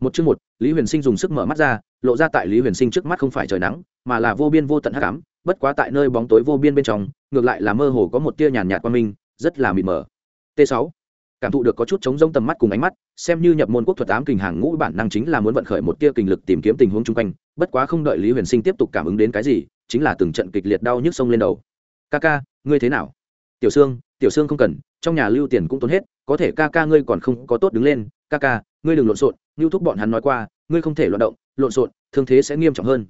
một chương một, lý huyền sinh dùng sức mở mắt ra, lộ ra tại lý huyền sinh trước mắt không phải trời nắng, mà là vô biên vô tận hắc ám, bất quá tại nơi bóng tối vô biên bên trong, ngược lại là mơ hồ có một tia nhàn nhạt qua minh, rất là mịt mờ. T 6 cảm thụ được có chút chống rông tầm mắt cùng ánh mắt, xem như nhập môn quốc thuật ám kình hàng ngũ bản năng chính là muốn vận khởi một tia kình lực tìm kiếm tình huống chung quanh, bất quá không đợi lý huyền sinh tiếp tục cảm ứng đến cái gì, chính là từng trận kịch liệt đau nhức sông lên đầu. Ca ca, ngươi thế nào? Tiểu sương tiểu sương không cần, trong nhà lưu tiền cũng tốn hết, có thể ca ca ngươi còn không có tốt đứng lên, ca ca ngươi đừng lộn xộn, ngưu thúc bọn hắn nói qua, ngươi không thể loạn động, lộn xộn, thương thế sẽ nghiêm trọng hơn.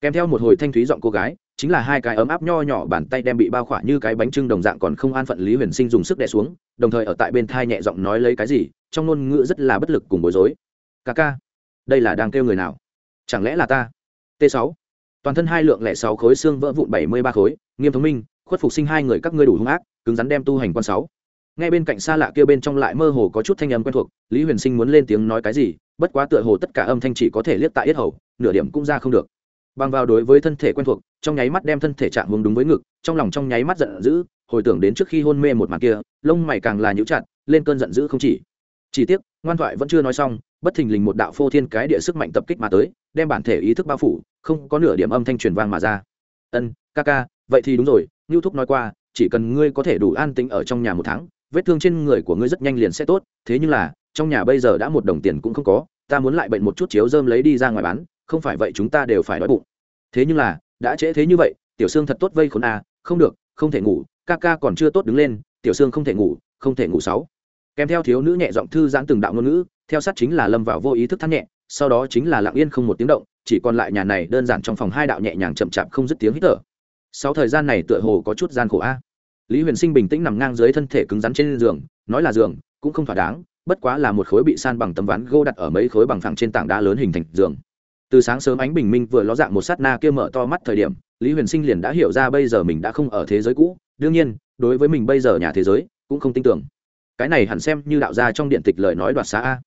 Kèm theo một hồi thanh thúy giọng cô gái, chính là hai cái ấm áp nho nhỏ bàn tay đem bị bao khỏa như cái bánh trưng đồng dạng còn không an phận lý huyền sinh dùng sức đè xuống, đồng thời ở tại bên thai nhẹ giọng nói lấy cái gì, trong ngôn ngữ rất là bất lực cùng bối rối. Ca ca, đây là đang kêu người nào? Chẳng lẽ là ta? T 6 toàn thân hai lượng lẻ sáu khối xương vỡ vụn bảy mươi ba khối, nghiêm thống minh, khuất phục sinh hai người các ngươi đủ hung ác, cứng rắn đem tu hành quan sáu ngay bên cạnh xa lạ kia bên trong lại mơ hồ có chút thanh âm quen thuộc, lý huyền sinh muốn lên tiếng nói cái gì, bất quá tựa hồ tất cả âm thanh chỉ có thể liếc tại yết hầu, nửa điểm cũng ra không được. Bằng vào đối với thân thể quen thuộc, trong nháy mắt đem thân thể chạm hướng đúng với ngực, trong lòng trong nháy mắt giận dữ, hồi tưởng đến trước khi hôn mê một màn kia, lông mày càng là nhũ chặt, lên cơn giận dữ không chỉ. Chỉ tiếc, ngoan thoại vẫn chưa nói xong, bất thình lình một đạo phô thiên cái địa sức mạnh tập kích mà tới, đem bản thể ý thức bao phủ, không có nửa điểm âm thanh truyền vang mà ra. Ân, ca ca, vậy thì đúng rồi ngưu thúc nói qua, chỉ cần ngươi có thể đủ an tĩnh ở trong nhà một tháng vết thương trên người của ngươi rất nhanh liền sẽ tốt, thế nhưng là, trong nhà bây giờ đã một đồng tiền cũng không có, ta muốn lại bệnh một chút chiếu dơm lấy đi ra ngoài bán, không phải vậy chúng ta đều phải đói bụng. Thế nhưng là, đã trễ thế như vậy, tiểu sương thật tốt vây khốn à không được, không thể ngủ, ca ca còn chưa tốt đứng lên, tiểu sương không thể ngủ, không thể ngủ sáu. Kèm theo thiếu nữ nhẹ giọng thư giãn từng đạo ngôn ngữ, theo sát chính là lâm vào vô ý thức thắt nhẹ, sau đó chính là lặng yên không một tiếng động, chỉ còn lại nhà này đơn giản trong phòng hai đạo nhẹ nhàng chậm chạp không dứt tiếng hít thở. Sau thời gian này tựa hồ có chút gian khổ a lý huyền sinh bình tĩnh nằm ngang dưới thân thể cứng rắn trên giường, nói là giường, cũng không thỏa đáng, bất quá là một khối bị san bằng tấm ván gỗ đặt ở mấy khối bằng phẳng trên tảng đá lớn hình thành giường. Từ sáng sớm ánh bình minh vừa ló dạng một sát na kia mở to mắt thời điểm, lý huyền sinh liền đã hiểu ra bây giờ mình đã không ở thế giới cũ, đương nhiên, đối với mình bây giờ nhà thế giới, cũng không tin tưởng. Cái này hẳn xem như đạo gia trong điện tịch lời nói đoạt xá a.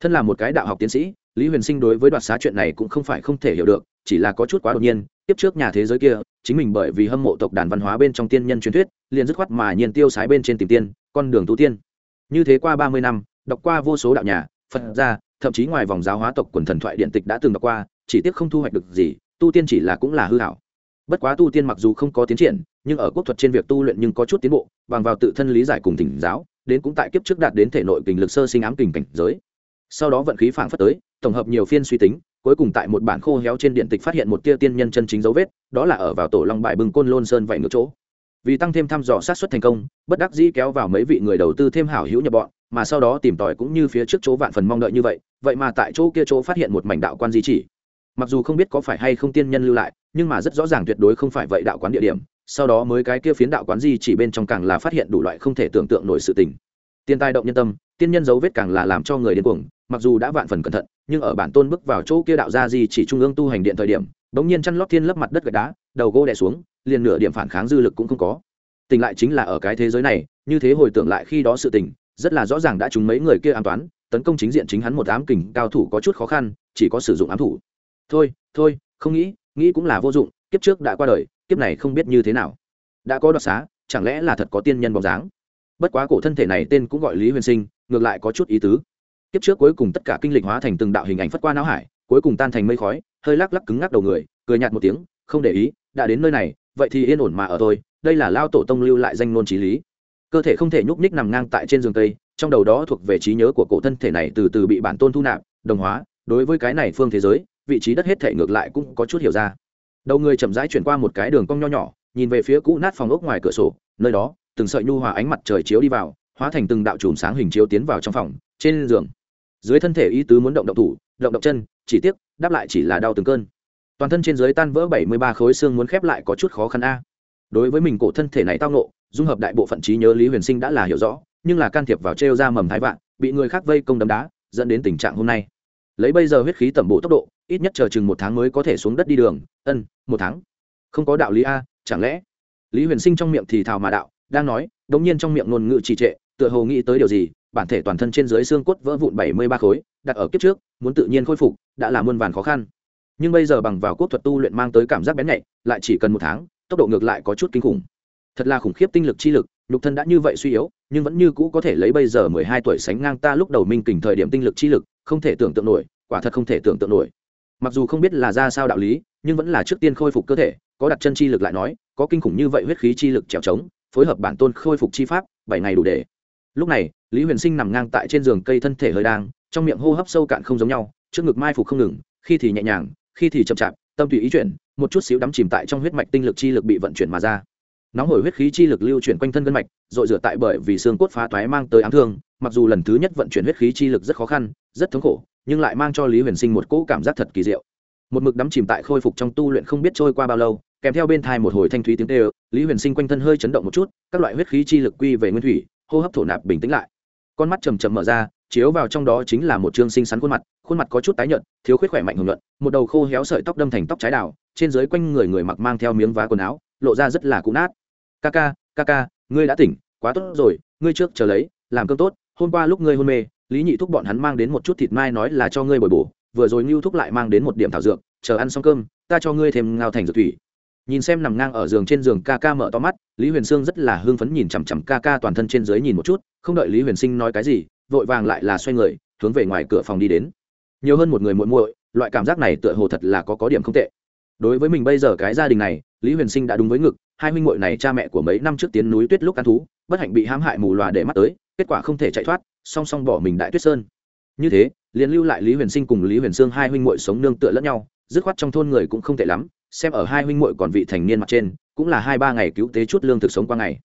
Thân là một cái đạo học tiến sĩ, lý huyền sinh đối với đoạt xá chuyện này cũng không phải không thể hiểu được, chỉ là có chút quá đột nhiên tiếp trước nhà thế giới kia, chính mình bởi vì hâm mộ tộc đàn văn hóa bên trong tiên nhân truyền thuyết, liền dứt khoát mà nhiên tiêu sái bên trên tìm tiên, con đường tu tiên. Như thế qua ba mươi năm, đọc qua vô số đạo nhà, phật gia, thậm chí ngoài vòng giáo hóa tộc quần thần thoại điện tịch đã từng đọc qua, chỉ tiếc không thu hoạch được gì, tu tiên chỉ là cũng là hư hảo. Bất quá tu tiên mặc dù không có tiến triển, nhưng ở quốc thuật trên việc tu luyện nhưng có chút tiến bộ, bằng vào tự thân lý giải cùng thỉnh giáo, đến cũng tại kiếp trước đạt đến thể nội kình lực sơ sinh ám kình cảnh giới. Sau đó vận khí phảng phất tới, tổng hợp nhiều phiên suy tính cuối cùng tại một bản khô héo trên điện tịch phát hiện một tia tiên nhân chân chính dấu vết, đó là ở vào tổ long bài bưng côn lôn sơn vậy ngược chỗ. Vì tăng thêm thăm dò sát xuất thành công, bất đắc dĩ kéo vào mấy vị người đầu tư thêm hảo hữu nhập bọn, mà sau đó tìm tòi cũng như phía trước chỗ vạn phần mong đợi như vậy vậy mà tại chỗ kia chỗ phát hiện một mảnh đạo quan di chỉ. Mặc dù không biết có phải hay không tiên nhân lưu lại, nhưng mà rất rõ ràng tuyệt đối không phải vậy đạo quán địa điểm, sau đó mới cái kia phiến đạo quán di chỉ bên trong càng là phát hiện đủ loại không thể tưởng tượng nổi sự tình. Tiên tai động nhân tâm, tiên nhân dấu vết càng là làm cho người điên cuồng, mặc dù đã vạn phần cẩn thận nhưng ở bản tôn bước vào chỗ kia đạo ra di chỉ trung ương tu hành điện thời điểm, bỗng nhiên chăn lót thiên lấp mặt đất gạch đá, đầu gỗ đè xuống, liền nửa điểm phản kháng dư lực cũng không có. Tình lại chính là ở cái thế giới này, như thế hồi tưởng lại khi đó sự tình, rất là rõ ràng đã trúng mấy người kia an toán, tấn công chính diện chính hắn một ám kình cao thủ có chút khó khăn, chỉ có sử dụng ám thủ. Thôi thôi, không nghĩ nghĩ cũng là vô dụng, kiếp trước đã qua đời, kiếp này không biết như thế nào. Đã có đoạt xá, chẳng lẽ là thật có tiên nhân bóng dáng? Bất quá cổ thân thể này tên cũng gọi lý huyền sinh, ngược lại có chút ý tứ kiếp trước cuối cùng tất cả kinh lịch hóa thành từng đạo hình ảnh phất qua não hải, cuối cùng tan thành mây khói, hơi lắc lắc cứng ngắc đầu người, cười nhạt một tiếng, không để ý, đã đến nơi này, vậy thì yên ổn mà ở thôi, đây là lao tổ tông lưu lại danh ngôn trí lý. Cơ thể không thể nhúc nhích nằm ngang tại trên giường tây trong đầu đó thuộc về trí nhớ của cổ thân thể này từ từ bị bản tôn thu nạp, đồng hóa, đối với cái này phương thế giới, vị trí đất hết thể ngược lại cũng có chút hiểu ra. Đầu người chậm rãi chuyển qua một cái đường cong nho nhỏ, nhìn về phía cũ nát phòng ốc ngoài cửa sổ, nơi đó, từng sợi nhu hòa ánh mặt trời chiếu đi vào, hóa thành từng đạo chùm sáng hình chiếu tiến vào trong phòng, trên giường dưới thân thể ý tứ muốn động động thủ, động động chân, chỉ tiếc, đáp lại chỉ là đau từng cơn. Toàn thân trên dưới tan vỡ bảy mươi ba khối xương muốn khép lại có chút khó khăn a. Đối với mình cổ thân thể này tao nộ dung hợp đại bộ phận trí nhớ lý huyền sinh đã là hiểu rõ, nhưng là can thiệp vào trêu ra mầm thái vạn, bị người khác vây công đấm đá, dẫn đến tình trạng hôm nay. Lấy bây giờ huyết khí tẩm bộ tốc độ, ít nhất chờ chừng một tháng mới có thể xuống đất đi đường, ân, một tháng. Không có đạo lý a, chẳng lẽ? Lý huyền sinh trong miệng thì thào mà đạo, đang nói đ ỗ n g nhiên trong miệng ngôn ngữ trì trệ, tựa hồ nghĩ tới điều gì bản thể toàn thân trên dưới xương cốt vỡ vụn bảy mươi ba khối, đặt ở kiếp trước, muốn tự nhiên khôi phục, đã là muôn vàn khó khăn. Nhưng bây giờ bằng vào cốt thuật tu luyện mang tới cảm giác bén nhạy, lại chỉ cần một tháng, tốc độ ngược lại có chút kinh khủng. Thật là khủng khiếp tinh lực chi lực nhục thân đã như vậy suy yếu, nhưng vẫn như cũ có thể lấy bây giờ mười hai tuổi sánh ngang ta lúc đầu minh kình thời điểm tinh lực chi lực, không thể tưởng tượng nổi, quả thật không thể tưởng tượng nổi. Mặc dù không biết là ra sao đạo lý, nhưng vẫn là trước tiên khôi phục cơ thể, có đặt chân chi lực lại nói, có kinh khủng như vậy huyết khí chi lực trèo trống, phối hợp bản tôn khôi phục chi pháp, bảy ngày đủ để. Lúc này lý huyền sinh nằm ngang tại trên giường cây thân thể hơi đang, trong miệng hô hấp sâu cạn không giống nhau, trước ngực mai phục không ngừng, khi thì nhẹ nhàng, khi thì chậm chạp, tâm tùy ý chuyển, một chút xíu đắm chìm tại trong huyết mạch tinh lực chi lực bị vận chuyển mà ra. Nóng hổi huyết khí chi lực lưu chuyển quanh thân gân mạch dội rửa tại bởi vì xương cốt phá toái mang tới ám thương, mặc dù lần thứ nhất vận chuyển huyết khí chi lực rất khó khăn, rất thống khổ, nhưng lại mang cho lý huyền sinh một cỗ cảm giác thật kỳ diệu. Một mực đắm chìm tại khôi phục trong tu luyện không biết trôi qua bao lâu, kèm theo bên thai một hồi thanh thúy tiếng tê ơ lý huyền sinh quanh thân hơi chấn động một chút, các loại huyết khí chi lực quy về nguyên thủy, hô hấp thổ nạp bình tĩnh lại con mắt chầm chậm mở ra, chiếu vào trong đó chính là một chương xinh xắn khuôn mặt khuôn mặt có chút tái nhợt, thiếu khuyết khỏe mạnh hưởng luận một đầu khô héo sợi tóc đâm thành tóc trái đào, trên dưới quanh người người mặc mang theo miếng vá quần áo, lộ ra rất là cũ nát. Ca ca ca ca ngươi đã tỉnh, quá tốt rồi, ngươi trước chờ lấy, làm cơm tốt, hôm qua lúc ngươi hôn mê, lý nhị thúc bọn hắn mang đến một chút thịt mai nói là cho ngươi bồi bổ, vừa rồi ngưu thúc lại mang đến một điểm thảo dược, chờ ăn xong cơm, ta cho ngươi thêm ngao thành dược thủy. Nhìn xem nằm ngang ở giường trên giường ca ca mở to mắt, lý huyền sương rất là hưng phấn nhìn chằm chằm ca ca toàn thân trên dưới nhìn một chút không đợi lý huyền sinh nói cái gì, vội vàng lại là xoay người, hướng về ngoài cửa phòng đi đến. Nhiều hơn một người muội muội, loại cảm giác này tựa hồ thật là có có điểm không tệ. Đối với mình bây giờ cái gia đình này, lý huyền sinh đã đúng với ngực, hai huynh muội này cha mẹ của mấy năm trước tiến núi tuyết lúc ăn thú, bất hạnh bị hãm hại mù loà để mắt tới, kết quả không thể chạy thoát, song song bỏ mình đại tuyết sơn. Như thế, liền lưu lại lý huyền sinh cùng lý huyền sương hai huynh muội sống nương tựa lẫn nhau, dứt khoát trong thôn người cũng không tệ lắm, xem ở hai huynh muội còn vị thành niên mặt trên, cũng là hai ba ngày cứu tế chút lương thực sống qua ngày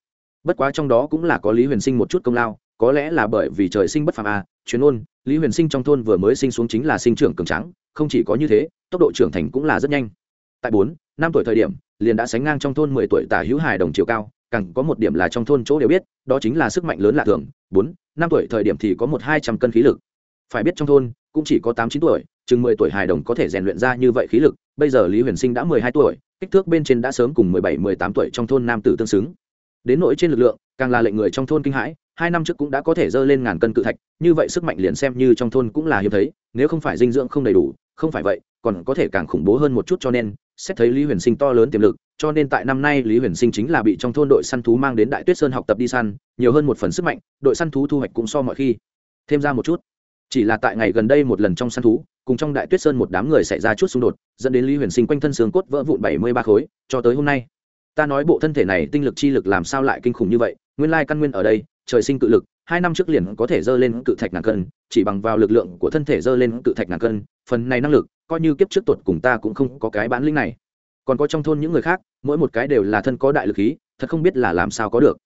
bất quá trong đó cũng là có lý huyền sinh một chút công lao có lẽ là bởi vì trời sinh bất phàm a à, chuyên ôn lý huyền sinh trong thôn vừa mới sinh xuống chính là sinh trưởng cường trắng không chỉ có như thế tốc độ trưởng thành cũng là rất nhanh. Tại bốn năm tuổi thời điểm liền đã sánh ngang trong thôn mười tuổi tả hữu hài đồng chiều cao càng có một điểm là trong thôn chỗ đều biết đó chính là sức mạnh lớn lạ thường. Bốn năm tuổi thời điểm thì có một hai trăm cân khí lực. Phải biết trong thôn cũng chỉ có tám chín tuổi chừng mười tuổi hài đồng có thể rèn luyện ra như vậy khí lực. Bây giờ lý huyền sinh đã mười hai tuổi kích thước bên trên đã sớm cùng mười bảy mười tám tuổi trong thôn nam tử tương xứng đến nỗi trên lực lượng, càng là lệnh người trong thôn kinh hãi, hai năm trước cũng đã có thể dơ lên ngàn cân cự thạch, như vậy sức mạnh liền xem như trong thôn cũng là hiếm thấy, nếu không phải dinh dưỡng không đầy đủ, không phải vậy, còn có thể càng khủng bố hơn một chút cho nên, xét thấy lý huyền sinh to lớn tiềm lực, cho nên tại năm nay lý huyền sinh chính là bị trong thôn đội săn thú mang đến đại tuyết sơn học tập đi săn, nhiều hơn một phần sức mạnh, đội săn thú thu hoạch cũng so mọi khi thêm ra một chút. Chỉ là tại ngày gần đây một lần trong săn thú, cùng trong đại tuyết sơn một đám người xảy ra chút xung đột, dẫn đến lý huyền sinh quanh thân xương cốt vỡ vụn bảy mươi ba khối, cho tới hôm nay ta nói bộ thân thể này tinh lực chi lực làm sao lại kinh khủng như vậy, nguyên lai căn nguyên ở đây, trời sinh cự lực, hai năm trước liền có thể dơ lên cự thạch ngàn cân, chỉ bằng vào lực lượng của thân thể dơ lên cự thạch ngàn cân, phần này năng lực, coi như kiếp trước tuột cùng ta cũng không có cái bán lĩnh này. Còn có trong thôn những người khác, mỗi một cái đều là thân có đại lực khí, thật không biết là làm sao có được.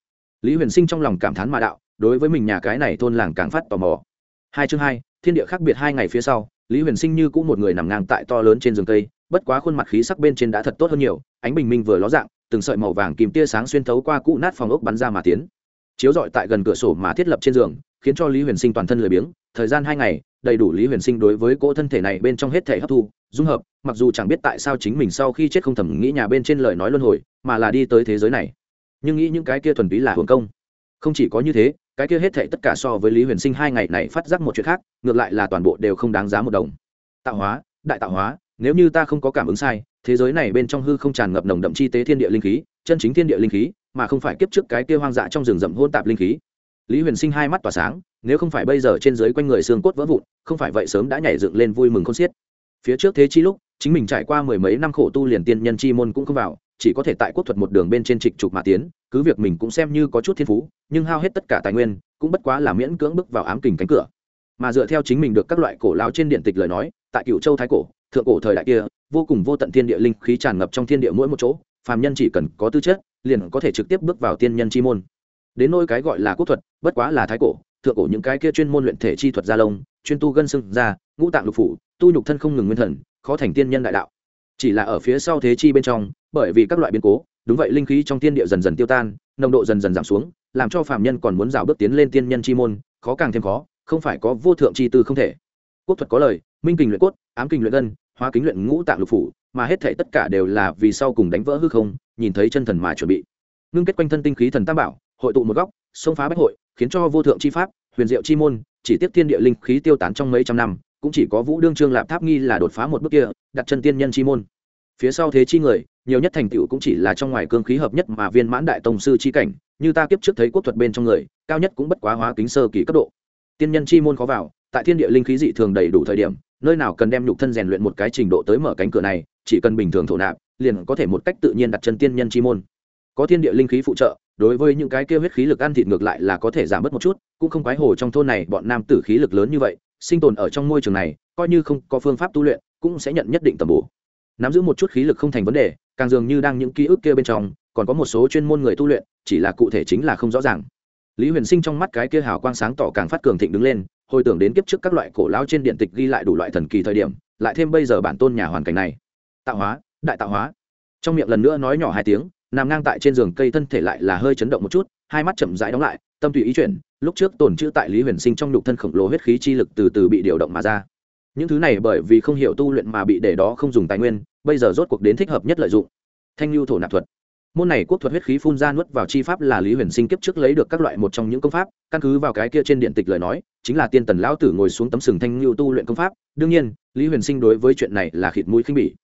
Lý huyền sinh trong lòng cảm thán mà đạo, đối với mình nhà cái này thôn làng càng phát tò mò. Hai chương hai, thiên địa khác biệt hai ngày phía sau, lý huyền sinh như cũng một người nằm ngang tại to lớn trên giường cây, bất quá khuôn mặt khí sắc bên trên đã thật tốt hơn nhiều, ánh bình minh vừa ló dạng từng sợi màu vàng kìm tia sáng xuyên thấu qua cũ nát phòng ốc bắn ra mà tiến. Chiếu rọi tại gần cửa sổ mà thiết lập trên giường, khiến cho lý huyền sinh toàn thân lười biếng. Thời gian hai ngày, đầy đủ lý huyền sinh đối với cỗ thân thể này bên trong hết thể hấp thu, dung hợp, mặc dù chẳng biết tại sao chính mình sau khi chết không thầm nghĩ nhà bên trên lời nói luân hồi, mà là đi tới thế giới này. Nhưng nghĩ những cái kia thuần túy là hưởng công. Không chỉ có như thế, cái kia hết thể tất cả so với lý huyền sinh hai ngày này phát giác một chuyện khác, ngược lại là toàn bộ đều không đáng giá một đồng. Tạo hóa, đại tạo hóa, nếu như ta không có cảm ứng sai thế giới này bên trong hư không tràn ngập nồng đậm chi tế thiên địa linh khí, chân chính thiên địa linh khí, mà không phải kiếp trước cái kia hoang dã trong rừng rậm hôn tạp linh khí. Lý huyền sinh hai mắt tỏa sáng, nếu không phải bây giờ trên dưới quanh người xương cốt vỡ vụn, không phải vậy sớm đã nhảy dựng lên vui mừng con xiết. Phía trước thế chi lúc, chính mình trải qua mười mấy năm khổ tu liền tiên nhân chi môn cũng không vào, chỉ có thể tại quốc thuật một đường bên trên trịch trục mà tiến, cứ việc mình cũng xem như có chút thiên phú, nhưng hao hết tất cả tài nguyên, cũng bất quá là miễn cưỡng bước vào ám kình cánh cửa. Mà dựa theo chính mình được các loại cổ lao trên điện tịch lời nói, tại cựu châu thái cổ thượng cổ thời đại kia, vô cùng vô tận thiên địa linh khí tràn ngập trong thiên địa mỗi một chỗ, phàm nhân chỉ cần có tư chất, liền có thể trực tiếp bước vào tiên nhân chi môn. Đến nôi cái gọi là quốc thuật, bất quá là thái cổ, thượng cổ những cái kia chuyên môn luyện thể chi thuật gia lông, chuyên tu gân xương da, ngũ tạng lục phủ, tu nhục thân không ngừng nguyên thần, khó thành tiên nhân đại đạo. Chỉ là ở phía sau thế chi bên trong, bởi vì các loại biến cố, đúng vậy linh khí trong thiên địa dần dần tiêu tan, nồng độ dần dần giảm xuống, làm cho phàm nhân còn muốn rào bước tiến lên tiên nhân chi môn, khó càng thêm khó, không phải có vô thượng chi tư không thể. Quốc thuật có lời, minh kình luyện cốt, ám kình luyện gân hóa kính luyện ngũ tạng lục phủ, mà hết thể tất cả đều là vì sau cùng đánh vỡ hư không, nhìn thấy chân thần mà chuẩn bị. Ngưng kết quanh thân tinh khí thần tam bảo, hội tụ một góc, xông phá bách hội, khiến cho vô thượng chi pháp, huyền diệu chi môn, chỉ tiếp thiên địa linh khí tiêu tán trong mấy trăm năm, cũng chỉ có vũ đương trương lạp tháp nghi là đột phá một bước kia, đặt chân tiên nhân chi môn. Phía sau thế chi người, nhiều nhất thành tựu cũng chỉ là trong ngoài cương khí hợp nhất mà viên mãn đại tông sư chi cảnh, như ta kiếp trước thấy quốc thuật bên trong người, cao nhất cũng bất quá hóa kính sơ kỳ cấp độ. Tiên nhân chi môn khó vào, tại thiên địa linh khí dị thường đầy đủ thời điểm nơi nào cần đem nhục thân rèn luyện một cái trình độ tới mở cánh cửa này, chỉ cần bình thường thổ nạp, liền có thể một cách tự nhiên đặt chân tiên nhân chi môn. Có thiên địa linh khí phụ trợ, đối với những cái kêu huyết khí lực ăn thịt ngược lại là có thể giảm bớt một chút, cũng không quái hồ trong thôn này bọn nam tử khí lực lớn như vậy, sinh tồn ở trong môi trường này, coi như không có phương pháp tu luyện, cũng sẽ nhận nhất định tầm bổ. Nắm giữ một chút khí lực không thành vấn đề, càng dường như đang những ký ức kia bên trong, còn có một số chuyên môn người tu luyện, chỉ là cụ thể chính là không rõ ràng. Lý huyền sinh trong mắt cái kia hào quang sáng tỏ càng phát cường thịnh đứng lên hồi tưởng đến kiếp trước các loại cổ lao trên điện tịch ghi lại đủ loại thần kỳ thời điểm, lại thêm bây giờ bản tôn nhà hoàn cảnh này. Tạo hóa, đại tạo hóa. Trong miệng lần nữa nói nhỏ hai tiếng, nằm ngang tại trên giường cây thân thể lại là hơi chấn động một chút, hai mắt chậm rãi đóng lại, tâm tùy ý chuyển, lúc trước tồn chữ tại lý huyền sinh trong nhục thân khổng lồ huyết khí chi lực từ từ bị điều động mà ra. Những thứ này bởi vì không hiểu tu luyện mà bị để đó không dùng tài nguyên, bây giờ rốt cuộc đến thích hợp nhất lợi dụng. Thanh lưu thổ nạp thuật môn này quốc thuật huyết khí phun ra nuốt vào chi pháp là lý huyền sinh kiếp trước lấy được các loại một trong những công pháp căn cứ vào cái kia trên điện tịch lời nói chính là tiên tần lão tử ngồi xuống tấm sừng thanh lưu tu luyện công pháp đương nhiên lý huyền sinh đối với chuyện này là khịt mũi khinh bỉ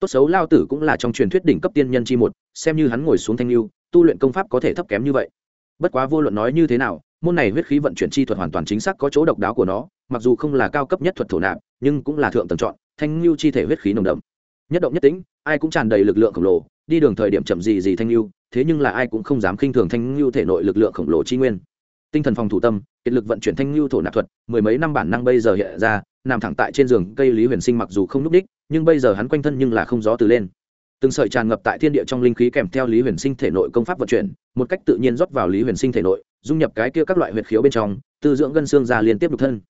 tốt xấu lao tử cũng là trong truyền thuyết đỉnh cấp tiên nhân chi một xem như hắn ngồi xuống thanh lưu tu luyện công pháp có thể thấp kém như vậy bất quá vô luận nói như thế nào môn này huyết khí vận chuyển chi thuật hoàn toàn chính xác có chỗ độc đáo của nó mặc dù không là cao cấp nhất thuật thổ nạp nhưng cũng là thượng tầng chọn thanh lưu chi thể huyết khí nồng đậm nhất động nhất tĩnh ai cũng tràn đầy lực lượng khổng lồ đi đường thời điểm chậm gì gì thanh lưu, thế nhưng là ai cũng không dám khinh thường thanh lưu thể nội lực lượng khổng lồ chi nguyên. Tinh thần phòng thủ tâm, kiệt lực vận chuyển thanh lưu thổ nạp thuật, mười mấy năm bản năng bây giờ hiện ra, nằm thẳng tại trên giường, cây lý huyền sinh mặc dù không núp đích, nhưng bây giờ hắn quanh thân nhưng là không gió từ lên. Từng sợi tràn ngập tại thiên địa trong linh khí kèm theo lý huyền sinh thể nội công pháp vận chuyển, một cách tự nhiên rót vào lý huyền sinh thể nội, dung nhập cái kia các loại huyệt khiếu bên trong, tư dưỡng gân xương ra liên tiếp đục thân.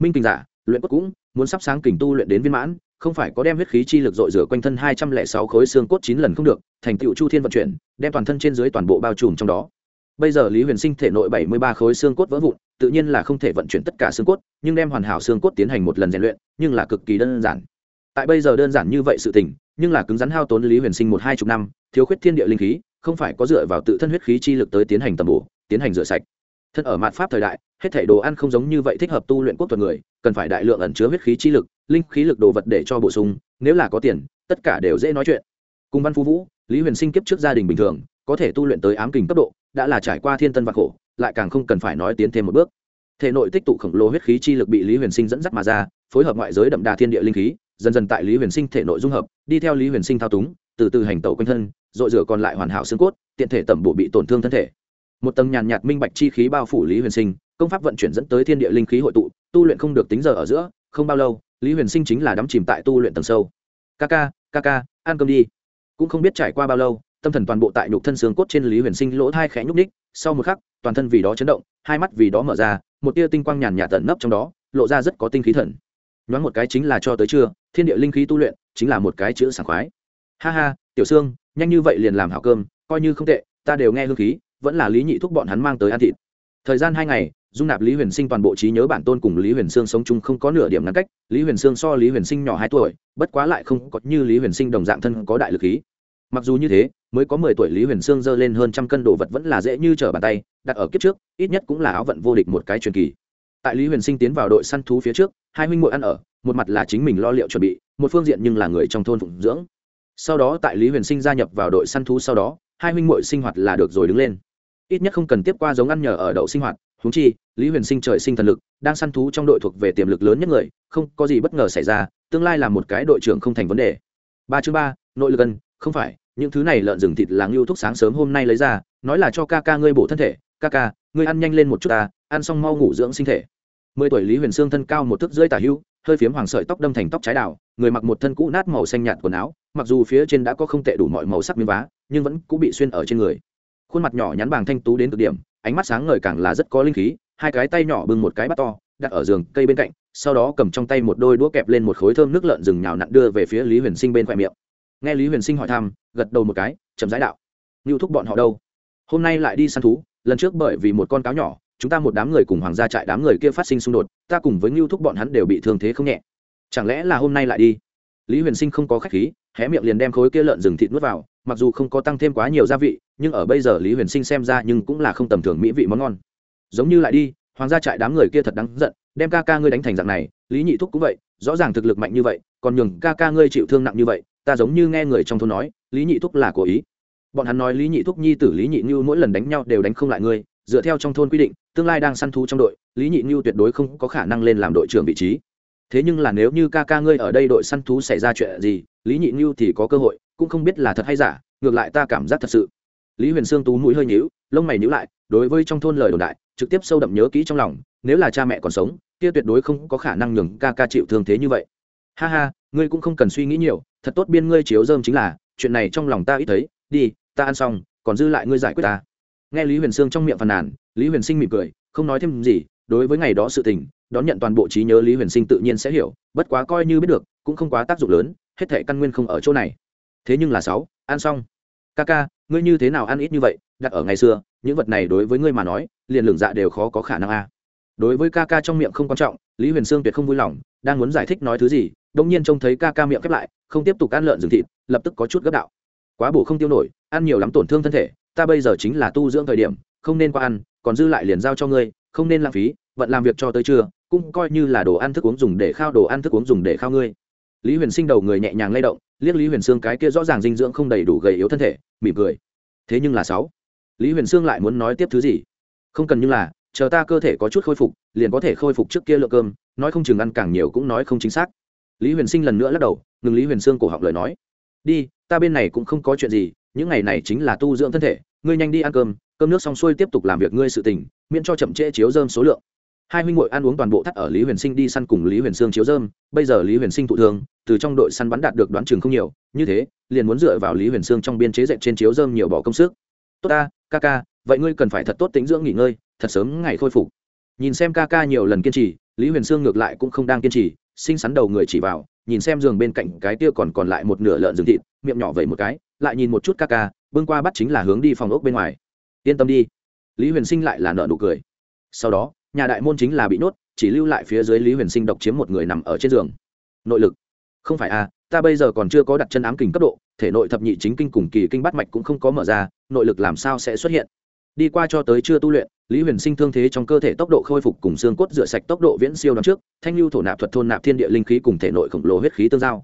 Minh kình giả, luyện cốt cũng, muốn sắp sáng kình tu luyện đến viên mãn không phải có đem huyết khí chi lực dội rửa quanh thân hai trăm lẻ sáu khối xương cốt chín lần không được, thành tựu chu thiên vận chuyển, đem toàn thân trên dưới toàn bộ bao trùm trong đó. Bây giờ lý huyền sinh thể nội bảy mươi ba khối xương cốt vỡ vụn, tự nhiên là không thể vận chuyển tất cả xương cốt, nhưng đem hoàn hảo xương cốt tiến hành một lần rèn luyện, nhưng là cực kỳ đơn giản. Tại bây giờ đơn giản như vậy sự tình, nhưng là cứng rắn hao tốn lý huyền sinh một hai chục năm, thiếu khuyết thiên địa linh khí, không phải có dựa vào tự thân huyết khí chi lực tới tiến hành tầm bổ, tiến hành rửa sạch thân ở mạt pháp thời đại, hết thể đồ ăn không giống như vậy thích hợp tu luyện quốc thuật người, cần phải đại lượng ẩn chứa huyết khí chi lực, linh khí lực đồ vật để cho bổ sung, nếu là có tiền, tất cả đều dễ nói chuyện. Cùng văn phú vũ, lý huyền sinh kiếp trước gia đình bình thường, có thể tu luyện tới ám kình cấp độ, đã là trải qua thiên tân vạc khổ, lại càng không cần phải nói tiến thêm một bước. Thể nội tích tụ khổng lồ huyết khí chi lực bị lý huyền sinh dẫn dắt mà ra, phối hợp ngoại giới đậm đà thiên địa linh khí, dần dần tại lý huyền sinh thể nội dung hợp, đi theo lý huyền sinh thao túng, từ từ hành tẩu quanh thân dội rửa còn lại hoàn hảo xương cốt, tiện thể tẩm bổ bị tổn thương thân thể một tầng nhàn nhạt minh bạch chi khí bao phủ lý huyền sinh, công pháp vận chuyển dẫn tới thiên địa linh khí hội tụ, tu luyện không được tính giờ ở giữa, không bao lâu, lý huyền sinh chính là đắm chìm tại tu luyện tầng sâu. Ca ca ca ca, ăn cơm đi. Cũng không biết trải qua bao lâu, tâm thần toàn bộ tại nhục thân xương cốt trên lý huyền sinh lỗ thai khẽ nhúc ních sau một khắc, toàn thân vì đó chấn động, hai mắt vì đó mở ra, một tia tinh quang nhàn nhạt tận nấp trong đó, lộ ra rất có tinh khí thần. Nhoáng một cái chính là cho tới trưa, thiên địa linh khí tu luyện chính là một cái chữ sảng khoái. Ha ha, tiểu sương, nhanh như vậy liền làm hảo cơm, coi như không tệ, ta đều nghe hương khí vẫn là lý nhị thúc bọn hắn mang tới ăn thịt. Thời gian hai ngày, dung nạp lý huyền sinh toàn bộ trí nhớ bản tôn cùng lý huyền sương sống chung không có nửa điểm ngăn cách, lý huyền sương so lý huyền sinh nhỏ hai tuổi, bất quá lại không có như lý huyền sinh đồng dạng thân có đại lực khí. Mặc dù như thế, mới có mười tuổi lý huyền sương dơ lên hơn trăm cân đồ vật vẫn là dễ như trở bàn tay, đặt ở kiếp trước, ít nhất cũng là áo vận vô địch một cái truyền kỳ. Tại lý huyền sinh tiến vào đội săn thú phía trước, hai huynh muội ăn ở, một mặt là chính mình lo liệu chuẩn bị, một phương diện nhưng là người trong thôn phụng dưỡng. Sau đó tại lý huyền sinh gia nhập vào đội săn thú sau đó, hai huynh muội sinh hoạt là được rồi đứng lên ít nhất không cần tiếp qua giống ăn nhờ ở đậu sinh hoạt húng chi, lý huyền sinh trời sinh thần lực, đang săn thú trong đội thuộc về tiềm lực lớn nhất người, không có gì bất ngờ xảy ra, tương lai là một cái đội trưởng không thành vấn đề. Ba chương ba, nội lực ân, không phải, những thứ này lợn rừng thịt làng lưu thúc sáng sớm hôm nay lấy ra, nói là cho ca ca ngươi bổ thân thể, ca ca, ngươi ăn nhanh lên một chút ta, ăn xong mau ngủ dưỡng sinh thể. Mười tuổi lý huyền sương thân cao một thước rưỡi tả hưu hơi phiếm hoàng sợi tóc đâm thành tóc trái đào, người mặc một thân cũ nát màu xanh nhạt quần áo, mặc dù phía trên đã có không tệ đủ mọi màu sắc miếng vá, nhưng vẫn cũng bị xuyên ở trên người khuôn mặt nhỏ nhắn bàng thanh tú đến cực điểm, ánh mắt sáng ngời càng là rất có linh khí, hai cái tay nhỏ bưng một cái bát to, đặt ở giường cây bên cạnh, sau đó cầm trong tay một đôi đũa kẹp lên một khối thơm nước lợn rừng nhào nặn đưa về phía lý huyền sinh bên khoe miệng. Nghe lý huyền sinh hỏi thăm, gật đầu một cái, chậm rãi đạo, ngưu thúc bọn họ đâu? Hôm nay lại đi săn thú, lần trước bởi vì một con cáo nhỏ, chúng ta một đám người cùng hoàng gia trại đám người kia phát sinh xung đột, ta cùng với ngưu thúc bọn hắn đều bị thương thế không nhẹ. Chẳng lẽ là hôm nay lại đi? Lý huyền sinh không có khách khí, hé miệng liền đem khối kia lợn rừng thịt nuốt vào, mặc dù không có tăng thêm quá nhiều gia vị, nhưng ở bây giờ lý huyền sinh xem ra nhưng cũng là không tầm thường mỹ vị món ngon. Giống như lại đi, hoàng gia trại đám người kia thật đáng giận, đem ca ca ngươi đánh thành dạng này, lý nhị thúc cũng vậy, rõ ràng thực lực mạnh như vậy, còn nhường ca ca ngươi chịu thương nặng như vậy, ta giống như nghe người trong thôn nói, lý nhị thúc là cố ý. Bọn hắn nói lý nhị thúc nhi tử lý nhị như mỗi lần đánh nhau đều đánh không lại ngươi, dựa theo trong thôn quy định, tương lai đang săn thú trong đội, lý nhị như tuyệt đối không có khả năng lên làm đội trưởng vị trí thế nhưng là nếu như ca ca ngươi ở đây đội săn thú xảy ra chuyện gì, lý nhị như thì có cơ hội, cũng không biết là thật hay giả, ngược lại ta cảm giác thật sự. Lý huyền sương tú mũi hơi nhíu, lông mày nhíu lại, đối với trong thôn lời đồn đại, trực tiếp sâu đậm nhớ kỹ trong lòng, nếu là cha mẹ còn sống, kia tuyệt đối không có khả năng nhường ca ca chịu thương thế như vậy. Ha ha, ngươi cũng không cần suy nghĩ nhiều, thật tốt biên ngươi chiếu dơm chính là, chuyện này trong lòng ta ít thấy, đi, ta ăn xong, còn dư lại ngươi giải quyết ta. Nghe lý huyền sương trong miệng phàn nàn, lý huyền sinh mỉm cười, không nói thêm gì, đối với ngày đó sự tình đón nhận toàn bộ trí nhớ lý huyền sinh tự nhiên sẽ hiểu, bất quá coi như biết được, cũng không quá tác dụng lớn, hết thể căn nguyên không ở chỗ này. Thế nhưng là sáu, ăn xong. Ca ca ngươi như thế nào ăn ít như vậy? Đặt ở ngày xưa, những vật này đối với ngươi mà nói, liền lường dạ đều khó có khả năng a. Đối với ca ca trong miệng không quan trọng, lý huyền sương tuyệt không vui lòng, đang muốn giải thích nói thứ gì đông nhiên trông thấy ca ca miệng khép lại, không tiếp tục ăn lợn rừng thịt, lập tức có chút gấp đạo. Quá bổ không tiêu nổi, ăn nhiều lắm tổn thương thân thể, ta bây giờ chính là tu dưỡng thời điểm, không nên qua ăn, còn dư lại liền giao cho ngươi không nên lãng phí vận làm việc cho tới trưa, cũng coi như là đồ ăn thức uống dùng để khao, đồ ăn thức uống dùng để khao ngươi. Lý huyền sinh đầu người nhẹ nhàng lay động, liếc lý huyền sương cái kia rõ ràng dinh dưỡng không đầy đủ gầy yếu thân thể, mỉm cười. Thế nhưng là sáu. Lý huyền sương lại muốn nói tiếp thứ gì? Không cần như là, chờ ta cơ thể có chút khôi phục, liền có thể khôi phục trước kia lượng cơm, nói không chừng ăn càng nhiều cũng nói không chính xác. Lý huyền sinh lần nữa lắc đầu, ngừng lý huyền sương cổ họng lời nói. Đi, ta bên này cũng không có chuyện gì những ngày này chính là tu dưỡng thân thể, ngươi nhanh đi ăn cơm cơm nước xong xuôi tiếp tục làm việc ngươi sự tình, miễn cho chậm trễ chiếu dơm số lượng. Hai huynh ngội ăn uống toàn bộ thắt ở lý huyền sinh đi săn cùng lý huyền sương chiếu dơm, bây giờ lý huyền sinh thụ thương, từ trong đội săn bắn đạt được đoán chừng không nhiều, như thế, liền muốn dựa vào lý huyền sương trong biên chế dạy trên chiếu dơm nhiều bỏ công sức. Tốt ta, ca ca, vậy ngươi cần phải thật tốt tính dưỡng nghỉ ngơi, thật sớm ngày khôi phục. Nhìn xem ca ca nhiều lần kiên trì, lý huyền sương ngược lại cũng không đang kiên trì sinh sắn đầu người chỉ vào, nhìn xem giường bên cạnh cái tia còn còn lại một nửa lợn rừng thịt, miệng nhỏ vậy một cái lại nhìn một chút ca ca, bưng qua bắt chính là hướng đi phòng ốc bên ngoài. Yên tâm đi. Lý huyền sinh lại là nợ nụ cười. Sau đó, nhà đại môn chính là bị nốt chỉ lưu lại phía dưới lý huyền sinh độc chiếm một người nằm ở trên giường. Nội lực. Không phải à ta bây giờ còn chưa có đặt chân ám kình cấp độ, thể nội thập nhị chính kinh cùng kỳ kinh bắt mạch cũng không có mở ra, nội lực làm sao sẽ xuất hiện? Đi qua cho tới chưa tu luyện, lý huyền sinh thương thế trong cơ thể tốc độ khôi phục cùng xương cốt rửa sạch tốc độ viễn siêu đón trước, thanh lưu thổ nạp thuật thôn nạp thiên địa linh khí cùng thể nội khổng lồ huyết khí tương giao.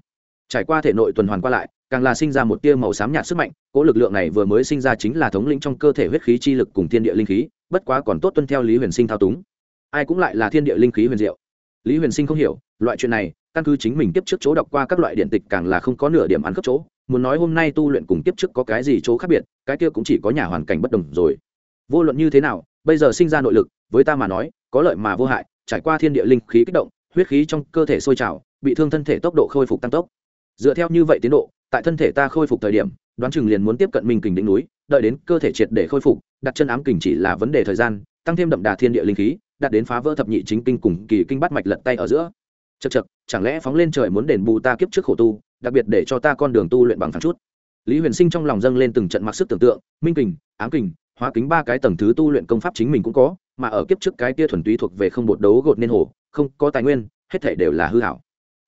Trải qua thể nội tuần hoàn qua lại càng là sinh ra một tia màu xám nhạt sức mạnh cỗ lực lượng này vừa mới sinh ra chính là thống lĩnh trong cơ thể huyết khí chi lực cùng thiên địa linh khí, bất quá còn tốt tuân theo lý huyền sinh thao túng. Ai cũng lại là thiên địa linh khí huyền diệu. Lý huyền sinh không hiểu, loại chuyện này, căn cứ chính mình tiếp trước chỗ đọc qua các loại điện tịch càng là không có nửa điểm ăn cấp chỗ, muốn nói hôm nay tu luyện cùng tiếp trước có cái gì chỗ khác biệt, cái kia cũng chỉ có nhà hoàn cảnh bất đồng rồi. Vô luận như thế nào, bây giờ sinh ra nội lực, với ta mà nói, có lợi mà vô hại, trải qua thiên địa linh khí kích động, huyết khí trong cơ thể sôi trào, bị thương thân thể tốc độ khôi phục tăng tốc. Dựa theo như vậy tiến độ tại thân thể ta khôi phục thời điểm, đoán chừng liền muốn tiếp cận minh kình đỉnh núi, đợi đến cơ thể triệt để khôi phục, đặt chân ám kình chỉ là vấn đề thời gian, tăng thêm đậm đà thiên địa linh khí, đạt đến phá vỡ thập nhị chính kinh cùng kỳ kinh bắt mạch lật tay ở giữa. Chật chật chẳng lẽ phóng lên trời muốn đền bù ta kiếp trước khổ tu, đặc biệt để cho ta con đường tu luyện bằng thẳng chút? Lý huyền sinh trong lòng dâng lên từng trận mặc sức tưởng tượng, minh kình, ám kình, hóa kính ba cái tầng thứ tu luyện công pháp chính mình cũng có, mà ở kiếp trước cái kia thuần túy thuộc về không bột đấu gột nên hồ, không có tài nguyên, hết thể đều là hư hảo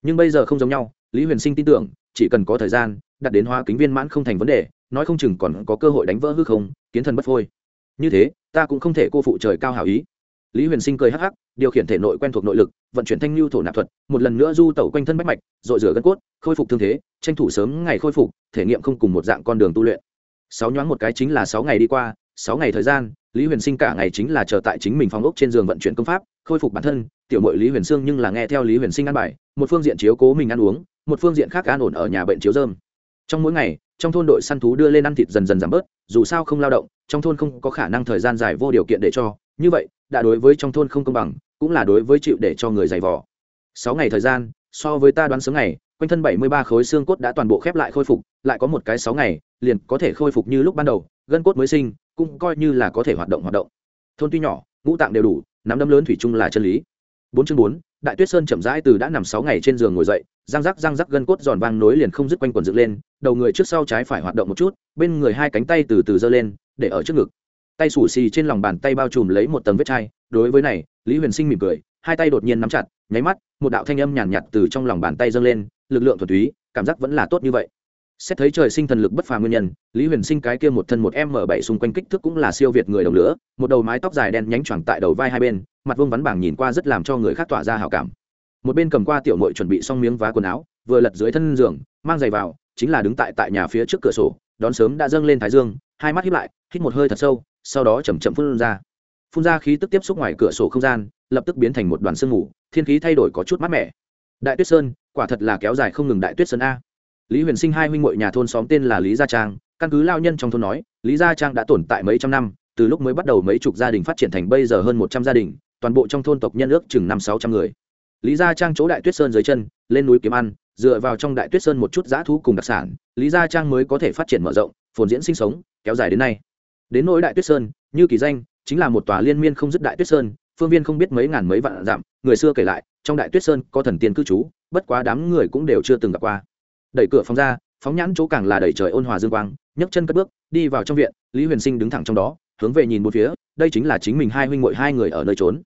nhưng bây giờ không giống nhau, lý huyền sinh tin tưởng chỉ cần có thời gian, đặt đến hoa kính viên mãn không thành vấn đề, nói không chừng còn có cơ hội đánh vỡ hư không, kiến thần bất phôi. Như thế, ta cũng không thể cô phụ trời cao hảo ý. Lý huyền sinh cười hắc hắc, điều khiển thể nội quen thuộc nội lực, vận chuyển thanh lưu thổ nạp thuật, một lần nữa du tẩu quanh thân bách mạch, dội rửa gân cốt, khôi phục thương thế, tranh thủ sớm ngày khôi phục, thể nghiệm không cùng một dạng con đường tu luyện. Sáu nhoáng một cái chính là sáu ngày đi qua, sáu ngày thời gian, lý huyền sinh cả ngày chính là chờ tại chính mình phòng ốc trên giường vận chuyển công pháp, khôi phục bản thân tiểu mội lý huyền sương nhưng là nghe theo lý huyền sinh ăn bài, một phương diện chiếu cố mình ăn uống, một phương diện khác an ổn ở nhà bệnh chiếu dơm. Trong mỗi ngày, trong thôn đội săn thú đưa lên ăn thịt dần dần giảm bớt, dù sao không lao động, trong thôn không có khả năng thời gian dài vô điều kiện để cho. Như vậy, đã đối với trong thôn không công bằng, cũng là đối với chịu để cho người dày vò. Sáu ngày thời gian, so với ta đoán sớm ngày, quanh thân bảy mươi ba khối xương cốt đã toàn bộ khép lại khôi phục, lại có một cái sáu ngày, liền có thể khôi phục như lúc ban đầu, gân cốt mới sinh, cũng coi như là có thể hoạt động hoạt động. Thôn tuy nhỏ, ngũ tạng đều đủ, nắm đấm lớn thủy chung là chân lý bốn chương bốn đại tuyết sơn chậm rãi từ đã nằm sáu ngày trên giường ngồi dậy răng rắc răng rắc gân cốt giòn vang nối liền không dứt quanh quần dựng lên đầu người trước sau trái phải hoạt động một chút bên người hai cánh tay từ từ giơ lên để ở trước ngực. Tay sủ xì trên lòng bàn tay bao trùm lấy một tầng vết chai đối với này lý huyền sinh mỉm cười hai tay đột nhiên nắm chặt nháy mắt một đạo thanh âm nhàn nhạt, nhạt từ trong lòng bàn tay dâng lên lực lượng thuần túy cảm giác vẫn là tốt như vậy xét thấy trời sinh thần lực bất phà nguyên nhân, lý huyền sinh cái kia một thân một m bảy xung quanh kích thước cũng là siêu việt người đồng lửa, một đầu mái tóc dài đen nhánh choàng tại đầu vai hai bên, mặt vương vắn bảng nhìn qua rất làm cho người khác tỏa ra hào cảm. Một bên cầm qua tiểu mội chuẩn bị xong miếng vá quần áo, vừa lật dưới thân giường, mang giày vào, chính là đứng tại tại nhà phía trước cửa sổ, đón sớm đã dâng lên thái dương, hai mắt híp lại, hít một hơi thật sâu, sau đó chầm chậm phun ra. Phun ra khí tức tiếp xúc ngoài cửa sổ không gian, lập tức biến thành một đoàn sương mù, thiên khí thay đổi có chút mát mẻ. Đại tuyết sơn, quả thật là kéo dài không ngừng đại tuyết sơn a lý huyền sinh hai huynh ngội nhà thôn xóm tên là lý gia trang, căn cứ lao nhân trong thôn nói, lý gia trang đã tồn tại mấy trăm năm, từ lúc mới bắt đầu mấy chục gia đình phát triển thành bây giờ hơn một trăm gia đình, toàn bộ trong thôn tộc nhân ước chừng năm sáu trăm người. Lý gia trang chỗ đại tuyết sơn dưới chân, lên núi kiếm ăn, dựa vào trong đại tuyết sơn một chút giã thú cùng đặc sản, lý gia trang mới có thể phát triển mở rộng, phồn diễn sinh sống, kéo dài đến nay. Đến nỗi đại tuyết sơn, như kỳ danh, chính là một tòa liên miên không dứt đại tuyết sơn, phương viên không biết mấy ngàn mấy vạn dặm, người xưa kể lại, trong đại tuyết sơn có thần tiên cư trú, bất quá đám người cũng đều chưa từng gặp qua đẩy cửa phóng ra, phóng nhãn chỗ càng là đẩy trời ôn hòa dương quang, nhấc chân cất bước, đi vào trong viện, lý huyền sinh đứng thẳng trong đó, hướng về nhìn một phía, đây chính là chính mình hai huynh muội hai người ở nơi trốn.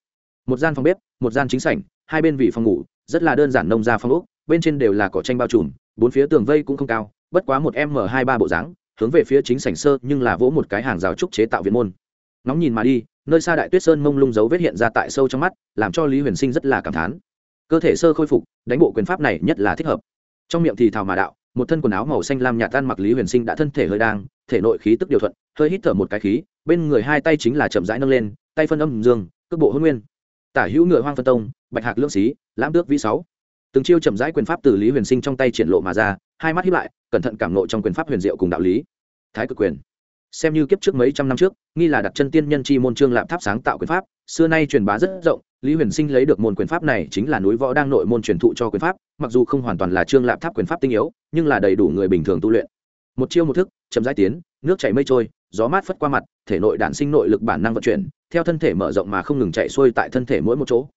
Một gian phòng bếp, một gian chính sảnh, hai bên vị phòng ngủ, rất là đơn giản nông ra phong ốc, bên trên đều là cỏ tranh bao trùm, bốn phía tường vây cũng không cao, bất quá một m hai ba bộ dáng, hướng về phía chính sảnh sơ nhưng là vỗ một cái hàng rào trúc chế tạo viện môn. Nóng nhìn mà đi, nơi xa đại tuyết sơn mông lung dấu vết hiện ra tại sâu trong mắt, làm cho lý huyền sinh rất là cảm thán. Cơ thể sơ khôi phục, đánh bộ quyền pháp này nhất là thích hợp trong miệng thì thào mà đạo, một thân quần áo màu xanh lam nhạt tan mặc lý huyền sinh đã thân thể hơi đang, thể nội khí tức điều thuận, hơi hít thở một cái khí, bên người hai tay chính là chậm rãi nâng lên, tay phân âm dương, cước bộ hôn nguyên. Tả hữu ngựa hoang phân tông, bạch hạc lưỡng xí, lãm tước vĩ sáu. Từng chiêu chậm rãi quyền pháp từ lý huyền sinh trong tay triển lộ mà ra, hai mắt hiếp lại, cẩn thận cảm nộ trong quyền pháp huyền diệu cùng đạo lý. Thái cực quyền. Xem như kiếp trước mấy trăm năm trước, nghi là đặt chân tiên nhân chi môn trương lạm tháp sáng tạo quyền pháp, xưa nay truyền bá rất rộng lý huyền sinh lấy được môn quyền pháp này chính là núi võ đang nội môn truyền thụ cho quyền pháp, mặc dù không hoàn toàn là trương lạp tháp quyền pháp tinh yếu, nhưng là đầy đủ người bình thường tu luyện. Một chiêu một thức, chậm rãi tiến, nước chảy mây trôi, gió mát phất qua mặt, thể nội đản sinh nội lực bản năng vận chuyển, theo thân thể mở rộng mà không ngừng chạy xuôi tại thân thể mỗi một chỗ.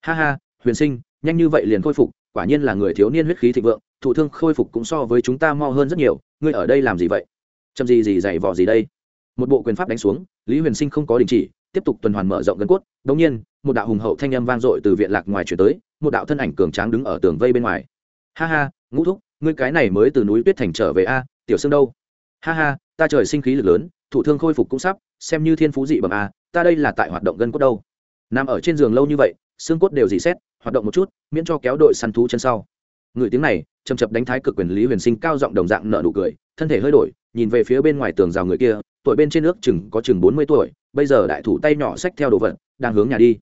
Ha ha, huyền sinh, nhanh như vậy liền khôi phục, quả nhiên là người thiếu niên huyết khí thịnh vượng, thụ thương khôi phục cũng so với chúng ta mo hơn rất nhiều, ngươi ở đây làm gì vậy? Chậm gì gì dày vỏ gì đây? Một bộ quyền pháp đánh xuống, lý huyền sinh không có đình chỉ, tiếp tục tuần hoàn mở rộng gân cốt đống nhiên một đạo hùng hậu thanh âm vang dội từ viện lạc ngoài chuyển tới, một đạo thân ảnh cường tráng đứng ở tường vây bên ngoài. Ha ha, ngũ thúc, ngươi cái này mới từ núi tuyết thành trở về a, tiểu sương đâu? Ha ha, ta trời sinh khí lực lớn thủ thương khôi phục cũng sắp, xem như thiên phú dị bẩm a, ta đây là tại hoạt động gân cốt đâu? Nằm ở trên giường lâu như vậy, xương cốt đều dị xét, hoạt động một chút, miễn cho kéo đội săn thú chân sau. Người tiếng này chầm chập đánh thái cực quyền lý huyền sinh cao giọng đồng dạng nợ nụ cười, thân thể hơi đổi, nhìn về phía bên ngoài tường rào người kia, tuổi bên trên nước chừng có chừng bốn mươi tuổi, bây giờ đại thủ tay nhỏ xách theo đồ vật, đang hướng nhà đi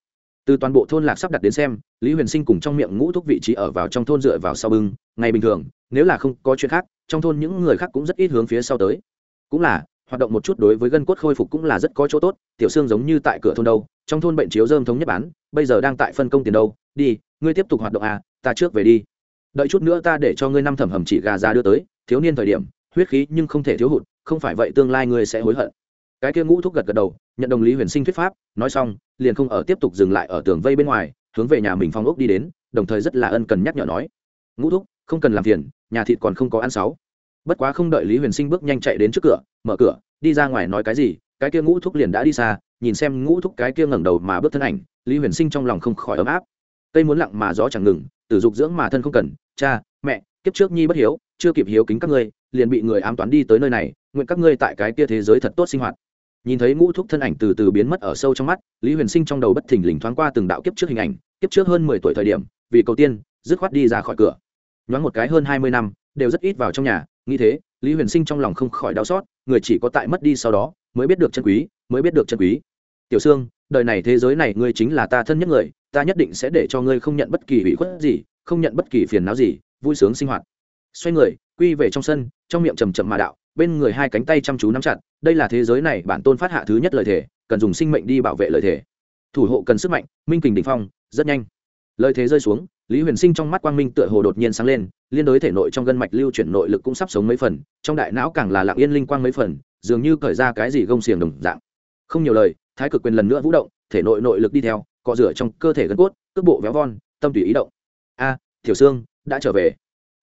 từ toàn bộ thôn lạc sắp đặt đến xem, lý huyền sinh cùng trong miệng ngũ thúc vị trí ở vào trong thôn dựa vào sau bưng, ngày bình thường, nếu là không có chuyện khác, trong thôn những người khác cũng rất ít hướng phía sau tới. Cũng là, hoạt động một chút đối với gân cốt khôi phục cũng là rất có chỗ tốt, tiểu xương giống như tại cửa thôn đâu, trong thôn bệnh chiếu dơm thống nhất bán, bây giờ đang tại phân công tiền đâu, đi, ngươi tiếp tục hoạt động à ta trước về đi. Đợi chút nữa ta để cho ngươi năm thẩm hầm chỉ gà ra đưa tới, thiếu niên thời điểm, huyết khí nhưng không thể thiếu hụt, không phải vậy tương lai ngươi sẽ hối hận. Cái kia ngũ thúc gật gật đầu nhận đồng lý huyền sinh thuyết pháp, nói xong, liền không ở tiếp tục dừng lại ở tường vây bên ngoài, hướng về nhà mình phong ốc đi đến, đồng thời rất là ân cần nhắc nhở nói, ngũ thúc, không cần làm phiền, nhà thịt còn không có ăn sáu. Bất quá không đợi lý huyền sinh bước nhanh chạy đến trước cửa, mở cửa, đi ra ngoài nói cái gì, cái kia ngũ thúc liền đã đi xa, nhìn xem ngũ thúc cái kia ngẩng đầu mà bước thân ảnh, lý huyền sinh trong lòng không khỏi ấm áp. Cây muốn lặng mà gió chẳng ngừng, tử dục dưỡng mà thân không cần, cha, mẹ, kiếp trước nhi bất hiếu, chưa kịp hiếu kính các ngươi, liền bị người ám toán đi tới nơi này, nguyện các ngươi tại cái kia thế giới thật tốt sinh hoạt nhìn thấy ngũ thúc thân ảnh từ từ biến mất ở sâu trong mắt, lý huyền sinh trong đầu bất thình lình thoáng qua từng đạo kiếp trước hình ảnh, kiếp trước hơn mười tuổi thời điểm, vì cầu tiên, dứt khoát đi ra khỏi cửa. Nhoáng một cái hơn hai mươi năm, đều rất ít vào trong nhà, nghĩ thế, lý huyền sinh trong lòng không khỏi đau xót, người chỉ có tại mất đi sau đó, mới biết được chân quý, mới biết được chân quý. Tiểu sương, đời này thế giới này ngươi chính là ta thân nhất người, ta nhất định sẽ để cho ngươi không nhận bất kỳ hủy khuất gì, không nhận bất kỳ phiền não gì, vui sướng sinh hoạt. Xoay người, quy về trong sân, trong miệng trầm trầm mà đạo bên người hai cánh tay chăm chú nắm chặt đây là thế giới này bản tôn phát hạ thứ nhất lời thể cần dùng sinh mệnh đi bảo vệ lời thể thủ hộ cần sức mạnh minh kình đ phong rất nhanh. Lời thế rơi xuống lý huyền sinh trong mắt quang minh tựa hồ đột nhiên sáng lên liên đối thể nội trong gân mạch lưu chuyển nội lực cũng sắp sống mấy phần trong đại não càng là lặng yên linh quang mấy phần dường như cởi ra cái gì gông xiềng đồng dạng. Không nhiều lời thái cực quyền lần nữa vũ động thể nội nội lực đi theo cọ rửa trong cơ thể gân cốt cước bộ véo von tâm tùy ý động. A à, thiểu sương đã trở về.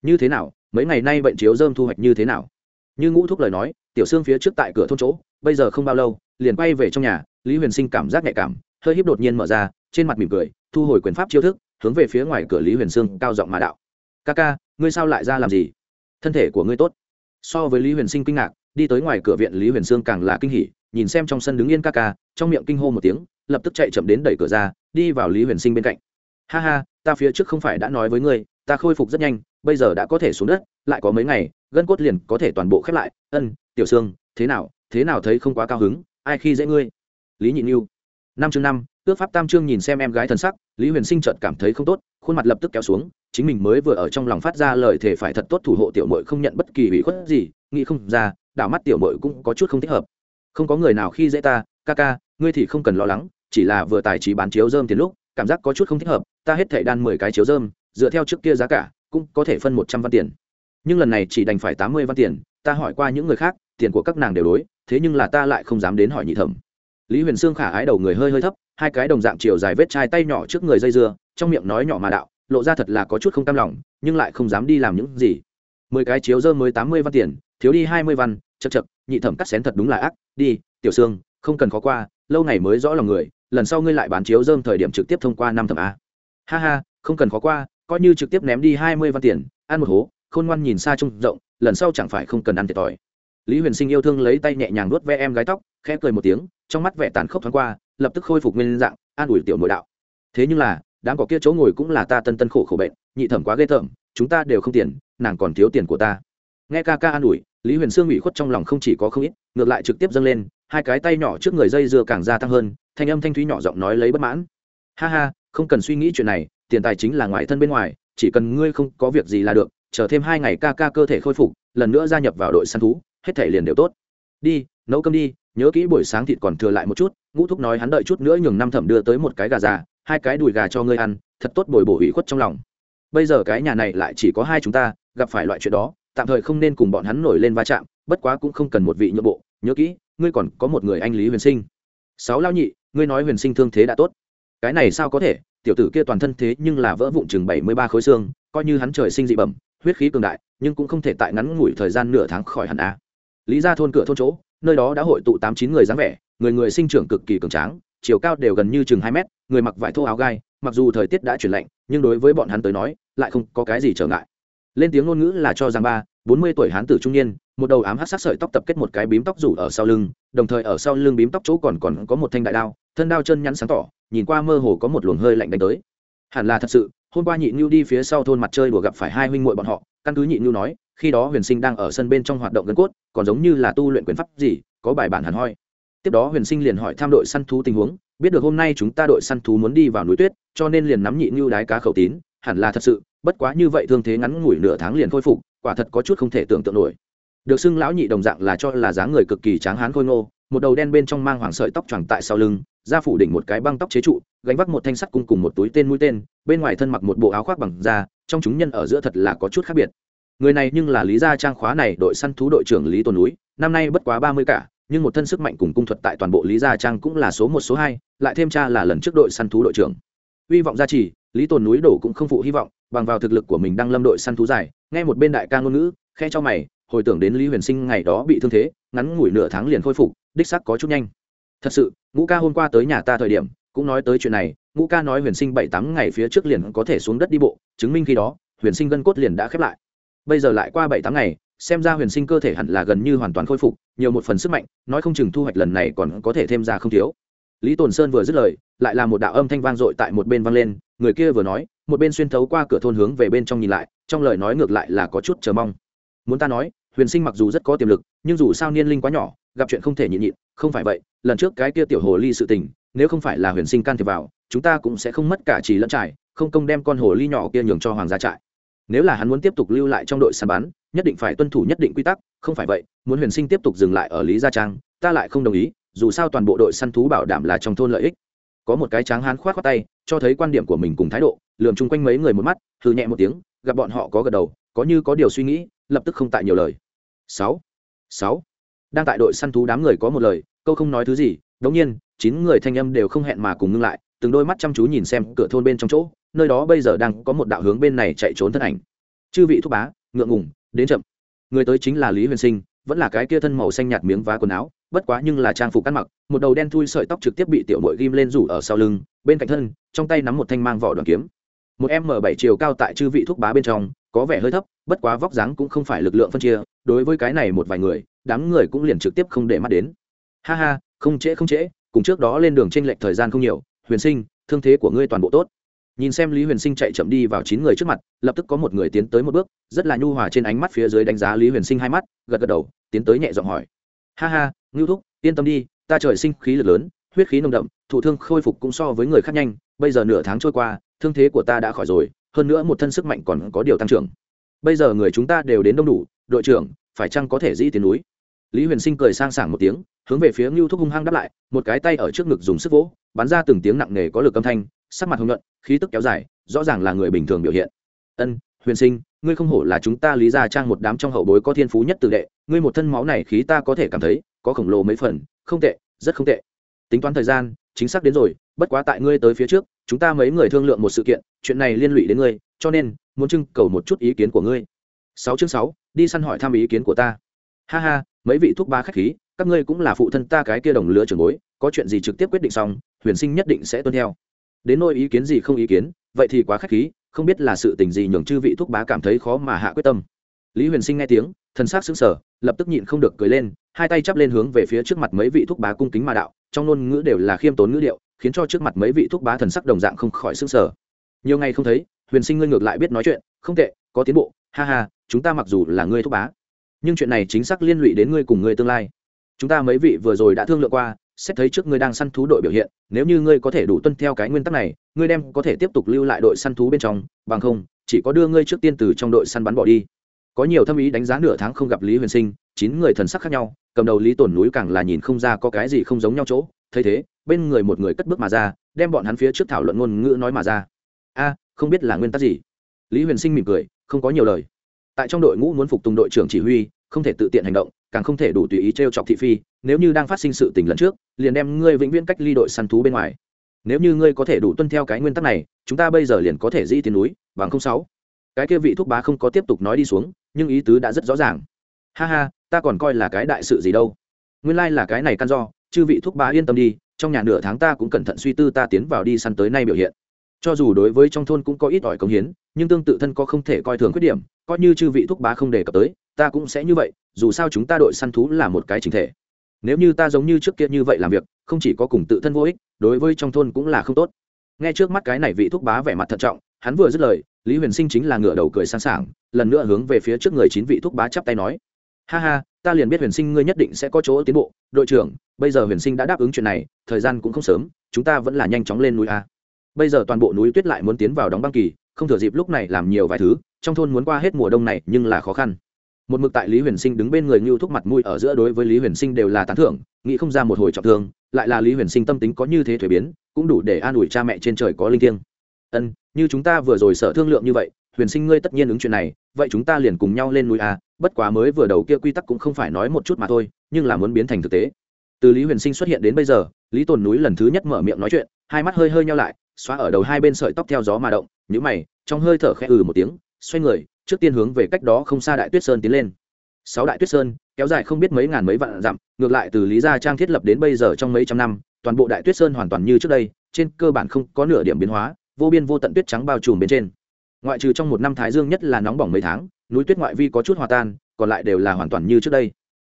Như thế nào? Mấy ngày nay bệnh chiếu dơm thu hoạch như thế nào? Như ngũ thúc lời nói, tiểu xương phía trước tại cửa thôn chỗ, bây giờ không bao lâu, liền quay về trong nhà, lý huyền sinh cảm giác nhạy cảm, hơi híp đột nhiên mở ra, trên mặt mỉm cười, thu hồi quyền pháp chiêu thức, hướng về phía ngoài cửa lý huyền sương cao giọng mà đạo. Ca ca, ngươi sao lại ra làm gì? Thân thể của ngươi tốt. So với lý huyền sinh kinh ngạc, đi tới ngoài cửa viện lý huyền sương càng là kinh hỉ, nhìn xem trong sân đứng yên ca ca, trong miệng kinh hô một tiếng, lập tức chạy chậm đến đẩy cửa ra, đi vào lý huyền sinh bên cạnh. Ha ha, ta phía trước không phải đã nói với ngươi, ta khôi phục rất nhanh bây giờ đã có thể xuống đất, lại có mấy ngày, gân cốt liền có thể toàn bộ khép lại. Ân, tiểu sương, thế nào thế nào thấy không quá cao hứng, ai khi dễ ngươi? Lý nhị nhu năm chương năm ước pháp tam trương nhìn xem em gái thần sắc, lý huyền sinh chợt cảm thấy không tốt, khuôn mặt lập tức kéo xuống, chính mình mới vừa ở trong lòng phát ra lời thề phải thật tốt thủ hộ tiểu mội không nhận bất kỳ ủy khuất gì, nghĩ không ra, đảo mắt tiểu mội cũng có chút không thích hợp. Không có người nào khi dễ ta, ca ca, ngươi thì không cần lo lắng, chỉ là vừa tài trí bán chiếu dơm tiền lúc, cảm giác có chút không thích hợp, ta hết thảy đan mười cái chiếu dơm, dựa theo trước kia giá cả cũng có thể phân một trăm văn tiền. Nhưng lần này chỉ đành phải tám mươi văn tiền, ta hỏi qua những người khác, tiền của các nàng đều đối, thế nhưng là ta lại không dám đến hỏi nhị thẩm. Lý huyền sương khả ái đầu người hơi hơi thấp, hai cái đồng dạng chiều dài vết chai tay nhỏ trước người dây dưa, trong miệng nói nhỏ mà đạo, lộ ra thật là có chút không cam lòng, nhưng lại không dám đi làm những gì. Mười cái chiếu dơ mới tám mươi văn tiền, thiếu đi hai mươi văn chật chật nhị thẩm cắt xén thật đúng là ác, đi, tiểu sương, không cần khó qua, lâu ngày mới rõ lòng người, lần sau ngươi lại bán chiếu dơm thời điểm trực tiếp thông qua năm thẩm a. Ha ha, không cần khó qua coi như trực tiếp ném đi hai mươi văn tiền, ăn một hố, khôn ngoan nhìn xa trông rộng, lần sau chẳng phải không cần ăn thiệt thòi. Lý huyền sinh yêu thương lấy tay nhẹ nhàng nuốt ve em gái tóc, khẽ cười một tiếng, trong mắt vẻ tàn khốc thoáng qua, lập tức khôi phục nguyên dạng, an ủi tiểu nội đạo. Thế nhưng là, đám có kia chỗ ngồi cũng là ta tân tân khổ khổ bệnh, nhị thẩm quá ghê tởm, chúng ta đều không tiền, nàng còn thiếu tiền của ta. Nghe ca ca an ủi, lý huyền sương ủy khuất trong lòng không chỉ có không ít, ngược lại trực tiếp dâng lên, hai cái tay nhỏ trước người dây dưa càng gia tăng hơn, thanh âm thanh thúy nhỏ giọng nói lấy bất mãn. Ha ha, không cần suy nghĩ chuyện này tiền tài chính là ngoài thân bên ngoài, chỉ cần ngươi không có việc gì là được, chờ thêm hai ngày ca ca cơ thể khôi phục, lần nữa gia nhập vào đội săn thú, hết thể liền đều tốt. Đi, nấu cơm đi, nhớ kỹ buổi sáng thịt còn thừa lại một chút, ngũ thúc nói hắn đợi chút nữa nhường năm thẩm đưa tới một cái gà già, hai cái đùi gà cho ngươi ăn, thật tốt bồi bổ ủy khuất trong lòng. Bây giờ cái nhà này lại chỉ có hai chúng ta, gặp phải loại chuyện đó, tạm thời không nên cùng bọn hắn nổi lên va chạm, bất quá cũng không cần một vị nhượng bộ, nhớ kỹ, ngươi còn có một người anh lý huyền sinh. Sáu lao nhị, ngươi nói huyền sinh thương thế đã tốt cái này sao có thể, tiểu tử kia toàn thân thế nhưng là vỡ vụn chừng bảy mươi ba khối xương, coi như hắn trời sinh dị bẩm, huyết khí cường đại, nhưng cũng không thể tại ngắn ngủi thời gian nửa tháng khỏi hẳn a. Lý ra thôn cửa thôn chỗ, nơi đó đã hội tụ tám chín người dáng vẻ, người người sinh trưởng cực kỳ cường tráng, chiều cao đều gần như chừng hai mét, người mặc vải thô áo gai, mặc dù thời tiết đã chuyển lạnh, nhưng đối với bọn hắn tới nói, lại không có cái gì trở ngại. Lên tiếng ngôn ngữ là cho rằng ba, bốn mươi tuổi hán tử trung niên, một đầu ám hát sắc sợi tóc tập kết một cái bím tóc rủ ở sau lưng, đồng thời ở sau lưng bím tóc chỗ còn còn có một thanh đại đao, thân đao chân nhắn sáng tỏ nhìn qua mơ hồ có một luồng hơi lạnh đánh tới. Hẳn là thật sự, hôm qua nhị nhu đi phía sau thôn mặt chơi đùa gặp phải hai huynh muội bọn họ, căn cứ nhị nhu nói, khi đó huyền sinh đang ở sân bên trong hoạt động gân cốt, còn giống như là tu luyện quyền pháp gì, có bài bản hẳn hoi. Tiếp đó huyền sinh liền hỏi tham đội săn thú tình huống, biết được hôm nay chúng ta đội săn thú muốn đi vào núi tuyết, cho nên liền nắm nhị nhu đái cá khẩu tín, hẳn là thật sự, bất quá như vậy thương thế ngắn ngủi nửa tháng liền khôi phục, quả thật có chút không thể tưởng tượng nổi. Được xưng lão nhị đồng dạng là cho là dáng người cực kỳ tráng hán khôi ngô một đầu đen bên trong mang hoàng sợi tóc choàng tại sau lưng, da phủ đỉnh một cái băng tóc chế trụ, gánh vác một thanh sắt cung cùng một túi tên mũi tên, bên ngoài thân mặc một bộ áo khoác bằng da, trong chúng nhân ở giữa thật là có chút khác biệt người này nhưng là lý gia trang khóa này đội săn thú đội trưởng lý tôn núi, năm nay bất quá ba mươi cả, nhưng một thân sức mạnh cùng cung thuật tại toàn bộ lý gia trang cũng là số một, số hai, lại thêm cha là lần trước đội săn thú đội trưởng hy vọng gia trì, lý tồn núi đổ cũng không phụ hy vọng, bằng vào thực lực của mình đang lâm đội săn thú giải. nghe một bên đại ca ngôn ngữ, khe cho mày, hồi tưởng đến lý huyền sinh ngày đó bị thương thế, ngắn ngủi nửa tháng liền khôi phục đích sắc có chút nhanh. Thật sự, ngũ ca hôm qua tới nhà ta thời điểm, cũng nói tới chuyện này, ngũ ca nói huyền sinh bảy tám ngày phía trước liền có thể xuống đất đi bộ, chứng minh khi đó, huyền sinh gân cốt liền đã khép lại. Bây giờ lại qua bảy tám ngày, xem ra huyền sinh cơ thể hẳn là gần như hoàn toàn khôi phục, nhiều một phần sức mạnh, nói không chừng thu hoạch lần này còn có thể thêm ra không thiếu. Lý tồn sơn vừa dứt lời, lại là một đạo âm thanh vang dội tại một bên vang lên, người kia vừa nói, một bên xuyên thấu qua cửa thôn hướng về bên trong nhìn lại, trong lời nói ngược lại là có chút chờ mong. Muốn ta nói, huyền sinh mặc dù rất có tiềm lực, nhưng dù sao niên linh quá nhỏ gặp chuyện không thể nhịn nhịn, không phải vậy, lần trước cái kia tiểu hồ ly sự tình, nếu không phải là huyền sinh can thiệp vào, chúng ta cũng sẽ không mất cả trì lẫn trải, không công đem con hồ ly nhỏ kia nhường cho hoàng gia trại. Nếu là hắn muốn tiếp tục lưu lại trong đội săn bắn, nhất định phải tuân thủ nhất định quy tắc, không phải vậy, muốn huyền sinh tiếp tục dừng lại ở lý gia trang, ta lại không đồng ý, dù sao toàn bộ đội săn thú bảo đảm là trong thôn lợi ích. Có một cái tráng hán khoát khoát tay, cho thấy quan điểm của mình cùng thái độ, lườm chung quanh mấy người một mắt, hừ nhẹ một tiếng, gặp bọn họ có gật đầu, có như có điều suy nghĩ, lập tức không tại nhiều lời. Sáu sáu đang tại đội săn thú đám người có một lời, câu không nói thứ gì, đống nhiên, chín người thanh âm đều không hẹn mà cùng ngưng lại, từng đôi mắt chăm chú nhìn xem cửa thôn bên trong chỗ, nơi đó bây giờ đang có một đạo hướng bên này chạy trốn thân ảnh. Chư vị thúc bá, ngượng ngùng, đến chậm. Người tới chính là lý huyền sinh, vẫn là cái kia thân màu xanh nhạt miếng vá quần áo, bất quá nhưng là trang phục ăn mặc, một đầu đen thui sợi tóc trực tiếp bị tiểu mội ghim lên rủ ở sau lưng, bên cạnh thân, trong tay nắm một thanh mang vỏ đoàn kiếm. Một m bảy chiều cao tại chư vị thúc bá bên trong, có vẻ hơi thấp, bất quá vóc dáng cũng không phải lực lượng phân chia, đối với cái này một vài người đám người cũng liền trực tiếp không để mắt đến. Ha ha, không trễ không trễ, cùng trước đó lên đường tranh lệch thời gian không nhiều, huyền sinh, thương thế của ngươi toàn bộ tốt. Nhìn xem lý huyền sinh chạy chậm đi vào chín người trước mặt, lập tức có một người tiến tới một bước, rất là nhu hòa trên ánh mắt phía dưới đánh giá lý huyền sinh hai mắt, gật gật đầu, tiến tới nhẹ giọng hỏi. Ha ha, ngưu thúc, yên tâm đi, ta trời sinh khí lực lớn, huyết khí nồng đậm, thụ thương khôi phục cũng so với người khác nhanh, bây giờ nửa tháng trôi qua, thương thế của ta đã khỏi rồi, hơn nữa một thân sức mạnh còn có điều tăng trưởng. Bây giờ người chúng ta đều đến đông đủ, đội trưởng, phải chăng có thể dĩ tiến núi? Lý huyền sinh cười sang sảng một tiếng, hướng về phía ngưu thúc hung hăng đáp lại, một cái tay ở trước ngực dùng sức vỗ, bắn ra từng tiếng nặng nề có lực âm thanh, sắc mặt hưng nhuận, khí tức kéo dài, rõ ràng là người bình thường biểu hiện. Ân, huyền sinh, ngươi không hổ là chúng ta lý ra trang một đám trong hậu bối có thiên phú nhất từ đệ, ngươi một thân máu này khí ta có thể cảm thấy, có khổng lồ mấy phần, không tệ, rất không tệ. Tính toán thời gian, chính xác đến rồi, bất quá tại ngươi tới phía trước, chúng ta mấy người thương lượng một sự kiện, chuyện này liên lụy đến ngươi, cho nên, muốn trưng cầu một chút ý kiến của ngươi. Sáu chương sáu, đi săn hỏi thăm ý kiến của ta ha ha, mấy vị thuốc ba khách khí, các ngươi cũng là phụ thân ta cái kia đồng lứa trường bối, có chuyện gì trực tiếp quyết định xong, huyền sinh nhất định sẽ tuân theo. Đến nôi ý kiến gì không ý kiến, vậy thì quá khách khí, không biết là sự tình gì nhường chư vị thuốc bá cảm thấy khó mà hạ quyết tâm. Lý huyền sinh nghe tiếng thân xác xứng sở lập tức nhịn không được cười lên, hai tay chắp lên hướng về phía trước mặt mấy vị thuốc bá cung kính mà đạo, trong ngôn ngữ đều là khiêm tốn ngữ điệu, khiến cho trước mặt mấy vị thuốc bá thần sắc đồng dạng không khỏi xứng sở nhiều ngày không thấy, huyền sinh ngươi ngược lại biết nói chuyện, không tệ, có tiến bộ, ha ha, chúng ta mặc dù là ngươi thuốc bá nhưng chuyện này chính xác liên lụy đến ngươi cùng ngươi tương lai. Chúng ta mấy vị vừa rồi đã thương lượng qua, xét thấy trước ngươi đang săn thú đội biểu hiện, nếu như ngươi có thể đủ tuân theo cái nguyên tắc này, ngươi đem có thể tiếp tục lưu lại đội săn thú bên trong, bằng không, chỉ có đưa ngươi trước tiên từ trong đội săn bắn bỏ đi. Có nhiều thâm ý đánh giá nửa tháng không gặp lý huyền sinh, chín người thần sắc khác nhau, cầm đầu lý tổn núi càng là nhìn không ra có cái gì không giống nhau chỗ, thấy thế, bên người một người cất bước mà ra, đem bọn hắn phía trước thảo luận ngôn ngữ nói mà ra. A, không biết là nguyên tắc gì? Lý huyền sinh mỉm cười, không có nhiều lời tại trong đội ngũ muốn phục tùng đội trưởng chỉ huy, không thể tự tiện hành động, càng không thể đủ tùy ý t r e o chọc thị phi, nếu như đang phát sinh sự tình lần trước, liền đem ngươi vĩnh viễn cách ly đội săn thú bên ngoài. Nếu như ngươi có thể đủ tuân theo cái nguyên tắc này, chúng ta bây giờ liền có thể di tiến núi, bằng không sáu. Cái kia vị thuốc bá không có tiếp tục nói đi xuống, nhưng ý tứ đã rất rõ ràng. Ha ha, ta còn coi là cái đại sự gì đâu. Nguyên lai là cái này căn do, chư vị thuốc bá yên tâm đi, trong nhà nửa tháng ta cũng cẩn thận suy tư ta tiến vào đi săn tới nay biểu hiện. Cho dù đối với trong thôn cũng có ít ỏi công hiến nhưng tương tự thân có không thể coi thường khuyết điểm, coi như chư vị thúc bá không đề cập tới, ta cũng sẽ như vậy, dù sao chúng ta đội săn thú là một cái chính thể. Nếu như ta giống như trước kia như vậy làm việc, không chỉ có cùng tự thân vô ích, đối với trong thôn cũng là không tốt. Nghe trước mắt cái này vị thúc bá vẻ mặt thận trọng, hắn vừa dứt lời, lý huyền sinh chính là ngựa đầu cười sẵn sàng, lần nữa hướng về phía trước người chín vị thúc bá chắp tay nói. Ha ha, ta liền biết huyền sinh ngươi nhất định sẽ có chỗ tiến bộ, đội trưởng, bây giờ huyền sinh đã đáp ứng chuyện này, thời gian cũng không sớm, chúng ta vẫn là nhanh chóng lên núi a. Bây giờ toàn bộ núi tuyết lại muốn tiến vào đóng băng kỳ không thừa dịp lúc này làm nhiều vài thứ, trong thôn muốn qua hết mùa đông này nhưng là khó khăn. Một mực tại lý huyền sinh đứng bên người ngưu thúc mặt mũi ở giữa đối với lý huyền sinh đều là tán thưởng, nghĩ không ra một hồi trọng thương, lại là lý huyền sinh tâm tính có như thế thuế biến, cũng đủ để an ủi cha mẹ trên trời có linh thiêng. Ân, như chúng ta vừa rồi sợ thương lượng như vậy, huyền sinh ngươi tất nhiên ứng chuyện này, vậy chúng ta liền cùng nhau lên núi a bất quá mới vừa đầu kia quy tắc cũng không phải nói một chút mà thôi, nhưng là muốn biến thành thực tế. Từ lý huyền sinh xuất hiện đến bây giờ, lý tồn núi lần thứ nhất mở miệng nói chuyện, hai mắt hơi hơi nhau lại, xóa ở đầu hai bên sợi tóc theo gió mà động nhữ mày, trong hơi thở khẽ ừ một tiếng, xoay người, trước tiên hướng về cách đó không xa đại tuyết sơn tiến lên. Sáu đại tuyết sơn, kéo dài không biết mấy ngàn mấy vạn dặm, ngược lại từ lý gia trang thiết lập đến bây giờ trong mấy trăm năm, toàn bộ đại tuyết sơn hoàn toàn như trước đây, trên cơ bản không có nửa điểm biến hóa, vô biên vô tận tuyết trắng bao trùm bên trên. Ngoại trừ trong một năm thái dương nhất là nóng bỏng mấy tháng, núi tuyết ngoại vi có chút hòa tan, còn lại đều là hoàn toàn như trước đây.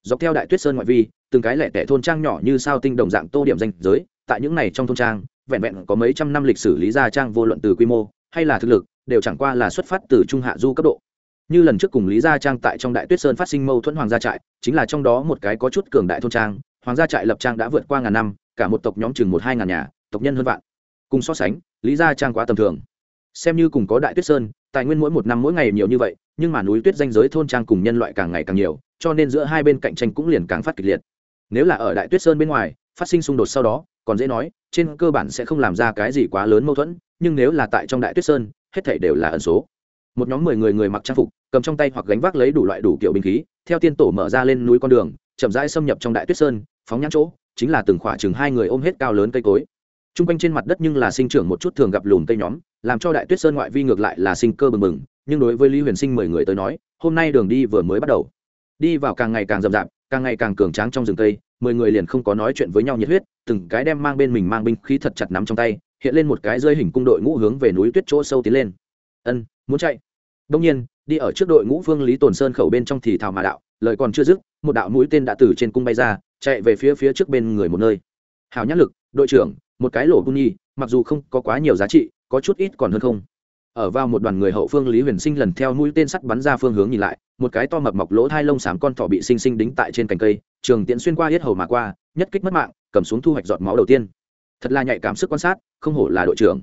Dọc theo đại tuyết sơn ngoại vi, từng cái lẻ tẻ thôn trang nhỏ như sao tinh đồng dạng tô điểm danh giới, tại những này trong thôn trang, vẹn vẹn có mấy trăm năm lịch sử lý gia trang vô luận từ quy mô hay là thực lực, đều chẳng qua là xuất phát từ trung hạ du cấp độ. Như lần trước cùng lý gia trang tại trong đại tuyết sơn phát sinh mâu thuẫn hoàng gia trại, chính là trong đó một cái có chút cường đại thôn trang, hoàng gia trại lập trang đã vượt qua ngàn năm, cả một tộc nhóm chừng một hai ngàn nhà, tộc nhân hơn vạn. Cùng so sánh, lý gia trang quá tầm thường. Xem như cùng có đại tuyết sơn, tài nguyên mỗi một năm mỗi ngày nhiều như vậy, nhưng mà núi tuyết danh giới thôn trang cùng nhân loại càng ngày càng nhiều, cho nên giữa hai bên cạnh tranh cũng liền càng phát kịch liệt. Nếu là ở đại tuyết sơn bên ngoài, phát sinh xung đột sau đó, còn dễ nói, trên cơ bản sẽ không làm ra cái gì quá lớn mâu thuẫn nhưng nếu là tại trong đại tuyết sơn, hết thảy đều là ẩn số. Một nhóm mười người người mặc trang phục, cầm trong tay hoặc gánh vác lấy đủ loại đủ kiểu binh khí, theo tiên tổ mở ra lên núi con đường, chậm rãi xâm nhập trong đại tuyết sơn, phóng nhãn chỗ, chính là từng khỏa chừng hai người ôm hết cao lớn cây cối. T r u n g quanh trên mặt đất nhưng là sinh trưởng một chút thường gặp lùn cây nhóm, làm cho đại tuyết sơn ngoại vi ngược lại là sinh cơ bừng bừng, nhưng đối với lý huyền sinh mười người tới nói, hôm nay đường đi vừa mới bắt đầu. Đi vào càng ngày càng rậm rạp, càng ngày càng cường tráng trong rừng cây, mười người liền không có nói chuyện với nhau nhiệt huyết, từng cái đem mang bên mình mang binh khí thật chặt nắm trong tay hiện lên một cái rơi hình cung đội ngũ hướng về núi tuyết chỗ sâu tiến lên. Ân, muốn chạy. Đông nhiên, đi ở trước đội ngũ phương lý tồn sơn khẩu bên trong thì thảo mà đạo, lời còn chưa dứt, một đạo mũi tên đã từ trên cung bay ra, chạy về phía phía trước bên người một nơi. Hào nhát lực, đội trưởng, một cái lỗ cung nhi, mặc dù không có quá nhiều giá trị, có chút ít còn hơn không. Ở vào một đoàn người hậu phương lý huyền sinh lần theo mũi tên sắt bắn ra phương hướng nhìn lại, một cái to mập mọc lỗ thai lông xám con thỏ bị sinh sinh đính tại trên cành cây, trường tiễn xuyên qua hết hầu mà qua, nhất kích mất mạng, cầm xuống thu hoạch giọt máu đầu tiên thật là nhạy cảm sức quan sát, không hổ là đội trưởng.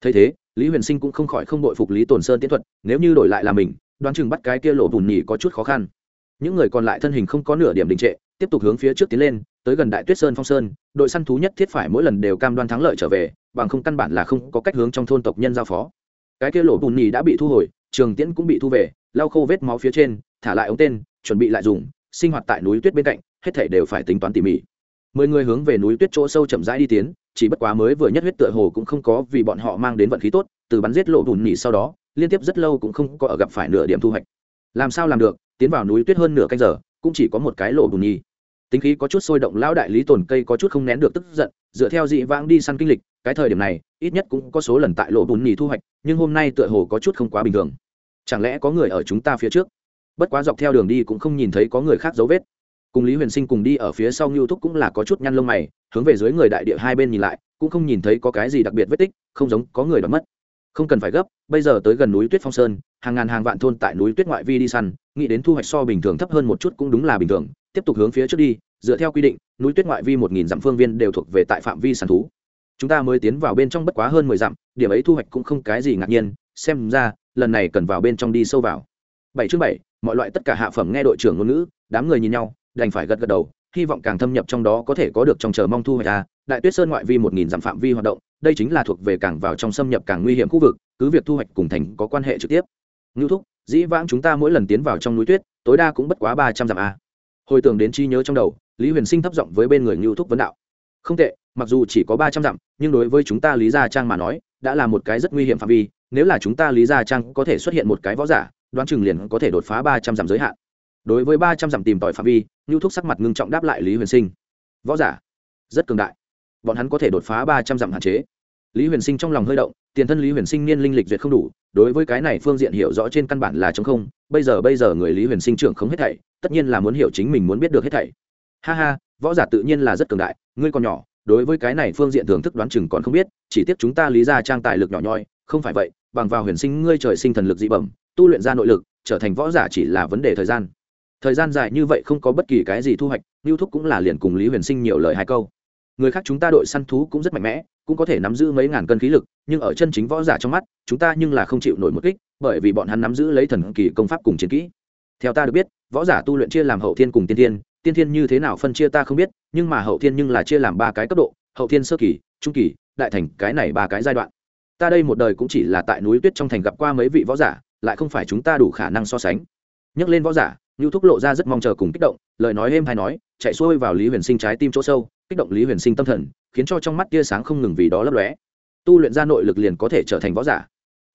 Thấy thế, lý huyền sinh cũng không khỏi không đội phục lý tồn sơn tiến thuật, nếu như đổi lại là mình, đoán chừng bắt cái kia lộ bùn nhì có chút khó khăn. Những người còn lại thân hình không có nửa điểm đình trệ, tiếp tục hướng phía trước tiến lên, tới gần đại tuyết sơn phong sơn, đội săn thú nhất thiết phải mỗi lần đều cam đoan thắng lợi trở về, bằng không căn bản là không có cách hướng trong thôn tộc nhân giao phó. Cái kia lộ bùn nhì đã bị thu hồi, trường tiễn cũng bị thu về, lau khô vết máu phía trên, thả lại ống tên, chuẩn bị lại dùng, sinh hoạt tại núi tuyết bên cạnh, hết thể đều phải tính toán tỉ mỉ. Mười người hướng về núi tuyết chỗ sâu chậm rãi đi tiến chỉ bất quá mới vừa nhất huyết tựa hồ cũng không có vì bọn họ mang đến vận khí tốt, từ bắn giết lộ bùn nhỉ sau đó, liên tiếp rất lâu cũng không có ở gặp phải nửa điểm thu hoạch. Làm sao làm được, tiến vào núi tuyết hơn nửa canh giờ, cũng chỉ có một cái lộ bùn nhì tính khí có chút sôi động, lão đại lý tồn cây có chút không nén được tức giận, dựa theo dị vãng đi săn kinh lịch, cái thời điểm này, ít nhất cũng có số lần tại lộ bùn nhì thu hoạch, nhưng hôm nay tựa hồ có chút không quá bình thường. Chẳng lẽ có người ở chúng ta phía trước? Bất quá dọc theo đường đi cũng không nhìn thấy có người khác dấu vết cùng lý huyền sinh cùng đi ở phía sau ngưu thúc cũng là có chút nhăn lông mày, hướng về dưới người đại địa hai bên nhìn lại, cũng không nhìn thấy có cái gì đặc biệt vết tích, không giống có người đoán mất. Không cần phải gấp, bây giờ tới gần núi tuyết phong sơn, hàng ngàn hàng vạn thôn tại núi tuyết ngoại vi đi săn, nghĩ đến thu hoạch so bình thường thấp hơn một chút cũng đúng là bình thường, tiếp tục hướng phía trước đi, dựa theo quy định, núi tuyết ngoại vi một nghìn dặm phương viên đều thuộc về tại phạm vi săn thú. Chúng ta mới tiến vào bên trong bất quá hơn mười dặm, điểm ấy thu hoạch cũng không cái gì ngạc nhiên, xem ra, lần này cần vào bên trong đi sâu vào. Bảy chương bảy, mọi loại tất cả hạ phẩm nghe đội trưởng ngôn ngữ, đám người nhìn nhau đành phải gật gật đầu, hy vọng càng thâm nhập trong đó có thể có được trong chờ mong thu hoạch ra đại tuyết sơn ngoại vi một nghìn dặm phạm vi hoạt động, đây chính là thuộc về càng vào trong xâm nhập càng nguy hiểm khu vực, cứ việc thu hoạch cùng thành có quan hệ trực tiếp. Ngưu thúc, dĩ vãng chúng ta mỗi lần tiến vào trong núi tuyết, tối đa cũng bất quá ba trăm dặm a hồi tưởng đến chi nhớ trong đầu, lý huyền sinh thấp giọng với bên người ngưu thúc vấn đạo. Không tệ, mặc dù chỉ có ba trăm dặm, nhưng đối với chúng ta lý gia trang mà nói, đã là một cái rất nguy hiểm phạm vi, nếu là chúng ta lý gia trang có thể xuất hiện một cái võ giả, đoán chừng liền có thể đột phá ba trăm dặm giới hạn đối với ba trăm dặm tìm tòi phạm vi ngưu thúc sắc mặt ngưng trọng đáp lại lý huyền sinh. Võ giả, rất cường đại. Bọn hắn có thể đột phá ba trăm dặm hạn chế. Lý huyền sinh trong lòng hơi động, tiền thân lý huyền sinh niên linh lịch duyệt không đủ, đối với cái này phương diện hiểu rõ trên căn bản là chống không, bây giờ bây giờ người lý huyền sinh trưởng không hết thảy, tất nhiên là muốn hiểu chính mình muốn biết được hết thảy. Ha ha, võ giả tự nhiên là rất cường đại, ngươi còn nhỏ, đối với cái này phương diện thưởng thức đoán chừng còn không biết, chỉ tiếc chúng ta lý ra trang tài lực nhỏ nhoi, không phải vậy, bằng vào huyền sinh ngươi trời sinh thần lực dị bẩm, tu luyện ra nội lực, trở thành võ giả chỉ là vấn đề thời gian thời gian dài như vậy không có bất kỳ cái gì thu hoạch lưu thúc cũng là liền cùng lý huyền sinh nhiều lời hai câu. Người khác chúng ta đội săn thú cũng rất mạnh mẽ, cũng có thể nắm giữ mấy ngàn cân khí lực, nhưng ở chân chính võ giả trong mắt, chúng ta nhưng là không chịu nổi một kích, bởi vì bọn hắn nắm giữ lấy thần kỳ công pháp cùng chiến kỹ. Theo ta được biết, võ giả tu luyện chia làm hậu thiên cùng tiên thiên tiên thiên như thế nào phân chia ta không biết, nhưng mà hậu thiên nhưng là chia làm ba cái cấp độ, hậu thiên sơ kỳ, trung kỳ, đại thành, cái này ba cái giai đoạn. Ta đây một đời cũng chỉ là tại núi tuyết trong thành gặp qua mấy vị võ giả, lại không phải chúng ta đủ khả năng so sánh. Nhắc lên võ giả Nưu Thúc lộ ra rất mong chờ cùng kích động, lời nói êm hay nói, chạy xuôi vào Lý Huyền Sinh trái tim chỗ sâu, kích động Lý Huyền Sinh tâm thần, khiến cho trong mắt tia sáng không ngừng vì đó lấp lóe. Tu luyện ra nội lực liền có thể trở thành võ giả.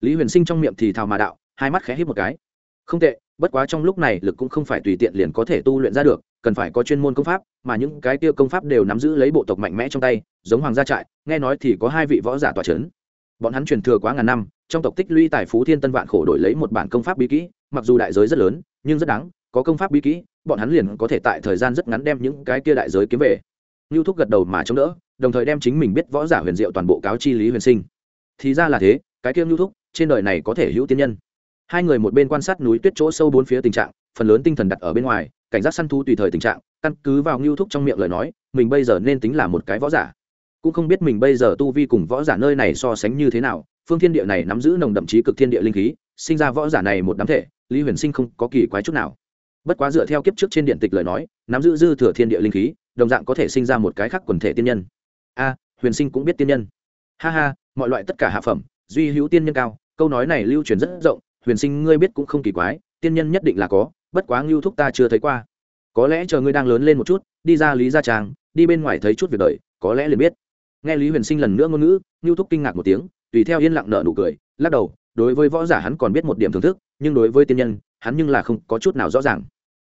Lý Huyền Sinh trong miệng thì thào mà đạo, hai mắt khẽ híp một cái. Không tệ, bất quá trong lúc này lực cũng không phải tùy tiện liền có thể tu luyện ra được, cần phải có chuyên môn công pháp, mà những cái kia công pháp đều nắm giữ lấy bộ tộc mạnh mẽ trong tay, giống hoàng gia trại, nghe nói thì có hai vị võ giả tọa chấn. Bọn hắn truyền thừa quá ngàn năm, trong tộc tích lũy tài phú thiên tân vạn khổ đổi lấy một bản công pháp bí kỹ, mặc dù đại giới rất lớn, nhưng rất đáng, có công pháp bí kỹ, bọn hắn liền có thể tại thời gian rất ngắn đem những cái kia đại giới kiếm về. Ngưu thúc gật đầu mà chống đỡ, đồng thời đem chính mình biết võ giả huyền diệu toàn bộ cáo chi lý huyền sinh. Thì ra là thế, cái kia ngưu thúc, trên đời này có thể hữu tiên nhân. Hai người một bên quan sát núi tuyết chỗ sâu bốn phía tình trạng, phần lớn tinh thần đặt ở bên ngoài, cảnh giác săn thu tùy thời tình trạng, căn cứ vào ngưu thúc trong miệng lời nói, mình bây giờ nên tính là một cái võ giả. Cũng không biết mình bây giờ tu vi cùng võ giả nơi này so sánh như thế nào, phương thiên địa này nắm giữ nồng đậm chí cực thiên địa linh khí, sinh ra võ giả này một đám thể, lý huyền sinh không có kỳ quái chút nào bất quá dựa theo kiếp trước trên điện tịch lời nói, nắm giữ dư thừa thiên địa linh khí, đồng dạng có thể sinh ra một cái khác quần thể tiên nhân. A, huyền sinh cũng biết tiên nhân. Ha ha, mọi loại tất cả hạ phẩm, duy hữu tiên nhân cao, câu nói này lưu truyền rất rộng, huyền sinh ngươi biết cũng không kỳ quái, tiên nhân nhất định là có, bất quá ngưu thúc ta chưa thấy qua. Có lẽ chờ ngươi đang lớn lên một chút, đi ra lý gia tràng, đi bên ngoài thấy chút việc đời, có lẽ liền biết. Nghe lý huyền sinh lần nữa ngôn ngữ, ngưu thúc kinh ngạc một tiếng, tùy theo yên lặng nợ nụ cười, lắc đầu, đối với võ giả hắn còn biết một điểm thưởng thức, nhưng đối với tiên nhân, hắn nhưng là không có chút nào rõ ràng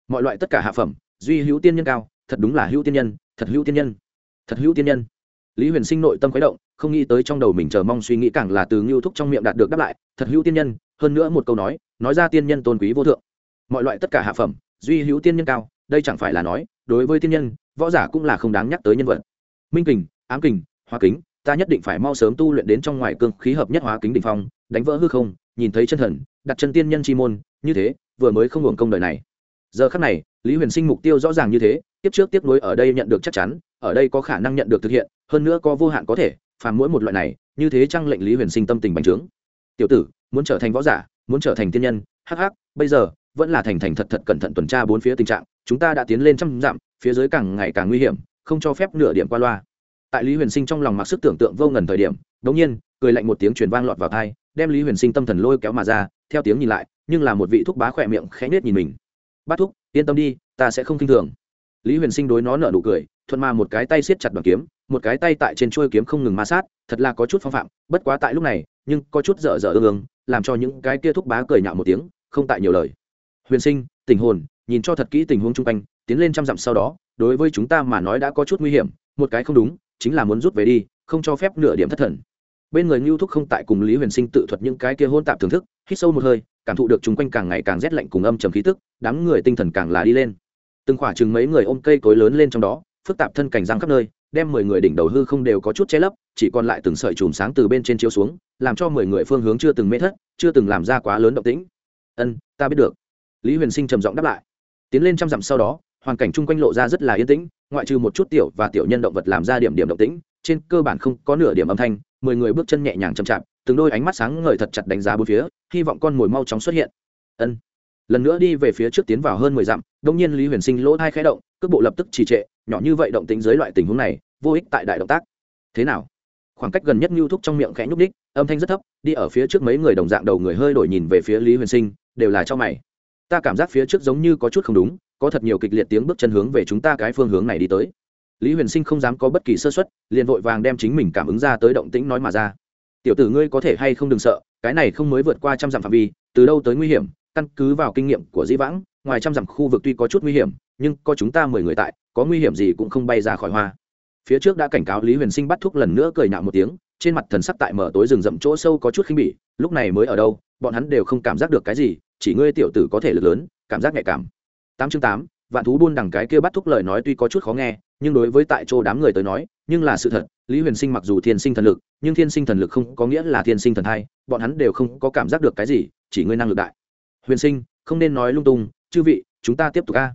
mọi loại tất cả hạ phẩm, duy hữu tiên nhân cao, thật đúng là hữu tiên nhân, thật hữu tiên nhân, thật hữu tiên nhân. Lý huyền sinh nội tâm khuấy động, không nghĩ tới trong đầu mình chờ mong suy nghĩ càng là từ ngưu thúc trong miệng đạt được đáp lại, thật hữu tiên nhân, hơn nữa một câu nói nói ra tiên nhân tôn quý vô thượng. Mọi loại tất cả hạ phẩm, duy hữu tiên nhân cao, đây chẳng phải là nói, đối với tiên nhân, võ giả cũng là không đáng nhắc tới nhân vật. Minh kình, ám kình hoa kính, ta nhất định phải mau sớm tu luyện đến trong ngoài cương khí hợp nhất hóa kính đỉnh phong, đánh vỡ hư không, nhìn thấy chân thần, đặt chân tiên nhân chi môn, như thế, vừa mới không hưởng công đời này giờ khắc này, lý huyền sinh mục tiêu rõ ràng như thế, tiếp trước tiếp nối ở đây nhận được chắc chắn, ở đây có khả năng nhận được thực hiện, hơn nữa có vô hạn có thể, phàm mỗi một loại này, như thế chăng lệnh lý huyền sinh tâm tình bành trướng. Tiểu tử, muốn trở thành võ giả, muốn trở thành tiên nhân, hắc hắc, bây giờ, vẫn là thành thành thật thật cẩn thận tuần tra bốn phía tình trạng, chúng ta đã tiến lên trăm dặm, phía dưới càng ngày càng nguy hiểm, không cho phép nửa điểm qua loa. Tại lý huyền sinh trong lòng mặc sức tưởng tượng vô ngần thời điểm, đống nhiên, cười lạnh một tiếng truyền vang lọt vào thai đem lý huyền sinh tâm thần lôi kéo mà ra, theo tiếng nhìn lại, nhưng là một vị thúc bá khỏe miệng khẽ nết nhìn mình bát thúc, yên tâm đi, ta sẽ không k i n h thường. Lý huyền sinh đối nó nở nụ cười, thuận mà một cái tay siết chặt đoàn kiếm, một cái tay tại trên chuôi kiếm không ngừng ma sát, thật là có chút phong phạm, bất quá tại lúc này, nhưng có chút dở dở ương ương, làm cho những cái kia thúc bá cười nhạo một tiếng, không tại nhiều lời. Huyền sinh, tình hồn, nhìn cho thật kỹ tình huống chung quanh, tiến lên trăm dặm sau đó, đối với chúng ta mà nói đã có chút nguy hiểm, một cái không đúng, chính là muốn rút về đi, không cho phép nửa điểm thất thần. Bên người ngưu thúc không tại cùng lý huyền sinh tự thuật những cái kia hôn tạp thưởng thức, hít sâu một hơi cảm thụ được chúng quanh càng ngày càng rét lạnh cùng âm trầm khí tức, đám người tinh thần càng là đi lên. Từng khỏa chừng mấy người ôm cây cối lớn lên trong đó, phức tạp thân cảnh giang khắp nơi, đem mười người đỉnh đầu hư không đều có chút che lấp, chỉ còn lại từng sợi chùm sáng từ bên trên chiếu xuống, làm cho mười người phương hướng chưa từng mê thất, chưa từng làm ra quá lớn động tĩnh. Ân, ta biết được. Lý huyền sinh trầm giọng đáp lại. Tiến lên trăm dặm sau đó, hoàn cảnh chung quanh lộ ra rất là yên tĩnh, ngoại trừ một chút tiểu và tiểu nhân động vật làm ra điểm điểm động tĩnh, trên cơ bản không có nửa điểm âm thanh mười người bước chân nhẹ nhàng chậm chạp, từng đôi ánh mắt sáng ngời thật chặt đánh giá bốn phía, hy vọng con mồi mau chóng xuất hiện. Ân. Lần nữa đi về phía trước tiến vào hơn mười dặm, đông nhiên lý huyền sinh lỗ hai khẽ động, cước bộ lập tức trì trệ, nhỏ như vậy động tính dưới loại tình huống này, vô ích tại đại động tác. Thế nào? Khoảng cách gần nhất lưu thúc trong miệng khẽ nhúc đích âm thanh rất thấp, đi ở phía trước mấy người đồng dạng đầu người hơi đổi nhìn về phía lý huyền sinh, đều là cho mày. Ta cảm giác phía trước giống như có chút không đúng, có thật nhiều kịch liệt tiếng bước chân hướng về chúng ta cái phương hướng này đi tới lý huyền sinh không dám có bất kỳ sơ xuất liền vội vàng đem chính mình cảm ứng ra tới động tĩnh nói mà ra. Tiểu tử ngươi có thể hay không đừng sợ, cái này không mới vượt qua trăm dặm phạm vi, từ đâu tới nguy hiểm, căn cứ vào kinh nghiệm của dĩ vãng, ngoài trăm dặm khu vực tuy có chút nguy hiểm, nhưng có chúng ta mười người tại, có nguy hiểm gì cũng không bay ra khỏi hoa. Phía trước đã cảnh cáo lý huyền sinh bắt thúc lần nữa cười nạo một tiếng, trên mặt thần sắc tại mở tối rừng rậm chỗ sâu có chút khinh bỉ, lúc này mới ở đâu, bọn hắn đều không cảm giác được cái gì, chỉ ngươi tiểu tử có thể lực lớn, cảm giác nhạy cảm. Tám chương tám, vạn thú buôn đằng cái kia bắt thúc lời nói tuy có chút khó nghe nhưng đối với tại chỗ đám người tới nói, nhưng là sự thật, lý huyền sinh mặc dù thiên sinh thần lực, nhưng thiên sinh thần lực không có nghĩa là thiên sinh thần thai, bọn hắn đều không có cảm giác được cái gì, chỉ ngươi năng lực đại. Huyền sinh, không nên nói lung tung, chư vị, chúng ta tiếp tục ca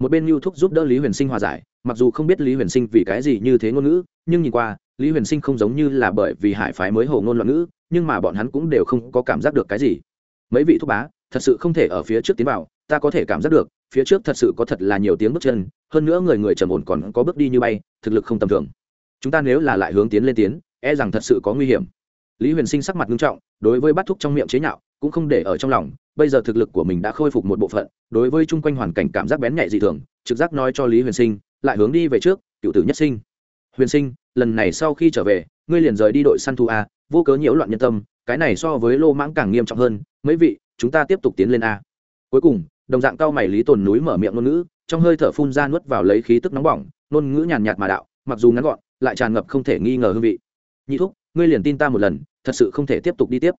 một bên lưu thúc giúp đỡ lý huyền sinh hòa giải, mặc dù không biết lý huyền sinh vì cái gì như thế ngôn ngữ, nhưng nhìn qua, lý huyền sinh không giống như là bởi vì hải phái mới hồ ngôn loạn ngữ, nhưng mà bọn hắn cũng đều không có cảm giác được cái gì. Mấy vị thúc bá thật sự không thể ở phía trước tiến vào, ta có thể cảm giác được, phía trước thật sự có thật là nhiều tiếng bước chân, hơn nữa người người trầm ổn còn có bước đi như bay, thực lực không tầm thường. Chúng ta nếu là lại hướng tiến lên tiến e rằng thật sự có nguy hiểm. Lý huyền sinh sắc mặt nghiêm trọng, đối với bắt thúc trong miệng chế nhạo, cũng không để ở trong lòng, bây giờ thực lực của mình đã khôi phục một bộ phận, đối với chung quanh hoàn cảnh cảm giác bén nhạy dị thường, trực giác nói cho lý huyền sinh, lại hướng đi về trước, cựu tử nhất sinh. Huyền sinh, lần này sau khi trở về, ngươi liền rời đi đội săn thu a, vô cớ nhiễu loạn nhân tâm, cái này so với lô mãng càng nghiêm trọng hơn, mấy vị chúng ta tiếp tục tiến lên a. Cuối cùng, đồng dạng cao mày lý tồn núi mở miệng ngôn ngữ, trong hơi thở phun ra nuốt vào lấy khí tức nóng bỏng, ngôn ngữ nhàn nhạt mà đạo, mặc dù ngắn gọn, lại tràn ngập không thể nghi ngờ hương vị. Nhị thúc, ngươi liền tin ta một lần, thật sự không thể tiếp tục đi tiếp.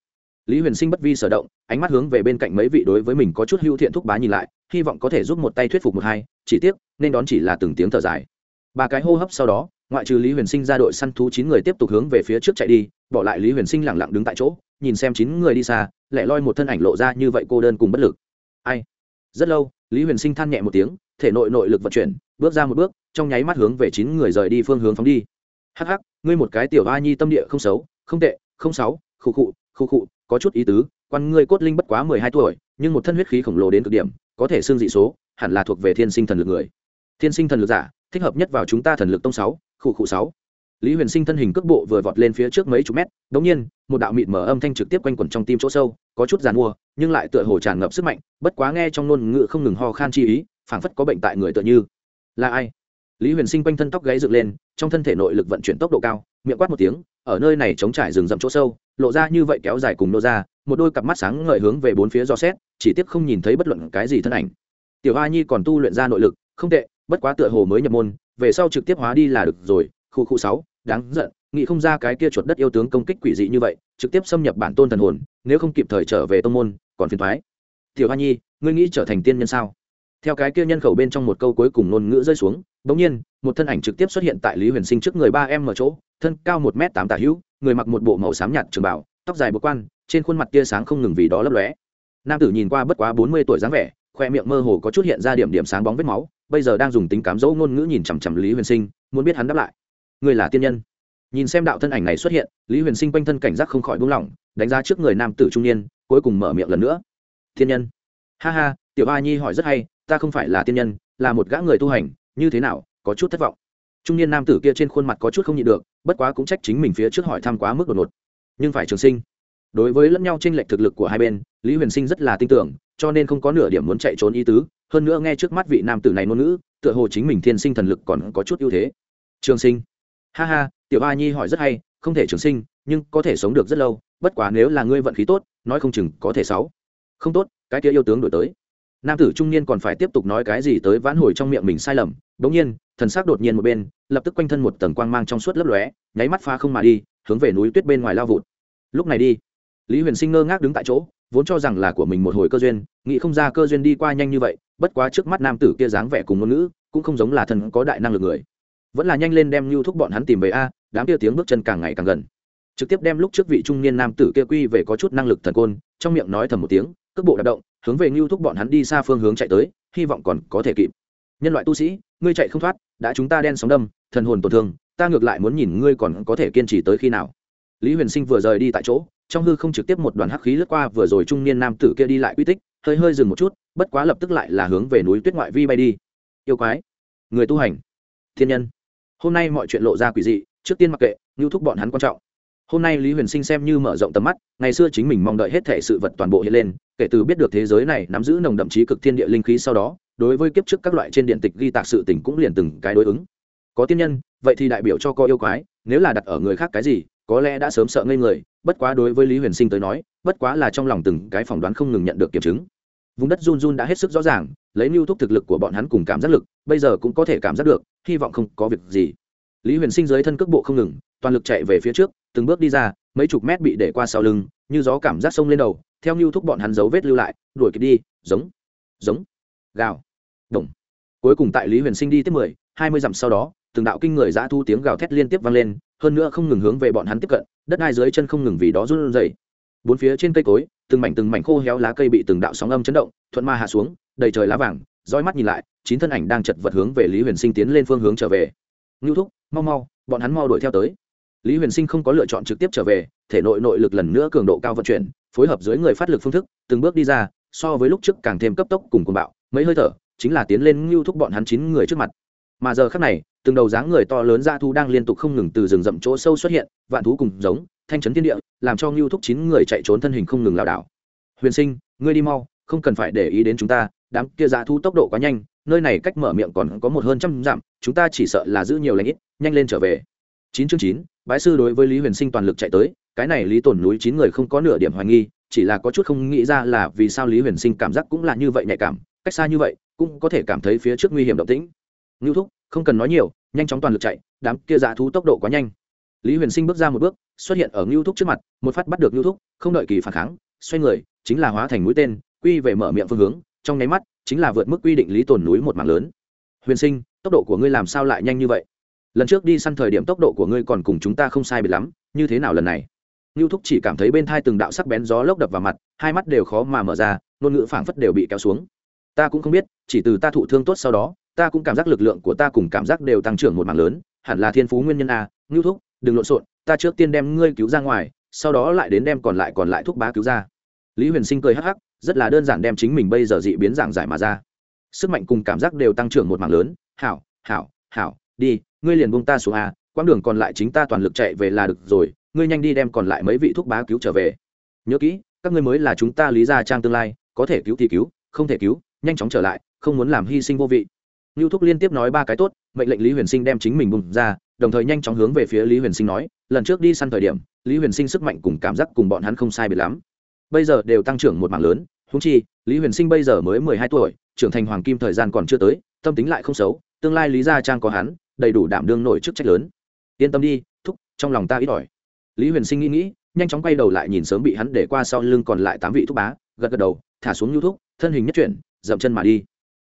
Lý huyền sinh bất vi sở động, ánh mắt hướng về bên cạnh mấy vị đối với mình có chút hưu thiện thúc bá nhìn lại, hy vọng có thể giúp một tay thuyết phục một hai, chỉ tiếc, nên đón chỉ là từng tiếng thở dài. Ba cái hô hấp sau đó, ngoại trừ lý huyền sinh ra đội săn thú chín người tiếp tục hướng về phía trước chạy đi, bỏ lại lý huyền sinh lẳng lặng đứng tại chỗ nhìn xem chín người đi xa, lẻ loi một thân ảnh lộ ra như vậy cô đơn cùng bất lực. Ai? Rất lâu, lý huyền sinh than nhẹ một tiếng, thể nội nội lực vận chuyển, bước ra một bước, trong nháy mắt hướng về chín người rời đi phương hướng phóng đi. Hắc hắc, ngươi một cái tiểu a nhi tâm địa không xấu, không tệ, không sáu khu khụ khu khụ, có chút ý tứ, quan ngươi cốt linh bất quá mười hai tuổi, nhưng một thân huyết khí khổng lồ đến cực điểm, có thể xương dị số, hẳn là thuộc về thiên sinh thần lực người. Thiên sinh thần lực giả, thích hợp nhất vào chúng ta thần lực tông sáu khu khụ sáu lý huyền sinh thân hình cước bộ vừa vọt lên phía trước mấy chục mét đ ỗ n g nhiên, một đạo mịt mở âm thanh trực tiếp quanh quẩn trong tim chỗ sâu, có chút giàn i mua, nhưng lại tựa hồ tràn ngập sức mạnh, bất quá nghe trong ngôn ngữ không ngừng ho khan chi ý, phảng phất có bệnh tại người tựa như. Là ai? Lý huyền sinh quanh thân tóc gáy dựng lên, trong thân thể nội lực vận chuyển tốc độ cao, miệng quát một tiếng, ở nơi này chống trải rừng rậm chỗ sâu, lộ ra như vậy kéo dài cùng nô ra, một đôi cặp mắt sáng ngời hướng về bốn phía do xét, chỉ tiếc không nhìn thấy bất luận cái gì thân ảnh. Tiểu A nhi còn tu luyện ra nội lực, không tệ, bất quá tựa hồ mới nhập môn, về sau trực tiếp hóa đi là được rồi khu khu sáu, đáng giận, nghĩ không ra cái kia chuột đất yêu tướng công kích quỷ dị như vậy, trực tiếp xâm nhập bản tôn thần hồn, nếu không kịp thời trở về tông môn, còn phiền thoái tiểu hoa nhi, ngươi nghĩ trở thành tiên nhân sao? Theo cái kia nhân khẩu bên trong một câu cuối cùng ngôn ngữ rơi xuống, bỗng nhiên, một thân ảnh trực tiếp xuất hiện tại lý huyền sinh trước người ba em ở chỗ, thân cao một m tám tả hữu, người mặc một bộ màu xám nhạt trường bảo tóc dài bột quan, trên khuôn mặt tia sáng không ngừng vì đó lấp lóe. Nam tử nhìn qua bất quá bốn mươi tuổi dáng vẻ, khoe miệng mơ hồ có chút hiện ra điểm điểm sáng bóng vết máu, bây giờ đang dùng tính cám dỗ ngôn ngữ nhìn chằm chằm lý huyền sinh, muốn biết hắn đáp lại người là tiên nhân. Nhìn xem đạo thân ảnh này xuất hiện, lý huyền sinh quanh thân cảnh giác không khỏi buông lỏng, đánh giá trước người nam tử trung niên, cuối cùng mở miệng lần nữa. Thiên nhân. Ha ha, tiểu a nhi hỏi rất hay, ta không phải là tiên nhân, là một gã người tu hành, như thế nào, có chút thất vọng. Trung niên nam tử kia trên khuôn mặt có chút không nhịn được, bất quá cũng trách chính mình phía trước hỏi thăm quá mức đột ngột. Nhưng phải trường sinh. Đối với lẫn nhau tranh lệch thực lực của hai bên, lý huyền sinh rất là tin tưởng, cho nên không có nửa điểm muốn chạy trốn ý tứ. Hơn nữa nghe trước mắt vị nam tử này ngôn ngữ, tựa hồ chính mình thiên sinh thần lực còn có chút ưu thế. Trường sinh ha ha, tiểu a nhi hỏi rất hay, không thể trường sinh, nhưng có thể sống được rất lâu, bất quá nếu là ngươi vận khí tốt, nói không chừng có thể sáu. Không tốt, cái kia yêu tướng đổi tới. Nam tử trung niên còn phải tiếp tục nói cái gì tới vãn hồi trong miệng mình sai lầm bỗng nhiên, thần sắc đột nhiên một bên, lập tức quanh thân một tầng quang mang trong suốt lấp lóe, nháy mắt pha không mà đi, hướng về núi tuyết bên ngoài lao vụt. Lúc này đi, lý huyền sinh ngơ ngác đứng tại chỗ, vốn cho rằng là của mình một hồi cơ duyên, nghĩ không ra cơ duyên đi qua nhanh như vậy, bất quá trước mắt nam tử kia dáng vẻ cùng ngôn ngữ, cũng không giống là thần có đại năng lực người vẫn là nhanh lên đem lưu thúc bọn hắn tìm về a, đám kia tiếng bước chân càng ngày càng gần. Trực tiếp đem lúc trước vị trung niên nam tử kia quy về có chút năng lực thần côn, trong miệng nói thầm một tiếng, cước bộ đạp động, hướng về lưu thúc bọn hắn đi xa phương hướng chạy tới, hy vọng còn có thể kịp. Nhân loại tu sĩ, ngươi chạy không thoát, đã chúng ta đen sóng đâm, thần hồn tổn thương, ta ngược lại muốn nhìn ngươi còn có thể kiên trì tới khi nào. Lý huyền sinh vừa rời đi tại chỗ, trong hư không trực tiếp một đoàn hắc khí lướt qua vừa rồi trung niên nam tử kia đi lại uy tích, hơi hơi dừng một chút, bất quá lập tức lại là hướng về núi tuyết ngoại vi bay đi. Yêu quái, người tu hành, thiên nhân hôm nay mọi chuyện lộ ra quỷ dị, trước tiên mặc kệ, ngưu thúc bọn hắn quan trọng. Hôm nay lý huyền sinh xem như mở rộng tầm mắt, ngày xưa chính mình mong đợi hết thể sự vật toàn bộ hiện lên, kể từ biết được thế giới này nắm giữ nồng đậm chí cực thiên địa linh khí sau đó, đối với kiếp trước các loại trên điện tịch ghi tạc sự tình cũng liền từng cái đối ứng. Có tiên nhân, vậy thì đại biểu cho có yêu quái, nếu là đặt ở người khác cái gì, có lẽ đã sớm sợ ngây người, bất quá đối với lý huyền sinh tới nói, bất quá là trong lòng từng cái phỏng đoán không ngừng nhận được kiểm chứng. Vùng đất run run đã hết sức rõ ràng lấy mưu thúc thực lực của bọn hắn cùng cảm giác lực, bây giờ cũng có thể cảm giác được, hy vọng không có việc gì. Lý huyền sinh dưới thân cước bộ không ngừng, toàn lực chạy về phía trước, từng bước đi ra, mấy chục mét bị để qua sau lưng, như gió cảm giác sông lên đầu, theo mưu thúc bọn hắn dấu vết lưu lại, đuổi kịp đi, giống giống, gào đồng cuối cùng tại lý huyền sinh đi tiếp mười, hai mươi dặm sau đó, từng đạo kinh người giã thu tiếng gào thét liên tiếp vang lên, hơn nữa không ngừng hướng về bọn hắn tiếp cận, đất hai dưới chân không ngừng vì đó run rẩy bốn phía trên cây cối, từng mảnh từng mảnh khô héo lá cây bị từng đạo sóng âm chấn động, thuận ma hạ xuống, đầy trời lá vàng roi mắt nhìn lại, chín thân ảnh đang chật vật hướng về lý huyền sinh tiến lên phương hướng trở về. Ngưu thúc, mau mau, bọn hắn mau đuổi theo tới. Lý huyền sinh không có lựa chọn trực tiếp trở về, thể nội nội lực lần nữa cường độ cao vận chuyển, phối hợp dưới người phát lực phương thức, từng bước đi ra, so với lúc trước càng thêm cấp tốc cùng cuồng bạo, mấy hơi thở, chính là tiến lên ngưu thúc bọn hắn chín người trước mặt. Mà giờ khác này, từng đầu dáng người to lớn ra thu đang liên tục không ngừng từ rừng rậm chỗ sâu xuất hiện, vạn thú cùng giống thanh trấn thiên địa, làm cho ngưu thúc chín người chạy trốn thân hình không ngừng lảo đảo. Huyền sinh, ngươi đi mau, không cần phải để ý đến chúng ta, đám kia dã thu tốc độ quá nhanh, nơi này cách mở miệng còn có một hơn trăm dặm, chúng ta chỉ sợ là giữ nhiều lãnh ít, nhanh lên trở về. Chín chương chín, bái sư đối với lý huyền sinh toàn lực chạy tới, cái này lý tổn núi chín người không có nửa điểm hoài nghi, chỉ là có chút không nghĩ ra là vì sao lý huyền sinh cảm giác cũng là như vậy nhạy cảm, cách xa như vậy, cũng có thể cảm thấy phía trước nguy hiểm động tĩnh. Ngưu thúc, không cần nói nhiều, nhanh chóng toàn lực chạy, đám kia dã thú tốc độ quá nhanh lý huyền sinh bước ra một bước, xuất hiện ở ngưu thúc trước mặt, một phát bắt được ngưu thúc, không đợi kỳ phản kháng, xoay người, chính là hóa thành mũi tên, quy về mở miệng phương hướng, trong nháy mắt, chính là vượt mức quy định lý tồn núi một mảng lớn. Huyền sinh, tốc độ của ngươi làm sao lại nhanh như vậy? Lần trước đi săn thời điểm tốc độ của ngươi còn cùng chúng ta không sai biệt lắm, như thế nào lần này? Ngưu thúc chỉ cảm thấy bên thai từng đạo sắc bén gió lốc đập vào mặt, hai mắt đều khó mà mở ra, ngôn ngữ phảng phất đều bị kéo xuống. Ta cũng không biết, chỉ từ ta thụ thương tốt sau đó, ta cũng cảm giác lực lượng của ta cùng cảm giác đều tăng trưởng một mảng lớn, hẳn là thiên phú nguyên nhân a, ngưu thúc đừng lộn xộn ta trước tiên đem ngươi cứu ra ngoài sau đó lại đến đem còn lại còn lại thuốc bá cứu ra. Lý huyền sinh cười hắc hắc rất là đơn giản đem chính mình bây giờ dị biến giảng giải mà ra. Sức mạnh cùng cảm giác đều tăng trưởng một mảng lớn. Hảo hảo hảo đi ngươi liền buông ta xuống a quãng đường còn lại chính ta toàn lực chạy về là được rồi ngươi nhanh đi đem còn lại mấy vị thuốc bá cứu trở về. Nhớ kỹ các ngươi mới là chúng ta lý gia trang tương lai có thể cứu thì cứu không thể cứu nhanh chóng trở lại không muốn làm hy sinh vô vị. Nưu Thúc liên tiếp nói ba cái tốt, mệnh lệnh Lý Huyền Sinh đem chính mình bùng ra, đồng thời nhanh chóng hướng về phía Lý Huyền Sinh nói, lần trước đi săn thời điểm, Lý Huyền Sinh sức mạnh cùng cảm giác cùng bọn hắn không sai biệt lắm. Bây giờ đều tăng trưởng một mảng lớn, huống chi, Lý Huyền Sinh bây giờ mới mười hai tuổi, trưởng thành hoàng kim thời gian còn chưa tới, tâm tính lại không xấu, tương lai Lý gia trang có hắn, đầy đủ đảm đương nổi chức trách lớn. Yên tâm đi, thúc, trong lòng ta ít ỏi. Lý Huyền Sinh nghĩ nghĩ, nhanh chóng quay đầu lại nhìn sớm bị hắn để qua sau lưng còn lại tám vị thúc bá, gật gật đầu, thả xuống nhu thúc, thân hình nhất chuyển, dậm chân mà đi.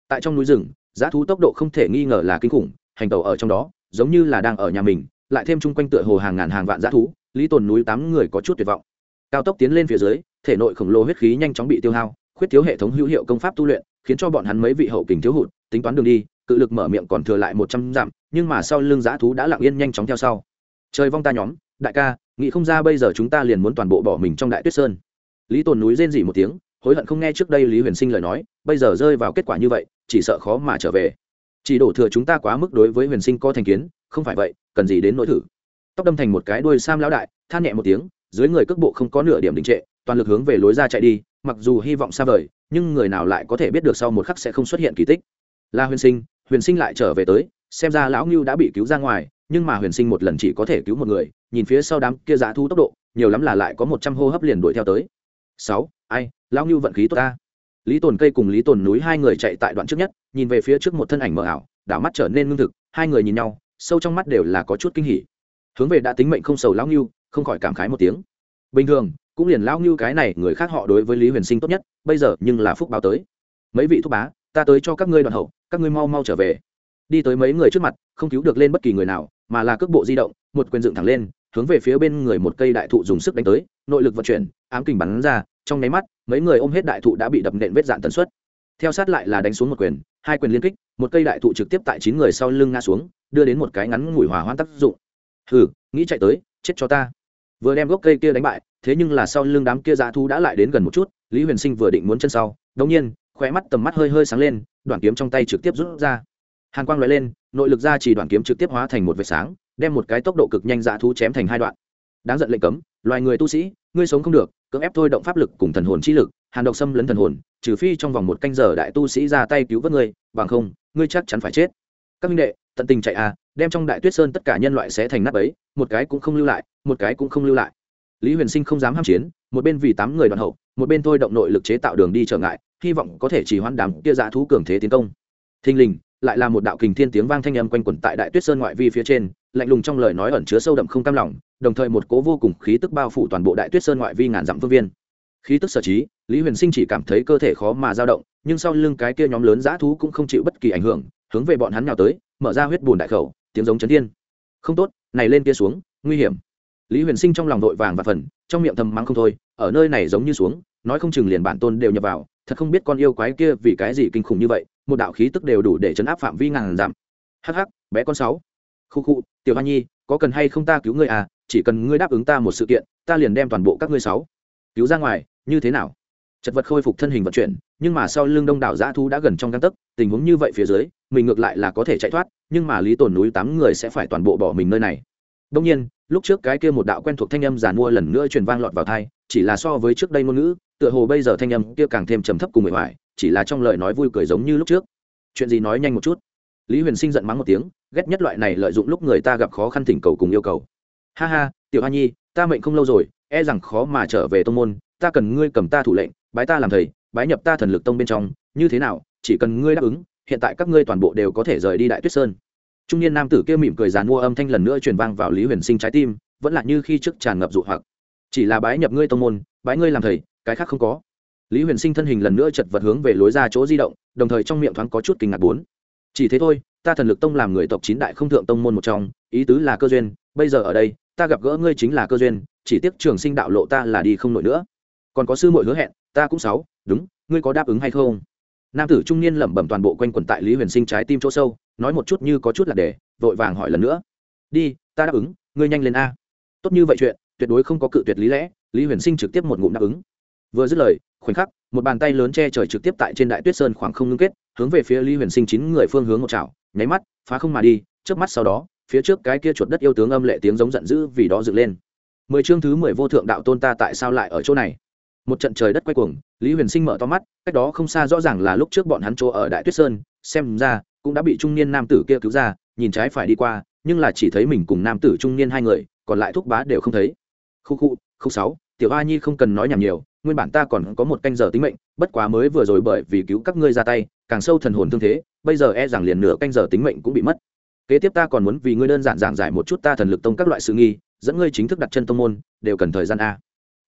Tại trong núi rừng, giá thú tốc độ không thể nghi ngờ là kinh khủng hành tàu ở trong đó giống như là đang ở nhà mình, lại thêm chung quanh tựa hồ hàng ngàn hàng vạn giá thú, lý tồn núi tám người có chút tuyệt vọng. Cao tốc tiến lên phía dưới, thể nội khổng lồ huyết khí nhanh chóng bị tiêu hao, khuyết thiếu hệ thống hữu hiệu công pháp tu luyện, khiến cho bọn hắn mấy vị hậu kình thiếu hụt, tính toán đường đi, cự lực mở miệng còn thừa lại một trăm dặm, nhưng mà sau lưng giã thú đã lặng yên nhanh chóng theo sau. Trời vong ta nhóm, đại ca, nghĩ không ra bây giờ chúng ta liền muốn toàn bộ bỏ mình trong đại tuyết sơn. Lý tồn núi rên dỉ một tiếng, hối hận không nghe trước đây lý huyền sinh lời nói, bây giờ rơi vào kết quả như vậy, chỉ sợ khó mà trở về chỉ đổ thừa chúng ta quá mức đối với huyền sinh có thành kiến, không phải vậy, cần gì đến nỗi thử. Tóc đâm thành một cái đuôi sam lão đại, than nhẹ một tiếng, dưới người cước bộ không có nửa điểm đình trệ, toàn lực hướng về lối ra chạy đi, mặc dù hy vọng xa vời, nhưng người nào lại có thể biết được sau một khắc sẽ không xuất hiện kỳ tích. Là huyền sinh huyền sinh lại trở về tới, xem ra lão ngưu đã bị cứu ra ngoài, nhưng mà huyền sinh một lần chỉ có thể cứu một người, nhìn phía sau đám kia giá thu tốc độ, nhiều lắm là lại có một trăm hô hấp liền đuổi theo tới. Sáu, ai, lão ngưu vận khí tốt ta lý tồn cây cùng lý tồn núi hai người chạy tại đoạn trước nhất, nhìn về phía trước một thân ảnh mờ ảo, đảo mắt trở nên ngưng thực, hai người nhìn nhau, sâu trong mắt đều là có chút kinh hỉ. Hướng về đã tính mệnh không sầu lão ngưu, không khỏi cảm khái một tiếng. Bình thường, cũng liền lão ngưu cái này, người khác họ đối với lý huyền sinh tốt nhất, bây giờ nhưng là phúc báo tới. Mấy vị thúc bá, ta tới cho các ngươi đoàn hậu, các ngươi mau mau trở về. Đi tới mấy người trước mặt, không cứu được lên bất kỳ người nào, mà là cước bộ di động, một quyền dựng thẳng lên, hướng về phía bên người một cây đại thụ dùng sức đánh tới, nội lực vận chuyển, ám kình bắn ra trong nháy mắt, mấy người ôm hết đại thụ đã bị đập nện vết dạn tần suất. Theo sát lại là đánh xuống một quyền, hai quyền liên kích, một cây đại thụ trực tiếp tại chín người sau lưng ngã xuống, đưa đến một cái ngắn ngủi hòa hoãn tác dụng. Hừ, nghĩ chạy tới, chết cho ta. Vừa đem gốc cây kia đánh bại, thế nhưng là sau lưng đám kia dã thú đã lại đến gần một chút, lý huyền sinh vừa định muốn chân sau, đống nhiên, khóe mắt tầm mắt hơi hơi sáng lên, đoạn kiếm trong tay trực tiếp rút ra. Hàn quang loại lên, nội lực ra chỉ đoạn kiếm trực tiếp hóa thành một vệt sáng, đem một cái tốc độ cực nhanh dã thú chém thành hai đoạn. Đáng giận lệnh cấm, loài người tu sĩ ngươi sống không được, cưỡng ép thôi động pháp lực cùng thần hồn chi lực, hàn độc xâm lấn thần hồn, trừ phi trong vòng một canh giờ đại tu sĩ ra tay cứu vớt ngươi, bằng không, ngươi chắc chắn phải chết. Các minh đệ, tận tình chạy à đem trong đại tuyết sơn tất cả nhân loại sẽ thành nắp ấy một cái cũng không lưu lại, một cái cũng không lưu lại. Lý huyền sinh không dám ham chiến, một bên vì tám người đoàn hậu, một bên thôi động nội lực chế tạo đường đi trở ngại, hy vọng có thể chỉ hoãn đám kia dã thú cường thế tiến công. Thình lình, lại là một đạo kình thiên tiếng vang thanh âm quanh quẩn tại đại tuyết sơn ngoại vi phía trên lạnh lùng trong lời nói ẩn chứa sâu đậm không cam lòng, đồng thời một cố vô cùng khí tức bao phủ toàn bộ đại tuyết sơn ngoại vi ngàn dặm phương viên. Khí tức sở trí, lý huyền sinh chỉ cảm thấy cơ thể khó mà dao động, nhưng sau lưng cái kia nhóm lớn dã thú cũng không chịu bất kỳ ảnh hưởng, hướng về bọn hắn nào tới, mở ra huyết bùn đại khẩu, tiếng giống chấn thiên. Không tốt, này lên kia xuống, nguy hiểm. Lý huyền sinh trong lòng vội vàng và phần, trong miệng thầm mắng không thôi, ở nơi này giống như xuống, nói không chừng liền bản tôn đều nhập vào, thật không biết con yêu quái kia vì cái gì kinh khủng như vậy, một đạo khí tức đều đủ để chấn áp phạm vi ngàn giảm hắc hắc, bé con sáu khu khu, tiểu hoa nhi, có cần hay không ta cứu ngươi à? Chỉ cần ngươi đáp ứng ta một sự kiện, ta liền đem toàn bộ các ngươi sáu cứu ra ngoài, như thế nào? Chật vật khôi phục thân hình vận chuyển, nhưng mà sau lưng đông đảo giã thu đã gần trong găng tấc, tình huống như vậy phía dưới, mình ngược lại là có thể chạy thoát, nhưng mà lý tồn núi tám người sẽ phải toàn bộ bỏ mình nơi này. Đông nhiên, lúc trước cái kia một đạo quen thuộc thanh âm giàn mua lần nữa truyền vang lọt vào thai chỉ là so với trước đây ngôn ngữ, tựa hồ bây giờ thanh âm kia càng thêm trầm thấp cùng người hoài chỉ là trong lời nói vui cười giống như lúc trước. Chuyện gì nói nhanh một chút? Lý huyền sinh giận mắng một tiếng, ghét nhất loại này lợi dụng lúc người ta gặp khó khăn thỉnh cầu cùng yêu cầu. Ha ha, tiểu hoa nhi, ta mệnh không lâu rồi e rằng khó mà trở về tông môn, ta cần ngươi cầm ta thủ lệnh, bái ta làm thầy, bái nhập ta thần lực tông bên trong, như thế nào, chỉ cần ngươi đáp ứng, hiện tại các ngươi toàn bộ đều có thể rời đi đại tuyết sơn. Trung niên nam tử kia mỉm cười dàn mua âm thanh lần nữa truyền vang vào lý huyền sinh trái tim, vẫn là như khi trước tràn ngập dụ hoặc. Chỉ là bái nhập ngươi tông môn, bái ngươi làm thầy, cái khác không có. Lý huyền sinh thân hình lần nữa chật vật hướng về lối ra chỗ di động, đồng thời trong miệng thoáng có chút kinh ngạc bốn chỉ thế thôi, ta thần lực tông làm người tộc chín đại không thượng tông môn một trong, ý tứ là cơ duyên, bây giờ ở đây, ta gặp gỡ ngươi chính là cơ duyên, chỉ tiếc trường sinh đạo lộ ta là đi không nổi nữa. Còn có sư muội hứa hẹn, ta cũng sáu, đúng, ngươi có đáp ứng hay không? Nam tử trung niên lẩm bẩm toàn bộ quanh quẩn tại lý huyền sinh trái tim chỗ sâu, nói một chút như có chút là để, vội vàng hỏi lần nữa. Đi, ta đáp ứng, ngươi nhanh lên a. Tốt như vậy chuyện, tuyệt đối không có cự tuyệt lý lẽ, lý huyền sinh trực tiếp một ngụm đáp ứng. Vừa dứt lời khoảnh khắc, một bàn tay lớn che trời trực tiếp tại trên đại tuyết sơn khoảng không ngưng kết, hướng về phía lý huyền sinh chín người phương hướng một chảo, nháy mắt, phá không mà đi trước mắt sau đó, phía trước cái kia chuột đất yêu tướng âm lệ tiếng giống giận dữ vì đó dựng lên. Mười chương thứ mười vô thượng đạo tôn ta tại sao lại ở chỗ này? Một trận trời đất quay cuồng, lý huyền sinh mở to mắt, cách đó không xa rõ ràng là lúc trước bọn hắn chỗ ở đại tuyết sơn, xem ra cũng đã bị trung niên nam tử kia cứu ra, nhìn trái phải đi qua, nhưng là chỉ thấy mình cùng nam tử trung niên hai người, còn lại thúc bá đều không thấy. Khu khu khu sáu, tiểu a nhi không cần nói nhảm nhiều nguyên bản ta còn có một canh giờ tính mệnh, bất quá mới vừa rồi bởi vì cứu các ngươi ra tay, càng sâu thần hồn thương thế, bây giờ e rằng liền nửa canh giờ tính mệnh cũng bị mất. Kế tiếp ta còn muốn vì ngươi đơn giản giảng giải một chút ta thần lực tông các loại sự nghi, dẫn ngươi chính thức đặt chân tông môn, đều cần thời gian a.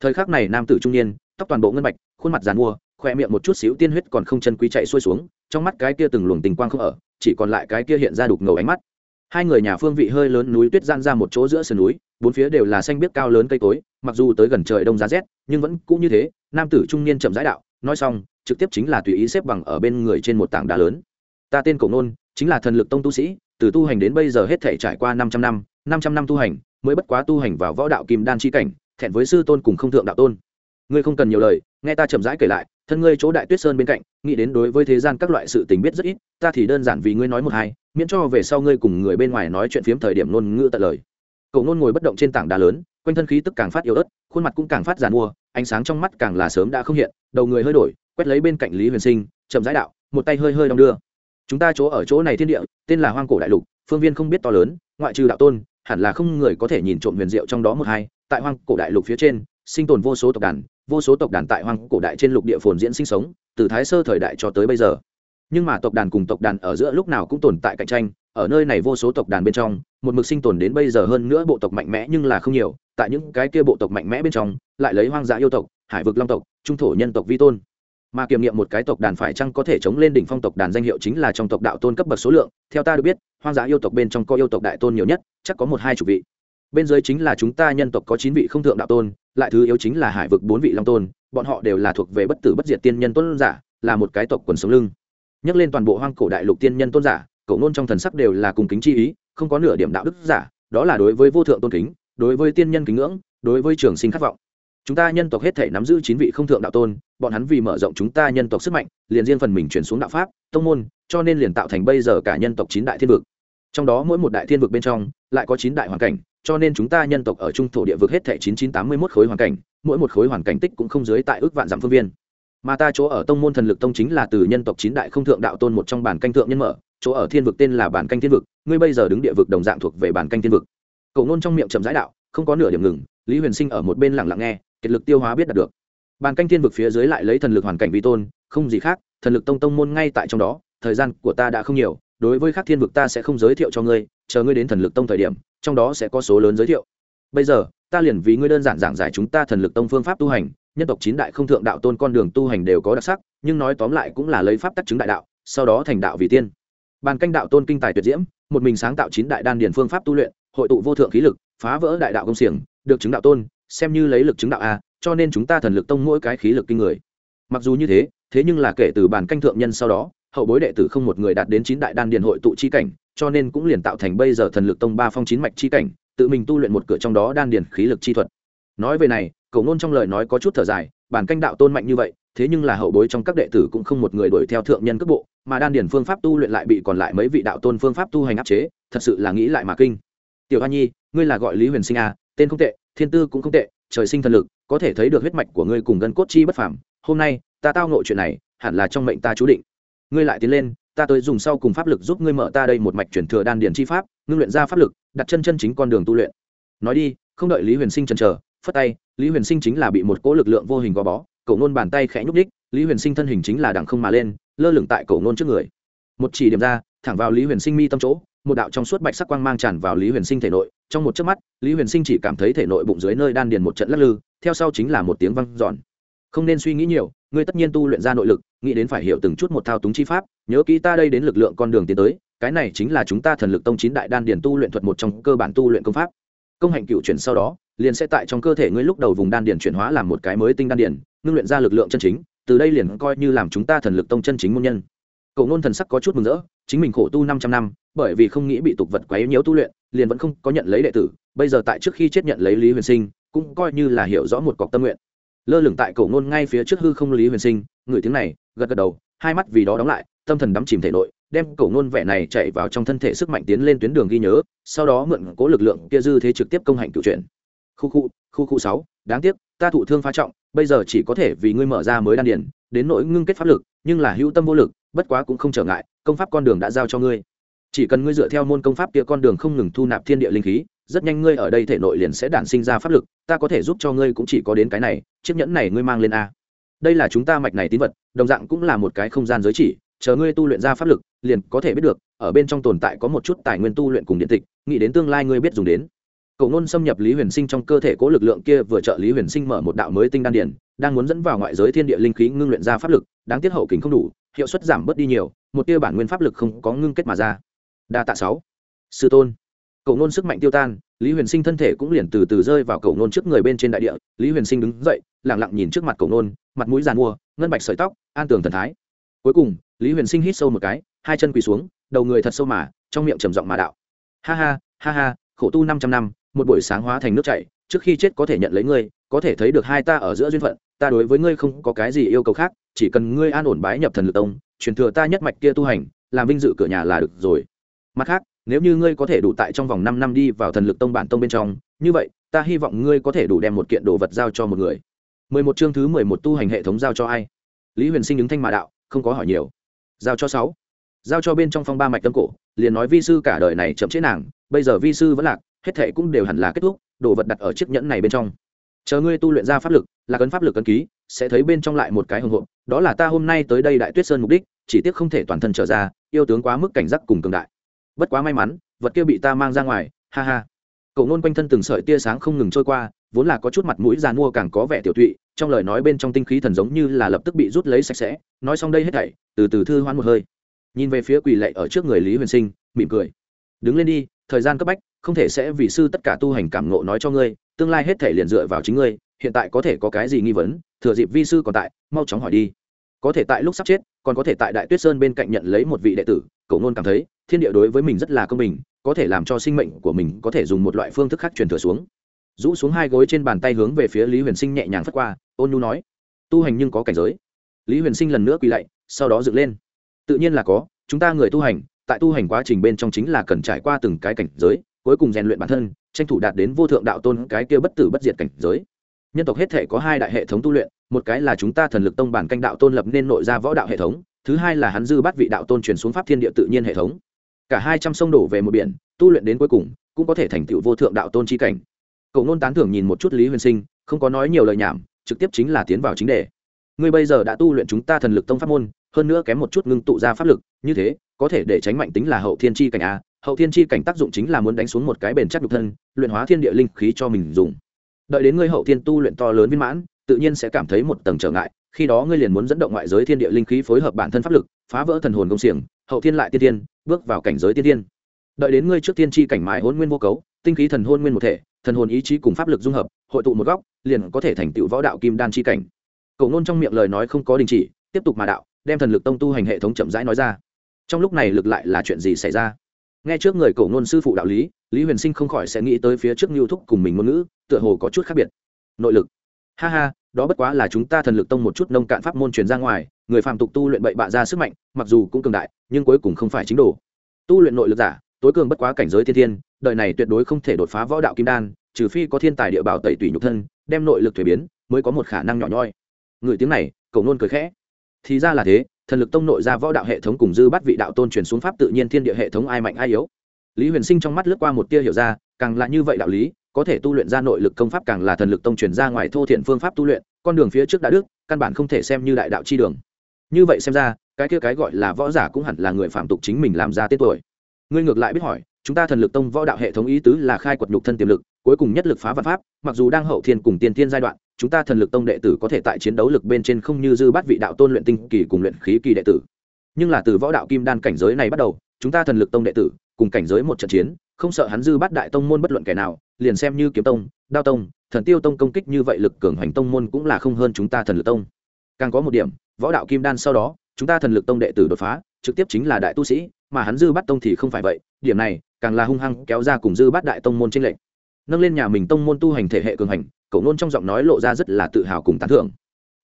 Thời khắc này nam tử trung niên, tóc toàn bộ ngân bạch, khuôn mặt dàn mua khoe miệng một chút xíu tiên huyết còn không chân quý chạy xuôi xuống, trong mắt cái kia từng luồng tình quang không ở, chỉ còn lại cái kia hiện ra đục ngầu ánh mắt hai người nhà phương vị hơi lớn núi tuyết gian ra một chỗ giữa sườn núi, bốn phía đều là xanh biếc cao lớn cây cối, mặc dù tới gần trời đông giá rét, nhưng vẫn cũng như thế, nam tử trung niên chậm rãi đạo, nói xong, trực tiếp chính là tùy ý xếp bằng ở bên người trên một tảng đá lớn. Ta tên cổ nôn, chính là thần lực tông tu sĩ, từ tu hành đến bây giờ hết thể trải qua năm trăm năm năm trăm năm tu hành, mới bất quá tu hành vào võ đạo kim đan chi cảnh, thẹn với sư tôn cùng không thượng đạo tôn. Ngươi không cần nhiều lời, nghe ta chậm rãi kể lại, thân ngươi chỗ đại tuyết sơn bên cạnh, nghĩ đến đối với thế gian các loại sự tình biết rất ít, ta thì đơn giản vì ngươi nói một hai miễn cho về sau ngươi cùng người bên ngoài nói chuyện phiếm thời điểm ngôn ngữ tận lời. Cậu nôn ngồi bất động trên tảng đá lớn, quanh thân khí tức càng phát yếu ớt, khuôn mặt cũng càng phát giàn mua, ánh sáng trong mắt càng là sớm đã không hiện, đầu người hơi đổi, quét lấy bên cạnh lý huyền sinh, chậm rãi đạo, một tay hơi hơi đong đưa. Chúng ta chỗ ở chỗ này thiên địa, tên là hoang cổ đại lục, phương viên không biết to lớn, ngoại trừ đạo tôn, hẳn là không người có thể nhìn trộm huyền diệu trong đó một hai. Tại hoang cổ đại lục phía trên, sinh tồn vô số tộc đàn, vô số tộc đàn tại hoang cổ đại trên lục địa phồn diễn sinh sống, từ thái sơ thời đại cho tới bây giờ nhưng mà tộc đàn cùng tộc đàn ở giữa lúc nào cũng tồn tại cạnh tranh, ở nơi này vô số tộc đàn bên trong, một mực sinh tồn đến bây giờ hơn nữa bộ tộc mạnh mẽ nhưng là không nhiều, tại những cái kia bộ tộc mạnh mẽ bên trong, lại lấy hoang dã yêu tộc, hải vực long tộc, trung thổ nhân tộc vi tôn. Mà kiểm nghiệm một cái tộc đàn phải chăng có thể chống lên đỉnh phong tộc đàn danh hiệu chính là trong tộc đạo tôn cấp bậc số lượng, theo ta được biết, hoang dã yêu tộc bên trong có yêu tộc đại tôn nhiều nhất, chắc có một hai chục vị. Bên dưới chính là chúng ta nhân tộc có chín vị không thượng đạo tôn, lại thứ yếu chính là hải vực bốn vị long tôn, bọn họ đều là thuộc về bất tử bất diệt tiên nhân tôn giả, là một cái tộc quần sống lưng nhắc lên toàn bộ hoang cổ đại lục tiên nhân tôn giả, cậu nôn trong thần sắc đều là cùng kính chi ý, không có nửa điểm đạo đức giả, đó là đối với vô thượng tôn kính, đối với tiên nhân kính ngưỡng, đối với trường sinh khát vọng. Chúng ta nhân tộc hết thể nắm giữ chín vị không thượng đạo tôn, bọn hắn vì mở rộng chúng ta nhân tộc sức mạnh, liền riêng phần mình chuyển xuống đạo pháp, tông môn, cho nên liền tạo thành bây giờ cả nhân tộc chín đại thiên vực. Trong đó mỗi một đại thiên vực bên trong, lại có chín đại hoàn cảnh, cho nên chúng ta nhân tộc ở trung thổ địa vực hết thể chín chín tám mươi mốt khối hoàn cảnh, mỗi một khối hoàn cảnh tích cũng không dưới tại ước vạn dặm phương viên mà ta chỗ ở tông môn thần lực tông chính là từ nhân tộc chín đại không thượng đạo tôn một trong bản canh thượng nhân mở, chỗ ở thiên vực tên là bản canh thiên vực, ngươi bây giờ đứng địa vực đồng dạng thuộc về bản canh thiên vực. Cậu nôn trong miệng trầm rãi đạo, không có nửa điểm ngừng, lý huyền sinh ở một bên lặng lặng nghe, kiệt lực tiêu hóa biết đạt được. Bản canh thiên vực phía dưới lại lấy thần lực hoàn cảnh vi tôn, không gì khác, thần lực tông tông môn ngay tại trong đó, thời gian của ta đã không nhiều, đối với các thiên vực ta sẽ không giới thiệu cho ngươi, chờ ngươi đến thần lực tông thời điểm, trong đó sẽ có số lớn giới thiệu. Bây giờ, ta liền vì ngươi đơn giản giảng giải chúng ta thần lực tông phương pháp tu hành nhân tộc chín đại không thượng đạo tôn con đường tu hành đều có đặc sắc, nhưng nói tóm lại cũng là lấy pháp tắc chứng đại đạo, sau đó thành đạo vì tiên. Bàn canh đạo tôn kinh tài tuyệt diễm, một mình sáng tạo chín đại đan điền phương pháp tu luyện, hội tụ vô thượng khí lực, phá vỡ đại đạo công xiềng, được chứng đạo tôn, xem như lấy lực chứng đạo a, cho nên chúng ta thần lực tông mỗi cái khí lực kinh người. Mặc dù như thế thế nhưng là kể từ bàn canh thượng nhân sau đó, hậu bối đệ tử không một người đạt đến chín đại đan điền hội tụ chi cảnh, cho nên cũng liền tạo thành bây giờ thần lực tông ba phong chín mạch chi cảnh, tự mình tu luyện một cửa trong đó đan điền khí lực chi thuật. Nói về này cầu ngôn trong lời nói có chút thở dài bản canh đạo tôn mạnh như vậy thế nhưng là hậu bối trong các đệ tử cũng không một người đuổi theo thượng nhân cấp bộ mà đan điển phương pháp tu luyện lại bị còn lại mấy vị đạo tôn phương pháp tu hành áp chế thật sự là nghĩ lại mà kinh. Tiểu hoa nhi ngươi là gọi lý huyền sinh à, tên không tệ thiên tư cũng không tệ trời sinh thần lực có thể thấy được huyết mạch của ngươi cùng gân cốt chi bất phàm. Hôm nay ta tao nội chuyện này hẳn là trong mệnh ta chú định. Ngươi lại tiến lên ta tới dùng sau cùng pháp lực giúp ngươi mở ta đây một mạch chuyển thừa đan điền chi pháp ngưng luyện ra pháp lực đặt chân chân chính con đường tu luyện. Nói đi không đợi lý huyền sinh chần chờ phất tay, lý huyền sinh chính là bị một cỗ lực lượng vô hình gò bó, cậu nôn bàn tay khẽ nhúc đích lý huyền sinh thân hình chính là đằng không mà lên, lơ lửng tại cậu nôn trước người. Một chỉ điểm ra, thẳng vào lý huyền sinh mi tâm chỗ, một đạo trong suốt bạch sắc quang mang tràn vào lý huyền sinh thể nội, trong một chớp mắt, lý huyền sinh chỉ cảm thấy thể nội bụng dưới nơi đan điền một trận lắc lư, theo sau chính là một tiếng văng giòn không nên suy nghĩ nhiều, ngươi tất nhiên tu luyện ra nội lực, nghĩ đến phải hiểu từng chút một thao túng chi pháp, nhớ kỹ ta đây đến lực lượng con đường tiến tới, cái này chính là chúng ta thần lực tông chín đại đan điền tu luyện thuật một trong cơ bản tu luyện công pháp công hạnh cựu chuyển sau đó, liền sẽ tại trong cơ thể ngươi lúc đầu vùng đan điền chuyển hóa làm một cái mới tinh đan điền, ngưng luyện ra lực lượng chân chính, từ đây liền coi như làm chúng ta thần lực tông chân chính môn nhân. Cậu nôn thần sắc có chút mừng rỡ, chính mình khổ tu năm trăm năm, bởi vì không nghĩ bị tục vật quấy nhiễu tu luyện, liền vẫn không có nhận lấy đệ tử, bây giờ tại trước khi chết nhận lấy lý huyền sinh, cũng coi như là hiểu rõ một cọc tâm nguyện. Lơ lửng tại cổ ngôn ngay phía trước hư không lý huyền sinh, ngửi tiếng này, gật gật đầu, hai mắt vì đó đóng lại, tâm thần đắm chìm thể nội đem cổ ngôn vẻ này chạy vào trong thân thể sức mạnh tiến lên tuyến đường ghi nhớ, sau đó mượn cố lực lượng kia dư thế trực tiếp công hành cựu chuyển. Khu khu khu khu sáu, đáng tiếc, ta thụ thương phá trọng, bây giờ chỉ có thể vì ngươi mở ra mới đan điển đến nỗi ngưng kết pháp lực, nhưng là hữu tâm vô lực, bất quá cũng không trở ngại, công pháp con đường đã giao cho ngươi. Chỉ cần ngươi dựa theo môn công pháp kia con đường không ngừng thu nạp thiên địa linh khí, rất nhanh ngươi ở đây thể nội liền sẽ đản sinh ra pháp lực, ta có thể giúp cho ngươi cũng chỉ có đến cái này, chiếc nhẫn này ngươi mang lên a. Đây là chúng ta mạch này tín vật, đồng dạng cũng là một cái không gian giới chỉ chờ ngươi tu luyện ra pháp lực, liền có thể biết được, ở bên trong tồn tại có một chút tài nguyên tu luyện cùng điện tịch, nghĩ đến tương lai ngươi biết dùng đến. Cậu nôn xâm nhập lý huyền sinh trong cơ thể cố lực lượng kia vừa trợ lý huyền sinh mở một đạo mới tinh đan điển, đang muốn dẫn vào ngoại giới thiên địa linh khí ngưng luyện ra pháp lực, đáng tiếc hậu kính không đủ, hiệu suất giảm bớt đi nhiều, một tia bản nguyên pháp lực không có ngưng kết mà ra. Đa tạ sáu. Sư tôn. Cậu nôn sức mạnh tiêu tan, lý huyền sinh thân thể cũng liền từ từ rơi vào cậu nôn trước người bên trên đại địa, lý huyền sinh đứng dậy lẳng lặng nhìn trước mặt cậu nôn, mặt mũi giàn mua, ngân bạch sợi tóc, an tường thần thái. Cuối cùng lý huyền sinh hít sâu một cái, hai chân quỳ xuống, đầu người thật sâu mà, trong miệng trầm giọng mà đạo. Ha ha ha ha, khổ tu năm trăm năm, một buổi sáng hóa thành nước chảy, trước khi chết có thể nhận lấy ngươi, có thể thấy được hai ta ở giữa duyên phận, ta đối với ngươi không có cái gì yêu cầu khác, chỉ cần ngươi an ổn bái nhập thần lực tông, truyền thừa ta nhất mạch kia tu hành, làm vinh dự cửa nhà là được rồi. Mặt khác, nếu như ngươi có thể đủ tại trong vòng năm năm đi vào thần lực tông bản tông bên trong, như vậy, ta hy vọng ngươi có thể đủ đem một kiện đồ vật giao cho một người. Mười một chương thứ mười một tu hành hệ thống giao cho ai? Lý huyền sinh ứng thanh mà đạo, không có hỏi nhiều giao cho sáu. Giao cho bên trong phong ba mạch tâm cổ, liền nói vi sư cả đời này chậm chế nàng, bây giờ vi sư vẫn lạc, hết thệ cũng đều hẳn là kết thúc, đồ vật đặt ở chiếc nhẫn này bên trong. Chờ ngươi tu luyện ra pháp lực, là cấn pháp lực cấn ký, sẽ thấy bên trong lại một cái hồng hộp đó là ta hôm nay tới đây đại tuyết sơn mục đích, chỉ tiếc không thể toàn thân trở ra, yêu tướng quá mức cảnh giác cùng cường đại. Bất quá may mắn, vật kia bị ta mang ra ngoài, ha ha. Cậu nôn quanh thân từng sợi tia sáng không ngừng trôi qua, vốn là có chút mặt mũi giàn mua càng có vẻ tiểu tụy, trong lời nói bên trong tinh khí thần giống như là lập tức bị rút lấy sạch sẽ, nói xong đây hết thảy từ từ thư hoán một hơi. Nhìn về phía quỳ lệ ở trước người lý huyền sinh, mỉm cười. Đứng lên đi, thời gian cấp bách, không thể sẽ vì sư tất cả tu hành cảm ngộ nói cho ngươi, tương lai hết thể liền dựa vào chính ngươi, hiện tại có thể có cái gì nghi vấn, thừa dịp vi sư còn tại, mau chóng hỏi đi. Có thể tại lúc sắp chết, còn có thể tại đại tuyết sơn bên cạnh nhận lấy một vị đệ tử, cậu ngôn cảm thấy, thiên địa đối với mình rất là công bình, có thể làm cho sinh mệnh của mình có thể dùng một loại phương thức khác truyền thừa xuống. Rũ xuống hai gối trên bàn tay hướng về phía lý huyền sinh nhẹ nhàng phất qua, ôn nhu nói, tu hành nhưng có cảnh giới. Lý huyền sinh lần nữa quỳ lạy sau đó dựng lên. Tự nhiên là có, chúng ta người tu hành, tại tu hành quá trình bên trong chính là cần trải qua từng cái cảnh giới, cuối cùng rèn luyện bản thân, tranh thủ đạt đến vô thượng đạo tôn cái kia bất tử bất diệt cảnh giới. Nhân tộc hết thể có hai đại hệ thống tu luyện, một cái là chúng ta thần lực tông bản canh đạo tôn lập nên nội ra võ đạo hệ thống, thứ hai là hắn dư bắt vị đạo tôn truyền xuống pháp thiên địa tự nhiên hệ thống. Cả hai trăm sông đổ về một biển, tu luyện đến cuối cùng, cũng có thể thành tựu vô thượng đạo tôn chi cảnh. Cậu nôn tán thưởng nhìn một chút lý huyền sinh, không có nói nhiều lời nhảm, trực tiếp chính là tiến vào chính đề ngươi bây giờ đã tu luyện chúng ta thần lực tông pháp môn, hơn nữa kém một chút ngưng tụ ra pháp lực, như thế, có thể để tránh mạnh tính là hậu thiên chi cảnh a hậu thiên chi cảnh tác dụng chính là muốn đánh xuống một cái bền chắc nhục thân, luyện hóa thiên địa linh khí cho mình dùng. Đợi đến ngươi hậu thiên tu luyện to lớn viên mãn, tự nhiên sẽ cảm thấy một tầng trở ngại, khi đó ngươi liền muốn dẫn động ngoại giới thiên địa linh khí phối hợp bản thân pháp lực, phá vỡ thần hồn công xiềng, hậu thiên lại tiên tiên, bước vào cảnh giới tiên tiên. Đợi đến ngươi trước tiên chi cảnh mài hôn nguyên vô cấu, tinh khí thần hôn nguyên một thể, thần hồn ý chí cùng pháp lực dung hợp, hội tụ một góc, liền có thể thành tựu võ đạo kim đan chi cảnh cậu nôn trong miệng lời nói không có đình chỉ, tiếp tục mà đạo, đem thần lực tông tu hành hệ thống chậm rãi nói ra. Trong lúc này lực lại là chuyện gì xảy ra? Nghe trước người cậu nôn sư phụ đạo lý lý huyền sinh không khỏi sẽ nghĩ tới phía trước ngưu thúc cùng mình ngôn ngữ, tựa hồ có chút khác biệt. Nội lực. Ha ha, đó bất quá là chúng ta thần lực tông một chút nông cạn pháp môn truyền ra ngoài, người phàm tục tu luyện bậy bạ ra sức mạnh, mặc dù cũng cường đại, nhưng cuối cùng không phải chính đồ. Tu luyện nội lực giả, tối cường bất quá cảnh giới thiên thiên, đời này tuyệt đối không thể đột phá võ đạo kim đan, trừ phi có thiên tài địa bảo tẩy tủy nhục thân, đem nội lực thuế biến, mới có một khả năng nhỏ nhoi người tiếng này cầu nôn cười khẽ. Thì ra là thế, thần lực tông nội ra võ đạo hệ thống cùng dư bắt vị đạo tôn truyền xuống pháp tự nhiên thiên địa hệ thống ai mạnh ai yếu. Lý huyền sinh trong mắt lướt qua một tia hiểu ra, càng là như vậy đạo lý, có thể tu luyện ra nội lực công pháp càng là thần lực tông truyền ra ngoài thô thiện phương pháp tu luyện, con đường phía trước đã đức, căn bản không thể xem như đại đạo chi đường. Như vậy xem ra, cái kia cái gọi là võ giả cũng hẳn là người phạm tục chính mình làm ra tên tuổi. Ngươi ngược lại biết hỏi, chúng ta thần lực tông võ đạo hệ thống ý tứ là khai quật nhục thân tiềm lực, cuối cùng nhất lực phá văn pháp, mặc dù đang hậu thiên cùng tiền thiên giai đoạn chúng ta thần lực tông đệ tử có thể tại chiến đấu lực bên trên không như dư bát vị đạo tôn luyện tinh kỳ cùng luyện khí kỳ đệ tử. Nhưng là từ võ đạo kim đan cảnh giới này bắt đầu, chúng ta thần lực tông đệ tử cùng cảnh giới một trận chiến, không sợ hắn dư bát đại tông môn bất luận kẻ nào, liền xem như kiếm tông, đao tông, thần tiêu tông công kích như vậy lực cường hoành tông môn cũng là không hơn chúng ta thần lực tông. Càng có một điểm, võ đạo kim đan sau đó, chúng ta thần lực tông đệ tử đột phá, trực tiếp chính là đại tu sĩ, mà hắn dư bát tông thì không phải vậy, điểm này càng là hung hăng kéo ra cùng dư bát đại tông môn tranh lệch. Nâng lên nhà mình tông môn tu hành thể hệ cường hành cậu nôn trong giọng nói lộ ra rất là tự hào cùng tán thưởng.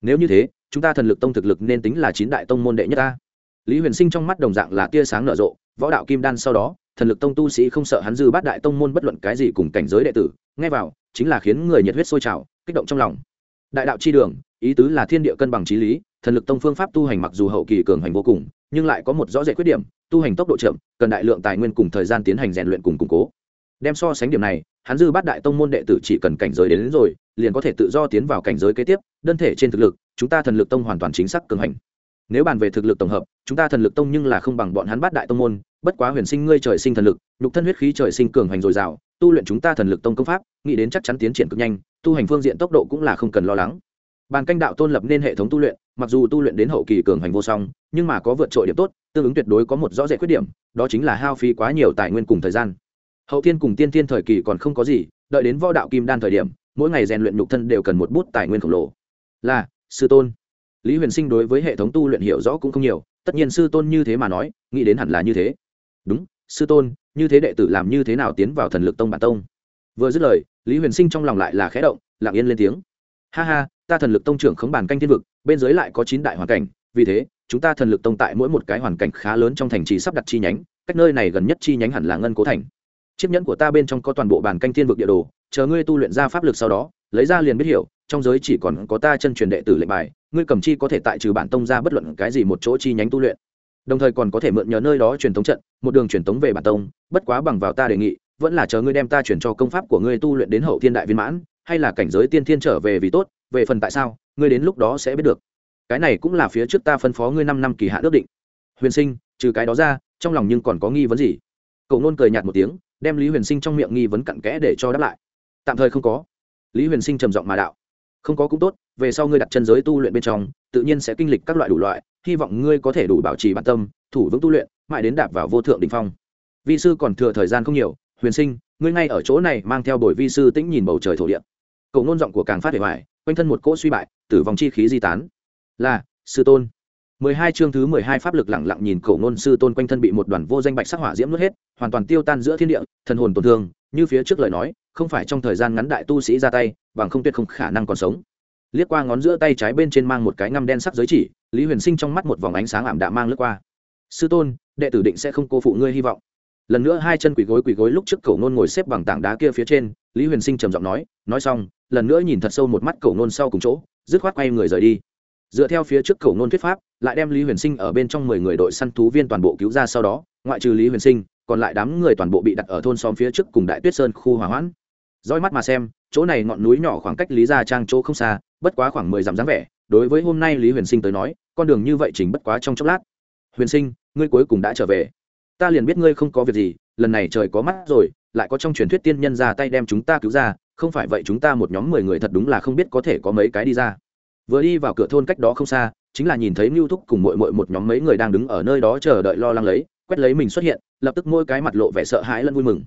Nếu như thế, chúng ta thần lực tông thực lực nên tính là chín đại tông môn đệ nhất ta. Lý huyền sinh trong mắt đồng dạng là tia sáng nở rộ, võ đạo kim đan sau đó, thần lực tông tu sĩ không sợ hắn dư bát đại tông môn bất luận cái gì cùng cảnh giới đệ tử, nghe vào, chính là khiến người nhiệt huyết sôi trào, kích động trong lòng. Đại đạo chi đường, ý tứ là thiên địa cân bằng trí lý, thần lực tông phương pháp tu hành mặc dù hậu kỳ cường hành vô cùng, nhưng lại có một rõ rệt khuyết điểm, tu hành tốc độ chậm, cần đại lượng tài nguyên cùng thời gian tiến hành rèn luyện cùng củng cố đem so sánh điểm này hắn dư bát đại tông môn đệ tử chỉ cần cảnh giới đến, đến rồi liền có thể tự do tiến vào cảnh giới kế tiếp đơn thể trên thực lực chúng ta thần lực tông hoàn toàn chính xác cường hành. Nếu bàn về thực lực tổng hợp chúng ta thần lực tông nhưng là không bằng bọn hắn bát đại tông môn bất quá huyền sinh ngươi trời sinh thần lực nhục thân huyết khí trời sinh cường hành dồi dào tu luyện chúng ta thần lực tông công pháp nghĩ đến chắc chắn tiến triển cực nhanh tu hành phương diện tốc độ cũng là không cần lo lắng. Bàn canh đạo tôn lập nên hệ thống tu luyện mặc dù tu luyện đến hậu kỳ cường hành vô song nhưng mà có vượt trội điểm tốt tương ứng tuyệt đối có một rõ rệt khuyết điểm đó chính là hao phí quá nhiều tài nguyên cùng thời gian hậu thiên cùng tiên thiên thời kỳ còn không có gì, đợi đến võ đạo kim đan thời điểm, mỗi ngày rèn luyện nhục thân đều cần một bút tài nguyên khổng lồ. Là, sư tôn. Lý huyền sinh đối với hệ thống tu luyện hiểu rõ cũng không nhiều, tất nhiên sư tôn như thế mà nói, nghĩ đến hẳn là như thế. Đúng, sư tôn, như thế đệ tử làm như thế nào tiến vào thần lực tông bản tông? Vừa dứt lời, lý huyền sinh trong lòng lại là khẽ động, lặng yên lên tiếng. Ha ha, ta thần lực tông trưởng khống bản canh thiên vực, bên dưới lại có chín đại hoàn cảnh, vì thế, chúng ta thần lực tông tại mỗi một cái hoàn cảnh khá lớn trong thành trì sắp đặt chi nhánh, cách nơi này gần nhất chi nhánh hẳn là ngân cố thành chiếc nhẫn của ta bên trong có toàn bộ bản canh thiên vực địa đồ, chờ ngươi tu luyện ra pháp lực sau đó, lấy ra liền biết hiểu, trong giới chỉ còn có ta chân truyền đệ tử lệnh bài, ngươi cầm chi có thể tại trừ bản tông ra bất luận cái gì một chỗ chi nhánh tu luyện. Đồng thời còn có thể mượn nhờ nơi đó truyền thống trận, một đường truyền thống về bản tông, bất quá bằng vào ta đề nghị, vẫn là chờ ngươi đem ta chuyển cho công pháp của ngươi tu luyện đến hậu thiên đại viên mãn, hay là cảnh giới tiên thiên trở về vì tốt, về phần tại sao, ngươi đến lúc đó sẽ biết được. Cái này cũng là phía trước ta phân phó ngươi năm năm kỳ hạn ước định. Huyền sinh, trừ cái đó ra, trong lòng nhưng còn có nghi vấn gì? Cậu nôn cười nhạt một tiếng đem lý huyền sinh trong miệng nghi vấn cặn kẽ để cho đáp lại tạm thời không có lý huyền sinh trầm giọng mà đạo không có cũng tốt về sau ngươi đặt chân giới tu luyện bên trong tự nhiên sẽ kinh lịch các loại đủ loại hy vọng ngươi có thể đủ bảo trì bản tâm thủ vững tu luyện mãi đến đạp vào vô thượng đình phong vi sư còn thừa thời gian không nhiều huyền sinh ngươi ngay ở chỗ này mang theo bồi vi sư tĩnh nhìn bầu trời thổ địa cầu nôn giọng của càng phát hệ hoài quanh thân một cỗ suy bại tử vong chi khí di tán là sư tôn mười hai chương thứ mười hai pháp lực lẳng lặng nhìn cổ ngôn sư tôn quanh thân bị một đoàn vô danh bạch sắc hỏa diễm nuốt hết, hoàn toàn tiêu tan giữa thiên địa, thần hồn tổn thương, như phía trước lời nói, không phải trong thời gian ngắn đại tu sĩ ra tay, bằng không tuyệt không khả năng còn sống. Liếc qua ngón giữa tay trái bên trên mang một cái ngăm đen sắc giới chỉ, lý huyền sinh trong mắt một vòng ánh sáng ảm đạm mang lướt qua. Sư tôn, đệ tử định sẽ không cô phụ ngươi hy vọng. Lần nữa hai chân quỳ gối quỳ gối lúc trước cổ ngôn ngồi xếp bằng tảng đá kia phía trên, lý huyền sinh trầm giọng nói nói xong, lần nữa nhìn thật sâu một mắt cổ ngôn sau cùng chỗ, dứt khoát quay người rời đi. Dựa theo phía trước cổ ngôn thuyết pháp lại đem lý huyền sinh ở bên trong mười người đội săn thú viên toàn bộ cứu ra sau đó, ngoại trừ lý huyền sinh, còn lại đám người toàn bộ bị đặt ở thôn xóm phía trước cùng đại tuyết sơn khu hỏa hoãn. Roi mắt mà xem, chỗ này ngọn núi nhỏ khoảng cách lý gia trang chỗ không xa, bất quá khoảng mười dặm dáng vẻ, đối với hôm nay lý huyền sinh tới nói, con đường như vậy chính bất quá trong chốc lát. Huyền sinh, ngươi cuối cùng đã trở về. Ta liền biết ngươi không có việc gì, lần này trời có mắt rồi, lại có trong truyền thuyết tiên nhân ra tay đem chúng ta cứu ra, không phải vậy chúng ta một nhóm mười người thật đúng là không biết có thể có mấy cái đi ra. Vừa đi vào cửa thôn cách đó không xa chính là nhìn thấy Nưu thúc cùng mội mội một nhóm mấy người đang đứng ở nơi đó chờ đợi lo lắng lấy quét lấy mình xuất hiện lập tức mỗi cái mặt lộ vẻ sợ hãi lẫn vui mừng.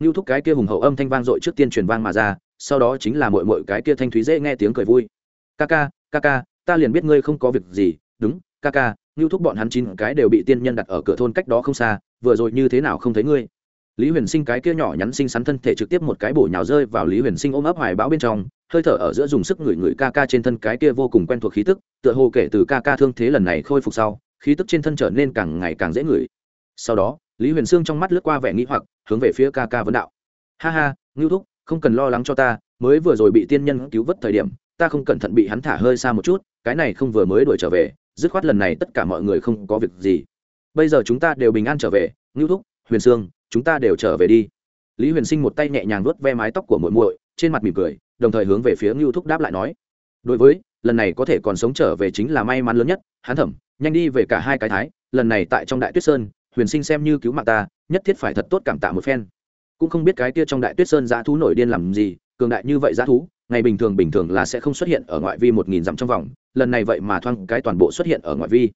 Nưu thúc cái kia hùng hậu âm thanh vang dội trước tiên truyền vang mà ra sau đó chính là mội mội cái kia thanh thúy dễ nghe tiếng cười vui. Kaka, Kaka, ta liền biết ngươi không có việc gì đúng kaka." Nưu thúc bọn hắn chín cái đều bị tiên nhân đặt ở cửa thôn cách đó không xa vừa rồi như thế nào không thấy ngươi? Lý huyền sinh cái kia nhỏ nhắn xinh xắn thân thể trực tiếp một cái bổ nhào rơi vào lý huyền sinh ôm ấp hoài bão bên trong hơi thở ở giữa dùng sức ngửi ngửi ca ca trên thân cái kia vô cùng quen thuộc khí tức, tựa hồ kể từ ca ca thương thế lần này khôi phục sau, khí tức trên thân trở nên càng ngày càng dễ ngửi. Sau đó, lý huyền sương trong mắt lướt qua vẻ nghĩ hoặc, hướng về phía ca ca vấn đạo. Ha ha, ngưu thúc, không cần lo lắng cho ta, mới vừa rồi bị tiên nhân cứu vớt thời điểm, ta không cẩn thận bị hắn thả hơi xa một chút, cái này không vừa mới đuổi trở về, dứt khoát lần này tất cả mọi người không có việc gì. Bây giờ chúng ta đều bình an trở về, ngưu thúc, huyền sương, chúng ta đều trở về đi. Lý huyền sinh một tay nhẹ nhàng vuốt ve mái tóc của muội muội, trên mặt mỉm cười đồng thời hướng về phía ngưu thúc đáp lại nói, đối với, lần này có thể còn sống trở về chính là may mắn lớn nhất. Hán thẩm nhanh đi về cả hai cái thái, lần này tại trong đại tuyết sơn, huyền sinh xem như cứu mạng ta, nhất thiết phải thật tốt cảm tạ một phen. Cũng không biết cái kia trong đại tuyết sơn dã thú nổi điên làm gì, cường đại như vậy dã thú, ngày bình thường bình thường là sẽ không xuất hiện ở ngoại vi một nghìn dặm trong vòng, lần này vậy mà thoang cái toàn bộ xuất hiện ở ngoại vi.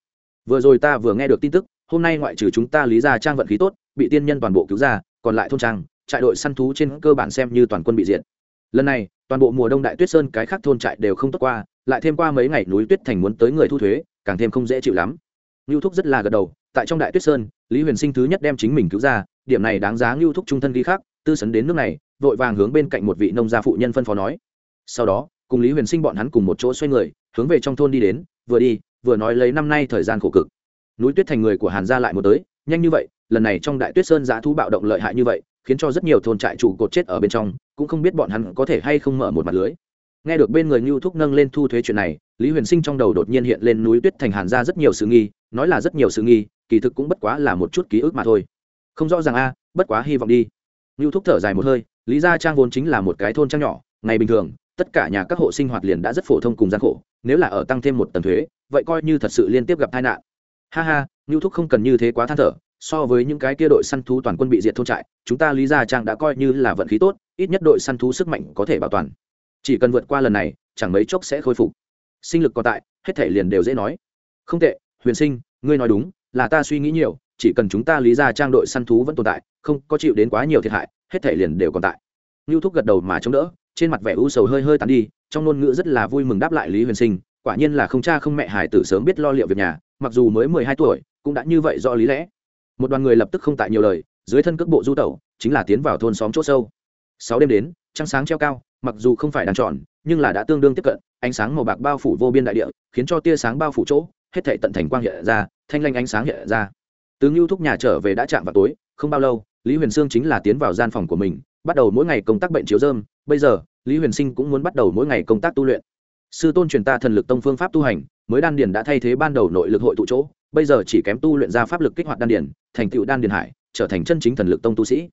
Vừa rồi ta vừa nghe được tin tức, hôm nay ngoại trừ chúng ta lý ra trang vận khí tốt, bị tiên nhân toàn bộ cứu ra, còn lại thôn trang, trại đội săn thú trên cơ bản xem như toàn quân bị diệt lần này, toàn bộ mùa đông đại tuyết sơn cái khác thôn trại đều không tốt qua, lại thêm qua mấy ngày núi tuyết thành muốn tới người thu thuế, càng thêm không dễ chịu lắm. Ngưu thúc rất là gật đầu, tại trong đại tuyết sơn, lý huyền sinh thứ nhất đem chính mình cứu ra, điểm này đáng giá ngưu thúc trung thân ghi khác tư sấn đến nước này, vội vàng hướng bên cạnh một vị nông gia phụ nhân phân phó nói. Sau đó, cùng lý huyền sinh bọn hắn cùng một chỗ xoay người, hướng về trong thôn đi đến, vừa đi, vừa nói lấy năm nay thời gian khổ cực. Núi tuyết thành người của hàn gia lại một tới, nhanh như vậy, lần này trong đại tuyết sơn giá thú bạo động lợi hại như vậy khiến cho rất nhiều thôn trại chủ cột chết ở bên trong, cũng không biết bọn hắn có thể hay không mở một mặt lưới. Nghe được bên người ngưu thúc nâng lên thu thuế chuyện này, lý huyền sinh trong đầu đột nhiên hiện lên núi tuyết thành hàn ra rất nhiều sự nghi, nói là rất nhiều sự nghi, kỳ thực cũng bất quá là một chút ký ức mà thôi. Không rõ ràng a, bất quá hy vọng đi. Ngưu thúc thở dài một hơi, lý gia trang vốn chính là một cái thôn trang nhỏ, ngày bình thường, tất cả nhà các hộ sinh hoạt liền đã rất phổ thông cùng gian khổ, nếu là ở tăng thêm một tầng thuế, vậy coi như thật sự liên tiếp gặp tai nạn. Ha ha, ngưu thúc không cần như thế quá than thở so với những cái kia đội săn thú toàn quân bị diệt thôn trại, chúng ta lý gia trang đã coi như là vận khí tốt, ít nhất đội săn thú sức mạnh có thể bảo toàn. Chỉ cần vượt qua lần này, chẳng mấy chốc sẽ khôi phục. Sinh lực còn tại, hết thể liền đều dễ nói. Không tệ, huyền sinh, ngươi nói đúng, là ta suy nghĩ nhiều, chỉ cần chúng ta lý ra trang đội săn thú vẫn tồn tại, không có chịu đến quá nhiều thiệt hại, hết thể liền đều còn tại. Ngưu thúc gật đầu mà chống đỡ, trên mặt vẻ u sầu hơi hơi tàn đi, trong ngôn ngữ rất là vui mừng đáp lại lý huyền sinh, quả nhiên là không cha không mẹ hải tử sớm biết lo liệu việc nhà, mặc dù mới mười hai tuổi, cũng đã như vậy do lý lẽ một đoàn người lập tức không tại nhiều lời, dưới thân cước bộ du tẩu, chính là tiến vào thôn xóm chỗ sâu. Sáu đêm đến, trăng sáng treo cao, mặc dù không phải đàn tròn, nhưng là đã tương đương tiếp cận, ánh sáng màu bạc bao phủ vô biên đại địa, khiến cho tia sáng bao phủ chỗ, hết thể tận thành quang hiện ra, thanh lanh ánh sáng hiện ra. Tướng lưu thúc nhà trở về đã chạm vào tối, không bao lâu, lý huyền sương chính là tiến vào gian phòng của mình, bắt đầu mỗi ngày công tác bệnh chiếu dơm bây giờ, lý huyền sinh cũng muốn bắt đầu mỗi ngày công tác tu luyện. Sư tôn truyền ta thần lực tông phương pháp tu hành, mới đan điền đã thay thế ban đầu nội lực hội tụ chỗ bây giờ chỉ kém tu luyện ra pháp lực kích hoạt đan điền, thành tựu đan điền hải, trở thành chân chính thần lực tông tu sĩ.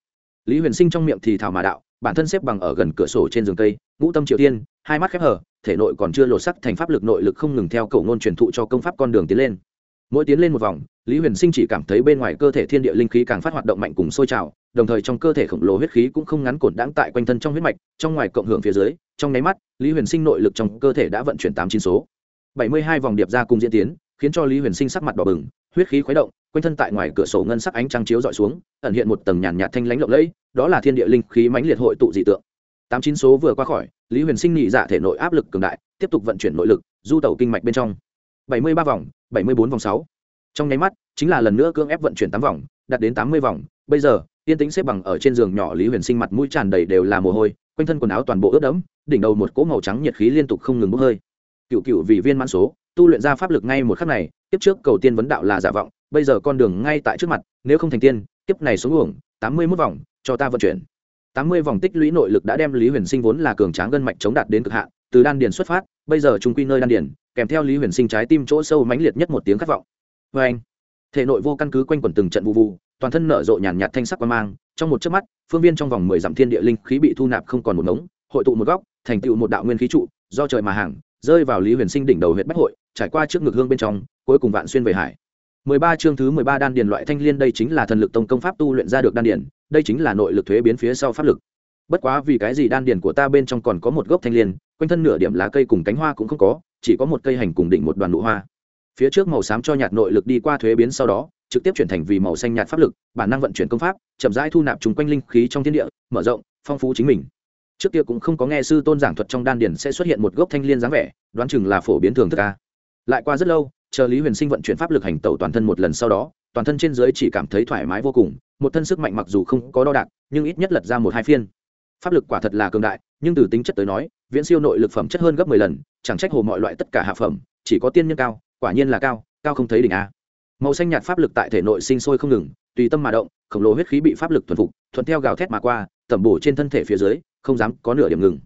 Lý huyền sinh trong miệng thì thảo mà đạo, bản thân xếp bằng ở gần cửa sổ trên giường cây, ngũ tâm triều tiên, hai mắt khép hở thể nội còn chưa lột sắc thành pháp lực nội lực không ngừng theo cầu ngôn truyền thụ cho công pháp con đường tiến lên. Mỗi tiến lên một vòng, lý huyền sinh chỉ cảm thấy bên ngoài cơ thể thiên địa linh khí càng phát hoạt động mạnh cùng sôi trào, đồng thời trong cơ thể khổng lồ huyết khí cũng không ngắn cổn đáng tại quanh thân trong huyết mạch, trong ngoài cộng hưởng phía dưới, trong nháy mắt, lý huyền sinh nội lực trong cơ thể đã vận chuyển tám chín số. Bảy mươi hai vòng điệp ra cùng diễn tiến khiến cho lý huyền sinh sắc mặt đỏ bừng, huyết khí khuấy động, quanh thân tại ngoài cửa sổ ngân sắc ánh trăng chiếu dọi xuống, ẩn hiện một tầng nhàn nhạt thanh lãnh lộng lẫy, đó là thiên địa linh khí mãnh liệt hội tụ dị tượng. Tám chín số vừa qua khỏi, lý huyền sinh nhị dạ thể nội áp lực cường đại, tiếp tục vận chuyển nội lực, du tẩu kinh mạch bên trong. Bảy mươi ba vòng, bảy mươi bốn vòng sáu. Trong nháy mắt, chính là lần nữa cưỡng ép vận chuyển tám vòng, đạt đến tám mươi vòng. Bây giờ, yên tĩnh xếp bằng ở trên giường nhỏ lý huyền sinh mặt mũi tràn đầy đều là mồ hôi, quanh thân quần áo toàn bộ ướt đẫm, đỉnh đầu một cỗ màu trắng nhiệt khí liên tục không ngừng bốc hơi cựu cựu vì viên mãn số, tu luyện ra pháp lực ngay một khắc này tiếp trước cầu tiên vấn đạo là giả vọng, bây giờ con đường ngay tại trước mặt, nếu không thành tiên tiếp này xuống uổng, tám mươi mốt vòng, cho ta vận chuyển. tám mươi vòng tích lũy nội lực đã đem lý huyền sinh vốn là cường tráng gân mạch chống đạt đến cực hạn, từ đan điền xuất phát, bây giờ trung quy nơi đan điền, kèm theo lý huyền sinh trái tim chỗ sâu mãnh liệt nhất một tiếng khát vọng. Vê anh thể nội vô căn cứ quanh quẩn từng trận vụ vụ, toàn thân nở rộ nhàn nhạt thanh sắc qua mang, trong một chớp mắt, phương viên trong vòng mười dặm thiên địa linh khí bị thu nạp không còn một ngống, hội tụ một góc, thành tựu một đạo nguyên khí trụ, do trời mà hàng rơi vào lý huyền sinh đỉnh đầu huyện bách hội, trải qua trước ngực hương bên trong, cuối cùng vạn xuyên về hải. Mười ba chương thứ mười ba đan điền loại thanh liên đây chính là thần lực tông công pháp tu luyện ra được đan điền, đây chính là nội lực thuế biến phía sau pháp lực. Bất quá vì cái gì đan điền của ta bên trong còn có một gốc thanh liên, quanh thân nửa điểm lá cây cùng cánh hoa cũng không có, chỉ có một cây hành cùng đỉnh một đoàn nụ hoa. Phía trước màu xám cho nhạt nội lực đi qua thuế biến sau đó, trực tiếp chuyển thành vì màu xanh nhạt pháp lực, bản năng vận chuyển công pháp, chậm rãi thu nạp chúng quanh linh khí trong thiên địa, mở rộng, phong phú chính mình trước kia cũng không có nghe sư tôn giảng thuật trong đan điền sẽ xuất hiện một gốc thanh liên dáng vẻ, đoán chừng là phổ biến thường thức ca lại qua rất lâu, chờ lý huyền sinh vận chuyển pháp lực hành tẩu toàn thân một lần sau đó, toàn thân trên dưới chỉ cảm thấy thoải mái vô cùng, một thân sức mạnh mặc dù không có đo đạc, nhưng ít nhất lật ra một hai phiên. Pháp lực quả thật là cường đại, nhưng từ tính chất tới nói, viễn siêu nội lực phẩm chất hơn gấp mười lần, chẳng trách hồ mọi loại tất cả hạ phẩm, chỉ có tiên nhân cao, quả nhiên là cao cao không thấy đỉnh a. Màu xanh nhạt pháp lực tại thể nội sinh sôi không ngừng, tùy tâm mà động, khổng lồ huyết khí bị pháp lực thuần phục, thuận theo gào thét mà qua, tẩm bổ trên thân thể phía dưới không dám có nửa điểm ngừng.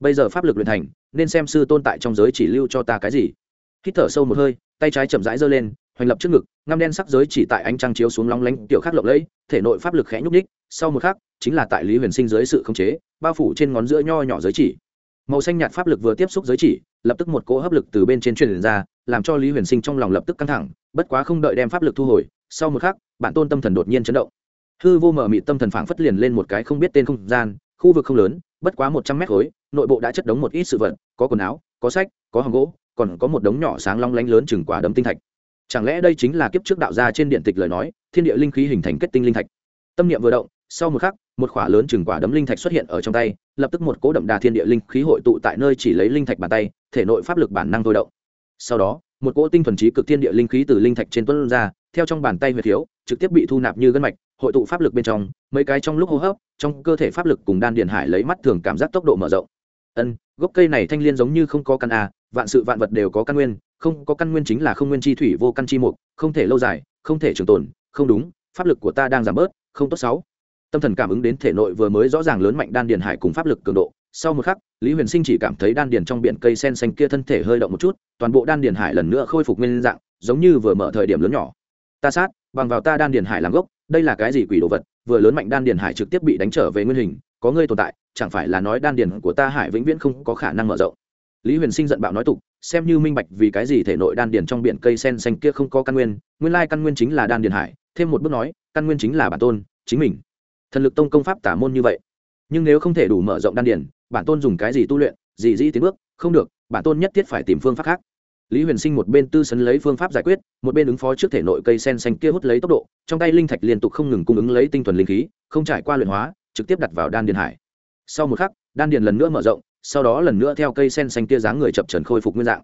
Bây giờ pháp lực luyện thành, nên xem sư tôn tại trong giới chỉ lưu cho ta cái gì. Hít thở sâu một hơi, tay trái chậm rãi giơ lên, hoành lập trước ngực, ngăm đen sắc giới chỉ tại ánh trăng chiếu xuống lóng lánh tiểu khắc lộng lẫy, thể nội pháp lực khẽ nhúc ních sau một khắc, chính là tại lý huyền sinh dưới sự khống chế, bao phủ trên ngón giữa nho nhỏ giới chỉ. Màu xanh nhạt pháp lực vừa tiếp xúc giới chỉ, lập tức một cỗ hấp lực từ bên trên truyền ra, làm cho lý huyền sinh trong lòng lập tức căng thẳng, bất quá không đợi đem pháp lực thu hồi, sau một khắc bản tôn tâm thần đột nhiên chấn động. Hư vô mở mị tâm thần phảng phất liền lên một cái không biết tên không gian khu vực không lớn, bất quá một trăm mét khối, nội bộ đã chất đống một ít sự vật, có quần áo, có sách, có hòm gỗ, còn có một đống nhỏ sáng long lánh lớn chừng quả đấm tinh thạch. Chẳng lẽ đây chính là kiếp trước đạo gia trên điện tịch lời nói, thiên địa linh khí hình thành kết tinh linh thạch? Tâm niệm vừa động, sau một khắc, một khỏa lớn chừng quả đấm linh thạch xuất hiện ở trong tay, lập tức một cố đậm đà thiên địa linh khí hội tụ tại nơi chỉ lấy linh thạch bàn tay, thể nội pháp lực bản năng thôi động. Sau đó, một cỗ tinh thuần trí cực thiên địa linh khí từ linh thạch trên tuấn ra, theo trong bàn tay huyệt thiếu, trực tiếp bị thu nạp như gân mạch, hội tụ pháp lực bên trong, mấy cái trong lúc hô hấp trong cơ thể pháp lực cùng đan điện hải lấy mắt thường cảm giác tốc độ mở rộng. Ân, gốc cây này thanh liên giống như không có căn a, vạn sự vạn vật đều có căn nguyên, không có căn nguyên chính là không nguyên chi thủy vô căn chi mục, không thể lâu dài, không thể trường tồn, không đúng, pháp lực của ta đang giảm bớt, không tốt sáu. Tâm thần cảm ứng đến thể nội vừa mới rõ ràng lớn mạnh đan điền hải cùng pháp lực cường độ, sau một khắc, lý huyền sinh chỉ cảm thấy đan điền trong biển cây sen xanh kia thân thể hơi động một chút, toàn bộ đan điền hải lần nữa khôi phục nguyên dạng, giống như vừa mở thời điểm lớn nhỏ. Ta sát, bằng vào ta đan điền hải làm gốc, đây là cái gì quỷ đồ vật? Vừa lớn mạnh đan điền hải trực tiếp bị đánh trở về nguyên hình, có ngươi tồn tại, chẳng phải là nói đan điền của ta hải vĩnh viễn không có khả năng mở rộng. Lý huyền sinh giận bạo nói tục, xem như minh bạch vì cái gì thể nội đan điền trong biển cây sen xanh kia không có căn nguyên nguyên lai căn nguyên chính là đan điền hải, thêm một bước nói, căn nguyên chính là bản tôn, chính mình. Thần lực tông công pháp tả môn như vậy. Nhưng nếu không thể đủ mở rộng đan điền, bản tôn dùng cái gì tu luyện, gì dĩ tiến bước, không được, bản tôn nhất thiết phải tìm phương pháp khác lý huyền sinh một bên tư sấn lấy phương pháp giải quyết, một bên ứng phó trước thể nội cây sen xanh kia hút lấy tốc độ, trong tay linh thạch liên tục không ngừng cung ứng lấy tinh thuần linh khí, không trải qua luyện hóa, trực tiếp đặt vào đan điền hải. Sau một khắc, đan điền lần nữa mở rộng, sau đó lần nữa theo cây sen xanh kia dáng người chập trần khôi phục nguyên dạng.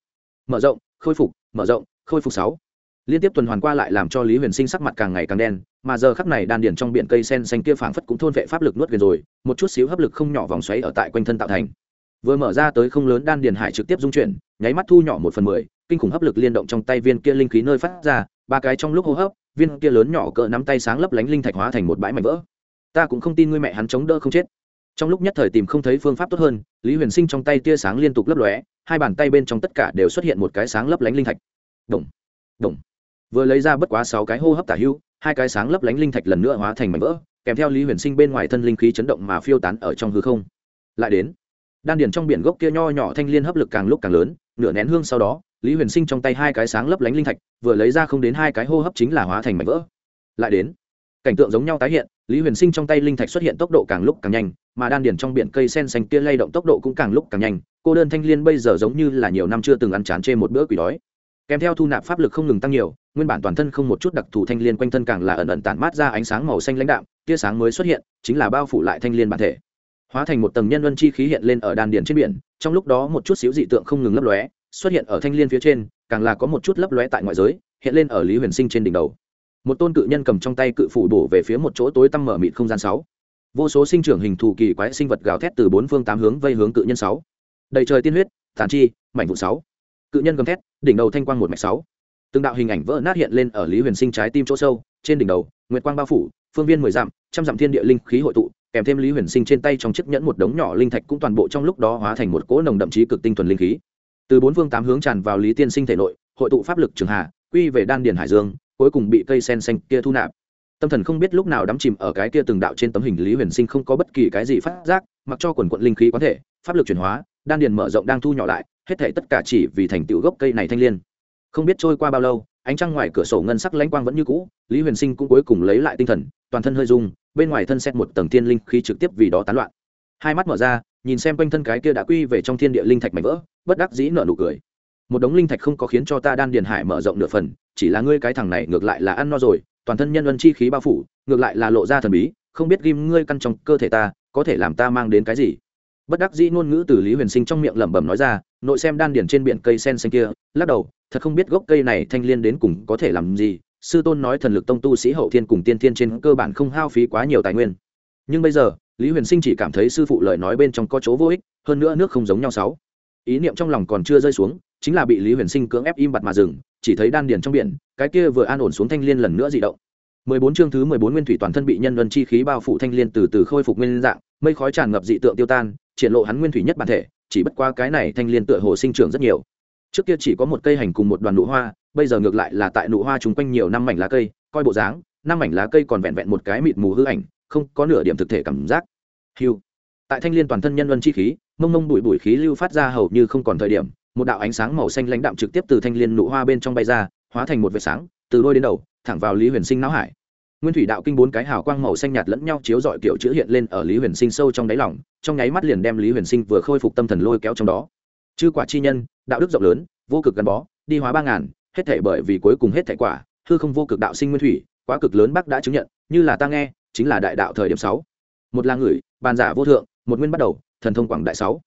Mở rộng, khôi phục, mở rộng, khôi phục sáu. Liên tiếp tuần hoàn qua lại làm cho lý huyền sinh sắc mặt càng ngày càng đen, mà giờ khắc này đan điền trong biển cây sen xanh kia phảng phất cũng thôn vệ pháp lực nuốt gần rồi, một chút xíu hấp lực không nhỏ vòng xoáy ở tại quanh thân tạo thành vừa mở ra tới không lớn đan điền hải trực tiếp dung chuyển, nháy mắt thu nhỏ một phần mười, kinh khủng hấp lực liên động trong tay viên kia linh khí nơi phát ra, ba cái trong lúc hô hấp, viên kia lớn nhỏ cỡ nắm tay sáng lấp lánh linh thạch hóa thành một bãi mảnh vỡ. Ta cũng không tin ngươi mẹ hắn chống đỡ không chết. Trong lúc nhất thời tìm không thấy phương pháp tốt hơn, lý huyền sinh trong tay tia sáng liên tục lấp lóe, hai bàn tay bên trong tất cả đều xuất hiện một cái sáng lấp lánh linh thạch. Đồng đồng vừa lấy ra bất quá sáu cái hô hấp tả hưu, hai cái sáng lấp lánh linh thạch lần nữa hóa thành mảnh vỡ, kèm theo lý huyền sinh bên ngoài thân linh khí chấn động mà phiêu tán ở trong hư không. Lại đến đan điền trong biển gốc kia nho nhỏ thanh liên hấp lực càng lúc càng lớn, nửa nén hương sau đó, lý huyền sinh trong tay hai cái sáng lấp lánh linh thạch, vừa lấy ra không đến hai cái hô hấp chính là hóa thành mảnh vỡ. Lại đến, cảnh tượng giống nhau tái hiện, lý huyền sinh trong tay linh thạch xuất hiện tốc độ càng lúc càng nhanh, mà đan điền trong biển cây sen xanh kia lay động tốc độ cũng càng lúc càng nhanh, cô đơn thanh liên bây giờ giống như là nhiều năm chưa từng ăn chán chê một bữa quỷ đói. Kèm theo thu nạp pháp lực không ngừng tăng nhiều, nguyên bản toàn thân không một chút đặc thù thanh liên quanh thân càng là ẩn ẩn tản mát ra ánh sáng màu xanh lãnh đạm, tia sáng mới xuất hiện, chính là bao phủ lại thanh liên bản thể hóa thành một tầng nhân luân chi khí hiện lên ở đan điền trên biển, trong lúc đó một chút xíu dị tượng không ngừng lấp lóe, xuất hiện ở thanh liên phía trên, càng là có một chút lấp lóe tại ngoại giới, hiện lên ở lý huyền sinh trên đỉnh đầu. Một tôn cự nhân cầm trong tay cự phủ bổ về phía một chỗ tối tăm mở mịt không gian sáu. Vô số sinh trưởng hình thù kỳ quái sinh vật gào thét từ bốn phương tám hướng vây hướng cự nhân sáu. Đầy trời tiên huyết, tàn chi, mảnh vụ sáu. Cự nhân gầm thét, đỉnh đầu thanh quang một mạch sáu. Từng đạo hình ảnh vỡ nát hiện lên ở lý huyền sinh trái tim chỗ sâu, trên đỉnh đầu, nguyệt quang bao phủ, phương viên mười dặm, trăm dặm thiên địa linh khí hội tụ kèm thêm lý huyền sinh trên tay trong chiếc nhẫn một đống nhỏ linh thạch cũng toàn bộ trong lúc đó hóa thành một cỗ nồng đậm chí cực tinh thuần linh khí. Từ bốn phương tám hướng tràn vào lý tiên sinh thể nội, hội tụ pháp lực trường hạ quy về đan điền hải dương, cuối cùng bị cây sen xanh kia thu nạp. Tâm thần không biết lúc nào đắm chìm ở cái kia từng đạo trên tấm hình lý huyền sinh không có bất kỳ cái gì phát giác, mặc cho quần quận linh khí quán thể, pháp lực chuyển hóa, đan điền mở rộng đang thu nhỏ lại, hết thể tất cả chỉ vì thành tựu gốc cây này thanh liên. Không biết trôi qua bao lâu, ánh trăng ngoài cửa sổ ngân sắc lãnh quang vẫn như cũ, lý huyền sinh cũng cuối cùng lấy lại tinh thần, toàn thân hơi rung bên ngoài thân xét một tầng thiên linh khí trực tiếp vì đó tán loạn. Hai mắt mở ra, nhìn xem quanh thân cái kia đã quy về trong thiên địa linh thạch mảnh vỡ, bất đắc dĩ nở nụ cười. Một đống linh thạch không có khiến cho ta đan điền hải mở rộng nửa phần, chỉ là ngươi cái thằng này ngược lại là ăn no rồi, toàn thân nhân ân chi khí bao phủ, ngược lại là lộ ra thần bí, không biết ghim ngươi căn trong cơ thể ta, có thể làm ta mang đến cái gì? Bất đắc dĩ ngôn ngữ từ lý huyền sinh trong miệng lẩm bẩm nói ra, nội xem đan điền trên biển cây sen xanh kia, lắc đầu, thật không biết gốc cây này thanh liên đến cùng có thể làm gì sư tôn nói thần lực tông tu sĩ hậu thiên cùng tiên thiên trên cơ bản không hao phí quá nhiều tài nguyên. Nhưng bây giờ, lý huyền sinh chỉ cảm thấy sư phụ lời nói bên trong có chỗ vô ích, hơn nữa nước không giống nhau sáu. Ý niệm trong lòng còn chưa rơi xuống, chính là bị lý huyền sinh cưỡng ép im bặt mà dừng, chỉ thấy đan điền trong biển, cái kia vừa an ổn xuống thanh liên lần nữa dị động. 14 chương thứ 14 nguyên thủy toàn thân bị nhân luân chi khí bao phủ thanh liên từ từ khôi phục nguyên dạng, mây khói tràn ngập dị tượng tiêu tan, triển lộ hắn nguyên thủy nhất bản thể, chỉ bất qua cái này thanh liên tựa hồ sinh trưởng rất nhiều. Trước kia chỉ có một cây hành cùng một đoàn nụ hoa bây giờ ngược lại là tại nụ hoa chúng quanh nhiều năm mảnh lá cây, coi bộ dáng, năm mảnh lá cây còn vẹn vẹn một cái mịt mù hư ảnh, không có nửa điểm thực thể cảm giác. Hiu tại thanh liên toàn thân nhân luân chi khí, mông mông bụi bụi khí lưu phát ra hầu như không còn thời điểm, một đạo ánh sáng màu xanh lãnh đạm trực tiếp từ thanh liên nụ hoa bên trong bay ra, hóa thành một vệt sáng, từ đôi đến đầu, thẳng vào lý huyền sinh não hải. Nguyên thủy đạo kinh bốn cái hào quang màu xanh nhạt lẫn nhau chiếu dọi kiểu chữ hiện lên ở lý huyền sinh sâu trong đáy lòng, trong nháy mắt liền đem lý huyền sinh vừa khôi phục tâm thần lôi kéo trong đó. Chư quả chi nhân, đạo đức rộng lớn, vô cực gắn bó, đi hóa ba ngàn hết thể bởi vì cuối cùng hết thể quả, hư không vô cực đạo sinh nguyên thủy, quá cực lớn bác đã chứng nhận, như là ta nghe, chính là đại đạo thời điểm sáu. Một là người, bàn giả vô thượng, một nguyên bắt đầu, thần thông quảng đại sáu.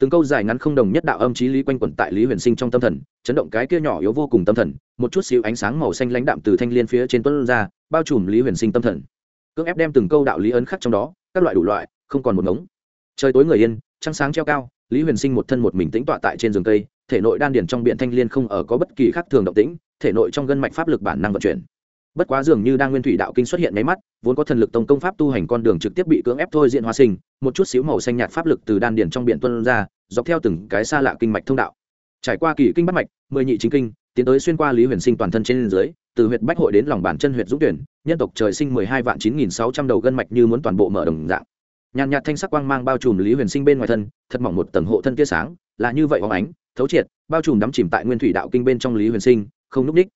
Từng câu dài ngắn không đồng nhất đạo âm trí lý quanh quẩn tại lý huyền sinh trong tâm thần, chấn động cái kia nhỏ yếu vô cùng tâm thần, một chút xíu ánh sáng màu xanh lãnh đạm từ thanh liên phía trên tuấn ra, bao trùm lý huyền sinh tâm thần. Cưỡng ép đem từng câu đạo lý ấn khắc trong đó, các loại đủ loại, không còn một ngống. Trời tối người yên, trăng sáng treo cao, lý huyền sinh một thân một mình tĩnh tọa tại trên giường cây thể nội đan điền trong biển thanh liên không ở có bất kỳ khác thường động tĩnh, thể nội trong gân mạch pháp lực bản năng vận chuyển. Bất quá dường như đang nguyên thủy đạo kinh xuất hiện nháy mắt, vốn có thần lực tông công pháp tu hành con đường trực tiếp bị cưỡng ép thôi diện hóa sinh, một chút xíu màu xanh nhạt pháp lực từ đan điền trong biển tuôn ra, dọc theo từng cái xa lạ kinh mạch thông đạo. Trải qua kỳ kinh bắt mạch, mười nhị chính kinh, tiến tới xuyên qua lý huyền sinh toàn thân trên dưới, từ huyệt bách hội đến lòng bàn chân huyệt dũng tuyển, nhân tộc trời sinh mười hai vạn chín nghìn sáu trăm đầu gân mạch như muốn toàn bộ mở đồng dạng. Nhàn nhạt thanh sắc quang mang bao trùm lý huyền sinh bên ngoài thân, thật mỏng một tầng hộ thân tia sáng, là như vậy óng ánh thấu triệt, bao trùm đắm chìm tại nguyên thủy đạo kinh bên trong lý huyền sinh, không núp ních.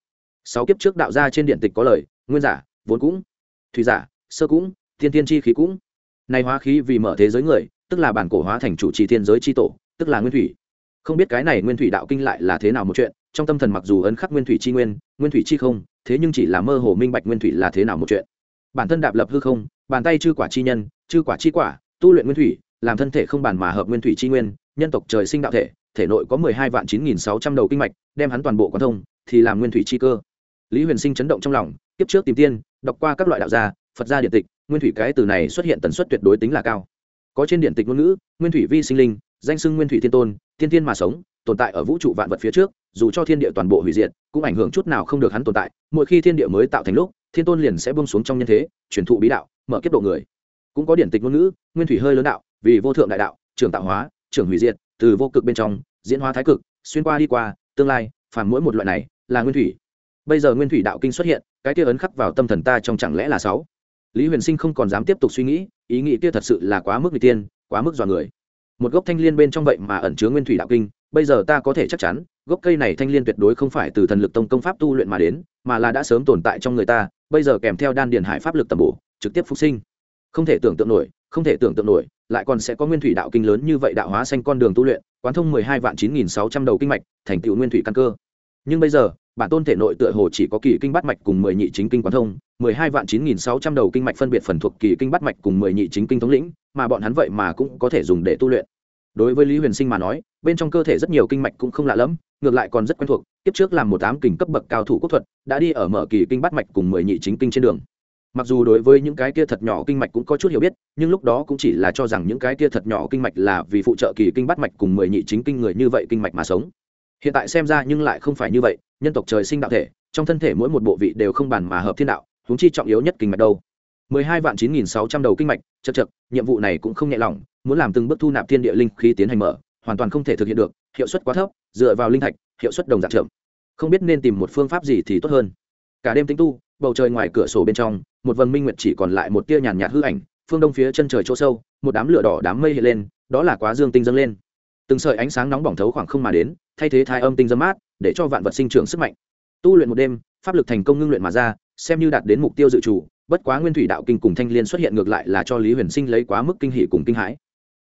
Sáu kiếp trước đạo gia trên điện tịch có lời, nguyên giả, vốn cũng, thủy giả, sơ cũng thiên tiên chi khí cũng. Nay hóa khí vì mở thế giới người, tức là bản cổ hóa thành chủ trì thiên giới chi tổ, tức là nguyên thủy. Không biết cái này nguyên thủy đạo kinh lại là thế nào một chuyện, trong tâm thần mặc dù ấn khắc nguyên thủy chi nguyên nguyên thủy chi không, thế nhưng chỉ là mơ hồ minh bạch nguyên thủy là thế nào một chuyện. Bản thân đạp lập hư không, bàn tay chư quả chi nhân, chư quả chi quả, tu luyện nguyên thủy, làm thân thể không bàn mà hợp nguyên thủy chi nguyên, nhân tộc trời sinh đạo thể thể nội có mười hai vạn chín nghìn sáu trăm đầu kinh mạch, đem hắn toàn bộ quán thông, thì làm nguyên thủy chi cơ. Lý huyền sinh chấn động trong lòng tiếp trước tìm tiên, đọc qua các loại đạo gia, phật gia điện tịch, nguyên thủy cái từ này xuất hiện tần suất tuyệt đối tính là cao. Có trên điện tịch ngôn ngữ, nguyên thủy vi sinh linh, danh xưng nguyên thủy thiên tôn thiên thiên mà sống, tồn tại ở vũ trụ vạn vật phía trước, dù cho thiên địa toàn bộ hủy diệt, cũng ảnh hưởng chút nào không được hắn tồn tại. Mỗi khi thiên địa mới tạo thành lúc, thiên tôn liền sẽ bông xuống trong nhân thế, truyền thụ bí đạo, mở kiếp độ người. Cũng có điển tịch ngôn ngữ, nguyên thủy hơi lớn đạo, vì vô thượng đại đạo, trường tạo hóa, trường hủy diệt từ vô cực bên trong, diễn hóa thái cực, xuyên qua đi qua, tương lai, phàm mỗi một loại này, là nguyên thủy. Bây giờ nguyên thủy đạo kinh xuất hiện, cái kia ấn khắc vào tâm thần ta trong chẳng lẽ là sáu? Lý huyền sinh không còn dám tiếp tục suy nghĩ, ý nghĩ kia thật sự là quá mức người tiên, quá mức dọa người. Một gốc thanh l i ê n bên trong vậy mà ẩn chứa nguyên thủy đạo kinh, bây giờ ta có thể chắc chắn, gốc cây này thanh l i ê n tuyệt đối không phải từ thần lực tông công pháp tu luyện mà đến, mà là đã sớm tồn tại trong người ta, bây giờ kèm theo đan điền hải pháp lực tầm bổ, trực tiếp phục sinh. Không thể tưởng tượng nổi, không thể tưởng tượng nổi lại còn sẽ có nguyên thủy đạo kinh lớn như vậy đạo hóa xanh con đường tu luyện, quán thông mười hai vạn chín nghìn sáu trăm đầu kinh mạch, thành tựu nguyên thủy căn cơ. Nhưng bây giờ, bản tôn thể nội tựa hồ chỉ có kỳ kinh bắt mạch cùng mười nhị chính kinh quán thông, mười hai vạn chín nghìn sáu trăm đầu kinh mạch phân biệt phần thuộc kỳ kinh bắt mạch cùng mười nhị chính kinh thống lĩnh, mà bọn hắn vậy mà cũng có thể dùng để tu luyện. Đối với lý huyền sinh mà nói, bên trong cơ thể rất nhiều kinh mạch cũng không lạ lẫm, ngược lại còn rất quen thuộc, kiếp trước làm một tám kình cấp bậc cao thủ quốc thuật, đã đi ở mở kỳ kinh bắt mạch cùng mười nhị chính kinh trên đường mặc dù đối với những cái kia thật nhỏ kinh mạch cũng có chút hiểu biết, nhưng lúc đó cũng chỉ là cho rằng những cái kia thật nhỏ kinh mạch là vì phụ trợ kỳ kinh bắt mạch cùng mười nhị chính kinh người như vậy kinh mạch mà sống. Hiện tại xem ra nhưng lại không phải như vậy, nhân tộc trời sinh đạo thể, trong thân thể mỗi một bộ vị đều không bàn mà hợp thiên đạo húng chi trọng yếu nhất kinh mạch đâu. mười hai vạn chín nghìn sáu trăm đầu kinh mạch, chật chật, nhiệm vụ này cũng không nhẹ lòng, muốn làm từng bước thu nạp thiên địa linh khí tiến hành mở, hoàn toàn không thể thực hiện được, hiệu suất quá thấp, dựa vào linh thạch, hiệu suất đồng dạng trưởng không biết nên tìm một phương pháp gì thì tốt hơn cả đêm tĩnh tu, bầu trời ngoài cửa sổ bên trong, một vầng minh nguyệt chỉ còn lại một tia nhàn nhạt hư ảnh, phương đông phía chân trời chỗ sâu, một đám lửa đỏ đám mây hiện lên, đó là quá dương tinh dâng lên. Từng sợi ánh sáng nóng bỏng thấu khoảng không mà đến, thay thế thai âm tinh dâm mát, để cho vạn vật sinh trưởng sức mạnh. Tu luyện một đêm, pháp lực thành công ngưng luyện mà ra, xem như đạt đến mục tiêu dự trù, bất quá nguyên thủy đạo kinh cùng thanh liên xuất hiện ngược lại là cho lý huyền sinh lấy quá mức kinh hỷ cùng kinh hãi.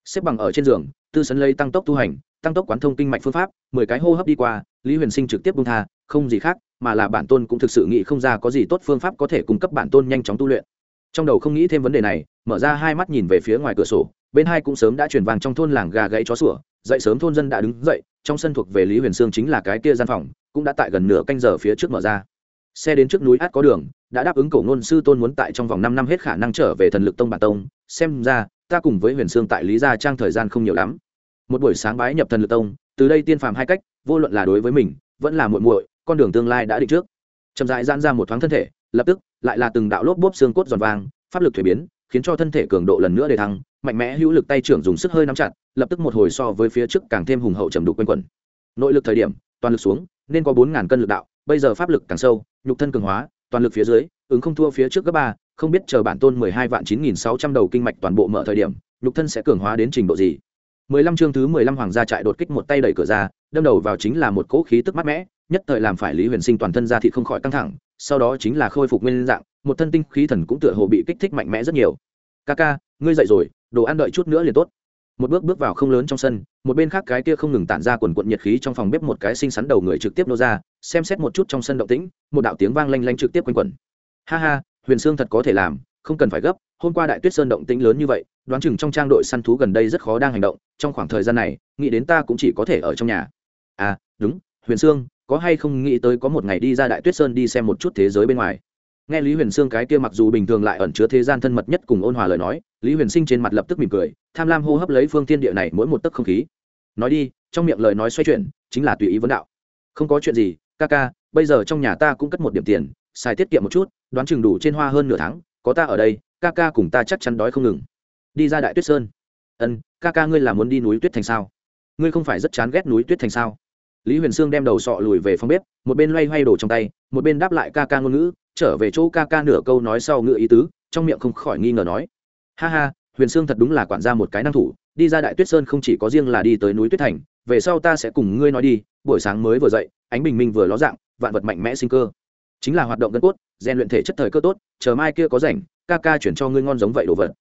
Xếp bằng ở trên giường, tư sấn Lây tăng tốc tu hành, tăng tốc quán thông kinh mạch phương pháp, mười cái hô hấp đi qua, lý huyền sinh trực tiếp bung tha, không gì khác mà là bản tôn cũng thực sự nghĩ không ra có gì tốt phương pháp có thể cung cấp bản tôn nhanh chóng tu luyện. Trong đầu không nghĩ thêm vấn đề này, mở ra hai mắt nhìn về phía ngoài cửa sổ, bên hai cũng sớm đã chuyển vàng trong thôn làng gà gãy chó sủa, dậy sớm thôn dân đã đứng dậy, trong sân thuộc về lý huyền sương chính là cái kia gian phòng, cũng đã tại gần nửa canh giờ phía trước mở ra. Xe đến trước núi át có đường, đã đáp ứng cổ ngôn sư tôn muốn tại trong vòng năm năm hết khả năng trở về thần lực tông bản tông, xem ra, ta cùng với huyền sương tại lý gia trang thời gian không nhiều lắm. Một buổi sáng bái nhập thần lực tông, từ đây tiên phàm hai cách, vô luận là đối với mình, vẫn là muội muội con đường tương lai đã định trước. Chậm rãi giãn ra một thoáng thân thể, lập tức, lại là từng đạo lốp bốp xương cốt giòn vàng, pháp lực thuế biến, khiến cho thân thể cường độ lần nữa để thăng, mạnh mẽ hữu lực tay trưởng dùng sức hơi nắm chặt, lập tức một hồi so với phía trước càng thêm hùng hậu trầm đục quanh quẩn. Nội lực thời điểm, toàn lực xuống, nên có bốn ngàn cân lực đạo, bây giờ pháp lực càng sâu, nhục thân cường hóa, toàn lực phía dưới, ứng không thua phía trước gấp ba, không biết chờ bản tôn mười hai vạn chín nghìn sáu trăm đầu kinh mạch toàn bộ mở thời điểm, nhục thân sẽ cường hóa đến trình độ gì. mười lăm chương thứ mười lăm hoàng gia trại đột kích một tay đẩy cửa ra, đâm đầu vào chính là một cỗ khí tức mát mẽ nhất thời làm phải lý huyền sinh toàn thân ra thị không khỏi căng thẳng, sau đó chính là khôi phục nguyên dạng, một thân tinh khí thần cũng tựa hồ bị kích thích mạnh mẽ rất nhiều. Ca ca, ngươi dậy rồi, đồ ăn đợi chút nữa liền tốt. Một bước bước vào không lớn trong sân, một bên khác cái kia không ngừng tản ra quần quận nhiệt khí trong phòng bếp một cái xinh xắn đầu người trực tiếp nô ra, xem xét một chút trong sân động tĩnh, một đạo tiếng vang lanh lanh trực tiếp quanh quẩn. Ha ha, huyền sương thật có thể làm, không cần phải gấp, hôm qua đại tuyết sơn động tĩnh lớn như vậy, đoán chừng trong trang đội săn thú gần đây rất khó đang hành động, trong khoảng thời gian này, nghĩ đến ta cũng chỉ có thể ở trong nhà. À đúng, huyền sương có hay không nghĩ tới có một ngày đi ra đại tuyết sơn đi xem một chút thế giới bên ngoài. Nghe lý huyền sương cái kia mặc dù bình thường lại ẩn chứa thế gian thân mật nhất cùng ôn hòa lời nói, lý huyền sinh trên mặt lập tức mỉm cười, tham lam hô hấp lấy phương tiên địa này mỗi một tấc không khí. Nói đi, trong miệng lời nói xoay chuyển, chính là tùy ý vấn đạo. Không có chuyện gì, ca ca, bây giờ trong nhà ta cũng cất một điểm tiền, xài tiết kiệm một chút, đoán chừng đủ trên hoa hơn nửa tháng, có ta ở đây, ca ca cùng ta chắc chắn đói không ngừng. Đi ra đại tuyết sơn. Ân, ca ca ngươi là muốn đi núi tuyết thành sao? Ngươi không phải rất chán ghét núi tuyết thành sao? Lý huyền sương đem đầu sọ lùi về phòng bếp, một bên loay hoay đồ trong tay, một bên đáp lại ca ca ngôn ngữ, trở về chỗ ca ca nửa câu nói sau ngựa ý tứ, trong miệng không khỏi nghi ngờ nói. Ha ha, huyền sương thật đúng là quản gia một cái năng thủ, đi ra đại tuyết sơn không chỉ có riêng là đi tới núi tuyết thành, về sau ta sẽ cùng ngươi nói đi, buổi sáng mới vừa dậy, ánh bình minh vừa ló dạng, vạn vật mạnh mẽ sinh cơ. Chính là hoạt động gân cốt, rèn luyện thể chất thời cơ tốt, chờ mai kia có rảnh, ca ca chuyển cho ngươi ngon giống vậy đồ vật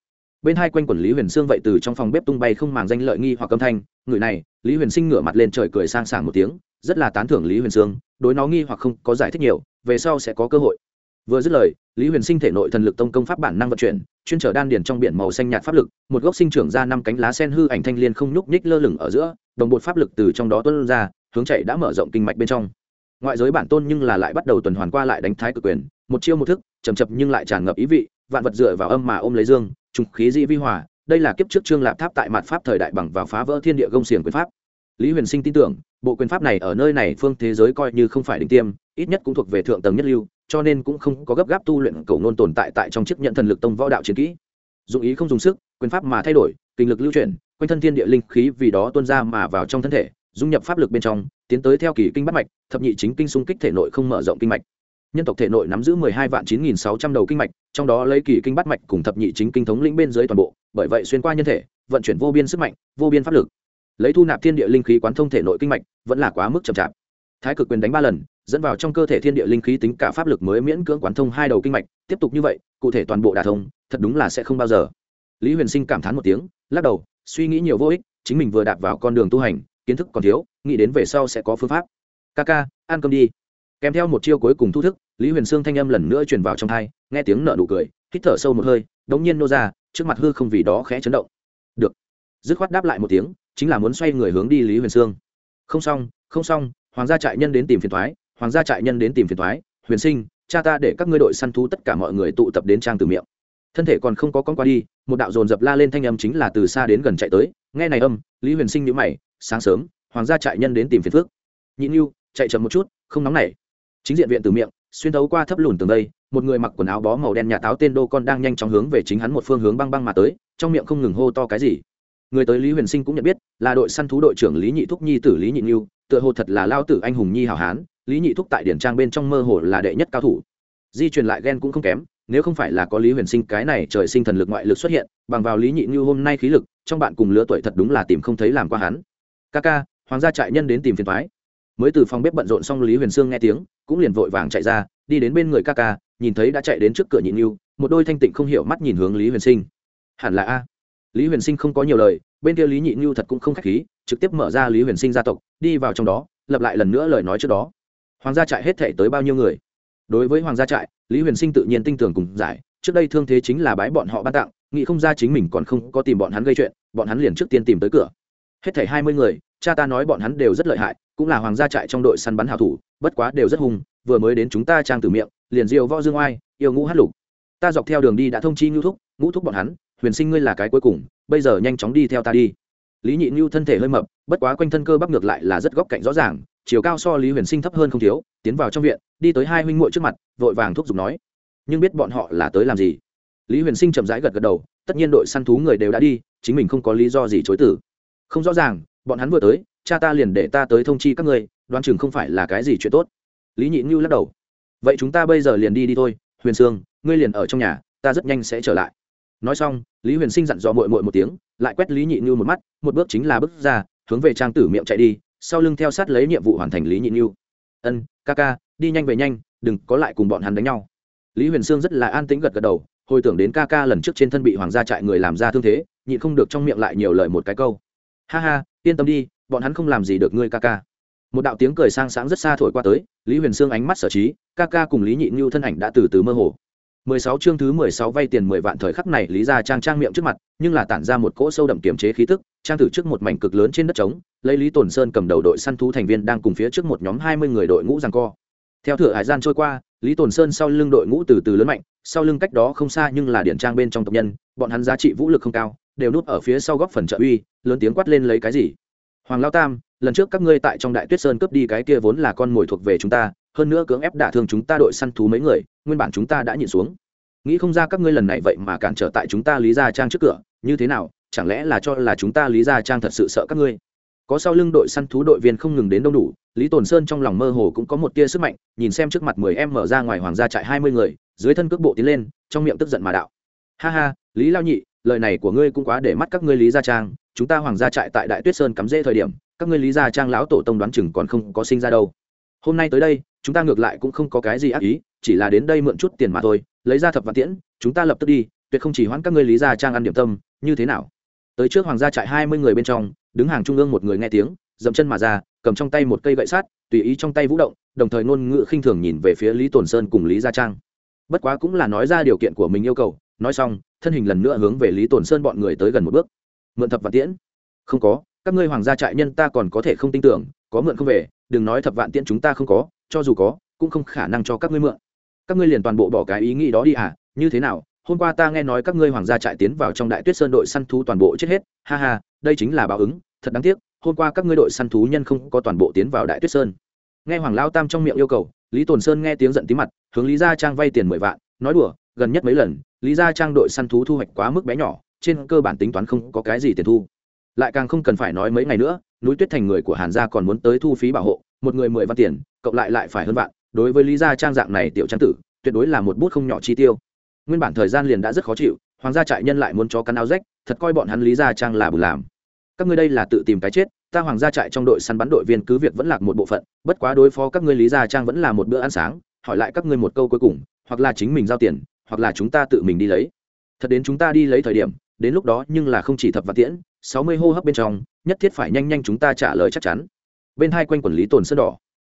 bên hai quanh quần lý huyền sương vậy từ trong phòng bếp tung bay không màng danh lợi nghi hoặc âm thanh, người này, lý huyền sinh ngửa mặt lên trời cười sang sảng một tiếng, rất là tán thưởng lý huyền sương, đối nó nghi hoặc không có giải thích nhiều, về sau sẽ có cơ hội. Vừa dứt lời, lý huyền sinh thể nội thần lực tông công pháp bản năng vận chuyển, chuyên trở đan điền trong biển màu xanh nhạt pháp lực, một gốc sinh trưởng ra năm cánh lá sen hư ảnh thanh liên không nhúc nhích lơ lửng ở giữa, đồng bột pháp lực từ trong đó tuân ra, hướng chạy đã mở rộng kinh mạch bên trong. Ngoại giới bản tôn nhưng là lại bắt đầu tuần hoàn qua lại đánh thái cực quyền, một chiêu một thức chầm chập nhưng lại tràn ngập ý vị, vạn vật dựa vào âm mà ôm lấy dương trùng khí dĩ vi hòa, đây là kiếp trước trương lạp tháp tại mặt pháp thời đại bằng vào phá vỡ thiên địa gông xiềng quyền pháp. Lý huyền sinh tin tưởng, bộ quyền pháp này ở nơi này phương thế giới coi như không phải đỉnh tiêm, ít nhất cũng thuộc về thượng tầng nhất lưu, cho nên cũng không có gấp gáp tu luyện cầu nôn tồn tại tại trong chiếc nhận thần lực tông võ đạo chiến kỹ. Dụng ý không dùng sức, quyền pháp mà thay đổi, kinh lực lưu chuyển, quanh thân thiên địa linh khí vì đó tuôn ra mà vào trong thân thể, dung nhập pháp lực bên trong, tiến tới theo kỳ kinh bắt mạch, thập nhị chính kinh xung kích thể nội không mở rộng kinh mạch nhân tộc thể nội nắm giữ mười hai vạn chín nghìn sáu trăm đầu kinh mạch, trong đó lấy kỳ kinh bắt mạch cùng thập nhị chính kinh thống lĩnh bên dưới toàn bộ, bởi vậy xuyên qua nhân thể, vận chuyển vô biên sức mạnh, vô biên pháp lực. Lấy thu nạp thiên địa linh khí quán thông thể nội kinh mạch, vẫn là quá mức chậm chạp. Thái cực quyền đánh ba lần, dẫn vào trong cơ thể thiên địa linh khí tính cả pháp lực mới miễn cưỡng quán thông hai đầu kinh mạch, tiếp tục như vậy, cụ thể toàn bộ đả thông, thật đúng là sẽ không bao giờ. Lý huyền sinh cảm thán một tiếng, lắc đầu, suy nghĩ nhiều vô ích, chính mình vừa đạp vào con đường tu hành, kiến thức còn thiếu, nghĩ đến về sau sẽ có phương pháp. Ca ca, ăn cơm đi kèm theo một chiêu cuối cùng thu thức, lý huyền sương thanh âm lần nữa truyền vào trong thai nghe tiếng nợ nụ cười, hít thở sâu một hơi, đống nhiên nô ra, trước mặt hư không vì đó khẽ chấn động. Được. Dứt khoát đáp lại một tiếng, chính là muốn xoay người hướng đi lý huyền sương. Không xong không xong, hoàng gia trại nhân đến tìm phiền thoái, hoàng gia trại nhân đến tìm phiền thoái, huyền sinh, cha ta để các ngươi đội săn thú tất cả mọi người tụ tập đến trang từ miệng. Thân thể còn không có con qua đi, một đạo dồn dập la lên thanh âm chính là từ xa đến gần chạy tới, nghe này âm, lý huyền sinh nhữ mày, sáng sớm, hoàng gia trại nhân đến tìm phiền phước nhị nhu chạy chậm một chút, không nóng nảy chính diện viện từ miệng, xuyên thấu qua thấp lùn tường đây, một người mặc quần áo bó màu đen nhà táo tên đô con đang nhanh chóng hướng về chính hắn một phương hướng băng băng mà tới, trong miệng không ngừng hô to cái gì. Người tới lý huyền sinh cũng nhận biết, là đội săn thú đội trưởng lý nhị thúc nhi tử lý nhị nghiêu tựa hồ thật là lao tử anh hùng nhi hảo hán, lý nhị thúc tại điển trang bên trong mơ hồ là đệ nhất cao thủ. Di truyền lại ghen cũng không kém, nếu không phải là có lý huyền sinh cái này trời sinh thần lực ngoại lực xuất hiện, bằng vào lý nhị như hôm nay khí lực, trong bạn cùng lứa tuổi thật đúng là tìm không thấy làm qua hắn. Ca ca hoàng gia trại nhân đến tìm phiền thoái mới từ phòng bếp bận rộn xong lý huyền sương nghe tiếng, cũng liền vội vàng chạy ra, đi đến bên người ca ca, nhìn thấy đã chạy đến trước cửa nhị yêu một đôi thanh tịnh không hiểu mắt nhìn hướng lý huyền sinh. Hẳn là a. Lý huyền sinh không có nhiều lời, bên kia lý nhị như thật cũng không k h á c h khí, trực tiếp mở ra lý huyền sinh gia tộc, đi vào trong đó lập lại lần nữa lời nói trước đó. Hoàng gia trại hết thể tới bao nhiêu người? Đối với hoàng gia trại, lý huyền sinh tự nhiên tinh tưởng cùng giải, trước đây thương thế chính là bái bọn họ ban tặng, nghĩ không ra chính mình còn không có tìm bọn hắn gây chuyện, bọn hắn liền trước tiên tìm tới cửa. Hết thảy hai mươi người cha ta nói bọn hắn đều rất lợi hại, cũng là hoàng gia trại trong đội săn bắn hảo thủ, bất quá đều rất hung, vừa mới đến chúng ta trang từ miệng, liền diều võ dương oai, yêu ngũ hát lục. Ta dọc theo đường đi đã thông chi ngưu thúc, ngũ thúc bọn hắn, huyền sinh ngươi là cái cuối cùng, bây giờ nhanh chóng đi theo ta đi. Lý nhị ngưu thân thể hơi mập, bất quá quanh thân cơ bắp ngược lại là rất góc cạnh rõ ràng, chiều cao so lý huyền sinh thấp hơn không thiếu, tiến vào trong viện, đi tới hai huynh muội trước mặt, vội vàng thúc giục nói, nhưng biết bọn họ là tới làm gì? Lý huyền sinh chậm rãi gật gật đầu, tất nhiên đội săn thú người đều đã đi, chính mình không có lý do gì chối tử không rõ ràng bọn hắn vừa tới, cha ta liền để ta tới thông chi các ngươi, đoán chừng không phải là cái gì chuyện tốt. Lý nhị ngưu lắc đầu. Vậy chúng ta bây giờ liền đi đi thôi, huyền sương, ngươi liền ở trong nhà, ta rất nhanh sẽ trở lại. Nói xong, lý huyền sinh dặn dò mội mội một tiếng, lại quét lý nhị ngưu một mắt, một bước chính là bước ra, hướng về trang tử miệng chạy đi, sau lưng theo sát lấy nhiệm vụ hoàn thành lý nhị ngưu. Ân, ca ca, đi nhanh về nhanh, đừng có lại cùng bọn hắn đánh nhau. Lý huyền sương rất là an tĩnh gật gật đầu, hồi tưởng đến ca ca lần trước trên thân bị hoàng gia trại người làm ra thương thế, nhịn không được trong miệng lại nhiều lời một cái câu. Ha ha yên tâm đi, bọn hắn không làm gì được ngươi ca ca. Một đạo tiếng cười sang sáng rất xa thổi qua tới, lý huyền sương ánh mắt sở trí, ca ca cùng lý nhị như thân ảnh đã từ từ mơ hồ. Mười sáu chương thứ mười sáu vay tiền mười vạn thời khắc này lý ra trang trang miệng trước mặt, nhưng là tản ra một cỗ sâu đậm kiềm chế khí tức, trang tử trước một mảnh cực lớn trên đất trống, lấy lý tồn sơn cầm đầu đội săn thú thành viên đang cùng phía trước một nhóm hai mươi người đội ngũ giằng co. Theo thửa hải gian trôi qua, lý tồn sơn sau lưng đội ngũ từ từ lớn mạnh, sau lưng cách đó không xa nhưng là điển trang bên trong tộc nhân, bọn hắn giá trị vũ lực không cao, đều núp ở phía sau góc phần trợ uy lớn tiếng quát lên lấy cái gì? Hoàng lao tam, lần trước các ngươi tại trong đại tuyết sơn cướp đi cái kia vốn là con mồi thuộc về chúng ta, hơn nữa cưỡng ép đả thương chúng ta đội săn thú mấy người, nguyên bản chúng ta đã nhịn xuống. Nghĩ không ra các ngươi lần này vậy mà cản trở tại chúng ta lý gia trang trước cửa, như thế nào, chẳng lẽ là cho là chúng ta lý gia trang thật sự sợ các ngươi? Có sau lưng đội săn thú đội viên không ngừng đến đông đủ, lý tồn sơn trong lòng mơ hồ cũng có một tia sức mạnh, nhìn xem trước mặt mười em mở ra ngoài hoàng gia trại hai mươi người, dưới thân cước bộ tiến lên, trong miệng tức giận mà đạo. Ha ha, lý lao nhị lời này của ngươi cũng quá để mắt các ngươi lý gia trang, chúng ta hoàng gia trại tại đại tuyết sơn cắm rễ thời điểm, các ngươi lý gia trang lão tổ tông đoán chừng còn không có sinh ra đâu. Hôm nay tới đây, chúng ta ngược lại cũng không có cái gì ác ý, chỉ là đến đây mượn chút tiền mà thôi, lấy ra thập vạn tiễn, chúng ta lập tức đi, tuyệt không chỉ hoãn các ngươi lý gia trang ăn điểm tâm, như thế nào? Tới trước hoàng gia trại hai mươi người bên trong, đứng hàng trung ương một người nghe tiếng, dậm chân mà ra, cầm trong tay một cây gậy sắt, tùy ý trong tay vũ động, đồng thời ngôn ngữ khinh thường nhìn về phía lý tồn sơn cùng lý gia trang. Bất quá cũng là nói ra điều kiện của mình yêu cầu nói xong, thân hình lần nữa hướng về lý tồn sơn bọn người tới gần một bước. Mượn thập vạn tiễn. Không có, các ngươi hoàng gia trại nhân ta còn có thể không tin tưởng, có mượn không về, đừng nói thập vạn tiễn chúng ta không có, cho dù có, cũng không khả năng cho các ngươi mượn. Các ngươi liền toàn bộ bỏ cái ý nghĩ đó đi à như thế nào, hôm qua ta nghe nói các ngươi hoàng gia trại tiến vào trong đại tuyết sơn đội săn thú toàn bộ chết hết, ha ha, đây chính là báo ứng, thật đáng tiếc, hôm qua các ngươi đội săn thú nhân không có toàn bộ tiến vào đại tuyết sơn. Nghe hoàng lao tam trong miệng yêu cầu, lý tồn sơn nghe tiếng giận tí mặt, hướng lý gia trang vay tiền mười vạn, nói đùa, gần nhất mấy lần lý gia trang đội săn thú thu hoạch quá mức bé nhỏ, trên cơ bản tính toán không có cái gì tiền thu. Lại càng không cần phải nói mấy ngày nữa, núi tuyết thành người của hàn gia còn muốn tới thu phí bảo hộ, một người mười văn tiền, cộng lại lại phải hơn vạn. Đối với lý gia trang dạng này tiểu trang tử, tuyệt đối là một bút không nhỏ chi tiêu. Nguyên bản thời gian liền đã rất khó chịu, hoàng gia trại nhân lại muốn cho cắn áo rách, thật coi bọn hắn lý gia trang là bù làm. Các ngươi đây là tự tìm cái chết, ta hoàng gia trại trong đội săn bắn đội viên cứ việc vẫn lạc một bộ phận, bất quá đối phó các ngươi lý gia trang vẫn là một bữa ăn sáng, hỏi lại các ngươi một câu cuối cùng, hoặc là chính mình giao tiền hoặc là chúng ta tự mình đi lấy. Thật đến chúng ta đi lấy thời điểm, đến lúc đó nhưng là không chỉ thập và tiễn, sáu mươi hô hấp bên trong, nhất thiết phải nhanh nhanh chúng ta trả lời chắc chắn. Bên hai quanh quản lý tồn sơn đỏ.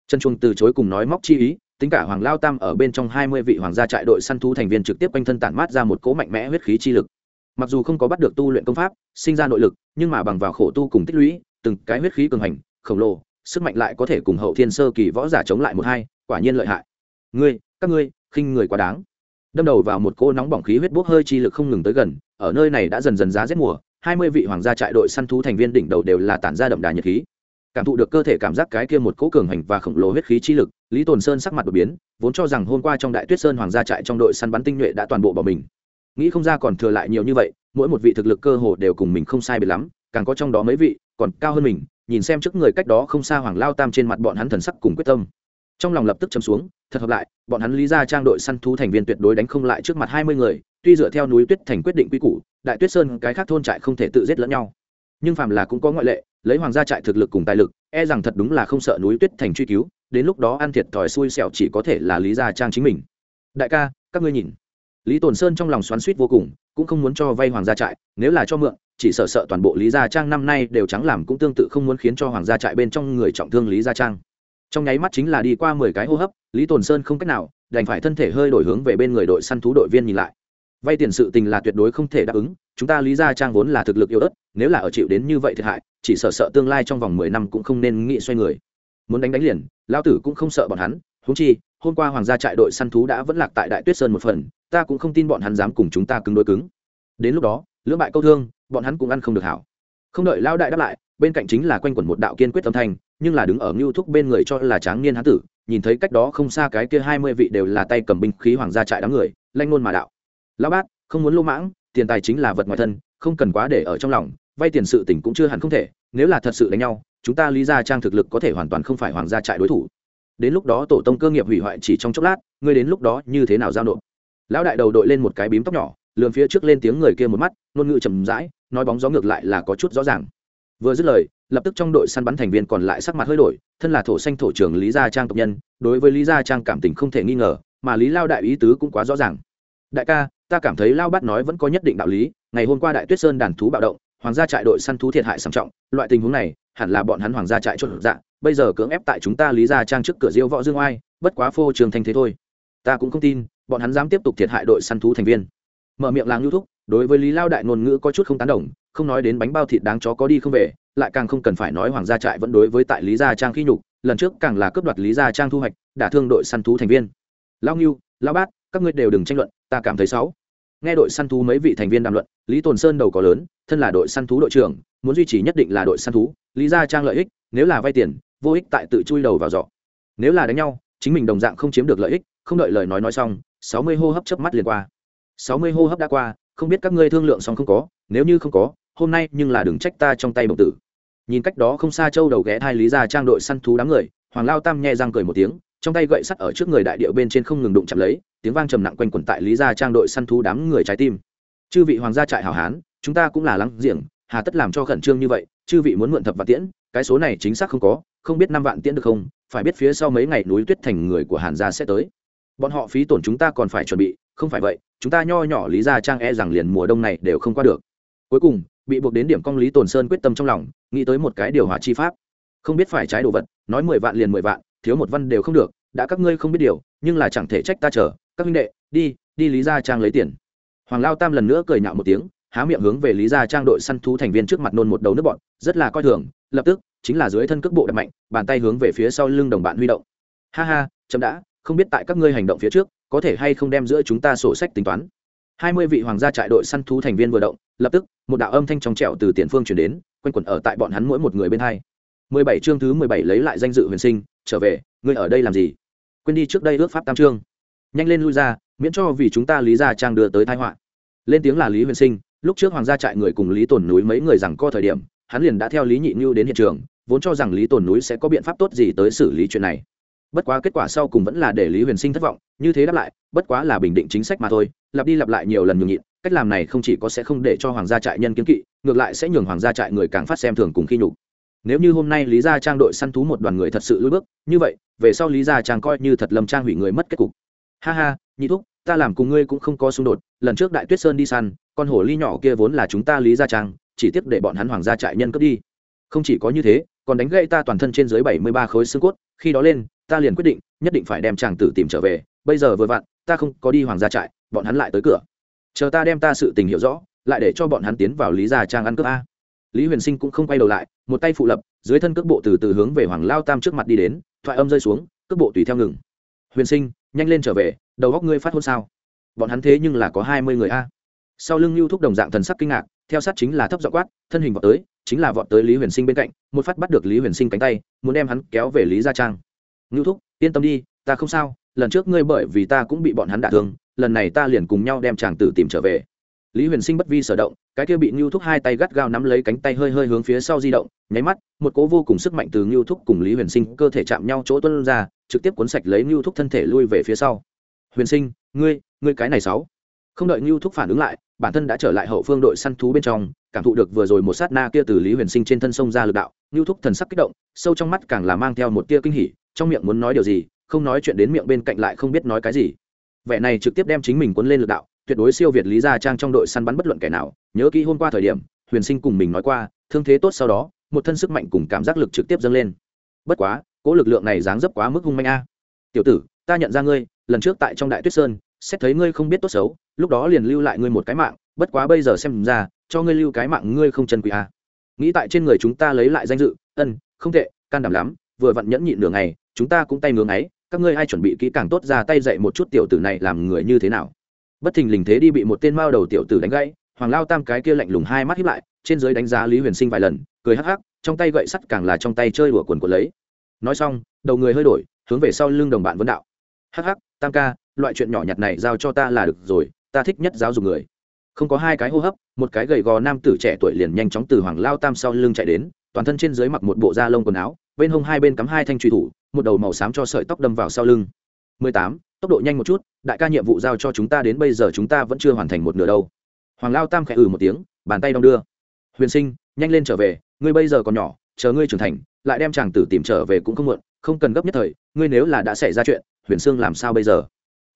Trần chuông từ chối cùng nói móc chi ý, tính cả hoàng lao tam ở bên trong hai mươi vị hoàng gia trại đội săn thú thành viên trực tiếp quanh thân tản mát ra một cỗ mạnh mẽ huyết khí chi lực. Mặc dù không có bắt được tu luyện công pháp, sinh ra nội lực, nhưng mà bằng vào khổ tu cùng tích lũy, từng cái huyết khí cường hành, khổng lồ, sức mạnh lại có thể cùng hậu thiên sơ kỳ võ giả chống lại một hai, quả nhiên lợi hại. Ngươi, các ngươi, khinh người quá đáng đâm đầu vào một cô nóng bỏng khí huyết bốc hơi chi lực không ngừng tới gần, ở nơi này đã dần dần giá rét mùa, hai mươi vị hoàng gia trại đội săn thú thành viên đỉnh đầu đều là tản ra đậm đà nhiệt khí. Cảm thụ được cơ thể cảm giác cái kia một cỗ cường hành và khổng lồ huyết khí chi lực, lý tồn sơn sắc mặt đột biến, vốn cho rằng hôm qua trong đại tuyết sơn hoàng gia trại trong đội săn bắn tinh nhuệ đã toàn bộ bỏ mình. Nghĩ không ra còn thừa lại nhiều như vậy, mỗi một vị thực lực cơ hồ đều cùng mình không sai biệt lắm, càng có trong đó mấy vị còn cao hơn mình, nhìn xem trước người cách đó không xa hoàng lao tam trên mặt bọn hắn thần sắc cùng quyết tâm trong lòng lập tức chấm xuống, thật hợp lại, bọn hắn lý ra trang đội săn thú thành viên tuyệt đối đánh không lại trước mặt hai mươi người, tuy dựa theo núi tuyết thành quyết định quy củ, đại tuyết sơn cái khác thôn trại không thể tự giết lẫn nhau. Nhưng phàm là cũng có ngoại lệ, lấy hoàng gia trại thực lực cùng tài lực e rằng thật đúng là không sợ núi tuyết thành truy cứu, đến lúc đó ăn thiệt thòi xui xẻo chỉ có thể là lý gia trang chính mình. Đại ca, các ngươi nhìn. Lý tồn sơn trong lòng xoắn suýt vô cùng, cũng không muốn cho vay hoàng gia trại, nếu là cho mượn, chỉ sợ sợ toàn bộ lý gia trang năm nay đều trắng làm cũng tương tự không muốn khiến cho hoàng gia trại bên trong người trọng thương lý gia trang trong nháy mắt chính là đi qua mười cái hô hấp, lý tồn sơn không cách nào, đành phải thân thể hơi đổi hướng về bên người đội săn thú đội viên nhìn lại. Vay tiền sự tình là tuyệt đối không thể đáp ứng, chúng ta lý gia trang vốn là thực lực yếu ớt, nếu là ở chịu đến như vậy thiệt hại, chỉ sợ sợ tương lai trong vòng mười năm cũng không nên nghĩ xoay người. Muốn đánh đánh liền, lão tử cũng không sợ bọn hắn húng chi, hôm qua hoàng gia trại đội săn thú đã vẫn lạc tại đại tuyết sơn một phần, ta cũng không tin bọn hắn dám cùng chúng ta cứng đối cứng. Đến lúc đó, lưỡng bại câu thương, bọn hắn cũng ăn không được hảo. Không đợi lao đại đáp lại, bên cạnh chính là quanh quẩn một đạo kiên quyết âm thanh nhưng là đứng ở ngưu thúc bên người cho là tráng niên hán tử, nhìn thấy cách đó không xa cái kia hai mươi vị đều là tay cầm binh khí hoàng gia trại đám người, lanh ngôn mà đạo. Lão bát, không muốn lô mãng, tiền tài chính là vật ngoài thân, không cần quá để ở trong lòng, vay tiền sự tỉnh cũng chưa hẳn không thể, nếu là thật sự đánh nhau, chúng ta lý ra trang thực lực có thể hoàn toàn không phải hoàng gia trại đối thủ. Đến lúc đó tổ tông cơ nghiệp hủy hoại chỉ trong chốc lát, ngươi đến lúc đó như thế nào giao nộp? Lão đại đầu đội lên một cái bím tóc nhỏ lườn phía trước lên tiếng người kia một mắt, ngôn ngữ trầm rãi, nói bóng gió ngược lại là có chút rõ ràng vừa dứt lời, lập tức trong đội săn bắn thành viên còn lại sắc mặt hơi đổi, thân là thổ xanh thổ trưởng lý gia trang tộc nhân, đối với lý gia trang cảm tình không thể nghi ngờ, mà lý lao đại ý tứ cũng quá rõ ràng. Đại ca, ta cảm thấy lao bát nói vẫn có nhất định đạo lý, ngày hôm qua đại tuyết sơn đàn thú bạo động, hoàng gia trại đội săn thú thiệt hại sầm trọng, loại tình huống này, hẳn là bọn hắn hoàng gia trại chốt dạ bây giờ cưỡng ép tại chúng ta lý gia trang trước cửa diêu võ dương oai, bất quá phô trường thanh thế thôi. Ta cũng không tin, bọn hắn dám tiếp tục thiệt hại đội săn thú thành viên. Mở miệng làng lưu thúc, đối với lý lao đại ngôn ngữ có chút không tán đồng không nói đến bánh bao thịt đáng chó có đi không về, lại càng không cần phải nói hoàng gia trại vẫn đối với tại lý gia trang khi nhục, lần trước càng là cướp đoạt lý gia trang thu hoạch, đả thương đội săn thú thành viên. Lao nghiêu lao bát, các ngươi đều đừng tranh luận, ta cảm thấy xấu. Nghe đội săn thú mấy vị thành viên đàm luận, lý tồn sơn đầu có lớn, thân là đội săn thú đội trưởng, muốn duy trì nhất định là đội săn thú, lý gia trang lợi ích, nếu là vay tiền, vô ích tại tự chui đầu vào giỏ. Nếu là đánh nhau, chính mình đồng dạng không chiếm được lợi ích, không đợi lời nói nói xong, sáu mươi hô hấp chớp mắt liền qua. Sáu mươi hô hấp đã qua, không biết các ngươi thương lượng xong không có, nếu như không có hôm nay nhưng là đừng trách ta trong tay bổng tử. Nhìn cách đó không xa châu đầu ghé thai lý gia trang đội săn thú đám người, hoàng lao tam nhẹ răng cười một tiếng, trong tay gậy sắt ở trước người đại điệu bên trên không ngừng đụng chạm lấy, tiếng vang trầm nặng quanh quẩn tại lý gia trang đội săn thú đám người trái tim. Chư vị hoàng gia trại hảo hán, chúng ta cũng là lắng giềng, hà tất làm cho khẩn trương như vậy, chư vị muốn mượn thập vạn tiễn, cái số này chính xác không có, không biết năm vạn tiễn được không, phải biết phía sau mấy ngày núi tuyết thành người của hàn gia sẽ tới. Bọn họ phí tổn chúng ta còn phải chuẩn bị, không phải vậy, chúng ta nho nhỏ lý gia trang e rằng liền mùa đông này đều không qua được. Cuối cùng bị buộc đến điểm công lý tồn sơn quyết tâm trong lòng, nghĩ tới một cái điều hòa chi pháp. Không biết phải trái đồ vật, nói mười vạn liền mười vạn, thiếu một văn đều không được, đã các ngươi không biết điều, nhưng là chẳng thể trách ta chờ. Các huynh đệ, đi đi lý gia trang lấy tiền. Hoàng lao tam lần nữa cười nhạo một tiếng, há miệng hướng về lý gia trang đội săn thú thành viên trước mặt nôn một đầu nước bọn, rất là coi thường, lập tức, chính là dưới thân cước bộ đập mạnh, bàn tay hướng về phía sau lưng đồng bạn huy động. Ha ha, chậm đã, không biết tại các ngươi hành động phía trước, có thể hay không đem giữa chúng ta sổ sách tính toán hai mươi vị hoàng gia trại đội săn thú thành viên vừa động, lập tức, một đạo âm thanh trong trẻo từ tiền phương chuyển đến, quanh quẩn ở tại bọn hắn mỗi một người bên hai. Mười bảy chương thứ mười bảy lấy lại danh dự huyền sinh, trở về, ngươi ở đây làm gì? Quên đi trước đây ước pháp tam chương. Nhanh lên lui ra, miễn cho vì chúng ta lý gia trang đưa tới thái họa. Lên tiếng là lý huyền sinh, lúc trước hoàng gia trại người cùng lý tồn núi mấy người rằng co thời điểm, hắn liền đã theo lý nhị như đến hiện trường, vốn cho rằng lý tồn núi sẽ có biện pháp tốt gì tới xử lý chuyện này bất quá kết quả sau cùng vẫn là để lý huyền sinh thất vọng, như thế đáp lại, bất quá là bình định chính sách mà thôi, lặp đi lặp lại nhiều lần nhường nhịn, cách làm này không chỉ có sẽ không để cho hoàng gia trại nhân kiến kỵ, ngược lại sẽ nhường hoàng gia trại người càng phát xem thường cùng khi nhục. Nếu như hôm nay lý gia trang đội săn thú một đoàn người thật sự lưỡi bước, như vậy, về sau lý gia trang coi như thật lầm trang hủy người mất kết cục. Ha ha, nhị thúc, ta làm cùng ngươi cũng không có xung đột, lần trước đại tuyết sơn đi săn, con hổ ly nhỏ kia vốn là chúng ta lý gia trang, chỉ tiếp để bọn hắn hoàng gia trại nhân cướp đi. Không chỉ có như thế, còn đánh gãy ta toàn thân trên dưới bảy mươi ba khối xương cốt, khi đó lên ta liền quyết định, nhất định phải đem chàng tử tìm trở về, bây giờ vừa vặn, ta không có đi hoàng gia trại, bọn hắn lại tới cửa. Chờ ta đem ta sự tình hiểu rõ, lại để cho bọn hắn tiến vào lý gia trang ăn cướp a. Lý huyền sinh cũng không quay đầu lại, một tay phụ lập, dưới thân cước bộ từ từ hướng về hoàng lao tam trước mặt đi đến, thoại âm rơi xuống, cước bộ tùy theo ngừng. Huyền sinh, nhanh lên trở về, đầu góc ngươi phát hôn sao? Bọn hắn thế nhưng là có hai mươi người a. Sau lưng lưu thúc đồng dạng thần sắc kinh ngạc, theo sát chính là thấp dọ quát, thân hình vọt tới, chính là vọt tới lý huyền sinh bên cạnh, một phát bắt được lý huyền sinh cánh tay, muốn đem hắn kéo về lý gia trang ngưu thúc, yên tâm đi, ta không sao, lần trước ngươi bởi vì ta cũng bị bọn hắn đả thương, lần này ta liền cùng nhau đem chàng tử tìm trở về. Lý huyền sinh bất vi sở động, cái kia bị ngưu thúc hai tay gắt gao nắm lấy cánh tay hơi hơi hướng phía sau di động, nháy mắt, một cố vô cùng sức mạnh từ ngưu thúc cùng lý huyền sinh cơ thể chạm nhau chỗ tuân ra, trực tiếp cuốn sạch lấy ngưu thúc thân thể lui về phía sau. Huyền sinh, ngươi ngươi cái này sáu không đợi ngưu thúc phản ứng lại, bản thân đã trở lại hậu phương đội săn thú bên trong, cảm thụ được vừa rồi một sát na kia từ lý huyền sinh trên thân sông ra lực đạo, ngưu thúc thần sắc kích động, sâu trong mắt càng là mang theo một tia kinh hỉ trong miệng muốn nói điều gì, không nói chuyện đến miệng bên cạnh lại không biết nói cái gì. Vẻ này trực tiếp đem chính mình cuốn lên lực đạo, tuyệt đối siêu việt lý gia trang trong đội săn bắn bất luận kẻ nào. Nhớ kỹ hôm qua thời điểm, huyền sinh cùng mình nói qua, thương thế tốt sau đó, một thân sức mạnh cùng cảm giác lực trực tiếp dâng lên. Bất quá cỗ lực lượng này dáng dấp quá mức hung manh a. Tiểu tử, ta nhận ra ngươi, lần trước tại trong đại tuyết sơn, xét thấy ngươi không biết tốt xấu, lúc đó liền lưu lại ngươi một cái mạng, bất quá bây giờ xem ra, cho ngươi lưu cái mạng ngươi không chân quý a. Nghĩ tại trên người chúng ta lấy lại danh dự, ân, không tệ, can đảm lắm, vừa vặn nhẫn nhịn nửa ngày chúng ta cũng tay ngưỡng ấy các ngươi ai chuẩn bị kỹ càng tốt ra tay dạy một chút tiểu tử này làm người như thế nào? Bất thình lình thế đi bị một tên mao đầu tiểu tử đánh gãy, hoàng lao tam cái kia lạnh lùng hai mắt hiếp lại, trên dưới đánh giá lý huyền sinh vài lần, cười hắc hắc, trong tay gậy sắt càng là trong tay chơi đùa quần của lấy. Nói xong, đầu người hơi đổi, hướng về sau lưng đồng bạn vấn đạo. Hắc hắc, tam ca, loại chuyện nhỏ nhặt này giao cho ta là được rồi, ta thích nhất giáo dục người. Không có hai cái hô hấp, một cái gầy gò nam tử trẻ tuổi liền nhanh chóng từ hoàng lao tam sau lưng chạy đến, toàn thân trên dưới mặc một bộ da lông quần áo, bên hông hai bên cắm hai thanh truy thủ một đầu màu xám cho sợi tóc đâm vào sau lưng. 18. tốc độ nhanh một chút, đại ca nhiệm vụ giao cho chúng ta đến bây giờ chúng ta vẫn chưa hoàn thành một nửa đâu. Hoàng lao tam khẽ ừ một tiếng, bàn tay đong đưa. Huyền sinh, nhanh lên trở về, ngươi bây giờ còn nhỏ, chờ ngươi trưởng thành, lại đem chàng tử tìm trở về cũng không muộn, không cần gấp nhất thời, ngươi nếu là đã xảy ra chuyện, huyền sương làm sao bây giờ?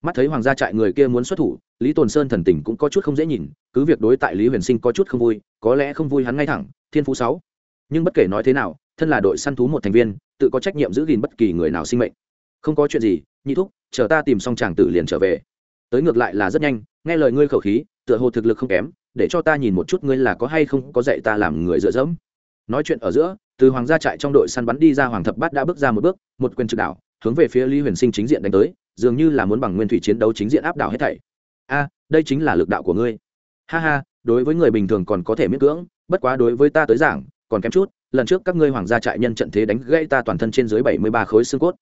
Mắt thấy hoàng gia trại người kia muốn xuất thủ, lý tồn sơn thần tình cũng có chút không dễ nhìn, cứ việc đối tại lý huyền sinh có chút không vui, có lẽ không vui hắn ngay thẳng, thiên phú sáu. Nhưng bất kể nói thế nào thân là đội săn thú một thành viên, tự có trách nhiệm giữ gìn bất kỳ người nào sinh mệnh. Không có chuyện gì, nhị thúc, chờ ta tìm xong chàng tử liền trở về. Tới ngược lại là rất nhanh, nghe lời ngươi khẩu khí, tựa hồ thực lực không kém, để cho ta nhìn một chút ngươi là có hay không có dạy ta làm người dựa dẫm. Nói chuyện ở giữa, từ hoàng gia trại trong đội săn bắn đi ra hoàng thập bát đã bước ra một bước, một quyền trực đảo, hướng về phía lý huyền sinh chính diện đánh tới, dường như là muốn bằng nguyên thủy chiến đấu chính diện áp đảo hết thảy. A, đây chính là lực đạo của ngươi. Ha ha, đối với người bình thường còn có thể miễn cưỡng, bất quá đối với ta tới giảng còn kém chút, lần trước các ngươi hoàng gia trại nhân trận thế đánh gãy ta toàn thân trên dưới bảy mươi ba khối xương cốt.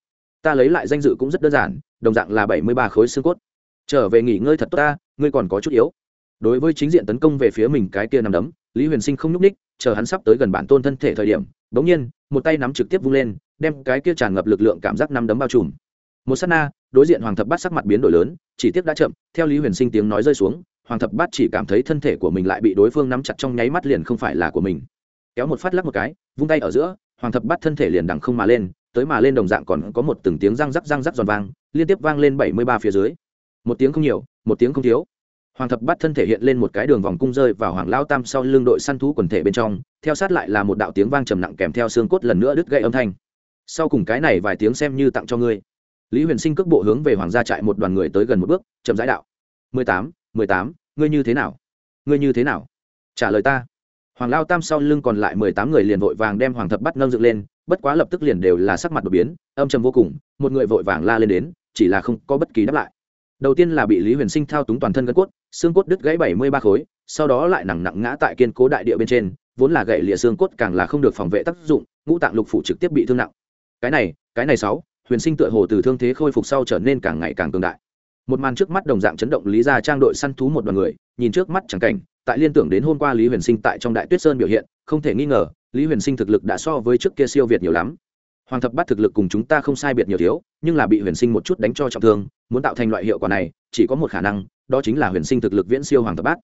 Ta lấy lại danh dự cũng rất đơn giản, đồng dạng là bảy mươi ba khối xương cốt. Trở về nghỉ ngơi thật tốt ta, ngươi còn có chút yếu. Đối với chính diện tấn công về phía mình cái kia nằm đấm, lý huyền sinh không nhúc ních chờ hắn sắp tới gần bản tôn thân thể thời điểm, bỗng nhiên, một tay nắm trực tiếp vung lên, đem cái kia tràn ngập lực lượng cảm giác nắm đấm bao trùm. Một s á t na, đối diện hoàng thập bát sắc mặt biến đổi lớn, chỉ tiếc đã chậm, theo lý huyền sinh tiếng nói rơi xuống, hoàng thập bát chỉ cảm thấy thân thể của mình lại bị đối phương nắm chặt trong nháy mắt liền không phải là của mình kéo một phát lắc một cái, vung tay ở giữa, hoàng thập bắt thân thể liền đằng không mà lên, tới mà lên đồng dạng còn có một từng tiếng răng rắc răng rắc giòn vang, liên tiếp vang lên bảy mươi ba phía dưới. Một tiếng không nhiều, một tiếng không thiếu. Hoàng thập bắt thân thể hiện lên một cái đường vòng cung rơi vào hoàng lao tam sau lưng đội săn thú quần thể bên trong, theo sát lại là một đạo tiếng vang trầm nặng kèm theo xương cốt lần nữa đứt gây âm thanh. Sau cùng cái này vài tiếng xem như tặng cho ngươi. Lý huyền sinh cước bộ hướng về hoàng gia trại một đoàn người tới gần một bước, chậm rãi đạo. mười tám mười tám, ngươi như thế nào? Ngươi như thế nào? Trả lời ta hoàng lao tam sau lưng còn lại mười tám người liền vội vàng đem hoàng thập bắt nâng dựng lên, bất quá lập tức liền đều là sắc mặt đột biến, âm trầm vô cùng, một người vội vàng la lên đến, chỉ là không có bất kỳ đáp lại. Đầu tiên là bị lý huyền sinh thao túng toàn thân gân cốt, xương cốt đứt gãy bảy mươi ba khối, sau đó lại nặng nặng ngã tại kiên cố đại địa bên trên, vốn là gãy lịa xương cốt càng là không được phòng vệ tác dụng, ngũ tạng lục phủ trực tiếp bị thương nặng. Cái này cái này sáu, huyền sinh tựa hồ từ thương thế khôi phục sau trở nên càng ngày càng cường đại. Một màn trước mắt đồng dạng chấn động lý ra trang đội săn thú một đoàn người, nhìn trước mắt chẳng cảnh tại liên tưởng đến hôm qua lý huyền sinh tại trong đại tuyết sơn biểu hiện, không thể nghi ngờ, lý huyền sinh thực lực đã so với trước kia siêu việt nhiều lắm. Hoàng thập bắt thực lực cùng chúng ta không sai biệt nhiều thiếu, nhưng là bị huyền sinh một chút đánh cho trọng thương, muốn tạo thành loại hiệu quả này, chỉ có một khả năng, đó chính là huyền sinh thực lực viễn siêu hoàng thập bát.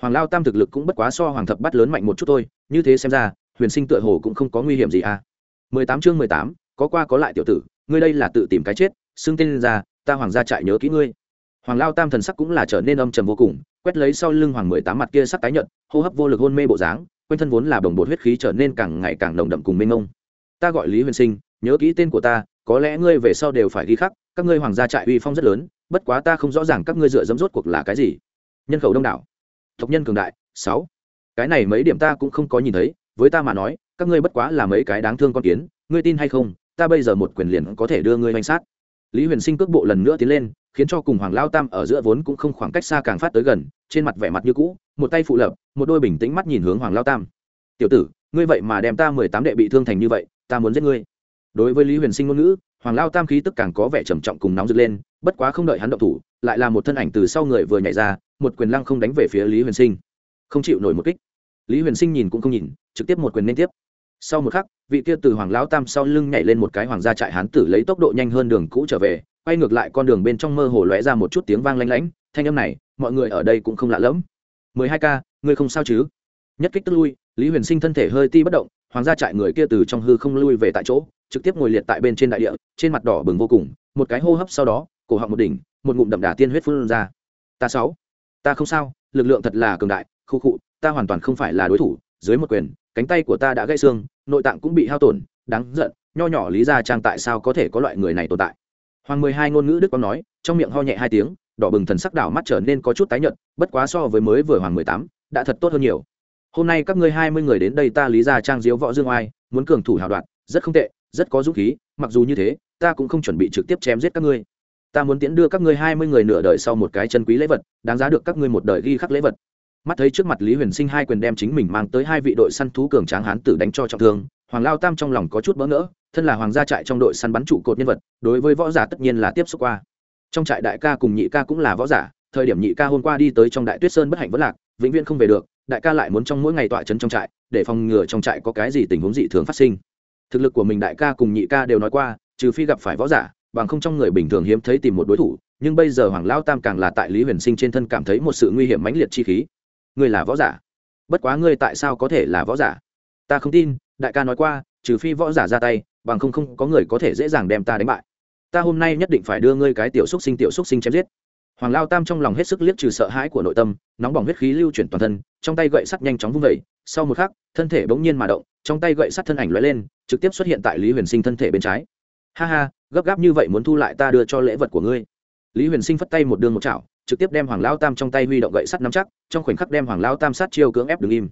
Hoàng lao tam thực lực cũng bất quá so hoàng thập bát lớn mạnh một chút thôi, như thế xem ra, huyền sinh tựa hồ cũng không có nguy hiểm gì à. Mười tám chương mười tám, có qua có lại tiểu tử, ngươi đây là tự tìm cái chết, xưng tên ra, ta hoàng gia trại nhớ kỹ ngươi hoàng lao tam thần sắc cũng là trở nên âm trầm vô cùng, quét lấy sau lưng hoàng mười tám mặt kia sắc tái nhợt, hô hấp vô lực hôn mê bộ dáng, quanh thân vốn là đồng bột huyết khí trở nên càng ngày càng nồng đậm cùng mênh mông. Ta gọi lý huyền sinh, nhớ kỹ tên của ta, có lẽ ngươi về sau đều phải ghi khắc, các ngươi hoàng gia trại uy phong rất lớn, bất quá ta không rõ ràng các ngươi dựa dẫm rốt cuộc là cái gì. Nhân khẩu đông đảo. Tộc nhân cường đại, sáu. Cái này mấy điểm ta cũng không có nhìn thấy, với ta mà nói, các ngươi bất quá là mấy cái đáng thương con kiến, ngươi tin hay không, ta bây giờ một quyền liền có thể đưa ngươi manh sát. Lý huyền sinh cước bộ lần nữa tiến lên khiến cho cùng hoàng lao tam ở giữa vốn cũng không khoảng cách xa càng phát tới gần, trên mặt vẻ mặt như cũ, một tay phụ lập, một đôi bình tĩnh mắt nhìn hướng hoàng lao tam. Tiểu tử, ngươi vậy mà đem ta mười tám đệ bị thương thành như vậy, ta muốn giết ngươi. Đối với lý huyền sinh ngôn ngữ, hoàng lao tam khí tức càng có vẻ trầm trọng cùng nóng rực lên, bất quá không đợi hắn động thủ, lại là một thân ảnh từ sau người vừa nhảy ra, một quyền lăng không đánh về phía lý huyền sinh. Không chịu nổi một kích. Lý huyền sinh nhìn cũng không nhìn, trực tiếp một quyền liên tiếp. Sau một khắc, vị kia từ hoàng lão tam sau lưng nhảy lên một cái hoàng gia trại hán tử lấy tốc độ nhanh hơn đường cũ trở về quay ngược lại con đường bên trong mơ hồ lóe ra một chút tiếng vang lanh lảnh, thanh âm này, mọi người ở đây cũng không lạ lẫm. Mười hai k ngươi không sao chứ? Nhất kích tức lui, lý huyền sinh thân thể hơi ti bất động, hoàng gia trại người kia từ trong hư không lui về tại chỗ, trực tiếp ngồi liệt tại bên trên đại địa, trên mặt đỏ bừng vô cùng, một cái hô hấp sau đó, cổ họng một đỉnh, một ngụm đậm đà tiên huyết phun ra. Ta sáu, ta không sao, lực lượng thật là cường đại, khu khụ ta hoàn toàn không phải là đối thủ, dưới một quyền, cánh tay của ta đã gãy xương, nội tạng cũng bị hao tổn, đáng giận, nho nhỏ lý ra trang tại sao có thể có loại người này tồn tại? Hoàng mười hai ngôn ngữ đức quang nói, trong miệng ho nhẹ hai tiếng, đỏ bừng thần sắc đảo mắt trở nên có chút tái nhợt, bất quá so với mới vừa hoàng mười tám, đã thật tốt hơn nhiều. Hôm nay các ngươi hai mươi người đến đây ta lý ra trang diếu võ dương oai, muốn cường thủ hào đoạn rất không tệ, rất có dũng khí, mặc dù như thế, ta cũng không chuẩn bị trực tiếp chém giết các ngươi. Ta muốn tiễn đưa các ngươi hai mươi người nửa đời sau một cái chân quý lễ vật, đáng giá được các ngươi một đời ghi khắc lễ vật. Mắt thấy trước mặt lý huyền sinh hai quyền đem chính mình mang tới hai vị đội săn thú cường tráng hán tử đánh cho trọng thương, hoàng lao tam trong lòng có chút bỡ ngỡ thân là hoàng gia trại trong đội săn bắn trụ cột nhân vật, đối với võ giả tất nhiên là tiếp xúc qua. Trong trại đại ca cùng nhị ca cũng là võ giả, thời điểm nhị ca hôm qua đi tới trong đại tuyết sơn bất hạnh vất lạc, vĩnh viễn không về được, đại ca lại muốn trong mỗi ngày tọa trấn trong trại, để phòng ngừa trong trại có cái gì tình huống dị thường phát sinh. Thực lực của mình đại ca cùng nhị ca đều nói qua, trừ phi gặp phải võ giả, bằng không trong người bình thường hiếm thấy tìm một đối thủ, nhưng bây giờ hoàng lao tam càng là tại lý huyền sinh trên thân cảm thấy một sự nguy hiểm mãnh liệt chi khí. Ngươi là võ giả. Bất quá ngươi tại sao có thể là võ giả? Ta không tin, đại ca nói qua, trừ phi võ giả ra tay bằng không không có người có thể dễ dàng đem ta đánh bại. Ta hôm nay nhất định phải đưa ngươi cái tiểu xúc sinh tiểu xúc sinh chém giết. Hoàng lao tam trong lòng hết sức liếc trừ sợ hãi của nội tâm, nóng bỏng huyết khí lưu chuyển toàn thân, trong tay gậy sắt nhanh chóng vung vẩy sau một khắc, thân thể bỗng nhiên mà động, trong tay gậy sắt thân ảnh lóe lên, trực tiếp xuất hiện tại lý huyền sinh thân thể bên trái. Ha ha, gấp gáp như vậy muốn thu lại ta đưa cho lễ vật của ngươi. Lý huyền sinh phất tay một đường một chảo, trực tiếp đem hoàng lao tam trong tay huy động gậy sắt nắm chắc, trong khoảnh khắc đem hoàng lao tam sát chiêu cưỡng ép đứng im.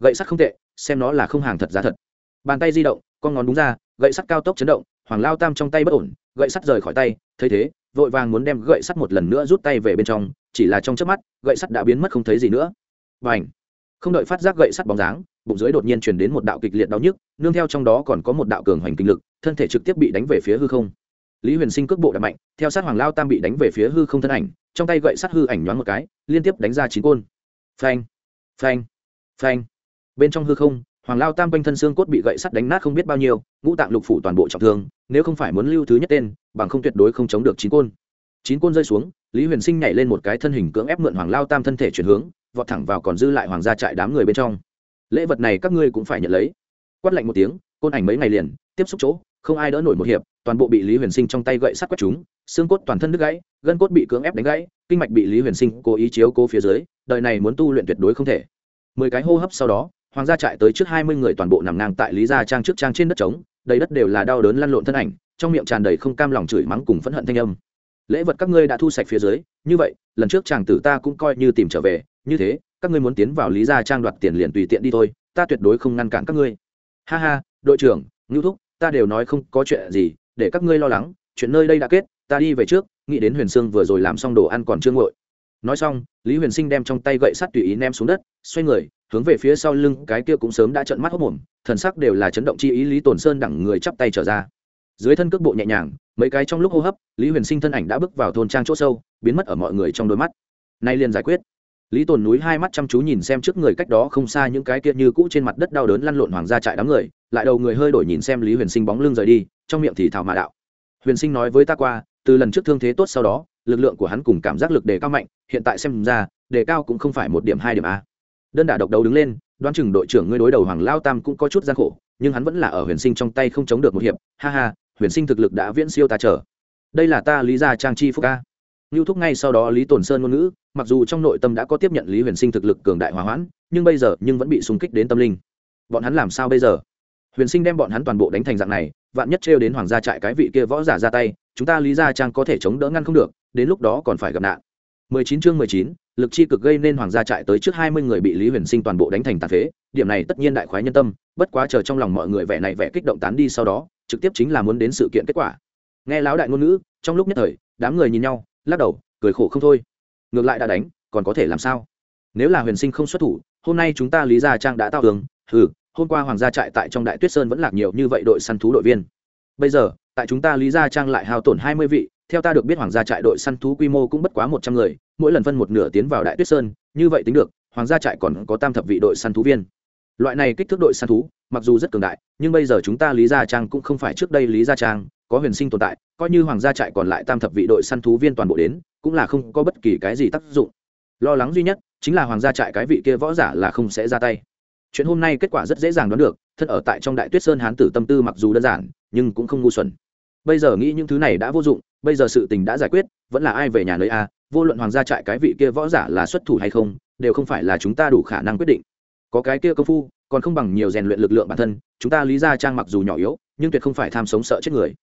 Gậy sắt không tệ, xem nó là không hàng thật giá thật. Bàn tay di động, con ngón đúng ra gậy sắt cao tốc chấn động, hoàng lao tam trong tay bất ổn, gậy sắt rời khỏi tay, thấy thế, vội vàng muốn đem gậy sắt một lần nữa rút tay về bên trong, chỉ là trong chớp mắt, gậy sắt đã biến mất không thấy gì nữa. Và ảnh không đợi phát giác gậy sắt bóng dáng, bụng dưới đột nhiên truyền đến một đạo kịch liệt đau nhức, nương theo trong đó còn có một đạo cường hoành kinh lực, thân thể trực tiếp bị đánh về phía hư không. Lý huyền sinh cước bộ đập mạnh, theo sát hoàng lao tam bị đánh về phía hư không thân ảnh, trong tay gậy sắt hư ảnh nhoáng một cái, liên tiếp đánh ra chín côn. Phanh! Phanh! Phanh! Bên trong hư không hoàng lao tam quanh thân xương cốt bị gậy sắt đánh nát không biết bao nhiêu, ngũ tạng lục phủ toàn bộ trọng thương, nếu không phải muốn lưu thứ nhất tên, bằng không tuyệt đối không chống được chín côn. Chín côn rơi xuống, lý huyền sinh nhảy lên một cái thân hình cưỡng ép mượn hoàng lao tam thân thể chuyển hướng, vọt thẳng vào còn dư lại hoàng gia trại đám người bên trong. Lễ vật này các ngươi cũng phải nhận lấy. Quát lạnh một tiếng, côn ảnh mấy ngày liền, tiếp xúc chỗ, không ai đỡ nổi một hiệp, toàn bộ bị lý huyền sinh trong tay gậy sắt quét chúng, xương cốt toàn thân đứt gãy, gân cốt bị cưỡng ép đánh gãy, kinh mạch bị lý huyền sinh cố ý chiếu cố phía dưới, đời này muốn tu luyện tuyệt đối không thể. Mười cái hô hấp sau đó hoàng gia trại tới trước hai mươi người toàn bộ nằm ngang tại lý gia trang trước trang trên đất trống, đầy đất đều là đau đớn lăn lộn thân ảnh, trong miệng tràn đầy không cam lòng chửi mắng cùng phẫn hận thanh âm. Lễ vật các ngươi đã thu sạch phía dưới, như vậy, lần trước chàng tử ta cũng coi như tìm trở về, như thế, các ngươi muốn tiến vào lý gia trang đoạt tiền liền tùy tiện đi thôi, ta tuyệt đối không ngăn cản các ngươi. Ha ha, đội trưởng, ngưu thúc, ta đều nói không có chuyện gì, để các ngươi lo lắng, chuyện nơi đây đã kết, ta đi về trước, nghĩ đến huyền sương vừa rồi làm xong đồ ăn còn chưa ngội nói xong, lý huyền sinh đem trong tay gậy sắt tùy ý ném xuống đất, xoay người hướng về phía sau lưng, cái kia cũng sớm đã trợn mắt hốc mồm, thần sắc đều là chấn động chi ý, lý tồn sơn đẳng người chắp tay trở ra. Dưới thân cước bộ nhẹ nhàng, mấy cái trong lúc hô hấp, lý huyền sinh thân ảnh đã bước vào thôn trang chỗ sâu, biến mất ở mọi người trong đôi mắt. Nay liền giải quyết. Lý tồn núi hai mắt chăm chú nhìn xem trước người cách đó không xa những cái kia như cũ trên mặt đất đau đớn lăn lộn hoàng gia trại đám người, lại đầu người hơi đổi nhìn xem lý huyền sinh bóng lưng rời đi, trong miệng thì thảo mà đạo. Huyền sinh nói với ta qua, từ lần trước thương thế tốt sau đó, lực lượng của hắn cùng cảm giác lực đề cao mạnh, hiện tại xem ra, đề cao cũng không phải một điểm hai điểm a đơn đả độc đấu đứng lên đoán chừng đội trưởng ngươi đối đầu hoàng lao tam cũng có chút gian khổ nhưng hắn vẫn là ở huyền sinh trong tay không chống được một hiệp. Ha ha huyền sinh thực lực đã viễn siêu ta trở đây là ta lý gia trang chi phúc ca lưu thúc ngay sau đó lý tồn sơn ngôn ngữ mặc dù trong nội tâm đã có tiếp nhận lý huyền sinh thực lực cường đại hòa hoãn nhưng bây giờ nhưng vẫn bị súng kích đến tâm linh. Bọn hắn làm sao bây giờ? Huyền sinh đem bọn hắn toàn bộ đánh thành dạng này vạn nhất trêu đến hoàng gia trại cái vị kia võ giả ra tay chúng ta lý gia trang có thể chống đỡ ngăn không được đến lúc đó còn phải gặp nạn. 19 chương 19, lực chi cực gây nên hoàng gia trại tới trước 20 người bị lý huyền sinh toàn bộ đánh thành tàn phế. Điểm này tất nhiên đại khoái nhân tâm, bất quá chờ trong lòng mọi người vẻ này vẻ kích động tán đi sau đó, trực tiếp chính là muốn đến sự kiện kết quả. Nghe lão đại ngôn ngữ, trong lúc nhất thời, đám người nhìn nhau, lắc đầu, cười khổ không thôi. Ngược lại đã đánh, còn có thể làm sao? Nếu là huyền sinh không xuất thủ, hôm nay chúng ta lý gia trang đã tao tường ừ hôm qua hoàng gia trại tại trong đại tuyết sơn vẫn lạc nhiều như vậy đội săn thú đội viên. Bây giờ, tại chúng ta lý gia trang lại hao tổn hai mươi vị theo ta được biết hoàng gia trại đội săn thú quy mô cũng bất quá một trăm người, mỗi lần phân một nửa tiến vào đại tuyết sơn, như vậy tính được, hoàng gia trại còn có tam thập vị đội săn thú viên. Loại này kích thước đội săn thú, mặc dù rất cường đại, nhưng bây giờ chúng ta lý gia trang cũng không phải trước đây lý gia trang có huyền sinh tồn tại, coi như hoàng gia trại còn lại tam thập vị đội săn thú viên toàn bộ đến, cũng là không có bất kỳ cái gì tác dụng. Lo lắng duy nhất chính là hoàng gia trại cái vị kia võ giả là không sẽ ra tay. Chuyện hôm nay kết quả rất dễ dàng đoán được, thân ở tại trong đại tuyết sơn hán tử tâm tư mặc dù đơn giản, nhưng cũng không ngu xuẩn bây giờ nghĩ những thứ này đã vô dụng, bây giờ sự tình đã giải quyết, vẫn là ai về nhà nơi a, vô luận hoàng gia trại cái vị kia võ giả là xuất thủ hay không, đều không phải là chúng ta đủ khả năng quyết định. Có cái kia công phu, còn không bằng nhiều rèn luyện lực lượng bản thân, chúng ta lý ra trang mặc dù nhỏ yếu, nhưng tuyệt không phải tham sống sợ chết người.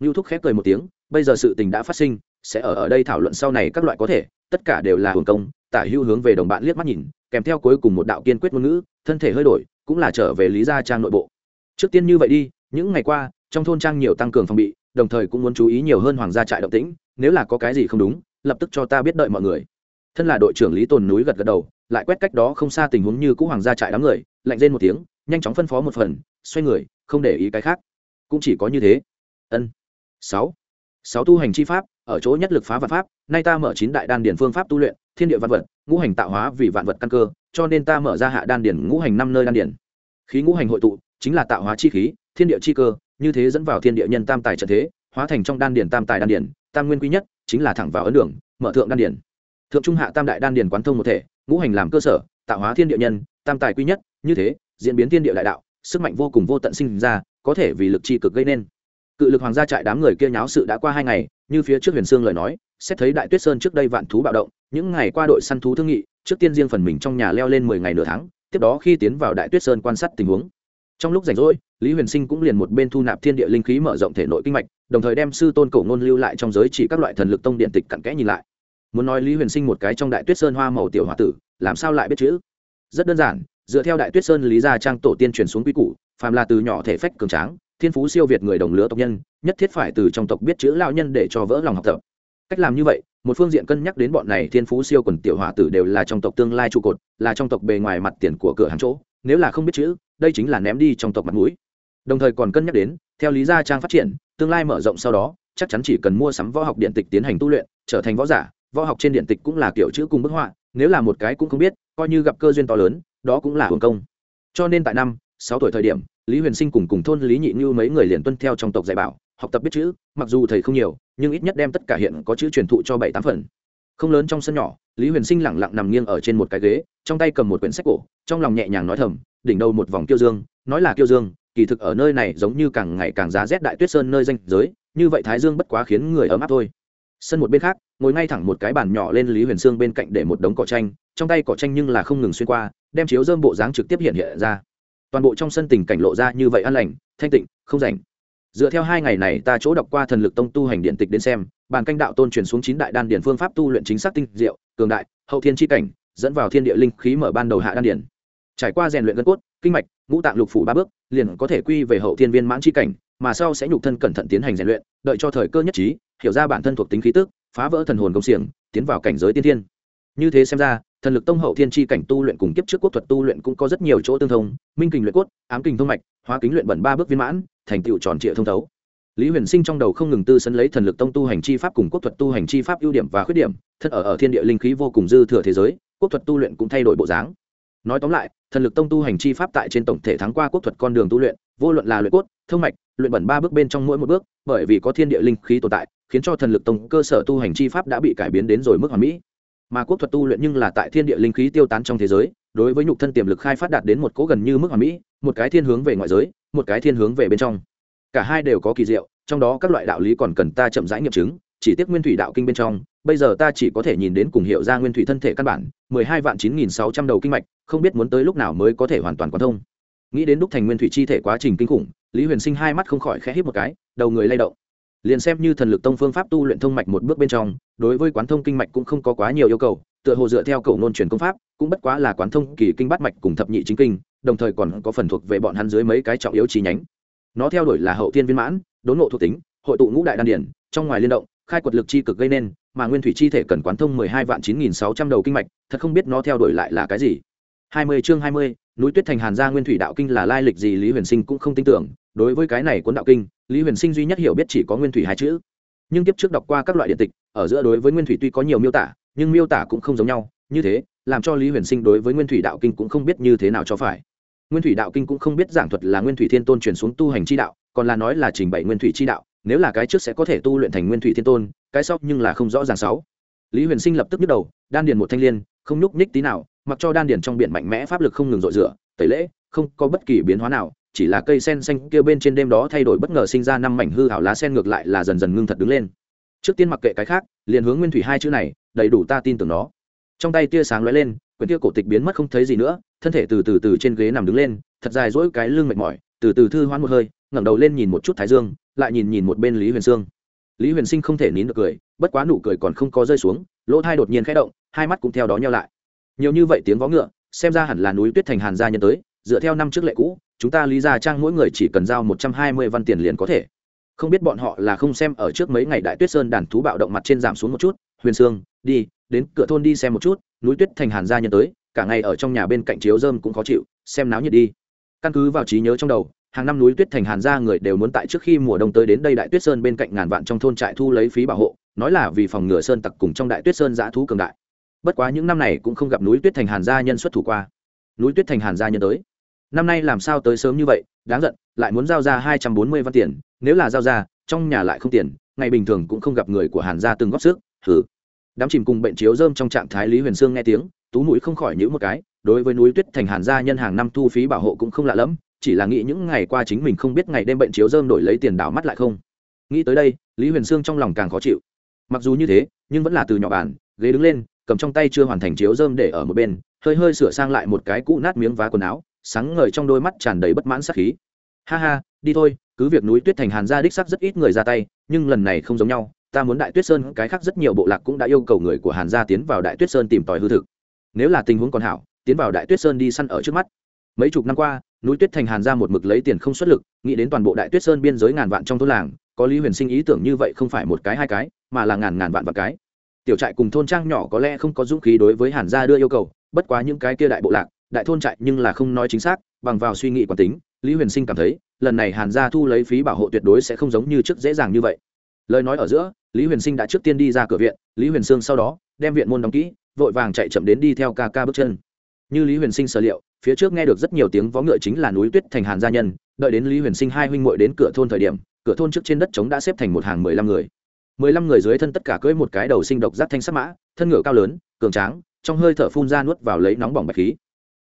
Lưu thúc khép cười một tiếng, bây giờ sự tình đã phát sinh, sẽ ở ở đây thảo luận sau này các loại có thể, tất cả đều là hưởng công, tả hưu hướng về đồng bạn liếc mắt nhìn, kèm theo cuối cùng một đạo kiên quyết ngôn ngữ, thân thể hơi đổi, cũng là trở về lý gia trang nội bộ. Trước tiên như vậy đi, những ngày qua, trong thôn trang nhiều tăng cường phòng bị đồng thời cũng muốn chú ý nhiều hơn hoàng gia trại động tĩnh, nếu là có cái gì không đúng, lập tức cho ta biết đợi mọi người. Thân là đội trưởng lý tồn núi gật gật đầu, lại quét cách đó không xa tình huống như cũ hoàng gia trại đám người, lạnh lên một tiếng, nhanh chóng phân phó một phần, xoay người, không để ý cái khác. Cũng chỉ có như thế. Ân. Sáu. Sáu tu hành chi pháp, ở chỗ nhất lực phá vật pháp, nay ta mở chín đại đan điển phương pháp tu luyện, thiên địa văn vật, ngũ hành tạo hóa vì vạn vật căn cơ, cho nên ta mở ra hạ đan điển ngũ hành năm nơi đan điển khí ngũ hành hội tụ, chính là tạo hóa chi khí, thiên địa chi cơ như thế dẫn vào thiên địa nhân tam tài trận thế, hóa thành trong đan điển tam tài đan điển tam nguyên quý nhất chính là thẳng vào ấn đường, mở thượng đan điển thượng trung hạ tam đại đan điển quán thông một thể, ngũ hành làm cơ sở, tạo hóa thiên địa nhân, tam tài quý nhất, như thế, diễn biến thiên địa đại đạo, sức mạnh vô cùng vô tận sinh ra, có thể vì lực chi cực gây nên. Cự lực hoàng gia trại đám người kia nháo sự đã qua hai ngày, như phía trước huyền sương lời nói, xét thấy đại tuyết sơn trước đây vạn thú bạo động, những ngày qua đội săn thú thương nghị, trước tiên riêng phần mình trong nhà leo lên mười ngày nửa tháng, tiếp đó khi tiến vào đại tuyết sơn quan sát tình huống trong lúc rảnh rỗi, lý huyền sinh cũng liền một bên thu nạp thiên địa linh khí mở rộng thể nội kinh mạch, đồng thời đem sư tôn cổ ngôn lưu lại trong giới chỉ các loại thần lực tông điện tịch cặn kẽ nhìn lại. Muốn nói lý huyền sinh một cái trong đại tuyết sơn hoa màu tiểu h o a tử, làm sao lại biết chữ? Rất đơn giản, dựa theo đại tuyết sơn lý gia trang tổ tiên truyền xuống quy củ, phàm là từ nhỏ thể phách cường tráng, thiên phú siêu việt người đồng lứa tộc nhân, nhất thiết phải từ trong tộc biết chữ lao nhân để cho vỡ lòng học tập. Cách làm như vậy, một phương diện cân nhắc đến bọn này thiên phú siêu quần tiểu hòa tử đều là trong tộc tương lai trụ cột, là trong tộc bề ngoài mặt tiền của cửa hàng chỗ, nếu là không biết chữ đây chính là ném đi trong tộc mặt mũi. Đồng thời còn cân nhắc đến, theo lý gia trang phát triển, tương lai mở rộng sau đó, chắc chắn chỉ cần mua sắm võ học điện tịch tiến hành tu luyện, trở thành võ giả, võ học trên điện tịch cũng là kiểu chữ cùng bức họa, nếu là một cái cũng không biết, coi như gặp cơ duyên to lớn, đó cũng là hưởng công. Cho nên tại năm, sáu tuổi thời điểm, lý huyền sinh cùng cùng thôn lý nhị như mấy người liền tuân theo trong tộc dạy bảo, học tập biết chữ, mặc dù thầy không nhiều, nhưng ít nhất đem tất cả hiện có chữ truyền thụ cho bảy tám phần không lớn trong sân nhỏ, lý huyền sinh lẳng lặng nằm nghiêng ở trên một cái ghế, trong tay cầm một quyển sách cổ, trong lòng nhẹ nhàng nói thầm, đỉnh đầu một vòng kiêu dương, nói là kiêu dương, kỳ thực ở nơi này giống như càng ngày càng giá rét đại tuyết sơn nơi danh giới, như vậy thái dương bất quá khiến người ấm áp thôi. Sân một bên khác, ngồi ngay thẳng một cái bàn nhỏ lên lý huyền sương bên cạnh để một đống cỏ tranh, trong tay cỏ tranh nhưng là không ngừng xuyên qua, đem chiếu dơm bộ dáng trực tiếp hiện hiện ra. Toàn bộ trong sân tình cảnh lộ ra như vậy an lành, thanh tịnh, không rảnh dựa theo hai ngày này ta chỗ đọc qua thần lực tông tu hành điện tịch đến xem, bàn canh đạo tôn truyền xuống chín đại đan điển phương pháp tu luyện chính xác tinh diệu, cường đại, hậu thiên tri cảnh, dẫn vào thiên địa linh khí mở ban đầu hạ đan điển trải qua rèn luyện gân cốt, kinh mạch, ngũ tạng lục phủ ba bước, liền có thể quy về hậu thiên viên mãn chi cảnh, mà sau sẽ nhục thân cẩn thận tiến hành rèn luyện, đợi cho thời cơ nhất trí, hiểu ra bản thân thuộc tính khí tức, phá vỡ thần hồn công xiềng, tiến vào cảnh giới tiên thiên. Như thế xem ra, thần lực tông hậu thiên chi cảnh tu luyện cùng kiếp trước quốc thuật tu luyện cũng có rất nhiều chỗ tương thông, minh kình luyện cốt, ám kình thông mạch, hóa kính luyện bẩn ba bước viên mãn thành tựu tròn trịa thông thấu. Lý huyền sinh trong đầu không ngừng tư sân lấy thần lực tông tu hành chi pháp cùng quốc thuật tu hành chi pháp ưu điểm và khuyết điểm thật ở ở thiên địa linh khí vô cùng dư thừa thế giới, quốc thuật tu luyện cũng thay đổi bộ dáng. Nói tóm lại, thần lực tông tu hành chi pháp tại trên tổng thể thắng qua quốc thuật con đường tu luyện, vô luận là luyện cốt, thông mạch, luyện bẩn ba bước bên trong mỗi một bước, bởi vì có thiên địa linh khí tồn tại, khiến cho thần lực tông cơ sở tu hành chi pháp đã bị cải biến đến rồi mức hoàn mỹ. Mà quốc thuật tu luyện nhưng là tại thiên địa linh khí tiêu tán trong thế giới, đối với nhục thân tiềm lực khai phát đạt đến một cố gần như mức hoàn mỹ, một cái thiên hướng về ngoại giới một cái thiên hướng về bên trong. Cả hai đều có kỳ diệu, trong đó các loại đạo lý còn cần ta chậm rãi nghiệm chứng, chỉ tiếc nguyên thủy đạo kinh bên trong, bây giờ ta chỉ có thể nhìn đến cùng hiệu ra nguyên thủy thân thể căn bản, mười hai vạn chín nghìn sáu trăm đầu kinh mạch, không biết muốn tới lúc nào mới có thể hoàn toàn quán thông. Nghĩ đến đúc thành nguyên thủy chi thể quá trình kinh khủng, lý huyền sinh hai mắt không khỏi khẽ hít một cái, đầu người lay động. Liền xem như thần lực tông phương pháp tu luyện thông mạch một bước bên trong, đối với quán thông kinh mạch cũng không có quá nhiều yêu cầu tựa hồ dựa theo cầu nôn truyền công pháp, cũng bất quá là quán thông kỳ kinh bát mạch cùng thập nhị chính kinh, đồng thời còn có phần thuộc về bọn hắn dưới mấy cái trọng yếu chi nhánh. Nó theo đuổi là hậu tiên viên mãn, đốn ngộ thuộc tính, hội tụ ngũ đại đan điển, trong ngoài liên động, khai quật lực chi cực gây nên, mà nguyên thủy chi thể cần quán thông mười hai vạn chín nghìn sáu trăm đầu kinh mạch, thật không biết nó theo đuổi lại là cái gì. Hai mươi chương hai mươi, núi tuyết thành hàn gia nguyên thủy đạo kinh là lai lịch gì lý huyền sinh cũng không tin tưởng, đối với cái này cuốn đạo kinh, lý huyền sinh duy nhất hiểu biết chỉ có nguyên thủy hai chữ. Nhưng tiếp trước đọc qua các loại điện tịch, ở giữa đối với nguyên thủy tuy có nhiều miêu tả nhưng miêu tả cũng không giống nhau, như thế, làm cho lý huyền sinh đối với nguyên thủy đạo kinh cũng không biết như thế nào cho phải. Nguyên thủy đạo kinh cũng không biết giảng thuật là nguyên thủy thiên tôn truyền xuống tu hành chi đạo, còn là nói là trình bày nguyên thủy chi đạo, nếu là cái trước sẽ có thể tu luyện thành nguyên thủy thiên tôn, cái sau nhưng là không rõ ràng sáu. Lý huyền sinh lập tức nhức đầu, đan điền một thanh liên, không nhúc nhích tí nào, mặc cho đan điền trong biển mạnh mẽ pháp lực không ngừng dội rửa, tẩy lễ, không có bất kỳ biến hóa nào, chỉ là cây sen xanh kia bên trên đêm đó thay đổi bất ngờ sinh ra năm mảnh hư hảo lá sen ngược lại là dần dần ngưng thật đứng lên. Trước tiên mặc kệ cái khác, liền hướng nguyên thủy hai chữ này đầy đủ ta tin tưởng nó. Trong tay tia sáng lóe lên, quyển kia cổ tịch biến mất không thấy gì nữa, thân thể từ từ từ trên ghế nằm đứng lên, thật dài dỗi cái lưng mệt mỏi, từ từ thư hoán một hơi, ngẩng đầu lên nhìn một chút thái dương, lại nhìn nhìn một bên lý huyền sương. Lý huyền sinh không thể nín được cười, bất quá nụ cười còn không có rơi xuống, lỗ thai đột nhiên khẽ động, hai mắt cũng theo đó nhau lại. Nhiều như vậy tiếng vó ngựa, xem ra hẳn là núi tuyết thành hàn gia nhân tới, dựa theo năm trước lệ cũ, chúng ta lý ra trang mỗi người chỉ cần giao một trăm hai mươi văn tiền liền có thể. Không biết bọn họ là không xem ở trước mấy ngày đại tuyết sơn đàn thú bạo động mặt trên giảm xuống một chút, huyền sương đi, đến cửa thôn đi xem một chút, núi tuyết thành hàn gia nhân tới, cả ngày ở trong nhà bên cạnh chiếu dơm cũng khó chịu, xem náo nhiệt đi. Căn cứ vào trí nhớ trong đầu, hàng năm núi tuyết thành hàn gia người đều muốn tại trước khi mùa đông tới đến đây đại tuyết sơn bên cạnh ngàn vạn trong thôn trại thu lấy phí bảo hộ, nói là vì phòng ngừa sơn tặc cùng trong đại tuyết sơn giã thú cường đại. Bất quá những năm này cũng không gặp núi tuyết thành hàn gia nhân xuất thủ qua. Núi tuyết thành hàn gia nhân tới. Năm nay làm sao tới sớm như vậy, đáng giận, lại muốn giao ra hai trăm bốn mươi văn tiền, nếu là giao ra, trong nhà lại không tiền, ngày bình thường cũng không gặp người của hàn gia từng góp sức thử đám chìm cùng bệnh chiếu dơm trong trạng thái lý huyền sương nghe tiếng, tú mũi không khỏi nhữ một cái, đối với núi tuyết thành hàn gia nhân hàng năm thu phí bảo hộ cũng không lạ lẫm, chỉ là nghĩ những ngày qua chính mình không biết ngày đêm bệnh chiếu dơm đổi lấy tiền đảo mắt lại không. Nghĩ tới đây, lý huyền sương trong lòng càng khó chịu. Mặc dù như thế, nhưng vẫn là từ nhỏ bàn, ghế đứng lên, cầm trong tay chưa hoàn thành chiếu dơm để ở một bên, hơi hơi sửa sang lại một cái cũ nát miếng vá quần áo, sáng ngời trong đôi mắt tràn đầy bất mãn sắc khí. Ha ha, đi thôi, cứ việc núi tuyết thành hàn gia đích sắc rất ít người ra tay, nhưng lần này không giống nhau ta muốn đại tuyết sơn, cái khác rất nhiều bộ lạc cũng đã yêu cầu người của hàn gia tiến vào đại tuyết sơn tìm tòi hư thực. Nếu là tình huống còn hảo, tiến vào đại tuyết sơn đi săn ở trước mắt. Mấy chục năm qua, núi tuyết thành hàn ra một mực lấy tiền không xuất lực, nghĩ đến toàn bộ đại tuyết sơn biên giới ngàn vạn trong thôn làng, có lý huyền sinh ý tưởng như vậy không phải một cái hai cái, mà là ngàn ngàn vạn vạn cái. Tiểu trại cùng thôn trang nhỏ có lẽ không có dũng khí đối với hàn gia đưa yêu cầu, bất quá những cái kia đại bộ lạc, đại thôn trại nhưng là không nói chính xác, bằng vào suy nghĩ quản tính, lý huyền sinh cảm thấy, lần này hàn gia thu lấy phí bảo hộ tuyệt đối sẽ không giống như trước dễ dàng như vậy lời nói ở giữa, lý huyền sinh đã trước tiên đi ra cửa viện, lý huyền sương sau đó đem viện môn đóng kỹ, vội vàng chạy chậm đến đi theo ca ca bước chân. Như lý huyền sinh sở liệu, phía trước nghe được rất nhiều tiếng vó ngựa chính là núi tuyết thành hàn gia nhân, đợi đến lý huyền sinh hai huynh muội đến cửa thôn thời điểm, cửa thôn trước trên đất trống đã xếp thành một hàng mười lăm người. Mười lăm người dưới thân tất cả cưỡi một cái đầu sinh độc giác thanh sắc mã, thân ngựa cao lớn, cường tráng, trong hơi thở phun ra nuốt vào lấy nóng bỏng bạch khí.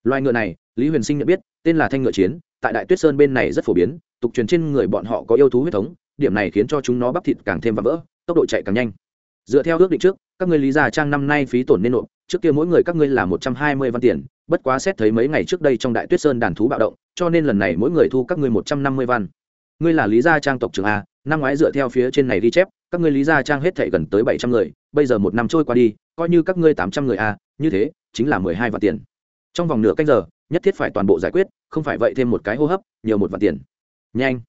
Loài ngựa này, lý huyền sinh nhận biết, tên là thanh ngựa chiến, tại đại tuyết sơn bên này rất phổ biến, tục truyền trên người bọn họ có yêu thú huyết thống điểm này khiến cho chúng nó bắp thịt càng thêm và vỡ, tốc độ chạy càng nhanh. Dựa theo ước định trước, các ngươi lý già trang năm nay phí tổn nên nộp, trước kia mỗi người các ngươi là một trăm hai mươi văn tiền, bất quá xét thấy mấy ngày trước đây trong đại tuyết sơn đàn thú bạo động, cho nên lần này mỗi người thu các ngươi một trăm năm mươi văn. Ngươi là lý gia trang tộc trưởng a, năm ngoái dựa theo phía trên này ghi chép, các ngươi lý gia trang hết thảy gần tới bảy trăm người, bây giờ một năm trôi qua đi, coi như các ngươi tám trăm người a, như thế, chính là mười hai vạn tiền. Trong vòng nửa canh giờ, nhất thiết phải toàn bộ giải quyết, không phải vậy thêm một cái hô hấp, nhiều một vạn tiền. Nhanh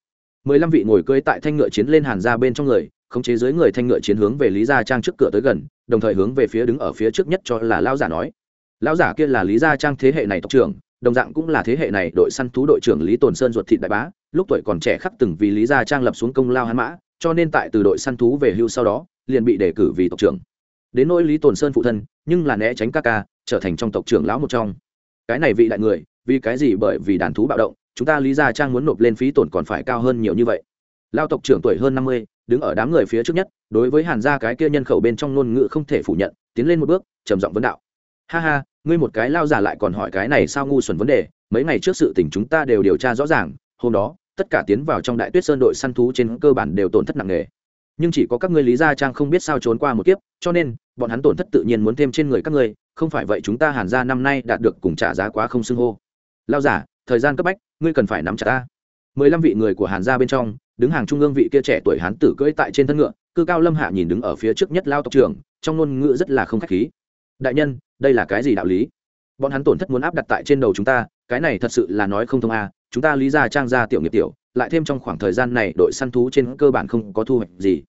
mười lăm vị ngồi cưỡi tại thanh ngựa chiến lên hàn ra bên trong người, khống chế dưới người thanh ngựa chiến hướng về lý gia trang trước cửa tới gần, đồng thời hướng về phía đứng ở phía trước nhất cho là lao giả nói. Lão giả kia là lý gia trang thế hệ này tộc trưởng, đồng dạng cũng là thế hệ này đội săn thú đội trưởng lý tồn sơn ruột thịt đại bá, lúc tuổi còn trẻ khắc từng vì lý gia trang lập xuống công lao hắn mã, cho nên tại từ đội săn thú về hưu sau đó, liền bị đề cử vì tộc trưởng. Đến nỗi lý tồn sơn phụ thân, nhưng là né tránh ca ca, trở thành trong tộc trưởng lão một trong. Cái này vị đại người, vì cái gì bởi vì đàn thú bạo động chúng ta lý gia trang muốn nộp lên phí tổn còn phải cao hơn nhiều như vậy. Lao tộc trưởng tuổi hơn năm mươi, đứng ở đám người phía trước nhất, đối với hàn gia cái kia nhân khẩu bên trong ngôn ngữ không thể phủ nhận, tiến lên một bước, trầm giọng vấn đạo. Ha ha, ngươi một cái lao giả lại còn hỏi cái này sao ngu xuẩn vấn đề, mấy ngày trước sự tình chúng ta đều điều tra rõ ràng, hôm đó, tất cả tiến vào trong đại tuyết sơn đội săn thú trên cơ bản đều tổn thất nặng nề. Nhưng chỉ có các ngươi lý gia trang không biết sao trốn qua một kiếp, cho nên, bọn hắn tổn thất tự nhiên muốn thêm trên người các ngươi, không phải vậy chúng ta hàn gia năm nay đạt được cùng trả giá quá không xưng hô. Lao giả thời gian cấp bách, ngươi cần phải nắm chặt ta. Mười lăm vị người của hàn gia bên trong, đứng hàng trung ương vị kia trẻ tuổi hán tử cưỡi tại trên thân ngựa, cư cao lâm hạ nhìn đứng ở phía trước nhất lao tộc trưởng, trong ngôn ngữ rất là không khách khí. Đại nhân, đây là cái gì đạo lý? Bọn hắn tổn thất muốn áp đặt tại trên đầu chúng ta, cái này thật sự là nói không thông a, chúng ta lý ra trang ra tiểu nghiệp tiểu, lại thêm trong khoảng thời gian này đội săn thú trên cơ bản không có thu hoạch gì.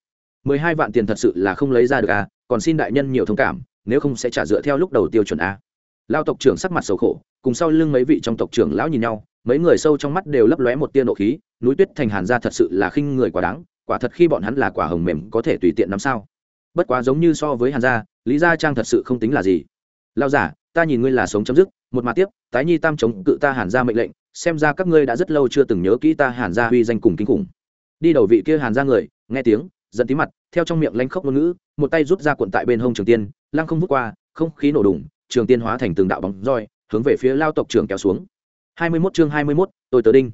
Mười hai vạn tiền thật sự là không lấy ra được a, còn xin đại nhân nhiều thông cảm, nếu không sẽ trả dựa theo lúc đầu tiêu chuẩn a. Lao tộc trưởng sắc mặt sầu khổ cùng sau lưng mấy vị trong tộc trưởng lão nhìn nhau, mấy người sâu trong mắt đều lấp lóe một tia nộ khí, núi tuyết thành hàn ra thật sự là khinh người quá đáng, quả thật khi bọn hắn là quả hồng mềm có thể tùy tiện nắm sao. Bất quá giống như so với hàn gia, lý gia trang thật sự không tính là gì. Lao giả, ta nhìn ngươi là sống chấm dứt, một mà tiếp, tái nhi tam chống cự ta hàn gia mệnh lệnh, xem ra các ngươi đã rất lâu chưa từng nhớ kỹ ta hàn gia huy danh cùng kinh khủng. Đi đầu vị kia hàn gia người, nghe tiếng, giận tí mặt, theo trong miệng lanh khốc ngôn ngữ, một tay rút ra cuộn tại bên hông trường tiên, lăng không vút qua, không khí nổ đùng, trường tiên hóa thành từng đạo bóng roi hướng về phía lao tộc trưởng kéo xuống. Hai mươi 21 chương hai mươi 21, tôi tớ đinh.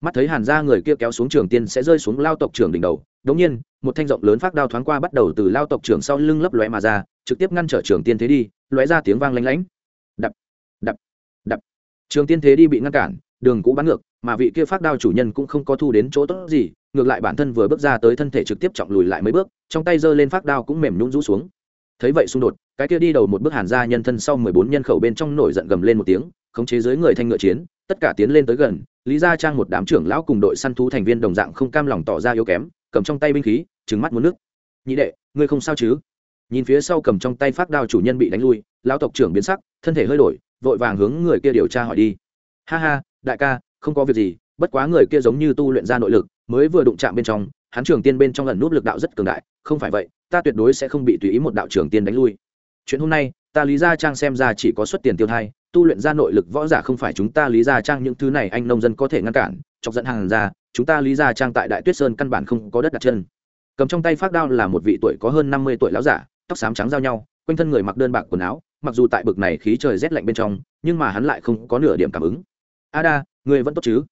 Mắt thấy hàn gia người kia kéo xuống trường tiên sẽ rơi xuống lao tộc trưởng đỉnh đầu đống nhiên một thanh rộng lớn phát đao thoáng qua bắt đầu từ lao tộc trưởng sau lưng lấp lóe mà ra trực tiếp ngăn trở trường tiên thế đi lóe ra tiếng vang lanh lánh đập đập đập. Trường tiên thế đi bị ngăn cản đường cũ bắn ngược mà vị kia phát đao chủ nhân cũng không có thu đến chỗ tốt gì ngược lại bản thân vừa bước ra tới thân thể trực tiếp trọng lùi lại mấy bước trong tay giơ lên phát đao cũng mềm nhún rũ xuống. Thấy vậy xung đột cái kia đi đầu một bước hàn ra nhân thân sau mười bốn nhân khẩu bên trong nổi giận gầm lên một tiếng, khống chế dưới người thanh ngựa chiến, tất cả tiến lên tới gần, lý gia trang một đám trưởng lão cùng đội săn thú thành viên đồng dạng không cam lòng tỏ ra yếu kém, cầm trong tay binh khí trứng mắt muốn nước. Nhị đệ, ngươi không sao chứ? Nhìn phía sau cầm trong tay phát đao chủ nhân bị đánh lui, lão tộc trưởng biến sắc, thân thể hơi đổi, vội vàng hướng người kia điều tra hỏi đi. Ha ha, đại ca, không có việc gì, bất quá người kia giống như tu luyện ra nội lực, mới vừa đụng chạm bên trong, hắn trường tiên bên trong lần nút lực đạo rất cường đại, không phải vậy, ta tuyệt đối sẽ không bị tùy ý một đạo trường tiên đánh lui chuyện hôm nay, ta lý gia trang xem ra chỉ có xuất tiền tiêu thai, tu luyện ra nội lực võ giả không phải chúng ta lý gia trang những thứ này anh nông dân có thể ngăn cản, chọc dẫn hàng ra, chúng ta lý gia trang tại đại tuyết sơn căn bản không có đất đặt chân. Cầm trong tay phát đao là một vị tuổi có hơn năm mươi tuổi lão giả, tóc xám trắng giao nhau, quanh thân người mặc đơn bạc quần áo, mặc dù tại bực này khí trời rét lạnh bên trong, nhưng mà hắn lại không có nửa điểm cảm ứng. A đa, người vẫn tốt chứ?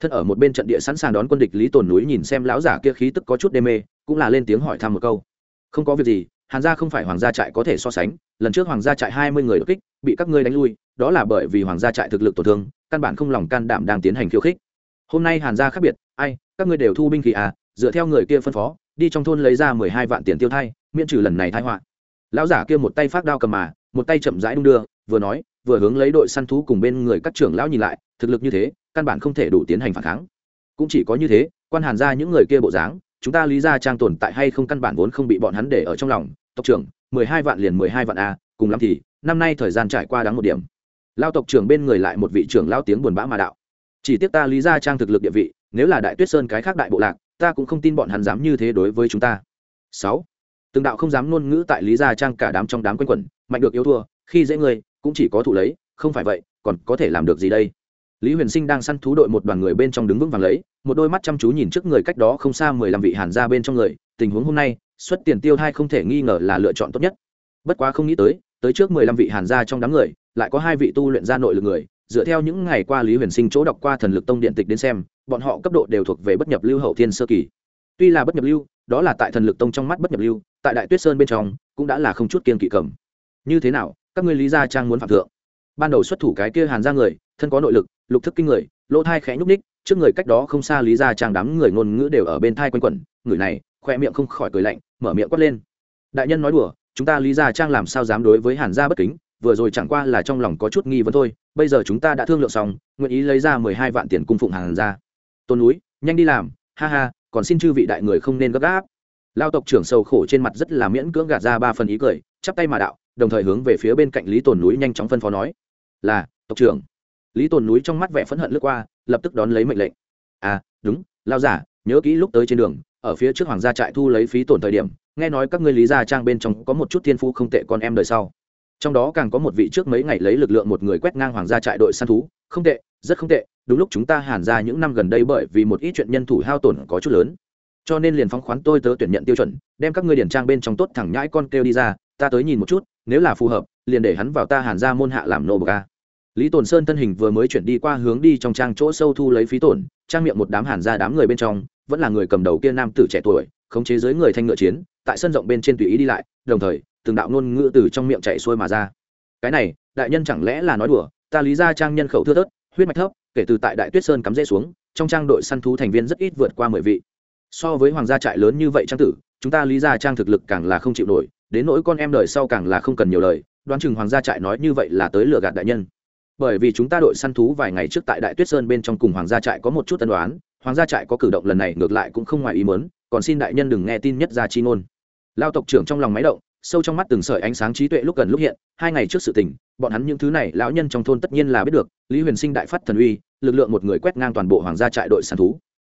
Thân ở một bên trận địa sẵn sàng đón quân địch lý tồn núi nhìn xem lão giả kia khí tức có chút đê mê, cũng là lên tiếng hỏi thăm một câu. Không có việc gì hàn gia không phải hoàng gia trại có thể so sánh, lần trước hoàng gia trại hai mươi người đột kích, bị các ngươi đánh lui, đó là bởi vì hoàng gia trại thực lực tổn thương, căn bản không lòng can đảm đang tiến hành khiêu khích. Hôm nay hàn gia khác biệt, ai, các ngươi đều thu binh khí à dựa theo người kia phân phó, đi trong thôn lấy ra mười hai vạn tiền tiêu thay miễn trừ lần này thái họa. Lão giả kia một tay phát đao cầm mà, một tay chậm rãi đung đưa, vừa nói, vừa hướng lấy đội săn thú cùng bên người các trưởng lão nhìn lại, thực lực như thế, căn bản không thể đủ tiến hành phản kháng. Cũng chỉ có như thế, quan hàn ra những người kia bộ dáng chúng ta lý ra trang tồn tại hay không căn bản vốn không bị bọn hắn để ở trong lòng. Tộc trưởng, mười hai vạn liền mười hai vạn a, cùng lắm thì, năm nay thời gian trải qua đáng một điểm. Lao tộc trưởng bên người lại một vị trưởng lao tiếng buồn bã mà đạo. Chỉ tiếc ta lý ra trang thực lực địa vị, nếu là đại tuyết sơn cái khác đại bộ lạc, ta cũng không tin bọn hắn dám như thế đối với chúng ta. Sáu, từng đạo không dám ngôn ngữ tại lý gia trang cả đám trong đám quanh quẩn, mạnh được yếu thua, khi dễ người, cũng chỉ có thụ lấy, không phải vậy, còn có thể làm được gì đây? Lý huyền sinh đang săn thú đội một đoàn người bên trong đứng vững vàng lấy, một đôi mắt chăm chú nhìn trước người cách đó không xa mười lăm vị hàn ra bên trong người, tình huống hôm nay, xuất tiền tiêu thai không thể nghi ngờ là lựa chọn tốt nhất. Bất quá không nghĩ tới tới trước mười lăm vị hàn gia trong đám người, lại có hai vị tu luyện gia nội lực người, dựa theo những ngày qua lý huyền sinh chỗ đọc qua thần lực tông điện tịch đến xem, bọn họ cấp độ đều thuộc về bất nhập lưu hậu thiên sơ kỳ. Tuy là bất nhập lưu, đó là tại thần lực tông trong mắt bất nhập lưu, tại đại tuyết sơn bên trong, cũng đã là không chút kiên kỵ cầm. Như thế nào, các ngươi lý gia trang muốn phạm thượng? Ban đầu xuất thủ cái kia hàn ra người thân có nội lực, lục thức kinh người, lỗ thai khẽ nhúc ních trước người cách đó không xa lý gia trang đám người ngôn ngữ đều ở bên thai quanh quẩn, người này, khoe miệng không khỏi cười lạnh, mở miệng quát lên. Đại nhân nói đùa, chúng ta lý gia trang làm sao dám đối với hàn gia bất kính, vừa rồi chẳng qua là trong lòng có chút nghi vấn thôi, bây giờ chúng ta đã thương lượng xong, nguyện ý lấy ra mười hai vạn tiền cung phụng Hàn Gia. tôn núi, nhanh đi làm, ha ha, còn xin chư vị đại người không nên gấp gáp. Lao tộc trưởng sầu khổ trên mặt rất là miễn cưỡng gạt ra ba phần ý cười, chắp tay mà đạo, đồng thời hướng về phía bên cạnh lý tồn núi nhanh chóng phân phó nói, là, tộc trưởng lý tồn núi trong mắt vẻ phẫn hận lướt qua, lập tức đón lấy mệnh lệnh. À đúng lao giả, nhớ kỹ lúc tới trên đường, ở phía trước hoàng gia trại thu lấy phí tổn thời điểm, nghe nói các ngươi lý gia trang bên trong có một chút thiên phú không tệ con em đời sau. Trong đó càng có một vị trước mấy ngày lấy lực lượng một người quét ngang hoàng gia trại đội săn thú, không tệ, rất không tệ, đúng lúc chúng ta hàn ra những năm gần đây bởi vì một ít chuyện nhân thủ hao tổn có chút lớn. Cho nên liền phóng khoán tôi tớ tuyển nhận tiêu chuẩn, đem các ngươi điển trang bên trong tốt thẳng nhãi con kêu đi ra, ta tới nhìn một chút, nếu là phù hợp, liền để hắn vào ta hàn ra môn hạ làm nô bờ ca lý tồn sơn thân hình vừa mới chuyển đi qua hướng đi trong trang chỗ sâu thu lấy phí tổn, trang miệng một đám hàn ra đám người bên trong, vẫn là người cầm đầu kia nam tử trẻ tuổi, khống chế dưới người thanh ngựa chiến, tại sân rộng bên trên tùy ý đi lại, đồng thời, từng đạo ngôn ngữ từ trong miệng chạy xuôi mà ra. Cái này, đại nhân chẳng lẽ là nói đùa, ta lý ra trang nhân khẩu thưa thớt, huyết mạch thấp, kể từ tại đại tuyết sơn cắm rễ xuống, trong trang đội săn thú thành viên rất ít vượt qua mười vị. So với hoàng gia trại lớn như vậy trang tử, chúng ta lý ra trang thực lực càng là không chịu nổi, đến nỗi con em đời sau càng là không cần nhiều lời, đoán chừng hoàng gia trại nói như vậy là tới lừa gạt đại nhân bởi vì chúng ta đội săn thú vài ngày trước tại đại tuyết sơn bên trong cùng hoàng gia trại có một chút tân đoán hoàng gia trại có cử động lần này ngược lại cũng không ngoài ý mớn còn xin đại nhân đừng nghe tin nhất ra chi ngôn. Lao tộc trưởng trong lòng máy động, sâu trong mắt từng sợi ánh sáng trí tuệ lúc gần lúc hiện, hai ngày trước sự tình, bọn hắn những thứ này lão nhân trong thôn tất nhiên là biết được, lý huyền sinh đại phát thần uy, lực lượng một người quét ngang toàn bộ hoàng gia trại đội săn thú.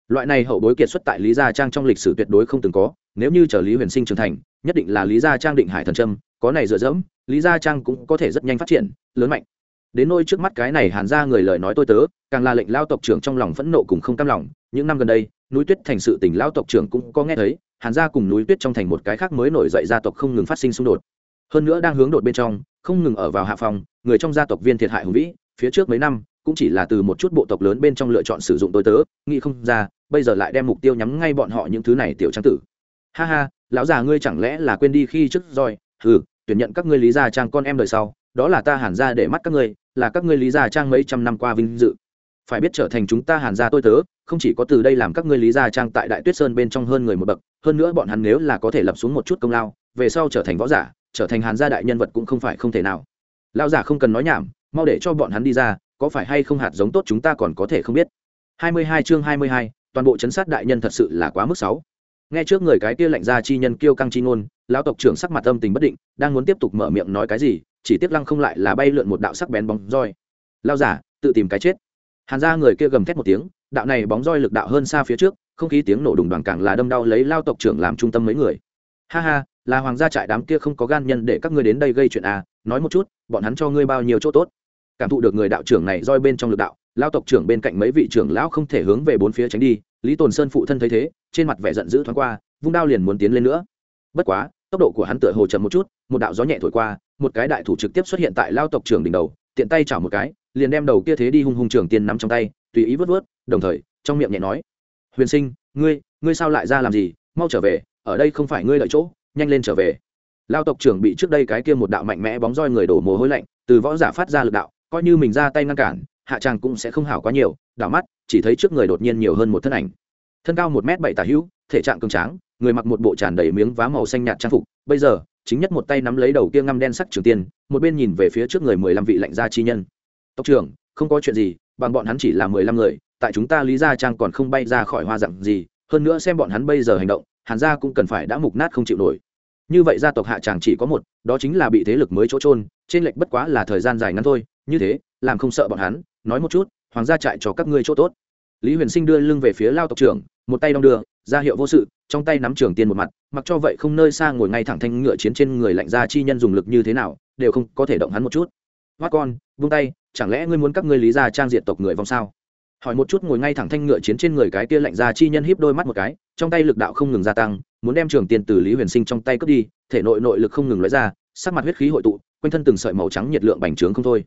Loại này hậu bối kiệt xuất tại lý gia trang trong lịch sử tuyệt đối không từng có, nếu như chờ lý huyền sinh trưởng thành, nhất định là lý gia trang định hải thần trâm có này dựa dẫm, lý gia trang cũng có thể rất nhanh phát triển, lớn mạnh đến nôi trước mắt cái này hàn ra người lời nói tôi tớ, càng là lệnh lao tộc trưởng trong lòng phẫn nộ cùng không cam lòng. Những năm gần đây, núi tuyết thành sự tỉnh lao tộc trưởng cũng có nghe thấy, hàn gia cùng núi tuyết trong thành một cái khác mới nổi dậy gia tộc không ngừng phát sinh xung đột. Hơn nữa đang hướng đột bên trong, không ngừng ở vào hạ phòng, người trong gia tộc viên thiệt hại hùng vĩ, phía trước mấy năm, cũng chỉ là từ một chút bộ tộc lớn bên trong lựa chọn sử dụng tôi tớ, nghĩ không ra, bây giờ lại đem mục tiêu nhắm ngay bọn họ những thứ này tiểu trang tử. Ha ha, lão già ngươi chẳng lẽ là quên đi khi trước roi ừ tuyển nhận các ngươi lý gia trang con em đời sau đó là ta hàn gia để mắt các ngươi là các ngươi lý gia trang mấy trăm năm qua vinh dự. Phải biết trở thành chúng ta hàn gia tôi tớ không chỉ có từ đây làm các ngươi lý gia trang tại đại tuyết sơn bên trong hơn người một bậc hơn nữa bọn hắn nếu là có thể lập xuống một chút công lao về sau trở thành võ giả trở thành hàn gia đại nhân vật cũng không phải không thể nào. Lao giả không cần nói nhảm mau để cho bọn hắn đi ra có phải hay không hạt giống tốt chúng ta còn có thể không biết. 22 chương 22, toàn bộ chấn sát đại nhân thật sự là quá mức sáu nghe trước người cái kia lạnh ra chi nhân kêu căng chi ngôn lão tộc trưởng sắc mặt âm tình bất định đang muốn tiếp tục mở miệng nói cái gì chỉ tiếc lăng không lại là bay lượn một đạo sắc bén bóng roi. Lao giả, tự tìm cái chết. Hàn ra người kia gầm thét một tiếng, đạo này bóng roi lực đạo hơn xa phía trước, không khí tiếng nổ đùng đoàn càng là đâm đau lấy lao tộc trưởng làm trung tâm mấy người. Ha ha, là hoàng gia trại đám kia không có gan nhân để các ngươi đến đây gây chuyện à nói một chút, bọn hắn cho ngươi bao nhiêu chỗ tốt. Cảm thụ được người đạo trưởng này roi bên trong lực đạo, lao tộc trưởng bên cạnh mấy vị trưởng lão không thể hướng về bốn phía tránh đi, lý tồn sơn phụ thân thấy thế, trên mặt vẻ giận dữ thoáng qua, vung đao liền muốn tiến lên nữa. Bất quá tốc độ của hắn tựa hồ chậm một chút, một đạo gió nhẹ thổi qua, một cái đại thủ trực tiếp xuất hiện tại lao tộc trưởng đỉnh đầu, tiện tay chảo một cái, liền đem đầu kia thế đi hung hung trưởng tiên nắm trong tay, tùy ý vớt vớt, đồng thời, trong miệng nhẹ nói, huyền sinh, ngươi ngươi sao lại ra làm gì? Mau trở về, ở đây không phải ngươi lợi chỗ, nhanh lên trở về. Lao tộc trưởng bị trước đây cái kia một đạo mạnh mẽ bóng roi người đổ mồ hôi lạnh, từ võ giả phát ra lực đạo, coi như mình ra tay ngăn cản, hạ tràng cũng sẽ không hảo quá nhiều, đảo mắt, chỉ thấy trước người đột nhiên nhiều hơn một thân ảnh. Thân cao một m bảy tả hữu thể trạng cường tráng, người mặc một bộ tràn đầy miếng vá màu xanh nhạt trang phục. Bây giờ, chính nhất một tay nắm lấy đầu kia ngăm đen sắc trường tiên, một bên nhìn về phía trước người mười lăm vị lạnh gia chi nhân. Tộc trưởng, không có chuyện gì, bằng bọn hắn chỉ là mười lăm người, tại chúng ta lý gia trang còn không bay ra khỏi hoa dặn gì, hơn nữa xem bọn hắn bây giờ hành động, hàn gia cũng cần phải đã mục nát không chịu nổi. Như vậy gia tộc hạ tràng chỉ có một, đó chính là bị thế lực mới chỗ trôn trên lệch bất quá là thời gian dài ngắn thôi, như thế, làm không sợ bọn hắn, nói một chút, hoàng gia trại cho các ngươi chỗ tốt lý huyền sinh đưa lưng về phía lao tộc trưởng, một tay đong đưa, ra hiệu vô sự, trong tay nắm trường tiên một mặt, mặc cho vậy không nơi xa ngồi ngay thẳng thanh ngựa chiến trên người lạnh ra chi nhân dùng lực như thế nào, đều không có thể động hắn một chút. Hoắt con, vung tay, chẳng lẽ ngươi muốn các ngươi lý ra trang diện tộc người vong sao? Hỏi một chút ngồi ngay thẳng thanh ngựa chiến trên người cái kia lạnh ra chi nhân híp đôi mắt một cái, trong tay lực đạo không ngừng gia tăng, muốn đem trường tiền từ lý huyền sinh trong tay cướp đi, thể nội nội lực không ngừng lóe ra, sắc mặt huyết khí hội tụ, quanh thân từng sợi màu trắng nhiệt lượng bành trướng không thôi.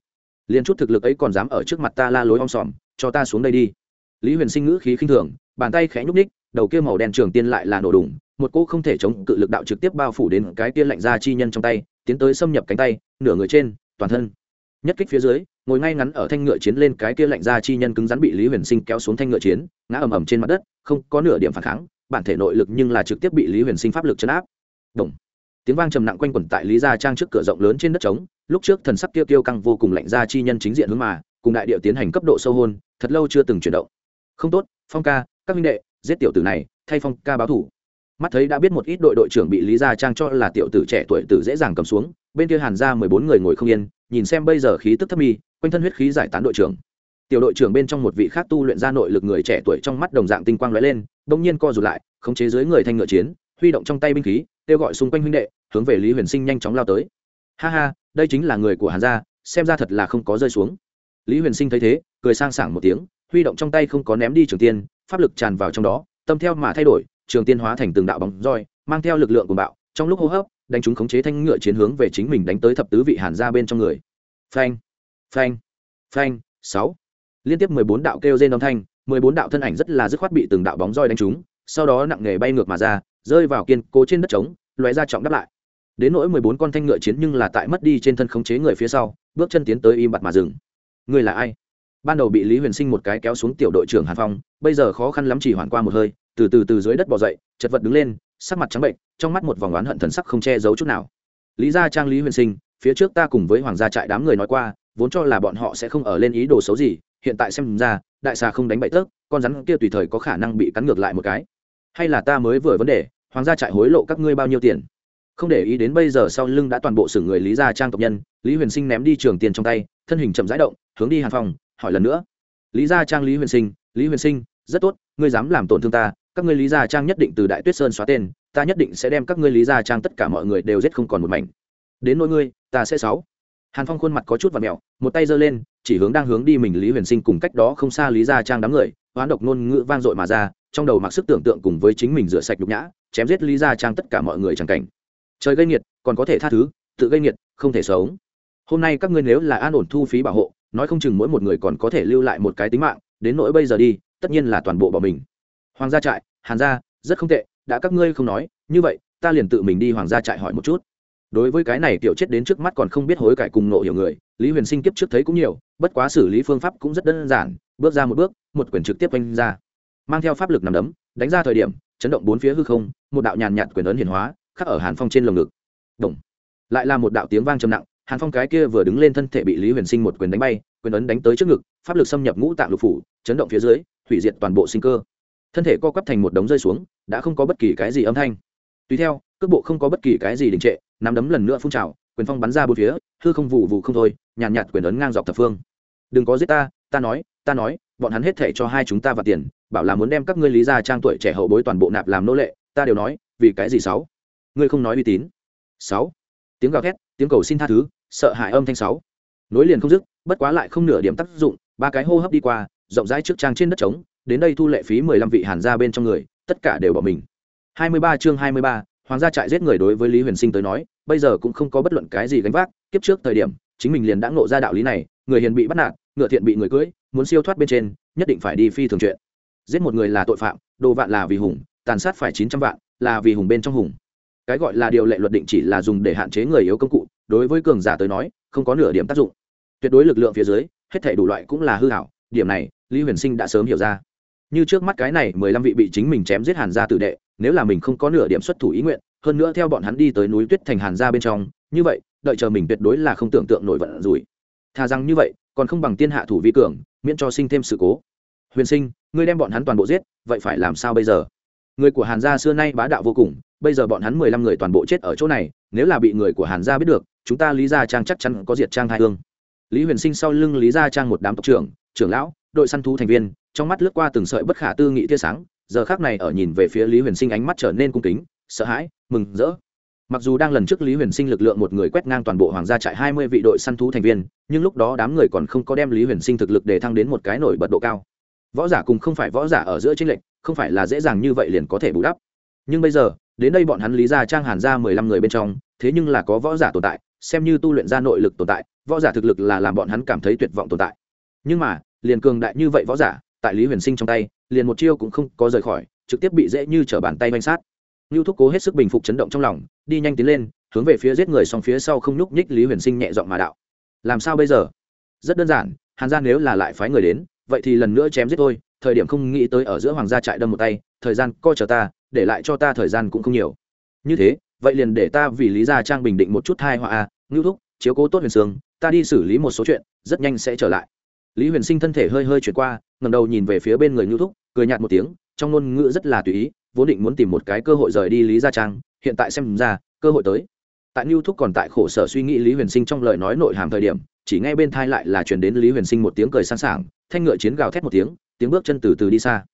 Liền chút thực lực ấy còn dám ở trước mặt ta la lối om sòm, cho ta xuống đây đi lý huyền sinh ngữ khí khinh thường, bàn tay khẽ nhúc ních đầu kia màu đen trường tiên lại là nổ đùng, một cô không thể chống cự lực đạo trực tiếp bao phủ đến cái tiên lạnh ra chi nhân trong tay, tiến tới xâm nhập cánh tay, nửa người trên, toàn thân. Nhất kích phía dưới, ngồi ngay ngắn ở thanh ngựa chiến lên cái kia lạnh ra chi nhân cứng rắn bị lý huyền sinh kéo xuống thanh ngựa chiến, ngã ầm ầm trên mặt đất, không có nửa điểm phản kháng, bản thể nội lực nhưng là trực tiếp bị lý huyền sinh pháp lực chấn áp. Đồng. tiếng vang trầm nặng quanh quẩn tại lý gia trang trước cửa rộng lớn trên đất trống, lúc trước thần sắc tiêu tiêu căng vô cùng lạnh ra chi nhân chính diện hướng mà, cùng đại điệu tiến hành cấp độ sâu hôn, thật lâu chưa từng chuyển động không tốt, phong ca, các minh đệ, giết tiểu tử này, thay phong ca báo thủ. Mắt thấy đã biết một ít đội đội trưởng bị lý gia trang cho là tiểu tử trẻ tuổi tử dễ dàng cầm xuống, bên kia hàn ra mười bốn người ngồi không yên, nhìn xem bây giờ khí tức thấp mi, quanh thân huyết khí giải tán đội trưởng. Tiểu đội trưởng bên trong một vị khác tu luyện ra nội lực người trẻ tuổi trong mắt đồng dạng tinh quang lóe lên bỗng nhiên co rụt lại, khống chế dưới người thanh ngựa chiến, huy động trong tay binh khí, kêu gọi xung quanh huynh đệ, hướng về lý huyền sinh nhanh chóng lao tới. Ha ha, đây chính là người của hàn gia, xem ra thật là không có rơi xuống. Lý huyền sinh thấy thế, cười sang sảng một tiếng huy động trong tay không có ném đi trường tiên, pháp lực tràn vào trong đó, tâm theo mà thay đổi, trường tiên hóa thành từng đạo bóng roi, mang theo lực lượng của bạo, trong lúc hô hấp, đánh chúng khống chế thanh ngựa chiến hướng về chính mình đánh tới thập tứ vị hàn gia bên trong người. Phanh phanh phanh, sáu. Liên tiếp mười bốn đạo kêu trên âm thanh, mười bốn đạo thân ảnh rất là dứt khoát bị từng đạo bóng roi đánh trúng, sau đó nặng nề bay ngược mà ra, rơi vào kiên cố trên đất trống, lóe ra trọng đáp lại. Đến nỗi mười bốn con thanh ngựa chiến nhưng là tại mất đi trên thân khống chế người phía sau, bước chân tiến tới im bặt mà dừng. Người là ai? Ban đầu bị lý huyền sinh một cái kéo xuống tiểu đội trưởng hàn phong, bây giờ khó khăn lắm chỉ hoàn qua một hơi, từ từ từ dưới đất bỏ dậy, chật vật đứng lên, sắc mặt trắng bệnh, trong mắt một vòng oán hận thần sắc không che giấu chút nào. Lý gia trang, lý huyền sinh, phía trước ta cùng với hoàng gia trại đám người nói qua, vốn cho là bọn họ sẽ không ở lên ý đồ xấu gì, hiện tại xem ra, đại xà không đánh bậy tớp con rắn kia tùy thời có khả năng bị cắn ngược lại một cái. Hay là ta mới vừa vấn đề, hoàng gia trại hối lộ các ngươi bao nhiêu tiền? Không để ý đến bây giờ sau lưng đã toàn bộ xử người lý gia trang tộc nhân, lý huyền sinh ném đi trường tiền trong tay, thân hình chậm rãi động, hướng đi hàn phòng hỏi lần nữa. Lý gia trang, lý huyền sinh, lý huyền sinh, rất tốt, ngươi dám làm tổn thương ta, các ngươi lý gia trang nhất định từ đại tuyết sơn xóa tên, ta nhất định sẽ đem các ngươi lý gia trang tất cả mọi người đều giết không còn một mảnh. Đến nỗi ngươi, ta sẽ sáu. Hàn phong khuôn mặt có chút và mẹo, một tay giơ lên, chỉ hướng đang hướng đi mình lý huyền sinh cùng cách đó không xa lý gia trang đám người, hoán độc ngôn ngữ vang dội mà ra, trong đầu mặc sức tưởng tượng cùng với chính mình rửa sạch nhục nhã, chém giết lý gia trang tất cả mọi người chẳng cảnh. Trời gây nghiệt, còn có thể tha thứ, tự gây nghiệt, không thể sống. Hôm nay các ngươi nếu là an ổn thu phí bảo hộ nói không chừng mỗi một người còn có thể lưu lại một cái tính mạng, đến nỗi bây giờ đi, tất nhiên là toàn bộ bỏ mình. Hoàng gia trại, hàn gia, rất không tệ, đã các ngươi không nói, như vậy, ta liền tự mình đi hoàng gia trại hỏi một chút. Đối với cái này tiểu chết đến trước mắt còn không biết hối cải cùng nộ hiểu người, lý huyền sinh kiếp trước thấy cũng nhiều, bất quá xử lý phương pháp cũng rất đơn giản, bước ra một bước, một quyền trực tiếp oanh ra. Mang theo pháp lực nằm đấm, đánh ra thời điểm, chấn động bốn phía hư không, một đạo nhàn nhạt quyền ấn hiển hóa, khắc ở hàn phong trên lồng ngực. Động. lại là một đạo tiếng vang trầm nặng hàn phong cái kia vừa đứng lên thân thể bị lý huyền sinh một quyền đánh bay quyền ấn đánh tới trước ngực pháp lực xâm nhập ngũ tạng lục phủ chấn động phía dưới hủy diệt toàn bộ sinh cơ. Thân thể co quắp thành một đống rơi xuống đã không có bất kỳ cái gì âm thanh. Tùy theo cước bộ không có bất kỳ cái gì đình trệ nắm đấm lần nữa phun trào quyền phong bắn ra bốn phía hư không vụ vụ không thôi nhàn nhạt, nhạt quyền ấn ngang dọc thập phương. Đừng có giết ta ta nói ta nói bọn hắn hết thể cho hai chúng ta và tiền bảo là muốn đem các ngươi lý gia trang tuổi trẻ hậu bối toàn bộ nạp làm nô lệ ta đều nói vì cái gì sáu? Ngươi không nói uy tín. Sáu. Tiếng gào thét tiếng cầu xin tha thứ, sợ hãi âm thanh sáu. Nối liền không dứt, bất quá lại không nửa điểm tác dụng, ba cái hô hấp đi qua, rộng rãi trước trang trên đất trống, đến đây thu lệ phí mười lăm vị hàn gia bên trong người, tất cả đều bỏ mình. Hai mươi ba chương hai mươi ba, hoàng gia trại giết người đối với lý huyền sinh tới nói, bây giờ cũng không có bất luận cái gì gánh vác, kiếp trước thời điểm, chính mình liền đã ngộ ra đạo lý này, người hiền bị bắt nạt, ngựa thiện bị người cưỡi muốn siêu thoát bên trên, nhất định phải đi phi thường chuyện. Giết một người là tội phạm, đồ vạn là vì hùng, tàn sát phải chín trăm vạn, là vì hùng bên trong hùng cái gọi là điều lệ luật định chỉ là dùng để hạn chế người yếu công cụ, đối với cường giả tới nói, không có nửa điểm tác dụng. Tuyệt đối lực lượng phía dưới, hết thể đủ loại cũng là hư hảo, điểm này, lý huyền sinh đã sớm hiểu ra. Như trước mắt cái này mười lăm vị bị chính mình chém giết hàn gia tử đệ, nếu là mình không có nửa điểm xuất thủ ý nguyện, hơn nữa theo bọn hắn đi tới núi tuyết thành hàn gia bên trong, như vậy, đợi chờ mình tuyệt đối là không tưởng tượng nổi vận rủi. Thà rằng như vậy, còn không bằng tiên hạ thủ vi cường, miễn cho sinh thêm sự cố. Huyền sinh, ngươi đem bọn hắn toàn bộ giết, vậy phải làm sao bây giờ? Người của hàn gia xưa nay bá đạo vô cùng bây giờ bọn hắn mười lăm người toàn bộ chết ở chỗ này, nếu là bị người của hàn gia biết được, chúng ta lý gia trang chắc chắn có diệt trang hai hương. Lý huyền sinh sau lưng lý gia trang một đám tộc trưởng trưởng lão, đội săn thú thành viên, trong mắt lướt qua từng sợi bất khả tư nghị tia sáng, giờ khác này ở nhìn về phía lý huyền sinh ánh mắt trở nên cung kính, sợ hãi, mừng rỡ. Mặc dù đang lần trước lý huyền sinh lực lượng một người quét ngang toàn bộ hoàng gia trại hai mươi vị đội săn thú thành viên, nhưng lúc đó đám người còn không có đem lý huyền sinh thực lực để thăng đến một cái nổi bật độ cao. Võ giả cùng không phải võ giả ở giữa tranh lệch, không phải là dễ dàng như vậy liền có thể bù đắp. Nhưng bây giờ đến đây bọn hắn lý ra trang hàn ra mười lăm người bên trong thế nhưng là có võ giả tồn tại xem như tu luyện ra nội lực tồn tại võ giả thực lực là làm bọn hắn cảm thấy tuyệt vọng tồn tại nhưng mà liền cường đại như vậy võ giả tại lý huyền sinh trong tay liền một chiêu cũng không có rời khỏi trực tiếp bị dễ như t bàn tay manh sát Nưu Thúc cố hết sức bình phục chấn động trong lòng, đi nhanh tiến lên, hướng về phía giết người song phía sau không nhúc nhích Lý Huyền Sinh nhẹ giọng mà đạo. Làm sao bây giờ? Rất đơn giản, Hàn gia nếu là lại phái người đến, vậy thì lần nữa chém giết tôi, thời điểm không nghĩ tới ở giữa hoàng gia trại đâm một tay, thời gian coi chờ ta, để lại cho ta thời gian cũng không nhiều. Như thế, vậy liền để ta vì lý gia trang bình định một chút thai họa a ngưu thúc chiếu cố tốt huyền sương ta đi xử lý một số chuyện rất nhanh sẽ trở lại. Lý huyền sinh thân thể hơi hơi chuyển qua ngầm đầu nhìn về phía bên người ngưu thúc cười nhạt một tiếng trong ngôn ngữ rất là tùy ý vốn định muốn tìm một cái cơ hội rời đi lý gia trang hiện tại xem ra cơ hội tới. Tại ngưu thúc còn tại khổ sở suy nghĩ lý huyền sinh trong lời nói nội hàm thời điểm chỉ nghe bên thai lại là chuyển đến lý huyền sinh một tiếng cười sẵn sàng thanh ngựa chiến gào thét một tiếng tiếng bước chân từ từ đi xa.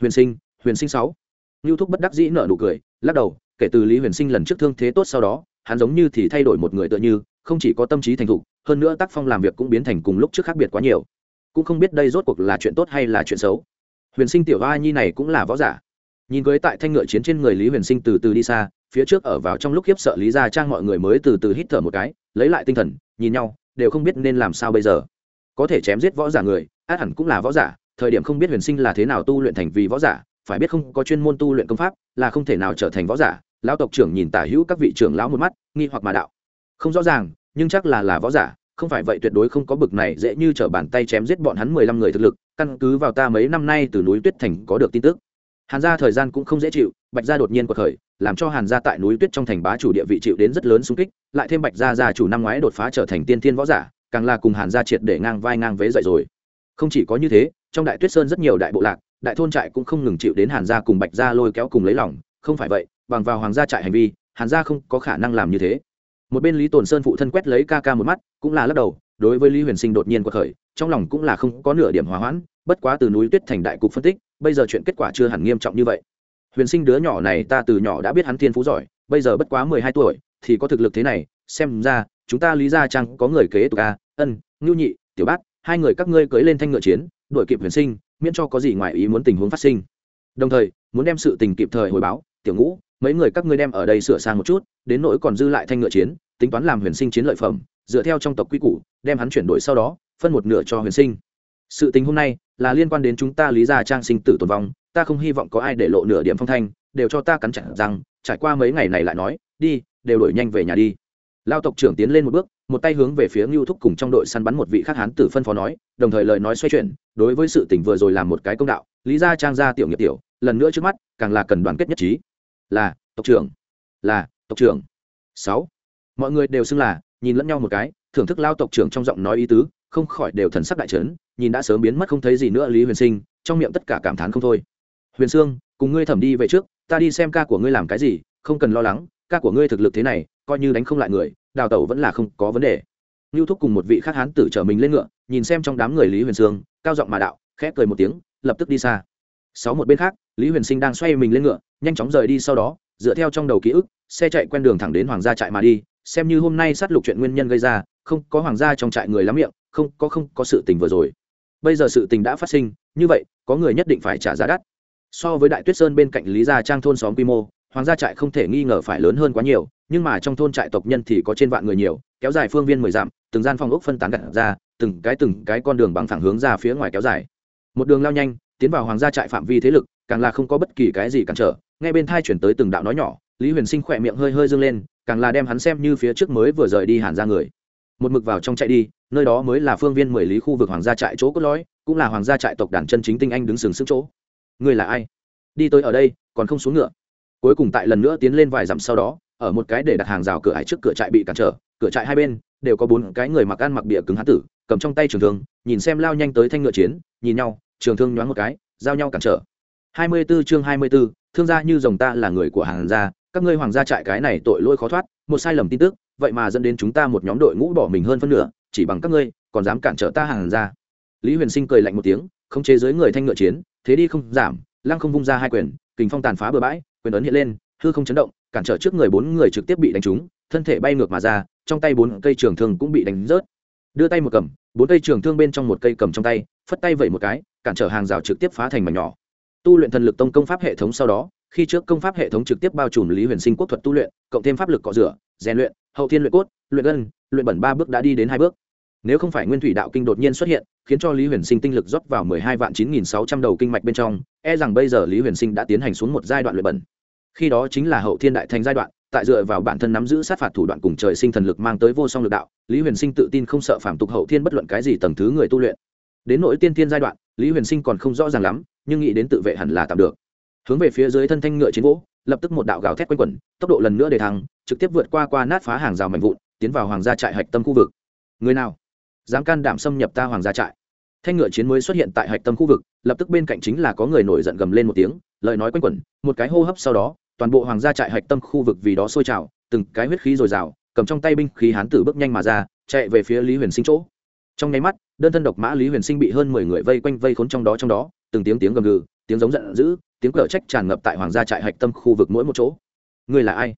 Huyền sinh huyền sinh sáu. Lưu thúc bất đắc dĩ nở nụ cười, lắc đầu, kể từ lý huyền sinh lần trước thương thế tốt sau đó, hắn giống như thì thay đổi một người tựa như, không chỉ có tâm trí thành thục, hơn nữa tác phong làm việc cũng biến thành cùng lúc trước khác biệt quá nhiều. Cũng không biết đây rốt cuộc là chuyện tốt hay là chuyện xấu. Huyền sinh tiểu hoa nhi này cũng là võ giả. Nhìn cưới tại thanh ngựa chiến trên người lý huyền sinh từ từ đi xa, phía trước ở vào trong lúc khiếp sợ lý gia trang mọi người mới từ từ hít thở một cái, lấy lại tinh thần, nhìn nhau, đều không biết nên làm sao bây giờ. Có thể chém giết võ giả người, át hẳn cũng là võ giả, thời điểm không biết huyền sinh là thế nào tu luyện thành vì võ giả phải biết không có chuyên môn tu luyện công pháp, là không thể nào trở thành võ giả. Lão tộc trưởng nhìn tả hữu các vị trưởng lão một mắt, nghi hoặc mà đạo. Không rõ ràng, nhưng chắc là là võ giả, không phải vậy tuyệt đối không có bực này dễ như t r ở bàn tay chém giết bọn hắn mười lăm người thực lực, căn cứ vào ta mấy năm nay từ núi tuyết thành có được tin tức. Hàn gia thời gian cũng không dễ chịu, bạch gia đột nhiên cuộc khởi, làm cho hàn gia tại núi tuyết trong thành bá chủ địa vị chịu đến rất lớn xung kích, lại thêm bạch gia gia chủ năm ngoái đột phá trở thành tiên thiên võ giả, càng là cùng hàn gia triệt để ngang vai ngang vế dậy rồi. Không chỉ có như thế, trong đại tuyết sơn rất nhiều đại bộ lạc đại thôn trại cũng không ngừng chịu đến hàn gia cùng bạch gia lôi kéo cùng lấy lòng, không phải vậy, bằng vào hoàng gia trại hành vi, hàn gia không có khả năng làm như thế. Một bên lý tồn sơn phụ thân quét lấy ca ca một mắt, cũng là lắc đầu, đối với lý huyền sinh đột nhiên quật khởi, trong lòng cũng là không có nửa điểm hòa hoãn, bất quá từ núi tuyết thành đại cục phân tích, bây giờ chuyện kết quả chưa hẳn nghiêm trọng như vậy. Huyền sinh đứa nhỏ này ta từ nhỏ đã biết hắn thiên phú giỏi, bây giờ bất quá mười hai tuổi, thì có thực lực thế này, xem ra, chúng ta lý ra chăng có người kế tục a ân, ngưu nhị, tiểu bát, hai người các ngươi cưới lên thanh ngựa chiến, đuổi kịp huyền sinh miễn cho có gì ngoài ý muốn tình huống phát sinh. Đồng thời, muốn đem sự tình kịp thời hồi báo, tiểu ngũ, mấy người các ngươi đem ở đây sửa sang một chút, đến nỗi còn dư lại thanh ngựa chiến, tính toán làm huyền sinh chiến lợi phẩm, dựa theo trong tộc quy củ, đem hắn chuyển đổi sau đó, phân một nửa cho huyền sinh. Sự tình hôm nay là liên quan đến chúng ta lý gia trang sinh tử tồn vong, ta không hy vọng có ai để lộ nửa điểm phong thanh, đều cho ta cắn chặt rằng trải qua mấy ngày này lại nói, đi, đều đổi nhanh về nhà đi. Lao tộc trưởng tiến lên một bước, một tay hướng về phía ngưu thúc cùng trong đội săn bắn một vị khác hán tử phân phó nói, đồng thời lời nói xoay chuyển đối với sự tình vừa rồi làm một cái công đạo, lý gia trang gia tiểu nghiệp tiểu, lần nữa trước mắt, càng là cần đoàn kết nhất trí. Là, tộc trưởng. Là, tộc trưởng. Sáu. Mọi người đều xưng là, nhìn lẫn nhau một cái, thưởng thức lao tộc trưởng trong giọng nói ý tứ, không khỏi đều thần sắc đại trấn nhìn đã sớm biến mất không thấy gì nữa lý huyền sinh, trong miệng tất cả cảm thán không thôi. Huyền sương, cùng ngươi thẩm đi về trước, ta đi xem ca của ngươi làm cái gì, không cần lo lắng, ca của ngươi thực lực thế này, coi như đánh không lại người, đào tẩu vẫn là không có vấn đề. Ngưu thúc cùng một vị khác hán tử trở mình lên ngựa nhìn xem trong đám người lý huyền sương, cao giọng mà đạo, khẽ cười một tiếng, lập tức đi xa. Sáu một bên khác, lý huyền sinh đang xoay mình lên ngựa, nhanh chóng rời đi sau đó, dựa theo trong đầu ký ức, xe chạy quen đường thẳng đến hoàng gia trại mà đi, xem như hôm nay sát lục chuyện nguyên nhân gây ra, không có hoàng gia trong trại người lắm miệng, không có không có sự tình vừa rồi. Bây giờ sự tình đã phát sinh, như vậy, có người nhất định phải trả giá đắt. So với đại tuyết sơn bên cạnh lý gia trang thôn xóm quy mô, hoàng gia trại không thể nghi ngờ phải lớn hơn quá nhiều, nhưng mà trong thôn trại tộc nhân thì có trên vạn người nhiều, kéo dài phương viên mười dặm, từng gian phòng ốc phân tán gặt ra từng cái từng cái con đường bằng thẳng hướng ra phía ngoài kéo dài. Một đường lao nhanh, tiến vào hoàng gia trại phạm vi thế lực, càng là không có bất kỳ cái gì cản trở. Ngay bên thai chuyển tới từng đạo nói nhỏ, lý huyền sinh khỏe miệng hơi hơi dâng lên, càng là đem hắn xem như phía trước mới vừa rời đi hàn ra người. Một mực vào trong chạy đi, nơi đó mới là phương viên mười lý khu vực hoàng gia trại chỗ cốt lõi, cũng là hoàng gia trại tộc đàn chân chính tinh anh đứng sừng sững chỗ. Người là ai? Đi tới ở đây, còn không xuống ngựa. Cuối cùng tại lần nữa tiến lên vài dặm sau đó, ở một cái để đặt hàng rào cửa ải trước cửa trại bị cản trở, cửa trại hai bên đều có bốn cái người mặc ăn mặc địa cứng hán tử cầm trong tay trường thương nhìn xem lao nhanh tới thanh ngựa chiến nhìn nhau trường thương nhoáng một cái giao nhau cản trở. Hai mươi 24 chương hai mươi 24, thương gia như rồng ta là người của hàng gia các ngươi hoàng gia trại cái này tội lỗi khó thoát một sai lầm tin tức vậy mà dẫn đến chúng ta một nhóm đội ngũ bỏ mình hơn phân nửa chỉ bằng các ngươi còn dám cản trở ta hàng gia. Lý huyền sinh cười lạnh một tiếng không chế giới người thanh ngựa chiến thế đi không giảm lăng không vung ra hai quyền kình phong tàn phá bừa bãi quyền ấn hiện lên hư không chấn động cản trở trước người bốn người trực tiếp bị đánh trúng thân thể bay ngược mà ra trong tay bốn cây trường thương cũng bị đánh rớt đưa tay một cầm, bốn cây trường thương bên trong một cây cầm trong tay, phất tay vẩy một cái, cản trở hàng rào trực tiếp phá thành mảnh nhỏ. Tu luyện thần lực tông công pháp hệ thống sau đó, khi trước công pháp hệ thống trực tiếp bao trùm lý huyền sinh quốc thuật tu luyện, cộng thêm pháp lực cọ rửa, rèn luyện, hậu thiên luyện cốt, luyện gân luyện bẩn ba bước đã đi đến hai bước. Nếu không phải nguyên thủy đạo kinh đột nhiên xuất hiện, khiến cho lý huyền sinh tinh lực rót vào mười hai vạn chín nghìn sáu trăm đầu kinh mạch bên trong e rằng bây giờ lý huyền sinh đã tiến hành xuống một giai đoạn luyện bẩn. Khi đó chính là hậu thiên đại thành giai đoạn tại dựa vào bản thân nắm giữ sát phạt thủ đoạn cùng trời sinh thần lực mang tới vô song lực đạo, lý huyền sinh tự tin không sợ phạm tục hậu thiên bất luận cái gì tầng thứ người tu luyện. Đến nỗi tiên thiên giai đoạn, lý huyền sinh còn không rõ ràng lắm, nhưng nghĩ đến tự vệ hẳn là tạm được. Hướng về phía dưới thân thanh ngựa chiến gỗ, lập tức một đạo gào thét quanh quẩn, tốc độ lần nữa để thăng, trực tiếp vượt qua qua nát phá hàng rào mạnh vụn, tiến vào hoàng gia trại hạch tâm khu vực. Người nào? Dám can đảm xâm nhập ta hoàng gia trại. Thanh ngựa chiến mới xuất hiện tại hạch tâm khu vực, lập tức bên cạnh chính là có người nổi giận gầm lên một tiếng, lời nói quanh quẩn, một cái hô hấp sau đó toàn bộ hoàng gia trại hạch tâm khu vực vì đó sôi trào, từng cái huyết khí dồi dào, cầm trong tay binh khí hán tử bước nhanh mà ra, chạy về phía lý huyền sinh chỗ. Trong nháy mắt, đơn thân độc mã lý huyền sinh bị hơn mười người vây quanh vây khốn trong đó trong đó, từng tiếng tiếng gầm gừ, tiếng giống giận dữ, tiếng cờ trách tràn ngập tại hoàng gia trại hạch tâm khu vực mỗi một chỗ. Người là ai?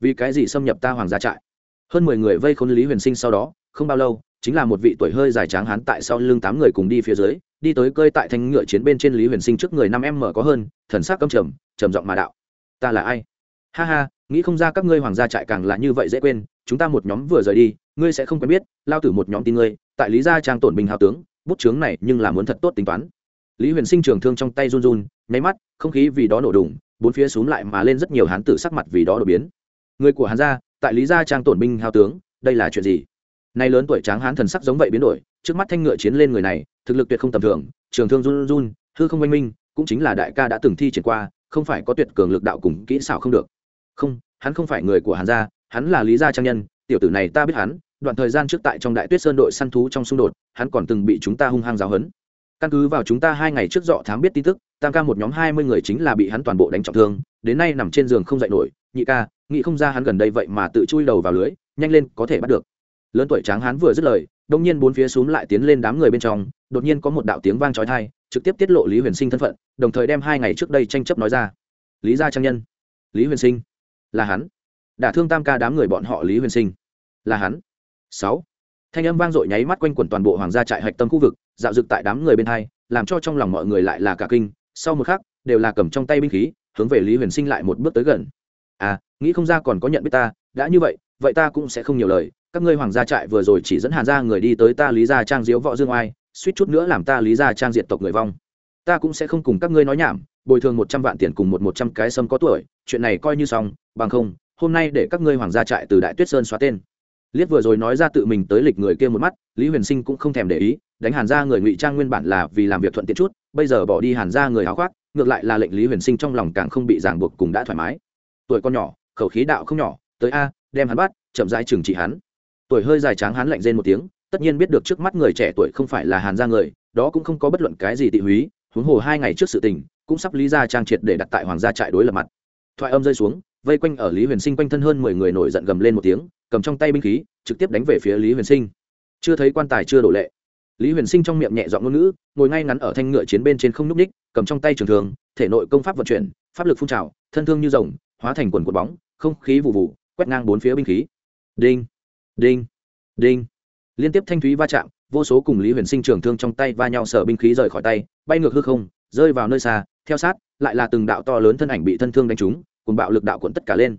Vì cái gì xâm nhập ta hoàng gia trại? Hơn mười người vây khốn lý huyền sinh sau đó, không bao lâu, chính là một vị tuổi hơi dài tráng hán tại sau lưng tám người cùng đi phía dưới, đi tới cơi tại thanh ngựa chiến bên trên lý huyền sinh trước người năm em mở có hơn, thần sắc câm trầm trầm giọng mà đạo ta là ai? Ha ha, nghĩ không ra các ngươi hoàng gia trại càng là như vậy dễ quên, chúng ta một nhóm vừa rời đi, ngươi sẽ không quen biết, lao tử một nhóm tin ngươi, tại lý gia trang tổn bình hào tướng, bút chướng này nhưng là muốn thật tốt tính toán. Lý huyền sinh trường thương trong tay run run, nháy mắt, không khí vì đó nổ đùng, bốn phía xúm lại mà lên rất nhiều hán tử sắc mặt vì đó đột biến. Người của hán gia, tại lý gia trang tổn binh hào tướng, đây là chuyện gì? Nay lớn tuổi tráng hán thần sắc giống vậy biến đổi, trước mắt thanh ngựa chiến lên người này, thực lực tuyệt không tầm thường, trường thương run run, hư không oanh minh, cũng chính là đại ca đã từng thi triển qua không phải có tuyệt cường lực đạo cùng kỹ xảo không được. Không, hắn không phải người của hàn gia, hắn là lý gia trang nhân, tiểu tử này ta biết hắn, đoạn thời gian trước tại trong đại tuyết sơn đội săn thú trong xung đột, hắn còn từng bị chúng ta hung hăng giáo hấn căn cứ vào chúng ta hai ngày trước dọ thám biết tin tức, tam ca một nhóm hai mươi người chính là bị hắn toàn bộ đánh trọng thương, đến nay nằm trên giường không dậy nổi, nhị ca, nghĩ không ra hắn gần đây vậy mà tự chui đầu vào lưới, nhanh lên có thể bắt được. Lớn tuổi tráng hắn vừa dứt lời, đông nhiên bốn phía xuống lại tiến lên đám người bên trong, đột nhiên có một đạo tiếng vang trói thai trực tiếp tiết lộ lý huyền sinh thân phận, đồng thời đem hai ngày trước đây tranh chấp nói ra. Lý gia trang nhân. Lý huyền sinh. Là hắn. Đả thương tam ca đám người bọn họ lý huyền sinh. Là hắn. Sáu. Thanh âm vang dội nháy mắt quanh quẩn toàn bộ hoàng gia trại hạch tâm khu vực, dạo dực tại đám người bên hai, làm cho trong lòng mọi người lại là cả kinh. Sau một khắc, đều là cầm trong tay binh khí, hướng về lý huyền sinh lại một bước tới gần. À nghĩ không ra còn có nhận biết ta, đã như vậy vậy ta cũng sẽ không nhiều lời. Các ngươi hoàng gia trại vừa rồi chỉ dẫn hàn ra người đi tới ta lý gia trang diếu võ dương oai suýt chút nữa làm ta lý gia trang diện tộc người vong. Ta cũng sẽ không cùng các ngươi nói nhảm, bồi thường một trăm vạn tiền cùng một một trăm cái sâm có tuổi, chuyện này coi như xong, bằng không, hôm nay để các ngươi hoàng gia trại từ đại tuyết sơn xóa tên. Liếc vừa rồi nói ra tự mình tới lịch người kia một mắt, lý huyền sinh cũng không thèm để ý, đánh hàn ra người ngụy trang nguyên bản là vì làm việc thuận tiện chút, bây giờ bỏ đi hàn ra người háo khoác, ngược lại là lệnh lý huyền sinh trong lòng càng không bị ràng buộc cùng đã thoải mái. Tuổi con nhỏ, khẩu khí đạo không nhỏ, tới a, đem hắn bắt, chậm rãi trừng trị hắn. Tuổi hơi dài tráng hắn lạnh rên một tiếng tất nhiên biết được trước mắt người trẻ tuổi không phải là hàn Gia người, đó cũng không có bất luận cái gì tị húy, huống hồ hai ngày trước sự tình, cũng sắp lý ra trang triệt để đặt tại hoàng gia trại đối lập mặt. Thoại âm rơi xuống, vây quanh ở lý huyền sinh quanh thân hơn mười người nổi giận gầm lên một tiếng, cầm trong tay binh khí, trực tiếp đánh về phía lý huyền sinh. Chưa thấy quan tài chưa đổ lệ. Lý huyền sinh trong miệng nhẹ giọng ngôn ngữ, ngồi ngay ngắn ở thanh ngựa chiến bên trên không n ú c ních cầm trong tay trường thường thể nội công pháp vận chuyển, pháp lực phun trào, thân thương như rồng, hóa thành quần quần bóng, không khí vụ vụ, quét ngang bốn phía binh khí. Đinh đinh đinh liên tiếp thanh thúy va chạm, vô số cùng lý huyền sinh trường thương trong tay va nhau sở binh khí rời khỏi tay, bay ngược hư không, rơi vào nơi xa, theo sát, lại là từng đạo to lớn thân ảnh bị thân thương đánh trúng, cùng bạo lực đạo cuộn tất cả lên.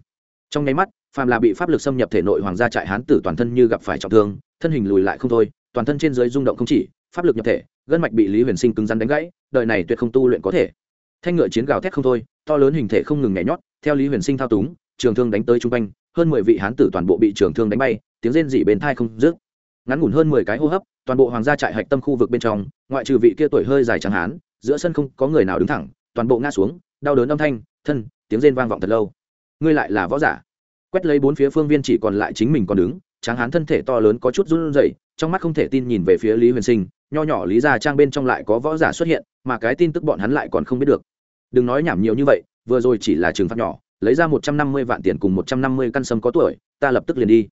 Trong nháy mắt, phàm là bị pháp lực xâm nhập thể nội hoàng gia trại hán tử toàn thân như gặp phải trọng thương, thân hình lùi lại không thôi, toàn thân trên dưới rung động không chỉ, pháp lực nhập thể, gân mạch bị lý huyền sinh cứng rắn đánh gãy, đời này tuyệt không tu luyện có thể. Thanh ngựa chiến gào thét không thôi, to lớn hình thể không ngừng nhảy nhót, theo lý huyền sinh thao túng, trường thương đánh tới chung quanh, hơn mười vị hán tử toàn bộ bị trường thương đánh bay, tiếng rên dị bên thai không dứt ngắn ngủn hơn mười cái hô hấp, toàn bộ hoàng gia trại hạch tâm khu vực bên trong, ngoại trừ vị kia tuổi hơi dài trắng hán, giữa sân không có người nào đứng thẳng, toàn bộ ngã xuống, đau đớn âm thanh, thân, tiếng rên vang vọng thật lâu. Ngươi lại là võ giả. Quét lấy bốn phía phương viên chỉ còn lại chính mình còn đứng, tráng hán thân thể to lớn có chút run rẩy, trong mắt không thể tin nhìn về phía lý huyền sinh, nho nhỏ lý Gia trang bên trong lại có võ giả xuất hiện, mà cái tin tức bọn hắn lại còn không biết được. Đừng nói nhảm nhiều như vậy, vừa rồi chỉ là trường phạt nhỏ, lấy ra một trăm năm mươi vạn tiền cùng một trăm năm mươi căn sâm có tuổi, ta lập tức liền đi.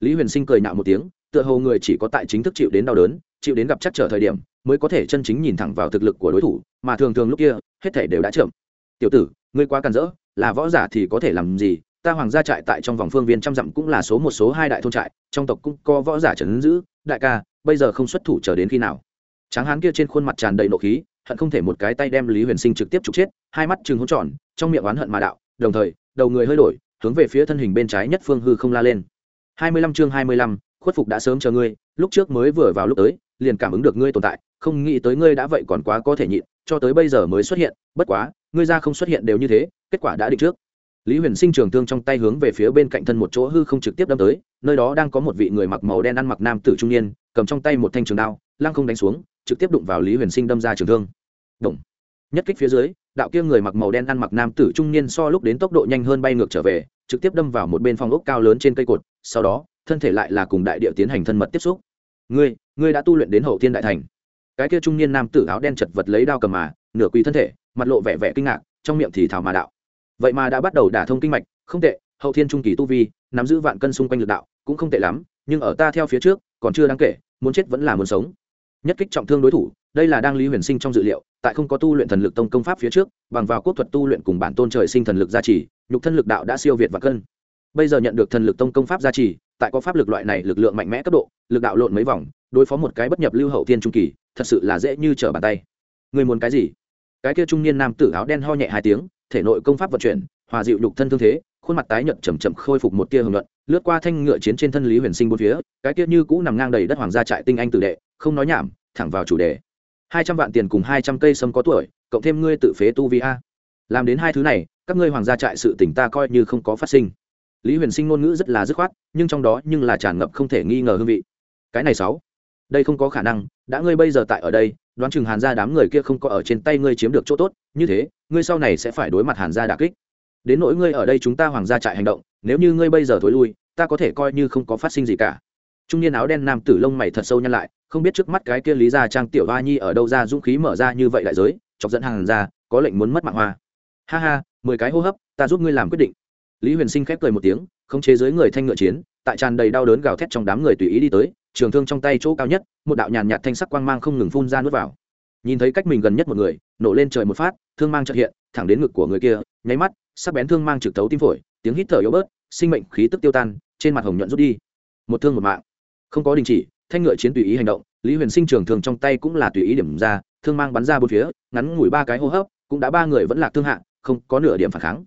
Lý huyền sinh cười nhạo một tiếng tựa hồ người chỉ có tại chính thức chịu đến đau đớn, chịu đến gặp chắc trở thời điểm, mới có thể chân chính nhìn thẳng vào thực lực của đối thủ, mà thường thường lúc kia, hết thể đều đã chậm. Tiểu tử, ngươi quá càn rỡ, là võ giả thì có thể làm gì? Ta hoàng gia trại tại trong vòng phương viên trăm dặm cũng là số một số hai đại thôn trại, trong tộc cũng có võ giả trấn giữ. Đại ca, bây giờ không xuất thủ chờ đến khi nào? Tráng hán kia trên khuôn mặt tràn đầy nộ khí, hận không thể một cái tay đem lý huyền sinh trực tiếp trục chết, hai mắt chừng hỗn tròn, trong miệng oán hận mà đạo, đồng thời, đầu người hơi đổi, hướng về phía thân hình bên trái nhất phương hư không la lên. Hai mươi lăm chương hai mươi lăm khuất phục đã sớm chờ ngươi, lúc trước mới vừa vào lúc tới, liền cảm ứng được ngươi tồn tại, không nghĩ tới ngươi đã vậy còn quá có thể nhịn, cho tới bây giờ mới xuất hiện, bất quá, ngươi ra không xuất hiện đều như thế, kết quả đã định trước lý huyền sinh trường thương trong tay hướng về phía bên cạnh thân một chỗ hư không trực tiếp đâm tới, nơi đó đang có một vị người mặc màu đen ăn mặc nam tử trung niên, cầm trong tay một thanh trường đao, lăng không đánh xuống, trực tiếp đụng vào lý huyền sinh đâm ra trường thương Động. nhất kích phía dưới, đạo kia người mặc màu đen ăn mặc nam tử trung niên so lúc đến tốc độ nhanh hơn bay ngược trở về, trực tiếp đâm vào một bên phòng ốc cao lớn trên cây cột, sau đó thân thể lại là cùng đại địa tiến hành thân mật tiếp xúc. Ngươi ngươi đã tu luyện đến hậu thiên đại thành. Cái kia trung niên nam tử áo đen chật vật lấy đao cầm mà, nửa quỳ thân thể, mặt lộ vẻ vẻ kinh ngạc, trong miệng thì thảo mà đạo. Vậy mà đã bắt đầu đả thông kinh mạch, không tệ, hậu thiên trung kỳ tu vi, nắm giữ vạn cân xung quanh lực đạo, cũng không tệ lắm, nhưng ở ta theo phía trước, còn chưa đáng kể, muốn chết vẫn là muốn sống. Nhất kích trọng thương đối thủ, đây là đang lý huyền sinh trong dự liệu, tại không có tu luyện thần lực tông công pháp phía trước, bằng vào quốc thuật tu luyện cùng bản tôn trời sinh thần lực gia trì, nhục thân lực đạo đã siêu việt và cân. Bây giờ nhận được thần lực tông công pháp gia trì tại có pháp lực loại này lực lượng mạnh mẽ cấp độ, lực đạo lộn mấy vòng, đối phó một cái bất nhập lưu hậu thiên trung kỳ, thật sự là dễ như trở bàn tay. Người muốn cái gì? Cái kia trung niên nam tử áo đen ho nhẹ hai tiếng, thể nội công pháp vận chuyển, hòa dịu nhục thân thương thế, khuôn mặt tái nhợt chầm chậm khôi phục một tia hưởng luận lướt qua thanh ngựa chiến trên thân lý huyền sinh bốn phía, cái kia như cũ nằm ngang đầy đất hoàng gia trại tinh anh tử đệ, không nói nhảm, thẳng vào chủ đề. Hai trăm vạn tiền cùng hai trăm cây sâm có tuổi, cộng thêm ngươi tự phế tu vi a. Làm đến hai thứ này, các ngươi hoàng gia trại sự tỉnh ta coi như không có phát sinh lý huyền sinh ngôn ngữ rất là dứt khoát, nhưng trong đó nhưng là tràn ngập không thể nghi ngờ hương vị. Cái này sáu. Đây không có khả năng, đã ngươi bây giờ tại ở đây, đoán chừng hàn gia đám người kia không có ở trên tay ngươi chiếm được chỗ tốt, như thế, ngươi sau này sẽ phải đối mặt hàn gia đà kích. Đến nỗi ngươi ở đây chúng ta hoàng gia trại hành động, nếu như ngươi bây giờ thối lui, ta có thể coi như không có phát sinh gì cả. Trung niên áo đen nam tử lông mày thật sâu nhăn lại, không biết trước mắt cái kia lý gia trang tiểu hoa nhi ở đâu ra dũng khí mở ra như vậy đại giới, chọc dẫn hàng ra có lệnh muốn mất mạng hoa. Ha ha, mười cái hô hấp, ta giúp ngươi làm quyết định lý huyền sinh khép cười một tiếng không chế giới người thanh ngựa chiến, tại tràn đầy đau đớn gào thét trong đám người tùy ý đi tới, trường thương trong tay chỗ cao nhất, một đạo nhàn nhạt thanh sắc quang mang không ngừng phun ra nuốt vào. Nhìn thấy cách mình gần nhất một người, nổ lên trời một phát, thương mang chợt hiện, thẳng đến ngực của người kia, nháy mắt, sắc bén thương mang trực thấu tim phổi, tiếng hít thở yếu bớt, sinh mệnh khí tức tiêu tan, trên mặt hồng nhuận rút đi. Một thương một mạng. Không có đình chỉ, thanh ngựa chiến tùy ý hành động, lý huyền sinh trường thường trong tay cũng là tùy ý điểm ra, thương mang bắn ra bốn phía, ngắn ngủi ba cái hô hấp, cũng đã ba người vẫn lạc thương hạ không có nửa điểm phản kháng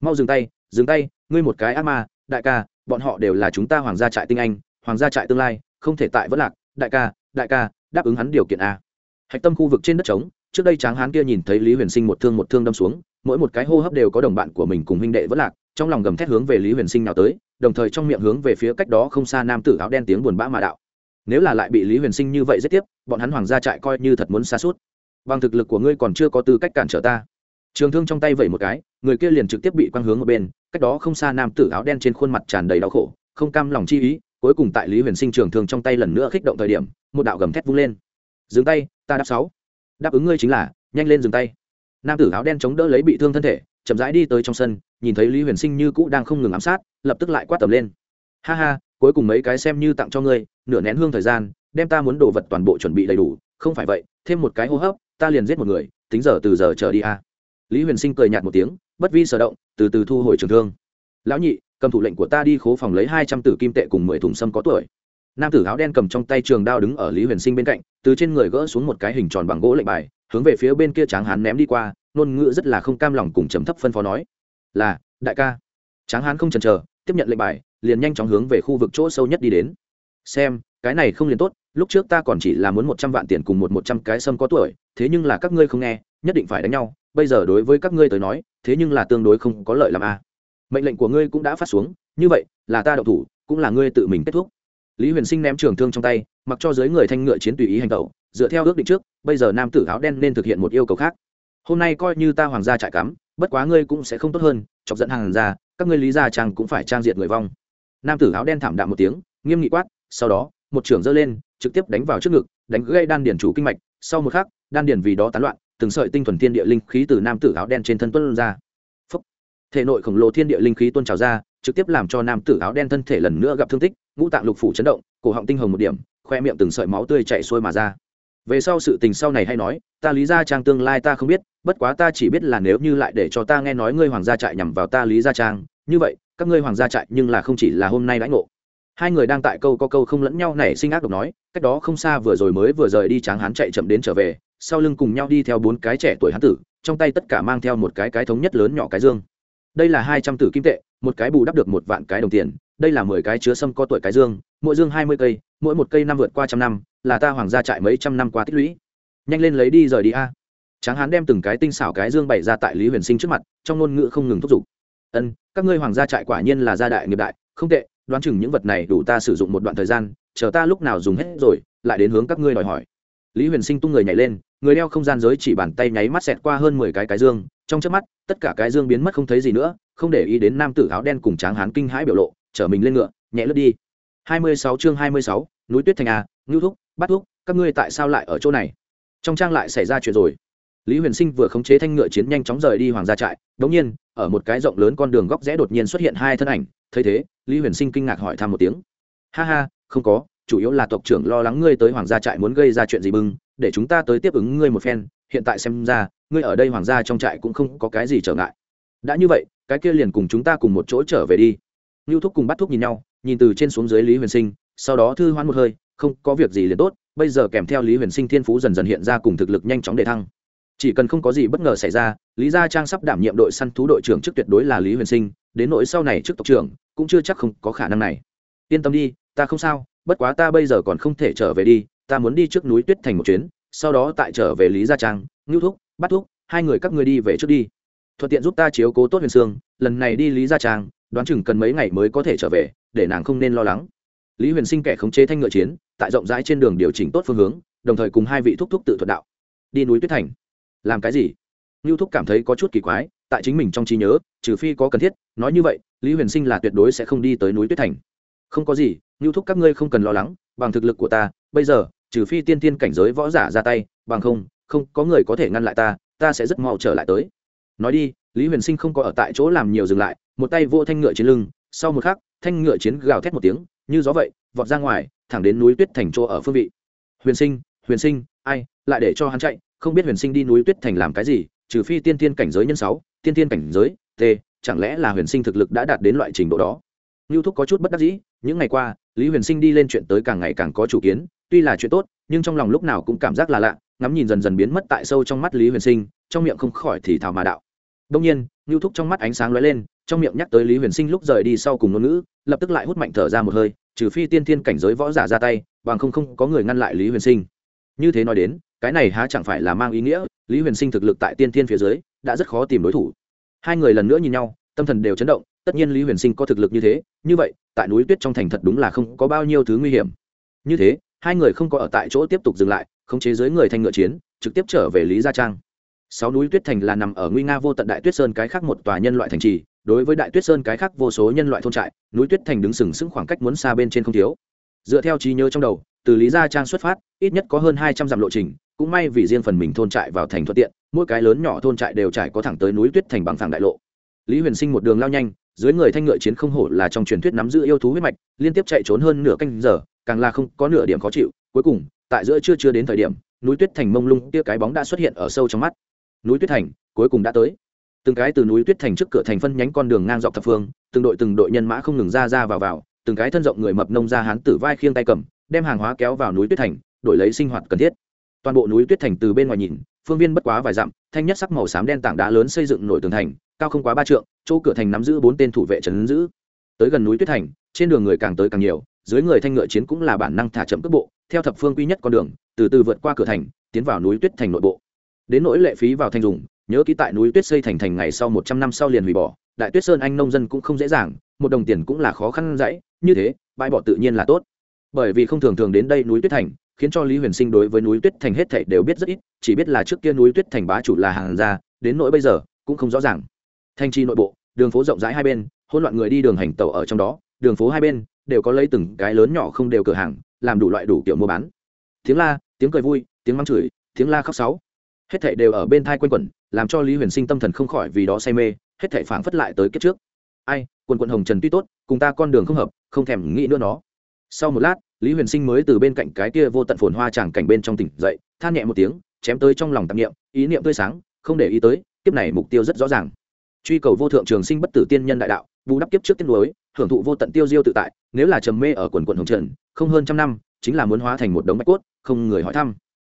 mau dừng tay dừng tay, ngươi một cái ác ma, đại ca, bọn họ đều là chúng ta hoàng gia trại tinh anh, hoàng gia trại tương lai, không thể tại vẫn lạc, đại ca đại ca, đáp ứng hắn điều kiện a. Hạch tâm khu vực trên đất trống, trước đây tráng hán kia nhìn thấy lý huyền sinh một thương một thương đâm xuống, mỗi một cái hô hấp đều có đồng bạn của mình cùng huynh đệ vẫn lạc, trong lòng gầm thét hướng về lý huyền sinh nào tới, đồng thời trong miệng hướng về phía cách đó không xa nam tử áo đen tiếng buồn bã mà đạo. Nếu là lại bị lý huyền sinh như vậy giết tiếp, bọn hắn hoàng gia trại coi như thật muốn xa suốt. Bằng thực lực của ngươi còn chưa có tư cách cản trở ta trường thương trong tay vẩy một cái, người kia liền trực tiếp bị quăng hướng ở bên, cách đó không xa nam tử áo đen trên khuôn mặt tràn đầy đau khổ, không cam lòng chi ý, cuối cùng tại lý huyền sinh trường thương trong tay lần nữa khích động thời điểm, một đạo gầm thét vung lên. Dừng tay, ta đáp sáu. Đáp ứng ngươi chính là, nhanh lên dừng tay. Nam tử áo đen chống đỡ lấy bị thương thân thể, chậm rãi đi tới trong sân, nhìn thấy lý huyền sinh như cũ đang không ngừng ám sát, lập tức lại quát tầm lên. Ha ha, cuối cùng mấy cái xem như tặng cho ngươi, nửa nén hương thời gian, đem ta muốn đồ vật toàn bộ chuẩn bị đầy đủ, không phải vậy, thêm một cái hô hấp, ta liền giết một người, tính giờ từ giờ trở đi a lý huyền sinh cười nhạt một tiếng, bất vi sở động, từ từ thu hồi trường thương. Lão nhị, cầm thủ lệnh của ta đi khố phòng lấy hai trăm tử kim tệ cùng mười thùng sâm có tuổi. Nam tử áo đen cầm trong tay trường đao đứng ở lý huyền sinh bên cạnh, từ trên người gỡ xuống một cái hình tròn bằng gỗ lệnh bài, hướng về phía bên kia tráng hán ném đi qua, ngôn ngữ rất là không cam lòng cùng chấm thấp phân phó nói. Là, đại ca. Tráng hán không chần chờ, tiếp nhận lệnh bài, liền nhanh chóng hướng về khu vực chỗ sâu nhất đi đến. Xem, cái này không liền tốt, lúc trước ta còn chỉ là muốn một trăm vạn tiền cùng một một trăm cái sâm có tuổi, thế nhưng là các ngươi không nghe, nhất định phải đánh nhau bây giờ đối với các ngươi tới nói, thế nhưng là tương đối không có lợi làm a à. mệnh lệnh của ngươi cũng đã phát xuống, như vậy, là ta đậu thủ, cũng là ngươi tự mình kết thúc. Lý huyền sinh ném trường thương trong tay, mặc cho giới người thanh ngựa chiến tùy ý hành tẩu, dựa theo ước định trước, bây giờ nam tử áo đen nên thực hiện một yêu cầu khác. Hôm nay coi như ta hoàng gia trại cắm, bất quá ngươi cũng sẽ không tốt hơn, chọc dẫn hàng ra các ngươi lý gia trang cũng phải trang diện người vong. Nam tử áo đen thảm đạm một tiếng, nghiêm nghị quát, sau đó, một trưởng giơ lên, trực tiếp đánh vào trước ngực, đánh gây đan điển chủ kinh mạch, sau một khắc, đan điển vì đó tán loạn từng sợi tinh thuần thiên địa linh khí từ nam tử áo đen trên thân tuân ra. Phúc. thể nội khổng lồ thiên địa linh khí tuôn trào ra, trực tiếp làm cho nam tử áo đen thân thể lần nữa gặp thương tích, ngũ tạng lục phủ chấn động, cổ họng tinh hồng một điểm, khoe miệng từng sợi máu tươi chảy xuôi mà ra. Về sau sự tình sau này hay nói, ta lý gia trang tương lai ta không biết, bất quá ta chỉ biết là nếu như lại để cho ta nghe nói ngươi hoàng gia trại nhằm vào ta lý gia trang, như vậy, các ngươi hoàng gia trại nhưng là không chỉ là hôm nay đãi ngộ. Hai người đang tại câu có câu không lẫn nhau nảy sinh ác độc nói, cách đó không xa vừa rồi mới vừa rời đi tráng hán chạy chậm đến trở về sau lưng cùng nhau đi theo bốn cái trẻ tuổi hán tử, trong tay tất cả mang theo một cái cái thống nhất lớn nhỏ cái dương. Đây là hai trăm tử kim tệ, một cái bù đắp được một vạn cái đồng tiền, đây là mười cái chứa sâm có tuổi cái dương, mỗi dương hai mươi cây, mỗi một cây năm vượt qua trăm năm, là ta hoàng gia trại mấy trăm năm qua tích lũy. Nhanh lên lấy đi rời đi a. Tráng hán đem từng cái tinh xảo cái dương bày ra tại lý huyền sinh trước mặt, trong ngôn ngữ không ngừng thúc giục. Ân, các ngươi hoàng gia trại quả nhiên là gia đại nghiệp đại, không tệ, đoán chừng những vật này đủ ta sử dụng một đoạn thời gian, chờ ta lúc nào dùng hết rồi, lại đến hướng các ngươi đòi hỏi. Lý huyền sinh tung người nhảy lên người đeo không gian giới chỉ bàn tay nháy mắt xẹt qua hơn mười cái cái dương, trong chớp mắt, tất cả cái dương biến mất không thấy gì nữa, không để ý đến nam tử áo đen cùng tráng hán kinh hãi biểu lộ, chở mình lên ngựa, nhẹ lướt đi. Hai mươi sáu chương hai mươi sáu, núi tuyết thành a ngưu thúc, bắt thúc, các ngươi tại sao lại ở chỗ này? Trong trang lại xảy ra chuyện rồi. Lý huyền sinh vừa khống chế thanh ngựa chiến nhanh chóng rời đi hoàng gia trại, đống nhiên, ở một cái rộng lớn con đường góc rẽ đột nhiên xuất hiện hai thân ảnh. Thấy thế, lý huyền sinh kinh ngạc hỏi thăm một tiếng. Ha ha, không có chủ yếu là tộc trưởng lo lắng ngươi tới hoàng gia trại muốn gây ra chuyện gì bưng, để chúng ta tới tiếp ứng ngươi một phen, hiện tại xem ra, ngươi ở đây hoàng gia trong trại cũng không có cái gì trở ngại. Đã như vậy, cái kia liền cùng chúng ta cùng một chỗ trở về đi. Lưu thúc cùng bắt thúc nhìn nhau, nhìn từ trên xuống dưới lý huyền sinh, sau đó thư hoán một hơi, không có việc gì liền tốt, bây giờ kèm theo lý huyền sinh thiên phú dần dần hiện ra cùng thực lực nhanh chóng để thăng. Chỉ cần không có gì bất ngờ xảy ra, lý gia trang sắp đảm nhiệm đội săn thú đội trưởng trước tuyệt đối là lý huyền sinh, đến nỗi sau này trước tộc trưởng, cũng chưa chắc không có khả năng này. Yên tâm đi ta không sao, bất quá ta bây giờ còn không thể trở về đi, ta muốn đi trước núi tuyết thành một chuyến, sau đó tại trở về lý gia trang, ngưu thúc bắt thúc, hai người các ngươi đi về trước đi. Thuận tiện giúp ta chiếu cố tốt huyền sương, lần này đi lý gia trang, đoán chừng cần mấy ngày mới có thể trở về, để nàng không nên lo lắng. Lý huyền sinh kẻ khống chế thanh ngựa chiến, tại rộng rãi trên đường điều chỉnh tốt phương hướng, đồng thời cùng hai vị thúc thúc tự thuận đạo. Đi núi tuyết thành. Làm cái gì? Ngưu thúc cảm thấy có chút kỳ quái, tại chính mình trong trí nhớ, trừ phi có cần thiết, nói như vậy, lý huyền sinh là tuyệt đối sẽ không đi tới núi tuyết thành không có gì ngưu thúc các ngươi không cần lo lắng, bằng thực lực của ta, bây giờ, trừ phi tiên tiên cảnh giới võ giả ra tay, bằng không không có người có thể ngăn lại ta ta sẽ rất mau trở lại tới. Nói đi, lý huyền sinh không có ở tại chỗ làm nhiều dừng lại, một tay vô thanh ngựa trên lưng, sau một khắc, thanh ngựa chiến gào thét một tiếng, như gió vậy, vọt ra ngoài, thẳng đến núi tuyết thành chỗ ở phương vị. Huyền sinh huyền sinh, ai, lại để cho hắn chạy, không biết huyền sinh đi núi tuyết thành làm cái gì, trừ phi tiên tiên cảnh giới nhân sáu, tiên tiên cảnh giới t chẳng lẽ là huyền sinh thực lực đã đạt đến loại trình độ đó? Ngưu thúc có chút bất đắc dĩ, những ngày qua, lý huyền sinh đi lên chuyện tới càng ngày càng có chủ kiến, tuy là chuyện tốt, nhưng trong lòng lúc nào cũng cảm giác là lạ, ngắm nhìn dần dần biến mất tại sâu trong mắt lý huyền sinh, trong miệng không khỏi thì thào mà đạo. Đương nhiên, ngưu thúc trong mắt ánh sáng lóe lên, trong miệng nhắc tới lý huyền sinh lúc rời đi sau cùng ngôn ngữ, lập tức lại hút mạnh thở ra một hơi, trừ phi tiên thiên cảnh giới võ giả ra tay, bằng không không có người ngăn lại lý huyền sinh. Như thế nói đến, cái này há chẳng phải là mang ý nghĩa, lý huyền sinh thực lực tại tiên thiên phía dưới, đã rất khó tìm đối thủ. Hai người lần nữa nhìn nhau, tâm thần đều chấn động tất nhiên lý huyền sinh có thực lực như thế, như vậy, tại núi tuyết trong thành thật đúng là không có bao nhiêu thứ nguy hiểm. Như thế, hai người không có ở tại chỗ tiếp tục dừng lại, khống chế dưới người thanh ngựa chiến, trực tiếp trở về lý gia trang. Sáu núi tuyết thành là nằm ở nguy nga vô tận đại tuyết sơn cái khác một tòa nhân loại thành trì, đối với đại tuyết sơn cái khác vô số nhân loại thôn trại, núi tuyết thành đứng sừng sững khoảng cách muốn xa bên trên không thiếu. Dựa theo trí nhớ trong đầu, từ lý gia trang xuất phát, ít nhất có hơn hai trăm dặm lộ trình, cũng may vì riêng phần mình thôn trại vào thành thuận tiện, mỗi cái lớn nhỏ thôn trại đều trải có thẳng tới núi tuyết thành bằng thẳng đại lộ. Lý huyền sinh một đường lao nhanh dưới người thanh ngựa chiến không hổ là trong truyền thuyết nắm giữ yêu thú huyết mạch, liên tiếp chạy trốn hơn nửa canh giờ, càng là không có nửa điểm khó chịu. Cuối cùng, tại giữa chưa chưa đến thời điểm, núi tuyết thành mông lung tia cái bóng đã xuất hiện ở sâu trong mắt. Núi tuyết thành, cuối cùng đã tới. Từng cái từ núi tuyết thành trước cửa thành phân nhánh con đường ngang dọc thập phương, từng đội từng đội nhân mã không ngừng ra ra vào vào, từng cái thân rộng người mập nông ra hán tử vai khiêng tay cầm, đem hàng hóa kéo vào núi tuyết thành, đổi lấy sinh hoạt cần thiết. Toàn bộ núi tuyết thành từ bên ngoài nhìn, phương viên bất quá vài dặm, thanh nhất sắc màu xám đen tảng đá lớn xây dựng nổi tường thành cao không quá ba trượng, chỗ cửa thành nắm giữ bốn tên thủ vệ trấn giữ. Tới gần núi tuyết thành, trên đường người càng tới càng nhiều, dưới người thanh ngựa chiến cũng là bản năng thả chậm cước bộ, theo thập phương quy nhất con đường, từ từ vượt qua cửa thành, tiến vào núi tuyết thành nội bộ. Đến nỗi lệ phí vào thanh dùng, nhớ ký tại núi tuyết xây thành thành ngày sau một trăm năm sau liền hủy bỏ, đại tuyết sơn anh nông dân cũng không dễ dàng, một đồng tiền cũng là khó khăn dãy như thế, bãi bỏ tự nhiên là tốt. Bởi vì không thường thường đến đây núi tuyết thành, khiến cho lý huyền sinh đối với núi tuyết thành hết thảy đều biết rất ít, chỉ biết là trước kia núi tuyết thành bá chủ là hàng gia, đến nỗi bây giờ cũng không rõ ràng thanh trì nội bộ, đường phố rộng rãi hai bên, hỗn loạn người đi đường hành tàu ở trong đó, đường phố hai bên đều có lấy từng cái lớn nhỏ không đều cửa hàng, làm đủ loại đủ kiểu mua bán. Tiếng la, tiếng cười vui, tiếng mắng chửi, tiếng la khóc sáu hết thảy đều ở bên thai quanh quẩn, làm cho lý huyền sinh tâm thần không khỏi vì đó say mê, hết thảy phảng phất lại tới kết trước. Ai, quần quận hồng trần tuy tốt, cùng ta con đường không hợp, không thèm nghĩ nữa nó. Sau một lát, lý huyền sinh mới từ bên cạnh cái kia vô tận phồn hoa tràng cảnh bên trong tỉnh dậy, than nhẹ một tiếng, chém tới trong lòng tạp niệm, ý niệm tươi sáng, không để ý tới, kiếp này mục tiêu rất rõ ràng truy cầu vô thượng trường sinh bất tử tiên nhân đại đạo, bù đắp kiếp trước tiết lối hưởng thụ vô tận tiêu diêu tự tại, nếu là trầm mê ở quần quận hồng trần, không hơn trăm năm, chính là muốn hóa thành một đống bạch cốt, không người hỏi thăm.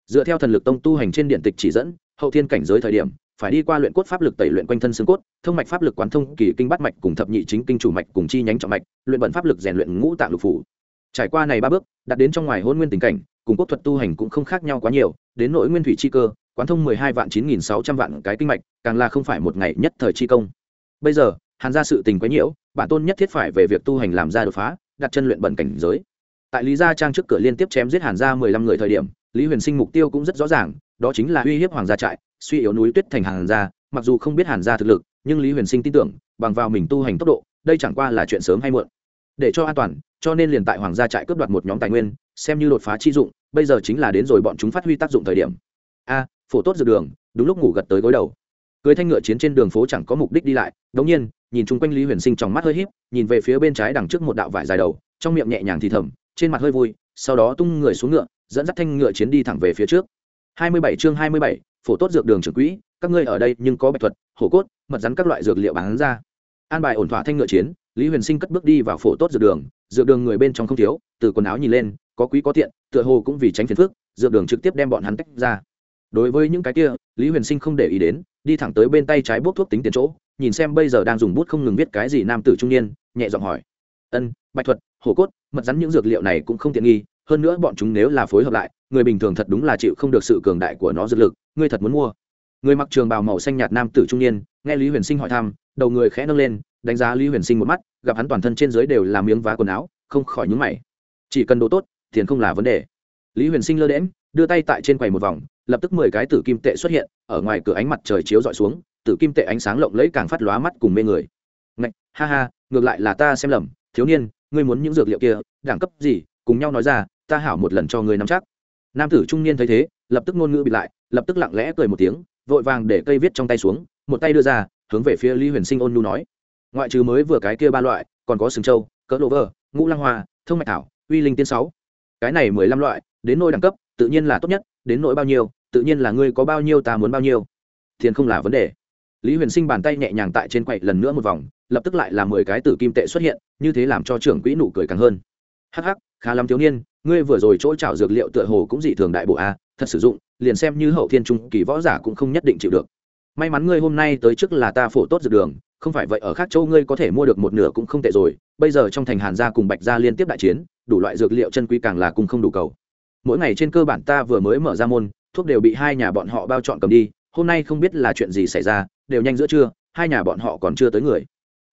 Dựa theo thần lực tông tu hành trên điện tịch chỉ dẫn, hậu thiên cảnh giới thời điểm, phải đi qua luyện cốt pháp lực tẩy luyện quanh thân xương cốt, thông mạch pháp lực quán thông, kỳ kinh bát mạch cùng thập nhị chính kinh chủ mạch cùng chi nhánh trọng mạch, luyện bận pháp lực rèn luyện ngũ tạng lục phủ. Trải qua này ba bước đạt đến trong ngoài hôn nguyên tình cảnh, cùng cốt thuật tu hành cũng không khác nhau quá nhiều, đến nội nguyên thủy chi cơ quán thông mười hai vạn chín nghìn sáu trăm vạn cái kinh mạch, càng là không phải một ngày nhất thời chi công. Bây giờ, hàn ra sự tình quấy nhiễu, bản tôn nhất thiết phải về việc tu hành làm ra đột phá, đặt chân luyện bẩn cảnh giới. Tại lý gia trang trước cửa liên tiếp chém giết hàn ra mười lăm người thời điểm, lý huyền sinh mục tiêu cũng rất rõ ràng, đó chính là uy hiếp hoàng gia trại, suy yếu núi tuyết thành hàn gia, mặc dù không biết hàn gia thực lực, nhưng lý huyền sinh tin tưởng, bằng vào mình tu hành tốc độ, đây chẳng qua là chuyện sớm hay muộn. Để cho an toàn, cho nên liền tại hoàng gia trại cướp đoạt một nhóm tài nguyên, xem như đột phá chi dụng, bây giờ chính là đến rồi bọn chúng phát huy tác dụng thời điểm. A phổ tốt dược đường đúng lúc ngủ gật tới gối đầu. Cưới thanh ngựa chiến trên đường phố chẳng có mục đích đi lại đống nhiên nhìn chung quanh lý huyền sinh trong mắt hơi híp nhìn về phía bên trái đằng trước một đạo vải dài đầu trong miệng nhẹ nhàng thì thầm trên mặt hơi vui sau đó tung người xuống ngựa dẫn dắt thanh ngựa chiến đi thẳng về phía trước. 27 chương 27, phổ tốt dược đường trưởng quỹ các ngươi ở đây nhưng có bạch thuật hổ cốt mật rắn các loại dược liệu bán ra. An bài ổn thỏa thanh ngựa chiến lý huyền sinh cất bước đi vào phổ tốt dược đường dược đường người bên trong không thiếu từ quần áo nhìn lên có quý có tiện tựa hồ cũng vì tránh phiền phức dược đường trực tiếp đem bọn hắn tách ra đối với những cái kia, lý huyền sinh không để ý đến, đi thẳng tới bên tay trái bút thuốc tính tiền chỗ, nhìn xem bây giờ đang dùng bút không ngừng viết cái gì nam tử trung niên, nhẹ giọng hỏi. Ân, bạch thuật, hổ cốt, mật rắn những dược liệu này cũng không tiện nghi, hơn nữa bọn chúng nếu là phối hợp lại, người bình thường thật đúng là chịu không được sự cường đại của nó dược lực, ngươi thật muốn mua. Người mặc trường bào màu xanh nhạt nam tử trung niên, nghe lý huyền sinh hỏi thăm, đầu người khẽ nâng lên, đánh giá lý huyền sinh một mắt, gặp hắn toàn thân trên dưới đều là miếng vá quần áo, không khỏi nhúng mày. Chỉ cần đồ tốt, tiền không là vấn đề. Lý huyền sinh lơ đễm đưa tay tại trên quầy một vòng lập tức mười cái tử kim tệ xuất hiện ở ngoài cửa ánh mặt trời chiếu rọi xuống tử kim tệ ánh sáng lộng lẫy càng phát lóa mắt cùng mê người. Ngạch, ha ha ngược lại là ta xem lầm thiếu niên ngươi muốn những dược liệu kia đẳng cấp gì cùng nhau nói ra ta hảo một lần cho ngươi nắm chắc. Nam tử trung niên thấy thế lập tức ngôn ngữ bị lại lập tức lặng lẽ cười một tiếng vội vàng để cây viết trong tay xuống một tay đưa ra hướng về phía lý huyền sinh ôn nhu nói. Ngoại trừ mới vừa cái kia ba loại còn có sừng trâu cỡ lô vơ ngũ lăng hoa thông mạch thảo uy linh tiên sáu. Cái này mười lăm loại đến nỗi đẳng cấp tự nhiên là tốt nhất đến nỗi bao nhiêu? Tự nhiên là ngươi có bao nhiêu ta muốn bao nhiêu. Tiền không là vấn đề. Lý huyền sinh bàn tay nhẹ nhàng tại trên quậy lần nữa một vòng, lập tức lại là mười cái tử kim tệ xuất hiện, như thế làm cho trưởng quỹ nụ cười càng hơn. Hắc hắc, khá lắm thiếu niên, ngươi vừa rồi chỗ trào dược liệu tựa hồ cũng dị thường đại bộ a, thật sử dụng, liền xem như hậu thiên trung kỳ võ giả cũng không nhất định chịu được. May mắn ngươi hôm nay tới trước là ta phổ tốt dược đường, không phải vậy ở khác châu ngươi có thể mua được một nửa cũng không tệ rồi, bây giờ trong thành hàn gia cùng bạch gia liên tiếp đại chiến, đủ loại dược liệu chân quý càng là cùng không đủ cầu. Mỗi ngày trên cơ bản ta vừa mới mở ra môn thuốc đều bị hai nhà bọn họ bao chọn cầm đi, hôm nay không biết là chuyện gì xảy ra, đều nhanh giữa trưa, hai nhà bọn họ còn chưa tới người.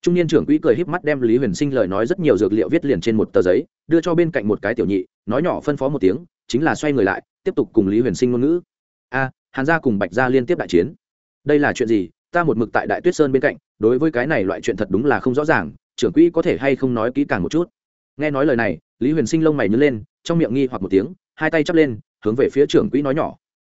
Trung niên trưởng quỹ cười híp mắt đem lý huyền sinh lời nói rất nhiều dược liệu viết liền trên một tờ giấy, đưa cho bên cạnh một cái tiểu nhị, nói nhỏ phân phó một tiếng, chính là xoay người lại, tiếp tục cùng lý huyền sinh ngôn ngữ. A, hàn gia cùng bạch gia liên tiếp đại chiến. Đây là chuyện gì? Ta một mực tại đại tuyết sơn bên cạnh, đối với cái này loại chuyện thật đúng là không rõ ràng, trưởng quỹ có thể hay không nói kỹ càng một chút? Nghe nói lời này, lý huyền sinh lông mày nhớ lên, trong miệng nghi hoặc một tiếng, hai tay chắp lên, hướng về phía trưởng quỹ nói nhỏ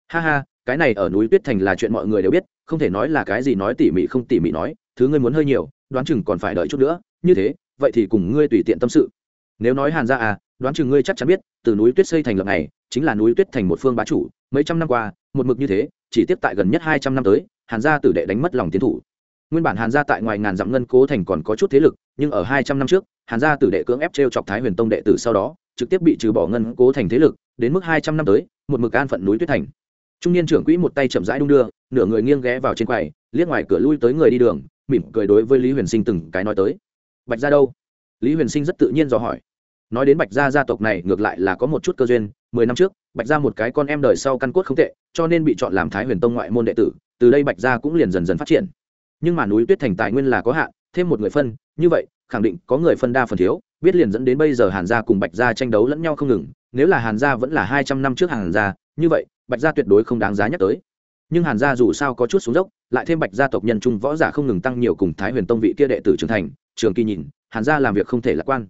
ha ha, cái này ở núi tuyết thành là chuyện mọi người đều biết, không thể nói là cái gì nói tỉ mỉ không tỉ mỉ nói, thứ ngươi muốn hơi nhiều, đoán chừng còn phải đợi chút nữa, như thế, vậy thì cùng ngươi tùy tiện tâm sự. Nếu nói hàn ra à đoán chừng ngươi chắc chắn biết, từ núi tuyết xây thành lập này, chính là núi tuyết thành một phương bá chủ, mấy trăm năm qua, một mực như thế, chỉ tiếp tại gần nhất hai trăm năm tới, hàn gia tử đệ đánh mất lòng tiến thủ. Nguyên bản hàn gia tại ngoài ngàn dặm ngân cố thành còn có chút thế lực, nhưng ở hai trăm năm trước, hàn gia tử đệ cưỡng ép t r e o chọc thái huyền tông đệ tử sau đó, trực tiếp bị trừ bỏ ngân cố thành thế lực, đến mức hai trăm năm tới, một mực an phận núi tuyết thành trung niên trưởng quỹ một tay chậm rãi đung đưa, nửa người nghiêng ghé vào trên quầy, liếc ngoài cửa lui tới người đi đường, mỉm cười đối với lý huyền sinh từng cái nói tới. Bạch gia đâu? Lý huyền sinh rất tự nhiên dò hỏi. Nói đến bạch gia gia tộc này, ngược lại là có một chút cơ duyên, mười năm trước, bạch gia một cái con em đời sau căn cốt không tệ, cho nên bị chọn làm thái huyền tông ngoại môn đệ tử, từ đây bạch gia cũng liền dần dần phát triển. Nhưng mà núi tuyết thành tài nguyên là có hạn, thêm một người phân, như vậy, khẳng định có người phân đa phần thiếu, biết liền dẫn đến bây giờ hàn gia cùng bạch gia tranh đấu lẫn nhau không ngừng, nếu là hàn gia vẫn là hai trăm năm trước hàn gia, như vậy bạch gia tuyệt đối không đáng giá nhắc tới. Nhưng hàn gia dù sao có chút xuống dốc, lại thêm bạch gia tộc nhân trung võ giả không ngừng tăng nhiều cùng thái huyền tông vị kia đệ tử trưởng thành, trường kỳ nhìn, hàn gia làm việc không thể lạc quan.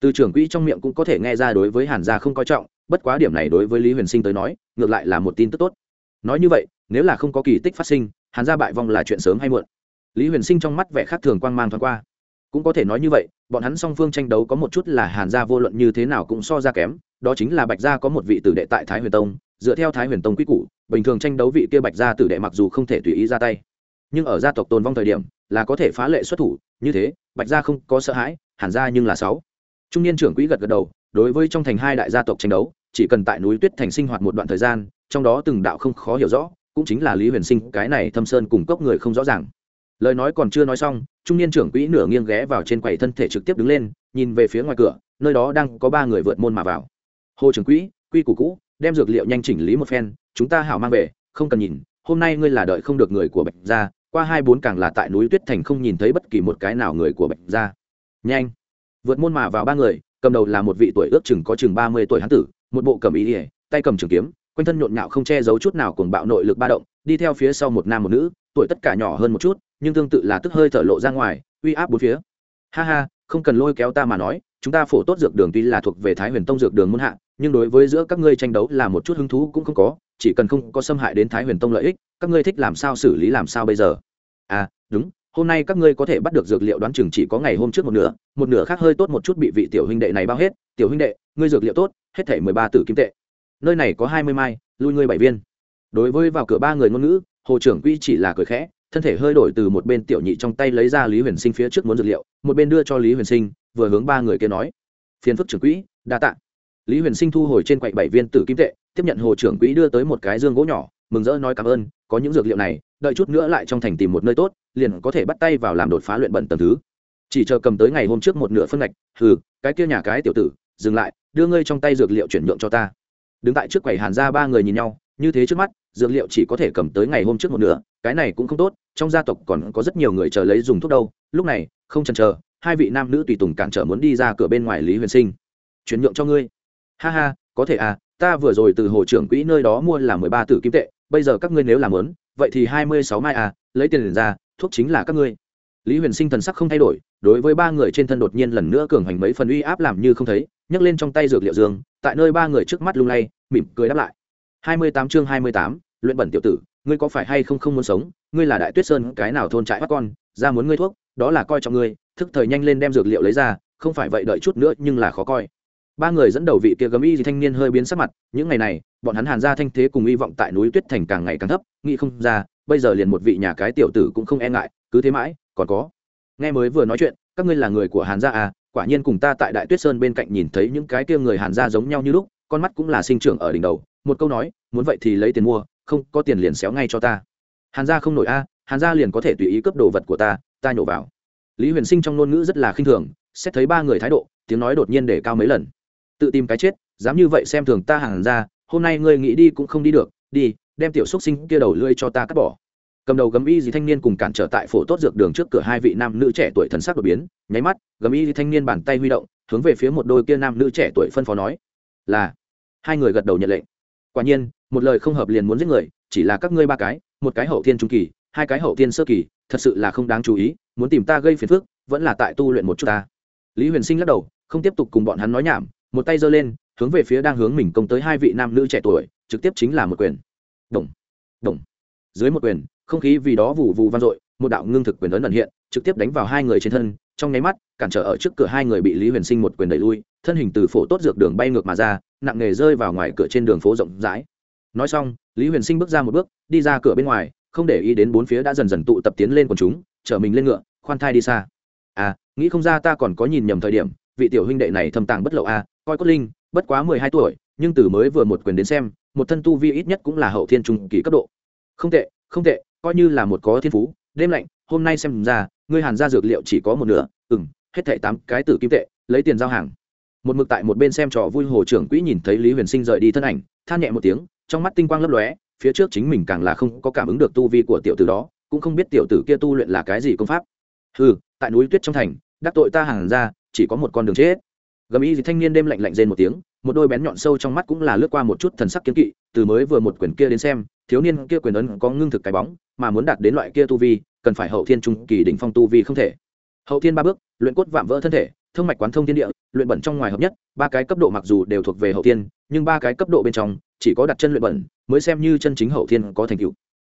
Từ trưởng quỹ trong miệng cũng có thể nghe ra đối với hàn gia không coi trọng, bất quá điểm này đối với lý huyền sinh tới nói, ngược lại là một tin tức tốt. Nói như vậy, nếu là không có kỳ tích phát sinh, hàn gia bại vong là chuyện sớm hay muộn. Lý huyền sinh trong mắt vẻ khác thường quang mang thoáng qua. Cũng có thể nói như vậy, bọn hắn song phương tranh đấu có một chút là hàn gia vô luận như thế nào cũng so ra kém, đó chính là bạch gia có một vị tử đệ tại thái huyền tông dựa theo thái huyền tông quy củ, bình thường tranh đấu vị kia bạch gia tử đệ mặc dù không thể tùy ý ra tay, nhưng ở gia tộc tồn vong thời điểm là có thể phá lệ xuất thủ, như thế, bạch gia không có sợ hãi hàn gia nhưng là sáu. Trung niên trưởng quỹ gật gật đầu, đối với trong thành hai đại gia tộc tranh đấu, chỉ cần tại núi tuyết thành sinh hoạt một đoạn thời gian, trong đó từng đạo không khó hiểu rõ, cũng chính là lý huyền sinh, cái này thâm sơn cùng cốc người không rõ ràng. Lời nói còn chưa nói xong, trung niên trưởng quỹ nửa nghiêng ghé vào trên quầy thân thể trực tiếp đứng lên, nhìn về phía ngoài cửa, nơi đó đang có ba người vượt môn mà vào. Hồ trưởng quỹ, quy củ cũ đem dược liệu nhanh chỉnh lý một phen, chúng ta hảo mang về, không cần nhìn, hôm nay ngươi là đợi không được người của bạch gia, qua hai bốn càng là tại núi tuyết thành không nhìn thấy bất kỳ một cái nào người của bạch gia. Nhanh! Vượt môn mà vào ba người, cầm đầu là một vị tuổi ước chừng có chừng ba mươi tuổi hán tử, một bộ cầm ý ỉa tay cầm trường kiếm, quanh thân nhộn nhạo không che giấu chút nào cùng bạo nội lực ba động, đi theo phía sau một nam một nữ, tuổi tất cả nhỏ hơn một chút, nhưng tương tự là tức hơi thở lộ ra ngoài, uy áp bốn phía. Ha ha, không cần lôi kéo ta mà nói chúng ta phổ tốt dược đường tuy là thuộc về thái huyền tông dược đường muôn hạ, nhưng đối với giữa các ngươi tranh đấu là một chút hứng thú cũng không có, chỉ cần không có xâm hại đến thái huyền tông lợi ích, các ngươi thích làm sao xử lý làm sao bây giờ. À đúng, hôm nay các ngươi có thể bắt được dược liệu đoán chừng chỉ có ngày hôm trước một nửa một nửa khác hơi tốt một chút bị vị tiểu huynh đệ này bao hết. Tiểu huynh đệ, ngươi dược liệu tốt, hết thể mười ba tử kim tệ. Nơi này có hai mươi mai, lui ngươi bảy viên. Đối với vào cửa ba người ngôn ngữ, hồ trưởng quy chỉ là cười khẽ, thân thể hơi đổi từ một bên tiểu nhị trong tay lấy ra lý huyền sinh phía trước muốn dược liệu, một bên đưa cho lý huyền sinh vừa hướng ba người kia nói. Phiền phức trưởng quỹ, đa tạ. Lý huyền sinh thu hồi trên quạnh bảy viên tử kim tệ, tiếp nhận hồ trưởng quỹ đưa tới một cái dương gỗ nhỏ, mừng rỡ nói cảm ơn, có những dược liệu này, đợi chút nữa lại trong thành tìm một nơi tốt, liền có thể bắt tay vào làm đột phá luyện bẩn tầm thứ. Chỉ chờ cầm tới ngày hôm trước một nửa phân ngạch, hừ, cái kia nhà cái tiểu tử, dừng lại, đưa ngươi trong tay dược liệu chuyển nhượng cho ta. Đứng tại trước quầy hàn ra ba người nhìn nhau, như thế trước mắt, dược liệu chỉ có thể cầm tới ngày hôm trước một nửa, cái này cũng không tốt, trong gia tộc còn có rất nhiều người chờ lấy dùng thuốc đâu, lúc này, không chần chờ hai vị nam nữ tùy tùng cản trở muốn đi ra cửa bên ngoài lý huyền sinh chuyển nhượng cho ngươi ha ha có thể à ta vừa rồi từ hồ trưởng quỹ nơi đó mua là mười ba tử kim tệ bây giờ các ngươi nếu làm lớn vậy thì hai mươi sáu mai à lấy tiền ra thuốc chính là các ngươi lý huyền sinh thần sắc không thay đổi đối với ba người trên thân đột nhiên lần nữa cường hành mấy phần uy áp làm như không thấy nhấc lên trong tay dược liệu dương tại nơi ba người trước mắt lung lay mỉm cười đáp lại hai mươi tám chương hai mươi tám luyện bẩn tiểu tử ngươi có phải hay không không muốn sống ngươi là đại tuyết sơn cái nào thôn trại bắt con ra muốn ngươi thuốc đó là coi trọng ngươi thức thời nhanh lên đem dược liệu lấy ra, không phải vậy đợi chút nữa nhưng là khó coi. Ba người dẫn đầu vị kia gấm y thì thanh niên hơi biến sắc mặt, những ngày này, bọn hắn hàn ra thanh thế cùng hy vọng tại núi tuyết thành càng ngày càng thấp, nghĩ không ra, bây giờ liền một vị nhà cái tiểu tử cũng không e ngại, cứ thế mãi, còn có. Nghe mới vừa nói chuyện, các ngươi là người của hàn gia à quả nhiên cùng ta tại đại tuyết sơn bên cạnh nhìn thấy những cái kia người hàn gia giống nhau như lúc, con mắt cũng là sinh trưởng ở đỉnh đầu. Một câu nói, muốn vậy thì lấy tiền mua, không có tiền liền xéo ngay cho ta. Hàn gia không nổi a, hàn gia liền có thể tùy ý cướp đồ vật của ta ta nhổ vào lý huyền sinh trong ngôn ngữ rất là khinh thường xét thấy ba người thái độ tiếng nói đột nhiên để cao mấy lần. Tự tìm cái chết dám như vậy xem thường ta hàng ra, hôm nay ngươi nghĩ đi cũng không đi được đi đem tiểu xúc sinh kia đầu lưỡi cho ta cắt bỏ. Cầm đầu gấm y gì thanh niên cùng cản trở tại phổ tốt dược đường trước cửa hai vị nam nữ trẻ tuổi thần sắc đột biến nháy mắt gấm y gì thanh niên bàn tay huy động hướng về phía một đôi kia nam nữ trẻ tuổi phân phó nói là. Hai người gật đầu nhận lệnh. Quả nhiên một lời không hợp liền muốn giết người chỉ là các ngươi ba cái một cái hậu thiên trung kỳ hai cái hậu tiên sơ kỳ, thật sự là không đáng chú ý, muốn tìm ta gây phiền phức, vẫn là tại tu luyện một chút ta. Lý huyền sinh lắc đầu, không tiếp tục cùng bọn hắn nói nhảm, một tay giơ lên, hướng về phía đang hướng mình công tới hai vị nam nữ trẻ tuổi, trực tiếp chính là một quyền. Đồng đồng. Dưới một quyền, không khí vì đó vụ vụ vang dội, một đạo ngưng thực quyền ấn ẩn hiện, trực tiếp đánh vào hai người trên thân, trong nháy mắt, cản trở ở trước cửa hai người bị lý huyền sinh một quyền đẩy lui, thân hình từ phổ tốt dược đường bay ngược mà ra, nặng nề rơi vào ngoài cửa trên đường phố rộng rãi. Nói xong, lý huyền sinh bước ra một bước, đi ra cửa bên ngoài không để ý đến bốn phía đã dần dần tụ tập tiến lên quần chúng chở mình lên ngựa khoan thai đi xa. À nghĩ không ra ta còn có nhìn nhầm thời điểm vị tiểu huynh đệ này thâm tàng bất lậu a à, coi cốt linh bất quá mười hai tuổi nhưng từ mới vừa một quyền đến xem một thân tu vi ít nhất cũng là hậu thiên trung kỳ cấp độ. Không tệ không tệ coi như là một có thiên phú đêm lạnh hôm nay xem ra ngươi hàn ra dược liệu chỉ có một nửa ừng hết thảy tám cái tử kim tệ lấy tiền giao hàng. Một mực tại một bên xem trò vui hồ trưởng quỹ nhìn thấy lý huyền sinh rời đi thân ảnh than nhẹ một tiếng trong mắt tinh quang lấp lóe phía trước chính mình càng là không có cảm ứng được tu vi của tiểu tử đó, cũng không biết tiểu tử kia tu luyện là cái gì công pháp. Ừ tại núi tuyết trong thành, đắc tội ta hàng ra, chỉ có một con đường chết. Gầm ý gì thanh niên đêm lạnh lạnh rên một tiếng, một đôi bén nhọn sâu trong mắt cũng là lướt qua một chút thần sắc kiến kỵ, từ mới vừa một quyền kia đến xem, thiếu niên kia quyền ấn có ngưng thực cái bóng, mà muốn đạt đến loại kia tu vi, cần phải hậu thiên trung kỳ đỉnh phong tu vi không thể. Hậu thiên ba bước, luyện cốt vạm vỡ thân thể, thông mạch quán thông thiên địa, luyện bẩn trong ngoài hợp nhất, ba cái cấp độ mặc dù đều thuộc về hậu thiên, nhưng ba cái cấp độ bên trong, chỉ có đặt chân luyện bẩn mới xem như chân chính hậu thiên có thành tựu.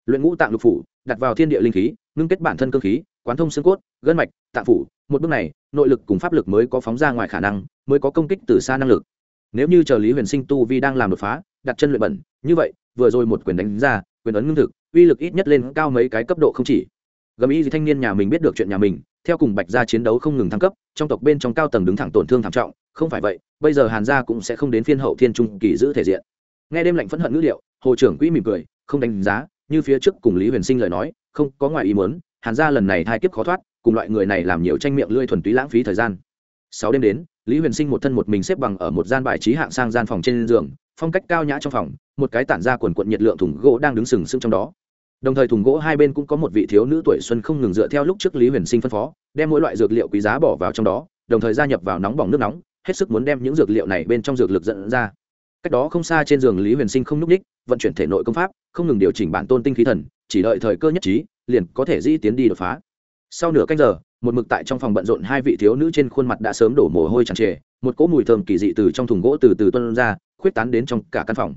Luyện ngũ tạng lục phủ, đặt vào thiên địa linh khí, ngưng kết bản thân cơ khí, quán thông xương cốt, gân mạch, tạng phủ, một bước này, nội lực cùng pháp lực mới có phóng ra ngoài khả năng, mới có công kích từ xa năng lực. Nếu như chờ lý huyền sinh tu vi đang làm đột phá, đặt chân luyện bẩn, như vậy, vừa rồi một quyền đánh ra, quyền ấn ngưng thực, uy lực ít nhất lên cao mấy cái cấp độ không chỉ. Gầm ý gì thanh niên nhà mình biết được chuyện nhà mình, theo cùng bạch gia chiến đấu không ngừng thăng cấp, trong tộc bên trong cao tầng đứng thẳng tổn thương thảm trọng, không phải vậy, bây giờ hàn gia cũng sẽ không đến phiên hậu thiên trung kỳ giữ thể diện nghe đêm lạnh phẫn hận ngữ liệu hồ trưởng quỹ mỉm cười, không đánh giá, như phía trước cùng lý huyền sinh lời nói, không có ngoài ý muốn, hàn gia lần này thai kiếp khó thoát, cùng loại người này làm nhiều tranh miệng lươi thuần túy lãng phí thời gian. Sáu đêm đến, lý huyền sinh một thân một mình xếp bằng ở một gian bài trí hạng sang gian phòng trên giường, phong cách cao nhã trong phòng, một cái tản ra quần quận nhiệt lượng thùng gỗ đang đứng sừng sững trong đó. Đồng thời thùng gỗ hai bên cũng có một vị thiếu nữ tuổi xuân không ngừng dựa theo lúc trước lý huyền sinh phân phó, đem mỗi loại dược liệu quý giá bỏ vào trong đó, đồng thời gia nhập vào nóng bỏng nước nóng, hết sức muốn đem những dược liệu này bên trong dược lực dẫn ra cách đó không xa trên giường lý huyền sinh không n ú c ních vận chuyển thể nội công pháp, không ngừng điều chỉnh bản tôn tinh khí thần, chỉ đợi thời cơ nhất trí, liền có thể di tiến đi đột phá. Sau nửa canh giờ, một mực tại trong phòng bận rộn hai vị thiếu nữ trên khuôn mặt đã sớm đổ mồ hôi tràn trề, một cỗ mùi thơm kỳ dị từ trong thùng gỗ từ từ tuân ra, khuyết tán đến trong cả căn phòng.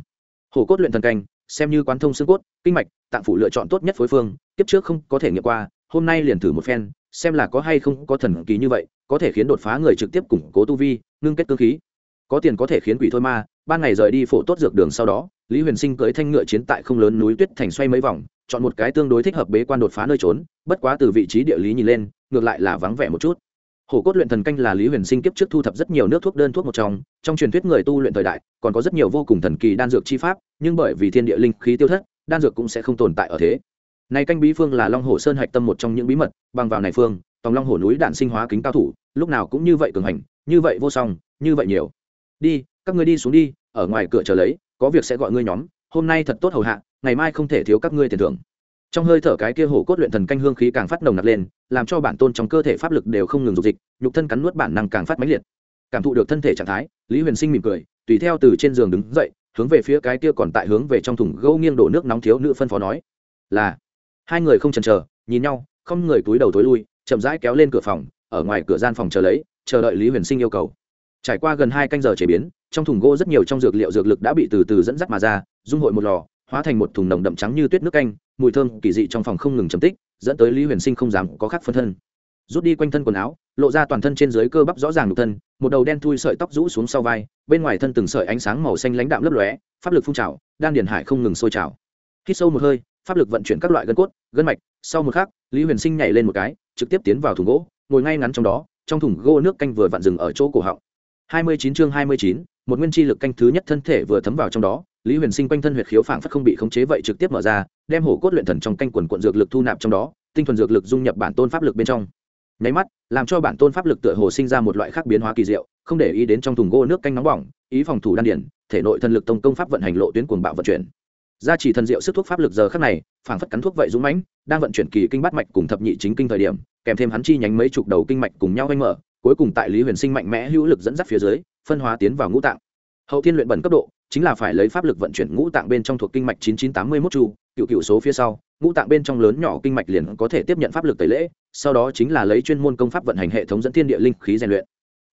Hổ cốt luyện thần canh, xem như quán thông xương cốt, kinh mạch, tạng phủ lựa chọn tốt nhất phối phương tiếp trước không có thể nghiệm qua, hôm nay liền thử một phen, xem là có hay không có thần kỳ như vậy, có thể khiến đột phá người trực tiếp củng cố tu vi, ngưng kết cơ khí. Có tiền có thể khiến quỷ thôi ma ban ngày rời đi phổ tốt dược đường sau đó, lý huyền sinh cưới thanh ngựa chiến tại không lớn núi tuyết thành xoay mấy vòng, chọn một cái tương đối thích hợp bế quan đột phá nơi trốn, bất quá từ vị trí địa lý nhìn lên, ngược lại là vắng vẻ một chút. Hổ cốt luyện thần canh là lý huyền sinh kiếp trước thu thập rất nhiều nước thuốc đơn thuốc một trong trong truyền thuyết người tu luyện thời đại, còn có rất nhiều vô cùng thần kỳ đan dược chi pháp, nhưng bởi vì thiên địa linh khí tiêu thất, đan dược cũng sẽ không tồn tại ở thế. Này canh bí phương là long hồ sơn hạch tâm một trong những bí mật, bằng vào này phương, tòng long hồ núi đạn sinh hóa kính cao thủ, lúc nào cũng như vậy cường hành, như vậy vô song, như vậy nhiều. Đi các ngươi đi xuống đi, ở ngoài cửa chờ lấy, có việc sẽ gọi ngươi nhóm, hôm nay thật tốt hầu hạ, ngày mai không thể thiếu các ngươi tiền thưởng. Trong hơi thở cái kia hổ cốt luyện thần canh hương khí càng phát nồng nặc lên, làm cho bản tôn trong cơ thể pháp lực đều không ngừng dục dịch, nhục thân cắn nuốt bản năng càng phát mãnh liệt. Cảm thụ được thân thể trạng thái, lý huyền sinh mỉm cười, tùy theo từ trên giường đứng dậy, hướng về phía cái kia còn tại hướng về trong thùng gâu nghiêng đổ nước nóng thiếu nữ phân phó nói, là. Hai người không chần chờ, nhìn nhau, không người túi đầu tối lui, chậm rãi kéo lên cửa phòng, ở ngoài cửa gian phòng chờ lấy, chờ đợi lý huyền sinh yêu cầu. Trải qua gần hai canh giờ chế biến trong thùng gỗ rất nhiều trong dược liệu dược lực đã bị từ từ dẫn dắt mà ra, dung hội một lò, hóa thành một thùng nồng đậm trắng như tuyết nước canh, mùi thơm kỳ dị trong phòng không ngừng chấm tích, dẫn tới lý huyền sinh không dám có khác phân thân. Rút đi quanh thân quần áo, lộ ra toàn thân trên dưới cơ bắp rõ ràng nhục thân, một đầu đen thui sợi tóc rũ xuống sau vai, bên ngoài thân từng sợi ánh sáng màu xanh lãnh đạm lấp lóe, pháp lực phun trào, đan điền hải không ngừng sôi trào. Khi sâu một hơi, pháp lực vận chuyển các loại gân cốt, gân mạch, sau một khắc, lý huyền sinh nhảy lên một cái, trực tiếp tiến vào thùng gỗ, ngồi ngay ngắn trong đó, trong thùng gỗ nước canh vừa vặn dừng ở chỗ cổ họng. Hai mươi chín chương hai mươi chín một nguyên chi lực canh thứ nhất thân thể vừa thấm vào trong đó, lý huyền sinh quanh thân huyệt khiếu phảng phất không bị khống chế vậy trực tiếp mở ra, đem hổ cốt luyện thần trong canh quần quận dược lực thu nạp trong đó, tinh thuần dược lực dung nhập bản tôn pháp lực bên trong. Nháy mắt, làm cho bản tôn pháp lực tựa hồ sinh ra một loại khác biến hóa kỳ diệu, không để ý đến trong thùng gỗ nước canh nóng bỏng, ý phòng thủ đan điển thể nội thần lực tông công pháp vận hành lộ tuyến cuồng bạo vận chuyển. Gia trì thần diệu sức thuốc pháp lực giờ khắc này, phảng phất cắn thuốc vậy dũng mãnh, đang vận chuyển kỳ kinh bát mạch cùng thập nhị chính kinh thời điểm, kèm thêm hắn chi nhánh mấy chục đầu kinh mạch cùng nhau vanh mở, cuối cùng tại lý huyền sinh mạnh mẽ hữu lực dẫn dắt phía dưới phân hóa tiến vào ngũ tạng. Hậu thiên luyện bẩn cấp độ, chính là phải lấy pháp lực vận chuyển ngũ tạng bên trong thuộc kinh mạch chín chín tám mươi mốt chu, cựu cựu số phía sau, ngũ tạng bên trong lớn nhỏ kinh mạch liền có thể tiếp nhận pháp lực tẩy lễ, sau đó chính là lấy chuyên môn công pháp vận hành hệ thống dẫn thiên địa linh khí rèn luyện.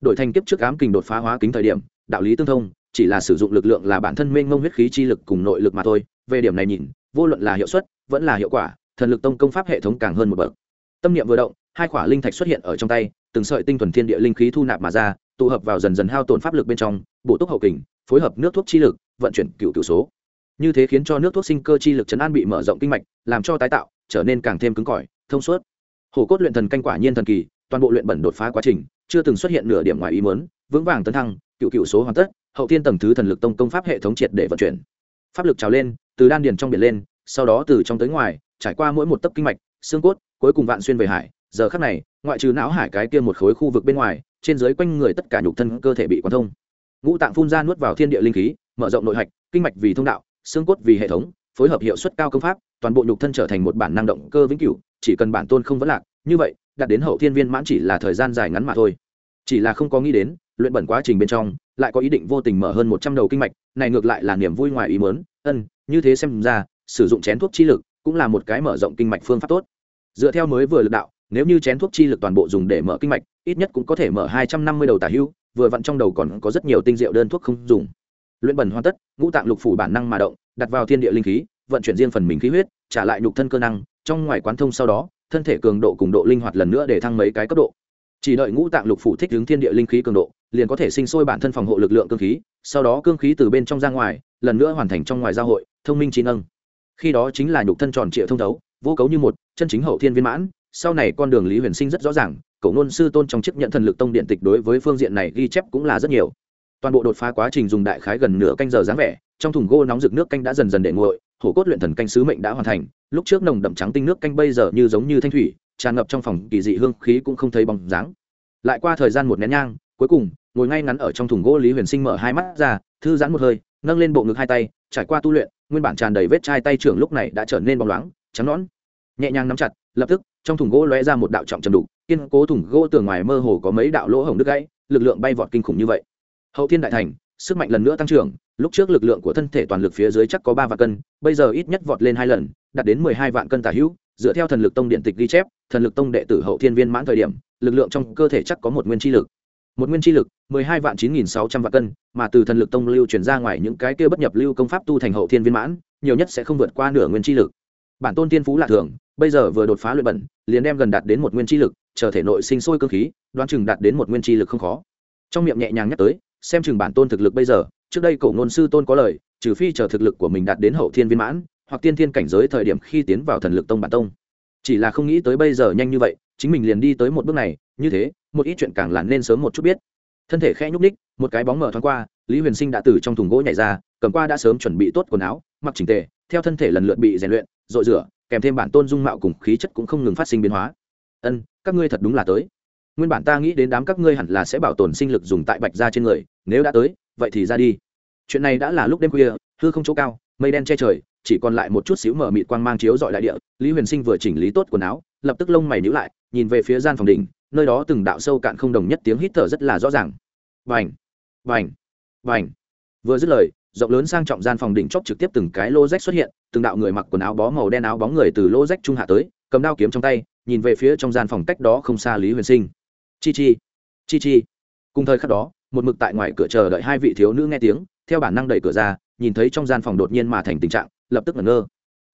Đổi thành kiếp trước ám kình đột phá hóa kính thời điểm, đạo lý tương thông, chỉ là sử dụng lực lượng là bản thân mênh mông huyết khí chi lực cùng nội lực mà thôi. Về điểm này nhìn, vô luận là hiệu suất, vẫn là hiệu quả, thần lực tông công pháp hệ thống càng hơn một bậc. Tâm niệm vừa động, hai khỏa linh thạch xuất hiện ở trong tay từng sợi tinh thuần thiên địa linh khí thu nạp mà ra, tụ hợp vào dần dần hao tổn pháp lực bên trong, bổ túc hậu kình, phối hợp nước thuốc chi lực, vận chuyển cựu cựu số. Như thế khiến cho nước thuốc sinh cơ chi lực chấn an bị mở rộng kinh mạch, làm cho tái tạo, trở nên càng thêm cứng cỏi, thông suốt. Hổ cốt luyện thần canh quả nhiên thần kỳ, toàn bộ luyện bẩn đột phá quá trình, chưa từng xuất hiện nửa điểm ngoài ý muốn, vững vàng tấn thăng, cựu cựu số hoàn tất, hậu thiên tầng thứ thần lực tông công pháp hệ thống triệt để vận chuyển. Pháp lực trào lên, từ đan điền trong biển lên, sau đó từ trong tới ngoài, trải qua mỗi một tấc kinh mạch, xương cốt, cuối cùng vạn xuyên về hải, giờ khắc này ngoại trừ não hải cái kia một khối khu vực bên ngoài, trên dưới quanh người tất cả nhục thân cơ thể bị quán thông. Ngũ tạng phun ra nuốt vào thiên địa linh khí, mở rộng nội hạch, kinh mạch vì thông đạo, xương cốt vì hệ thống, phối hợp hiệu suất cao công pháp, toàn bộ nhục thân trở thành một bản năng động cơ vĩnh cửu, chỉ cần bản tôn không vấn lạc, như vậy, đạt đến hậu thiên viên mãn chỉ là thời gian dài ngắn mà thôi. Chỉ là không có nghĩ đến, luyện bẩn quá trình bên trong, lại có ý định vô tình mở hơn một trăm đầu kinh mạch, này ngược lại là niềm vui ngoài ý mớn ân, như thế xem ra, sử dụng chén thuốc chi lực cũng là một cái mở rộng kinh mạch phương pháp tốt. Dựa theo mới vừa lực đạo nếu như chén thuốc chi lực toàn bộ dùng để mở kinh mạch, ít nhất cũng có thể mở hai trăm năm mươi đầu tả hưu, vừa vặn trong đầu còn có rất nhiều tinh diệu đơn thuốc không dùng. Luyện bẩn hoàn tất, ngũ tạng lục phủ bản năng mà động, đặt vào thiên địa linh khí, vận chuyển riêng phần mình khí huyết, trả lại nhục thân cơ năng, trong ngoài quán thông sau đó, thân thể cường độ cùng độ linh hoạt lần nữa để thăng mấy cái cấp độ. Chỉ đợi ngũ tạng lục phủ thích ứng thiên địa linh khí cường độ, liền có thể sinh sôi bản thân phòng hộ lực lượng cương khí, sau đó cương khí từ bên trong ra ngoài, lần nữa hoàn thành trong ngoài giao hội, thông minh trí nâng. Khi đó chính là nhục thân tròn trịa thông thấu, vô cấu như một, chân chính hậu thiên viên mãn sau này con đường lý huyền sinh rất rõ ràng cậu ngôn sư tôn trong chức nhận thần lực tông điện tịch đối với phương diện này ghi chép cũng là rất nhiều. Toàn bộ đột phá quá trình dùng đại khái gần nửa canh giờ dáng vẻ, trong thùng gô nóng rực nước canh đã dần dần để nguội, hổ cốt luyện thần canh sứ mệnh đã hoàn thành, lúc trước nồng đậm trắng tinh nước canh bây giờ như giống như thanh thủy, tràn ngập trong phòng, kỳ dị hương khí cũng không thấy bóng dáng. Lại qua thời gian một nén nhang, cuối cùng, ngồi ngay ngắn ở trong thùng gỗ lý huyền sinh mở hai mắt ra, thư giãn một hơi, nâng lên bộ ngực hai tay, trải qua tu luyện, nguyên bản tràn đầy vết chai tay trưởng lúc này đã trở nên bóng loáng, trắng nõn, nhẹ nhàng nắm chặt lập tức, trong thùng gỗ lóe ra một đạo trọng trầm đục, kiên cố thùng gỗ tường ngoài mơ hồ có mấy đạo lỗ hổng đứt gãy, lực lượng bay vọt kinh khủng như vậy. Hậu thiên đại thành, sức mạnh lần nữa tăng trưởng, lúc trước lực lượng của thân thể toàn lực phía dưới chắc có ba vạn cân, bây giờ ít nhất vọt lên hai lần, đạt đến mười hai vạn cân tả hữu, dựa theo thần lực tông điện tịch ghi chép, thần lực tông đệ tử hậu thiên viên mãn thời điểm, lực lượng trong cơ thể chắc có một nguyên chi lực. Một nguyên chi lực, mười hai vạn chín nghìn sáu trăm vạn cân, mà từ thần lực tông lưu truyền ra ngoài những cái kia bất nhập lưu công pháp tu thành hậu thiên viên mãn, nhiều nhất sẽ không vượt qua nửa nguyên chi lực. Bản tôn tiên phú lạ thường bây giờ vừa đột phá luyện bẩn, liền đem gần đạt đến một nguyên chi lực, chờ thể nội sinh sôi cơ khí, đoán chừng đạt đến một nguyên chi lực không khó. Trong miệng nhẹ nhàng nhắc tới, xem chừng bản tôn thực lực bây giờ, trước đây cổ ngôn sư tôn có lời, trừ phi chờ thực lực của mình đạt đến hậu thiên viên mãn, hoặc tiên thiên cảnh giới thời điểm khi tiến vào thần lực tông bản tông. Chỉ là không nghĩ tới bây giờ nhanh như vậy, chính mình liền đi tới một bước này, như thế, một ít chuyện càng là nên sớm một chút biết. Thân thể khẽ nhúc ních một cái bóng mở thoáng qua, lý huyền sinh đã từ trong thùng gỗ nhảy ra, cầm qua đã sớm chuẩn bị tốt quần áo, mặc chỉnh tề, theo thân thể lần lượt bị rèn luyện, rội rửa kèm thêm bản tôn dung mạo cùng khí chất cũng không ngừng phát sinh biến hóa. Ân, các ngươi thật đúng là tới. Nguyên bản ta nghĩ đến đám các ngươi hẳn là sẽ bảo tồn sinh lực dùng tại bạch ra trên người, nếu đã tới, vậy thì ra đi. Chuyện này đã là lúc đêm khuya, hư không chỗ cao, mây đen che trời, chỉ còn lại một chút xíu mở mịt quang mang chiếu dọi đại địa, lý huyền sinh vừa chỉnh lý tốt quần áo, lập tức lông mày nhữ lại, nhìn về phía gian phòng đỉnh, nơi đó từng đạo sâu cạn không đồng nhất tiếng hít thở rất là rõ ràng. Vành vành vành vừa dứt lời rộng lớn sang trọng gian phòng đỉnh chóp trực tiếp từng cái lô rách xuất hiện, từng đạo người mặc quần áo bó màu đen áo bóng người từ lô rách trung hạ tới, cầm đao kiếm trong tay, nhìn về phía trong gian phòng cách đó không xa lý huyền sinh. Chi chi chi chi. Cùng thời khắc đó, một mực tại ngoài cửa chờ đợi hai vị thiếu nữ nghe tiếng, theo bản năng đẩy cửa ra, nhìn thấy trong gian phòng đột nhiên mà thành tình trạng, lập tức ngẩn ngơ.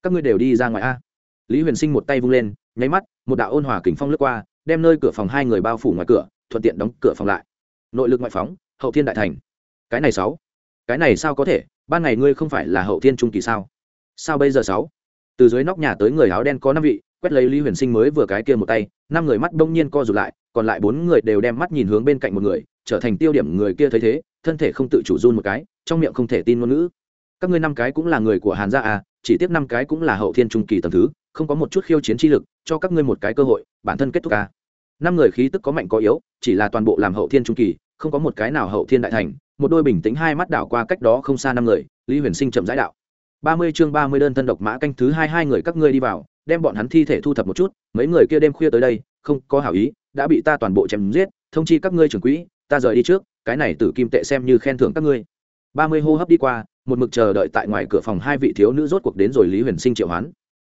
Các ngươi đều đi ra ngoài a. Lý huyền sinh một tay vung lên, nháy mắt, một đạo ôn hòa kính phong lướt qua, đem nơi cửa phòng hai người bao phủ ngoài cửa, thuận tiện đóng cửa phòng lại. Nội lực ngoại phóng, hậu thiên đại thành. Cái này sáu cái này sao có thể, ban ngày ngươi không phải là hậu thiên trung kỳ sao? Sao bây giờ sáu? Từ dưới nóc nhà tới người áo đen có năm vị, quét lấy lý huyền sinh mới vừa cái kia một tay, năm người mắt đông nhiên co rụt lại, còn lại bốn người đều đem mắt nhìn hướng bên cạnh một người, trở thành tiêu điểm người kia thấy thế, thân thể không tự chủ run một cái, trong miệng không thể tin ngôn ngữ. Các ngươi năm cái cũng là người của hàn gia à chỉ tiếp năm cái cũng là hậu thiên trung kỳ tầm thứ, không có một chút khiêu chiến chi lực, cho các ngươi một cái cơ hội, bản thân kết thúc à. năm người khí tức có mạnh có yếu, chỉ là toàn bộ làm hậu thiên trung kỳ, không có một cái nào hậu thiên đại thành một đôi bình tĩnh hai mắt đảo qua cách đó không xa năm người, lý huyền sinh chậm rãi đạo. Ba mươi chương ba mươi đơn thân độc mã canh thứ hai hai người các ngươi đi vào, đem bọn hắn thi thể thu thập một chút, mấy người kia đêm khuya tới đây, không có hảo ý, đã bị ta toàn bộ chém giết, thông chi các ngươi trưởng quỹ, ta rời đi trước, cái này tử kim tệ xem như khen thưởng các ngươi. Ba mươi hô hấp đi qua, một mực chờ đợi tại ngoài cửa phòng hai vị thiếu nữ rốt cuộc đến rồi lý huyền sinh triệu hoán.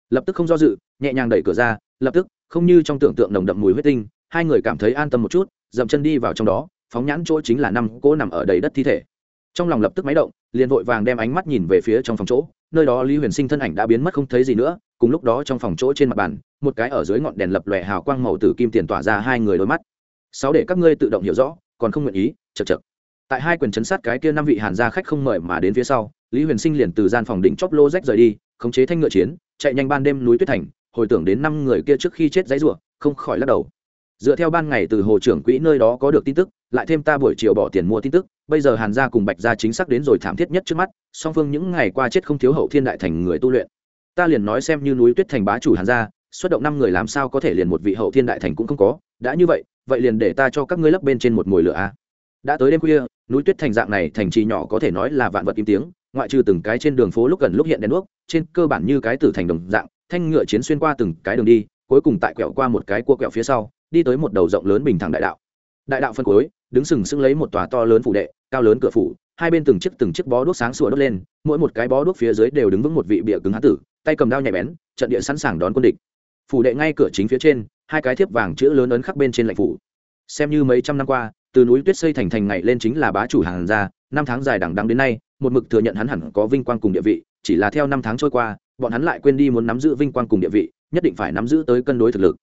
Lập tức không do dự, nhẹ nhàng đẩy cửa ra, lập tức, không như trong tưởng tượng nồng đậm mùi huyết tinh, hai người cảm thấy an tâm một chút, dậm chân đi vào trong đó phóng nhãn chỗ chính là năm cỗ nằm ở đầy đất thi thể. Trong lòng lập tức máy động, liền vội vàng đem ánh mắt nhìn về phía trong phòng chỗ, nơi đó lý huyền sinh thân ảnh đã biến mất không thấy gì nữa, cùng lúc đó trong phòng chỗ trên mặt bàn, một cái ở dưới ngọn đèn lập lòe hào quang màu tử kim tiền tỏa ra hai người đôi mắt. Sáu để các ngươi tự động hiểu rõ, còn không nguyện ý chật chật tại hai quyền chấn sát cái kia năm vị hàn gia khách không mời mà đến phía sau, lý huyền sinh liền từ gian phòng đỉnh chóp lô rách rời đi, khống chế thanh ngựa chiến, chạy nhanh ban đêm núi tuyết thành, hồi tưởng đến năm người kia trước khi chết dãy rủa, không khỏi lắc đầu. Dựa theo ban ngày từ hồ trưởng quỹ nơi đó có được tin tức lại thêm ta buổi chiều bỏ tiền mua tin tức, bây giờ hàn gia cùng bạch gia chính xác đến rồi thảm thiết nhất trước mắt, song phương những ngày qua chết không thiếu hậu thiên đại thành người tu luyện. Ta liền nói xem như núi tuyết thành bá chủ hàn gia, xuất động năm người làm sao có thể liền một vị hậu thiên đại thành cũng không có, đã như vậy vậy liền để ta cho các ngươi lấp bên trên một mồi lửa a. Đã tới đêm khuya, núi tuyết thành dạng này thành trì nhỏ có thể nói là vạn vật im tiếng, ngoại trừ từng cái trên đường phố lúc gần lúc hiện đèn đuốc, trên cơ bản như cái tử thành đồng dạng, thanh ngựa chiến xuyên qua từng cái đường đi, cuối cùng tại quẹo qua một cái cua quẹo phía sau, đi tới một đầu rộng lớn bình thẳng đại đạo đại đạo phân cuối, đứng sừng sững lấy một tòa to lớn phủ đệ, cao lớn cửa phủ, hai bên từng chiếc từng chiếc bó đuốc sáng sủa đốt lên, mỗi một cái bó đuốc phía dưới đều đứng vững một vị bịa cứng hán tử, tay cầm đao nhạy bén, trận địa sẵn sàng đón quân địch. Phủ đệ ngay cửa chính phía trên, hai cái thiếp vàng chữ lớn ấn khắc bên trên lạnh phủ. Xem như mấy trăm năm qua, từ núi tuyết xây thành thành ngày lên chính là bá chủ hàng gia, năm tháng dài đằng đẵng đến nay, một mực thừa nhận hắn hẳn có vinh quang cùng địa vị, chỉ là theo năm tháng trôi qua, bọn hắn lại quên đi muốn nắm giữ vinh quang cùng địa vị, nhất định phải nắm giữ tới cân đối thực lực.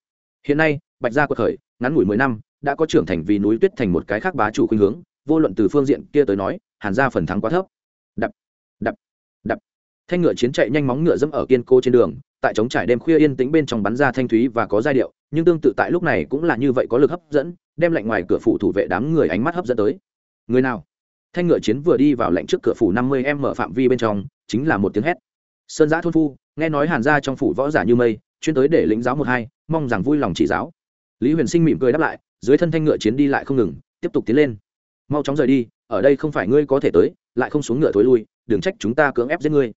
Hiện nay, bạch gia quật khởi, ngắn ngủi mười năm đã có trưởng thành vì núi tuyết thành một cái khác bá chủ khuynh hướng, vô luận từ phương diện kia tới nói, hàn gia phần thắng quá thấp. Đập đập đập. Thanh ngựa chiến chạy nhanh móng ngựa dẫm ở kiên cô trên đường, tại trống trải đêm khuya yên tĩnh bên trong bắn ra thanh thúy và có giai điệu, nhưng tương tự tại lúc này cũng là như vậy có lực hấp dẫn, đem lạnh ngoài cửa phủ thủ vệ đám người ánh mắt hấp dẫn tới. Người nào? Thanh ngựa chiến vừa đi vào lạnh trước cửa phủ năm mươi em mở phạm vi bên trong, chính là một tiếng hét. Sơn giã thôn phu, nghe nói hàn gia trong phủ võ giả như mây, chuyên tới để lĩnh giáo một hai, mong rằng vui lòng chỉ giáo. Lý huyền sinh mỉm cười đáp lại dưới thân thanh ngựa chiến đi lại không ngừng, tiếp tục tiến lên. Mau chóng rời đi, ở đây không phải ngươi có thể tới, lại không xuống ngựa thối lui, đừng trách chúng ta cưỡng ép giết ngươi.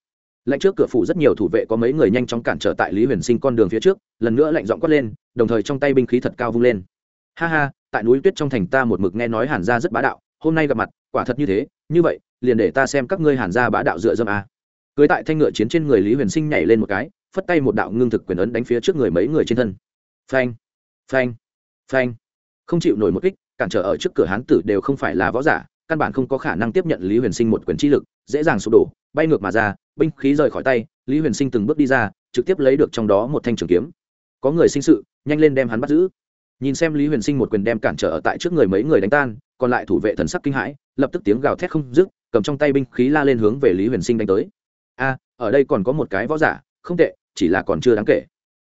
Lạnh trước cửa phủ rất nhiều thủ vệ có mấy người nhanh chóng cản trở tại lý huyền sinh con đường phía trước, lần nữa lạnh dọn quát lên, đồng thời trong tay binh khí thật cao vung lên. Ha ha, tại núi tuyết trong thành ta một mực nghe nói hàn gia rất bá đạo, hôm nay gặp mặt, quả thật như thế, như vậy, liền để ta xem các ngươi hàn gia bá đạo dựa dâm a. Cưới tại thanh ngựa chiến trên người lý huyền sinh nhảy lên một cái, phất tay một đạo ngưng thực quyền ấn đánh phía trước người mấy người trên thân. Phanh phanh phanh không chịu nổi một kích, cản trở ở trước cửa hán tử đều không phải là võ giả, căn bản không có khả năng tiếp nhận lý huyền sinh một quyền chi lực, dễ dàng sụp đổ, bay ngược mà ra, binh khí rời khỏi tay, lý huyền sinh từng bước đi ra, trực tiếp lấy được trong đó một thanh trường kiếm. Có người sinh sự, nhanh lên đem hắn bắt giữ. Nhìn xem lý huyền sinh một quyền đem cản trở ở tại trước người mấy người đánh tan, còn lại thủ vệ thần sắc kinh hãi, lập tức tiếng gào thét không dứt, cầm trong tay binh khí la lên hướng về lý huyền sinh đánh tới. A, ở đây còn có một cái võ giả, không tệ, chỉ là còn chưa đáng kể.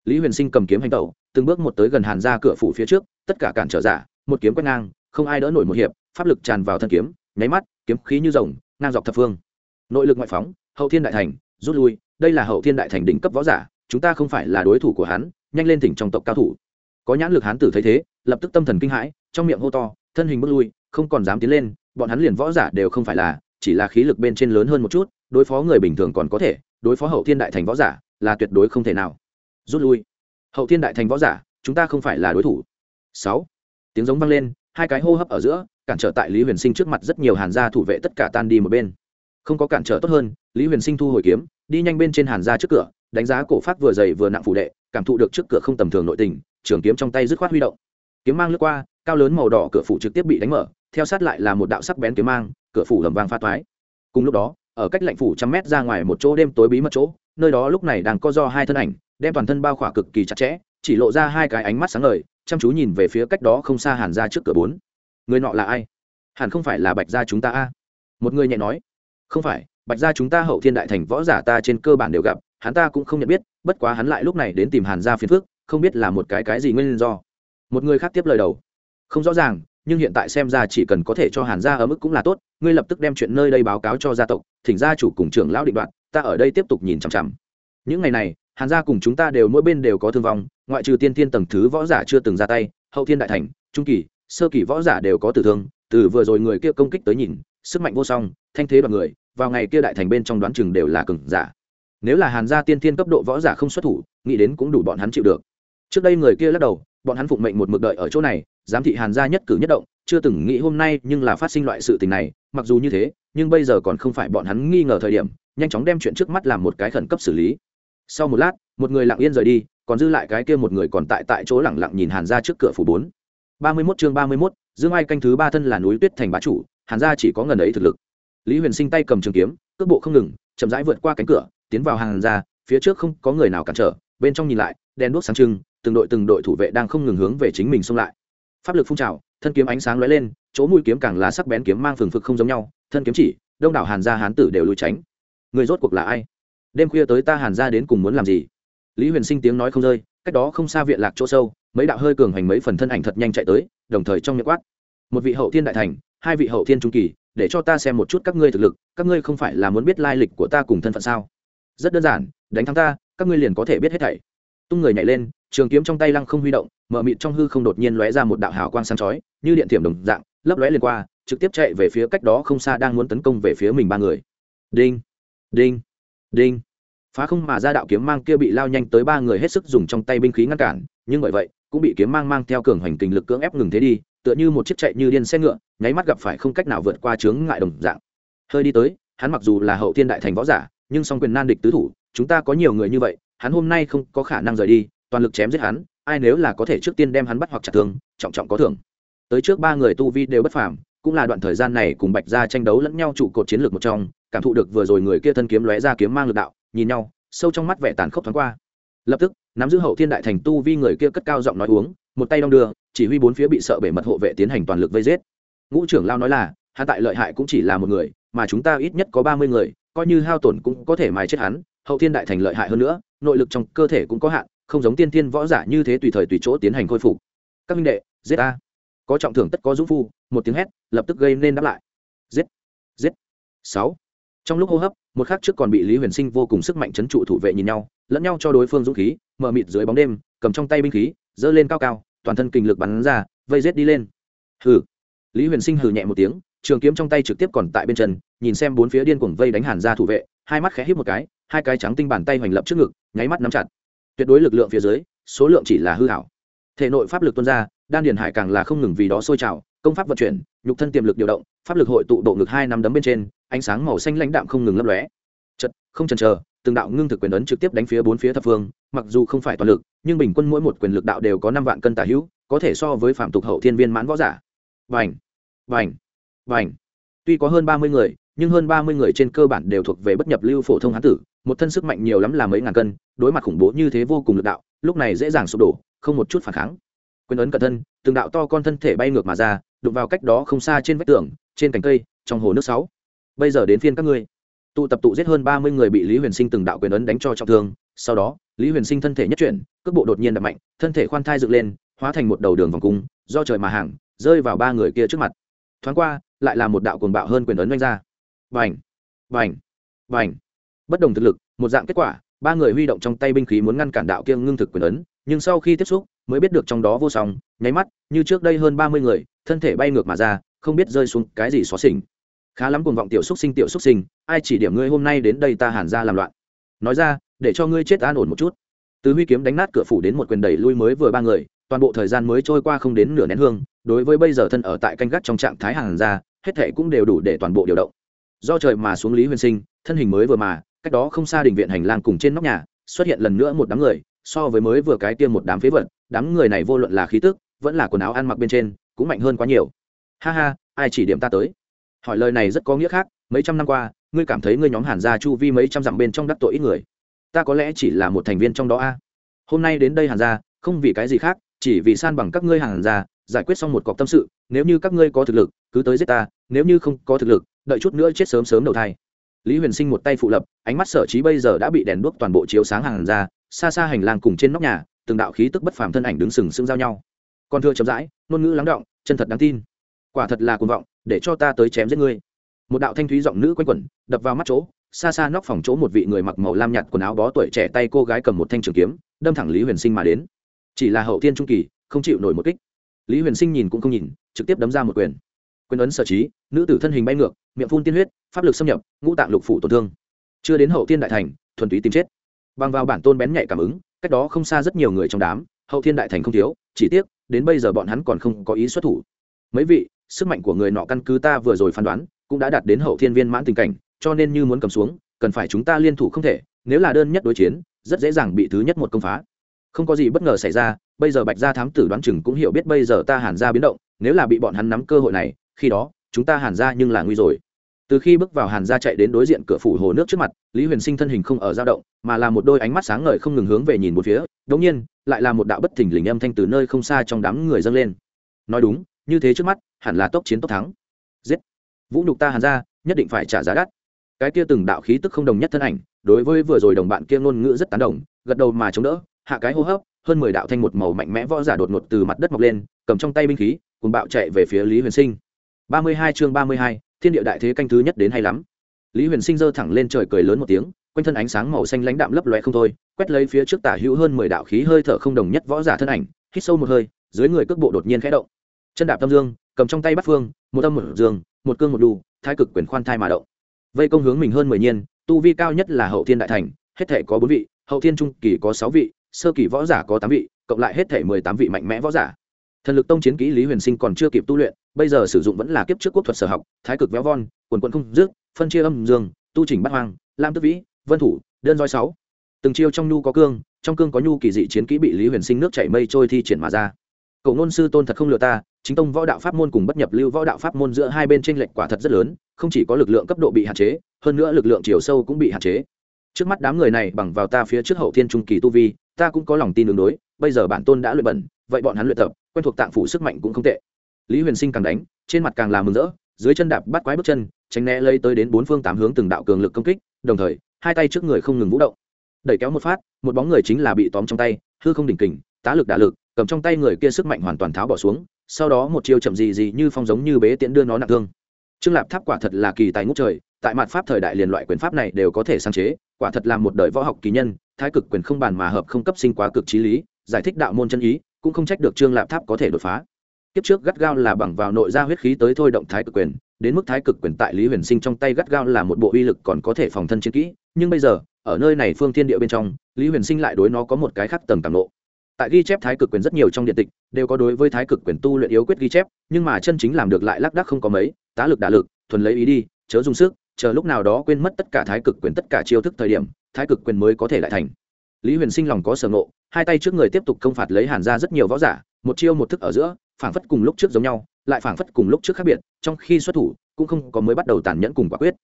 Lý huyền sinh cầm kiếm hành tẩu, từng bước một tới gần hàn ra cửa phủ phía trước tất cả cản trở giả, một kiếm quét ngang, không ai đỡ nổi một hiệp, pháp lực tràn vào thân kiếm, nháy mắt, kiếm khí như rồng, ngang dọc thập phương. Nội lực ngoại phóng, hậu thiên đại thành, rút lui, đây là hậu thiên đại thành đỉnh cấp võ giả, chúng ta không phải là đối thủ của hắn, nhanh lên thỉnh trong tộc cao thủ. Có nhãn lực hán tử thấy thế, lập tức tâm thần kinh hãi, trong miệng hô to, thân hình bước lui, không còn dám tiến lên, bọn hắn liền võ giả đều không phải là, chỉ là khí lực bên trên lớn hơn một chút, đối phó người bình thường còn có thể, đối phó hậu thiên đại thành võ giả là tuyệt đối không thể nào. Rút lui. Hậu thiên đại thành võ giả, chúng ta không phải là đối thủ sáu. Tiếng giống vang lên, hai cái hô hấp ở giữa, cản trở tại lý huyền sinh trước mặt rất nhiều hàn gia thủ vệ tất cả tan đi một bên. Không có cản trở tốt hơn, lý huyền sinh thu hồi kiếm, đi nhanh bên trên hàn gia trước cửa, đánh giá cổ phát vừa dày vừa nặng phủ đệ, cảm thụ được trước cửa không tầm thường nội tình, trường kiếm trong tay dứt khoát huy động. Kiếm mang lướt qua, cao lớn màu đỏ cửa phủ trực tiếp bị đánh mở, theo sát lại là một đạo sắc bén kiếm mang, cửa phủ lầm vang pha toái. Cùng lúc đó, ở cách lạnh phủ trăm mét ra ngoài một chỗ đêm tối bí mật chỗ, nơi đó lúc này đang có do hai thân ảnh, đem toàn thân bao khỏa cực kỳ chặt chẽ, chỉ lộ ra hai cái ánh mắt sáng ngời chăm chú nhìn về phía cách đó không xa hàn ra trước cửa bốn. Người nọ là ai? Hẳn không phải là bạch gia chúng ta a? Một người nhẹ nói. Không phải, bạch gia chúng ta hậu thiên đại thành võ giả ta trên cơ bản đều gặp, hắn ta cũng không nhận biết, bất quá hắn lại lúc này đến tìm hàn gia phiền phước không biết là một cái cái gì nguyên do. Một người khác tiếp lời đầu. Không rõ ràng, nhưng hiện tại xem ra chỉ cần có thể cho hàn gia ở mức cũng là tốt, ngươi lập tức đem chuyện nơi đây báo cáo cho gia tộc, thỉnh gia chủ cùng trưởng lão định đoạn ta ở đây tiếp tục nhìn chằm chằm. Những ngày này, hàn gia cùng chúng ta đều mỗi bên đều có thương vong ngoại trừ tiên thiên tầng thứ võ giả chưa từng ra tay, hậu thiên đại thành, trung kỳ, sơ kỳ võ giả đều có tử thương, từ vừa rồi người kia công kích tới nhìn, sức mạnh vô song, thanh thế đoàn người, vào ngày kia đại thành bên trong đoán chừng đều là cường giả. Nếu là hàn gia tiên thiên cấp độ võ giả không xuất thủ, nghĩ đến cũng đủ bọn hắn chịu được. Trước đây người kia lắc đầu, bọn hắn phụng mệnh một mực đợi ở chỗ này, giám thị hàn gia nhất cử nhất động, chưa từng nghĩ hôm nay nhưng là phát sinh loại sự tình này, mặc dù như thế, nhưng bây giờ còn không phải bọn hắn nghi ngờ thời điểm, nhanh chóng đem chuyện trước mắt làm một cái khẩn cấp xử lý. Sau một lát, một người lặng yên rời đi còn dư lại cái kia một người còn tại tại chỗ lẳng lặng nhìn hàn ra trước cửa phủ bốn. ba mươi mốt chương ba mươi mốt, dương ai canh thứ ba thân là núi tuyết thành bá chủ, hàn gia chỉ có ngần ấy thực lực. Lý huyền sinh tay cầm trường kiếm, cước bộ không ngừng, chậm rãi vượt qua cánh cửa, tiến vào hàn gia, phía trước không có người nào cản trở, bên trong nhìn lại, đèn đuốc sáng trưng, từng đội từng đội thủ vệ đang không ngừng hướng về chính mình xông lại. Pháp lực phun trào, thân kiếm ánh sáng lóe lên, chỗ mũi kiếm càng là sắc bén kiếm mang phừng phực không giống nhau, thân kiếm chỉ, đông đảo hàn gia hán tử đều lùi tránh. Người rốt cuộc là ai? Đêm khuya tới ta hàn gia đến cùng muốn làm gì? Lý huyền sinh tiếng nói không rơi, cách đó không xa viện lạc chỗ sâu, mấy đạo hơi cường hành mấy phần thân ảnh thật nhanh chạy tới, đồng thời trong miệng quát. Một vị hậu thiên đại thành, hai vị hậu thiên trung kỳ, để cho ta xem một chút các ngươi thực lực, các ngươi không phải là muốn biết lai lịch của ta cùng thân phận sao? Rất đơn giản, đánh thắng ta, các ngươi liền có thể biết hết thảy. Tung người nhảy lên, trường kiếm trong tay lăng không huy động, mở mịt trong hư không đột nhiên lóe ra một đạo hào quang sáng chói, như điện thiểm đồng dạng, lấp lóe lên qua, trực tiếp chạy về phía cách đó không xa đang muốn tấn công về phía mình ba người. Đinh đinh đinh phá không mà ra đạo kiếm mang kia bị lao nhanh tới ba người hết sức dùng trong tay binh khí ngăn cản, nhưng bởi vậy, cũng bị kiếm mang mang theo cường hoành kình lực cưỡng ép ngừng thế đi, tựa như một chiếc chạy như điên xe ngựa, nháy mắt gặp phải không cách nào vượt qua chướng ngại đồng dạng. Hơi đi tới, hắn mặc dù là hậu thiên đại thành võ giả, nhưng song quyền nan địch tứ thủ, chúng ta có nhiều người như vậy, hắn hôm nay không có khả năng rời đi, toàn lực chém giết hắn, ai nếu là có thể trước tiên đem hắn bắt hoặc chặt thương trọng trọng có thưởng. Tới trước ba người tu vi đều bất phàm, cũng là đoạn thời gian này cùng bạch gia tranh đấu lẫn nhau trụ cột chiến lược một trong cảm thụ được vừa rồi người kia thân kiếm lóe ra kiếm mang lực đạo, nhìn nhau, sâu trong mắt vẻ tàn khốc thoáng qua. Lập tức, nắm giữ hậu thiên đại thành tu vi người kia cất cao giọng nói uống, một tay đong đưa, chỉ huy bốn phía bị sợ bể mật hộ vệ tiến hành toàn lực vây giết. Ngũ trưởng lao nói là, hắn tại lợi hại cũng chỉ là một người, mà chúng ta ít nhất có ba mươi người, coi như hao tổn cũng có thể mài chết hắn, hậu thiên đại thành lợi hại hơn nữa, nội lực trong cơ thể cũng có hạn, không giống tiên thiên võ giả như thế tùy thời tùy chỗ tiến hành khôi phục. Các minh đệ, giết a có trọng thưởng tất có dũng phu, một tiếng hét, lập tức gây nên đáp lại. Giết giết. Sáu trong lúc hô hấp, một khắc trước còn bị lý huyền sinh vô cùng sức mạnh chấn trụ thủ vệ nhìn nhau, lẫn nhau cho đối phương dũng khí, mở mịt dưới bóng đêm, cầm trong tay binh khí, giơ lên cao cao, toàn thân kình lực bắn ra, vây rết đi lên. Hừ. Lý huyền sinh hừ nhẹ một tiếng, trường kiếm trong tay trực tiếp còn tại bên chân, nhìn xem bốn phía điên cuồng vây đánh hàn ra thủ vệ, hai mắt khẽ hít một cái, hai cái trắng tinh bàn tay hoành lập trước ngực, nháy mắt nắm chặt. Tuyệt đối lực lượng phía dưới, số lượng chỉ là hư hảo. Thể nội pháp lực tuôn ra, đan điền hải càng là không ngừng vì đó sôi trào, công pháp vận chuyển, nhục thân tiềm lực điều động, pháp lực hội tụ độ ngực hai năm đấm bên trên ánh sáng màu xanh lãnh đạm không ngừng lấp lóe. Chật không chần chờ, từng đạo ngưng thực quyền ấn trực tiếp đánh phía bốn phía thập phương, mặc dù không phải toàn lực, nhưng bình quân mỗi một quyền lực đạo đều có năm vạn cân tả hữu, có thể so với phạm tục hậu thiên viên mãn võ giả. Vành vành vành tuy có hơn ba mươi người, nhưng hơn ba mươi người trên cơ bản đều thuộc về bất nhập lưu phổ thông hán tử, một thân sức mạnh nhiều lắm là mấy ngàn cân, đối mặt khủng bố như thế vô cùng lực đạo, lúc này dễ dàng sụp đổ, không một chút phản kháng. Quyền ấn cẩn thân, từng đạo to con thân thể bay ngược mà ra, đụng vào cách đó không xa trên vách tường, trên cành cây, trong hồ nước sáu bây giờ đến phiên các ngươi. Tụ tập tụ giết hơn ba mươi người bị lý huyền sinh từng đạo quyền ấn đánh cho trọng thương, sau đó, lý huyền sinh thân thể nhất chuyển, cước bộ đột nhiên đập mạnh, thân thể khoan thai dựng lên, hóa thành một đầu đường vòng cung, do trời mà hàng, rơi vào ba người kia trước mặt. Thoáng qua, lại là một đạo cuồng bạo hơn quyền ấn đánh ra. Vành vành vành bất đồng thực lực, một dạng kết quả, ba người huy động trong tay binh khí muốn ngăn cản đạo kiêng ngưng thực quyền ấn, nhưng sau khi tiếp xúc, mới biết được trong đó vô song, nháy mắt, như trước đây hơn ba mươi người, thân thể bay ngược mà ra, không biết rơi xuống cái gì xóa xỉnh khá lắm cuồng vọng tiểu xúc sinh, tiểu xúc sinh, ai chỉ điểm ngươi hôm nay đến đây ta hàn ra làm loạn. Nói ra, để cho ngươi chết an ổn một chút. Tứ huy kiếm đánh nát cửa phủ đến một quyền đẩy lui mới vừa ba người, toàn bộ thời gian mới trôi qua không đến nửa nén hương, đối với bây giờ thân ở tại canh gác trong trạng thái hàn ra, hết thệ cũng đều đủ để toàn bộ điều động. Do trời mà xuống lý huyền sinh, thân hình mới vừa mà, cách đó không xa đình viện hành lang cùng trên nóc nhà, xuất hiện lần nữa một đám người, so với mới vừa cái tiêm một đám phế vật, đám người này vô luận là khí tức, vẫn là quần áo ăn mặc bên trên, cũng mạnh hơn quá nhiều. Ha ha, ai chỉ điểm ta tới? Hỏi lời này rất có nghĩa khác, mấy trăm năm qua, ngươi cảm thấy ngươi nhóm hàn gia chu vi mấy trăm dặm bên trong đắc tội ít người. Ta có lẽ chỉ là một thành viên trong đó a. Hôm nay đến đây hàn gia, không vì cái gì khác, chỉ vì san bằng các ngươi hàn gia, giải quyết xong một cọc tâm sự, nếu như các ngươi có thực lực, cứ tới giết ta, nếu như không có thực lực, đợi chút nữa chết sớm sớm đầu thai. Lý huyền sinh một tay phụ lập, ánh mắt sở trí bây giờ đã bị đèn đuốc toàn bộ chiếu sáng hàng ra xa xa hành lang cùng trên nóc nhà, từng đạo khí tức bất phàm thân ảnh đứng sừng sững giao nhau. Còn thưa chậm rãi, ngôn ngữ lắng động, chân thật đáng tin quả thật là cuồng vọng, để cho ta tới chém giết ngươi. Một đạo thanh thúy giọng nữ quanh quẩn, đập vào mắt chỗ, xa xa nóc phòng chỗ một vị người mặc màu lam nhạt quần áo bó tuổi trẻ tay cô gái cầm một thanh trường kiếm, đâm thẳng lý huyền sinh mà đến. Chỉ là hậu thiên trung kỳ, không chịu nổi một kích. Lý huyền sinh nhìn cũng không nhìn, trực tiếp đấm ra một quyền. Quyền ấn sở trí, nữ tử thân hình bay ngược, miệng phun tiên huyết, pháp lực xâm nhập, ngũ tạng lục phủ tổn thương. Chưa đến hậu thiên đại thành, thuần túy tìm chết. Bằng vào bản tôn bén nhạy cảm ứng, cách đó không xa rất nhiều người trong đám, hậu thiên đại thành không thiếu, chỉ tiếc, đến bây giờ bọn hắn còn không có ý xuất thủ. Mấy vị sức mạnh của người nọ căn cứ ta vừa rồi phán đoán, cũng đã đạt đến hậu thiên viên mãn tình cảnh, cho nên như muốn cầm xuống, cần phải chúng ta liên thủ không thể, nếu là đơn nhất đối chiến, rất dễ dàng bị thứ nhất một công phá. Không có gì bất ngờ xảy ra, bây giờ bạch gia thám tử đoán chừng cũng hiểu biết bây giờ ta hàn ra biến động, nếu là bị bọn hắn nắm cơ hội này, khi đó, chúng ta hàn ra nhưng là nguy rồi. Từ khi bước vào hàn ra chạy đến đối diện cửa phủ hồ nước trước mặt, lý huyền sinh thân hình không ở dao động, mà là một đôi ánh mắt sáng ngời không ngừng hướng về nhìn một phía đống nhiên, lại là một đạo bất thình lình âm thanh từ nơi không xa trong đám người dâng lên. Nói đúng như thế trước mắt, hẳn là tốc chiến tốc thắng. Giết. Vũ nhục ta hàn ra, nhất định phải trả giá đắt. Cái kia từng đạo khí tức không đồng nhất thân ảnh, đối với vừa rồi đồng bạn kia ngôn ngữ rất tán đồng, gật đầu mà chống đỡ, hạ cái hô hấp, hơn mười đạo thanh một màu mạnh mẽ võ giả đột ngột từ mặt đất mọc lên, cầm trong tay binh khí cùng bạo chạy về phía lý huyền sinh. Ba mươi hai chương ba mươi hai, thiên địa đại thế canh thứ nhất đến hay lắm. Lý huyền sinh giơ thẳng lên trời cười lớn một tiếng, quanh thân ánh sáng màu xanh lãnh đạm lấp loe không thôi, quét lấy phía trước tả hữu hơn mười đạo khí hơi thở không đồng nhất võ giả thân ảnh, hít sâu một hơi, dưới người cước bộ đột nhiên khẽ động chân đạp tâm dương, cầm trong tay bắt phương, một âm một dương, một cương một đu thái cực quyền khoan thai mà động. Vây công hướng mình hơn mười nhiên, tu vi cao nhất là hậu thiên đại thành, hết thể có bốn vị, hậu thiên trung kỳ có sáu vị, sơ kỳ võ giả có tám vị, cộng lại hết thể mười tám vị mạnh mẽ võ giả. Thần lực tông chiến kỹ lý huyền sinh còn chưa kịp tu luyện, bây giờ sử dụng vẫn là kiếp trước quốc thuật sở học, thái cực véo von, quần quận không dứt, phân chia âm dương, tu trình bắt hoang, lam tức vĩ, vân thủ, đơn roi sáu. Từng chiêu trong nhu có cương, trong cương có nhu kỳ dị chiến kỹ bị lý huyền sinh nước chảy mây trôi thi triển mà ra. Cậu ngôn sư tôn thật không lừa ta chính tông võ đạo pháp môn cùng bất nhập lưu võ đạo pháp môn giữa hai bên tranh lệch quả thật rất lớn, không chỉ có lực lượng cấp độ bị hạn chế, hơn nữa lực lượng chiều sâu cũng bị hạn chế. Trước mắt đám người này bằng vào ta phía trước hậu thiên trung kỳ tu vi, ta cũng có lòng tin đường đối, bây giờ bản tôn đã luyện bẩn, vậy bọn hắn luyện tập, quen thuộc tạng phủ sức mạnh cũng không tệ. Lý huyền sinh càng đánh, trên mặt càng làm mừng rỡ, dưới chân đạp bắt quái bước chân, tránh né lấy tới đến bốn phương tám hướng từng đạo cường lực công kích, đồng thời, hai tay trước người không ngừng vũ động. Đẩy kéo một phát, một bóng người chính là bị tóm trong tay, hư không đỉnh kình, tá lực đả lực, cầm trong tay người kia sức mạnh hoàn toàn tháo bỏ xuống sau đó một chiêu chậm gì gì như phong giống như bế tiễn đưa nó nặng thương. Trương lạp tháp quả thật là kỳ tài ngũ trời, tại mặt pháp thời đại liền loại quyền pháp này đều có thể sáng chế, quả thật là một đời võ học kỳ nhân, thái cực quyền không bàn mà hợp không cấp sinh quá cực trí lý, giải thích đạo môn chân ý, cũng không trách được trương lạp tháp có thể đột phá. Kiếp trước gắt gao là bằng vào nội gia huyết khí tới thôi động thái cực quyền, đến mức thái cực quyền tại lý huyền sinh trong tay gắt gao là một bộ uy lực còn có thể phòng thân chiến kỹ, nhưng bây giờ, ở nơi này phương thiên địa bên trong, lý huyền sinh lại đối nó có một cái khác tầm tầng lộ tại ghi chép thái cực quyền rất nhiều trong điện tịch, đều có đối với thái cực quyền tu luyện yếu quyết ghi chép, nhưng mà chân chính làm được lại lác đác không có mấy, tá lực đả lực, thuần lấy ý đi, chớ dùng sức, chờ lúc nào đó quên mất tất cả thái cực quyền tất cả chiêu thức thời điểm, thái cực quyền mới có thể lại thành. Lý huyền sinh lòng có sở ngộ, hai tay trước người tiếp tục công phạt lấy hàn ra rất nhiều võ giả, một chiêu một thức ở giữa, phảng phất cùng lúc trước giống nhau, lại phảng phất cùng lúc trước khác biệt, trong khi xuất thủ, cũng không có mới bắt đầu tàn nhẫn cùng quả quyết.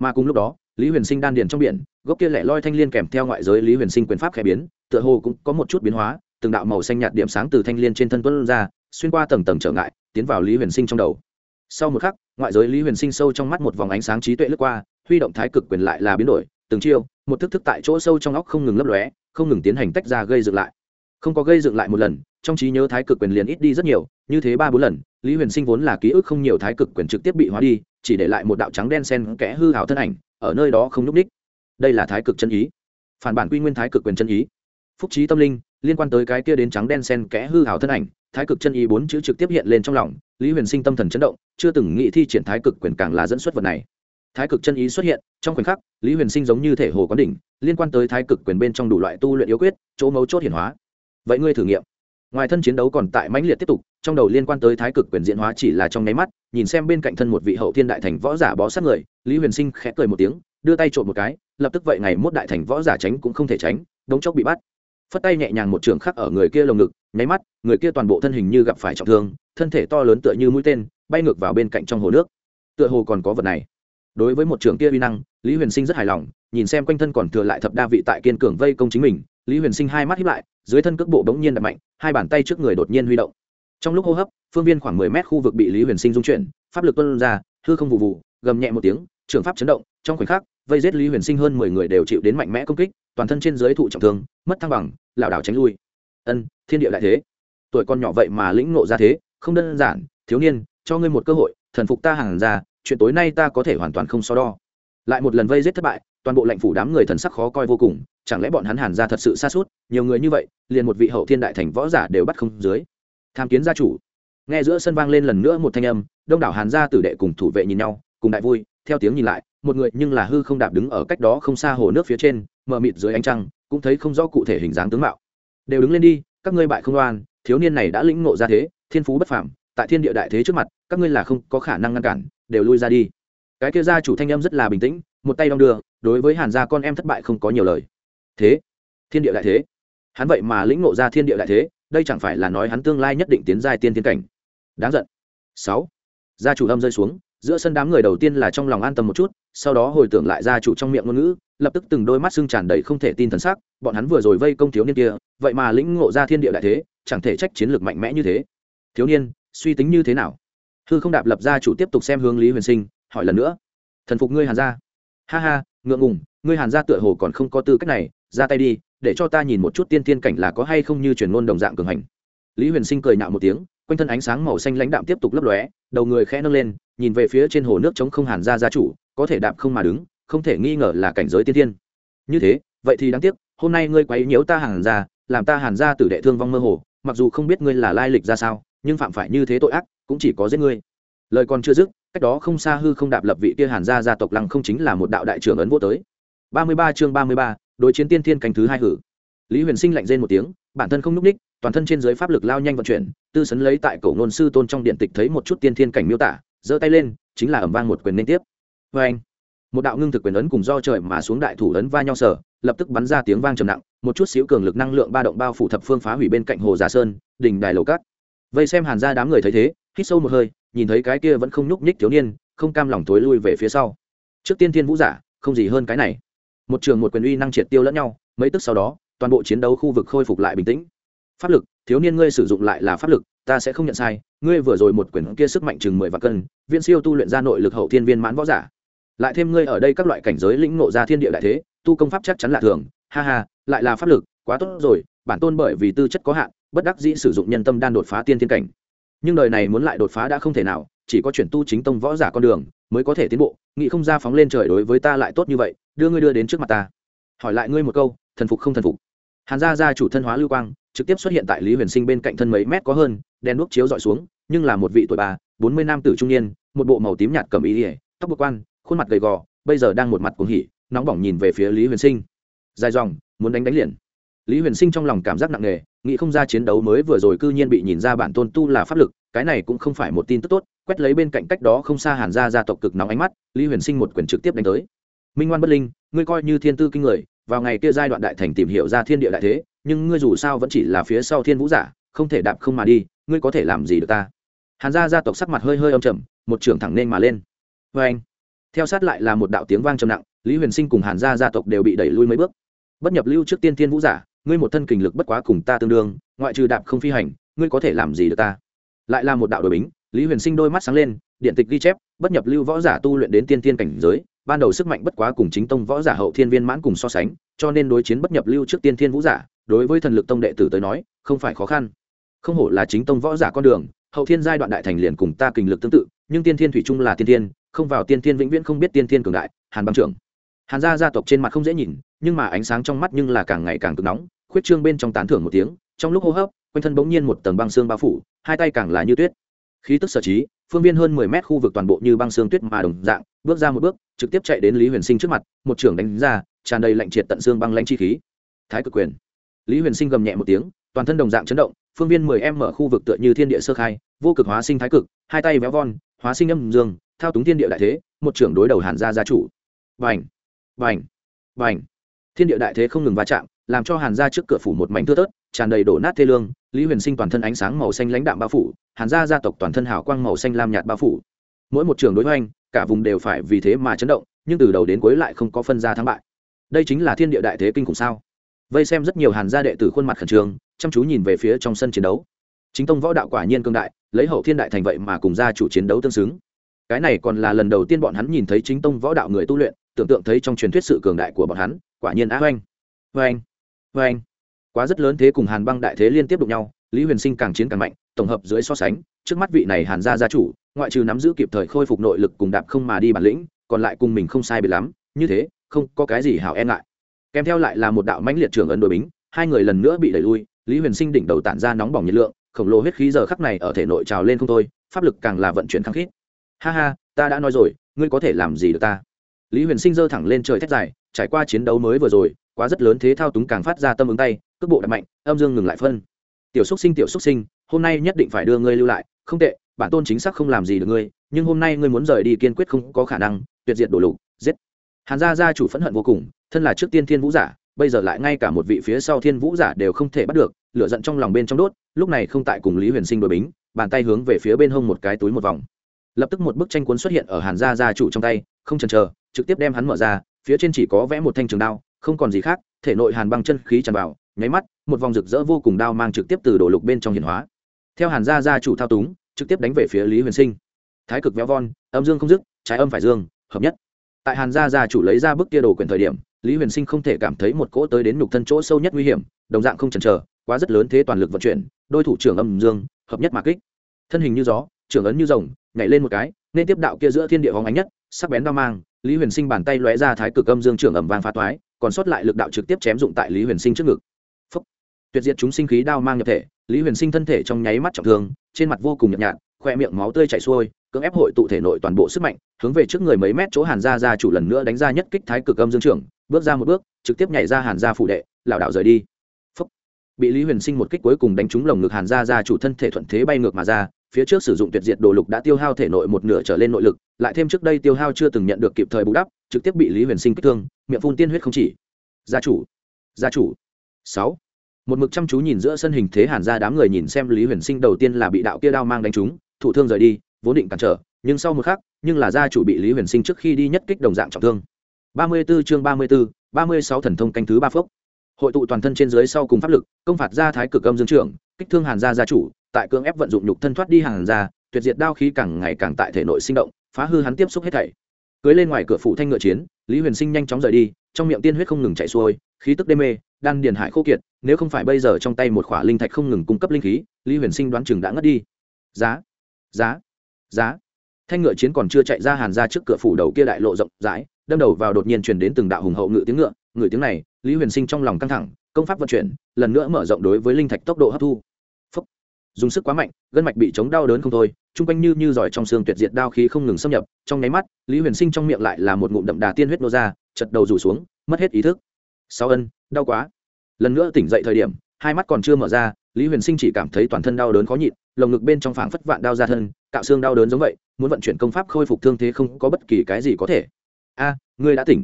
Mà cùng lúc đó, lý huyền sinh đan điền trong biển, gốc kia lẻ loi thanh liên kèm theo ngoại giới lý huyền sinh quyền pháp khẽ biến, tựa hồ cũng có một chút biến hóa từng đạo màu xanh nhạt điểm sáng từ thanh liên trên thân tuấn ra, xuyên qua tầng tầng trở ngại, tiến vào lý huyền sinh trong đầu. Sau một khắc, ngoại giới lý huyền sinh sâu trong mắt một vòng ánh sáng trí tuệ lướt qua, huy động thái cực quyền lại là biến đổi, từng chiêu, một thức thức tại chỗ sâu trong óc không ngừng lấp lóe, không ngừng tiến hành tách ra gây dựng lại. Không có gây dựng lại một lần, trong trí nhớ thái cực quyền liền ít đi rất nhiều, như thế ba bốn lần, lý huyền sinh vốn là ký ức không nhiều thái cực quyền trực tiếp bị hóa đi, chỉ để lại một đạo trắng đen sen kẽ hư ảo thân ảnh, ở nơi đó không n đích. đây là thái cực chân ý. Phản bản quy nguyên thái cực quyền chân ý. Phúc trí tâm linh liên quan tới cái kia đến trắng đen sen kẽ hư hào thân ảnh, thái cực chân ý bốn chữ trực tiếp hiện lên trong lòng, lý huyền sinh tâm thần chấn động, chưa từng nghĩ thi triển thái cực quyền càng là dẫn xuất vật này. Thái cực chân ý xuất hiện, trong khoảnh khắc, lý huyền sinh giống như thể hồ quán đỉnh, liên quan tới thái cực quyền bên trong đủ loại tu luyện yếu quyết, chỗ mấu chốt hiển hóa. Vậy ngươi thử nghiệm. Ngoài thân chiến đấu còn tại mãnh liệt tiếp tục, trong đầu liên quan tới thái cực quyền diễn hóa chỉ là trong nháy mắt, nhìn xem bên cạnh thân một vị hậu thiên đại thành võ giả bó sát người, lý huyền sinh khẽ cười một tiếng, đưa tay trộm một cái, lập tức vậy ngày mốt đại thành võ giả tránh cũng không thể tránh, đống chốc bị bắt phất tay nhẹ nhàng một trường khắc ở người kia lồng ngực, nháy mắt, người kia toàn bộ thân hình như gặp phải trọng thương, thân thể to lớn tựa như mũi tên, bay ngược vào bên cạnh trong hồ nước. Tựa hồ còn có vật này. Đối với một trường kia uy năng, lý huyền sinh rất hài lòng, nhìn xem quanh thân còn thừa lại thập đa vị tại kiên cường vây công chính mình, lý huyền sinh hai mắt hiếp lại, dưới thân cước bộ bỗng nhiên đập mạnh, hai bàn tay trước người đột nhiên huy động. Trong lúc hô hấp, phương viên khoảng mười mét khu vực bị lý huyền sinh dung chuyển, pháp lực tuân ra, hư không vụ vụ, gầm nhẹ một tiếng, trường pháp chấn động, trong khoảnh khắc vây giết lý huyền sinh hơn mười người đều chịu đến mạnh mẽ công kích, toàn thân trên dưới thụ trọng thương, mất thăng bằng, lảo đảo tránh lui. Ân, thiên địa đại thế. Tuổi con nhỏ vậy mà lĩnh ngộ ra thế, không đơn giản. Thiếu niên, cho ngươi một cơ hội, thần phục ta hàng ra, chuyện tối nay ta có thể hoàn toàn không so đo. Lại một lần vây giết thất bại, toàn bộ lãnh phủ đám người thần sắc khó coi vô cùng, chẳng lẽ bọn hắn hàn ra thật sự xa suốt nhiều người như vậy, liền một vị hậu thiên đại thành võ giả đều bắt không dưới. Tham kiến gia chủ. Nghe giữa sân vang lên lần nữa một thanh âm, đông đảo hàn gia tử đệ cùng thủ vệ nhìn nhau, cùng đại vui, theo tiếng nhìn lại một người nhưng là hư không đạp đứng ở cách đó không xa hồ nước phía trên, mờ mịt dưới ánh trăng, cũng thấy không rõ cụ thể hình dáng tướng mạo. Đều đứng lên đi, các ngươi bại không đoan thiếu niên này đã lĩnh ngộ ra thế, thiên phú bất phàm, tại thiên địa đại thế trước mặt, các ngươi là không có khả năng ngăn cản, đều lui ra đi. Cái kia gia chủ thanh âm rất là bình tĩnh, một tay đong đưa, đối với hàn gia con em thất bại không có nhiều lời. Thế, thiên địa đại thế? Hắn vậy mà lĩnh ngộ ra thiên địa đại thế, đây chẳng phải là nói hắn tương lai nhất định tiến giai tiên thiên cảnh. Đáng giận. Sáu, gia chủ âm rơi xuống, giữa sân đám người đầu tiên là trong lòng an tâm một chút sau đó hồi tưởng lại gia chủ trong miệng ngôn ngữ, lập tức từng đôi mắt xương tràn đầy không thể tin thần sắc, bọn hắn vừa rồi vây công thiếu niên kia, vậy mà lĩnh ngộ ra thiên địa đại thế, chẳng thể trách chiến lược mạnh mẽ như thế. Thiếu niên, suy tính như thế nào? Hư không đạp lập gia chủ tiếp tục xem hướng lý huyền sinh, hỏi lần nữa. Thần phục ngươi hàn gia. Ha ha, ngượng ngùng, ngươi hàn gia tựa hồ còn không có tư cách này, ra tay đi, để cho ta nhìn một chút tiên tiên cảnh là có hay không như truyền ngôn đồng dạng cường hành. Lý huyền sinh cười nhạo một tiếng, quanh thân ánh sáng màu xanh lãnh đạm tiếp tục lấp lóe, đầu người khẽ nâng lên, nhìn về phía trên hồ nước trống không hàn gia gia chủ có thể đạp không mà đứng, không thể nghi ngờ là cảnh giới tiên thiên. như thế, vậy thì đáng tiếc, hôm nay ngươi quấy nhiễu ta hàn gia, làm ta hàn gia tử đệ thương vong mơ hồ, mặc dù không biết ngươi là lai lịch ra sao, nhưng phạm phải như thế tội ác, cũng chỉ có giết ngươi. Lời còn chưa dứt, cách đó không xa hư không đạp lập vị kia hàn gia gia tộc lăng không chính là một đạo đại trưởng ấn vô tới. Ba mươi ba chương ba mươi ba, đối chiến tiên thiên cảnh thứ hai hử. Lý huyền sinh lạnh rên một tiếng, bản thân không n ú c ních, toàn thân trên giới pháp lực lao nhanh vận chuyển, tư sấn lấy tại cổ ngôn sư tôn trong điện tịch thấy một chút tiên thiên cảnh miêu tả, giơ tay lên, chính là ẩm vang một quyền liên tiếp vê anh, một đạo ngưng thực quyền ấn cùng do trời mà xuống đại thủ ấn va nhau sở, lập tức bắn ra tiếng vang trầm nặng, một chút xíu cường lực năng lượng ba động bao phủ thập phương phá hủy bên cạnh hồ giả sơn, đỉnh đài lầu cát. Vây xem hàn ra đám người thấy thế, hít sâu một hơi, nhìn thấy cái kia vẫn không nhúc nhích thiếu niên, không cam lòng thối lui về phía sau. Trước tiên thiên vũ giả, không gì hơn cái này. Một trường một quyền uy năng triệt tiêu lẫn nhau, mấy tức sau đó, toàn bộ chiến đấu khu vực khôi phục lại bình tĩnh. Pháp lực, thiếu niên ngươi sử dụng lại là pháp lực, ta sẽ không nhận sai, ngươi vừa rồi một quyền kia sức mạnh chừng mười vạn cân viên siêu tu luyện ra nội lực hậu thiên viên mãn võ giả lại thêm ngươi ở đây các loại cảnh giới lĩnh ngộ ra thiên địa đại thế, tu công pháp chắc chắn là thường. Ha ha, lại là pháp lực, quá tốt rồi. Bản tôn bởi vì tư chất có hạn, bất đắc dĩ sử dụng nhân tâm đan đột phá tiên thiên cảnh. Nhưng đời này muốn lại đột phá đã không thể nào, chỉ có chuyển tu chính tông võ giả con đường mới có thể tiến bộ. Nghĩ không ra phóng lên trời đối với ta lại tốt như vậy, đưa ngươi đưa đến trước mặt ta. Hỏi lại ngươi một câu, thần phục không thần phục? Hàn gia gia chủ thân hóa lưu quang, trực tiếp xuất hiện tại lý huyền sinh bên cạnh thân mấy mét có hơn đen đuốc chiếu dọi xuống, nhưng là một vị tuổi ba bốn mươi nam tử trung niên, một bộ màu tím nhạt cầm ý ỉa tóc bực quan khuôn mặt gầy gò, bây giờ đang một mặt cuồng hỉ, nóng bỏng nhìn về phía lý huyền sinh. Dài dòng, muốn đánh đánh liền. Lý huyền sinh trong lòng cảm giác nặng nề, nghĩ không ra chiến đấu mới vừa rồi cư nhiên bị nhìn ra bản tôn tu là pháp lực, cái này cũng không phải một tin tức tốt, quét lấy bên cạnh cách đó không xa hàn gia gia tộc cực nóng ánh mắt, lý huyền sinh một quyền trực tiếp đánh tới. Minh ngoan bất linh, ngươi coi như thiên tư kinh người, vào ngày kia giai đoạn đại thành tìm hiểu ra thiên địa đại thế, nhưng ngươi dù sao vẫn chỉ là phía sau thiên vũ giả, không thể đạp không mà đi, ngươi có thể làm gì được ta? Hàn gia gia tộc sắc mặt hơi hơi âm trầm, một trưởng thẳng nên mà lên. Vê anh theo sát lại là một đạo tiếng vang trầm nặng, lý huyền sinh cùng hàn gia gia tộc đều bị đẩy lui mấy bước. Bất nhập lưu trước tiên thiên vũ giả, ngươi một thân kình lực bất quá cùng ta tương đương, ngoại trừ đạp không phi hành, ngươi có thể làm gì được ta? Lại là một đạo đội bính, lý huyền sinh đôi mắt sáng lên, điện tịch ghi chép, bất nhập lưu võ giả tu luyện đến tiên thiên cảnh giới, ban đầu sức mạnh bất quá cùng chính tông võ giả hậu thiên viên mãn cùng so sánh, cho nên đối chiến bất nhập lưu trước tiên thiên vũ giả, đối với thần lực tông đệ tử tới nói, không phải khó khăn. Không hổ là chính tông võ giả con đường, hậu thiên giai đoạn đại thành liền cùng ta kình lực tương tự, nhưng tiên thiên thủy chung là tiên thiên không vào tiên thiên vĩnh viễn không biết tiên thiên cường đại, hàn băng trưởng. Hàn gia gia tộc trên mặt không dễ nhìn, nhưng mà ánh sáng trong mắt nhưng là càng ngày càng cực nóng, khuyết trương bên trong tán thưởng một tiếng, trong lúc hô hấp, quanh thân bỗng nhiên một tầng băng xương bao phủ, hai tay càng là như tuyết. Khí tức sở trí, phương viên hơn mười mét khu vực toàn bộ như băng xương tuyết mà đồng dạng, bước ra một bước, trực tiếp chạy đến lý huyền sinh trước mặt, một trưởng đánh ra, tràn đầy lạnh triệt tận xương băng lãnh chi khí. Thái cực quyền. Lý huyền sinh gầm nhẹ một tiếng, toàn thân đồng dạng chấn động, phương viên mười em mở khu vực tựa như thiên địa sơ khai, vô cực hóa sinh thái cực, hai tay véo von hóa sinh âm dương, thao túng thiên địa đại thế, một trưởng đối đầu hàn gia gia chủ. Vành vành vành thiên địa đại thế không ngừng va chạm, làm cho hàn gia trước cửa phủ một mảnh thưa tớt tràn đầy đổ nát thê lương, lý huyền sinh toàn thân ánh sáng màu xanh lãnh đạm bao phủ, hàn gia gia tộc toàn thân hào quang màu xanh lam nhạt bao phủ. Mỗi một trường đối hoành, cả vùng đều phải vì thế mà chấn động, nhưng từ đầu đến cuối lại không có phân ra thắng bại. Đây chính là thiên địa đại thế kinh khủng sao? Vây xem rất nhiều hàn gia đệ tử khuôn mặt khẩn trương, chăm chú nhìn về phía trong sân chiến đấu chính tông võ đạo quả nhiên cương đại, lấy hậu thiên đại thành vậy mà cùng gia chủ chiến đấu tương xứng. Cái này còn là lần đầu tiên bọn hắn nhìn thấy chính tông võ đạo người tu luyện, tưởng tượng thấy trong truyền thuyết sự cường đại của bọn hắn, quả nhiên á oanh oanh oanh quá rất lớn thế cùng hàn băng đại thế liên tiếp đụng nhau, lý huyền sinh càng chiến càng mạnh, tổng hợp dưới so sánh, trước mắt vị này hàn gia gia chủ, ngoại trừ nắm giữ kịp thời khôi phục nội lực cùng đạp không mà đi bản lĩnh, còn lại cùng mình không sai biệt lắm, như thế, không có cái gì hảo e ngại. Kèm theo lại là một đạo mãnh liệt trường ấn đội bính, hai người lần nữa bị đẩy lui, lý huyền sinh đỉnh đầu tản ra nóng bỏng nhiệt lượng khổng lồ huyết khí giờ khắc này ở thể nội trào lên không thôi, pháp lực càng là vận chuyển khăng khít. Ha ha, ta đã nói rồi, ngươi có thể làm gì được ta? Lý huyền sinh giơ thẳng lên trời thét dài, trải qua chiến đấu mới vừa rồi, quá rất lớn thế thao túng càng phát ra tâm ứng tay, cước bộ đập mạnh, âm dương ngừng lại phân. Tiểu xúc sinh, tiểu xúc sinh, hôm nay nhất định phải đưa ngươi lưu lại, không tệ, bản tôn chính xác không làm gì được ngươi, nhưng hôm nay ngươi muốn rời đi kiên quyết không có khả năng, tuyệt diệt đổ lục, giết. Hàn gia gia chủ phẫn hận vô cùng, thân là trước tiên thiên vũ giả bây giờ lại ngay cả một vị phía sau thiên vũ giả đều không thể bắt được, lửa giận trong lòng bên trong đốt, lúc này không tại cùng lý huyền sinh đội bính, bàn tay hướng về phía bên hông một cái túi một vòng. Lập tức một bức tranh cuốn xuất hiện ở hàn gia gia chủ trong tay, không chần chờ, trực tiếp đem hắn mở ra, phía trên chỉ có vẽ một thanh trường đao, không còn gì khác, thể nội hàn băng chân khí tràn vào, nháy mắt, một vòng rực rỡ vô cùng đao mang trực tiếp từ đổ lục bên trong hiển hóa. Theo hàn gia gia chủ thao túng, trực tiếp đánh về phía lý huyền sinh. Thái cực véo von, âm dương không dứt, trái âm phải dương, hợp nhất. Tại hàn gia gia chủ lấy ra bức kia đồ quyền thời điểm lý huyền sinh không thể cảm thấy một cỗ tới đến nhục thân chỗ sâu nhất nguy hiểm, đồng dạng không chần chờ, quá rất lớn thế toàn lực vận chuyển, đôi thủ trưởng âm dương, hợp nhất mà kích thân hình như gió, trưởng ấn như rồng, nhảy lên một cái, nên tiếp đạo kia giữa thiên địa hóng ánh nhất, sắc bén đao mang, lý huyền sinh bàn tay lóe ra thái cực âm dương trưởng ẩm vàng phá toái, còn sót lại lực đạo trực tiếp chém dụng tại lý huyền sinh trước ngực Phúc. tuyệt diệt chúng sinh khí đao mang nhập thể, lý huyền sinh thân thể trong nháy mắt trọng thương, trên mặt vô cùng nhợt nhạt, khoe miệng máu tươi chảy xuôi, cưỡng ép hội tụ thể nội toàn bộ sức mạnh, hướng về trước người mấy mét chỗ hàn ra ra chủ lần nữa đánh ra nhất kích thái cực âm dương trưởng bước ra một bước, trực tiếp nhảy ra hàn gia phụ đệ, lảo đảo rời đi. Phúc. bị lý huyền sinh một kích cuối cùng đánh trúng lồng ngực hàn gia gia chủ thân thể thuận thế bay ngược mà ra, phía trước sử dụng tuyệt diệt đồ lục đã tiêu hao thể nội một nửa trở lên nội lực, lại thêm trước đây tiêu hao chưa từng nhận được kịp thời bù đắp, trực tiếp bị lý huyền sinh kích thương, miệng phun tiên huyết không chỉ. Gia chủ. Gia chủ. Sáu. Một mực chăm chú nhìn giữa sân hình thế hàn ra đám người nhìn xem lý huyền sinh đầu tiên là bị đạo kia đao mang đánh trúng, thủ thương rời đi, vốn định cản trở, nhưng sau một khắc, nhưng là gia chủ bị lý huyền sinh trước khi đi nhất kích đồng dạng trọng thương. 34 chương ba mươi 34, 36 thần thông canh thứ ba phốc. Hội tụ toàn thân trên dưới sau cùng pháp lực công phạt ra thái cực âm dương trưởng kích thương hàn gia gia chủ tại cưỡng ép vận dụng nhục thân thoát đi hàn gia tuyệt diệt đao khí càng ngày càng tại thể nội sinh động phá hư hắn tiếp xúc hết thảy. Cưới lên ngoài cửa phủ thanh ngựa chiến lý huyền sinh nhanh chóng rời đi trong miệng tiên huyết không ngừng chảy xuôi khí tức đê mê đan điền hải khô kiệt nếu không phải bây giờ trong tay một khỏa linh thạch không ngừng cung cấp linh khí lý huyền sinh đoán chừng đã ngất đi. Giá giá giá. Thanh ngựa chiến còn chưa chạy ra hàn gia trước cửa phủ đầu kia đại lộ rộng rãi đâm đầu vào đột nhiên truyền đến từng đạo hùng hậu ngự tiếng ngựa, ngự tiếng này, lý huyền sinh trong lòng căng thẳng, công pháp vận chuyển, lần nữa mở rộng đối với linh thạch tốc độ hấp thu. Phúc. dùng sức quá mạnh, gân mạch bị chống đau đớn không thôi, chung quanh như như giỏi trong xương tuyệt diệt đao khí không ngừng xâm nhập, trong nháy mắt, lý huyền sinh trong miệng lại là một ngụm đậm đà tiên huyết nô ra, chật đầu rủ xuống, mất hết ý thức. Sau ân, đau quá. Lần nữa tỉnh dậy thời điểm, hai mắt còn chưa mở ra, lý huyền sinh chỉ cảm thấy toàn thân đau đớn khó nhịn, lồng ngực bên trong phảng phất vạn đau ra thân, cạo xương đau đớn giống vậy, muốn vận chuyển công pháp khôi phục thương thế không có bất kỳ cái gì có thể a, ngươi đã tỉnh.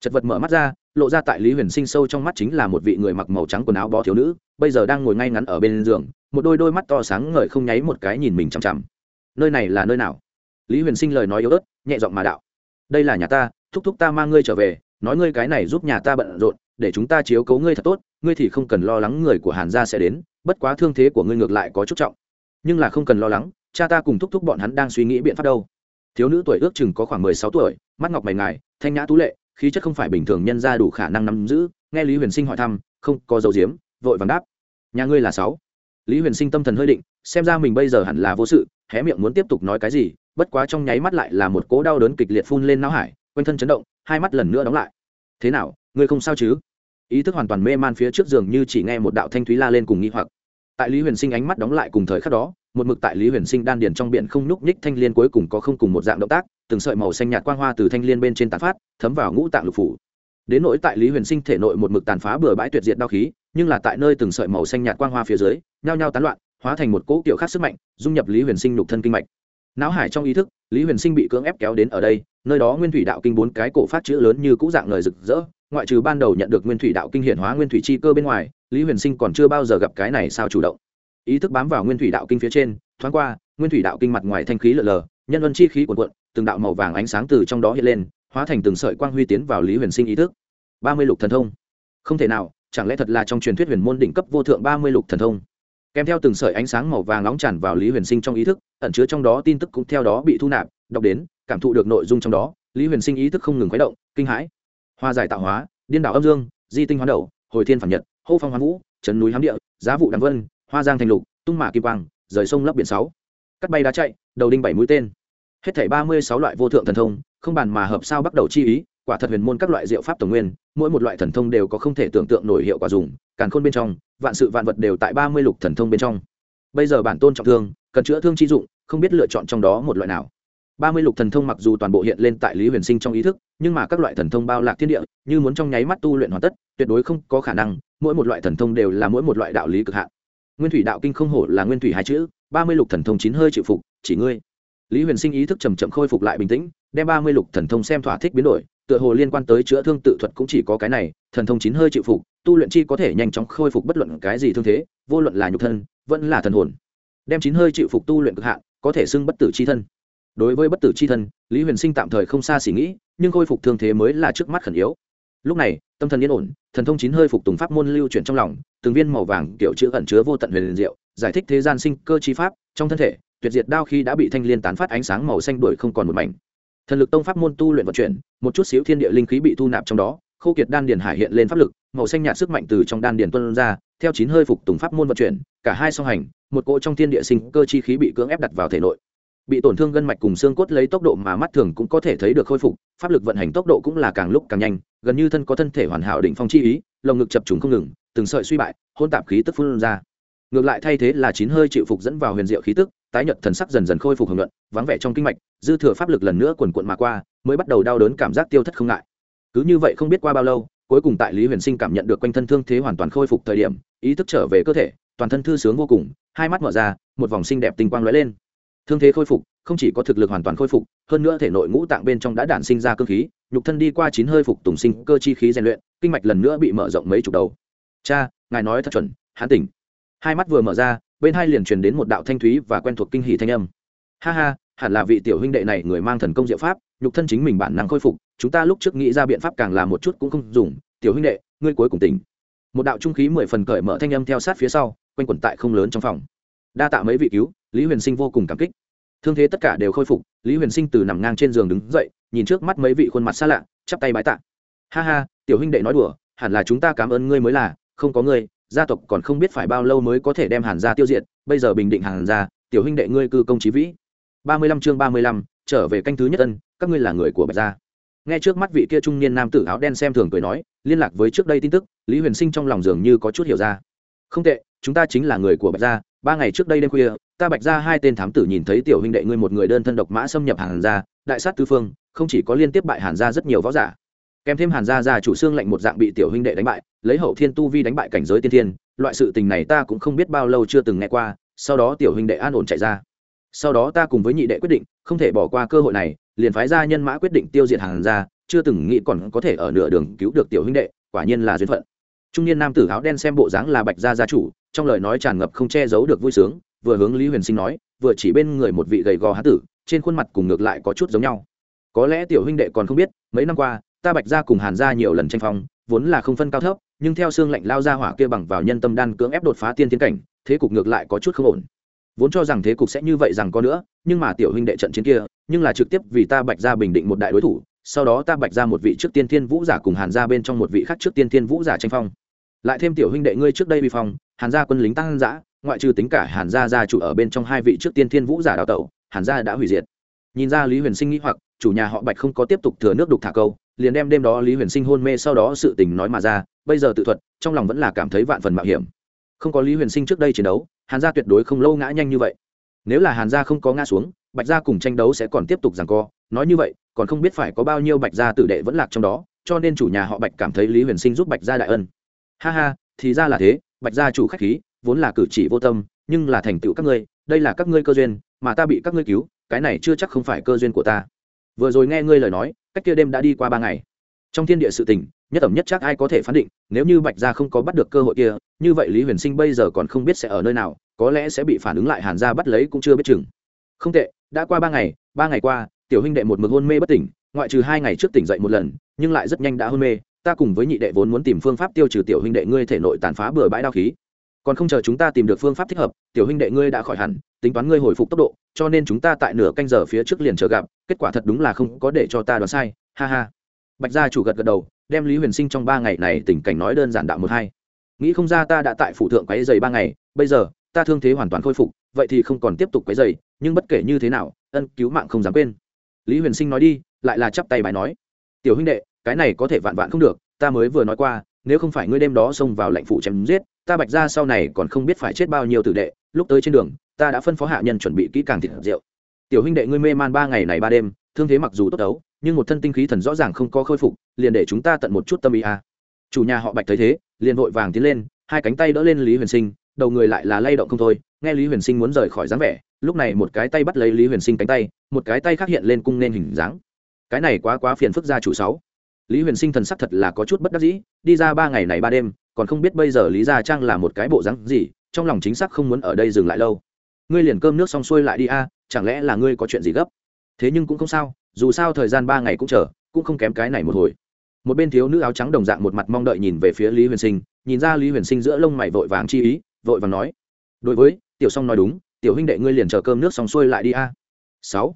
Chật vật mở mắt ra, lộ ra tại lý huyền sinh sâu trong mắt chính là một vị người mặc màu trắng quần áo bó thiếu nữ, bây giờ đang ngồi ngay ngắn ở bên giường, một đôi đôi mắt to sáng ngời không nháy một cái nhìn mình chằm chằm. Nơi này là nơi nào? Lý huyền sinh lời nói yếu ớt, nhẹ giọng mà đạo. Đây là nhà ta, thúc thúc ta mang ngươi trở về, nói ngươi cái này giúp nhà ta bận rộn, để chúng ta chiếu cấu ngươi thật tốt, ngươi thì không cần lo lắng người của hàn gia sẽ đến, bất quá thương thế của ngươi ngược lại có chút trọng. Nhưng là không cần lo lắng, cha ta cùng thúc thúc bọn hắn đang suy nghĩ biện pháp đâu thiếu nữ tuổi ước chừng có khoảng mười sáu tuổi, mắt ngọc mày ngài, thanh nhã tú lệ, khí chất không phải bình thường nhân ra đủ khả năng nắm giữ. Nghe lý huyền sinh hỏi thăm, không, có dấu diếm, vội vàng đáp. Nhà ngươi là sáu. Lý huyền sinh tâm thần hơi định, xem ra mình bây giờ hẳn là vô sự, hé miệng muốn tiếp tục nói cái gì, bất quá trong nháy mắt lại là một cố đau đớn kịch liệt phun lên não hải, quanh thân chấn động, hai mắt lần nữa đóng lại. Thế nào, ngươi không sao chứ? Ý thức hoàn toàn mê man phía trước giường như chỉ nghe một đạo thanh thúy la lên cùng nghi hoặc. Tại lý huyền sinh ánh mắt đóng lại cùng thời khắc đó một mực tại lý huyền sinh đan điền trong biển không nhúc nhích thanh liên cuối cùng có không cùng một dạng động tác, từng sợi màu xanh nhạt quang hoa từ thanh liên bên trên tàn phát, thấm vào ngũ tạng lục phủ. Đến nỗi tại lý huyền sinh thể nội một mực tàn phá bừa bãi tuyệt diệt đao khí, nhưng là tại nơi từng sợi màu xanh nhạt quang hoa phía dưới, nhao nhao tán loạn, hóa thành một cỗ kiểu khác sức mạnh, dung nhập lý huyền sinh nhục thân kinh mạch. Não hải trong ý thức, lý huyền sinh bị cưỡng ép kéo đến ở đây, nơi đó nguyên thủy đạo kinh bốn cái cổ phát chữ lớn như cũ dạng lời rực rỡ, ngoại trừ ban đầu nhận được nguyên thủy đạo kinh hiển hóa nguyên thủy chi cơ bên ngoài, lý huyền sinh còn chưa bao giờ gặp cái này sao chủ động ý thức bám vào nguyên thủy đạo kinh phía trên, thoáng qua, nguyên thủy đạo kinh mặt ngoài thanh khí lờ lờ, nhân ân chi khí cuồn cuộn, từng đạo màu vàng ánh sáng từ trong đó hiện lên, hóa thành từng sợi quang huy tiến vào lý huyền sinh ý thức. Ba mươi lục thần thông. Không thể nào, chẳng lẽ thật là trong truyền thuyết huyền môn đỉnh cấp vô thượng ba mươi lục thần thông? Kèm theo từng sợi ánh sáng màu vàng nóng tràn vào lý huyền sinh trong ý thức, ẩn chứa trong đó tin tức cũng theo đó bị thu nạp, đọc đến, cảm thụ được nội dung trong đó, lý huyền sinh ý thức không ngừng khuấy động, kinh hãi. Hoa giải tạo hóa, điên đảo âm dương, di tinh hoán đầu, hồi thiên phản nhật, hô phong hoán vũ trấn núi hám địa, giá vụ đàm vân hoa giang thành lục, tung mạ kim quang, rời sông lấp biển sáu. Cắt bay đá chạy, đầu đinh bảy mũi tên. Hết thảy ba mươi sáu loại vô thượng thần thông, không bàn mà hợp sao bắt đầu chi ý, quả thật huyền môn các loại diệu pháp tổng nguyên, mỗi một loại thần thông đều có không thể tưởng tượng nổi hiệu quả dùng, càn khôn bên trong, vạn sự vạn vật đều tại ba mươi lục thần thông bên trong. Bây giờ bản tôn trọng thương, cần chữa thương chi dụng, không biết lựa chọn trong đó một loại nào. ba mươi lục thần thông mặc dù toàn bộ hiện lên tại lý huyền sinh trong ý thức, nhưng mà các loại thần thông bao lạc thiên địa, như muốn trong nháy mắt tu luyện hoàn tất, tuyệt đối không có khả năng, mỗi một loại thần thông đều là mỗi một loại đạo lý cực hạn nguyên thủy đạo kinh không hổ là nguyên thủy hai chữ, ba mươi lục thần thông chín hơi chịu phục, chỉ ngươi. Lý huyền sinh ý thức chầm chậm khôi phục lại bình tĩnh, đem ba mươi lục thần thông xem thỏa thích biến đổi, tựa hồ liên quan tới chữa thương tự thuật cũng chỉ có cái này, thần thông chín hơi chịu phục, tu luyện chi có thể nhanh chóng khôi phục bất luận cái gì thương thế, vô luận là nhục thân, vẫn là thần hồn. Đem chín hơi chịu phục tu luyện cực hạn, có thể xưng bất tử chi thân. Đối với bất tử chi thân, lý huyền sinh tạm thời không xa xỉ nghĩ, nhưng khôi phục thương thế mới là trước mắt khẩn yếu lúc này, tâm thần yên ổn, thần thông chín hơi phục tùng pháp môn lưu chuyển trong lòng, từng viên màu vàng kiểu chữ ẩn chứa vô tận huyền diệu, giải thích thế gian sinh cơ chi pháp, trong thân thể, tuyệt diệt đao khi đã bị thanh liên tán phát ánh sáng màu xanh đuổi không còn một mảnh. Thần lực tông pháp môn tu luyện vận chuyển, một chút xíu thiên địa linh khí bị thu nạp trong đó, khô kiệt đan điền hải hiện lên pháp lực, màu xanh nhạt sức mạnh từ trong đan điền tuân ra, theo chín hơi phục tùng pháp môn vận chuyển, cả hai song hành, một cỗ trong thiên địa sinh cơ chi khí bị cưỡng ép đặt vào thể nội bị tổn thương gân mạch cùng xương cốt lấy tốc độ mà mắt thường cũng có thể thấy được khôi phục, pháp lực vận hành tốc độ cũng là càng lúc càng nhanh, gần như thân có thân thể hoàn hảo đỉnh phong chi ý, lồng ngực chập trùng không ngừng, từng sợi suy bại hôn tạp khí tức phun ra. Ngược lại thay thế là chín hơi chịu phục dẫn vào huyền diệu khí tức, tái nhợt thần sắc dần dần khôi phục hưởng luận, vắng vẻ trong kinh mạch, dư thừa pháp lực lần nữa quần quận mà qua, mới bắt đầu đau đớn cảm giác tiêu thất không ngại. Cứ như vậy không biết qua bao lâu, cuối cùng tại lý huyền sinh cảm nhận được quanh thân thương thế hoàn toàn khôi phục thời điểm, ý thức trở về cơ thể, toàn thân thư sướng vô cùng, hai mắt mở ra, một vòng xinh đẹp tinh quang lóe lên thương thế khôi phục, không chỉ có thực lực hoàn toàn khôi phục, hơn nữa thể nội ngũ tạng bên trong đã đản sinh ra cơ khí, nhục thân đi qua chín hơi phục tùng sinh cơ chi khí rèn luyện, kinh mạch lần nữa bị mở rộng mấy chục đầu. Cha, ngài nói thật chuẩn hán tỉnh. Hai mắt vừa mở ra, bên hai liền truyền đến một đạo thanh thúy và quen thuộc kinh hỷ thanh âm. Ha ha, hẳn là vị tiểu huynh đệ này người mang thần công diệu pháp, nhục thân chính mình bản năng khôi phục, chúng ta lúc trước nghĩ ra biện pháp càng làm một chút cũng không dùng. Tiểu huynh đệ, ngươi cuối cùng tỉnh. Một đạo trung khí mười phần cởi mở thanh âm theo sát phía sau, quanh quẩn tại không lớn trong phòng đa tạ mấy vị cứu, lý huyền sinh vô cùng cảm kích. Thương thế tất cả đều khôi phục, lý huyền sinh từ nằm ngang trên giường đứng dậy, nhìn trước mắt mấy vị khuôn mặt xa lạ, chắp tay bái tạ. Ha ha, tiểu huynh đệ nói đùa, hẳn là chúng ta cảm ơn ngươi mới là, không có ngươi, gia tộc còn không biết phải bao lâu mới có thể đem hàn gia tiêu diệt, bây giờ bình định hàn gia, tiểu huynh đệ ngươi cư công trí vĩ. Ba mươi lăm chương ba mươi lăm, trở về canh thứ nhất ân, các ngươi là người của bạch gia. Nghe trước mắt vị kia trung niên nam tử áo đen xem thường cười nói, liên lạc với trước đây tin tức, lý huyền sinh trong lòng dường như có chút hiểu ra. Không tệ, chúng ta chính là người của bạch gia ba ngày trước đây đêm khuya, ta bạch ra hai tên thám tử nhìn thấy tiểu huynh đệ ngươi một người đơn thân độc mã xâm nhập hàn gia, đại sát tư phương, không chỉ có liên tiếp bại hàn gia rất nhiều võ giả. Kèm thêm hàn gia gia chủ xương lệnh một dạng bị tiểu huynh đệ đánh bại, lấy hậu thiên tu vi đánh bại cảnh giới tiên thiên, loại sự tình này ta cũng không biết bao lâu chưa từng nghe qua, sau đó tiểu huynh đệ an ổn chạy ra. Sau đó ta cùng với nhị đệ quyết định, không thể bỏ qua cơ hội này, liền phái ra nhân mã quyết định tiêu diệt hàn gia, chưa từng nghĩ còn có thể ở nửa đường cứu được tiểu huynh đệ, quả nhiên là duyên phận. Trung niên nam tử áo đen xem bộ dáng là bạch gia gia chủ trong lời nói tràn ngập không che giấu được vui sướng, vừa hướng lý huyền sinh nói, vừa chỉ bên người một vị gầy gò hán tử, trên khuôn mặt cùng ngược lại có chút giống nhau. Có lẽ tiểu huynh đệ còn không biết, mấy năm qua, ta bạch gia cùng hàn gia nhiều lần tranh phong, vốn là không phân cao thấp, nhưng theo xương lạnh lao ra hỏa kia bằng vào nhân tâm đan cưỡng ép đột phá tiên tiến cảnh, thế cục ngược lại có chút không ổn. Vốn cho rằng thế cục sẽ như vậy rằng có nữa, nhưng mà tiểu huynh đệ trận chiến kia, nhưng là trực tiếp vì ta bạch gia bình định một đại đối thủ, sau đó ta bạch ra một vị trước tiên thiên vũ giả cùng hàn gia bên trong một vị khác trước tiên thiên vũ giả tranh phong. Lại thêm tiểu huynh đệ ngươi trước đây vi phong hàn gia quân lính tăng giã ngoại trừ tính cả hàn gia gia chủ ở bên trong hai vị trước tiên thiên vũ giả đào tẩu, hàn gia đã hủy diệt. Nhìn ra lý huyền sinh nghĩ hoặc, chủ nhà họ bạch không có tiếp tục thừa nước đục thả câu, liền đem đêm đó lý huyền sinh hôn mê sau đó sự tình nói mà ra, bây giờ tự thuật, trong lòng vẫn là cảm thấy vạn phần mạo hiểm. Không có lý huyền sinh trước đây chiến đấu, hàn gia tuyệt đối không lâu ngã nhanh như vậy. Nếu là hàn gia không có ngã xuống, bạch gia cùng tranh đấu sẽ còn tiếp tục rằng co, nói như vậy, còn không biết phải có bao nhiêu bạch gia tử đệ vẫn lạc trong đó, cho nên chủ nhà họ bạch cảm thấy lý huyền sinh giúp bạch gia đại ân. Ha ha, thì ra là thế bạch gia chủ khách khí, vốn là cử chỉ vô tâm, nhưng là thành tựu các ngươi, đây là các ngươi cơ duyên, mà ta bị các ngươi cứu, cái này chưa chắc không phải cơ duyên của ta. Vừa rồi nghe ngươi lời nói, cách kia đêm đã đi qua ba ngày. Trong thiên địa sự tình, nhất ẩm nhất chắc ai có thể phán định, nếu như bạch gia không có bắt được cơ hội kia, như vậy lý huyền sinh bây giờ còn không biết sẽ ở nơi nào, có lẽ sẽ bị phản ứng lại hàn gia bắt lấy cũng chưa biết chừng. Không tệ, đã qua ba ngày ba ngày qua, tiểu huynh đệ một mực hôn mê bất tỉnh, ngoại trừ hai ngày trước tỉnh dậy một lần, nhưng lại rất nhanh đã hôn mê ta cùng với nhị đệ vốn muốn tìm phương pháp tiêu trừ tiểu huynh đệ ngươi thể nội tàn phá bừa bãi đao khí. Còn không chờ chúng ta tìm được phương pháp thích hợp, tiểu huynh đệ ngươi đã khỏi hẳn, tính toán ngươi hồi phục tốc độ, cho nên chúng ta tại nửa canh giờ phía trước liền chờ gặp, kết quả thật đúng là không có để cho ta đoán sai, ha ha. Bạch gia chủ gật gật đầu, đem lý huyền sinh trong ba ngày này tình cảnh nói đơn giản đạo một hai. Nghĩ không ra ta đã tại phủ thượng quấy dày ba ngày, bây giờ, ta thương thế hoàn toàn khôi phục, vậy thì không còn tiếp tục quấy dày nhưng bất kể như thế nào, ân cứu mạng không dám quên. Lý huyền sinh nói đi, lại là chắp tay bài nói. Tiểu huynh đệ cái này có thể vạn vạn không được, ta mới vừa nói qua, nếu không phải ngươi đêm đó xông vào lệnh phủ chém giết, ta bạch ra sau này còn không biết phải chết bao nhiêu tử đệ, lúc tới trên đường, ta đã phân phó hạ nhân chuẩn bị kỹ càng thịt rượu. Tiểu huynh đệ ngươi mê man ba ngày này ba đêm, thương thế mặc dù tốt đấu nhưng một thân tinh khí thần rõ ràng không có khôi phục, liền để chúng ta tận một chút tâm ý à. chủ nhà họ bạch thấy thế, liền vội vàng tiến lên, hai cánh tay đỡ lên lý huyền sinh, đầu người lại là lay động không thôi, nghe lý huyền sinh muốn rời khỏi dáng vẻ, lúc này một cái tay bắt lấy lý huyền sinh cánh tay, một cái tay khác hiện lên cung nên hình dáng. Cái này quá quá phiền phức gia chủ sáu lý huyền sinh thần sắc thật là có chút bất đắc dĩ, đi ra ba ngày này ba đêm, còn không biết bây giờ lý gia trang là một cái bộ dáng gì, trong lòng chính xác không muốn ở đây dừng lại lâu. Ngươi liền cơm nước xong xuôi lại đi a, chẳng lẽ là ngươi có chuyện gì gấp? Thế nhưng cũng không sao, dù sao thời gian ba ngày cũng chờ, cũng không kém cái này một hồi. Một bên thiếu nữ áo trắng đồng dạng một mặt mong đợi nhìn về phía lý huyền sinh, nhìn ra lý huyền sinh giữa lông mày vội vàng chi ý, vội vàng nói, đối với, tiểu song nói đúng, tiểu huynh đệ ngươi liền chờ cơm nước xong xuôi lại đi a. Sáu.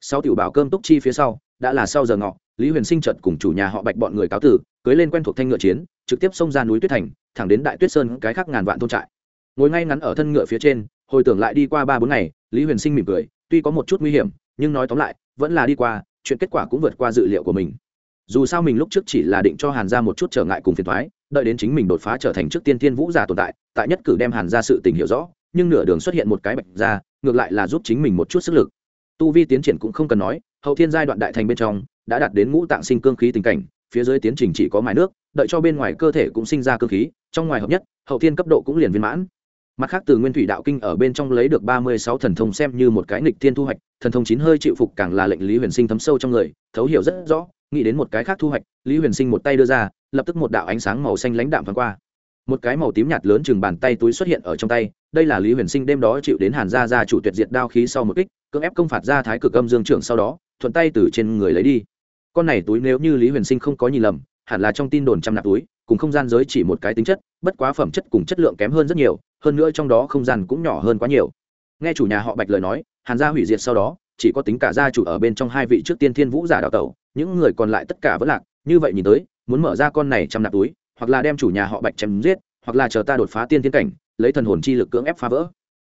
Sáu tiểu bảo cơm túc chi phía sau, đã là sau giờ ngọ lý huyền sinh trận cùng chủ nhà họ bạch bọn người cáo tử, cưới lên quen thuộc thanh ngựa chiến, trực tiếp xông ra núi tuyết thành, thẳng đến đại tuyết sơn cái khác ngàn vạn thôn trại. Ngồi ngay ngắn ở thân ngựa phía trên, hồi tưởng lại đi qua ba bốn ngày, lý huyền sinh mỉm cười, tuy có một chút nguy hiểm, nhưng nói tóm lại, vẫn là đi qua, chuyện kết quả cũng vượt qua dự liệu của mình. Dù sao mình lúc trước chỉ là định cho hàn ra một chút trở ngại cùng phiền thoái đợi đến chính mình đột phá trở thành trước tiên thiên vũ giả tồn tại tại nhất cử đem hàn ra sự tình hiểu rõ, nhưng nửa đường xuất hiện một cái bạch ra ngược lại là giúp chính mình một chút sức lực tu vi tiến triển cũng không cần nói, hậu thiên giai đoạn đại thành bên trong, đã đạt đến ngũ tạng sinh cương khí tình cảnh, phía dưới tiến trình chỉ có mài nước, đợi cho bên ngoài cơ thể cũng sinh ra cương khí, trong ngoài hợp nhất, hậu thiên cấp độ cũng liền viên mãn. Mặt khác từ nguyên thủy đạo kinh ở bên trong lấy được ba mươi sáu thần thông xem như một cái nghịch thiên thu hoạch, thần thông chín hơi chịu phục càng là lệnh lý huyền sinh thấm sâu trong người, thấu hiểu rất rõ, nghĩ đến một cái khác thu hoạch, lý huyền sinh một tay đưa ra, lập tức một đạo ánh sáng màu xanh lãnh đạm thoáng qua một cái màu tím nhạt lớn chừng bàn tay túi xuất hiện ở trong tay, đây là lý huyền sinh đêm đó chịu đến hàn gia gia chủ tuyệt diệt đao khí sau một kích, cưỡng ép công phạt ra thái cực âm dương trưởng sau đó, thuận tay từ trên người lấy đi. Con này túi nếu như lý huyền sinh không có nhìn lầm, hẳn là trong tin đồn trăm nạp túi, cùng không gian giới chỉ một cái tính chất, bất quá phẩm chất cùng chất lượng kém hơn rất nhiều, hơn nữa trong đó không gian cũng nhỏ hơn quá nhiều. Nghe chủ nhà họ bạch lời nói, hàn gia hủy diệt sau đó, chỉ có tính cả gia chủ ở bên trong hai vị trước tiên thiên vũ giả đào tẩu, những người còn lại tất cả vẫn lạc, như vậy nhìn tới, muốn mở ra con này trăm nạp túi hoặc là đem chủ nhà họ bạch chém giết, hoặc là chờ ta đột phá tiên thiên cảnh, lấy thần hồn chi lực cưỡng ép phá vỡ.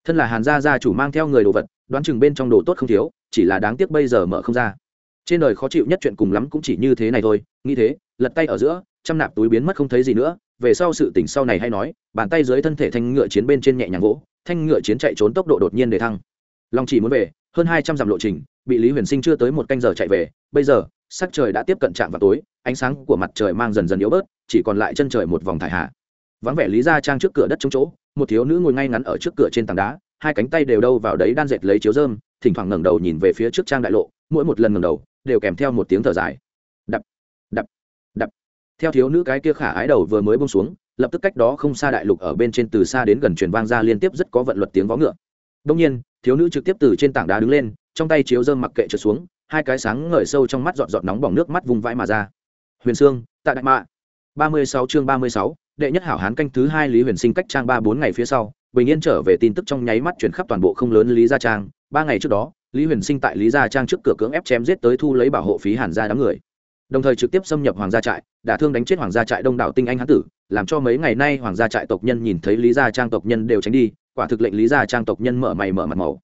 Thân là hàn gia gia chủ mang theo người đồ vật, đoán chừng bên trong đồ tốt không thiếu, chỉ là đáng tiếc bây giờ mở không ra. Trên đời khó chịu nhất chuyện cùng lắm cũng chỉ như thế này thôi, nghĩ thế, lật tay ở giữa, trăm nạp túi biến mất không thấy gì nữa, về sau sự tỉnh sau này hay nói, bàn tay dưới thân thể thanh ngựa chiến bên trên nhẹ nhàng gỗ thanh ngựa chiến chạy trốn tốc độ đột nhiên để thăng. Long chỉ muốn về, hơn hai trăm dặm lộ trình bị lý huyền sinh chưa tới một canh giờ chạy về, bây giờ, sắc trời đã tiếp cận trạm vào tối, ánh sáng của mặt trời mang dần dần yếu bớt, chỉ còn lại chân trời một vòng thải hạ. Vắng vẻ lý ra trang trước cửa đất trống chỗ, một thiếu nữ ngồi ngay ngắn ở trước cửa trên tảng đá, hai cánh tay đều đâu vào đấy đan dệt lấy chiếu dơm thỉnh thoảng ngẩng đầu nhìn về phía trước trang đại lộ, mỗi một lần ngẩng đầu, đều kèm theo một tiếng thở dài. Đập đập đập. Theo thiếu nữ cái kia khả ái đầu vừa mới bông xuống, lập tức cách đó không xa đại lục ở bên trên từ xa đến gần truyền vang ra liên tiếp rất có vận luật tiếng vó ngựa đông nhiên, thiếu nữ trực tiếp từ trên tảng đá đứng lên, trong tay chiếu dơm mặc kệ trượt xuống, hai cái sáng ngời sâu trong mắt giọt giọt nóng bỏng nước mắt vùng vãi mà ra. Huyền sương, tạ đại mạ. Ba mươi sáu chương ba mươi sáu, đệ nhất hảo hán canh thứ hai lý huyền sinh cách trang ba bốn ngày phía sau, bình yên trở về tin tức trong nháy mắt chuyển khắp toàn bộ không lớn lý gia trang. Ba ngày trước đó, lý huyền sinh tại lý gia trang trước cửa cưỡng ép chém giết tới thu lấy bảo hộ phí hàn gia đám người. Đồng thời trực tiếp xâm nhập hoàng gia trại, đả thương đánh chết hoàng gia trại đông đảo tinh anh hán tử, làm cho mấy ngày nay hoàng gia trại tộc nhân nhìn thấy lý gia trang tộc nhân đều tránh đi quả thực lệnh lý gia trang tộc nhân mở mày mở mặt màu.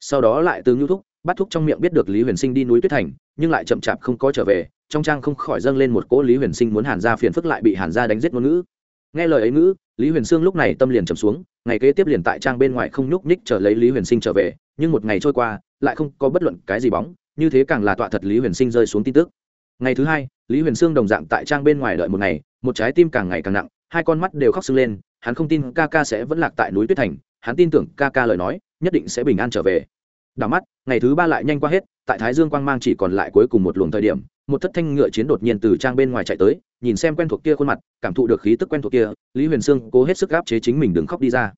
Sau đó lại từ ngưu thúc, bắt thúc trong miệng biết được lý huyền sinh đi núi tuyết thành, nhưng lại chậm chạp không có trở về, trong trang không khỏi dâng lên một cỗ lý huyền sinh muốn hàn gia phiền phức lại bị hàn gia đánh giết ngôn ngữ. Nghe lời ấy ngữ, lý huyền sương lúc này tâm liền trầm xuống, ngày kế tiếp liền tại trang bên ngoài không nhúc nhích chờ lấy lý huyền sinh trở về, nhưng một ngày trôi qua, lại không có bất luận cái gì bóng, như thế càng là tọa thật lý huyền sinh rơi xuống tin tức. Ngày thứ hai, lý huyền sương đồng dạng tại trang bên ngoài đợi một ngày, một trái tim càng ngày càng nặng, hai con mắt đều khóc sưng lên, hắn không tin ca ca sẽ vẫn lạc tại núi tuyết thành hắn tin tưởng ca ca lời nói, nhất định sẽ bình an trở về. Đảo mắt, ngày thứ ba lại nhanh qua hết, tại thái dương quang mang chỉ còn lại cuối cùng một luồng thời điểm, một thất thanh ngựa chiến đột nhiên từ trang bên ngoài chạy tới, nhìn xem quen thuộc kia khuôn mặt, cảm thụ được khí tức quen thuộc kia, lý huyền sương cố hết sức gáp chế chính mình đừng khóc đi ra.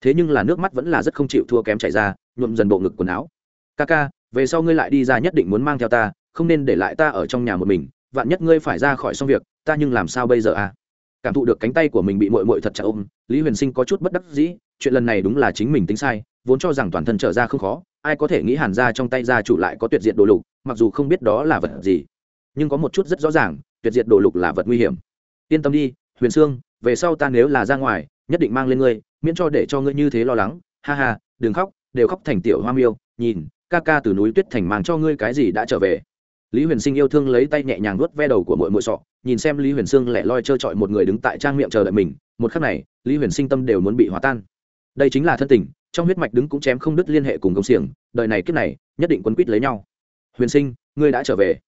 Thế nhưng là nước mắt vẫn là rất không chịu thua kém chảy ra, nhuộm dần bộ ngực quần áo. Ca ca, về sau ngươi lại đi ra nhất định muốn mang theo ta, không nên để lại ta ở trong nhà một mình, vạn nhất ngươi phải ra khỏi xong việc, ta nhưng làm sao bây giờ à? Cảm thụ được cánh tay của mình bị mội mội thật chặt ôm, lý huyền sinh có chút bất đắc dĩ chuyện lần này đúng là chính mình tính sai, vốn cho rằng toàn thân trở ra không khó, ai có thể nghĩ hàn ra trong tay gia chủ lại có tuyệt diệt đồ lục, mặc dù không biết đó là vật gì, nhưng có một chút rất rõ ràng, tuyệt diệt đồ lục là vật nguy hiểm. Yên tâm đi, huyền sương, về sau ta nếu là ra ngoài, nhất định mang lên ngươi, miễn cho để cho ngươi như thế lo lắng. Ha ha, đừng khóc, đều khóc thành tiểu hoa miêu, nhìn, ca ca từ núi tuyết thành mang cho ngươi cái gì đã trở về. Lý huyền sinh yêu thương lấy tay nhẹ nhàng nuốt ve đầu của mỗi mỗi sọ, nhìn xem lý huyền sương lẻ loi trơ trọi một người đứng tại trang miệng chờ đợi mình. Một khắc này, lý huyền sinh tâm đều muốn bị hòa tan đây chính là thân tình, trong huyết mạch đứng cũng chém không đứt liên hệ cùng công xiềng, đời này kiếp này, nhất định quấn quýt lấy nhau. Huyền sinh, ngươi đã trở về.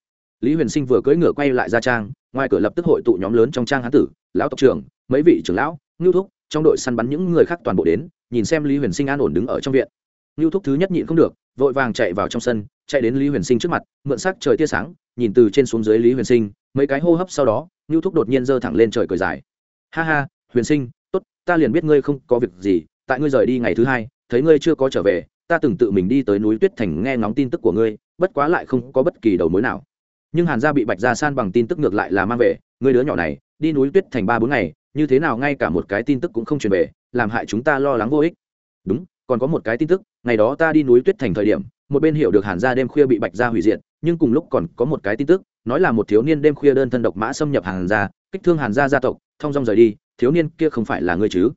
Lý huyền sinh vừa cưỡi ngựa quay lại ra trang, ngoài cửa lập tức hội tụ nhóm lớn trong trang hán tử, lão tộc trưởng, mấy vị trưởng lão, ngưu thúc, trong đội săn bắn những người khác toàn bộ đến, nhìn xem lý huyền sinh an ổn đứng ở trong viện. Ngưu thúc thứ nhất nhịn không được, vội vàng chạy vào trong sân, chạy đến lý huyền sinh trước mặt, mượn sắc trời tia sáng, nhìn từ trên xuống dưới lý huyền sinh, mấy cái hô hấp sau đó, ngưu thúc đột nhiên giơ thẳng lên trời cười dài. Ha ha, huyền sinh, tốt, ta liền biết ngươi không có việc gì tại ngươi rời đi ngày thứ hai, thấy ngươi chưa có trở về, ta từng tự mình đi tới núi tuyết thành nghe ngóng tin tức của ngươi, bất quá lại không có bất kỳ đầu mối nào. Nhưng hàn gia bị bạch gia san bằng tin tức ngược lại là mang về, ngươi đứa nhỏ này, đi núi tuyết thành ba bốn ngày, như thế nào ngay cả một cái tin tức cũng không truyền về, làm hại chúng ta lo lắng vô ích. Đúng, còn có một cái tin tức, ngày đó ta đi núi tuyết thành thời điểm, một bên hiểu được hàn gia đêm khuya bị bạch gia hủy diệt, nhưng cùng lúc còn có một cái tin tức, nói là một thiếu niên đêm khuya đơn thân độc mã xâm nhập hàn gia, kích thương hàn gia gia tộc, thong dong rời đi, thiếu niên kia không phải là ngươi chứ?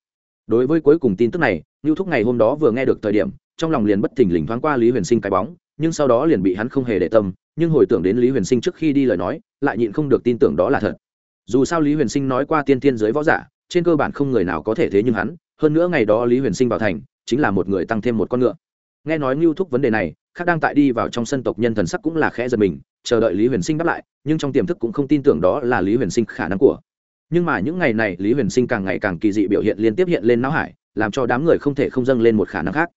Đối với cuối cùng tin tức này lưu thúc ngày hôm đó vừa nghe được thời điểm, trong lòng liền bất thình lình thoáng qua lý huyền sinh cái bóng, nhưng sau đó liền bị hắn không hề để tâm, nhưng hồi tưởng đến lý huyền sinh trước khi đi lời nói, lại nhịn không được tin tưởng đó là thật. Dù sao lý huyền sinh nói qua tiên tiên giới võ giả, trên cơ bản không người nào có thể thế nhưng hắn, hơn nữa ngày đó lý huyền sinh vào thành, chính là một người tăng thêm một con ngựa. Nghe nói ngưu thúc vấn đề này, khác đang tại đi vào trong sân tộc nhân thần sắc cũng là khẽ giật mình, chờ đợi lý huyền sinh đáp lại, nhưng trong tiềm thức cũng không tin tưởng đó là lý huyền sinh khả năng của nhưng mà những ngày này, lý huyền sinh càng ngày càng kỳ dị biểu hiện liên tiếp hiện lên não hải, làm cho đám người không thể không dâng lên một khả năng khác.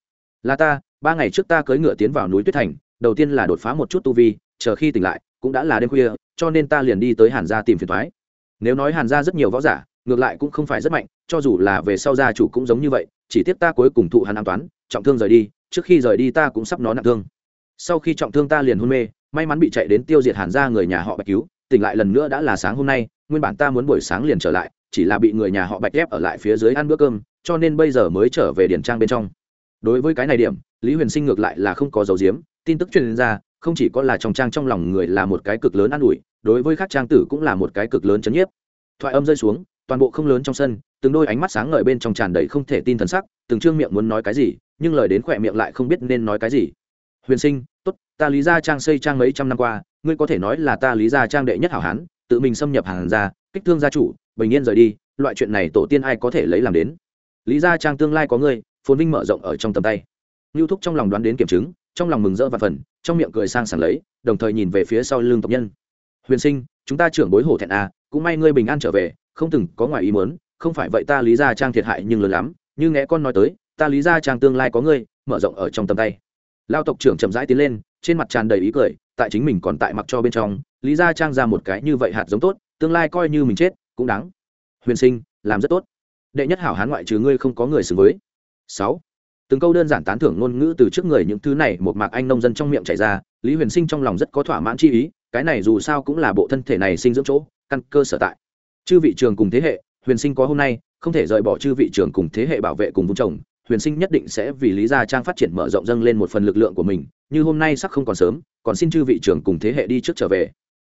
Là ta, ba ngày trước ta cưỡi ngựa tiến vào núi tuyết thành, đầu tiên là đột phá một chút tu vi, chờ khi tỉnh lại, cũng đã là đêm khuya, cho nên ta liền đi tới hàn gia tìm phiền thoái nếu nói hàn gia rất nhiều võ giả, ngược lại cũng không phải rất mạnh, cho dù là về sau gia chủ cũng giống như vậy, chỉ tiếc ta cuối cùng thụ hàn an toán, trọng thương rời đi, trước khi rời đi ta cũng sắp nó nặng thương. Sau khi trọng thương ta liền hôn mê, may mắn bị chạy đến tiêu diệt hàn gia người nhà họ bạch cứu tỉnh lại lần nữa đã là sáng hôm nay, nguyên bản ta muốn buổi sáng liền trở lại, chỉ là bị người nhà họ bạch ép ở lại phía dưới ăn bữa cơm, cho nên bây giờ mới trở về điển trang bên trong. Đối với cái này điểm, lý huyền sinh ngược lại là không có dấu diếm, tin tức truyền ra, không chỉ có là trong trang trong lòng người là một cái cực lớn an ủi, đối với các trang tử cũng là một cái cực lớn chấn nhiếp. Thoại âm rơi xuống, toàn bộ không lớn trong sân, từng đôi ánh mắt sáng ngời bên trong tràn đầy không thể tin thần sắc, từng trương miệng muốn nói cái gì, nhưng lời đến khỏe miệng lại không biết nên nói cái gì. Huyền sinh, tốt, ta lý gia trang xây trang mấy trăm năm qua ngươi có thể nói là ta lý gia trang đệ nhất hảo hán, tự mình xâm nhập hàng gia, kích thương gia chủ, bình yên rời đi, loại chuyện này tổ tiên ai có thể lấy làm đến? Lý gia trang tương lai có ngươi, phồn vinh mở rộng ở trong tầm tay. Lưu thúc trong lòng đoán đến kiểm chứng, trong lòng mừng rỡ và phần, trong miệng cười sang sảng lấy, đồng thời nhìn về phía sau lưng tộc nhân. Huyền sinh, chúng ta trưởng bối hổ thẹn à cũng may ngươi bình an trở về, không từng có ngoài ý muốn, không phải vậy ta lý gia trang thiệt hại nhưng lớn lắm, như nghe con nói tới, ta lý gia trang tương lai có ngươi, mở rộng ở trong tầm tay. Lao tộc trưởng chậm rãi tiến lên, trên mặt tràn đầy ý cười tại chính mình còn tại mặc cho bên trong, lý gia trang ra một cái như vậy hạt giống tốt, tương lai coi như mình chết, cũng đáng. Huyền sinh, làm rất tốt. Đệ nhất hảo hán ngoại trừ ngươi không có người xứng với. Sáu. Từng câu đơn giản tán thưởng ngôn ngữ từ trước người những thứ này, một mạc anh nông dân trong miệng chảy ra, lý huyền sinh trong lòng rất có thỏa mãn chi ý, cái này dù sao cũng là bộ thân thể này sinh dưỡng chỗ, căn cơ sở tại. Chư vị trường cùng thế hệ, huyền sinh có hôm nay, không thể rời bỏ chư vị trường cùng thế hệ bảo vệ cùng vùng trồng huyền sinh nhất định sẽ vì lý gia trang phát triển mở rộng dâng lên một phần lực lượng của mình, như hôm nay sắc không còn sớm, còn xin chư vị trường cùng thế hệ đi trước trở về.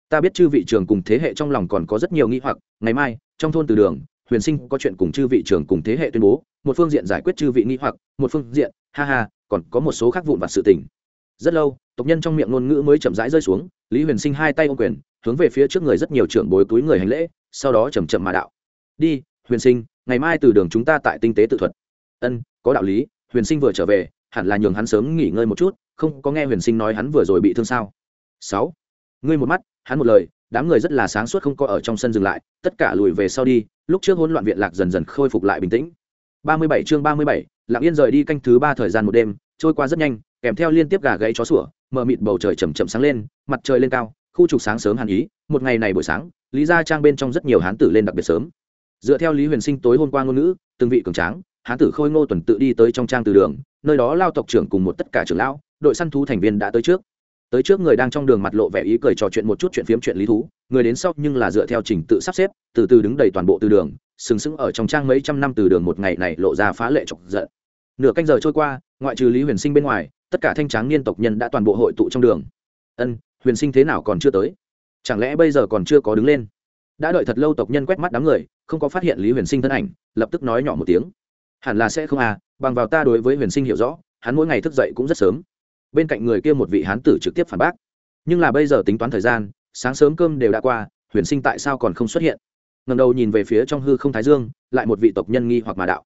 Ta biết chư vị trường cùng thế hệ trong lòng còn có rất nhiều nghi hoặc, ngày mai, trong thôn từ đường, huyền sinh có chuyện cùng chư vị trường cùng thế hệ tuyên bố, một phương diện giải quyết chư vị nghi hoặc, một phương diện, ha ha, còn có một số khác vụn vặt sự tình. Rất lâu, tộc nhân trong miệng ngôn ngữ mới chậm rãi rơi xuống, lý huyền sinh hai tay ô quyền, hướng về phía trước người rất nhiều trưởng bối túi người hành lễ, sau đó chầm chậm mà đạo. Đi, huyền sinh, ngày mai từ đường chúng ta tại tinh tế tự thuật. Ân có đạo lý, huyền sinh vừa trở về, hẳn là nhường hắn sớm nghỉ ngơi một chút, không có nghe huyền sinh nói hắn vừa rồi bị thương sao. Sáu. Ngươi một mắt, hắn một lời, đám người rất là sáng suốt không có ở trong sân dừng lại, tất cả lùi về sau đi, lúc trước hỗn loạn viện lạc dần dần khôi phục lại bình tĩnh. Ba mươi bảy chương ba mươi bảy, lặng yên rời đi canh thứ ba thời gian một đêm, trôi qua rất nhanh, kèm theo liên tiếp gà gãy chó sủa, mờ mịt bầu trời chầm chậm sáng lên, mặt trời lên cao, khu trục sáng sớm hàn ý, một ngày này buổi sáng, lý gia trang bên trong rất nhiều hán tử lên đặc biệt sớm. Dựa theo lý huyền sinh tối hôm qua ngôn ngữ, từng vị cường tráng hán tử khôi ngô tuần tự đi tới trong trang từ đường, nơi đó lao tộc trưởng cùng một tất cả trưởng lão, đội săn thú thành viên đã tới trước. Tới trước người đang trong đường mặt lộ vẻ ý cười trò chuyện một chút chuyện phiếm chuyện lý thú, người đến sau nhưng là dựa theo trình tự sắp xếp, từ từ đứng đầy toàn bộ từ đường, sừng sững ở trong trang mấy trăm năm từ đường một ngày này lộ ra phá lệ chọc giận. Nửa canh giờ trôi qua, ngoại trừ lý huyền sinh bên ngoài, tất cả thanh tráng niên tộc nhân đã toàn bộ hội tụ trong đường. Ân, huyền sinh thế nào còn chưa tới? Chẳng lẽ bây giờ còn chưa có đứng lên? Đã đợi thật lâu tộc nhân quét mắt đám người, không có phát hiện lý huyền sinh thân ảnh, lập tức nói nhỏ một tiếng hẳn là sẽ không à bằng vào ta đối với huyền sinh hiểu rõ, hắn mỗi ngày thức dậy cũng rất sớm. Bên cạnh người kia một vị hán tử trực tiếp phản bác. Nhưng là bây giờ tính toán thời gian, sáng sớm cơm đều đã qua, huyền sinh tại sao còn không xuất hiện? Ngầm đầu nhìn về phía trong hư không thái dương, lại một vị tộc nhân nghi hoặc mà đạo.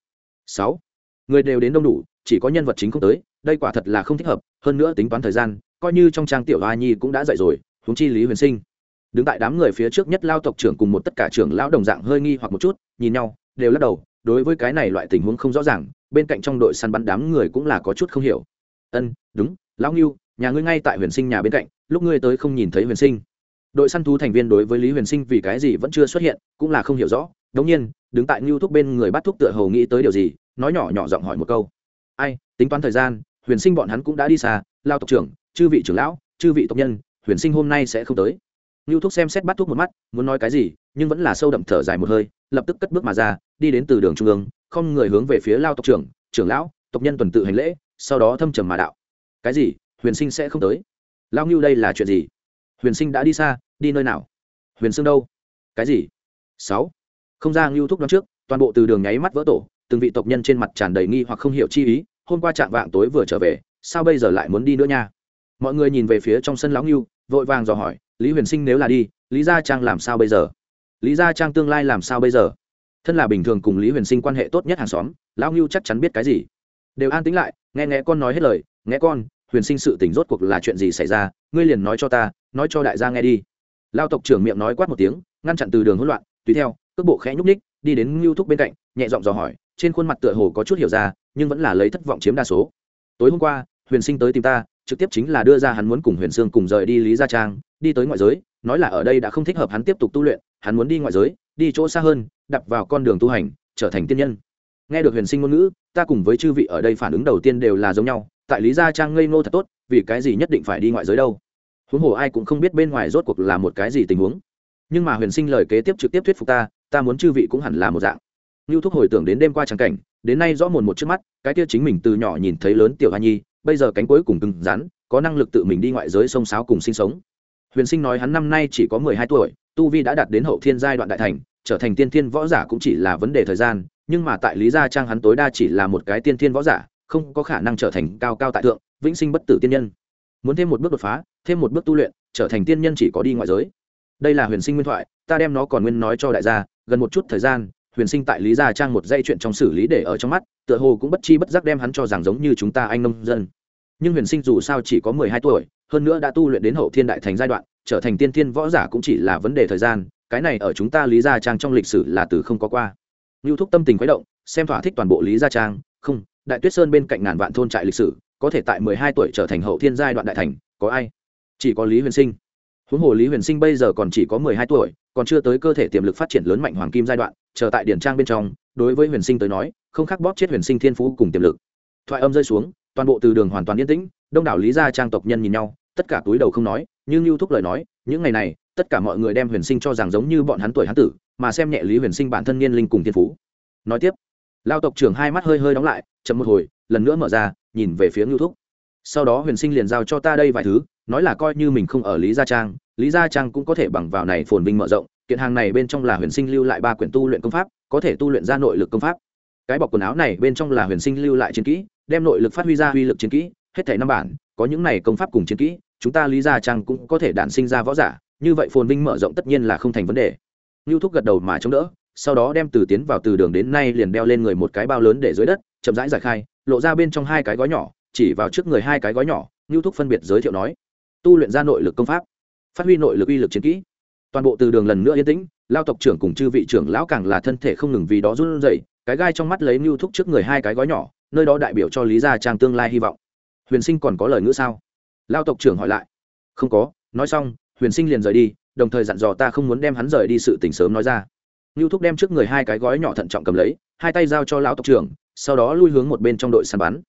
Sáu. Người đều đến đông đủ, chỉ có nhân vật chính không tới, đây quả thật là không thích hợp, hơn nữa tính toán thời gian, coi như trong trang tiểu hoa nhi cũng đã dậy rồi, huống chi lý huyền sinh. Đứng tại đám người phía trước nhất lao tộc trưởng cùng một tất cả trưởng lão đồng dạng hơi nghi hoặc một chút, nhìn nhau, đều lắc đầu đối với cái này loại tình huống không rõ ràng, bên cạnh trong đội săn bắn đám người cũng là có chút không hiểu. Ân, đúng, lão nghiêu nhà ngươi ngay tại huyền sinh nhà bên cạnh, lúc ngươi tới không nhìn thấy huyền sinh. Đội săn thú thành viên đối với lý huyền sinh vì cái gì vẫn chưa xuất hiện, cũng là không hiểu rõ. Đống nhiên, đứng tại ngưu thúc bên người bắt thúc tựa hầu nghĩ tới điều gì, nói nhỏ nhỏ giọng hỏi một câu. Ai, tính toán thời gian, huyền sinh bọn hắn cũng đã đi xa, lao tộc trưởng, chư vị trưởng lão, chư vị tộc nhân, huyền sinh hôm nay sẽ không tới. Ngưu thúc xem xét bắt thúc một mắt, muốn nói cái gì nhưng vẫn là sâu đậm thở dài một hơi, lập tức cất bước mà ra, đi đến từ đường trung ương, không người hướng về phía lao tộc trưởng trưởng lão, tộc nhân tuần tự hành lễ, sau đó thâm trầm mà đạo. Cái gì? Huyền sinh sẽ không tới? Lao ngưu đây là chuyện gì? Huyền sinh đã đi xa, đi nơi nào? Huyền sương đâu? Cái gì? Sáu. Không ra ngưu thúc đón trước, toàn bộ từ đường nháy mắt vỡ tổ, từng vị tộc nhân trên mặt tràn đầy nghi hoặc không hiểu chi ý, hôm qua trạng vạng tối vừa trở về, sao bây giờ lại muốn đi nữa nha? Mọi người nhìn về phía trong sân lão ngưu, vội vàng dò hỏi, lý huyền sinh nếu là đi, lý gia trang làm sao bây giờ? Lý gia trang tương lai làm sao bây giờ? Thân là bình thường cùng lý huyền sinh quan hệ tốt nhất hàng xóm, lão ngưu chắc chắn biết cái gì? Đều an tính lại, nghe nghe con nói hết lời, nghe con, huyền sinh sự tình rốt cuộc là chuyện gì xảy ra? Ngươi liền nói cho ta, nói cho đại gia nghe đi. Lao tộc trưởng miệng nói quát một tiếng, ngăn chặn từ đường hỗn loạn, tùy theo, cước bộ khẽ nhúc ních đi đến ngưu thúc bên cạnh, nhẹ giọng dò hỏi, trên khuôn mặt tựa hồ có chút hiểu ra, nhưng vẫn là lấy thất vọng chiếm đa số. Tối hôm qua, huyền sinh tới tìm ta, trực tiếp chính là đưa ra hắn muốn cùng huyền sương cùng rời đi lý gia trang đi tới ngoại giới nói là ở đây đã không thích hợp hắn tiếp tục tu luyện hắn muốn đi ngoại giới đi chỗ xa hơn đập vào con đường tu hành trở thành tiên nhân. Nghe được huyền sinh ngôn ngữ ta cùng với chư vị ở đây phản ứng đầu tiên đều là giống nhau tại lý gia trang ngây ngô thật tốt vì cái gì nhất định phải đi ngoại giới đâu? Huống hồ ai cũng không biết bên ngoài rốt cuộc là một cái gì tình huống. Nhưng mà huyền sinh lời kế tiếp trực tiếp thuyết phục ta ta muốn chư vị cũng hẳn là một dạng. Nưu Thúc hồi tưởng đến đêm qua trắng cảnh, đến nay rõ mồn một trước mắt, cái kia chính mình từ nhỏ nhìn thấy lớn tiểu Hoa Nhi, bây giờ cánh cuối cùng cứng rắn, có năng lực tự mình đi ngoại giới sông sáo cùng sinh sống. Huyền Sinh nói hắn năm nay chỉ có mười hai tuổi, tu vi đã đạt đến hậu thiên giai đoạn đại thành, trở thành tiên thiên võ giả cũng chỉ là vấn đề thời gian, nhưng mà tại Lý Gia Trang hắn tối đa chỉ là một cái tiên thiên võ giả, không có khả năng trở thành cao cao tại thượng, vĩnh sinh bất tử tiên nhân. Muốn thêm một bước đột phá, thêm một bước tu luyện, trở thành tiên nhân chỉ có đi ngoại giới. Đây là Huyền Sinh nguyên thoại, ta đem nó còn nguyên nói cho đại gia, gần một chút thời gian, huyền sinh tại lý gia trang một dây chuyện trong xử lý để ở trong mắt tựa hồ cũng bất chi bất giác đem hắn cho rằng giống như chúng ta anh nông dân nhưng huyền sinh dù sao chỉ có mười hai tuổi hơn nữa đã tu luyện đến hậu thiên đại thành giai đoạn, trở thành tiên thiên võ giả cũng chỉ là vấn đề thời gian, cái này ở chúng ta lý gia trang trong lịch sử là từ không có qua. Lưu thúc tâm tình khuấy động, xem thỏa thích toàn bộ lý gia trang, không, đại tuyết sơn bên cạnh ngàn vạn thôn trại lịch sử, có thể tại mười hai tuổi trở thành hậu thiên giai đoạn đại thành, có ai? Chỉ có lý huyền sinh. Huống hồ lý huyền sinh bây giờ còn chỉ có mười hai tuổi, còn chưa tới cơ thể tiềm lực phát triển lớn mạnh hoàng kim giai đoạn, chờ tại điển trang bên trong, đối với huyền sinh tới nói, không khác bóp chết huyền sinh thiên phú cùng tiềm lực. Thoại âm rơi xuống, toàn bộ từ đường hoàn toàn yên tĩnh, đông đảo lý gia trang tộc nhân nhìn nhau tất cả túi đầu không nói nhưng lưu thúc lời nói, những ngày này, tất cả mọi người đem huyền sinh cho rằng giống như bọn hắn tuổi hắn tử, mà xem nhẹ lý huyền sinh bản thân niên linh cùng thiên phú. Nói tiếp, lao tộc trưởng hai mắt hơi hơi đóng lại, chậm một hồi, lần nữa mở ra, nhìn về phía lưu thúc. Sau đó huyền sinh liền giao cho ta đây vài thứ, nói là coi như mình không ở lý gia trang, lý gia trang cũng có thể bằng vào này phồn vinh mở rộng, kiện hàng này bên trong là huyền sinh lưu lại ba quyển tu luyện công pháp, có thể tu luyện ra nội lực công pháp. Cái bọc quần áo này bên trong là huyền sinh lưu lại chiến kỹ, đem nội lực phát huy ra uy lực chiến kỹ, hết thảy năm bản có những này công pháp cùng chiến kỹ, chúng ta lý gia trang cũng có thể đản sinh ra võ giả, như vậy phồn vinh mở rộng tất nhiên là không thành vấn đề. Lưu thúc gật đầu mà chống đỡ, sau đó đem từ tiến vào từ đường đến nay liền đeo lên người một cái bao lớn để dưới đất, chậm rãi giải khai, lộ ra bên trong hai cái gói nhỏ, chỉ vào trước người hai cái gói nhỏ lưu thúc phân biệt giới thiệu nói, tu luyện ra nội lực công pháp, phát huy nội lực uy lực chiến kỹ. Toàn bộ từ đường lần nữa yên tĩnh, lao tộc trưởng cùng chư vị trưởng lão càng là thân thể không ngừng vì đó run rẩy, cái gai trong mắt lấy lưu thúc trước người hai cái gói nhỏ, nơi đó đại biểu cho lý gia trang tương lai hy vọng huyền sinh còn có lời ngữ sao? Lao tộc trưởng hỏi lại. Không có, nói xong, huyền sinh liền rời đi, đồng thời dặn dò ta không muốn đem hắn rời đi sự tình sớm nói ra. Ngưu thúc đem trước người hai cái gói nhỏ thận trọng cầm lấy, hai tay giao cho lão tộc trưởng, sau đó lui hướng một bên trong đội săn bắn.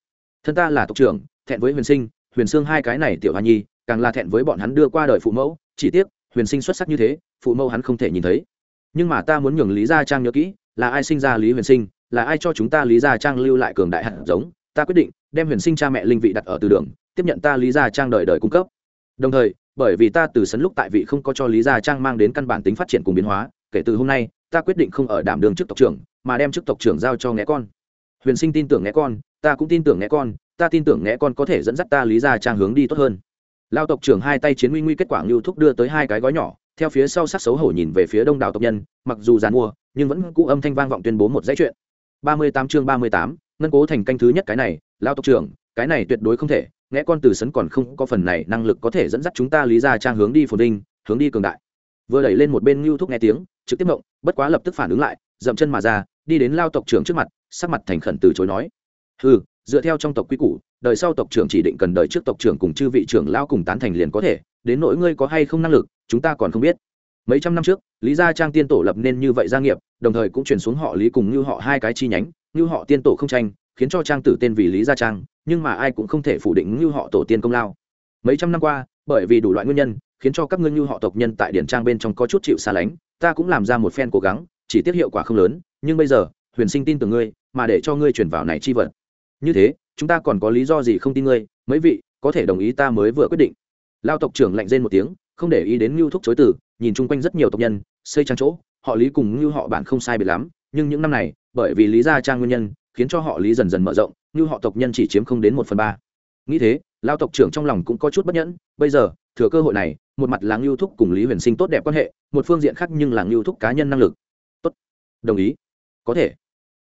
Thân ta là tộc trưởng, thẹn với huyền sinh, huyền xương hai cái này tiểu hoa nhi, càng là thẹn với bọn hắn đưa qua đời phụ mẫu, chỉ tiếc, huyền sinh xuất sắc như thế, phụ mẫu hắn không thể nhìn thấy. Nhưng mà ta muốn nhường lý gia trang nhớ kỹ, là ai sinh ra lý huyền sinh, là ai cho chúng ta lý gia trang lưu lại cường đại hạt giống, ta quyết định đem huyền sinh cha mẹ linh vị đặt ở từ đường, tiếp nhận ta lý gia trang đời đời cung cấp. Đồng thời, bởi vì ta từ sấn lúc tại vị không có cho lý gia trang mang đến căn bản tính phát triển cùng biến hóa, kể từ hôm nay, ta quyết định không ở đảm đường chức tộc trưởng, mà đem chức tộc trưởng giao cho nghe con. Huyền sinh tin tưởng nghe con, ta cũng tin tưởng nghe con, ta tin tưởng nghe con có thể dẫn dắt ta lý gia trang hướng đi tốt hơn. Lao tộc trưởng hai tay chiến nguy nguy kết quả ngưu thúc đưa tới hai cái gói nhỏ, theo phía sau sắc xấu hổ nhìn về phía đông đảo tộc nhân, mặc dù dàn mua, nhưng vẫn cụ âm thanh vang vọng tuyên bố một dãy chuyện. Ba mươi tám chương ba mươi tám, ngân cố thành canh thứ nhất cái này lao tộc trưởng, cái này tuyệt đối không thể, nghe con từ sấn còn không có phần này năng lực có thể dẫn dắt chúng ta lý ra trang hướng đi phồn vinh, hướng đi cường đại. Vừa đẩy lên một bên ngưu thúc nghe tiếng, trực tiếp mộng bất quá lập tức phản ứng lại, dậm chân mà ra, đi đến lao tộc trưởng trước mặt, sắc mặt thành khẩn từ chối nói ừ dựa theo trong tộc quy củ, đời sau tộc trưởng chỉ định cần đời trước tộc trưởng cùng chư vị trưởng lao cùng tán thành liền có thể, đến nỗi ngươi có hay không năng lực, chúng ta còn không biết. Mấy trăm năm trước, lý gia trang tiên tổ lập nên như vậy gia nghiệp, đồng thời cũng chuyển xuống họ lý cùng như họ hai cái chi nhánh như họ tiên tổ không tranh khiến cho trang tử tên vì lý gia trang, nhưng mà ai cũng không thể phủ định như họ tổ tiên công lao. Mấy trăm năm qua, bởi vì đủ loại nguyên nhân, khiến cho các ngươi như họ tộc nhân tại điển trang bên trong có chút chịu xa lánh, ta cũng làm ra một phen cố gắng, chỉ tiết hiệu quả không lớn, nhưng bây giờ, huyền sinh tin tưởng ngươi, mà để cho ngươi chuyển vào này chi vật. Như thế, chúng ta còn có lý do gì không tin ngươi, mấy vị, có thể đồng ý ta mới vừa quyết định. Lao tộc trưởng lạnh rên một tiếng, không để ý đến ngưu thúc chối tử nhìn chung quanh rất nhiều tộc nhân, xây trang chỗ, họ lý cùng ngưu họ bạn không sai biệt lắm, nhưng những năm này, bởi vì lý gia trang nguyên nhân khiến cho họ lý dần dần mở rộng, như họ tộc nhân chỉ chiếm không đến một phần ba. Nghĩ thế, lao tộc trưởng trong lòng cũng có chút bất nhẫn, bây giờ, thừa cơ hội này, một mặt là ngưu thúc cùng lý huyền sinh tốt đẹp quan hệ, một phương diện khác nhưng là ngưu thúc cá nhân năng lực. Tốt. Đồng ý. Có thể.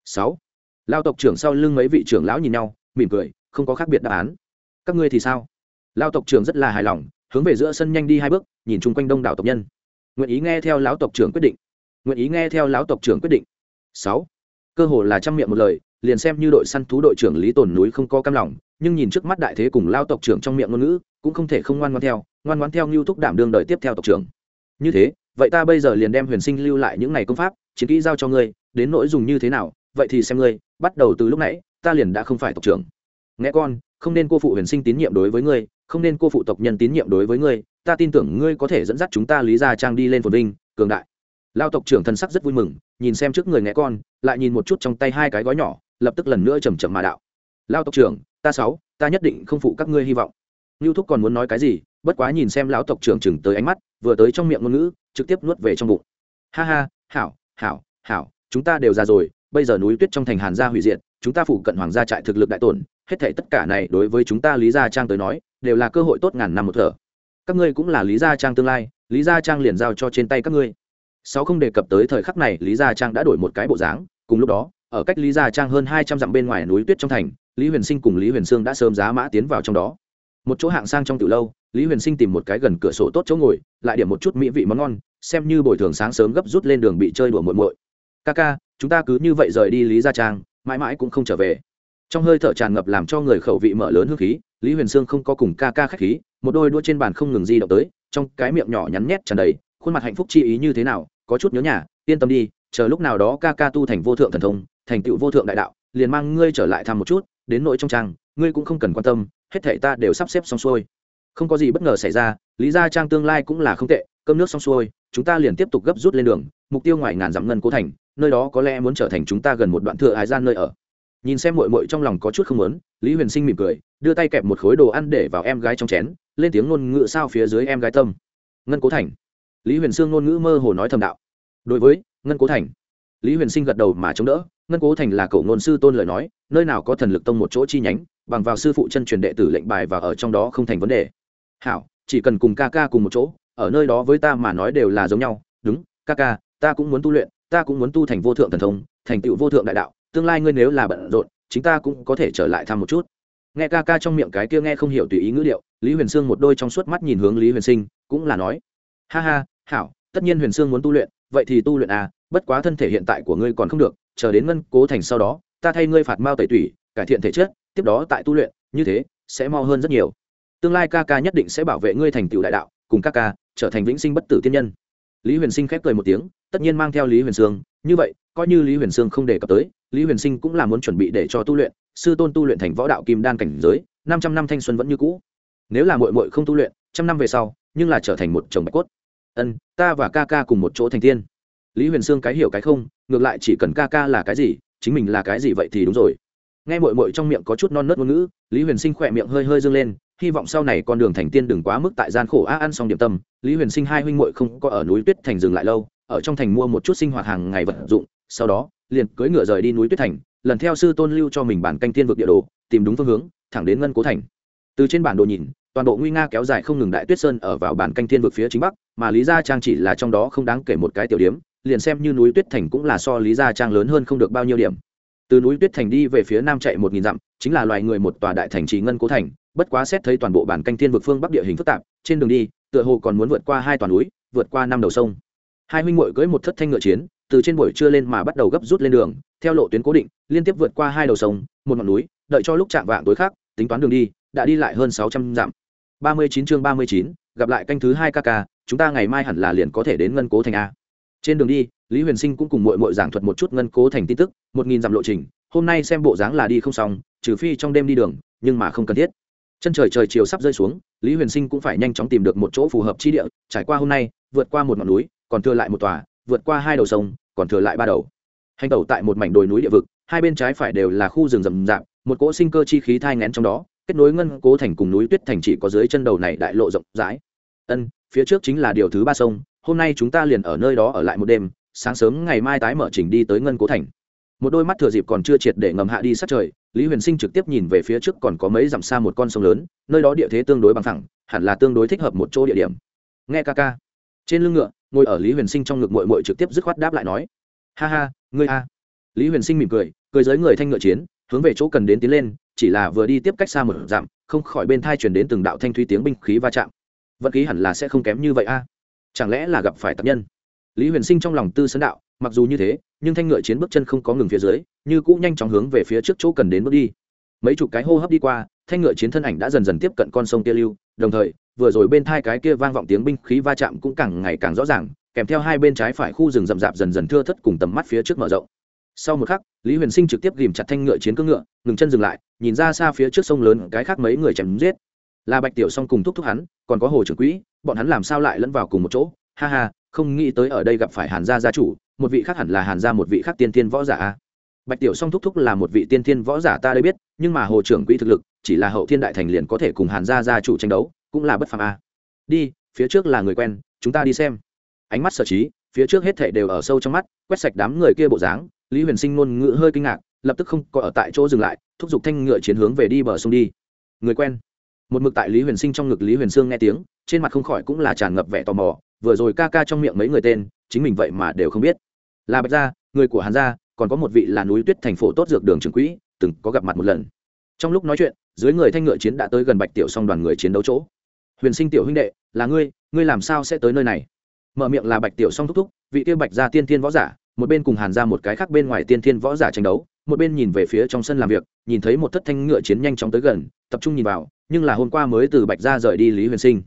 Sáu. Lao tộc trưởng sau lưng mấy vị trưởng lão nhìn nhau, mỉm cười, không có khác biệt đáp án. Các ngươi thì sao? Lao tộc trưởng rất là hài lòng, hướng về giữa sân nhanh đi hai bước, nhìn chung quanh đông đảo tộc nhân. Nguyện ý nghe theo lão tộc trưởng quyết định. Nguyện ý nghe theo lão tộc trưởng quyết định. Sáu. Cơ hồ là trăm miệng một lời liền xem như đội săn thú đội trưởng lý tồn núi không có cam lòng, nhưng nhìn trước mắt đại thế cùng lao tộc trưởng trong miệng ngôn ngữ, cũng không thể không ngoan ngoan theo, ngoan ngoan theo ngưu thúc đảm đương đợi tiếp theo tộc trưởng. Như thế, vậy ta bây giờ liền đem huyền sinh lưu lại những ngày công pháp, chiến kỹ giao cho ngươi, đến nỗi dùng như thế nào, vậy thì xem ngươi, bắt đầu từ lúc nãy, ta liền đã không phải tộc trưởng. Nghe con, không nên cô phụ huyền sinh tín nhiệm đối với ngươi, không nên cô phụ tộc nhân tín nhiệm đối với ngươi, ta tin tưởng ngươi có thể dẫn dắt chúng ta lý gia trang đi lên phồn vinh, cường đại. Lao tộc trưởng thân sắc rất vui mừng, nhìn xem trước người nghe con, lại nhìn một chút trong tay hai cái gói nhỏ lập tức lần nữa chầm chậm mà đạo. Lao tộc trưởng, ta sáu, ta nhất định không phụ các ngươi hy vọng. Lưu thúc còn muốn nói cái gì, bất quá nhìn xem lão tộc trưởng chừng tới ánh mắt, vừa tới trong miệng ngôn ngữ, trực tiếp nuốt về trong bụng. Ha ha, hảo hảo hảo, chúng ta đều già rồi, bây giờ núi tuyết trong thành hàn gia hủy diệt, chúng ta phụ cận hoàng gia trại thực lực đại tổn, hết thảy tất cả này đối với chúng ta lý gia trang tới nói, đều là cơ hội tốt ngàn năm một thở. Các ngươi cũng là lý gia trang tương lai, lý gia trang liền giao cho trên tay các ngươi. Sáu không đề cập tới thời khắc này, lý gia trang đã đổi một cái bộ dáng, cùng lúc đó ở cách lý gia trang hơn hai trăm dặm bên ngoài núi tuyết trong thành, lý huyền sinh cùng lý huyền sương đã sớm giá mã tiến vào trong đó. Một chỗ hạng sang trong từ lâu, lý huyền sinh tìm một cái gần cửa sổ tốt chỗ ngồi, lại điểm một chút mỹ vị món ngon, xem như bồi thường sáng sớm gấp rút lên đường bị chơi đùa muộn muội. Ca ca, chúng ta cứ như vậy rời đi lý gia trang, mãi mãi cũng không trở về. Trong hơi thở tràn ngập làm cho người khẩu vị mở lớn hương khí, lý huyền sương không có cùng ca ca k h á c h khí, một đôi đua trên bàn không ngừng di động tới, trong cái miệng nhỏ nhắn nhét tràn đầy, khuôn mặt hạnh phúc chi ý như thế nào, có chút nhớ nhà, yên tâm đi chờ lúc nào đó ca ca tu thành vô thượng thần thông, thành tựu vô thượng đại đạo, liền mang ngươi trở lại thăm một chút, đến nội trong trang, ngươi cũng không cần quan tâm, hết thể ta đều sắp xếp xong xuôi. Không có gì bất ngờ xảy ra, lý gia trang tương lai cũng là không tệ, cơm nước xong xuôi, chúng ta liền tiếp tục gấp rút lên đường, mục tiêu ngoài ngàn dặm ngân cố thành, nơi đó có lẽ muốn trở thành chúng ta gần một đoạn thừa hải gian nơi ở. Nhìn xem mội mội trong lòng có chút không lớn lý huyền sinh mỉm cười, đưa tay kẹp một khối đồ ăn để vào em gái trong chén, lên tiếng ngôn ngữ sao phía dưới em gái tâm. Ngân cố thành. Lý huyền sương ngôn ngữ mơ hồ nói thầm đạo. Đối với ngân cố thành. Lý huyền sinh gật đầu mà chống đỡ, ngân cố thành là cậu ngôn sư tôn lời nói, nơi nào có thần lực tông một chỗ chi nhánh, bằng vào sư phụ chân truyền đệ tử lệnh bài và ở trong đó không thành vấn đề. Hảo, chỉ cần cùng ca ca cùng một chỗ, ở nơi đó với ta mà nói đều là giống nhau, đúng, ca ca, ta cũng muốn tu luyện, ta cũng muốn tu thành vô thượng thần thông, thành tựu vô thượng đại đạo, tương lai ngươi nếu là bận rộn chúng ta cũng có thể trở lại thăm một chút. Nghe ca ca trong miệng cái kia nghe không hiểu tùy ý ngữ điệu, lý huyền sương một đôi trong suốt mắt nhìn hướng lý huyền sinh, cũng là nói, ha ha, hảo, tất nhiên huyền sương muốn tu luyện vậy thì tu luyện à bất quá thân thể hiện tại của ngươi còn không được, chờ đến ngân cố thành sau đó, ta thay ngươi phạt mao tẩy tủy, cải thiện thể chất, tiếp đó tại tu luyện, như thế, sẽ mau hơn rất nhiều. Tương lai ca ca nhất định sẽ bảo vệ ngươi thành tựu đại đạo, cùng ca ca, trở thành vĩnh sinh bất tử tiên nhân. Lý huyền sinh khép cười một tiếng, tất nhiên mang theo lý huyền sương. Như vậy, coi như lý huyền sương không đề cập tới, lý huyền sinh cũng là muốn chuẩn bị để cho tu luyện, sư tôn tu luyện thành võ đạo kim đan cảnh giới, năm trăm năm thanh xuân vẫn như cũ. Nếu là mội mội không tu luyện, trăm năm về sau, nhưng là trở thành một chồng bạch cốt ân, ta và ca ca cùng một chỗ thành tiên. Lý huyền sương cái hiểu cái không, ngược lại chỉ cần ca ca là cái gì, chính mình là cái gì vậy thì đúng rồi. Nghe mội mội trong miệng có chút non nớt ngôn ngữ, lý huyền sinh khỏe miệng hơi hơi dâng lên, hy vọng sau này con đường thành tiên đừng quá mức tại gian khổ a ăn xong điểm tâm. Lý huyền sinh hai huynh muội không có ở núi tuyết thành dừng lại lâu, ở trong thành mua một chút sinh hoạt hàng ngày vật dụng, sau đó, liền cưỡi ngựa rời đi núi tuyết thành, lần theo sư tôn lưu cho mình bản canh tiên vực địa đồ, tìm đúng phương hướng, thẳng đến ngân cố thành. Từ trên bản đồ nhìn toàn bộ nguy nga kéo dài không ngừng đại tuyết sơn ở vào bản canh thiên vực phía chính bắc, mà lý gia trang chỉ là trong đó không đáng kể một cái tiểu điểm, liền xem như núi tuyết thành cũng là so lý gia trang lớn hơn không được bao nhiêu điểm. Từ núi tuyết thành đi về phía nam chạy một nghìn dặm, chính là loài người một tòa đại thành trì ngân cố thành, bất quá xét thấy toàn bộ bản canh thiên vực phương bắc địa hình phức tạp, trên đường đi, tựa hồ còn muốn vượt qua hai toàn núi, vượt qua năm đầu sông. Hai huynh muội cưỡi một thất thanh ngựa chiến, từ trên buổi trưa lên mà bắt đầu gấp rút lên đường, theo lộ tuyến cố định, liên tiếp vượt qua hai đầu sông, một ngọn núi, đợi cho lúc chạm vạng tối khác, tính toán đường đi, đã đi lại hơn sáu trăm dặm ba mươi chín chương ba mươi chín, gặp lại canh thứ hai Kaka. chúng ta ngày mai hẳn là liền có thể đến ngân cố thành a. Trên đường đi, lý huyền sinh cũng cùng mội mội giảng thuật một chút ngân cố thành tin tức, một nghìn dặm lộ trình, hôm nay xem bộ dáng là đi không xong, trừ phi trong đêm đi đường, nhưng mà không cần thiết. Chân trời trời chiều sắp rơi xuống, lý huyền sinh cũng phải nhanh chóng tìm được một chỗ phù hợp chi địa, trải qua hôm nay, vượt qua một ngọn núi, còn thừa lại một tòa, vượt qua hai đầu sông, còn thừa lại ba đầu. Hành tẩu tại một mảnh đồi núi địa vực, hai bên trái phải đều là khu rừng rậm rạp, một cỗ sinh cơ chi khí thai ngén trong đó kết nối ngân cố thành cùng núi tuyết thành chỉ có dưới chân đầu này đại lộ rộng rãi. Ân, phía trước chính là điều thứ ba sông, hôm nay chúng ta liền ở nơi đó ở lại một đêm, sáng sớm ngày mai tái mở trình đi tới ngân cố thành. Một đôi mắt thừa dịp còn chưa triệt để ngầm hạ đi sát trời, lý huyền sinh trực tiếp nhìn về phía trước còn có mấy dặm xa một con sông lớn, nơi đó địa thế tương đối bằng thẳng hẳn là tương đối thích hợp một chỗ địa điểm. Nghe ca ca. Trên lưng ngựa, ngồi ở lý huyền sinh trong ngực mội mội trực tiếp dứt khoát đáp lại nói. Ha ha, ngươi a. Lý huyền sinh mỉm cười cười giới người thanh ngựa chiến, hướng về chỗ cần đến tiến lên chỉ là vừa đi tiếp cách xa một dặm, không khỏi bên thai chuyển đến từng đạo thanh thúy tiếng binh khí va chạm. Vận khí hẳn là sẽ không kém như vậy a. Chẳng lẽ là gặp phải tập nhân? Lý huyền sinh trong lòng tư sấn đạo, mặc dù như thế, nhưng thanh ngựa chiến bước chân không có ngừng phía dưới, như cũ nhanh chóng hướng về phía trước chỗ cần đến bước đi. Mấy chục cái hô hấp đi qua, thanh ngựa chiến thân ảnh đã dần dần tiếp cận con sông tia lưu, đồng thời, vừa rồi bên thai cái kia vang vọng tiếng binh khí va chạm cũng càng ngày càng rõ ràng, kèm theo hai bên trái phải khu rừng rậm rạp dần dần thưa thất cùng tầm mắt phía trước mở rộng sau một khắc, lý huyền sinh trực tiếp ghìm chặt thanh ngựa chiến cưỡng ngựa, ngừng chân dừng lại, nhìn ra xa phía trước sông lớn, cái khác mấy người chém giết. Là bạch tiểu song cùng thúc thúc hắn, còn có hồ trưởng quỹ, bọn hắn làm sao lại lẫn vào cùng một chỗ? Ha ha, không nghĩ tới ở đây gặp phải hàn gia gia chủ, một vị khác hẳn là hàn gia một vị khác tiên tiên võ giả bạch tiểu song thúc thúc là một vị tiên tiên võ giả ta đây biết, nhưng mà hồ trưởng quỹ thực lực, chỉ là hậu thiên đại thành liền có thể cùng hàn gia gia chủ tranh đấu, cũng là bất phàm a. Đi, phía trước là người quen, chúng ta đi xem. Ánh mắt sở trí, phía trước hết thảy đều ở sâu trong mắt, quét sạch đám người kia bộ dáng lý huyền sinh ngôn ngữ hơi kinh ngạc, lập tức không có ở tại chỗ dừng lại, thúc giục thanh ngựa chiến hướng về đi bờ sông đi. Người quen. Một mực tại lý huyền sinh trong ngực lý huyền sương nghe tiếng, trên mặt không khỏi cũng là tràn ngập vẻ tò mò, vừa rồi ca ca trong miệng mấy người tên, chính mình vậy mà đều không biết. Là bạch gia, người của hàn gia, còn có một vị là núi tuyết thành phố tốt dược đường trường quỹ, từng có gặp mặt một lần. Trong lúc nói chuyện, dưới người thanh ngựa chiến đã tới gần bạch tiểu song đoàn người chiến đấu chỗ. Huyền sinh tiểu huynh đệ, là ngươi ngươi làm sao sẽ tới nơi này? Mở miệng là bạch tiểu song thúc thúc, vị tiêu bạch gia tiên tiên võ giả một bên cùng hàn ra một cái khác bên ngoài tiên thiên võ giả tranh đấu, một bên nhìn về phía trong sân làm việc, nhìn thấy một thất thanh ngựa chiến nhanh chóng tới gần, tập trung nhìn vào, nhưng là hôm qua mới từ bạch gia rời đi lý huyền sinh.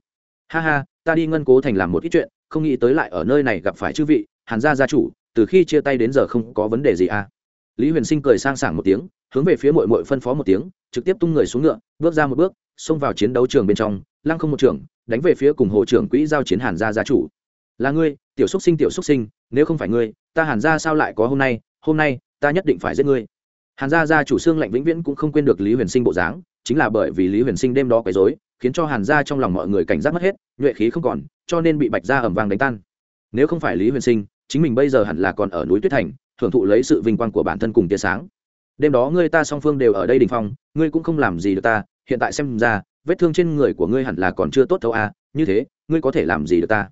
Ha ha, ta đi ngân cố thành làm một ít chuyện, không nghĩ tới lại ở nơi này gặp phải chư vị, hàn gia gia chủ, từ khi chia tay đến giờ không có vấn đề gì à. Lý huyền sinh cười sang sảng một tiếng, hướng về phía mội mội phân phó một tiếng, trực tiếp tung người xuống ngựa, bước ra một bước, xông vào chiến đấu trường bên trong, lăng không một trường đánh về phía cùng hồ trưởng quỹ giao chiến hàn gia gia chủ. Là ngươi, tiểu xúc sinh, tiểu xúc sinh, nếu không phải ngươi ta hàn gia sao lại có hôm nay? Hôm nay, ta nhất định phải giết ngươi. Hàn gia gia chủ xương lạnh vĩnh viễn cũng không quên được lý huyền sinh bộ dáng, chính là bởi vì lý huyền sinh đêm đó quấy dối khiến cho hàn gia trong lòng mọi người cảnh giác mất hết, nhuệ khí không còn, cho nên bị bạch gia ẩm vàng đánh tan. Nếu không phải lý huyền sinh, chính mình bây giờ hẳn là còn ở núi tuyết thành, hưởng thụ lấy sự vinh quang của bản thân cùng tia sáng. Đêm đó ngươi ta song phương đều ở đây đình phong, ngươi cũng không làm gì được ta, hiện tại xem ra, vết thương trên người của ngươi hẳn là còn chưa tốt thấu à như thế, ngươi có thể làm gì được ta?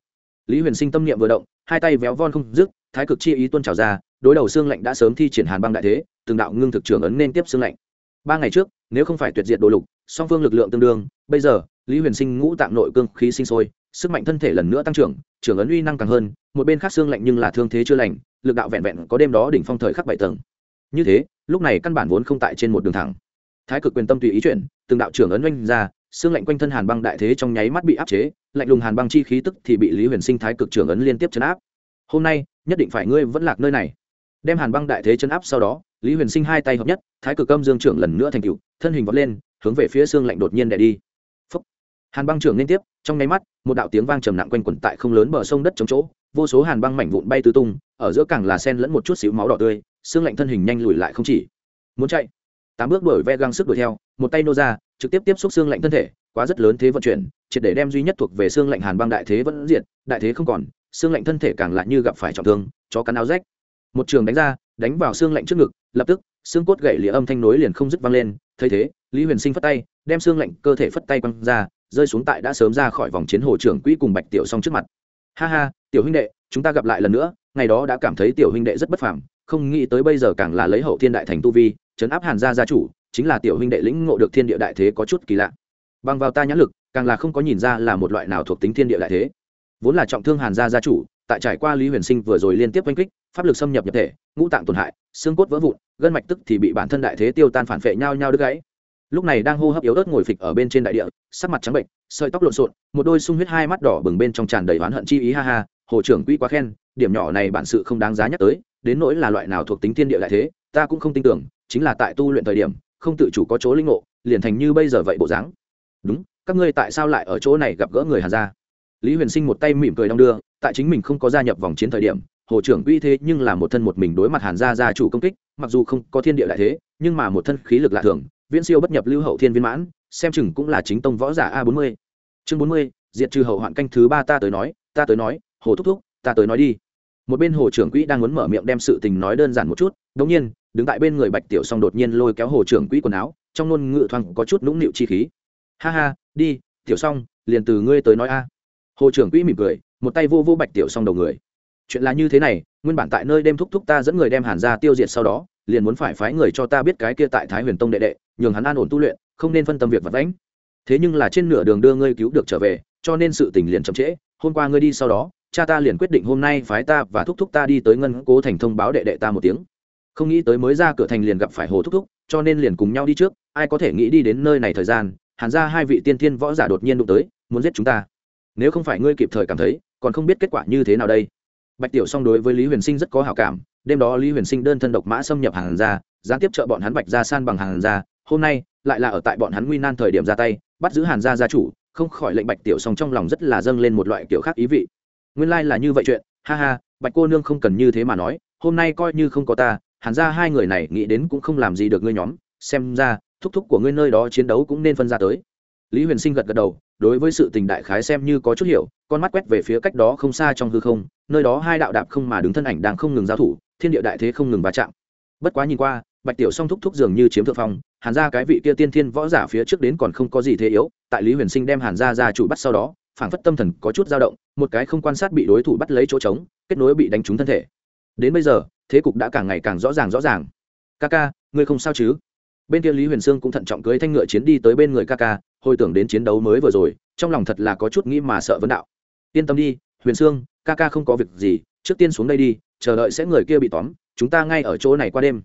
Lý huyền sinh tâm niệm vừa động, hai tay véo von không dứt thái cực chi ý tuôn trào ra, đối đầu xương lạnh đã sớm thi triển hàn băng đại thế, từng đạo ngưng thực trưởng ấn nên tiếp xương lạnh. Ba ngày trước, nếu không phải tuyệt diệt đồ lục, song phương lực lượng tương đương, bây giờ, lý huyền sinh ngũ tạng nội cương khí sinh sôi, sức mạnh thân thể lần nữa tăng trưởng trưởng ấn uy năng càng hơn, một bên khác xương lạnh nhưng là thương thế chưa lành, lực đạo vẹn vẹn có đêm đó đỉnh phong thời khắc bảy tầng. Như thế, lúc này căn bản vốn không tại trên một đường thẳng. Thái cực quyền tâm tùy ý chuyển, từng đạo trưởng ấn oanh ra, xương lạnh quanh thân hàn băng đại thế trong nháy mắt bị áp chế, lạnh lùng hàn băng chi khí tức thì bị lý huyền sinh thái cực trưởng ấn liên tiếp chấn áp hôm nay, nhất định phải ngươi vẫn lạc nơi này. Đem hàn băng đại thế chấn áp sau đó, lý huyền sinh hai tay hợp nhất, thái cực âm dương trưởng lần nữa thành cựu thân hình vọt lên, hướng về phía xương lạnh đột nhiên đè đi. Phúc. hàn băng trưởng liên tiếp, trong nháy mắt, một đạo tiếng vang trầm nặng quanh quẩn tại không lớn bờ sông đất chống chỗ, vô số hàn băng mảnh vụn bay tứ tung, ở giữa càng là sen lẫn một chút xíu máu đỏ tươi, xương lạnh thân hình nhanh lùi lại không chỉ. Muốn chạy. Tám bước đuổi ve găng sức đuổi theo, một tay nô ra, trực tiếp tiếp xúc xương lạnh thân thể, quá rất lớn thế vận chuyển triệt để đem duy nhất thuộc về xương lạnh hàn băng đại thế vẫn diện đại thế không còn, xương lạnh thân thể càng lại như gặp phải trọng thương, chó cắn áo rách. Một trường đánh ra, đánh vào xương lạnh trước ngực, lập tức, xương cốt gậy lìa âm thanh nối liền không dứt vang lên, thấy thế, lý huyền sinh phất tay, đem xương lạnh cơ thể phất tay quăng ra, rơi xuống tại đã sớm ra khỏi vòng chiến hồ trưởng quỹ cùng bạch tiểu song trước mặt. Ha ha, tiểu huynh đệ, chúng ta gặp lại lần nữa, ngày đó đã cảm thấy tiểu huynh đệ rất bất phàm, không nghĩ tới bây giờ càng là lấy hậu thiên đại thành tu vi chấn áp hàn gia gia chủ, chính là tiểu huynh đệ lĩnh ngộ được thiên địa đại thế có chút kỳ lạ bằng vào ta nhãn lực, càng là không có nhìn ra là một loại nào thuộc tính thiên địa đại thế. Vốn là trọng thương hàn gia gia chủ, tại trải qua lý huyền sinh vừa rồi liên tiếp oanh kích, pháp lực xâm nhập nhập thể, ngũ tạng tổn hại, xương cốt vỡ vụn, gân mạch tức thì bị bản thân đại thế tiêu tan phản vệ nhau nhau đứt gãy. Lúc này đang hô hấp yếu ớt ngồi phịch ở bên trên đại địa, sắc mặt trắng bệnh, sợi tóc lộn xộn, một đôi sung huyết hai mắt đỏ bừng bên trong tràn đầy oán hận chi ý ha ha, hồ trưởng quỹ quá khen, điểm nhỏ này bản sự không đáng giá nhắc tới, đến nỗi là loại nào thuộc tính thiên địa đại thế, ta cũng không tin tưởng, chính là tại tu luyện thời điểm, không tự chủ có chỗ linh ngộ, liền thành như bây giờ vậy bộ dáng đúng, các ngươi tại sao lại ở chỗ này gặp gỡ người hàn gia? Lý huyền sinh một tay mỉm cười đong đưa, tại chính mình không có gia nhập vòng chiến thời điểm, hồ trưởng uy thế nhưng là một thân một mình đối mặt hàn gia gia chủ công kích, mặc dù không có thiên địa đại thế, nhưng mà một thân khí lực lạ thường, viễn siêu bất nhập lưu hậu thiên viên mãn, xem chừng cũng là chính tông võ giả a bốn mươi chương bốn mươi, diệt trừ hậu hoạn canh thứ ba ta tới nói, ta tới nói, hồ thúc thúc, ta tới nói đi. Một bên hồ trưởng quỹ đang muốn mở miệng đem sự tình nói đơn giản một chút, đống nhiên, đứng tại bên người bạch tiểu song đột nhiên lôi kéo hồ trưởng quỹ quần áo, trong ngôn ngữ thoáng có chút nũng nịu chi khí ha ha, đi, tiểu song, liền từ ngươi tới nói a. Hồ trưởng quỹ mỉm cười, một tay vô vô bạch tiểu song đầu người. Chuyện là như thế này, nguyên bản tại nơi đêm thúc thúc ta dẫn người đem hàn ra tiêu diệt sau đó, liền muốn phải phái người cho ta biết cái kia tại thái huyền tông đệ đệ, nhường hắn an ổn tu luyện, không nên phân tâm việc vật đánh thế nhưng là trên nửa đường đưa ngươi cứu được trở về, cho nên sự tình liền chậm trễ, hôm qua ngươi đi sau đó, cha ta liền quyết định hôm nay phái ta và thúc thúc ta đi tới ngân cố thành thông báo đệ đệ ta một tiếng. Không nghĩ tới mới ra cửa thành liền gặp phải hồ thúc thúc, cho nên liền cùng nhau đi trước, ai có thể nghĩ đi đến nơi này thời gian hàn ra hai vị tiên thiên võ giả đột nhiên đụng tới, muốn giết chúng ta. Nếu không phải ngươi kịp thời cảm thấy, còn không biết kết quả như thế nào đây. Bạch tiểu song đối với lý huyền sinh rất có hảo cảm, đêm đó lý huyền sinh đơn thân độc mã xâm nhập Hàn ra gián tiếp trợ bọn hắn bạch ra san bằng Hàn ra hôm nay lại là ở tại bọn hắn nguy nan thời điểm ra tay, bắt giữ hàn gia gia chủ, không khỏi lệnh bạch tiểu song trong lòng rất là dâng lên một loại kiểu khác ý vị. Nguyên lai、like、là như vậy chuyện, ha ha, bạch cô nương không cần như thế mà nói, hôm nay coi như không có ta, hàn ra hai người này nghĩ đến cũng không làm gì được ngươi nhóm, xem ra thúc thúc của ngươi nơi đó chiến đấu cũng nên phân ra tới. Lý huyền sinh gật gật đầu, đối với sự tình đại khái xem như có chút hiểu, con mắt quét về phía cách đó không xa trong hư không, nơi đó hai đạo đạp không mà đứng thân ảnh đang không ngừng giao thủ, thiên địa đại thế không ngừng va chạm. Bất quá nhìn qua, bạch tiểu song thúc thúc dường như chiếm thượng phong, hàn ra cái vị kia tiên thiên võ giả phía trước đến còn không có gì thế yếu, tại lý huyền sinh đem hàn ra ra chủ bắt sau đó, phảng phất tâm thần có chút dao động, một cái không quan sát bị đối thủ bắt lấy chỗ trống, kết nối bị đánh trúng thân thể. Đến bây giờ, thế cục đã càng ngày càng rõ ràng rõ ràng. Ca ca, ngươi không sao chứ? Bên kia lý huyền sương cũng thận trọng cưới thanh ngựa chiến đi tới bên người ca ca, hồi tưởng đến chiến đấu mới vừa rồi, trong lòng thật là có chút nghĩ mà sợ vấn đạo. Yên tâm đi, huyền sương, ca ca không có việc gì, trước tiên xuống đây đi, chờ đợi sẽ người kia bị tóm, chúng ta ngay ở chỗ này qua đêm.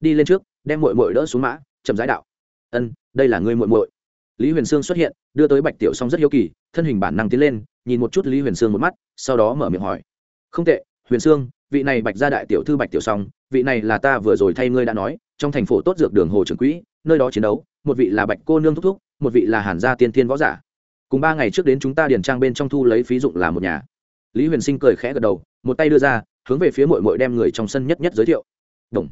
Đi lên trước, đem mội mội đỡ xuống mã, chậm rãi đạo. Ân, đây là người mội mội lý huyền sương xuất hiện, đưa tới bạch tiểu song rất hiếu kỳ, thân hình bản năng tiến lên, nhìn một chút lý huyền sương một mắt, sau đó mở miệng hỏi. Không tệ, huyền sương, vị này bạch gia đại tiểu thư bạch tiểu song, vị này là ta vừa rồi thay ngươi đã nói trong thành phố tốt dược đường hồ trưởng quỹ, nơi đó chiến đấu, một vị là bạch cô nương thúc thúc, một vị là hàn gia tiên thiên võ giả. Cùng ba ngày trước đến chúng ta điền trang bên trong thu lấy phí dụng là một nhà. Lý huyền sinh cười khẽ gật đầu, một tay đưa ra, hướng về phía mội mội đem người trong sân nhất nhất giới thiệu. Đồng.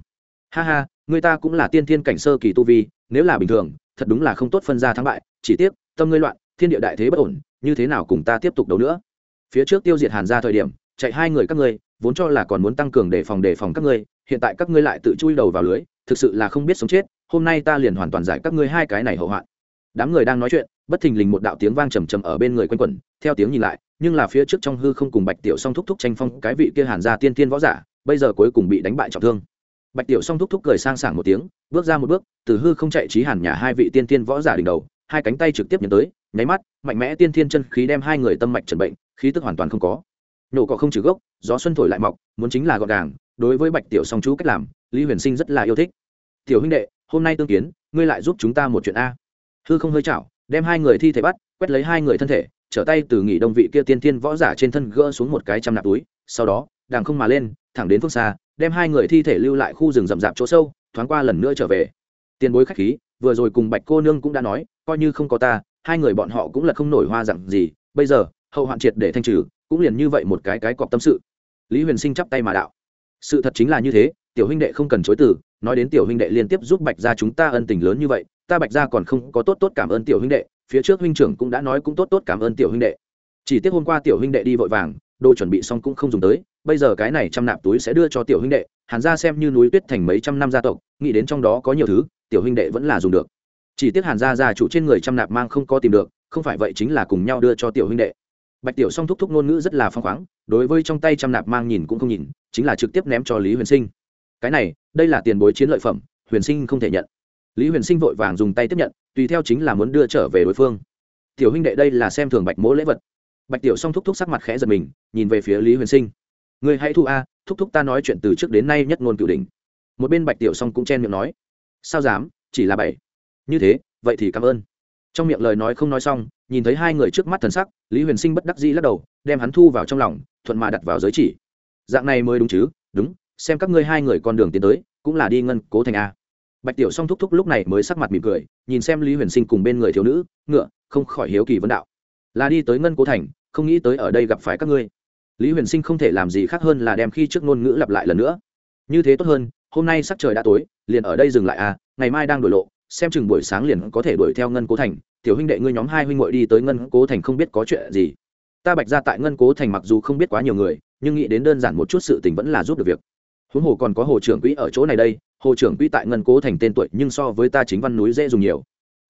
ha ha, người ta cũng là tiên thiên cảnh sơ kỳ tu vi, nếu là bình thường, thật đúng là không tốt phân ra thắng bại, chỉ tiếc, tâm ngươi loạn, thiên địa đại thế bất ổn, như thế nào cùng ta tiếp tục đấu nữa? Phía trước tiêu diệt hàn ra thời điểm, chạy hai người các ngươi, vốn cho là còn muốn tăng cường đề phòng đề phòng các ngươi, hiện tại các ngươi lại tự chui đầu vào lưới thực sự là không biết sống chết, hôm nay ta liền hoàn toàn giải các ngươi hai cái này hậu hoạn. Đám người đang nói chuyện, bất thình lình một đạo tiếng vang trầm trầm ở bên người quanh quẩn, theo tiếng nhìn lại, nhưng là phía trước trong hư không cùng bạch tiểu song thúc thúc tranh phong, cái vị kia hàn ra tiên tiên võ giả, bây giờ cuối cùng bị đánh bại trọng thương. Bạch tiểu song thúc thúc cười sang sảng một tiếng, bước ra một bước, từ hư không chạy trí hàn nhà hai vị tiên tiên võ giả đỉnh đầu, hai cánh tay trực tiếp nhấn tới, nháy mắt, mạnh mẽ tiên thiên chân khí đem hai người tâm mạch trần bệnh, khí tức hoàn toàn không có. Nổ cỏ không trừ gốc, gió xuân thổi lại mọc, muốn chính là gọn gàng, đối với bạch tiểu song chú cách làm lý huyền sinh rất là yêu thích. Tiểu huynh đệ, hôm nay tương kiến, ngươi lại giúp chúng ta một chuyện a. Hư không hơi chảo, đem hai người thi thể bắt, quét lấy hai người thân thể, trở tay từ nghỉ đông vị kia tiên tiên võ giả trên thân gỡ xuống một cái trăm nạp túi, sau đó đàng không mà lên, thẳng đến phương xa, đem hai người thi thể lưu lại khu rừng rậm rạp chỗ sâu, thoáng qua lần nữa trở về. Tiền bối khách khí, vừa rồi cùng bạch cô nương cũng đã nói, coi như không có ta, hai người bọn họ cũng là không nổi hoa dặn gì, bây giờ, hậu hoạn triệt để thanh trừ, cũng liền như vậy một cái cái cọp tâm sự. Lý huyền sinh chắp tay mà đạo. Sự thật chính là như thế tiểu huynh đệ không cần chối từ, nói đến tiểu huynh đệ liên tiếp giúp bạch gia chúng ta ân tình lớn như vậy, ta bạch gia còn không có tốt tốt cảm ơn tiểu huynh đệ, phía trước huynh trưởng cũng đã nói cũng tốt tốt cảm ơn tiểu huynh đệ. Chỉ tiếc hôm qua tiểu huynh đệ đi vội vàng, đồ chuẩn bị xong cũng không dùng tới, bây giờ cái này trăm nạp túi sẽ đưa cho tiểu huynh đệ, hàn gia xem như núi tuyết thành mấy trăm năm gia tộc, nghĩ đến trong đó có nhiều thứ, tiểu huynh đệ vẫn là dùng được. Chỉ tiếc hàn gia gia chủ trên người trăm nạp mang không có tìm được, không phải vậy chính là cùng nhau đưa cho tiểu huynh đệ. Bạch tiểu song thúc thúc ngôn ngữ rất là phong khoáng, đối với trong tay trăm nạp mang nhìn cũng không nhìn, chính là trực tiếp ném cho lý huyền sinh cái này, đây là tiền bối chiến lợi phẩm, huyền sinh không thể nhận. Lý huyền sinh vội vàng dùng tay tiếp nhận, tùy theo chính là muốn đưa trở về đối phương. Tiểu huynh đệ đây là xem thường bạch mỗ lễ vật. Bạch tiểu song thúc thúc sắc mặt khẽ giật mình, nhìn về phía lý huyền sinh. Người hãy thu a, thúc thúc ta nói chuyện từ trước đến nay nhất ngôn cửu đình một bên bạch tiểu song cũng chen miệng nói. Sao dám, chỉ là bảy. Như thế, vậy thì cảm ơn. Trong miệng lời nói không nói xong, nhìn thấy hai người trước mắt thần sắc, lý huyền sinh bất đắc dĩ lắc đầu, đem hắn thu vào trong lòng, thuận mà đặt vào giới chỉ. Dạng này mới đúng chứ, đúng xem các ngươi hai người con đường tiến tới, cũng là đi ngân cố thành a. Bạch tiểu song thúc thúc lúc này mới sắc mặt mỉm cười, nhìn xem lý huyền sinh cùng bên người thiếu nữ, ngựa, không khỏi hiếu kỳ vấn đạo. Là đi tới ngân cố thành, không nghĩ tới ở đây gặp phải các ngươi. Lý huyền sinh không thể làm gì khác hơn là đem khi trước ngôn ngữ lặp lại lần nữa. Như thế tốt hơn, hôm nay sắc trời đã tối, liền ở đây dừng lại à ngày mai đang đổi lộ, xem chừng buổi sáng liền có thể đuổi theo ngân cố thành. Tiểu huynh đệ ngươi nhóm hai huynh ngội đi tới ngân cố thành không biết có chuyện gì. Ta bạch ra tại ngân cố thành mặc dù không biết quá nhiều người, nhưng nghĩ đến đơn giản một chút sự tình vẫn là giúp được việc huống hồ còn có hồ trưởng quỹ ở chỗ này đây, hồ trưởng quỹ tại ngân cố thành tên tuổi nhưng so với ta chính văn núi dễ dùng nhiều.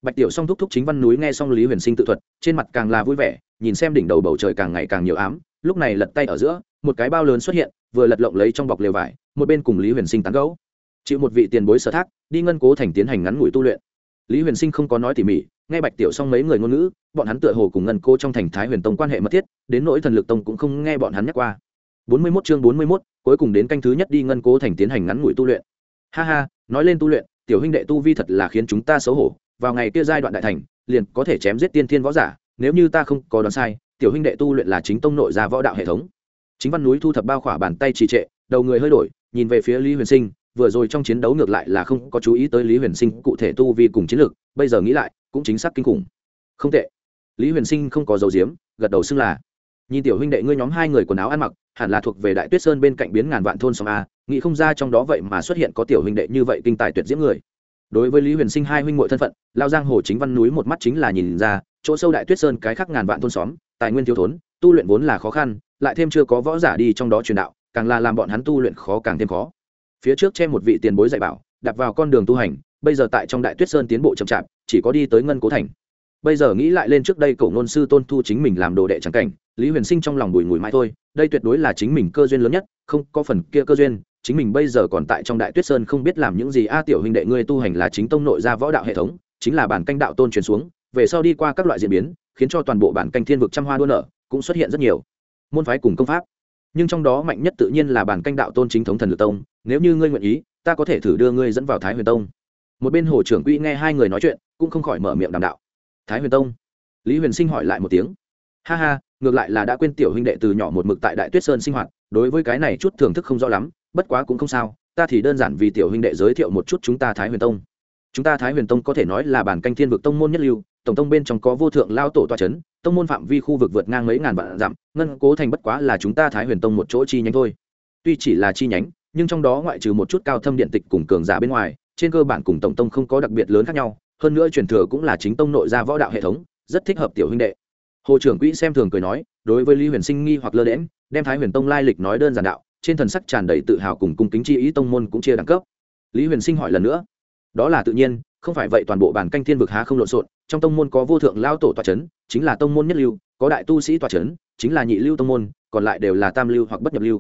Bạch tiểu song thúc thúc chính văn núi nghe xong lý huyền sinh tự thuật, trên mặt càng là vui vẻ, nhìn xem đỉnh đầu bầu trời càng ngày càng nhiều ám, lúc này lật tay ở giữa, một cái bao lớn xuất hiện, vừa lật lộng lấy trong bọc lều vải, một bên cùng lý huyền sinh tán gấu chịu một vị tiền bối sở thác, đi ngân cố thành tiến hành ngắn ngủi tu luyện. Lý huyền sinh không có nói tỉ mỉ, nghe bạch tiểu xong mấy người ngôn ngữ, bọn hắn tựa hồ cùng ngân cố trong thành thái huyền tông quan hệ mật thiết, đến nỗi thần lực tông cũng không nghe bọn hắn nhắc qua bốn mươi 41 chương bốn mươi 41, cuối cùng đến canh thứ nhất đi ngân cố thành tiến hành ngắn ngủi tu luyện. Ha ha nói lên tu luyện tiểu huynh đệ tu vi thật là khiến chúng ta xấu hổ. Vào ngày kia giai đoạn đại thành liền có thể chém giết tiên thiên võ giả nếu như ta không có đoán sai tiểu huynh đệ tu luyện là chính tông nội gia võ đạo hệ thống. Chính văn núi thu thập bao khỏa bàn tay trì trệ đầu người hơi đổi nhìn về phía lý huyền sinh vừa rồi trong chiến đấu ngược lại là không có chú ý tới lý huyền sinh cụ thể tu vi cùng chiến lược bây giờ nghĩ lại cũng chính xác kinh khủng. Không tệ. Lý huyền sinh không có dấu diếm gật đầu xưng là nhìn tiểu huynh đệ ngươi nhóm hai người quần áo ăn mặc hẳn là thuộc về đại tuyết sơn bên cạnh biến ngàn vạn thôn sông a, nghĩ không ra trong đó vậy mà xuất hiện có tiểu huynh đệ như vậy kinh tài tuyệt diễm người. Đối với lý huyền sinh hai huynh ngội thân phận, lao giang hồ chính văn núi một mắt chính là nhìn ra, chỗ sâu đại tuyết sơn cái khác ngàn vạn thôn xóm, tài nguyên thiếu thốn, tu luyện vốn là khó khăn, lại thêm chưa có võ giả đi trong đó truyền đạo, càng là làm bọn hắn tu luyện khó càng thêm khó. Phía trước che một vị tiền bối dạy bảo đặt vào con đường tu hành, bây giờ tại trong đại tuyết sơn tiến bộ chậm chạp, chỉ có đi tới ngân cố thành. Bây giờ nghĩ lại lên trước đây cổ ngôn sư tôn thu chính mình làm đồ đệ trắng cảnh lý huyền sinh trong lòng bùi ngùi mãi thôi, đây tuyệt đối là chính mình cơ duyên lớn nhất, không có phần kia cơ duyên, chính mình bây giờ còn tại trong đại tuyết sơn không biết làm những gì. A à, tiểu huynh đệ ngươi tu hành là chính tông nội gia võ đạo hệ thống, chính là bản canh đạo tôn truyền xuống, về sau đi qua các loại diễn biến, khiến cho toàn bộ bản canh thiên vực trăm hoa đua nở, cũng xuất hiện rất nhiều môn phái cùng công pháp. Nhưng trong đó mạnh nhất tự nhiên là bản canh đạo tôn chính thống thần lực tông, nếu như ngươi nguyện ý, ta có thể thử đưa ngươi dẫn vào thái huyền tông. Một bên hồ trưởng quỹ nghe hai người nói chuyện, cũng không khỏi mở miệng đàm đạo. Thái huyền tông? Lý huyền sinh hỏi lại một tiếng. Ha ha ngược lại là đã quên tiểu huynh đệ từ nhỏ một mực tại đại tuyết sơn sinh hoạt, đối với cái này chút thưởng thức không rõ lắm, bất quá cũng không sao, ta thì đơn giản vì tiểu huynh đệ giới thiệu một chút chúng ta thái huyền tông. Chúng ta thái huyền tông có thể nói là bản canh thiên vực tông môn nhất lưu, tổng tông bên trong có vô thượng lao tổ toa c h ấ n tông môn phạm vi khu vực vượt ngang mấy ngàn vạn dặm, ngân cố thành bất quá là chúng ta thái huyền tông một chỗ chi nhánh thôi. Tuy chỉ là chi nhánh, nhưng trong đó ngoại trừ một chút cao thâm điện tịch cùng cường giả bên ngoài, trên cơ bản cùng tổng tông không có đặc biệt lớn khác nhau, hơn nữa truyền thừa cũng là chính tông nội gia võ đạo hệ thống, rất thích hợp tiểu huynh đệ hồ trưởng quỹ xem thường cười nói, đối với lý huyền sinh nghi hoặc lơ đễm đem thái huyền tông lai lịch nói đơn giản đạo, trên thần sắc tràn đầy tự hào cùng cung kính chi ý tông môn cũng chia đẳng cấp. Lý huyền sinh hỏi lần nữa, đó là tự nhiên, không phải vậy toàn bộ bản canh thiên vực há không lộn xộn, trong tông môn có vô thượng lao tổ tòa c h ấ n chính là tông môn nhất lưu, có đại tu sĩ tòa c h ấ n chính là nhị lưu tông môn, còn lại đều là tam lưu hoặc bất nhập lưu.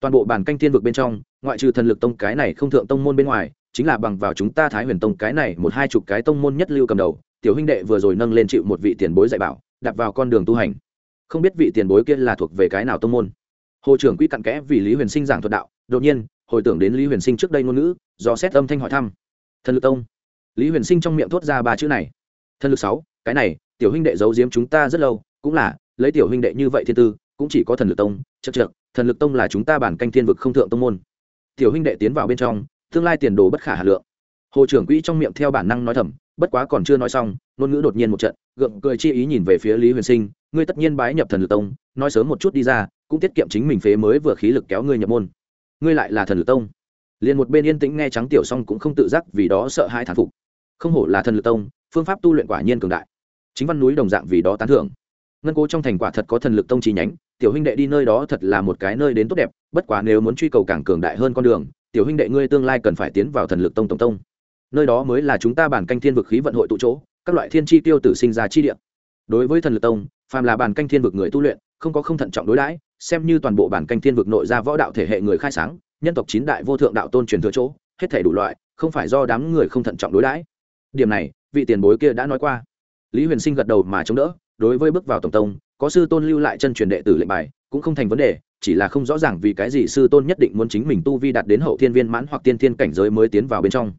Toàn bộ bản canh thiên vực bên trong, ngoại trừ thần lực tông cái này không thượng tông môn bên ngoài, chính là bằng vào chúng ta thái huyền tông cái này một hai chục cái tông môn nhất lưu cầm đầu, tiểu huynh đệ vừa rồi nâng lên chịu một vị tiền bối dạy bảo đặt vào con đường tu hành. Không biết vị tiền bối kia là thuộc về cái nào tông môn. Hồ trưởng quỹ cặn kẽ vì lý huyền sinh giảng thuật đạo, đột nhiên, hồi tưởng đến lý huyền sinh trước đây ngôn ngữ, do xét âm thanh hỏi thăm. Thần lực tông. Lý huyền sinh trong miệng thốt ra ba chữ này. Thần lực sáu, cái này, tiểu huynh đệ giấu giếm chúng ta rất lâu, cũng là, lấy tiểu huynh đệ như vậy thiên tư, cũng chỉ có thần lực tông chật chật thần lực tông là chúng ta bản canh thiên vực không thượng tông môn. Tiểu huynh đệ tiến vào bên trong, tương lai tiền đồ bất khả hà lượng. Hồ trưởng quỹ trong miệng theo bản năng nói thầm, bất quá còn chưa nói xong, ngôn ngữ đột nhiên một trận gượng cười chi ý nhìn về phía lý huyền sinh, ngươi tất nhiên bái nhập thần lực tông, nói sớm một chút đi ra, cũng tiết kiệm chính mình phế mới vừa khí lực kéo ngươi nhập môn. Ngươi lại là thần lực tông. Liền một bên yên tĩnh nghe trắng tiểu xong cũng không tự giác vì đó sợ hai thản phục. Không hổ là thần lực tông, phương pháp tu luyện quả nhiên cường đại. Chính văn núi đồng dạng vì đó tán thưởng. Ngân cố trong thành quả thật có thần lực tông chi nhánh, tiểu huynh đệ đi nơi đó thật là một cái nơi đến tốt đẹp, bất quá nếu muốn truy cầu càng cường đại hơn con đường, tiểu huynh đệ ngươi tương lai cần phải tiến vào thần lực tông tổng tông. Nơi đó mới là chúng ta bản canh thiên vực khí vận hội tụ chỗ các loại thiên chi tiêu tử sinh ra chi địa. Đối với thần lực tông, phàm là bản canh thiên vực người tu luyện, không có không thận trọng đối đãi, xem như toàn bộ bản canh thiên vực nội ra võ đạo thể hệ người khai sáng, nhân tộc chín đại vô thượng đạo tôn truyền thừa chỗ, hết thể đủ loại, không phải do đám người không thận trọng đối đãi. Điểm này, vị tiền bối kia đã nói qua. Lý huyền sinh gật đầu mà chống đỡ, đối với bước vào tổng tông, có sư tôn lưu lại chân truyền đệ tử lệnh bài, cũng không thành vấn đề, chỉ là không rõ ràng vì cái gì sư tôn nhất định muốn chính mình tu vi đạt đến hậu thiên viên mãn hoặc tiên thiên cảnh giới mới tiến vào bên trong.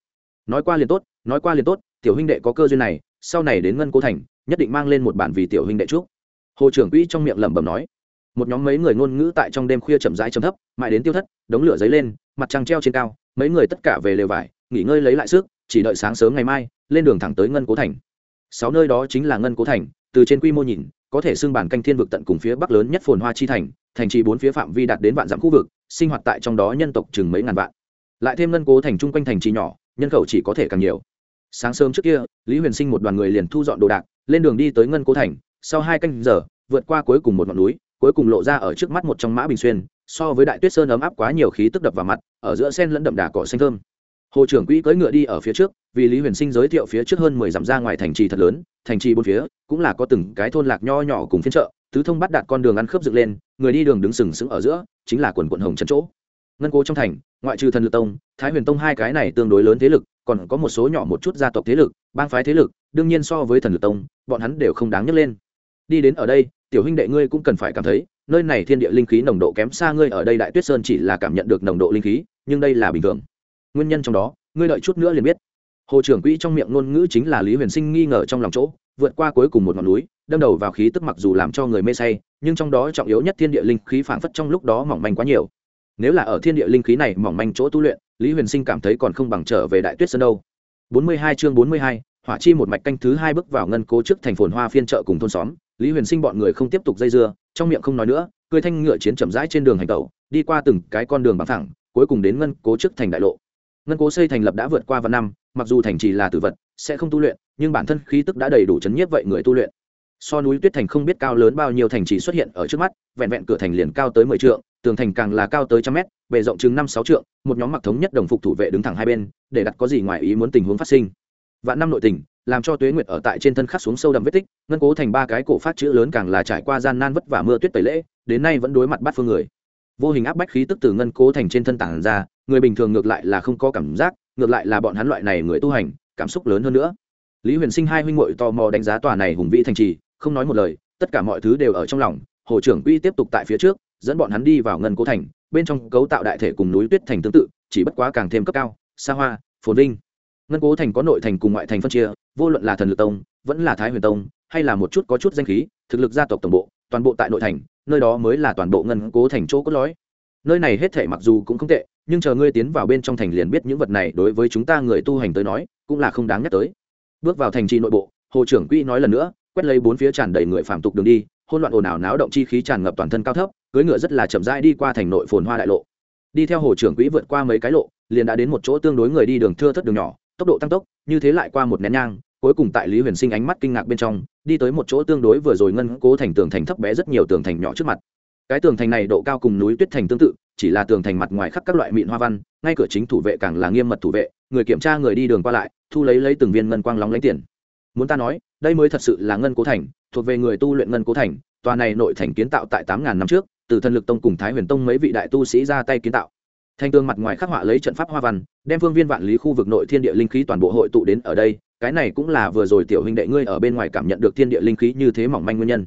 Nói qua liền tốt, nói qua liền tốt, tiểu huynh đệ có cơ duyên này sau này đến ngân cố thành, nhất định mang lên một bản vì tiểu huynh đệ trước hồ trưởng quỹ trong miệng lẩm bẩm nói. Một nhóm mấy người ngôn ngữ tại trong đêm khuya chậm rãi chấm thấp, mãi đến tiêu thất, đống lửa dấy lên, mặt trăng treo trên cao, mấy người tất cả về lều vải, nghỉ ngơi lấy lại sức, chỉ đợi sáng sớm ngày mai, lên đường thẳng tới ngân cố thành. Sáu nơi đó chính là ngân cố thành, từ trên quy mô nhìn, có thể xưng bản canh thiên vực tận cùng phía bắc lớn nhất phồn hoa chi thành thành trì bốn phía phạm vi đạt đến vạn dặm khu vực, sinh hoạt tại trong đó nhân tộc chừng mấy ngàn vạn. Lại thêm ngân cố thành chung quanh thành trì nhỏ, nhân khẩu chỉ có thể càng nhiều sáng sớm trước kia, lý huyền sinh một đoàn người liền thu dọn đồ đạc, lên đường đi tới ngân cố thành. Sau hai canh giờ, vượt qua cuối cùng một ngọn núi, cuối cùng lộ ra ở trước mắt một trong mã bình xuyên, so với đại tuyết sơn ấm áp quá nhiều khí tức đập vào mặt, ở giữa sen lẫn đậm đà cỏ xanh thơm. Hồ trưởng quỹ cưỡi ngựa đi ở phía trước, vì lý huyền sinh giới thiệu phía trước hơn mười dặm ra ngoài thành trì thật lớn, thành trì bốn phía, cũng là có từng cái thôn lạc nho nhỏ cùng phiên chợ, tứ thông bắt đạt con đường ăn khớp dựng lên, người đi đường đứng sừng sững ở giữa, chính là quần quận hồng chân chỗ ngân cố trong thành, ngoại trừ thần lực tông, thái huyền tông hai cái này tương đối lớn thế lực, còn có một số nhỏ một chút gia tộc thế lực, bang phái thế lực, đương nhiên so với thần lực tông, bọn hắn đều không đáng nhắc lên. Đi đến ở đây, tiểu huynh đệ ngươi cũng cần phải cảm thấy, nơi này thiên địa linh khí nồng độ kém xa ngươi ở đây đại tuyết sơn chỉ là cảm nhận được nồng độ linh khí, nhưng đây là bình thường. Nguyên nhân trong đó, ngươi đợi chút nữa liền biết. Hồ trưởng quỹ trong miệng ngôn ngữ chính là lý huyền sinh nghi ngờ trong lòng chỗ, vượt qua cuối cùng một ngọn núi, đâm đầu vào khí tức mặc dù làm cho người mê say, nhưng trong đó trọng yếu nhất thiên địa linh khí phảng phất trong lúc đó mỏng manh quá nhiều nếu là ở thiên địa linh khí này mỏng manh chỗ tu luyện lý huyền sinh cảm thấy còn không bằng trở về đại tuyết sơn đâu. 42 chương 42, hỏa chi một mạch canh thứ hai bước vào ngân cố trước thành phồn hoa phiên chợ cùng thôn xóm lý huyền sinh bọn người không tiếp tục dây dưa trong miệng không nói nữa cười thanh ngựa chiến chậm rãi trên đường hành tẩu đi qua từng cái con đường bằng thẳng cuối cùng đến ngân cố trước thành đại lộ. Ngân cố xây thành lập đã vượt qua vạn năm mặc dù thành chỉ là tử vật sẽ không tu luyện nhưng bản thân khí tức đã đầy đủ chấn nhiếp vậy người tu luyện so núi tuyết thành không biết cao lớn bao nhiêu thành trì xuất hiện ở trước mắt, vẹn vẹn cửa thành liền cao tới mười trượng, tường thành càng là cao tới trăm mét, bề rộng chừng năm sáu trượng, một nhóm mặc thống nhất đồng phục thủ vệ đứng thẳng hai bên, để đặt có gì ngoài ý muốn tình huống phát sinh. Vạn năm nội tình, làm cho tuế nguyệt ở tại trên thân khắc xuống sâu đậm vết tích, ngân cố thành ba cái cổ phát chữ lớn càng là trải qua gian nan vất vả mưa tuyết tẩy lễ, đến nay vẫn đối mặt bắt phương người. Vô hình áp bách khí tức từ ngân cố thành trên thân tản ra, người bình thường ngược lại là không có cảm giác, ngược lại là bọn hắn loại này người tu hành, cảm xúc lớn hơn nữa. Lý huyền sinh hai huynh ngội tò mò đánh giá tòa này hùng vĩ thành trì không nói một lời, tất cả mọi thứ đều ở trong lòng, hồ trưởng quỹ tiếp tục tại phía trước, dẫn bọn hắn đi vào ngân cố thành, bên trong cấu tạo đại thể cùng núi tuyết thành tương tự, chỉ bất quá càng thêm cấp cao, xa hoa, phồn vinh. Ngân cố thành có nội thành cùng ngoại thành phân chia, vô luận là thần lực tông, vẫn là thái huyền tông, hay là một chút có chút danh khí, thực lực gia tộc tổng bộ, toàn bộ tại nội thành, nơi đó mới là toàn bộ ngân cố thành chỗ cốt lõi. Nơi này hết thể mặc dù cũng không tệ, nhưng chờ ngươi tiến vào bên trong thành liền biết những vật này đối với chúng ta người tu hành tới nói, cũng là không đáng nhắc tới. Bước vào thành trì nội bộ, hồ trưởng quỹ nói lần nữa quét lấy bốn phía tràn đầy người phạm tục đường đi hôn loạn ồn ào náo động chi khí tràn ngập toàn thân cao thấp cưới ngựa rất là chậm rãi đi qua thành nội phồn hoa đại lộ. Đi theo hồ trưởng quỹ vượt qua mấy cái lộ, liền đã đến một chỗ tương đối người đi đường thưa thất đường nhỏ, tốc độ tăng tốc, như thế lại qua một nén nhang, cuối cùng tại lý huyền sinh ánh mắt kinh ngạc bên trong, đi tới một chỗ tương đối vừa rồi ngân cố thành tường thành thấp bé rất nhiều tường thành nhỏ trước mặt. Cái tường thành này độ cao cùng núi tuyết thành tương tự, chỉ là tường thành mặt ngoài khắc các loại mịn hoa văn, ngay cửa chính thủ vệ càng là nghiêm mật thủ vệ, người kiểm tra người đi đường qua lại, thu lấy lấy từng viên ngân quang lóng lấy tiền. Muốn ta nói đây mới thật sự là ngân cố thành, thuộc về người tu luyện ngân cố thành, tòa này nội thành kiến tạo tại tám ngàn năm trước, từ thần lực tông cùng thái huyền tông mấy vị đại tu sĩ ra tay kiến tạo. Thanh tương mặt ngoài khắc họa lấy trận pháp hoa văn, đem phương viên vạn lý khu vực nội thiên địa linh khí toàn bộ hội tụ đến ở đây, cái này cũng là vừa rồi tiểu huynh đệ ngươi ở bên ngoài cảm nhận được thiên địa linh khí như thế mỏng manh nguyên nhân.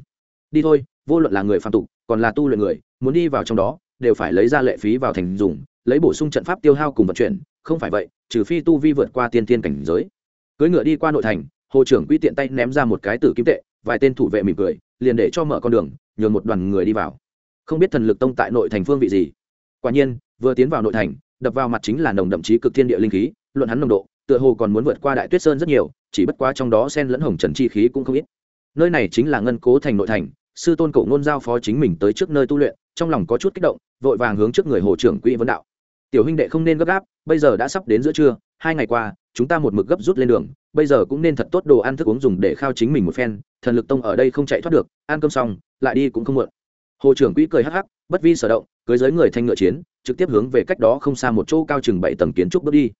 Đi thôi, vô luận là người phạm tục, còn là tu luyện người, muốn đi vào trong đó, đều phải lấy ra lệ phí vào thành dùng, lấy bổ sung trận pháp tiêu hao cùng vận chuyển, không phải vậy, trừ phi tu vi vượt qua tiên tiên cảnh giới. Cưỡi ngựa đi qua nội thành hồ trưởng quy tiện tay ném ra một cái tử kim tệ, vài tên thủ vệ mỉm cười, liền để cho mở con đường, nhường một đoàn người đi vào. Không biết thần lực tông tại nội thành phương vị gì. Quả nhiên, vừa tiến vào nội thành, đập vào mặt chính là nồng đậm chí cực thiên địa linh khí, luận hắn nồng độ, tựa hồ còn muốn vượt qua đại tuyết sơn rất nhiều, chỉ bất quá trong đó sen lẫn hồng trần chi khí cũng không ít. Nơi này chính là ngân cố thành nội thành, sư tôn cổ ngôn giao phó chính mình tới trước nơi tu luyện, trong lòng có chút kích động, vội vàng hướng trước người hồ trưởng quỹ vấn đạo. Tiểu huynh đệ không nên gấp gáp, bây giờ đã sắp đến giữa trưa, hai ngày qua, chúng ta một mực gấp rút lên đường bây giờ cũng nên thật tốt đồ ăn thức uống dùng để khao chính mình một phen, thần lực tông ở đây không chạy thoát được, ăn cơm xong, lại đi cũng không muộn. Hồ trưởng quỹ cười hắc hắc, bất vi sở động, cưới giới người thanh ngựa chiến, trực tiếp hướng về cách đó không xa một chỗ cao chừng bảy tầng kiến trúc bước đi.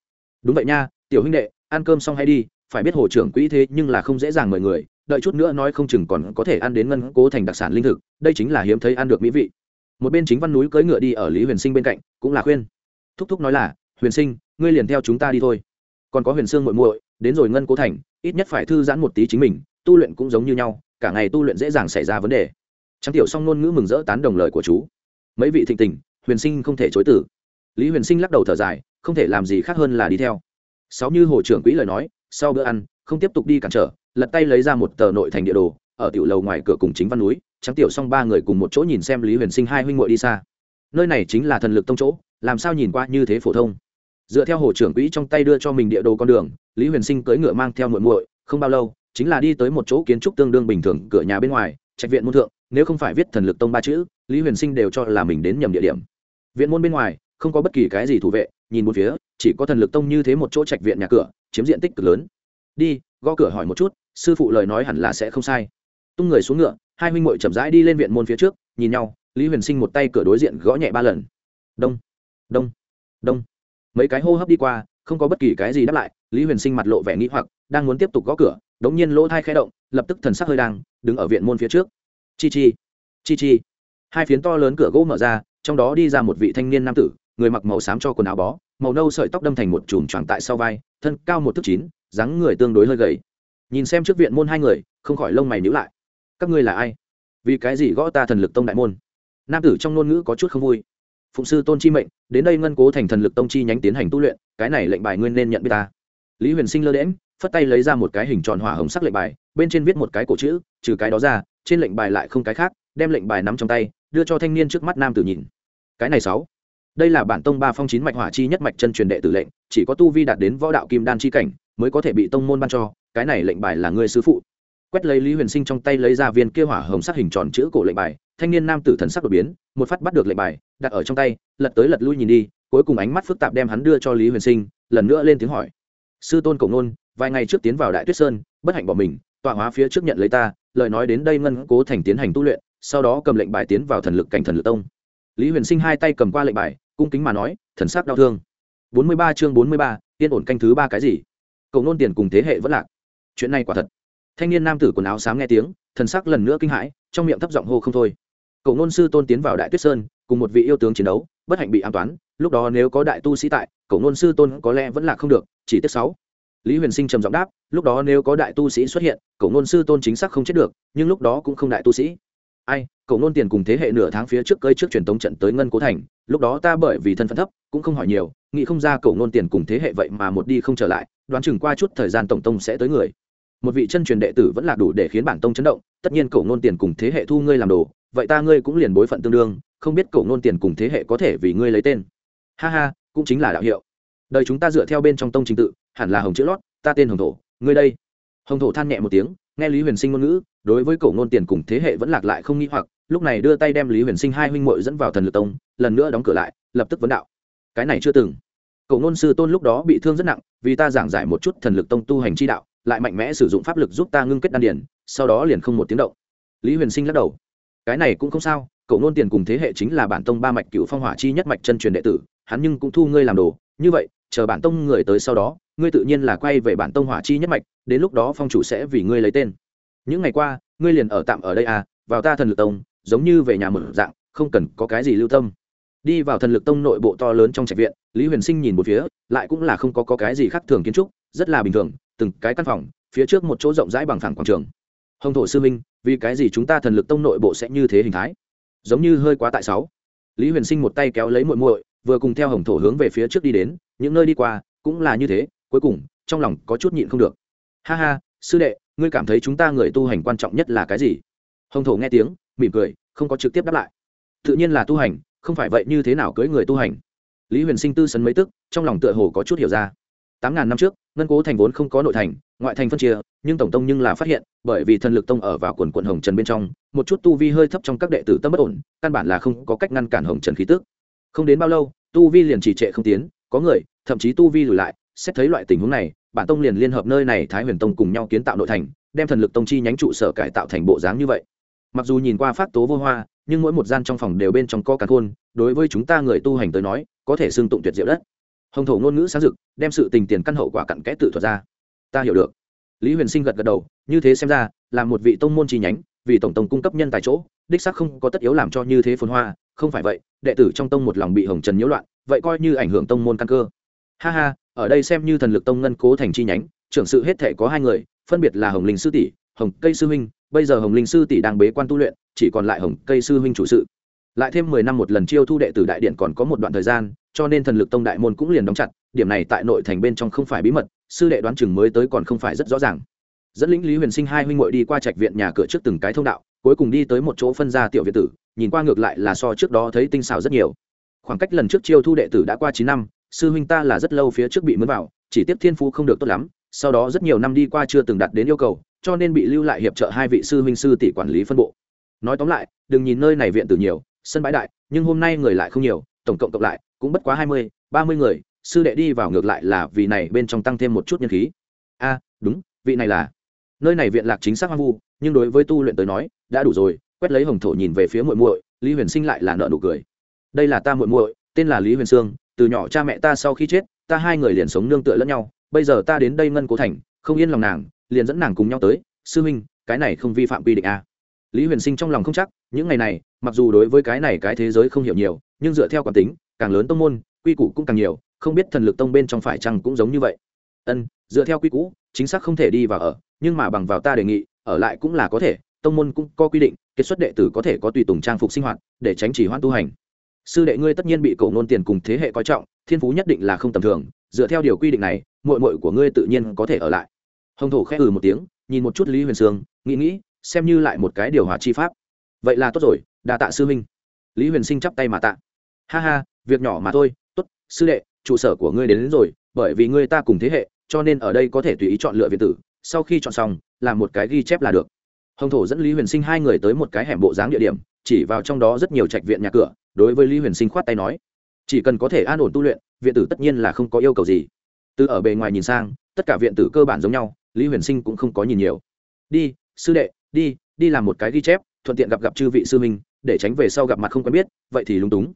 Đúng vậy nha, tiểu huynh đệ, ăn cơm xong hay đi, phải biết hồ trưởng quỹ thế nhưng là không dễ dàng mời người, đợi chút nữa nói không chừng còn có thể ăn đến ngân cố thành đặc sản linh thực, đây chính là hiếm thấy ăn được mỹ vị. Một bên chính văn núi cưỡi ngựa đi ở lý huyền sinh bên cạnh, cũng là khuyên. Thúc thúc nói là, huyền sinh, ngươi liền theo chúng ta đi thôi. Còn có huyền sương muội muội đến rồi ngân cố thành, ít nhất phải thư giãn một tí chính mình, tu luyện cũng giống như nhau, cả ngày tu luyện dễ dàng xảy ra vấn đề. Trắng tiểu song ngôn ngữ mừng rỡ tán đồng lời của chú. Mấy vị thịnh tình, huyền sinh không thể chối tử lý huyền sinh lắc đầu thở dài, không thể làm gì khác hơn là đi theo. Sáu như hồ trưởng quỹ lời nói, sau bữa ăn, không tiếp tục đi cản trở, lật tay lấy ra một tờ nội thành địa đồ, ở tiểu lầu ngoài cửa cùng chính văn núi trắng tiểu xong ba người cùng một chỗ nhìn xem lý huyền sinh hai huynh muội đi xa. Nơi này chính là thần lực tông chỗ, làm sao nhìn qua như thế phổ thông? Dựa theo hồ trưởng quỹ trong tay đưa cho mình địa đồ con đường, lý huyền sinh cưỡi ngựa mang theo muội muội, không bao lâu, chính là đi tới một chỗ kiến trúc tương đương bình thường cửa nhà bên ngoài, trạch viện môn thượng, nếu không phải viết thần lực tông ba chữ, lý huyền sinh đều cho là mình đến nhầm địa điểm. Viện môn bên ngoài, không có bất kỳ cái gì thủ vệ, nhìn một phía, chỉ có thần lực tông như thế một chỗ trạch viện nhà cửa, chiếm diện tích cực lớn. Đi, gõ cửa hỏi một chút, sư phụ lời nói hẳn là sẽ không sai. Tung người xuống ngựa, hai huynh muội chậm rãi đi lên viện môn phía trước, nhìn nhau, lý huyền sinh một tay cửa đối diện gõ nhẹ ba lần. Đông đông đông mấy cái hô hấp đi qua, không có bất kỳ cái gì đáp lại, lý huyền sinh mặt lộ vẻ nghĩ hoặc, đang muốn tiếp tục gõ cửa, đống nhiên lỗ thai khẽ động, lập tức thần sắc hơi đang, đứng ở viện môn phía trước. Chi chi chi chi. Hai phiến to lớn cửa gỗ mở ra, trong đó đi ra một vị thanh niên nam tử, người mặc màu xám cho quần áo bó, màu nâu sợi tóc đâm thành một chùm tròn tại sau vai, thân cao một thước chín, dáng người tương đối hơi gầy. Nhìn xem trước viện môn hai người, không khỏi lông mày nhíu lại. Các ngươi là ai? Vì cái gì gõ ta thần lực tông đại môn? Nam tử trong ngôn ngữ có chút không vui phụng sư tôn chi mệnh, đến đây ngân cố thành thần lực tông chi nhánh tiến hành tu luyện, cái này lệnh bài nguyên nên nhận biết ta. Lý huyền sinh lơ đễm phất tay lấy ra một cái hình tròn hỏa hồng sắc lệnh bài, bên trên viết một cái cổ chữ, trừ cái đó ra, trên lệnh bài lại không cái khác, đem lệnh bài nắm trong tay, đưa cho thanh niên trước mắt nam tử nhìn. Cái này sáu. Đây là bản tông ba phong chín mạch hỏa chi nhất mạch chân truyền đệ tử lệnh, chỉ có tu vi đạt đến võ đạo kim đan chi cảnh, mới có thể bị tông môn ban cho, cái này lệnh bài là người sư phụ quét lấy lý huyền sinh trong tay lấy ra viên kia hỏa hồng sắc hình tròn chữ cổ lệnh bài, thanh niên nam tử thần sắc đột biến, một phát bắt được lệnh bài, đặt ở trong tay, lật tới lật lui nhìn đi, cuối cùng ánh mắt phức tạp đem hắn đưa cho lý huyền sinh, lần nữa lên tiếng hỏi. Sư tôn cổ ngôn, vài ngày trước tiến vào đại tuyết sơn, bất hạnh bỏ mình, tọa hóa phía trước nhận lấy ta, lời nói đến đây ngân cố thành tiến hành tu luyện, sau đó cầm lệnh bài tiến vào thần lực cảnh thần lực tông. Lý huyền sinh hai tay cầm qua lệnh bài, cung kính mà nói, thần sắc đau thương. Bốn mươi ba chương bốn mươi ba, yên ổn canh thứ ba cái gì? Cậu nôn tiền cùng thế hệ vẫn lạc. Chuyện này quả thật thanh niên nam tử quần áo sáng nghe tiếng, thần sắc lần nữa kinh hãi, trong miệng thấp giọng hô không thôi. Cậu nôn sư tôn tiến vào đại tuyết sơn, cùng một vị yêu tướng chiến đấu, bất hạnh bị an toán, lúc đó nếu có đại tu sĩ tại, cậu ngôn sư tôn có lẽ vẫn là không được, chỉ tiếc sáu. Lý huyền sinh trầm giọng đáp, lúc đó nếu có đại tu sĩ xuất hiện, cậu ngôn sư tôn chính xác không chết được, nhưng lúc đó cũng không đại tu sĩ. Ai, cậu ngôn tiền cùng thế hệ nửa tháng phía trước cơi trước truyền tống trận tới ngân cố thành, lúc đó ta bởi vì thân phận thấp, cũng không hỏi nhiều, nghĩ không ra cậu ngôn tiền cùng thế hệ vậy mà một đi không trở lại, đoán chừng qua chút thời gian tổng tông sẽ tới người một vị chân truyền đệ tử vẫn là đủ để khiến bản tông chấn động, tất nhiên cổ ngôn tiền cùng thế hệ thu ngươi làm đồ, vậy ta ngươi cũng liền bối phận tương đương, không biết cổ ngôn tiền cùng thế hệ có thể vì ngươi lấy tên. Ha ha, cũng chính là đạo hiệu. Đời chúng ta dựa theo bên trong tông trình tự, hẳn là hồng chữ lót, ta tên hồng thổ, ngươi đây. Hồng thổ than nhẹ một tiếng, nghe lý huyền sinh ngôn ngữ, đối với cổ ngôn tiền cùng thế hệ vẫn lạc lại không nghĩ hoặc, lúc này đưa tay đem lý huyền sinh hai huynh muội dẫn vào thần lực tông, lần nữa đóng cửa lại, lập tức vấn đạo. Cái này chưa từng. Cổ ngôn sư tôn lúc đó bị thương rất nặng, vì ta giảng giải một chút thần lực tông tu hành chi đạo lại mạnh mẽ sử dụng pháp lực giúp ta ngưng kết đan điền sau đó liền không một tiếng động. Lý huyền sinh lắc đầu. Cái này cũng không sao cậu nôn tiền cùng thế hệ chính là bản tông ba mạch cựu phong hỏa chi nhất mạch chân truyền đệ tử hắn nhưng cũng thu ngươi làm đồ. Như vậy chờ bản tông người tới sau đó ngươi tự nhiên là quay về bản tông hỏa chi nhất mạch đến lúc đó phong chủ sẽ vì ngươi lấy tên. Những ngày qua ngươi liền ở tạm ở đây à vào ta thần lực tông giống như về nhà mở dạng không cần có cái gì lưu tâm. Đi vào thần lực tông nội bộ to lớn trong trạch viện lý huyền sinh nhìn một phía lại cũng là không có, có cái gì khác thường kiến trúc rất là bình thường từng cái căn phòng, phía trước một chỗ rộng rãi bằng phẳng quảng trường. Hồng thổ sư minh vì cái gì chúng ta thần lực tông nội bộ sẽ như thế hình thái? Giống như hơi quá tại sáu. Lý huyền sinh một tay kéo lấy muội muội, vừa cùng theo hồng thổ hướng về phía trước đi đến, những nơi đi qua, cũng là như thế, cuối cùng, trong lòng có chút nhịn không được. Ha ha, sư đệ, ngươi cảm thấy chúng ta người tu hành quan trọng nhất là cái gì? Hồng thổ nghe tiếng, mỉm cười, không có trực tiếp đáp lại. Tự nhiên là tu hành, không phải vậy như thế nào cưới người tu hành? Lý huyền sinh tư sấn mấy tức, trong lòng tựa hồ có chút hiểu ra. Tám ngàn năm trước ngân cố thành vốn không có nội thành, ngoại thành phân chia, nhưng tổng tông nhưng là phát hiện, bởi vì thần lực tông ở vào quần quận hồng trần bên trong, một chút tu vi hơi thấp trong các đệ tử tâm bất ổn, căn bản là không có cách ngăn cản hồng trần khí tức. Không đến bao lâu, tu vi liền trì trệ không tiến, có người, thậm chí tu vi lùi lại, xét thấy loại tình huống này, bản tông liền liên hợp nơi này thái huyền tông cùng nhau kiến tạo nội thành, đem thần lực tông chi nhánh trụ sở cải tạo thành bộ dáng như vậy. Mặc dù nhìn qua phát tố vô hoa, nhưng mỗi một gian trong phòng đều bên trong co cả khôn đối với chúng ta người tu hành tới nói, có thể xưng tụng tuyệt diệu đất hồng thổ ngôn ngữ sáng dực đem sự tình tiền căn hậu quả cặn kẽ tự thuật ra. Ta hiểu được. Lý huyền sinh gật gật đầu, như thế xem ra, là một vị tông môn chi nhánh, vì tổng tông cung cấp nhân tại chỗ, đích xác không có tất yếu làm cho như thế phồn hoa, không phải vậy, đệ tử trong tông một lòng bị hồng trần nhiễu loạn, vậy coi như ảnh hưởng tông môn căn cơ. Ha ha, ở đây xem như thần lực tông ngân cố thành chi nhánh, trưởng sự hết thể có hai người, phân biệt là hồng linh sư tỷ, hồng cây sư huynh, bây giờ hồng linh sư tỷ đang bế quan tu luyện, chỉ còn lại hồng cây sư huynh chủ sự. Lại thêm mười năm một lần chiêu thu đệ tử đại điện còn có một đoạn thời gian cho nên thần lực tông đại môn cũng liền đóng chặt, điểm này tại nội thành bên trong không phải bí mật, sư đệ đoán chừng mới tới còn không phải rất rõ ràng. Dẫn lĩnh lý huyền sinh hai huynh ngội đi qua trạch viện nhà cửa trước từng cái thông đạo, cuối cùng đi tới một chỗ phân ra tiểu viện tử, nhìn qua ngược lại là so trước đó thấy tinh xảo rất nhiều. Khoảng cách lần trước chiêu thu đệ tử đã qua chín năm, sư huynh ta là rất lâu phía trước bị mướn vào, chỉ tiếp thiên phú không được tốt lắm, sau đó rất nhiều năm đi qua chưa từng đạt đến yêu cầu, cho nên bị lưu lại hiệp trợ hai vị sư huynh sư tỷ quản lý phân bộ. Nói tóm lại, đừng nhìn nơi này viện tử nhiều, sân bãi đại, nhưng hôm nay người lại không nhiều, tổng cộng cộng lại cũng bất quá hai mươi, ba mươi người, sư đệ đi vào ngược lại là vì này bên trong tăng thêm một chút nhân khí. A, đúng, vị này là. Nơi này viện lạc chính xác hoang vu, nhưng đối với tu luyện tới nói, đã đủ rồi, quét lấy hồng thổ nhìn về phía muội muội, lý huyền sinh lại là nợ nụ cười. Đây là ta muội muội, tên là lý huyền sương, từ nhỏ cha mẹ ta sau khi chết, ta hai người liền sống nương tựa lẫn nhau, bây giờ ta đến đây ngân cố thành, không yên lòng nàng, liền dẫn nàng cùng nhau tới, sư huynh, cái này không vi phạm quy định a lý huyền sinh trong lòng không chắc, những ngày này, mặc dù đối với cái này cái thế giới không hiểu nhiều, nhưng dựa theo quán tính càng lớn tông môn, quy củ cũng càng nhiều, không biết thần lực tông bên trong phải chăng cũng giống như vậy. Ân, dựa theo quy củ, chính xác không thể đi vào ở, nhưng mà bằng vào ta đề nghị, ở lại cũng là có thể, tông môn cũng có quy định kết xuất đệ tử có thể có tùy tùng trang phục sinh hoạt, để tránh chỉ hoãn tu hành. Sư đệ ngươi tất nhiên bị cầu nôn tiền cùng thế hệ coi trọng, thiên phú nhất định là không tầm thường, dựa theo điều quy định này, muội muội của ngươi tự nhiên có thể ở lại. Hồng thổ khẽ ừ một tiếng, nhìn một chút lý huyền sương, nghĩ nghĩ, xem như lại một cái điều hòa chi pháp. Vậy là tốt rồi, đa tạ sư huynh. Lý huyền sinh chắp tay mà tạ. Ha ha việc nhỏ mà thôi tốt sư đệ trụ sở của ngươi đến, đến rồi bởi vì ngươi ta cùng thế hệ cho nên ở đây có thể tùy ý chọn lựa viện tử sau khi chọn xong làm một cái ghi chép là được. Hồng thổ dẫn lý huyền sinh hai người tới một cái hẻm bộ dáng địa điểm chỉ vào trong đó rất nhiều trạch viện nhà cửa đối với lý huyền sinh khoát tay nói chỉ cần có thể an ổn tu luyện viện tử tất nhiên là không có yêu cầu gì. Từ ở bề ngoài nhìn sang tất cả viện tử cơ bản giống nhau lý huyền sinh cũng không có nhìn nhiều. Đi sư đệ đi đi làm một cái ghi chép thuận tiện gặp gặp chư vị sư minh để tránh về sau gặp mặt không quen biết vậy thì lúng túng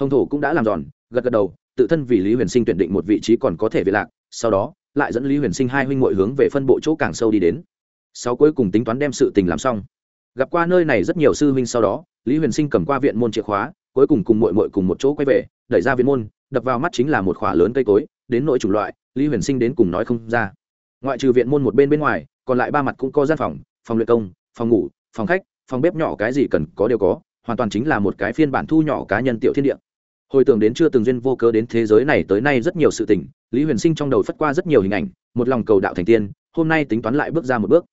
hồng thổ cũng đã làm giòn, gật gật đầu, tự thân vì lý huyền sinh tuyển định một vị trí còn có thể về lạc, sau đó, lại dẫn lý huyền sinh hai huynh m hướng về phân bộ chỗ càng sâu đi đến. Sau cuối cùng tính toán đem sự tình làm xong. Gặp qua nơi này rất nhiều sư huynh sau đó, lý huyền sinh cầm qua viện môn chìa khóa, cuối cùng cùng mội mội cùng một chỗ quay về, đẩy ra viện môn, đập vào mắt chính là một khỏa lớn cây cối, đến nội chủng loại, lý huyền sinh đến cùng nói không ra. Ngoại trừ viện môn một bên bên ngoài, còn lại ba mặt cũng có gian phòng phòng luyện công, phòng ngủ, phòng khách, phòng bếp nhỏ cái gì cần có đều có hoàn toàn chính là một cái phiên bản thu nhỏ cá nhân tiểu thiên địa. Hồi tưởng đến chưa từng duyên vô cớ đến thế giới này tới nay rất nhiều sự tình lý huyền sinh trong đầu phất qua rất nhiều hình ảnh một lòng cầu đạo thành tiên hôm nay tính toán lại bước ra một bước.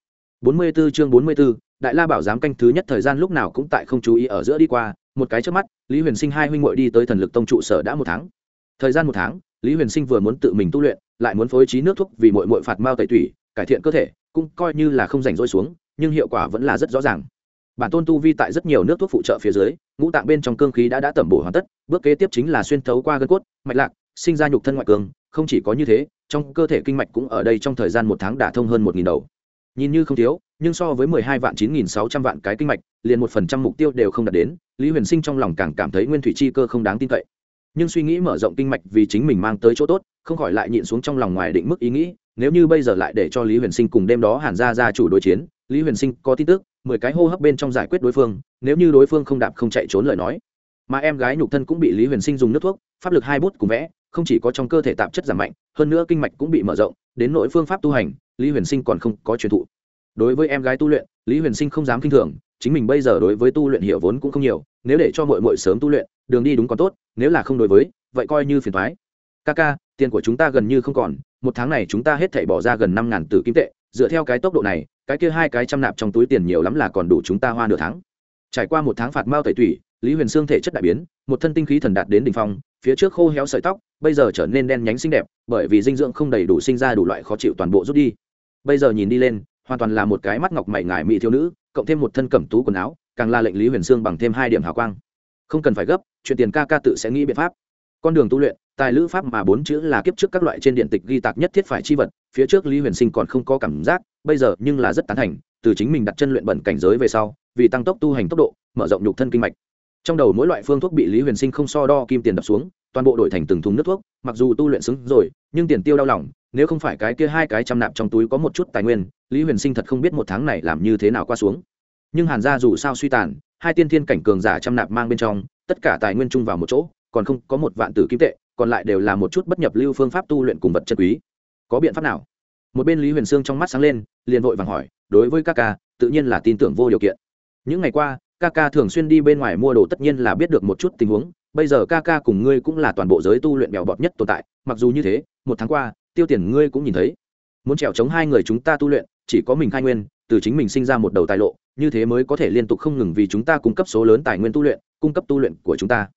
44 chương 44, đại la bảo giám canh thứ nhất thời gian lúc nào cũng tại không chú ý ở giữa đi qua một cái trước mắt lý huyền sinh hai huynh muội đi tới thần lực tông trụ sở đã một tháng. Thời gian một tháng lý huyền sinh vừa muốn tự mình tu luyện lại muốn phối trí nước thuốc vì muội muội phạt mao tẩy tủy cải thiện cơ thể cũng coi như là không rảnh rỗi xuống nhưng hiệu quả vẫn là rất rõ ràng bản tôn tu vi tại rất nhiều nước thuốc phụ trợ phía dưới, ngũ tạng bên trong cương khí đã đã tẩm bổ hoàn tất, bước kế tiếp chính là xuyên thấu qua gân cốt, mạch lạc, sinh ra nhục thân ngoại cường, không chỉ có như thế, trong cơ thể kinh mạch cũng ở đây trong thời gian một tháng đả thông hơn một nghìn đầu. Nhìn như không thiếu, nhưng so với mười hai vạn chín nghìn sáu trăm vạn cái kinh mạch, liền một phần trăm mục tiêu đều không đạt đến, lý huyền sinh trong lòng càng cảm thấy nguyên thủy chi cơ không đáng tin cậy. Nhưng suy nghĩ mở rộng kinh mạch vì chính mình mang tới chỗ tốt, không khỏi lại nhịn xuống trong lòng ngoài định mức ý nghĩ, nếu như bây giờ lại để cho lý huyền sinh cùng đêm đó hàn ra ra chủ đối chiến, lý huyền sinh có tin tức mười cái hô hấp bên trong giải quyết đối phương, nếu như đối phương không đạp không chạy trốn lời nói. Mà em gái nhục thân cũng bị lý huyền sinh dùng nước thuốc, pháp lực hai bút cùng vẽ, không chỉ có trong cơ thể tạp chất giảm mạnh, hơn nữa kinh mạch cũng bị mở rộng, đến nội phương pháp tu hành, lý huyền sinh còn không có truyền thụ. Đối với em gái tu luyện, lý huyền sinh không dám k i n h thường, chính mình bây giờ đối với tu luyện hiểu vốn cũng không nhiều, nếu để cho mội mội sớm tu luyện, đường đi đúng còn tốt, nếu là không đối với, vậy coi như phiền thoái ca ca tiền của chúng ta gần như không còn, một tháng này chúng ta hết thảy bỏ ra gần năm ngàn tử kim tệ dựa theo cái tốc độ này, cái kia hai cái trăm nạp trong túi tiền nhiều lắm là còn đủ chúng ta hoa nửa tháng. Trải qua một tháng phạt mao tẩy tủy, lý huyền xương thể chất đại biến, một thân tinh khí thần đạt đến đ ỉ n h phong, phía trước khô héo sợi tóc, bây giờ trở nên đen nhánh xinh đẹp, bởi vì dinh dưỡng không đầy đủ sinh ra đủ loại khó chịu toàn bộ rút đi. Bây giờ nhìn đi lên, hoàn toàn là một cái mắt ngọc mày ngải mỹ thiếu nữ, cộng thêm một thân cẩm tú quần áo, càng là lệnh lý huyền sương bằng thêm hai điểm hào quang. Không cần phải gấp, chuyện tiền ca ca tự sẽ nghĩ biện pháp. Con đường tu luyện, tài lữ pháp mà bốn chữ là kiếp trước các loại trên điện tịch ghi tạc nhất thiết phải chi vật phía trước lý huyền sinh còn không có cảm giác, bây giờ nhưng là rất tán thành, từ chính mình đặt chân luyện bẩn cảnh giới về sau, vì tăng tốc tu hành tốc độ, mở rộng nhục thân kinh mạch. Trong đầu mỗi loại phương thuốc bị lý huyền sinh không so đo kim tiền đập xuống, toàn bộ đổi thành từng thùng nước thuốc, mặc dù tu luyện xứng rồi, nhưng tiền tiêu đau lòng, nếu không phải cái kia hai cái trăm nạp trong túi có một chút tài nguyên, lý huyền sinh thật không biết một tháng này làm như thế nào qua xuống. Nhưng hàn gia dù sao suy tàn, hai tiên thiên cảnh cường giả trăm nạp mang bên trong, tất cả tài nguyên chung vào một chỗ, còn không có một vạn tử kim tệ, còn lại đều là một chút bất nhập lưu phương pháp tu luyện cùng vật chất quý có biện pháp nào? Một bên lý huyền sương trong mắt sáng lên, liền vội vàng hỏi, đối với ca ca, tự nhiên là tin tưởng vô điều kiện. Những ngày qua, ca ca thường xuyên đi bên ngoài mua đồ tất nhiên là biết được một chút tình huống, bây giờ ca ca cùng ngươi cũng là toàn bộ giới tu luyện bèo bọt nhất tồn tại, mặc dù như thế, một tháng qua, tiêu tiền ngươi cũng nhìn thấy. Muốn trèo chống hai người chúng ta tu luyện, chỉ có mình khai nguyên, từ chính mình sinh ra một đầu tài lộ, như thế mới có thể liên tục không ngừng vì chúng ta cung cấp số lớn tài nguyên tu luyện, cung cấp tu luyện của chúng ta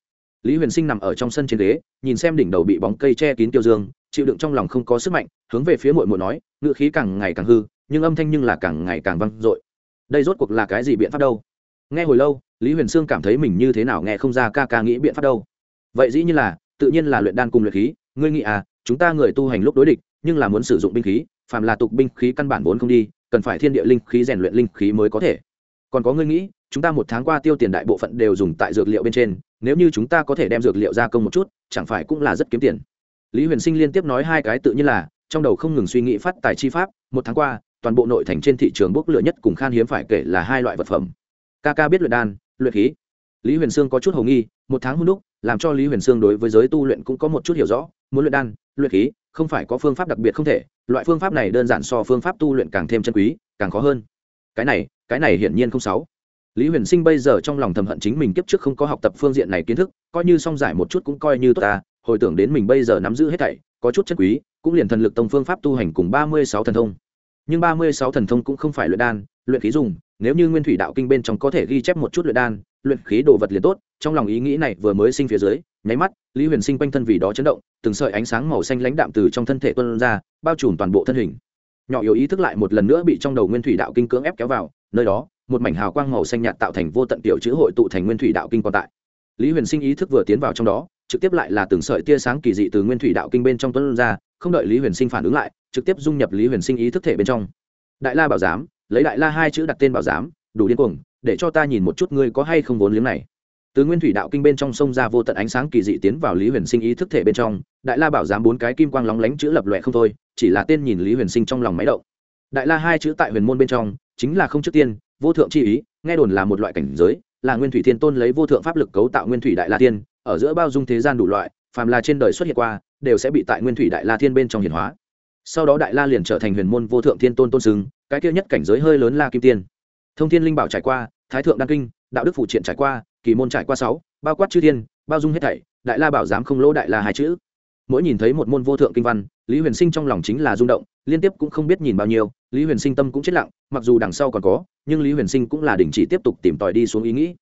lý huyền sinh nằm ở trong sân trên ghế, nhìn xem đỉnh đầu bị bóng cây che kín tiêu dương, chịu đựng trong lòng không có sức mạnh, hướng về phía mội mội nói ngự khí càng ngày càng hư, nhưng âm thanh nhưng là càng ngày càng vang dội. Đây rốt cuộc là cái gì biện pháp đâu? Nghe hồi lâu, lý huyền sương cảm thấy mình như thế nào nghe không ra ca ca nghĩ biện pháp đâu. Vậy dĩ nhiên là, tự nhiên là luyện đan cùng luyện khí, ngươi nghĩ à chúng ta người tu hành lúc đối địch, nhưng là muốn sử dụng binh khí, phàm là tục binh khí căn bản vốn không đi, cần phải thiên địa linh khí rèn luyện linh khí mới có thể. Còn có ngươi nghĩ, chúng ta một tháng qua tiêu tiền đại bộ phận đều dùng tại dược liệu bên trên nếu như chúng ta có thể đem dược liệu gia công một chút, chẳng phải cũng là rất kiếm tiền. Lý huyền sinh liên tiếp nói hai cái tự nhiên là, trong đầu không ngừng suy nghĩ phát tài chi pháp, một tháng qua, toàn bộ nội thành trên thị trường bốc lửa nhất cùng khan hiếm phải kể là hai loại vật phẩm. Ca ca biết luyện đan, luyện khí. Lý huyền sương có chút hầu nghi, một tháng hôn đúc, làm cho lý huyền sương đối với giới tu luyện cũng có một chút hiểu rõ, muốn luyện đan, luyện khí, không phải có phương pháp đặc biệt không thể, loại phương pháp này đơn giản so phương pháp tu luyện càng thêm chân quý, càng khó hơn. Cái này cái này hiển nhiên không sáu lý huyền sinh bây giờ trong lòng thầm hận chính mình kiếp trước không có học tập phương diện này kiến thức, coi như song giải một chút cũng coi như tốt ta, hồi tưởng đến mình bây giờ nắm giữ hết thảy, có chút chất quý, cũng liền thần lực tông phương pháp tu hành cùng ba mươi sáu thần thông. Nhưng ba mươi sáu thần thông cũng không phải luyện đan, luyện khí dùng, nếu như nguyên thủy đạo kinh bên trong có thể ghi chép một chút luyện đan, luyện khí đồ vật liền tốt, trong lòng ý nghĩ này vừa mới sinh phía dưới, nháy mắt, lý huyền sinh quanh thân vì đó chấn động, từng sợi ánh sáng màu xanh lãnh đạm từ trong thân thể tuân ra, bao trùm toàn bộ thân hình. Nhỏ yếu ý thức lại một lần nữa bị trong đầu nguyên thủy đạo kinh cưỡng ép kéo vào, nơi đó một mảnh hào quang màu xanh nhạt tạo thành vô tận tiểu chữ hội tụ thành nguyên thủy đạo kinh còn tại. Lý huyền sinh ý thức vừa tiến vào trong đó, trực tiếp lại là từng sợi tia sáng kỳ dị từ nguyên thủy đạo kinh bên trong tuấn ra, không đợi lý huyền sinh phản ứng lại, trực tiếp dung nhập lý huyền sinh ý thức thể bên trong. Đại la bảo giám, lấy đại la hai chữ đặt tên bảo giám, đủ điên cuồng, để cho ta nhìn một chút ngươi có hay không vốn liếng này. Từ nguyên thủy đạo kinh bên trong sông ra vô tận ánh sáng kỳ dị tiến vào lý huyền sinh ý thức thể bên trong, đại la bảo giám bốn cái kim quang lóng lánh chữ lập lòe không thôi, chỉ là tên nhìn lý huyền sinh trong lòng máy động. Đại la hai chữ tại huyền môn bên trong, chính là không trước tiên vô thượng chi ý nghe đồn là một loại cảnh giới là nguyên thủy thiên tôn lấy vô thượng pháp lực cấu tạo nguyên thủy đại la thiên, ở giữa bao dung thế gian đủ loại phàm là trên đời xuất hiện qua đều sẽ bị tại nguyên thủy đại la thiên bên trong hiển hóa. Sau đó đại la liền trở thành huyền môn vô thượng thiên tôn tôn sừng cái kia nhất cảnh giới hơi lớn la kim tiên. Thông thiên linh bảo trải qua thái thượng đăng kinh đạo đức phụ triện trải qua kỳ môn trải qua sáu bao quát chư thiên bao dung hết thảy đại la bảo giám không lỗ đại la hai chữ. Mỗi nhìn thấy một môn vô thượng kinh văn lý huyền sinh trong lòng chính là rung động liên tiếp cũng không biết nhìn bao nhiêu lý huyền sinh tâm cũng chết lặng mặc dù đằng sau còn có nhưng lý huyền sinh cũng là đình chỉ tiếp tục tìm tòi đi xuống ý nghĩ.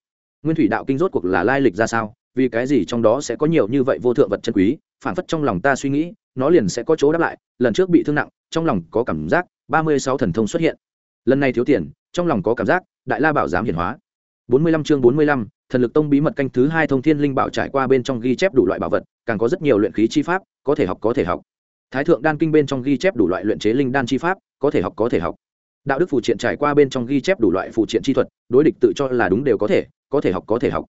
Nguyên thủy đạo kinh rốt cuộc là lai lịch ra sao? Vì cái gì trong đó sẽ có nhiều như vậy vô thượng vật chân quý? Phản phất trong lòng ta suy nghĩ, nó liền sẽ có chỗ đáp lại. Lần trước bị thương nặng, trong lòng có cảm giác ba mươi sáu thần thông xuất hiện. Lần này thiếu tiền, trong lòng có cảm giác đại la bảo giám hiển hóa. bốn mươi lăm chương bốn mươi lăm, thần lực tông bí mật canh thứ hai thông thiên linh bảo trải qua bên trong ghi chép đủ loại bảo vật, càng có rất nhiều luyện khí chi pháp, có thể học, có thể học. Thái thượng đan kinh bên trong ghi chép đủ loại luyện chế linh đan chi pháp, có thể học, có thể học đạo đức phụ triện trải qua bên trong ghi chép đủ loại phụ triện chi thuật, đối địch tự cho là đúng đều có thể có thể học, có thể học.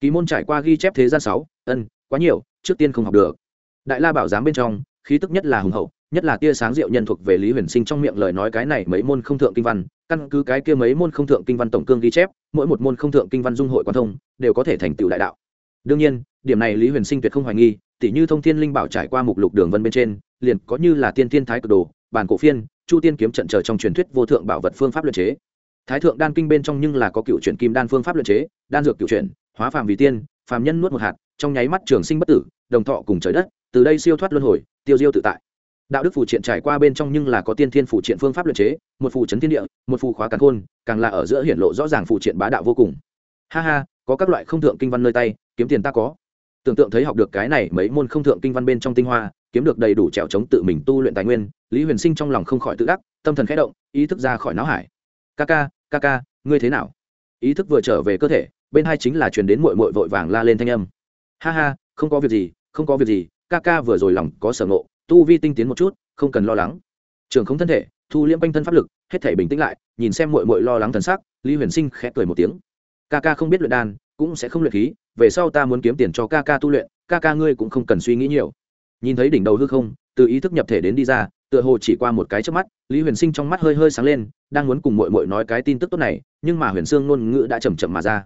Kỳ môn trải qua ghi chép thế gian sáu, ân, quá nhiều, trước tiên không học được. Đại la bảo giám bên trong, khí tức nhất là hùng hậu, nhất là tia sáng diệu nhân thuộc về lý huyền sinh trong miệng lời nói cái này mấy môn không thượng kinh văn, căn cứ cái kia mấy môn không thượng kinh văn tổng cương ghi chép, mỗi một môn không thượng kinh văn dung hội quan thông, đều có thể thành tựu đại đạo. Đương nhiên, điểm này lý huyền sinh tuyệt không hoài nghi tỷ như thông thiên linh bảo trải qua mục lục đường vân bên trên, liền có như là tiên thiên thái cực đồ, bản cổ phiên chu tiên kiếm trận chờ trong truyền thuyết vô thượng bảo vật phương pháp luyện chế. Thái thượng đan kinh bên trong nhưng là có cựu chuyển kim đan phương pháp luyện chế, đan dược cựu chuyển, hóa phàm vì tiên, phàm nhân nuốt một hạt, trong nháy mắt trường sinh bất tử, đồng thọ cùng trời đất, từ đây siêu thoát luân hồi, tiêu diêu tự tại. Đạo đức phù triện trải qua bên trong nhưng là có tiên thiên phù triện phương pháp luyện chế, một phù chấn thiên địa, một phù khóa càn khôn, càng là ở giữa hiển lộ rõ ràng phù triện bá đạo vô cùng. Ha ha, có các loại không thượng kinh văn nơi tay, kiếm tiền ta có. Tưởng tượng thấy học được cái này mấy môn không thượng kinh văn bên trong tinh hoa kiếm được đầy đủ trèo chống tự mình tu luyện tài nguyên, lý huyền sinh trong lòng không khỏi tự đắc, tâm thần khẽ động, ý thức ra khỏi não hải. Ca ca ca ca ngươi thế nào? Ý thức vừa trở về cơ thể, bên hai chính là truyền đến mội mội vội vàng la lên thanh âm. Ha ha, không có việc gì, không có việc gì ca ca vừa rồi lòng có sở ngộ, tu vi tinh tiến một chút, không cần lo lắng. Trường không thân thể, thu liễm quanh thân pháp lực, hết thể bình tĩnh lại, nhìn xem mội mội lo lắng thần sắc, lý huyền sinh khẽ cười một tiếng. Ca ca không biết luyện đan, cũng sẽ không luyện khí, về sau ta muốn kiếm tiền cho ca ca tu luyện ca ca ngươi cũng không cần suy nghĩ nhiều nhìn thấy đỉnh đầu hư không, từ ý thức nhập thể đến đi ra, tựa hồ chỉ qua một cái trước mắt, lý huyền sinh trong mắt hơi hơi sáng lên, đang muốn cùng mội mội nói cái tin tức tốt này, nhưng mà huyền sương ngôn ngữ đã chầm chậm mà ra.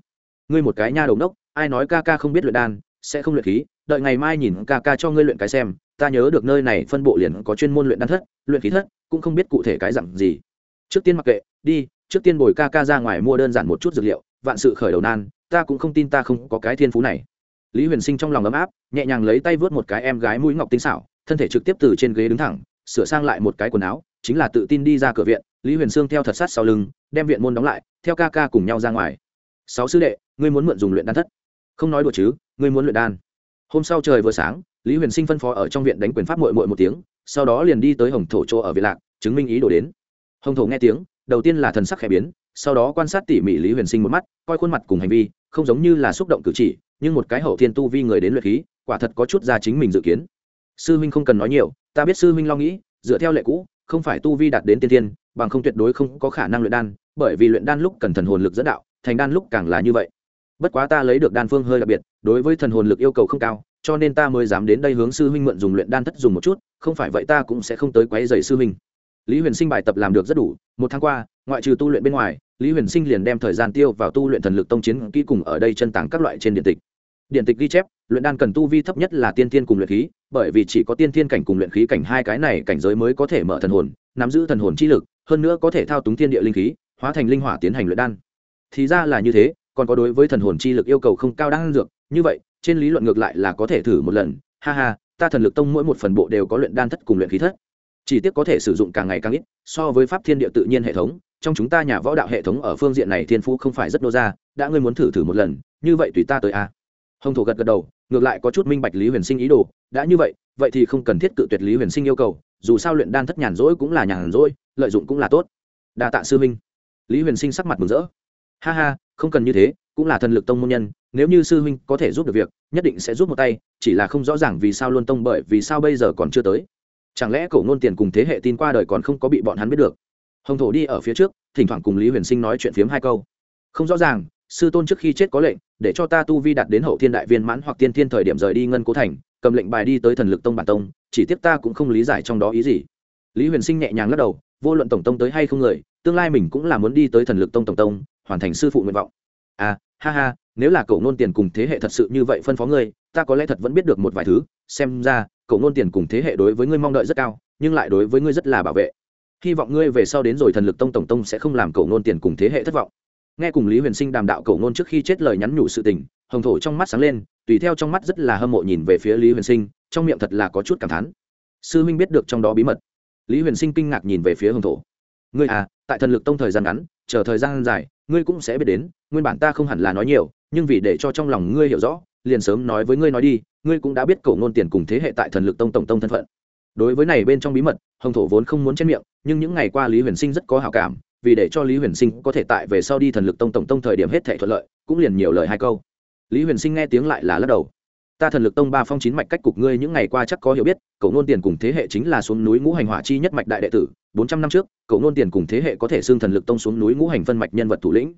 Ngươi một cái nha đầu đốc, ai nói ca ca không biết luyện đan, sẽ không luyện khí, đợi ngày mai nhìn ca ca cho ngươi luyện cái xem, ta nhớ được nơi này phân bộ liền có chuyên môn luyện đan thất, luyện khí thất, cũng không biết cụ thể cái dặn gì. Trước tiên mặc kệ, đi, trước tiên bồi ca ca ra ngoài mua đơn giản một chút dược liệu, vạn sự khởi đầu nan, ta cũng không tin ta không có cái thiên phú này lý huyền sinh trong lòng ấm áp, nhẹ nhàng lấy tay vớt một cái em gái mũi ngọc tinh xảo, thân thể trực tiếp từ trên ghế đứng thẳng, sửa sang lại một cái quần áo, chính là tự tin đi ra cửa viện. Lý huyền sương theo thật sát sau lưng, đem viện môn đóng lại, theo ca ca cùng nhau ra ngoài. Sáu sư đệ, ngươi muốn mượn dùng luyện đan thất? Không nói đùa chứ, ngươi muốn luyện đan. Hôm sau trời vừa sáng, lý huyền sinh phân phó ở trong viện đánh quyền pháp mội mội một tiếng, sau đó liền đi tới hồng thổ chỗ ở viện lạc, chứng minh ý đồ đến. Hồng thổ nghe tiếng, đầu tiên là thần sắc khẽ biến, sau đó quan sát tỉ mỉ lý huyền sinh một mắt, coi khuôn mặt cùng hành vi, không giống như là xúc động cử chỉ nhưng một cái hậu thiên tu vi người đến luyện khí, quả thật có chút ra chính mình dự kiến. Sư huynh không cần nói nhiều, ta biết sư huynh lo nghĩ, dựa theo lệ cũ, không phải tu vi đạt đến tiên tiên bằng không tuyệt đối không có khả năng luyện đan, bởi vì luyện đan lúc cần thần hồn lực dẫn đạo, thành đan lúc càng là như vậy. Bất quá ta lấy được đan phương hơi đặc biệt, đối với thần hồn lực yêu cầu không cao, cho nên ta mới dám đến đây hướng sư huynh mượn dùng luyện đan thất dùng một chút, không phải vậy ta cũng sẽ không tới quấy dày sư huynh. Lý huyền sinh bài tập làm được rất đủ, một tháng qua, ngoại trừ tu luyện bên ngoài, lý huyền sinh liền đem thời gian tiêu vào tu luyện thần lực tông chiến kỹ cùng ở đây chân tàng các loại trên điện tịch điện tịch ghi chép, luyện đan cần tu vi thấp nhất là tiên thiên cùng luyện khí, bởi vì chỉ có tiên thiên cảnh cùng luyện khí cảnh hai cái này cảnh giới mới có thể mở thần hồn, nắm giữ thần hồn chi lực, hơn nữa có thể thao túng thiên địa linh khí, hóa thành linh hỏa tiến hành luyện đan. Thì ra là như thế, còn có đối với thần hồn chi lực yêu cầu không cao đan dược, như vậy, trên lý luận ngược lại là có thể thử một lần. Ha ha, ta thần lực tông mỗi một phần bộ đều có luyện đan thất cùng luyện khí thất. Chỉ tiếc có thể sử dụng càng ngày càng ít, so với pháp thiên địa tự nhiên hệ thống, trong chúng ta nhà võ đạo hệ thống ở phương diện này thiên phú không phải rất nô ra, đã ngươi muốn thử thử một lần, như vậy tùy ta tới a hồng thổ gật gật đầu, ngược lại có chút minh bạch lý huyền sinh ý đồ, đã như vậy vậy thì không cần thiết cự tuyệt lý huyền sinh yêu cầu, dù sao luyện đan thất nhàn rỗi cũng là nhàn rỗi, lợi dụng cũng là tốt. Đa tạ sư minh lý huyền sinh sắc mặt mừng rỡ. Ha ha, không cần như thế, cũng là thần lực tông môn nhân, nếu như sư huynh có thể giúp được việc, nhất định sẽ giúp một tay, chỉ là không rõ ràng vì sao luôn tông bởi vì sao bây giờ còn chưa tới. Chẳng lẽ cổ ngôn tiền cùng thế hệ tin qua đời còn không có bị bọn hắn biết được? Hồng thổ đi ở phía trước, thỉnh thoảng cùng lý huyền sinh nói chuyện phiếm hai câu. Không rõ ràng sư tôn trước khi chết có lệnh, để cho ta tu vi đạt đến hậu thiên đại viên mãn hoặc tiên thiên thời điểm rời đi ngân cố thành, cầm lệnh bài đi tới thần lực tông bản tông, chỉ tiếc ta cũng không lý giải trong đó ý gì. Lý huyền sinh nhẹ nhàng lắc đầu, vô luận tổng tông tới hay không người, tương lai mình cũng là muốn đi tới thần lực tông tổng tông, hoàn thành sư phụ nguyện vọng. À ha ha, nếu là cậu nôn tiền cùng thế hệ thật sự như vậy phân phó ngươi, ta có lẽ thật vẫn biết được một vài thứ, xem ra, cậu nôn tiền cùng thế hệ đối với ngươi mong đợi rất cao, nhưng lại đối với ngươi rất là bảo vệ. Hy vọng ngươi về sau đến rồi thần lực tông tổng tông sẽ không làm cậu nôn tiền cùng thế hệ thất vọng nghe cùng lý huyền sinh đàm đạo cầu ngôn trước khi chết lời nhắn nhủ sự tình, hồng thổ trong mắt sáng lên, tùy theo trong mắt rất là hâm mộ nhìn về phía lý huyền sinh, trong miệng thật là có chút cảm thán. Sư huynh biết được trong đó bí mật. Lý huyền sinh kinh ngạc nhìn về phía hồng thổ. Ngươi à tại thần lực tông thời gian ngắn, chờ thời gian dài, ngươi cũng sẽ biết đến, nguyên bản ta không hẳn là nói nhiều, nhưng vì để cho trong lòng ngươi hiểu rõ, liền sớm nói với ngươi nói đi, ngươi cũng đã biết cổ ngôn tiền cùng thế hệ tại thần lực tông tổng tông thân phận. Đối với này bên trong bí mật, hồng thổ vốn không muốn chết miệng, nhưng những ngày qua lý huyền sinh rất có hào cảm vì để cho lý huyền sinh có thể tại về sau đi thần lực tông tổng tông thời điểm hết thể thuận lợi, cũng liền nhiều lời hai câu. Lý huyền sinh nghe tiếng lại là lắc đầu. Ta thần lực tông ba phong chín mạch cách cục ngươi những ngày qua chắc có hiểu biết cậu nôn tiền cùng thế hệ chính là xuống núi ngũ hành hỏa chi nhất mạch đại đệ tử, bốn trăm năm trước cậu nôn tiền cùng thế hệ có thể xưng thần lực tông xuống núi ngũ hành phân mạch nhân vật thủ lĩnh.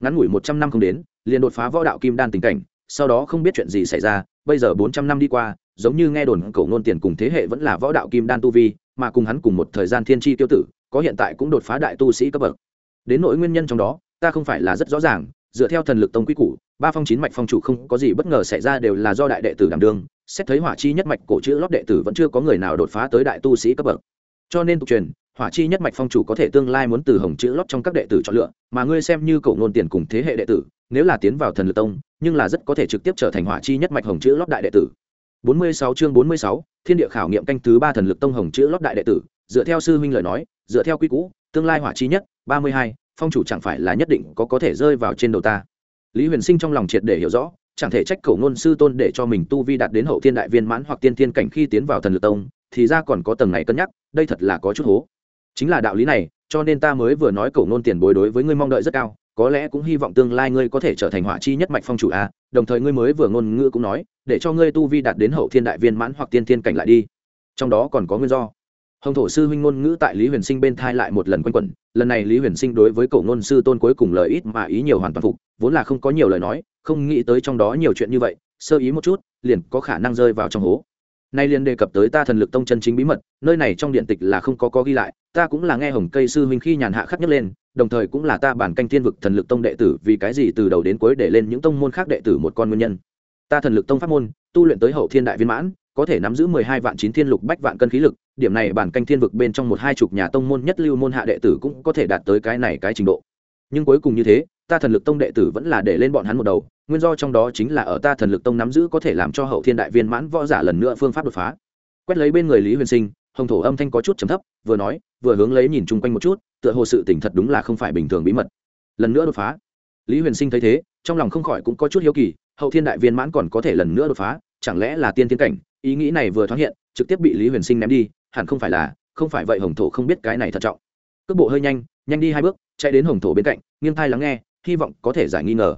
Ngắn ngủi một trăm năm không đến, liền đột phá võ đạo kim đan tình cảnh, sau đó không biết chuyện gì xảy ra, bây giờ bốn trăm năm đi qua, giống như nghe đồn cậu nôn tiền cùng thế hệ vẫn là võ đạo kim đan tu vi, mà cùng hắn cùng một thời gian thiên tri tiêu tử có hiện tại cũng đột phá đại tu sĩ cấp bậc. Đến nỗi nguyên nhân trong đó ta không phải là rất rõ ràng dựa theo thần lực tông quy củ ba phong chín mạch phong chủ không có gì bất ngờ xảy ra đều là do đại đệ tử đảm đương xét thấy hỏa chi nhất mạch cổ chữ lót đệ tử vẫn chưa có người nào đột phá tới đại tu sĩ cấp bậc. Cho nên tục truyền hỏa chi nhất mạch phong chủ có thể tương lai muốn từ hồng chữ lót trong các đệ tử chọn lựa mà ngươi xem như cậu ngôn tiền cùng thế hệ đệ tử nếu là tiến vào thần lực tông nhưng là rất có thể trực tiếp trở thành hỏa chi nhất mạch hồng chữ lót đại đệ tử. 46 chương 46, thiên địa khảo nghiệm canh thứ ba thần lực tông hồng chữ lót đại đệ tử dựa theo sư huynh lời nói dựa theo quy cũ tương lai hỏa chi nhất 32, phong chủ chẳng phải là nhất định có có thể rơi vào trên đầu ta. Lý huyền sinh trong lòng triệt để hiểu rõ chẳng thể trách cầu ngôn sư tôn để cho mình tu vi đạt đến hậu thiên đại viên mãn hoặc tiên thiên cảnh khi tiến vào thần lực tông thì ra còn có tầng này cân nhắc đây thật là có chút hố. Chính là đạo lý này cho nên ta mới vừa nói cầu ngôn tiền bối đối với ngươi mong đợi rất cao có lẽ cũng hy vọng tương lai ngươi có thể trở thành hỏa chi nhất mạch phong chủ a đồng thời ngươi mới vừa ngôn ngữ cũng nói để cho ngươi tu vi đạt đến hậu thiên đại viên mãn hoặc tiên thiên cảnh lại đi. Trong đó còn có nguyên do hồng thổ sư huynh ngôn ngữ tại lý huyền sinh bên thai lại một lần quanh quẩn, lần này lý huyền sinh đối với cậu ngôn sư tôn cuối cùng lời ít mà ý nhiều hoàn toàn phục, vốn là không có nhiều lời nói, không nghĩ tới trong đó nhiều chuyện như vậy, sơ ý một chút, liền có khả năng rơi vào trong hố. Nay liền đề cập tới ta thần lực tông chân chính bí mật, nơi này trong điện tịch là không có có ghi lại, ta cũng là nghe hồng cây sư huynh khi nhàn hạ khắc nhất lên, đồng thời cũng là ta bản canh thiên vực thần lực tông đệ tử, vì cái gì từ đầu đến cuối để lên những tông môn khác đệ tử một con nguyên nhân. Ta thần lực tông pháp môn, tu luyện tới hậu thiên đại viên mãn, có thể nắm giữ mười hai vạn chín thiên lục bách vạn cân khí lực điểm này bản canh thiên vực bên trong một hai chục nhà tông môn nhất lưu môn hạ đệ tử cũng có thể đạt tới cái này cái trình độ. Nhưng cuối cùng như thế, ta thần lực tông đệ tử vẫn là để lên bọn hắn một đầu, nguyên do trong đó chính là ở ta thần lực tông nắm giữ có thể làm cho hậu thiên đại viên mãn võ giả lần nữa phương pháp đột phá. Quét lấy bên người lý huyền sinh, hồng thổ âm thanh có chút trầm thấp, vừa nói, vừa hướng lấy nhìn chung quanh một chút, tựa hồ sự tỉnh thật đúng là không phải bình thường bí mật. Lần nữa đột phá. Lý huyền sinh thấy thế, trong lòng không khỏi cũng có chút hiếu kỳ, hậu thiên đại viên mãn còn có thể lần nữa đột phá, chẳng lẽ là tiên tiến cảnh? Ý nghĩ này vừa thoáng hiện, trực tiếp bị lý huyền sinh ném đi hẳn không phải là, không phải vậy hồng thổ không biết cái này thận trọng. Cước bộ hơi nhanh nhanh đi hai bước, chạy đến hồng thổ bên cạnh, nghiêng thai lắng nghe, hy vọng có thể giải nghi ngờ.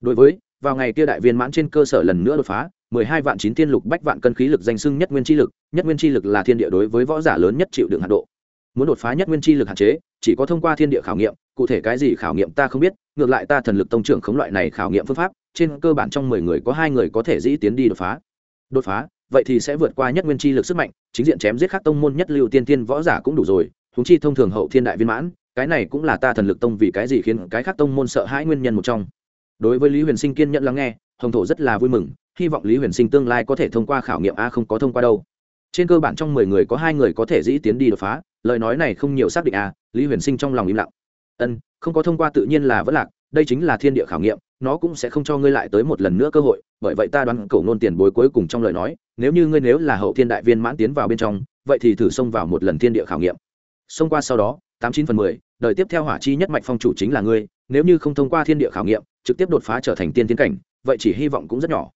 Đối với, vào ngày kia đại viên mãn trên cơ sở lần nữa đột phá, mười hai vạn chín thiên lục bách vạn cân khí lực danh sưng nhất nguyên chi lực, nhất nguyên chi lực là thiên địa đối với võ giả lớn nhất chịu đựng hạn độ. Muốn đột phá nhất nguyên chi lực hạn chế, chỉ có thông qua thiên địa khảo nghiệm, cụ thể cái gì khảo nghiệm ta không biết, ngược lại ta thần lực tông trưởng khống loại này khảo nghiệm phương pháp, trên cơ bản trong mười người có hai người có thể dĩ tiến đi đột phá. Đột phá vậy thì sẽ vượt qua nhất nguyên chi lực sức mạnh, chính diện chém giết khắc tông môn nhất lưu tiên tiên võ giả cũng đủ rồi húng chi thông thường hậu thiên đại viên mãn, cái này cũng là ta thần lực tông vì cái gì khiến cái khác tông môn sợ hãi nguyên nhân một trong. Đối với lý huyền sinh kiên nhẫn lắng nghe, hồng thổ rất là vui mừng, hy vọng lý huyền sinh tương lai có thể thông qua khảo nghiệm a không có thông qua đâu. Trên cơ bản trong mười người có hai người có thể dĩ tiến đi đột phá, lời nói này không nhiều xác định a, lý huyền sinh trong lòng im lặng. Ân, không có thông qua tự nhiên là vẫn lạc đây chính là thiên địa khảo nghiệm, nó cũng sẽ không cho ngươi lại tới một lần nữa cơ hội, bởi vậy ta đoán cầu nôn tiền bối cuối cùng trong lời nói, nếu như ngươi nếu là hậu thiên đại viên mãn tiến vào bên trong, vậy thì thử xông vào một lần thiên địa khảo nghiệm. Xông qua sau đó, tám chín phần mười, đời tiếp theo hỏa chi nhất mạch phong chủ chính là ngươi, nếu như không thông qua thiên địa khảo nghiệm, trực tiếp đột phá trở thành tiên tiến cảnh, vậy chỉ hy vọng cũng rất nhỏ.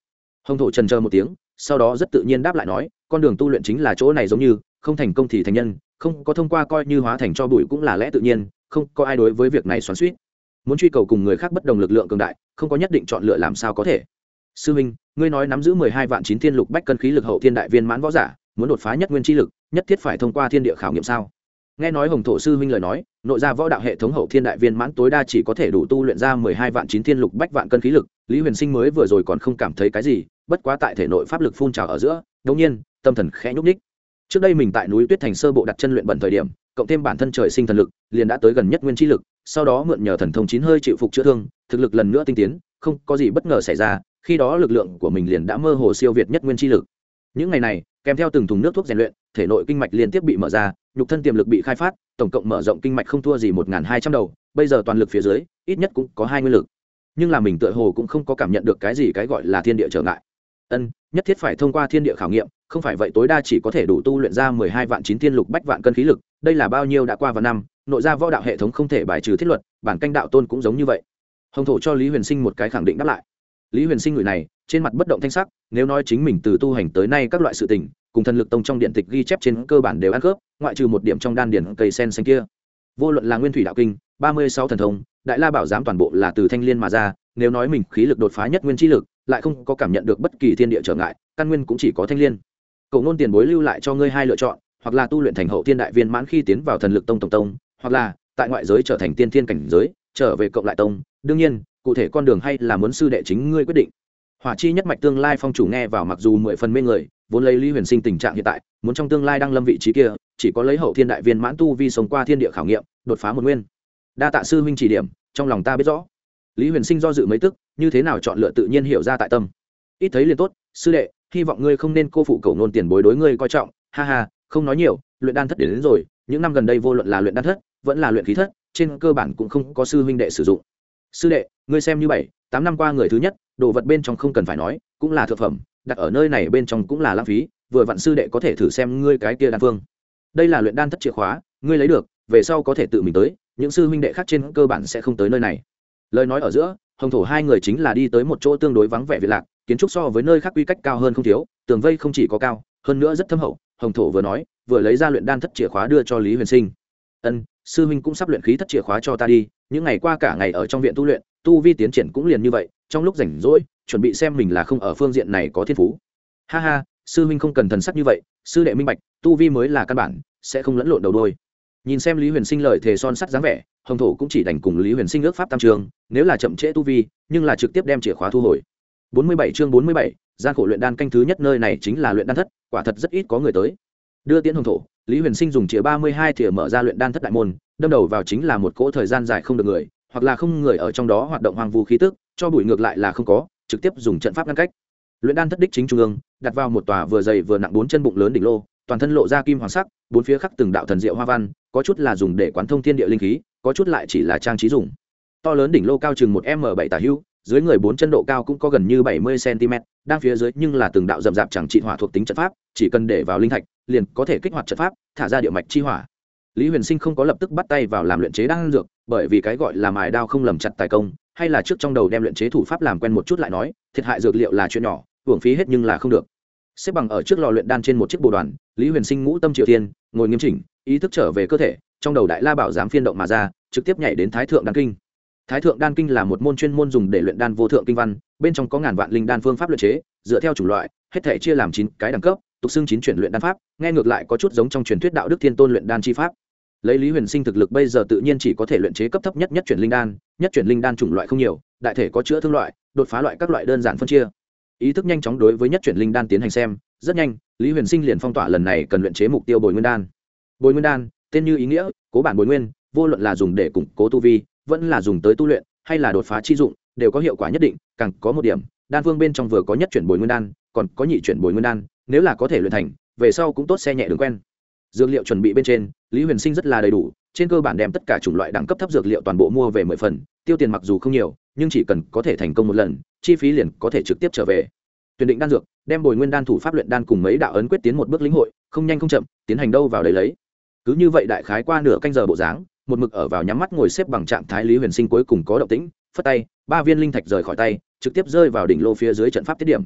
Hồng thổ trần chờ một tiếng, sau đó rất tự nhiên đáp lại nói, con đường tu luyện chính là chỗ này giống như, không thành công thì thành nhân, không có thông qua coi như hóa thành cho bụi cũng là lẽ tự nhiên, không có ai đối với việc này xoắn suýt muốn truy cầu cùng người khác bất đồng lực lượng cường đại, không có nhất định chọn lựa làm sao có thể. Sư huynh ngươi nói nắm giữ mười hai vạn chín thiên lục bách cân khí lực hậu thiên đại viên mãn võ giả, muốn đột phá nhất nguyên chi lực, nhất thiết phải thông qua thiên địa khảo nghiệm sao? Nghe nói hồng thổ sư huynh lời nói, nội ra võ đạo hệ thống hậu thiên đại viên mãn tối đa chỉ có thể đủ tu luyện ra mười hai vạn chín thiên lục bách vạn cân khí lực, lý huyền sinh mới vừa rồi còn không cảm thấy cái gì, bất quá tại thể nội pháp lực phun trào ở giữa đống nhiên, tâm thần khẽ nhúc ních trước đây mình tại núi tuyết thành sơ bộ đặt chân luyện bẩn thời điểm, cộng thêm bản thân trời sinh thần lực, liền đã tới gần nhất nguyên chi lực sau đó mượn nhờ thần thông chín hơi chịu phục chữa thương, thực lực lần nữa tinh tiến, không có gì bất ngờ xảy ra, khi đó lực lượng của mình liền đã mơ hồ siêu việt nhất nguyên chi lực. Những ngày này, kèm theo từng thùng nước thuốc rèn luyện, thể nội kinh mạch liên tiếp bị mở ra, nhục thân tiềm lực bị khai phát, tổng cộng mở rộng kinh mạch không thua gì một hai trăm đầu, bây giờ toàn lực phía dưới, ít nhất cũng có hai nguyên lực. Nhưng là mình tựa hồ cũng không có cảm nhận được cái gì cái gọi là thiên địa trở ngại. Ân, nhất thiết phải thông qua thiên địa khảo nghiệm, không phải vậy tối đa chỉ có thể đủ tu luyện ra mười hai vạn chín thiên lục bách vạn cân khí lực, đây là bao nhiêu đã qua vào năm nội ra võ đạo hệ thống không thể bài trừ thiết luật, bản canh đạo tôn cũng giống như vậy. Hồng thổ cho lý huyền sinh một cái khẳng định đáp lại. Lý huyền sinh người này, trên mặt bất động thanh sắc, nếu nói chính mình từ tu hành tới nay các loại sự tình, cùng thần lực tông trong điện tịch ghi chép trên cơ bản đều ăn khớp, ngoại trừ một điểm trong đan điển cây sen xanh kia. Vô luận là nguyên thủy đạo kinh, ba mươi sáu thần thông, đại la bảo giám toàn bộ là từ thanh liên mà ra, nếu nói mình khí lực đột phá nhất nguyên chi lực, lại không có cảm nhận được bất kỳ thiên địa trở ngại, căn nguyên cũng chỉ có thanh liên. Cậu ngôn tiền bối lưu lại cho ngươi hai lựa chọn, hoặc là tu luyện thành hậu thiên đại viên mãn khi tiến vào thần lực tông tổng tông hoặc là tại ngoại giới trở thành tiên thiên cảnh giới trở về cộng lại tông đương nhiên cụ thể con đường hay là muốn sư đệ chính ngươi quyết định. Hỏa chi nhất mạch tương lai phong chủ nghe vào mặc dù mười phần mê người vốn lấy lý huyền sinh tình trạng hiện tại muốn trong tương lai đang lâm vị trí kia chỉ có lấy hậu thiên đại viên mãn tu vi sống qua thiên địa khảo nghiệm đột phá một nguyên. Đa tạ sư huynh chỉ điểm trong lòng ta biết rõ. Lý huyền sinh do dự mấy tức như thế nào chọn lựa tự nhiên hiểu ra tại tâm. Ít thấy liền tốt sư đệ hy vọng ngươi không nên cô phụ cầu nôn tiền bối đối ngươi coi trọng ha ha không nói nhiều luyện đan thất đến, đến rồi những năm gần đây vô luận là luyện đan thất vẫn là luyện khí thất, trên cơ bản cũng không có sư huynh đệ sử dụng. Sư đệ, ngươi xem như bảy, tám năm qua người thứ nhất, đồ vật bên trong không cần phải nói, cũng là thực phẩm, đặt ở nơi này bên trong cũng là lãng phí, vừa vặn sư đệ có thể thử xem ngươi cái kia đan phương. Đây là luyện đan thất chìa khóa, ngươi lấy được, về sau có thể tự mình tới, những sư huynh đệ khác trên cơ bản sẽ không tới nơi này. Lời nói ở giữa, hồng thổ hai người chính là đi tới một chỗ tương đối vắng vẻ việt lạc, kiến trúc so với nơi khác quy cách cao hơn không thiếu, tường vây không chỉ có cao, hơn nữa rất thâm hậu, hồng thổ vừa nói, vừa lấy ra luyện đan thất chìa khóa đưa cho lý huyền sinh. Ân sư huynh cũng sắp luyện khí thất chìa khóa cho ta đi, những ngày qua cả ngày ở trong viện tu luyện, tu vi tiến triển cũng liền như vậy, trong lúc rảnh rỗi, chuẩn bị xem mình là không ở phương diện này có thiên phú. Ha ha, sư huynh không cần thần sắc như vậy, sư đệ minh bạch, tu vi mới là căn bản, sẽ không lẫn lộn đầu đôi nhìn xem lý huyền sinh lời thề son sắt dáng vẻ, hồng thổ cũng chỉ đành cùng lý huyền sinh ước pháp tam trường, nếu là chậm trễ tu vi, nhưng là trực tiếp đem chìa khóa thu hồi. Bốn mươi bảy chương bốn mươi bảy, gian khổ luyện đan canh thứ nhất nơi này chính là luyện đan thất, quả thật rất ít có người tới. Đưa tiễn hồng thổ lý huyền sinh dùng chĩa ba mươi hai thìa mở ra luyện đan thất đại môn, đâm đầu vào chính là một cỗ thời gian dài không được người, hoặc là không người ở trong đó hoạt động hoang vu khí tức, cho bụi ngược lại là không có, trực tiếp dùng trận pháp ngăn cách. Luyện đan thất đích chính trung ương, đặt vào một tòa vừa dày vừa nặng bốn chân bụng lớn đỉnh lô, toàn thân lộ ra kim hoàng sắc, bốn phía khắc từng đạo thần diệu hoa văn, có chút là dùng để quán thông thiên địa linh khí, có chút lại chỉ là trang trí dùng. To lớn đỉnh lô cao chừng một m bảy tả hưu dưới người bốn chân độ cao cũng có gần như bảy mươi cm đang phía dưới nhưng là từng đạo rậm rạp chẳng trị hỏa thuộc tính trận pháp, chỉ cần để vào linh thạch liền có thể kích hoạt trận pháp, thả ra địa mạch chi hỏa. Lý huyền sinh không có lập tức bắt tay vào làm luyện chế đan dược, bởi vì cái gọi là mài đao không lầm chặt tài công, hay là trước trong đầu đem luyện chế thủ pháp làm quen một chút lại nói, thiệt hại dược liệu là chuyện nhỏ, hưởng phí hết nhưng là không được. Xếp bằng ở trước lò luyện đan trên một chiếc bồ đoàn, lý huyền sinh ngũ tâm triều thiên, ngồi nghiêm chỉnh, ý thức trở về cơ thể, trong đầu đại la bảo giám phiên động mà ra, trực tiếp nhảy đến thái thượng đan kinh. Thái thượng đan kinh là một môn chuyên môn dùng để luyện đan vô thượng kinh văn, bên trong có ngàn vạn linh đan phương pháp luyện chế, dựa theo chủng loại, hết thể chia làm chín cái đẳng cấp tục xưng chín chuyển luyện đan pháp, nghe ngược lại có chút giống trong truyền thuyết đạo đức thiên tôn luyện đan chi pháp. Lấy lý huyền sinh thực lực bây giờ tự nhiên chỉ có thể luyện chế cấp thấp nhất nhất chuyển linh đan, nhất chuyển linh đan chủng loại không nhiều, đại thể có chữa thương loại, đột phá loại các loại đơn giản phân chia. Ý thức nhanh chóng đối với nhất chuyển linh đan tiến hành xem, rất nhanh, lý huyền sinh liền phong tỏa lần này cần luyện chế mục tiêu bồi nguyên đan. Bồi nguyên đan, tên như ý nghĩa, cố bản bồi nguyên, vô luận là dùng để củng cố tu vi, vẫn là dùng tới tu luyện, hay là đột phá chi dụng, đều có hiệu quả nhất định, càng có một điểm, đan phương bên trong vừa có nhất chuyển bồi nguyên đan, còn có nhị chuyển bồi nguyên đan nếu là có thể luyện thành, về sau cũng tốt xe nhẹ đường quen. Dược liệu chuẩn bị bên trên, lý huyền sinh rất là đầy đủ, trên cơ bản đem tất cả chủng loại đẳng cấp thấp dược liệu toàn bộ mua về mười phần, tiêu tiền mặc dù không nhiều, nhưng chỉ cần có thể thành công một lần, chi phí liền có thể trực tiếp trở về. Tuyển định đan dược, đem bồi nguyên đan thủ pháp luyện đan cùng mấy đạo ấn quyết tiến một bước lĩnh hội, không nhanh không chậm, tiến hành đâu vào đấy lấy. Cứ như vậy đại khái qua nửa canh giờ bộ dáng, một mực ở vào nhắm mắt ngồi xếp bằng trạng thái lý huyền sinh cuối cùng có động tĩnh, phất tay, ba viên linh thạch rời khỏi tay, trực tiếp rơi vào đỉnh lô phía dưới trận pháp tiết điểm.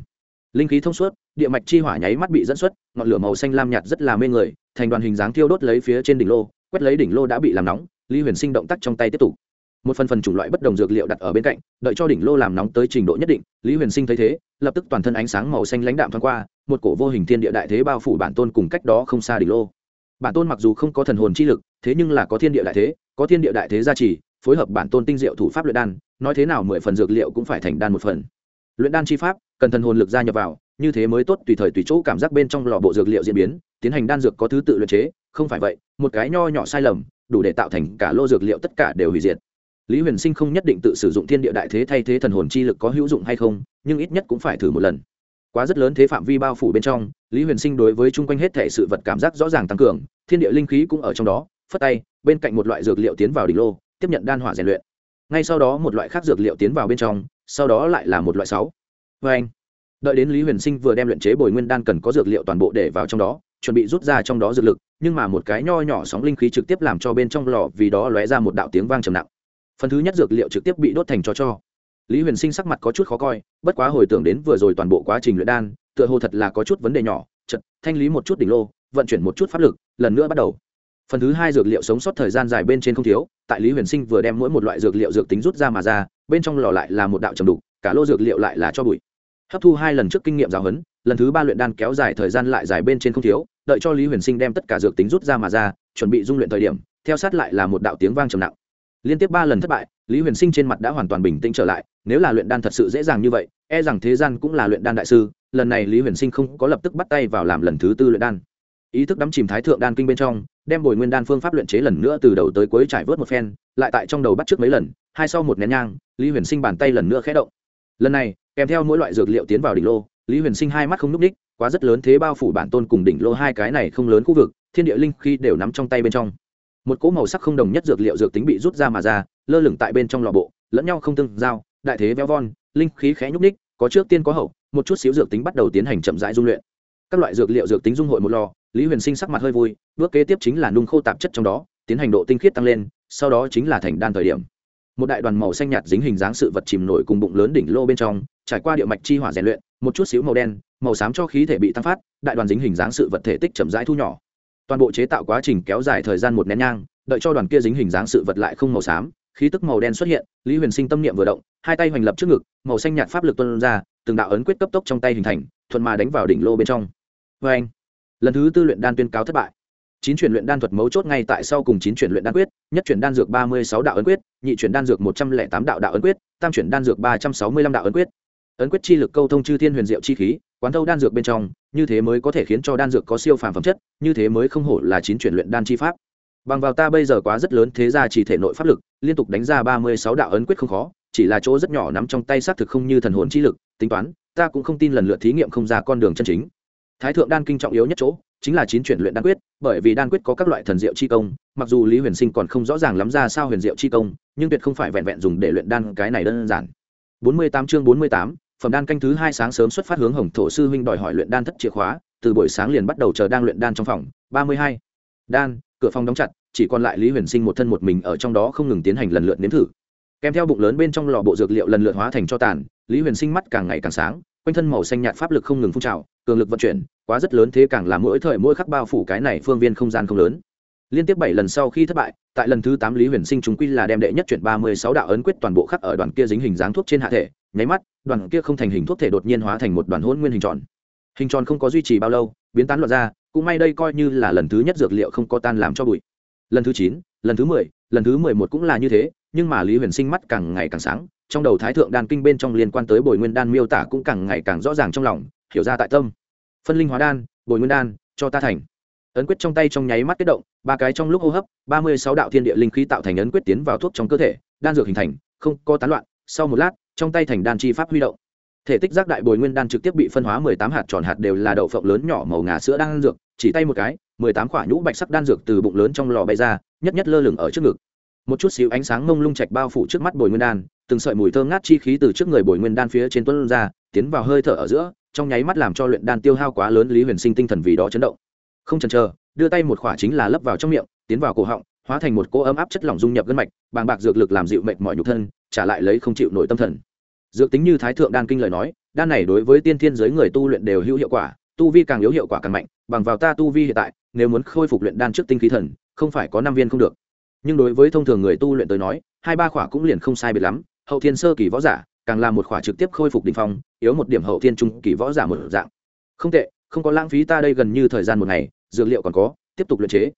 Linh khí thông suốt địa mạch chi hỏa nháy mắt bị dẫn xuất, ngọn lửa màu xanh lam nhạt rất là mê người, thành đoàn hình dáng thiêu đốt lấy phía trên đỉnh lô, quét lấy đỉnh lô đã bị làm nóng, lý huyền sinh động tác trong tay tiếp tục. Một phần phần chủng loại bất đồng dược liệu đặt ở bên cạnh, đợi cho đỉnh lô làm nóng tới trình độ nhất định, lý huyền sinh thấy thế, lập tức toàn thân ánh sáng màu xanh lãnh đạm thoáng qua, một cổ vô hình thiên địa đại thế bao phủ bản tôn cùng cách đó không xa đỉnh lô. Bản tôn mặc dù không có thần hồn chi lực, thế nhưng là có thiên địa đại thế, có thiên địa đại thế gia trì, phối hợp bản tôn tinh diệu thủ pháp luyện đan, nói thế nào mười phần dược liệu cũng phải thành đan một phần. Luyện đan chi pháp, cần thần hồn lực gia nhập vào như thế mới tốt tùy thời tùy chỗ cảm giác bên trong lò bộ dược liệu diễn biến, tiến hành đan dược có thứ tự luyện chế, không phải vậy, một cái nho nhỏ sai lầm, đủ để tạo thành cả lô dược liệu tất cả đều hủy diệt. Lý huyền sinh không nhất định tự sử dụng thiên địa đại thế thay thế thần hồn chi lực có hữu dụng hay không, nhưng ít nhất cũng phải thử một lần. Quá rất lớn thế phạm vi bao phủ bên trong, lý huyền sinh đối với chung quanh hết thể sự vật cảm giác rõ ràng tăng cường, thiên địa linh khí cũng ở trong đó, phất tay, bên cạnh một loại dược liệu tiến vào đỉnh lô, tiếp nhận đan hỏa rèn luyện. Ngay sau đó một loại khác dược liệu tiến vào bên trong, sau đó lại là một loại sáu. Vê anh đợi đến lý huyền sinh vừa đem luyện chế bồi nguyên đan cần có dược liệu toàn bộ để vào trong đó, chuẩn bị rút ra trong đó dược lực, nhưng mà một cái nho nhỏ sóng linh khí trực tiếp làm cho bên trong lò vì đó lóe ra một đạo tiếng vang trầm nặng. Phần thứ nhất dược liệu trực tiếp bị đốt thành cho cho. Lý huyền sinh sắc mặt có chút khó coi, bất quá hồi tưởng đến vừa rồi toàn bộ quá trình luyện đan, tựa hồ thật là có chút vấn đề nhỏ chật thanh lý một chút đỉnh lô, vận chuyển một chút pháp lực, lần nữa bắt đầu. Phần thứ hai dược liệu sống sót thời gian dài bên trên không thiếu, tại lý huyền sinh vừa đem mỗi một loại dược liệu dược tính rút ra mà ra, bên trong lò lại là một đạo trầm đục, cả lô dược liệu lại là cho bụi hấp thu hai lần trước kinh nghiệm giáo huấn, lần thứ ba luyện đan kéo dài thời gian lại dài bên trên không thiếu, đợi cho lý huyền sinh đem tất cả dược tính rút ra mà ra, chuẩn bị dung luyện thời điểm, theo sát lại là một đạo tiếng vang trầm nặng. Liên tiếp ba lần thất bại, lý huyền sinh trên mặt đã hoàn toàn bình tĩnh trở lại, nếu là luyện đan thật sự dễ dàng như vậy e rằng thế gian cũng là luyện đan đại sư, lần này lý huyền sinh không có lập tức bắt tay vào làm lần thứ tư luyện đan. Ý thức đắm chìm thái thượng đan kinh bên trong, đem bồi nguyên đan phương pháp luyện chế lần nữa từ đầu tới cuối trải vớt một phen, lại tại trong đầu bắt trước mấy lần, hai sau một nén nhang, lý huyền sinh bàn tay lần nữa khé động. Lần này kèm theo mỗi loại dược liệu tiến vào đỉnh lô, lý huyền sinh hai mắt không n ú c ních, quá rất lớn thế bao phủ bản tôn cùng đỉnh lô hai cái này không lớn khu vực, thiên địa linh khi đều nắm trong tay bên trong. Một cỗ màu sắc không đồng nhất dược liệu dược tính bị rút ra mà ra, lơ lửng tại bên trong lò bộ, lẫn nhau không tương giao, đại thế veo von, linh khí khẽ nhúc ních, có trước tiên có hậu, một chút xíu dược tính bắt đầu tiến hành chậm rãi dung luyện. Các loại dược liệu dược tính dung hội một lò, lý huyền sinh sắc mặt hơi vui, bước kế tiếp chính là nung khô tạp chất trong đó, tiến hành độ tinh khiết tăng lên, sau đó chính là thành đan thời điểm. Một đại đoàn màu xanh nhạt dính hình dáng sự vật chìm nổi cùng bụng lớn đỉnh lô bên trong trải qua địa mạch chi hỏa rèn luyện, một chút xíu màu đen, màu xám cho khí thể bị tăng phát, đại đoàn dính hình dáng sự vật thể tích chậm rãi thu nhỏ. Toàn bộ chế tạo quá trình kéo dài thời gian một nén nhang, đợi cho đoàn kia dính hình dáng sự vật lại không màu xám, khí tức màu đen xuất hiện, lý huyền sinh tâm niệm vừa động, hai tay hoành lập trước ngực, màu xanh nhạt pháp lực tuân ra, từng đạo ấn quyết cấp tốc trong tay hình thành, thuận mà đánh vào đỉnh lô bên trong. Vê anh, lần thứ tư luyện đan tuyên cáo thất bại. Chín chuyển luyện đan thuật mấu chốt ngay tại sau cùng chín chuyển luyện đan quyết, nhất chuyển đan dược ba mươi sáu đạo ấn quyết, nhị chuyển đan dược một trăm lẻ tám đạo đạo ấn quyết, tam chuyển đan dược ba trăm sáu mươi lăm đạo ấn quyết ấn quyết chi lực câu thông chư thiên huyền diệu chi khí, quán thâu đan dược bên trong, như thế mới có thể khiến cho đan dược có siêu phàm phẩm chất, như thế mới không hổ là chín chuyển luyện đan chi pháp. Bằng vào ta bây giờ quá rất lớn thế ra chỉ thể nội pháp lực, liên tục đánh ra ba mươi sáu đạo ấn quyết không khó, chỉ là chỗ rất nhỏ nắm trong tay xác thực không như thần hồn chi lực, tính toán, ta cũng không tin lần lượt thí nghiệm không ra con đường chân chính. Thái thượng đan kinh trọng yếu nhất chỗ, chính là chín chuyển luyện đan quyết, bởi vì đan quyết có các loại thần diệu chi công, mặc dù lý huyền sinh còn không rõ ràng lắm ra sao huyền diệu chi công, nhưng tuyệt không phải vẹn vẹn dùng để luyện đan cái này đơn giản. Bốn mươi tám chương bốn mươi tám phẩm đan canh thứ hai sáng sớm xuất phát hướng hồng thổ sư huynh đòi hỏi luyện đan thất chìa khóa, từ buổi sáng liền bắt đầu chờ đang luyện đan trong phòng. Ba mươi hai. Đan, cửa phòng đóng chặt, chỉ còn lại lý huyền sinh một thân một mình ở trong đó không ngừng tiến hành lần lượt nếm thử. Kèm theo bụng lớn bên trong lò bộ dược liệu lần lượt hóa thành cho tàn, lý huyền sinh mắt càng ngày càng sáng, quanh thân màu xanh nhạt pháp lực không ngừng phun trào, cường lực vận chuyển, quá rất lớn thế càng làm mỗi thời mỗi khắc bao phủ cái này phương viên không gian không lớn. Liên tiếp bảy lần sau khi thất bại, tại lần thứ tám lý huyền sinh chúng quy là đem đệ nhất chuyển ba mươi sáu đạo ấn quyết toàn bộ khắc ở đoàn kia dính hình dáng thuốc trên hạ thể nháy mắt, đoàn kia không thành hình thuốc thể đột nhiên hóa thành một đoàn hôn nguyên hình tròn. Hình tròn không có duy trì bao lâu, biến tán loạn ra, cũng may đây coi như là lần thứ nhất dược liệu không có tan làm cho bụi. Lần thứ chín, lần thứ mười, lần thứ mười một cũng là như thế, nhưng mà lý huyền sinh mắt càng ngày càng sáng, trong đầu thái thượng đan kinh bên trong liên quan tới bồi nguyên đan miêu tả cũng càng ngày càng rõ ràng trong lòng, hiểu ra tại tâm. Phân linh hóa đan, bồi nguyên đan, cho ta thành. Ấn quyết trong tay trong nháy mắt kết động, ba cái trong lúc hô hấp, ba mươi sáu đạo thiên địa linh khí tạo thành ấn quyết tiến vào thuốc trong cơ thể, đan dược hình thành, không có tán loạn, sau một lát trong tay thành đan chi pháp huy động. Thể tích giác đại bồi nguyên đan trực tiếp bị phân hóa mười tám hạt tròn hạt đều là đậu phộng lớn nhỏ màu ngà sữa đan dược, chỉ tay một cái, mười tám quả nhũ bạch sắc đan dược từ bụng lớn trong lò bay ra, nhất nhất lơ lửng ở trước ngực. Một chút xíu ánh sáng mông lung chạch bao phủ trước mắt bồi nguyên đan, từng sợi mùi thơm ngát chi khí từ trước người bồi nguyên đan phía trên tuấn ra, tiến vào hơi thở ở giữa, trong nháy mắt làm cho luyện đan tiêu hao quá lớn lý huyền sinh tinh thần vì đó chấn động. Không chần chờ, đưa tay một khỏa chính là lấp vào trong miệng, tiến vào cổ họng, hóa thành một cỗ ấm áp chất lỏng dung nhập gân mạch, bàng bạc dược lực làm dịu mệt mọi nhục thân trả lại lấy không chịu nổi tâm thần. Dược tính như thái thượng đan kinh lời nói, đan này đối với tiên thiên giới người tu luyện đều hữu hiệu quả, tu vi càng yếu hiệu quả càng mạnh, bằng vào ta tu vi hiện tại, nếu muốn khôi phục luyện đan trước tinh khí thần, không phải có năm viên không được. Nhưng đối với thông thường người tu luyện tới nói, hai ba khỏa cũng liền không sai biệt lắm, hậu thiên sơ kỳ võ giả, càng là một khỏa trực tiếp khôi phục đỉnh phong, yếu một điểm hậu thiên trung kỳ võ giả một dạng. Không tệ, không có lãng phí ta đây gần như thời gian một ngày, dược liệu còn có, tiếp tục luyện chế.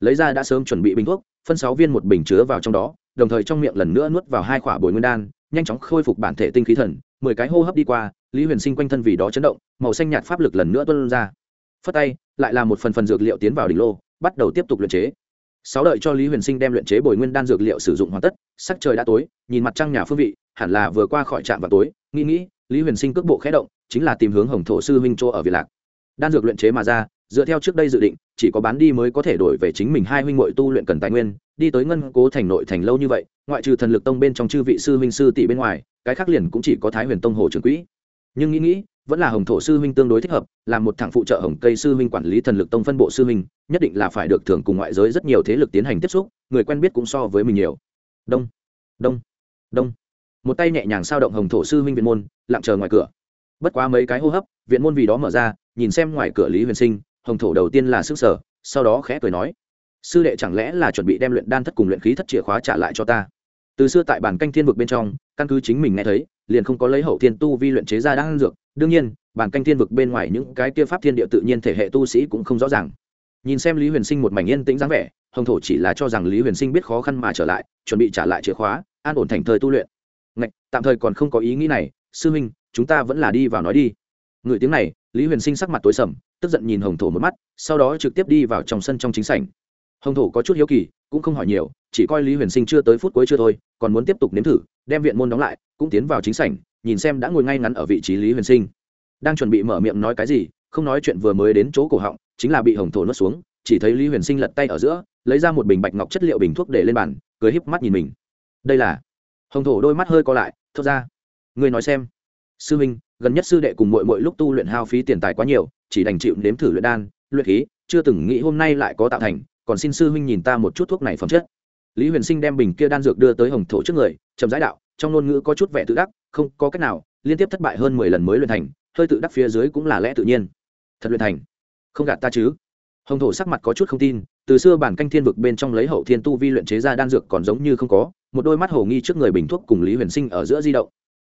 Lấy ra đã sớm chuẩn bị bình thuốc, phân sáu viên một bình chứa vào trong đó đồng thời trong miệng lần nữa nuốt vào hai khỏa bồi nguyên đan, nhanh chóng khôi phục bản thể tinh khí thần, mười cái hô hấp đi qua, lý huyền sinh quanh thân vì đó chấn động, màu xanh nhạt pháp lực lần nữa tuân ra. Phất tay, lại là một phần phần dược liệu tiến vào đỉnh lô, bắt đầu tiếp tục luyện chế. Sáu đợi cho lý huyền sinh đem luyện chế bồi nguyên đan dược liệu sử dụng hoàn tất, sắc trời đã tối, nhìn mặt trăng nhà phương vị, hẳn là vừa qua khỏi trạm vào tối, nghĩ nghĩ, lý huyền sinh cước bộ khé động, chính là tìm hướng hồng thổ sư huynh chỗ ở việt lạc. Đan dược luyện chế mà ra dựa theo trước đây dự định, chỉ có bán đi mới có thể đổi về chính mình hai huynh muội tu luyện cần tài nguyên, đi tới ngân cố thành nội thành lâu như vậy, ngoại trừ thần lực tông bên trong chư vị sư huynh sư tỷ bên ngoài, cái khác liền cũng chỉ có thái huyền tông hồ trưởng quỹ. Nhưng nghĩ nghĩ, vẫn là hồng thổ sư huynh tương đối thích hợp, là một thằng phụ trợ hồng cây sư huynh quản lý thần lực tông phân bộ sư huynh, nhất định là phải được thưởng cùng ngoại giới rất nhiều thế lực tiến hành tiếp xúc, người quen biết cũng so với mình nhiều. Đông đông đông. Một tay nhẹ nhàng sao động hồng thổ sư huynh viện môn, lặng chờ ngoài cửa. Bất quá mấy cái hô hấp, viện môn vì đó mở ra, nhìn xem ngoài cửa lý huyền sinh hồng thổ đầu tiên là sức sở sau đó khẽ cười nói sư đệ chẳng lẽ là chuẩn bị đem luyện đan thất cùng luyện khí thất chìa khóa trả lại cho ta? Từ xưa tại bản canh thiên vực bên trong căn cứ chính mình nghe thấy liền không có lấy hậu thiên tu vi luyện chế ra đan dược. Đương nhiên bản canh thiên vực bên ngoài những cái kia pháp thiên địa tự nhiên thể hệ tu sĩ cũng không rõ ràng. Nhìn xem lý huyền sinh một mảnh yên tĩnh dáng vẻ hồng thổ chỉ là cho rằng lý huyền sinh biết khó khăn mà trở lại chuẩn bị trả lại chìa khóa an ổn thành thời tu luyện. Ngạch, tạm thời còn không có ý nghĩ này sư huynh chúng ta vẫn là đi vào nói đi. Người tiếng này lý huyền sinh sắc mặt tối sầm tức giận nhìn hồng thổ một mắt, sau đó trực tiếp đi vào trong sân trong chính sảnh. Hồng thổ có chút hiếu kỳ, cũng không hỏi nhiều, chỉ coi lý huyền sinh chưa tới phút cuối chưa thôi, còn muốn tiếp tục nếm thử, đem viện môn đóng lại, cũng tiến vào chính sảnh, nhìn xem đã ngồi ngay ngắn ở vị trí lý huyền sinh. Đang chuẩn bị mở miệng nói cái gì, không nói chuyện vừa mới đến chỗ cổ họng, chính là bị hồng thổ nuốt xuống, chỉ thấy lý huyền sinh lật tay ở giữa, lấy ra một bình bạch ngọc chất liệu bình thuốc để lên bàn, cười híp mắt nhìn mình. Đây là? Hồng thổ đôi mắt hơi co lại, thốt ra. Ngươi nói xem. Sư huynh gần nhất sư đệ cùng mội mội lúc tu luyện hao phí tiền tài quá nhiều chỉ đành chịu nếm thử luyện đan, luyện khí, chưa từng nghĩ hôm nay lại có tạo thành, còn xin sư huynh nhìn ta một chút thuốc này phẩm chất. Lý huyền sinh đem bình kia đan dược đưa tới hồng thổ trước người, chậm giải đạo, trong ngôn ngữ có chút vẻ tự đắc, không có cách nào, liên tiếp thất bại hơn mười lần mới luyện thành, hơi tự đắc phía dưới cũng là lẽ tự nhiên. Thật luyện thành. Không gạt ta chứ? Hồng thổ sắc mặt có chút không tin, từ xưa bản canh thiên vực bên trong lấy hậu thiên tu vi luyện chế ra đan dược còn giống như không có, một đôi mắt hồ nghi trước người bình thuốc cùng lý huyền sinh ở giữa di động.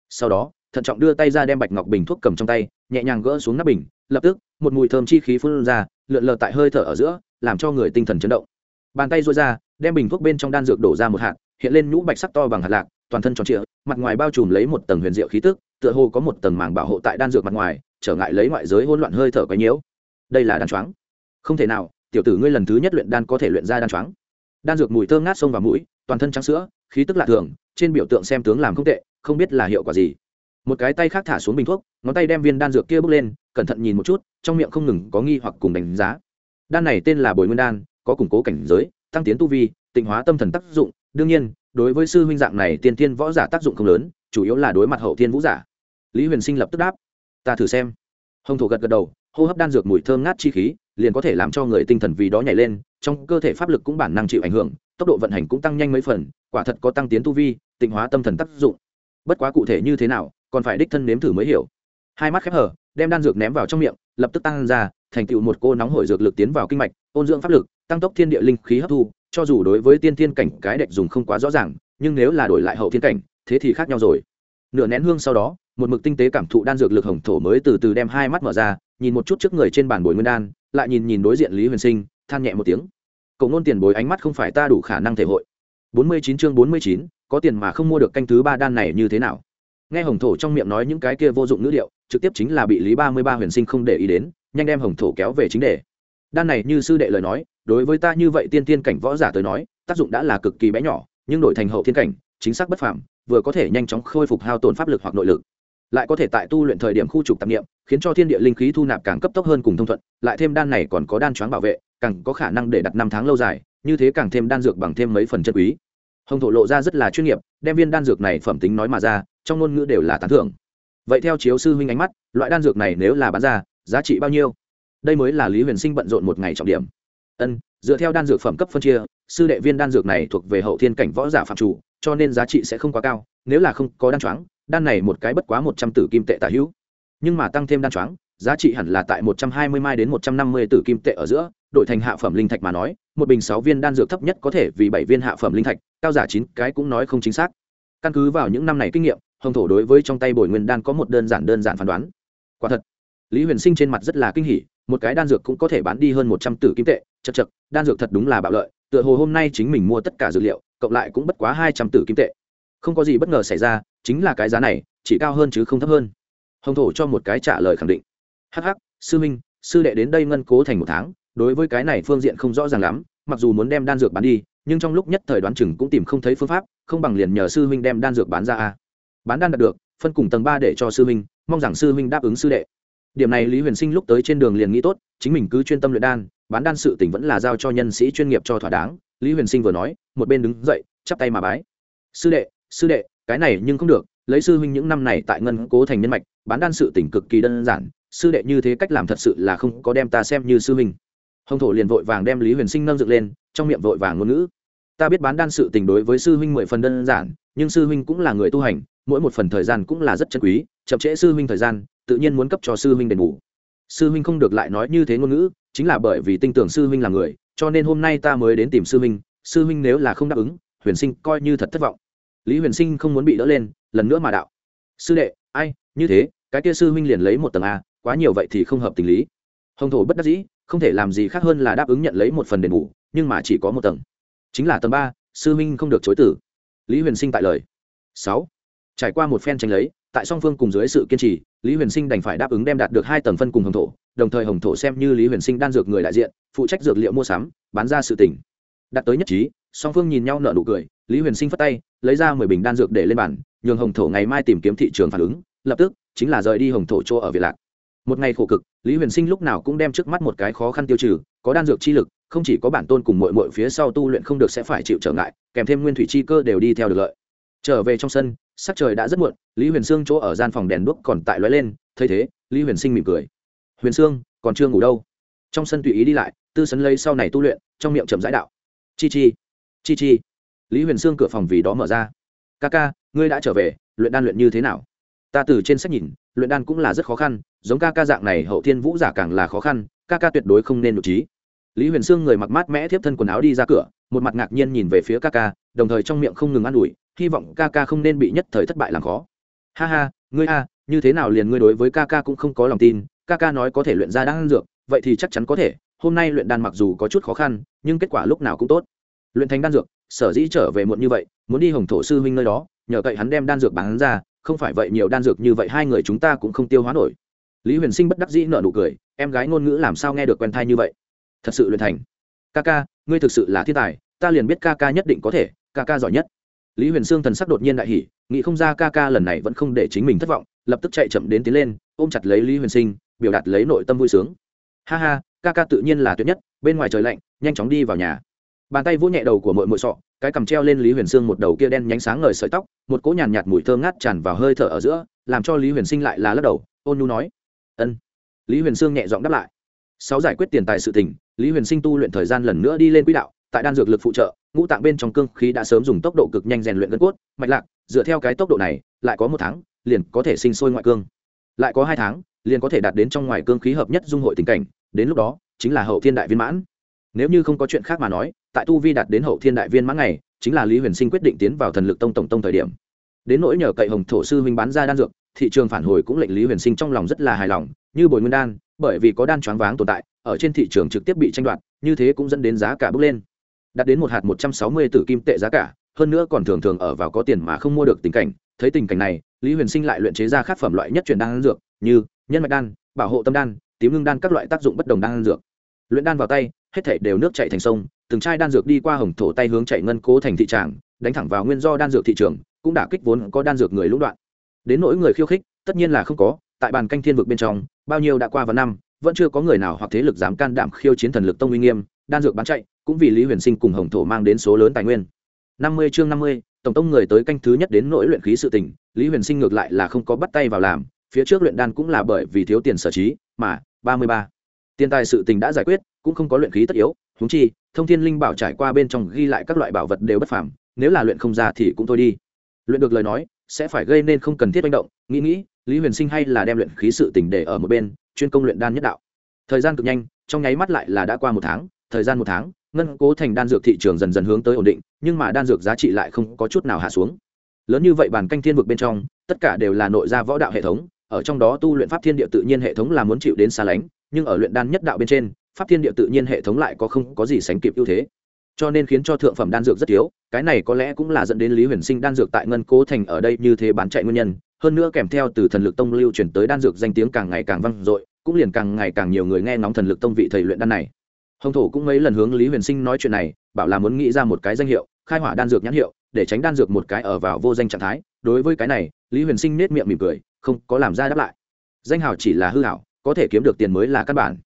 Sau đó, thận trọng đưa tay ra đem bạch ngọc bình thuốc cầm trong tay, nhẹ nhàng gỡ xuống nắp bình, lập tức một mùi thơm chi khí phun ra, lượn lờ tại hơi thở ở giữa, làm cho người tinh thần chấn động. Bàn tay rối ra, đem bình thuốc bên trong đan dược đổ ra một hạt, hiện lên nhũ bạch sắc to bằng hạt lạc, toàn thân tròn trịa, mặt ngoài bao trùm lấy một tầng huyền diệu khí tức, tựa hồ có một tầng màng bảo hộ tại đan dược mặt ngoài, trở ngại lấy ngoại giới hỗn loạn hơi thở quấy nhiễu. Đây là đan choáng. Không thể nào, tiểu tử ngươi lần thứ nhất luyện đan có thể luyện ra đan choáng. Đan dược mùi thơm ngát sông vào mũi, toàn thân trắng sữa, khí tức lạ thường, trên biểu tượng xem tướng làm không tệ, không biết là hiệu quả gì một cái tay khác thả xuống bình thuốc, ngón tay đem viên đan dược kia bước lên, cẩn thận nhìn một chút, trong miệng không ngừng có nghi hoặc cùng đánh giá. Đan này tên là bồi nguyên đan, có củng cố cảnh giới, tăng tiến tu vi, tịnh hóa tâm thần tác dụng. Đương nhiên, đối với sư huynh dạng này tiên tiên võ giả tác dụng không lớn, chủ yếu là đối mặt hậu thiên vũ giả. Lý huyền sinh lập tức đáp, ta thử xem. Hồng thổ gật gật đầu, hô hấp đan dược mùi thơm ngát chi khí, liền có thể làm cho người tinh thần vì đó nhảy lên, trong cơ thể pháp lực cũng bản năng chịu ảnh hưởng, tốc độ vận hành cũng tăng nhanh mấy phần, quả thật có tăng tiến tu vi, tịnh hóa tâm thần tác dụng. Bất quá cụ thể như thế nào còn phải đích thân nếm thử mới hiểu. Hai mắt khép hở đem đan dược ném vào trong miệng, lập tức tăng ra, thành tựu một cô nóng hổi dược lực tiến vào kinh mạch, ôn dưỡng pháp lực, tăng tốc thiên địa linh khí hấp thu, cho dù đối với tiên thiên cảnh cái đệch dùng không quá rõ ràng, nhưng nếu là đổi lại hậu thiên cảnh, thế thì khác nhau rồi. Nửa nén hương sau đó, một mực tinh tế cảm thụ đan dược lực hồng thổ mới từ từ đem hai mắt mở ra, nhìn một chút trước người trên bàn bồi nguyên đan, lại nhìn nhìn đối diện lý huyền sinh, than nhẹ một tiếng. Cậu nôn tiền bồi ánh mắt không phải ta đủ khả năng thể hội. Bốn mươi chín chương bốn mươi chín, có tiền mà không mua được canh thứ ba đan này như thế nào? Nghe hồng thổ trong miệng nói những cái kia vô dụng ngữ điệu, trực tiếp chính là bị lý ba mươi ba huyền sinh không để ý đến, nhanh đem hồng thổ kéo về chính đề. Đan này như sư đệ lời nói, đối với ta như vậy tiên tiên cảnh võ giả tới nói, tác dụng đã là cực kỳ bé nhỏ, nhưng đổi thành hậu thiên cảnh, chính xác bất phạm vừa có thể nhanh chóng khôi phục hao tổn pháp lực hoặc nội lực. Lại có thể tại tu luyện thời điểm khu trục tạp nghiệm khiến cho thiên địa linh khí thu nạp càng cấp tốc hơn cùng thông thuận, lại thêm đan này còn có đan choáng bảo vệ, càng có khả năng để đặt năm tháng lâu dài, như thế càng thêm đan dược bằng thêm mấy phần chân quý. Hồng thổ lộ ra rất là chuyên nghiệp, đem viên đan dược này phẩm tính nói mà ra trong ngôn ngữ đều là tán thưởng. Vậy theo chiếu sư huynh ánh mắt, loại đan dược này nếu là bán ra, giá trị bao nhiêu? Đây mới là lý huyền sinh bận rộn một ngày trọng điểm. Ân, dựa theo đan dược phẩm cấp phân chia, sư đệ viên đan dược này thuộc về hậu thiên cảnh võ giả phạm chủ, cho nên giá trị sẽ không quá cao, nếu là không có đan choáng, đan này một cái bất quá một trăm tử kim tệ tả hữu. Nhưng mà tăng thêm đan choáng, giá trị hẳn là tại một trăm hai mươi mai đến một trăm năm mươi tử kim tệ ở giữa, đổi thành hạ phẩm linh thạch mà nói, một bình sáu viên đan dược thấp nhất có thể vì bảy viên hạ phẩm linh thạch, cao giả chín cái cũng nói không chính xác. Căn cứ vào những năm này kinh nghiệm hồng thổ đối với trong tay bồi nguyên đan có một đơn giản đơn giản phán đoán. Quả thật, lý huyền sinh trên mặt rất là kinh hỉ, một cái đan dược cũng có thể bán đi hơn một trăm tử kim tệ, chật chật, đan dược thật đúng là bạo lợi, tựa hồ hôm nay chính mình mua tất cả dược liệu, cộng lại cũng bất quá hai trăm tử kim tệ. Không có gì bất ngờ xảy ra, chính là cái giá này, chỉ cao hơn chứ không thấp hơn. Hồng thổ cho một cái trả lời khẳng định. Hh sư minh, sư đệ đến đây ngân cố thành một tháng, đối với cái này phương diện không rõ ràng lắm, mặc dù muốn đem đan dược bán đi, nhưng trong lúc nhất thời đoán chừng cũng tìm không thấy phương pháp, không bằng liền nhờ sư huynh đem đan dược bán ra a bán đan đạt được, phân cùng tầng ba để cho sư huynh, mong rằng sư huynh đáp ứng sư đệ. Điểm này lý huyền sinh lúc tới trên đường liền nghĩ tốt, chính mình cứ chuyên tâm luyện đan, bán đan sự tỉnh vẫn là giao cho nhân sĩ chuyên nghiệp cho thỏa đáng. Lý huyền sinh vừa nói, một bên đứng dậy, chắp tay mà bái. Sư đệ sư đệ, cái này nhưng không được, lấy sư huynh những năm này tại ngân cố thành nhân mạch, bán đan sự tỉnh cực kỳ đơn giản, sư đệ như thế cách làm thật sự là không có đem ta xem như sư huynh. Hồng thổ liền vội vàng đem lý huyền sinh nâng dựng lên, trong miệng vội vàng ngôn ngữ. Ta biết bán đan sự tình đối với sư huynh mười phần đơn giản, nhưng sư huynh cũng là người tu hành mỗi một phần thời gian cũng là rất chân quý, chậm trễ sư huynh thời gian, tự nhiên muốn cấp cho sư huynh đền bù. Sư huynh không được lại nói như thế ngôn ngữ, chính là bởi vì tin tưởng sư huynh là người, cho nên hôm nay ta mới đến tìm sư huynh sư huynh nếu là không đáp ứng, huyền sinh coi như thật thất vọng. Lý huyền sinh không muốn bị đỡ lên, lần nữa mà đạo. Sư đệ, ai, như thế, cái kia sư huynh liền lấy một tầng a, quá nhiều vậy thì không hợp tình lý. Hồng thổ bất đắc dĩ, không thể làm gì khác hơn là đáp ứng nhận lấy một phần đền bù, nhưng mà chỉ có một tầng. Chính là tầng ba, sư huynh không được chối tử lý huyền sinh tại lời. Sáu trải qua một phen tranh lấy, tại song phương cùng dưới sự kiên trì, lý huyền sinh đành phải đáp ứng đem đạt được hai tầng phân cùng hồng thổ, đồng thời hồng thổ xem như lý huyền sinh đan dược người đại diện, phụ trách dược liệu mua sắm, bán ra sự tỉnh đạt tới nhất trí, song phương nhìn nhau nợ nụ cười, lý huyền sinh phất tay, lấy ra mười bình đan dược để lên bàn, nhường hồng thổ ngày mai tìm kiếm thị trường phản ứng, lập tức, chính là rời đi hồng thổ chỗ ở việt lạc. Một ngày khổ cực, lý huyền sinh lúc nào cũng đem trước mắt một cái khó khăn tiêu trừ, có đan dược chi lực, không chỉ có bản tôn cùng mội mội phía sau tu luyện không được sẽ phải chịu trở ngại, kèm thêm nguyên thủy chi cơ đều đi theo được lợi. Trở về trong sân sắc trời đã rất muộn, lý huyền sương chỗ ở gian phòng đèn đuốc còn tại lóe lên, thấy thế, lý huyền sinh mỉm cười. Huyền sương, còn chưa ngủ đâu. Trong sân tùy ý đi lại, tư sấn lấy sau này tu luyện, trong miệng chậm rãi đạo. Chi chi chi chi. Lý huyền sương cửa phòng vì đó mở ra. Ca ca, ngươi đã trở về, luyện đan luyện như thế nào? Ta từ trên sách nhìn, luyện đan cũng là rất khó khăn, giống ca ca dạng này hậu thiên vũ giả càng là khó khăn, ca ca tuyệt đối không nên nội trí. Lý huyền sương người mặc mát mẽ thiếp thân quần áo đi ra cửa, một mặt ngạc nhiên nhìn về phía ca ca đồng thời trong miệng không ngừng an ủi, hy vọng ca ca không nên bị nhất thời thất bại làm khó. Ha ha, ngươi a, như thế nào liền ngươi đối với ca ca cũng không có lòng tin, ca ca nói có thể luyện ra đan dược, vậy thì chắc chắn có thể, hôm nay luyện đan mặc dù có chút khó khăn, nhưng kết quả lúc nào cũng tốt. Luyện thành đan dược, sở dĩ trở về muộn như vậy, muốn đi hồng thổ sư huynh nơi đó, nhờ cậy hắn đem đan dược bán ra, không phải vậy nhiều đan dược như vậy hai người chúng ta cũng không tiêu hóa nổi. Lý huyền sinh bất đắc dĩ nợ nụ cười, em gái ngôn ngữ làm sao nghe được quen thai như vậy? Thật sự luyện thành. Ca ca, ngươi thực sự là thiên tài, ta liền biết ca ca nhất định có thể ca ca giỏi nhất. Lý huyền sương thần sắc đột nhiên đại hỉ nghĩ không ra ca ca lần này vẫn không để chính mình thất vọng lập tức chạy chậm đến tiến lên ôm chặt lấy lý huyền sinh biểu đạt lấy nội tâm vui sướng. Ha ha ca ca tự nhiên là tuyệt nhất bên ngoài trời lạnh nhanh chóng đi vào nhà. Bàn tay vỗ nhẹ đầu của mội mội sọ cái cầm treo lên lý huyền sương một đầu kia đen nhánh sáng ngời sợi tóc một cỗ nhàn nhạt, nhạt mùi thơm ngát tràn vào hơi thở ở giữa làm cho lý huyền sinh lại là lắc đầu ôn nhu nói. Ân. Lý huyền sương nhẹ giọng đáp lại. Sáu giải quyết tiền tài sự tình lý huyền sinh tu luyện thời gian lần nữa đi lên quỹ đạo tại đan dược lực phụ trợ, ngũ tạng bên trong cương khí đã sớm dùng tốc độ cực nhanh rèn luyện gân cốt, mạch lạc, dựa theo cái tốc độ này, lại có một tháng, liền có thể sinh sôi ngoại cương. Lại có hai tháng, liền có thể đạt đến trong ngoài cương khí hợp nhất dung hội tình cảnh, đến lúc đó, chính là hậu thiên đại viên mãn. Nếu như không có chuyện khác mà nói, tại tu vi đạt đến hậu thiên đại viên mãn này chính là lý huyền sinh quyết định tiến vào thần lực tông tổng tông thời điểm. Đến nỗi nhờ cậy hồng thổ sư huynh bán ra đan dược, thị trường phản hồi cũng lệnh lý huyền sinh trong lòng rất là hài lòng, như bồi nguyên đan, bởi vì có đan choáng váng tồn tại, ở trên thị trường trực tiếp bị tranh đoạt, như thế cũng dẫn đến giá cả bước lên đạt đến một hạt một trăm sáu mươi tử kim tệ giá cả, hơn nữa còn thường thường ở vào có tiền mà không mua được tình cảnh. Thấy tình cảnh này, lý huyền sinh lại luyện chế ra các phẩm loại nhất chuyển đan dược, như nhân mạch đan, bảo hộ tâm đan, tím ngưng đan các loại tác dụng bất đồng đan dược. Luyện đan vào tay, hết thảy đều nước chảy thành sông, từng chai đan dược đi qua hồng thổ tay hướng chạy ngân cố thành thị tràng, đánh thẳng vào nguyên do đan dược thị trường, cũng đã kích vốn có đan dược người lũng đoạn. Đến nỗi người khiêu khích, tất nhiên là không có, tại bàn canh thiên vực bên trong, bao nhiêu đã qua vào năm, vẫn chưa có người nào hoặc thế lực dám can đảm khiêu chiến thần lực tông uy nghiêm, đan dược bán chạy cũng vì lý huyền sinh cùng hồng thổ mang đến số lớn tài nguyên. Năm mươi chương năm mươi, tổng tông người tới canh thứ nhất đến nỗi luyện khí sự tình, lý huyền sinh ngược lại là không có bắt tay vào làm, phía trước luyện đan cũng là bởi vì thiếu tiền sở trí, mà, ba mươi ba. Tiền tài sự tình đã giải quyết, cũng không có luyện khí tất yếu húng chi, thông thiên linh bảo trải qua bên trong ghi lại các loại bảo vật đều bất phàm, nếu là luyện không ra thì cũng thôi đi. Luyện được lời nói, sẽ phải gây nên không cần thiết manh động, nghĩ nghĩ, lý huyền sinh hay là đem luyện khí sự tình để ở một bên, chuyên công luyện đan nhất đạo. Thời gian cực nhanh, trong nháy mắt lại là đã qua một tháng thời gian một tháng, ngân cố thành đan dược thị trường dần dần hướng tới ổn định, nhưng mà đan dược giá trị lại không có chút nào hạ xuống. Lớn như vậy bàn canh thiên vực bên trong, tất cả đều là nội gia võ đạo hệ thống, ở trong đó tu luyện pháp thiên địa tự nhiên hệ thống là muốn chịu đến xa lánh, nhưng ở luyện đan nhất đạo bên trên, pháp thiên địa tự nhiên hệ thống lại có không có gì sánh kịp ưu thế. Cho nên khiến cho thượng phẩm đan dược rất thiếu, cái này có lẽ cũng là dẫn đến lý huyền sinh đan dược tại ngân cố thành ở đây như thế bán chạy nguyên nhân. Hơn nữa kèm theo từ thần lực tông lưu chuyển tới đan dược danh tiếng càng ngày càng vang dội, cũng liền càng ngày càng nhiều người nghe ngóng thần lực tông vị thầy luyện đan này hồng thổ cũng mấy lần hướng lý huyền sinh nói chuyện này bảo là muốn nghĩ ra một cái danh hiệu khai hỏa đan dược nhãn hiệu để tránh đan dược một cái ở vào vô danh trạng thái. Đối với cái này lý huyền sinh nết miệng mỉm cười không có làm ra đáp lại. Danh hào chỉ là hư hảo có thể kiếm được tiền mới là căn bản.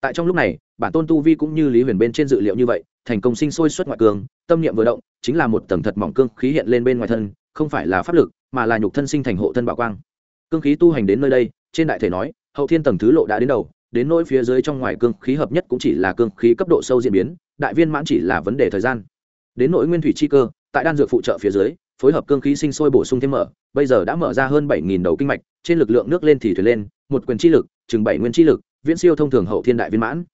Tại trong lúc này bản tôn tu vi cũng như lý huyền bên trên dự liệu như vậy thành công sinh sôi xuất ngoại cương, tâm niệm vừa động chính là một tầng thật mỏng cương khí hiện lên bên ngoài thân không phải là pháp lực mà là nhục thân sinh thành hộ thân bảo quang. Cương khí tu hành đến nơi đây trên đại thể nói hậu thiên tầng thứ lộ đã đến đầu đến nỗi phía dưới trong ngoài cương khí hợp nhất cũng chỉ là cương khí cấp độ sâu diễn biến, đại viên mãn chỉ là vấn đề thời gian. Đến nỗi nguyên thủy chi cơ, tại đan dược phụ trợ phía dưới, phối hợp cương khí sinh sôi bổ sung thêm mở, bây giờ đã mở ra hơn bảy nghìn đầu kinh mạch, trên lực lượng nước lên thì thuyền lên, một quyền chi lực, chừng bảy nguyên chi lực, viễn siêu thông thường hậu thiên đại viên mãn.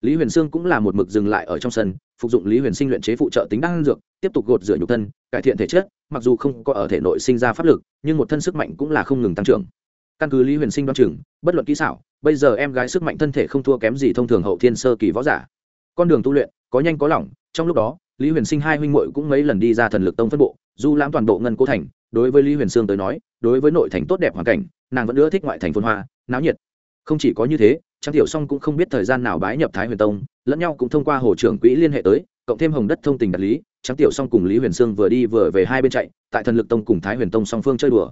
Lý huyền sương cũng là một mực dừng lại ở trong sân, phục dụng lý huyền sinh luyện chế phụ trợ tính đan dược, tiếp tục gột rửa nhục thân, cải thiện thể chất, mặc dù không có ở thể nội sinh ra pháp lực, nhưng một thân sức mạnh cũng là không ngừng tăng trưởng căn cứ lý huyền sinh đoan chừng, bất luận kỹ xảo, bây giờ em gái sức mạnh thân thể không thua kém gì thông thường hậu thiên sơ kỳ võ giả. Con đường tu luyện, có nhanh có lỏng, trong lúc đó, lý huyền sinh hai huynh muội cũng mấy lần đi ra thần lực tông phân bộ, du lãm toàn bộ ngân cố thành, đối với lý huyền sương tới nói, đối với nội thành tốt đẹp hoàn cảnh, nàng vẫn ưa thích ngoại thành phồn hoa, náo nhiệt. Không chỉ có như thế trang tiểu song cũng không biết thời gian nào bái nhập thái huyền tông, lẫn nhau cũng thông qua hồ trưởng quỹ liên hệ tới, cộng thêm hồng đất thông tình đạt lý trang tiểu song cùng lý huyền sương vừa đi vừa về hai bên chạy, tại thần lực tông cùng thái huyền tông song phương chơi đùa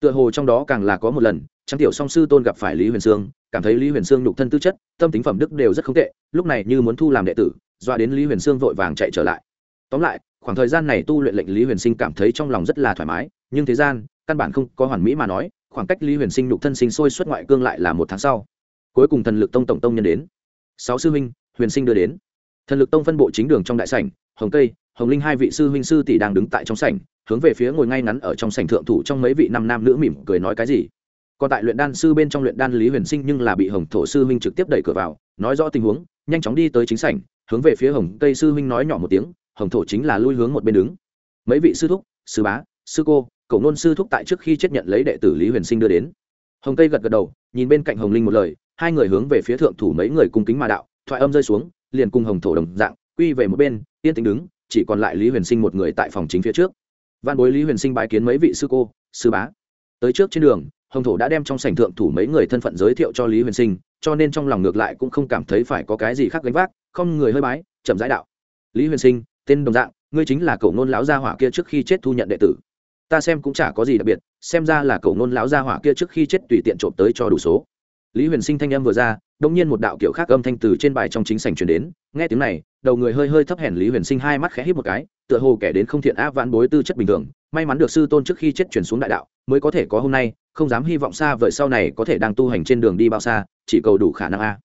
tựa hồ trong đó càng là có một lần trang tiểu song sư tôn gặp phải lý huyền sương, cảm thấy lý huyền sương nhục thân tư chất, tâm tính phẩm đức đều rất không tệ, lúc này như muốn thu làm đệ tử doa đến lý huyền sương vội vàng chạy trở lại. Tóm lại, khoảng thời gian này tu luyện lệnh lý huyền sinh cảm thấy trong lòng rất là thoải mái, nhưng thế gian, căn bản không có hoàn mỹ mà nói, khoảng cách lý huyền sinh nhục thân sinh sôi xuất ngoại cương lại là một tháng sau. Cuối cùng thần lực tông tổng tông nhân đến. Sáu sư huynh, huyền sinh đưa đến. Thần lực tông phân bộ chính đường trong đại sảnh, hồng cây hồng linh hai vị sư huynh sư tỷ đang đứng tại trong sảnh, hướng về phía ngồi ngay ngắn ở trong sảnh thượng thủ trong mấy vị năm nam nữ mỉm cười nói cái gì. Còn tại luyện đan sư bên trong luyện đan lý huyền sinh nhưng là bị hồng thổ sư huynh trực tiếp đẩy cửa vào, nói rõ tình huống, nhanh chóng đi tới chính sảnh, hướng về phía hồng cây sư huynh nói nhỏ một tiếng, hồng thổ chính là lui hướng một bên đứng. Mấy vị sư thúc, sư bá, sư cô cậu nôn sư thúc tại trước khi chết nhận lấy đệ tử lý huyền sinh đưa đến. Hồng Tây gật gật đầu, nhìn bên cạnh hồng linh một lời, hai người hướng về phía thượng thủ mấy người cung kính mà đạo, thoại âm rơi xuống, liền cùng hồng thổ đồng dạng, quy về một bên, yên tĩnh đứng chỉ còn lại lý huyền sinh một người tại phòng chính phía trước. Văn bối lý huyền sinh bái kiến mấy vị sư cô, sư bá. Tới trước trên đường, hồng thổ đã đem trong sảnh thượng thủ mấy người thân phận giới thiệu cho lý huyền sinh, cho nên trong lòng ngược lại cũng không cảm thấy phải có cái gì khác gánh vác, không người hơi bái, chậm rãi đạo. Lý huyền sinh, tên đồng dạng, ngươi chính là cậu nôn lão gia hỏa kia trước khi chết thu nhận đệ tử. Ta xem cũng chả có gì đặc biệt, xem ra là cậu nôn lão gia hỏa kia trước khi chết tùy tiện trộm tới cho đủ số. Lý huyền sinh thanh âm vừa ra đông nhiên một đạo kiểu khác âm thanh từ trên bài trong chính sảnh truyền đến, nghe tiếng này, đầu người hơi hơi thấp hèn lý huyền sinh hai mắt khẽ hít một cái, tựa hồ kẻ đến không thiện áp vãn bối tư chất bình thường, may mắn được sư tôn trước khi chết chuyển xuống đại đạo, mới có thể có hôm nay, không dám hy vọng xa vời sau này có thể đang tu hành trên đường đi bao xa, chỉ cầu đủ khả năng a.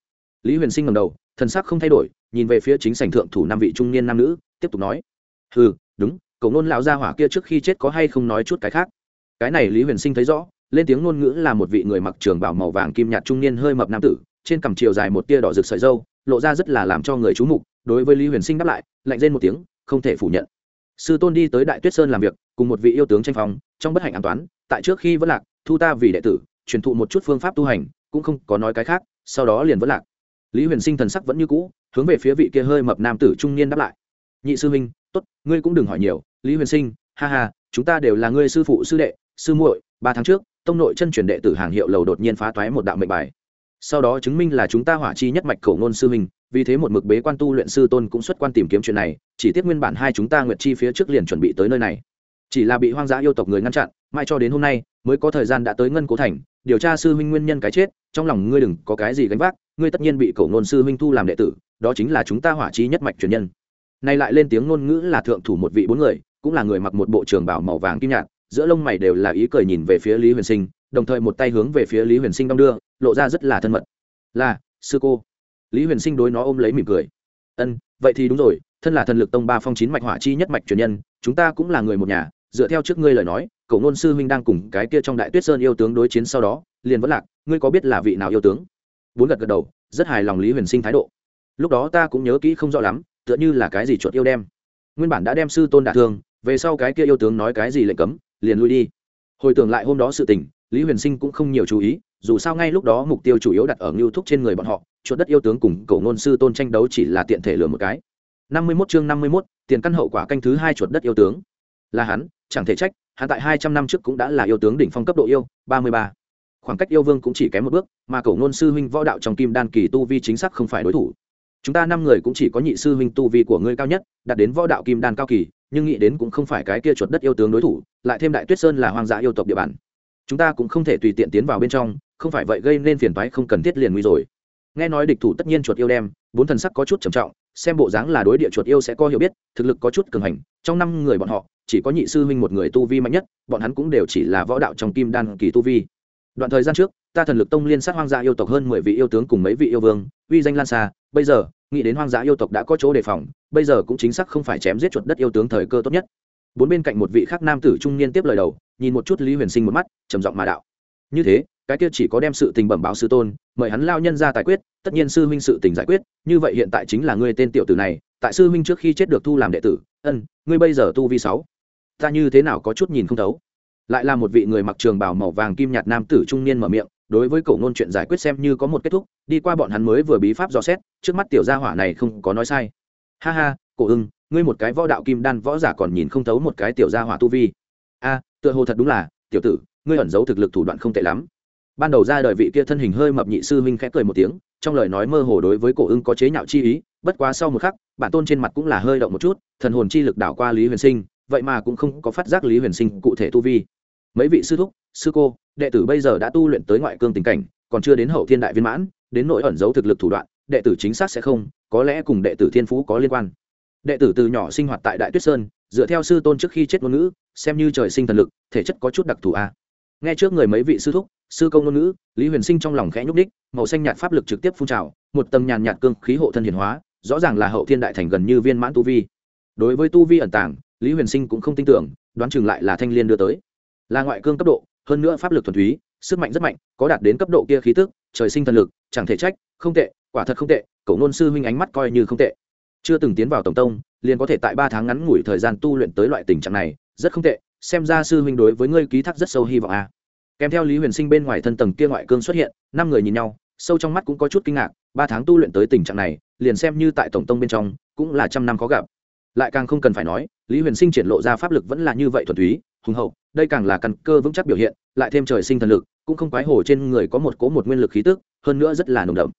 Lý huyền sinh ngầm đầu, thần sắc không thay đổi, nhìn về phía chính sảnh thượng thủ năm vị trung niên nam nữ, tiếp tục nói ừ đúng cậu nôn lão gia hỏa kia trước khi chết có hay không nói chút cái khác? Cái này lý huyền sinh thấy rõ, lên tiếng ngôn ngữ là một vị người mặc trường bảo màu vàng kim nhạt trung niên hơi mập nam tử trên cằm chiều dài một tia đỏ rực sợi dâu, lộ ra rất là làm cho người chú mục, đối với lý huyền sinh đáp lại, lạnh lên một tiếng, không thể phủ nhận. Sư tôn đi tới đại tuyết sơn làm việc, cùng một vị yêu tướng tranh phong, trong bất hạnh an toán, tại trước khi vẫn lạc, thu ta vì đệ tử, truyền thụ một chút phương pháp tu hành, cũng không có nói cái khác, sau đó liền vẫn lạc. Lý huyền sinh thần sắc vẫn như cũ, hướng về phía vị kia hơi mập nam tử trung niên đáp lại. Nhị sư huynh, tốt, ngươi cũng đừng hỏi nhiều, lý huyền sinh, ha ha, chúng ta đều là ngươi sư phụ, sư đệ, sư muội, ba tháng trước, tông nội chân truyền đệ tử hàng hiệu lầu đột nhiên phá toái một đạo mệnh bài sau đó chứng minh là chúng ta hỏa chi nhất mạch khẩu ngôn sư huynh, vì thế một mực bế quan tu luyện sư tôn cũng xuất quan tìm kiếm chuyện này, chỉ tiếc nguyên bản hai chúng ta nguyệt chi phía trước liền chuẩn bị tới nơi này. Chỉ là bị hoang dã yêu tộc người ngăn chặn, mai cho đến hôm nay, mới có thời gian đã tới ngân cố thành, điều tra sư huynh nguyên nhân cái chết, trong lòng ngươi đừng có cái gì gánh vác, ngươi tất nhiên bị cổ ngôn sư huynh thu làm đệ tử, đó chính là chúng ta hỏa chi nhất mạch truyền nhân. Nay lại lên tiếng ngôn ngữ là thượng thủ một vị bốn người, cũng là người mặc một bộ trường bảo màu vàng kim nhạt, giữa lông mày đều là ý cười nhìn về phía lý huyền sinh, đồng thời một tay hướng về phía lý huyền sinh đong đưa lộ ra rất là thân mật. Là, sư cô. Lý huyền sinh đối nó ôm lấy mỉm cười. Ân, vậy thì đúng rồi, thân là thần lực tông ba phong chín mạch hỏa chi nhất mạch truyền nhân, chúng ta cũng là người một nhà, dựa theo trước ngươi lời nói, cậu ngôn sư huynh đang cùng cái kia trong đại tuyết sơn yêu tướng đối chiến sau đó, liền vẫn lạc, ngươi có biết là vị nào yêu tướng? Bốn gật gật đầu, rất hài lòng lý huyền sinh thái độ. Lúc đó ta cũng nhớ kỹ không rõ lắm, tựa như là cái gì chuột yêu đem. Nguyên bản đã đem sư tôn đả thương, về sau cái kia yêu tướng nói cái gì lệnh cấm, liền lui đi. Hồi tưởng lại hôm đó sự tình, lý huyền sinh cũng không nhiều chú ý dù sao ngay lúc đó mục tiêu chủ yếu đặt ở ngưu thúc trên người bọn họ, chuột đất yêu tướng cùng cầu ngôn sư tôn tranh đấu chỉ là tiện thể lừa một cái. Năm mươi mốt chương năm mươi mốt, tiền căn hậu quả canh thứ hai chuột đất yêu tướng. Là hắn, chẳng thể trách, hắn tại hai trăm năm trước cũng đã là yêu tướng đỉnh phong cấp độ yêu, ba mươi ba. Khoảng cách yêu vương cũng chỉ kém một bước, mà cầu ngôn sư huynh võ đạo trong kim đan kỳ tu vi chính xác không phải đối thủ. Chúng ta năm người cũng chỉ có nhị sư huynh tu vi của ngươi cao nhất, đạt đến võ đạo kim đan cao kỳ, nhưng nghĩ đến cũng không phải cái kia chuột đất yêu tướng đối thủ, lại thêm đại tuyết sơn là hoang dã yêu tộc địa bàn. Chúng ta cũng không thể tùy tiện tiến vào bên trong không phải vậy gây nên phiền toái không cần thiết liền nguy rồi. Nghe nói địch thủ tất nhiên chuột yêu đem, bốn thần sắc có chút trầm trọng, xem bộ dáng là đối địa chuột yêu sẽ có hiểu biết, thực lực có chút cường hành, trong năm người bọn họ, chỉ có nhị sư huynh một người tu vi mạnh nhất, bọn hắn cũng đều chỉ là võ đạo trong kim đan kỳ tu vi. Đoạn thời gian trước, ta thần lực tông liên sát hoang dã yêu tộc hơn mười vị yêu tướng cùng mấy vị yêu vương, uy danh lan xa, bây giờ, nghĩ đến hoang dã yêu tộc đã có chỗ đề phòng, bây giờ cũng chính xác không phải chém giết chuột đất yêu tướng thời cơ tốt nhất. Bốn bên cạnh một vị khác nam tử trung niên tiếp lời đầu, nhìn một chút lý huyền sinh một mắt, trầm giọng mà đạo. Như thế cái kia chỉ có đem sự tình bẩm báo sư tôn, mời hắn lao nhân ra tài quyết, tất nhiên sư huynh sự tình giải quyết, như vậy hiện tại chính là ngươi tên tiểu tử này, tại sư huynh trước khi chết được thu làm đệ tử, ân, ngươi bây giờ tu vi sáu, ta như thế nào có chút nhìn không thấu. Lại là một vị người mặc trường bào màu vàng kim nhạt nam tử trung niên mở miệng, đối với cổ ngôn chuyện giải quyết xem như có một kết thúc, đi qua bọn hắn mới vừa bí pháp dò xét, trước mắt tiểu gia hỏa này không có nói sai. Ha ha, cổ ưng, ngươi một cái võ đạo kim đan võ giả còn nhìn không thấu một cái tiểu gia hỏa tu vi. A, tựa hồ thật đúng là, tiểu tử, ngươi ẩn giấu thực lực thủ đoạn không tệ lắm ban đầu ra đời vị kia thân hình hơi mập nhị sư huynh khẽ cười một tiếng, trong lời nói mơ hồ đối với cổ ưng có chế nhạo chi ý, bất quá sau một khắc, bản tôn trên mặt cũng là hơi động một chút, thần hồn chi lực đảo qua lý huyền sinh, vậy mà cũng không có phát giác lý huyền sinh cụ thể tu vi. Mấy vị sư thúc, sư cô, đệ tử bây giờ đã tu luyện tới ngoại cương tình cảnh, còn chưa đến hậu thiên đại viên mãn, đến nỗi ẩn giấu thực lực thủ đoạn, đệ tử chính xác sẽ không, có lẽ cùng đệ tử thiên phú có liên quan. Đệ tử từ nhỏ sinh hoạt tại đại tuyết sơn, dựa theo sư tôn trước khi chết ngôn ngữ, xem như trời sinh thần lực, thể chất có chút đặc thù a nghe trước người mấy vị sư thúc, sư công ngôn ngữ, lý huyền sinh trong lòng khẽ nhúc ních màu xanh nhạt pháp lực trực tiếp phun trào, một tầng nhàn nhạt cương khí hộ thân hiển hóa, rõ ràng là hậu thiên đại thành gần như viên mãn tu vi. Đối với tu vi ẩn tàng, lý huyền sinh cũng không tin tưởng, đoán chừng lại là thanh liên đưa tới. Là ngoại cương cấp độ, hơn nữa pháp lực thuần túy, sức mạnh rất mạnh, có đạt đến cấp độ kia khí tức, trời sinh thần lực, chẳng thể trách, không tệ, quả thật không tệ, cậu ngôn sư huynh ánh mắt coi như không tệ. Chưa từng tiến vào tổng tông, liền có thể tại ba tháng ngắn ngủi thời gian tu luyện tới loại tình trạng này, rất không tệ xem ra sư huynh đối với ngươi ký thác rất sâu hy vọng a à. kèm theo lý huyền sinh bên ngoài thân tầng kia ngoại cương xuất hiện, năm người nhìn nhau, sâu trong mắt cũng có chút kinh ngạc, ba tháng tu luyện tới tình trạng này, liền xem như tại tổng tông bên trong, cũng là trăm năm khó gặp lại càng không cần phải nói, lý huyền sinh triển lộ ra pháp lực vẫn là như vậy thuần túy, hùng hậu, đây càng là căn cơ vững chắc biểu hiện, lại thêm trời sinh thần lực, cũng không quái hồ trên người có một cố một nguyên lực khí tức, hơn nữa rất là nồng đậm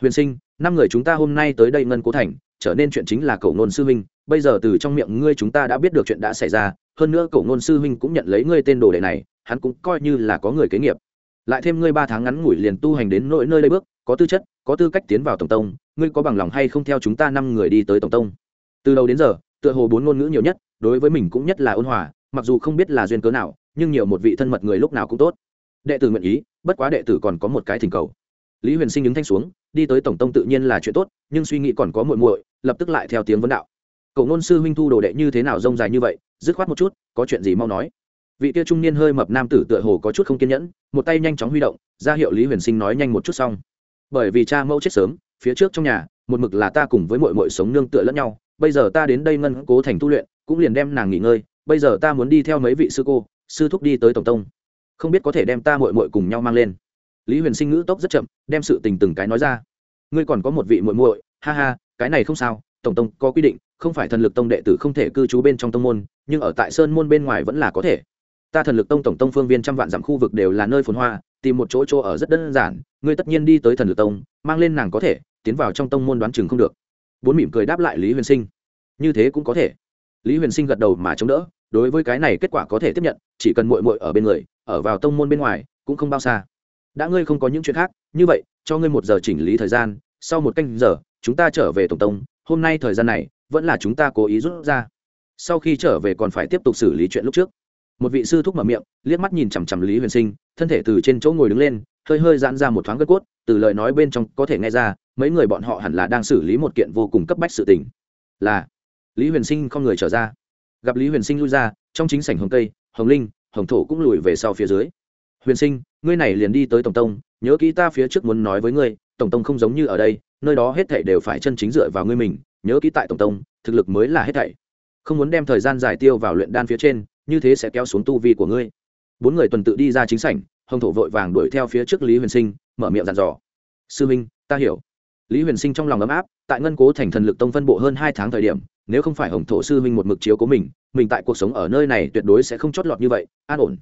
huyền sinh, năm người chúng ta hôm nay tới đây ngân cố thành, trở nên chuyện chính là cậu nôn sư huynh, bây giờ từ trong miệng ngươi chúng ta đã biết được chuyện đã xảy ra hơn nữa cổ ngôn sư huynh cũng nhận lấy ngươi tên đồ đệ này, hắn cũng coi như là có người kế nghiệp. Lại thêm ngươi ba tháng ngắn ngủi liền tu hành đến nỗi nơi đây bước, có tư chất, có tư cách tiến vào tổng tông, ngươi có bằng lòng hay không theo chúng ta năm người đi tới tổng tông? Từ đầu đến giờ, tựa hồ bốn ngôn ngữ nhiều nhất, đối với mình cũng nhất là ôn hòa, mặc dù không biết là duyên cớ nào, nhưng nhiều một vị thân mật người lúc nào cũng tốt. Đệ tử nguyện ý, bất quá đệ tử còn có một cái thỉnh cầu. Lý huyền sinh đứng thanh xuống, đi tới tổng tông tự nhiên là chuyện tốt, nhưng suy nghĩ còn có muội muội, lập tức lại theo tiếng vấn đạo. Cậu ngôn sư huynh thu đồ đệ như thế nào rông dài như vậy dứt khoát một chút, có chuyện gì mau nói. Vị kia trung niên hơi mập nam tử tựa hồ có chút không kiên nhẫn, một tay nhanh chóng huy động, ra hiệu lý huyền sinh nói nhanh một chút xong. Bởi vì cha mẫu chết sớm, phía trước trong nhà, một mực là ta cùng với muội muội sống nương tựa lẫn nhau, bây giờ ta đến đây ngân cố thành tu luyện, cũng liền đem nàng nghỉ ngơi, bây giờ ta muốn đi theo mấy vị sư cô, sư thúc đi tới tổng tông. Không biết có thể đem ta muội muội cùng nhau mang lên. Lý huyền sinh ngữ tốc rất chậm, đem sự tình từng cái nói ra. Ngươi còn có một vị muội muội, ha ha, cái này không sao tổng tông có quy định, không phải thần lực tông đệ tử không thể cư trú bên trong tông môn, nhưng ở tại sơn môn bên ngoài vẫn là có thể. Ta thần lực tông tổng tông phương viên trăm vạn dặm khu vực đều là nơi phồn hoa, tìm một chỗ chỗ ở rất đơn giản, ngươi tất nhiên đi tới thần lực tông, mang lên nàng có thể, tiến vào trong tông môn đoán chừng không được. Bốn mỉm cười đáp lại lý huyền sinh. Như thế cũng có thể. Lý huyền sinh gật đầu mà chống đỡ, đối với cái này kết quả có thể tiếp nhận, chỉ cần mội mội ở bên người, ở vào tông môn bên ngoài, cũng không bao xa. Đã ngươi không có những chuyện khác, như vậy, cho ngươi một giờ chỉnh lý thời gian, sau một canh giờ, chúng ta trở về tổng tông hôm nay thời gian này, vẫn là chúng ta cố ý rút ra. Sau khi trở về còn phải tiếp tục xử lý chuyện lúc trước. Một vị sư thúc mở miệng, liếc mắt nhìn chằm chằm lý huyền sinh, thân thể từ trên chỗ ngồi đứng lên, hơi hơi giãn ra một thoáng gân cốt, từ lời nói bên trong có thể nghe ra, mấy người bọn họ hẳn là đang xử lý một kiện vô cùng cấp bách sự tình. Là, lý huyền sinh không người trở ra. Gặp lý huyền sinh lui ra, trong chính sảnh hồng tây, hồng linh, hồng thổ cũng lùi về sau phía dưới. Huyền sinh, ngươi này liền đi tới tổng tông, nhớ kỹ ta phía trước muốn nói với ngươi, tổng tông không giống như ở đây nơi đó hết thảy đều phải chân chính dựa vào ngươi mình, nhớ kỹ tại tổng tông, thực lực mới là hết thảy. Không muốn đem thời gian giải tiêu vào luyện đan phía trên, như thế sẽ kéo xuống tu vi của ngươi. Bốn người tuần tự đi ra chính sảnh, hồng thổ vội vàng đuổi theo phía trước lý huyền sinh, mở miệng dặn dò. Sư minh, ta hiểu. Lý huyền sinh trong lòng ấm áp, tại ngân cố thành thần lực tông phân bộ hơn hai tháng thời điểm, nếu không phải hồng thổ sư minh một mực chiếu cố mình mình tại cuộc sống ở nơi này tuyệt đối sẽ không chót lọt như vậy, an ổn.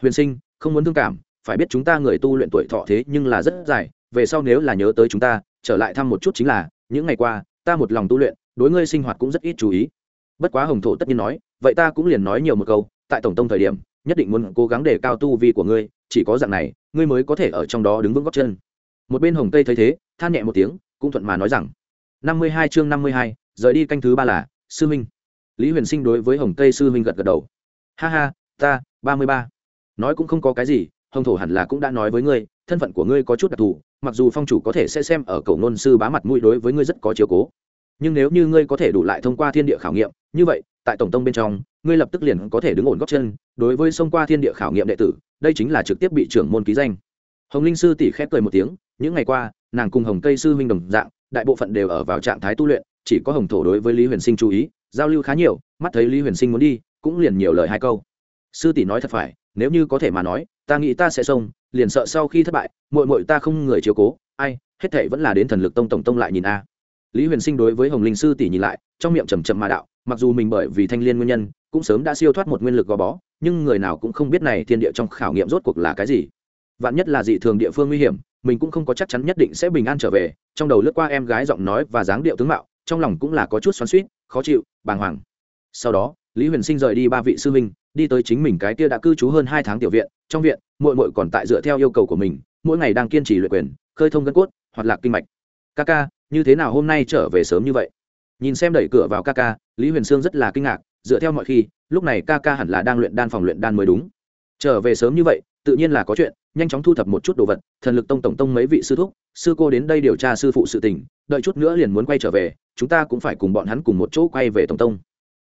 Huyền sinh, không muốn thương cảm, phải biết chúng ta người tu luyện tuổi thọ thế nhưng là rất dài, về sau nếu là nhớ tới chúng ta trở lại thăm một chút chính là, những ngày qua, ta một lòng tu luyện, đối ngươi sinh hoạt cũng rất ít chú ý. Bất quá hồng thổ tất nhiên nói, vậy ta cũng liền nói nhiều một câu, tại tổng tông thời điểm, nhất định muốn cố gắng để cao tu vi của ngươi, chỉ có dạng này, ngươi mới có thể ở trong đó đứng vững góc chân. Một bên hồng tây thấy thế, than nhẹ một tiếng, cũng thuận mà nói rằng, năm mươi hai chương năm mươi hai, rời đi canh thứ ba là, sư minh lý huyền sinh đối với hồng tây sư minh gật gật đầu. Ha ha, ta, ba mươi ba. Nói cũng không có cái gì, hồng thổ hẳn là cũng đã nói với ngươi, thân phận của ngươi có chút đặc thù mặc dù phong chủ có thể sẽ xem ở cầu nôn sư bá mặt mũi đối với ngươi rất có chiếu cố. Nhưng nếu như ngươi có thể đủ lại thông qua thiên địa khảo nghiệm, như vậy, tại tổng tông bên trong, ngươi lập tức liền có thể đứng ổn góc chân. Đối với xông qua thiên địa khảo nghiệm đệ tử, đây chính là trực tiếp bị trưởng môn ký danh. Hồng linh sư tỷ khép cười một tiếng, những ngày qua, nàng cùng hồng cây sư huynh đồng dạng, đại bộ phận đều ở vào trạng thái tu luyện, chỉ có hồng thổ đối với lý huyền sinh chú ý, giao lưu khá nhiều, mắt thấy lý huyền sinh muốn đi, cũng liền nhiều lời hai câu. Sư tỷ nói thật phải, nếu như có thể mà nói, ta nghĩ ta sẽ xông liền sợ sau khi thất bại mội mội ta không người chiếu cố, ai, hết thệ vẫn là đến thần lực tông tổng tông lại nhìn a. Lý huyền sinh đối với hồng linh sư tỷ nhìn lại, trong miệng trầm trầm mà đạo, mặc dù mình bởi vì thanh liên nguyên nhân, cũng sớm đã siêu thoát một nguyên lực gò bó, nhưng người nào cũng không biết này thiên địa trong khảo nghiệm rốt cuộc là cái gì. Vạn nhất là dị thường địa phương nguy hiểm, mình cũng không có chắc chắn nhất định sẽ bình an trở về, trong đầu lướt qua em gái giọng nói và dáng điệu tướng mạo, trong lòng cũng là có chút xoắn suýt khó chịu, bàng hoàng. Sau đó, lý huyền sinh rời đi ba vị sư huynh đi tới chính mình cái kia đã cư trú hơn hai tháng tiểu viện, trong viện, muội muội còn tại dựa theo yêu cầu của mình, mỗi ngày đang kiên trì luyện quyền, khơi thông gân cốt hoạt lạc kinh mạch. Ca ca, như thế nào hôm nay trở về sớm như vậy? Nhìn xem đẩy cửa vào ca ca, lý huyền sương rất là kinh ngạc, dựa theo mọi khi, lúc này ca ca hẳn là đang luyện đan phòng luyện đan mới đúng. Trở về sớm như vậy, tự nhiên là có chuyện, nhanh chóng thu thập một chút đồ vật, thần lực tông tổng tông mấy vị sư thúc, sư cô đến đây điều tra sư phụ sự tình, đợi chút nữa liền muốn quay trở về, chúng ta cũng phải cùng bọn hắn cùng một chỗ quay về tổng tông.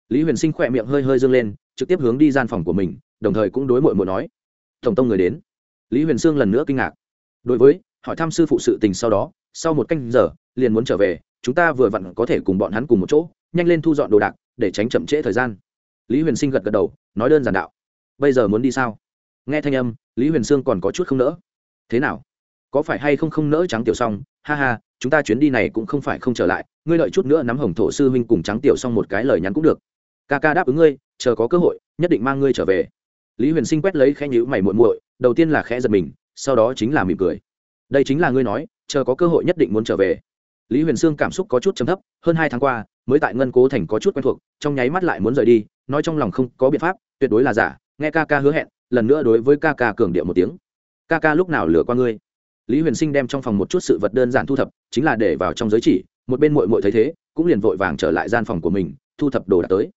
Lý huyền sinh khỏe miệng hơi hơi dâng lên trực tiếp hướng đi gian phòng của mình, đồng thời cũng đối mội mội nói, tổng tông người đến. Lý huyền sương lần nữa kinh ngạc. Đối với, hỏi thăm sư phụ sự tình sau đó, sau một canh giờ, liền muốn trở về, chúng ta vừa vặn có thể cùng bọn hắn cùng một chỗ, nhanh lên thu dọn đồ đạc, để tránh chậm trễ thời gian. Lý huyền sinh gật gật đầu, nói đơn giản đạo, bây giờ muốn đi sao? Nghe thanh âm, lý huyền sương còn có chút không nỡ. Thế nào? Có phải hay không không nỡ trắng tiểu xong ha ha, chúng ta chuyến đi này cũng không phải không trở lại, ngươi đợi chút nữa nắm hồng thổ sư huynh cùng trắng tiểu xong một cái lời nhắn cũng được ca ca đáp ứng ngươi, chờ có cơ hội, nhất định mang ngươi trở về. Lý huyền sinh quét lấy khẽ nhữ mày muội muội, đầu tiên là khẽ giật mình, sau đó chính là mỉm cười. Đây chính là ngươi nói, chờ có cơ hội nhất định muốn trở về. Lý huyền sương cảm xúc có chút chấm thấp, hơn hai tháng qua, mới tại ngân cố thành có chút quen thuộc, trong nháy mắt lại muốn rời đi, nói trong lòng không có biện pháp, tuyệt đối là giả, nghe ca ca hứa hẹn, lần nữa đối với ca ca cường điệu một tiếng. Ca ca lúc nào lừa qua ngươi? Lý huyền sinh đem trong phòng một chút sự vật đơn giản thu thập, chính là để vào trong giới chỉ, một bên mội mội thấy thế, cũng liền vội vàng trở lại gian phòng của mình, thu thập đồ đạc tới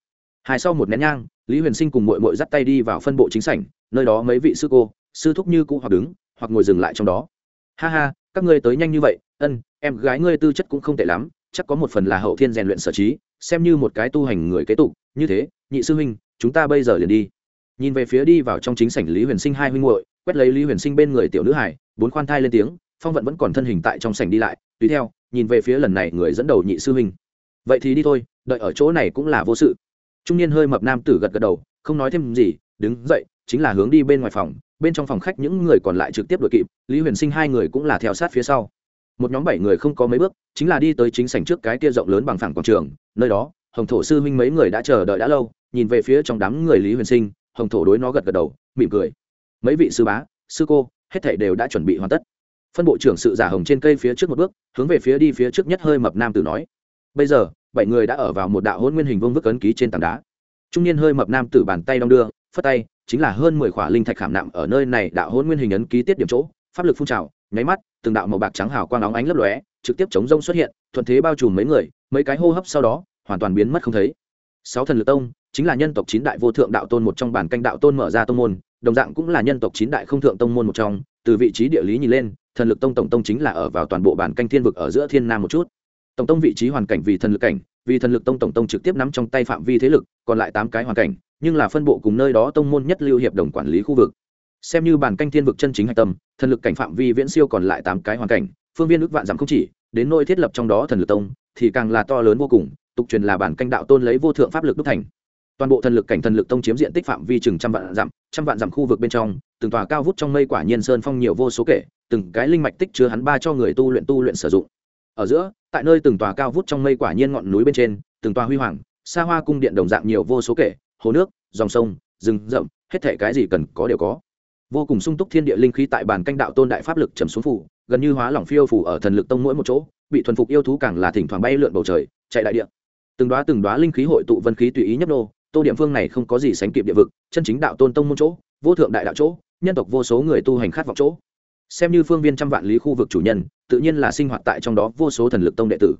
hai sau một nén nhang, lý huyền sinh cùng mội mội dắt tay đi vào phân bộ chính sảnh, nơi đó mấy vị sư cô, sư thúc như cũ hoặc đứng, hoặc ngồi dừng lại trong đó. Ha ha, các ngươi tới nhanh như vậy, ân, em gái ngươi tư chất cũng không tệ lắm, chắc có một phần là hậu thiên rèn luyện sở trí, xem như một cái tu hành người kế tục. Như thế, nhị sư huynh, chúng ta bây giờ liền đi. Nhìn về phía đi vào trong chính sảnh lý huyền sinh hai huynh muội, quét lấy lý huyền sinh bên người tiểu nữ hải, bốn khoan thai lên tiếng, phong vận vẫn còn thân hình tại trong sảnh đi lại, tùy theo, nhìn về phía lần này người dẫn đầu nhị sư huynh. Vậy thì đi thôi, đợi ở chỗ này cũng là vô sự trung niên hơi mập nam tử gật gật đầu, không nói thêm gì, đứng dậy, chính là hướng đi bên ngoài phòng. Bên trong phòng khách những người còn lại trực tiếp đội kịp, lý huyền sinh hai người cũng là theo sát phía sau. Một nhóm bảy người không có mấy bước, chính là đi tới chính sảnh trước cái kia rộng lớn bằng phẳng quảng trường. Nơi đó, hồng thổ sư huynh mấy người đã chờ đợi đã lâu, nhìn về phía trong đám người lý huyền sinh, hồng thổ đối nó gật gật đầu, mỉm cười. Mấy vị sư bá, sư cô, hết thảy đều đã chuẩn bị hoàn tất. Phân bộ trưởng sự giả hồng trên cây phía trước một bước, hướng về phía đi phía trước nhất hơi mập nam tử nói, bây giờ bảy người đã ở vào một đạo hôn nguyên hình vương vức ấn ký trên tảng đá. Trung niên hơi mập nam tử bàn tay đong đưa, phất tay, chính là hơn mười khỏa linh thạch khảm nạm ở nơi này đạo hôn nguyên hình ấn ký tiết điểm chỗ, pháp lực phun trào, nháy mắt, từng đạo màu bạc trắng hào quang óng ánh lấp lóe, trực tiếp chống rông xuất hiện, thuận thế bao trùm mấy người, mấy cái hô hấp sau đó, hoàn toàn biến mất không thấy. Sáu thần lực tông, chính là nhân tộc chín đại vô thượng đạo tôn một trong bản canh đạo tôn mở ra tông môn, đồng dạng cũng là nhân tộc chín đại không thượng tông môn một trong, từ vị trí địa lý nhìn lên, thần lực tông tổng tông chính là ở vào toàn bộ bản canh thiên vực ở giữa thiên nam một chút tổng tông vị trí hoàn cảnh vì thần lực cảnh, vì thần lực tông tổng tông trực tiếp nắm trong tay phạm vi thế lực, còn lại tám cái hoàn cảnh, nhưng là phân bộ cùng nơi đó tông môn nhất lưu hiệp đồng quản lý khu vực. Xem như bản canh thiên vực chân chính hạch tâm, thần lực cảnh phạm vi viễn siêu còn lại tám cái hoàn cảnh, phương viên ước vạn giảm không chỉ, đến nơi thiết lập trong đó thần lực tông, thì càng là to lớn vô cùng, tục truyền là bản canh đạo tôn lấy vô thượng pháp lực đúc thành. Toàn bộ thần lực cảnh thần lực tông chiếm diện tích phạm vi chừng trăm vạn dặm, trăm vạn dặm khu vực bên trong, từng tòa cao vút trong mây quả nhiên sơn phong nhiều vô số kể, từng cái linh mạch tích chứa hắn ba cho người tu luyện tu luyện sử dụng ở giữa, tại nơi từng tòa cao vút trong mây quả nhiên ngọn núi bên trên, từng tòa huy hoàng, xa hoa cung điện đồng dạng nhiều vô số kể, hồ nước, dòng sông, rừng rậm, hết thể cái gì cần có đều có. Vô cùng sung túc thiên địa linh khí tại bàn canh đạo tôn đại pháp lực trầm xuống phủ, gần như hóa lỏng phiêu phủ ở thần lực tông mỗi một chỗ, bị thuần phục yêu thú càng là thỉnh thoảng bay lượn bầu trời, chạy đại địa. Từng đoá từng đoá linh khí hội tụ vân khí tùy ý nhấp nô, tô địa phương này không có gì sánh kịp địa vực, chân chính đạo tôn tông môn chỗ, vô thượng đại đạo chỗ, nhân tộc vô số người tu hành khát vọng chỗ xem như phương viên trăm vạn lý khu vực chủ nhân, tự nhiên là sinh hoạt tại trong đó vô số thần lực tông đệ tử.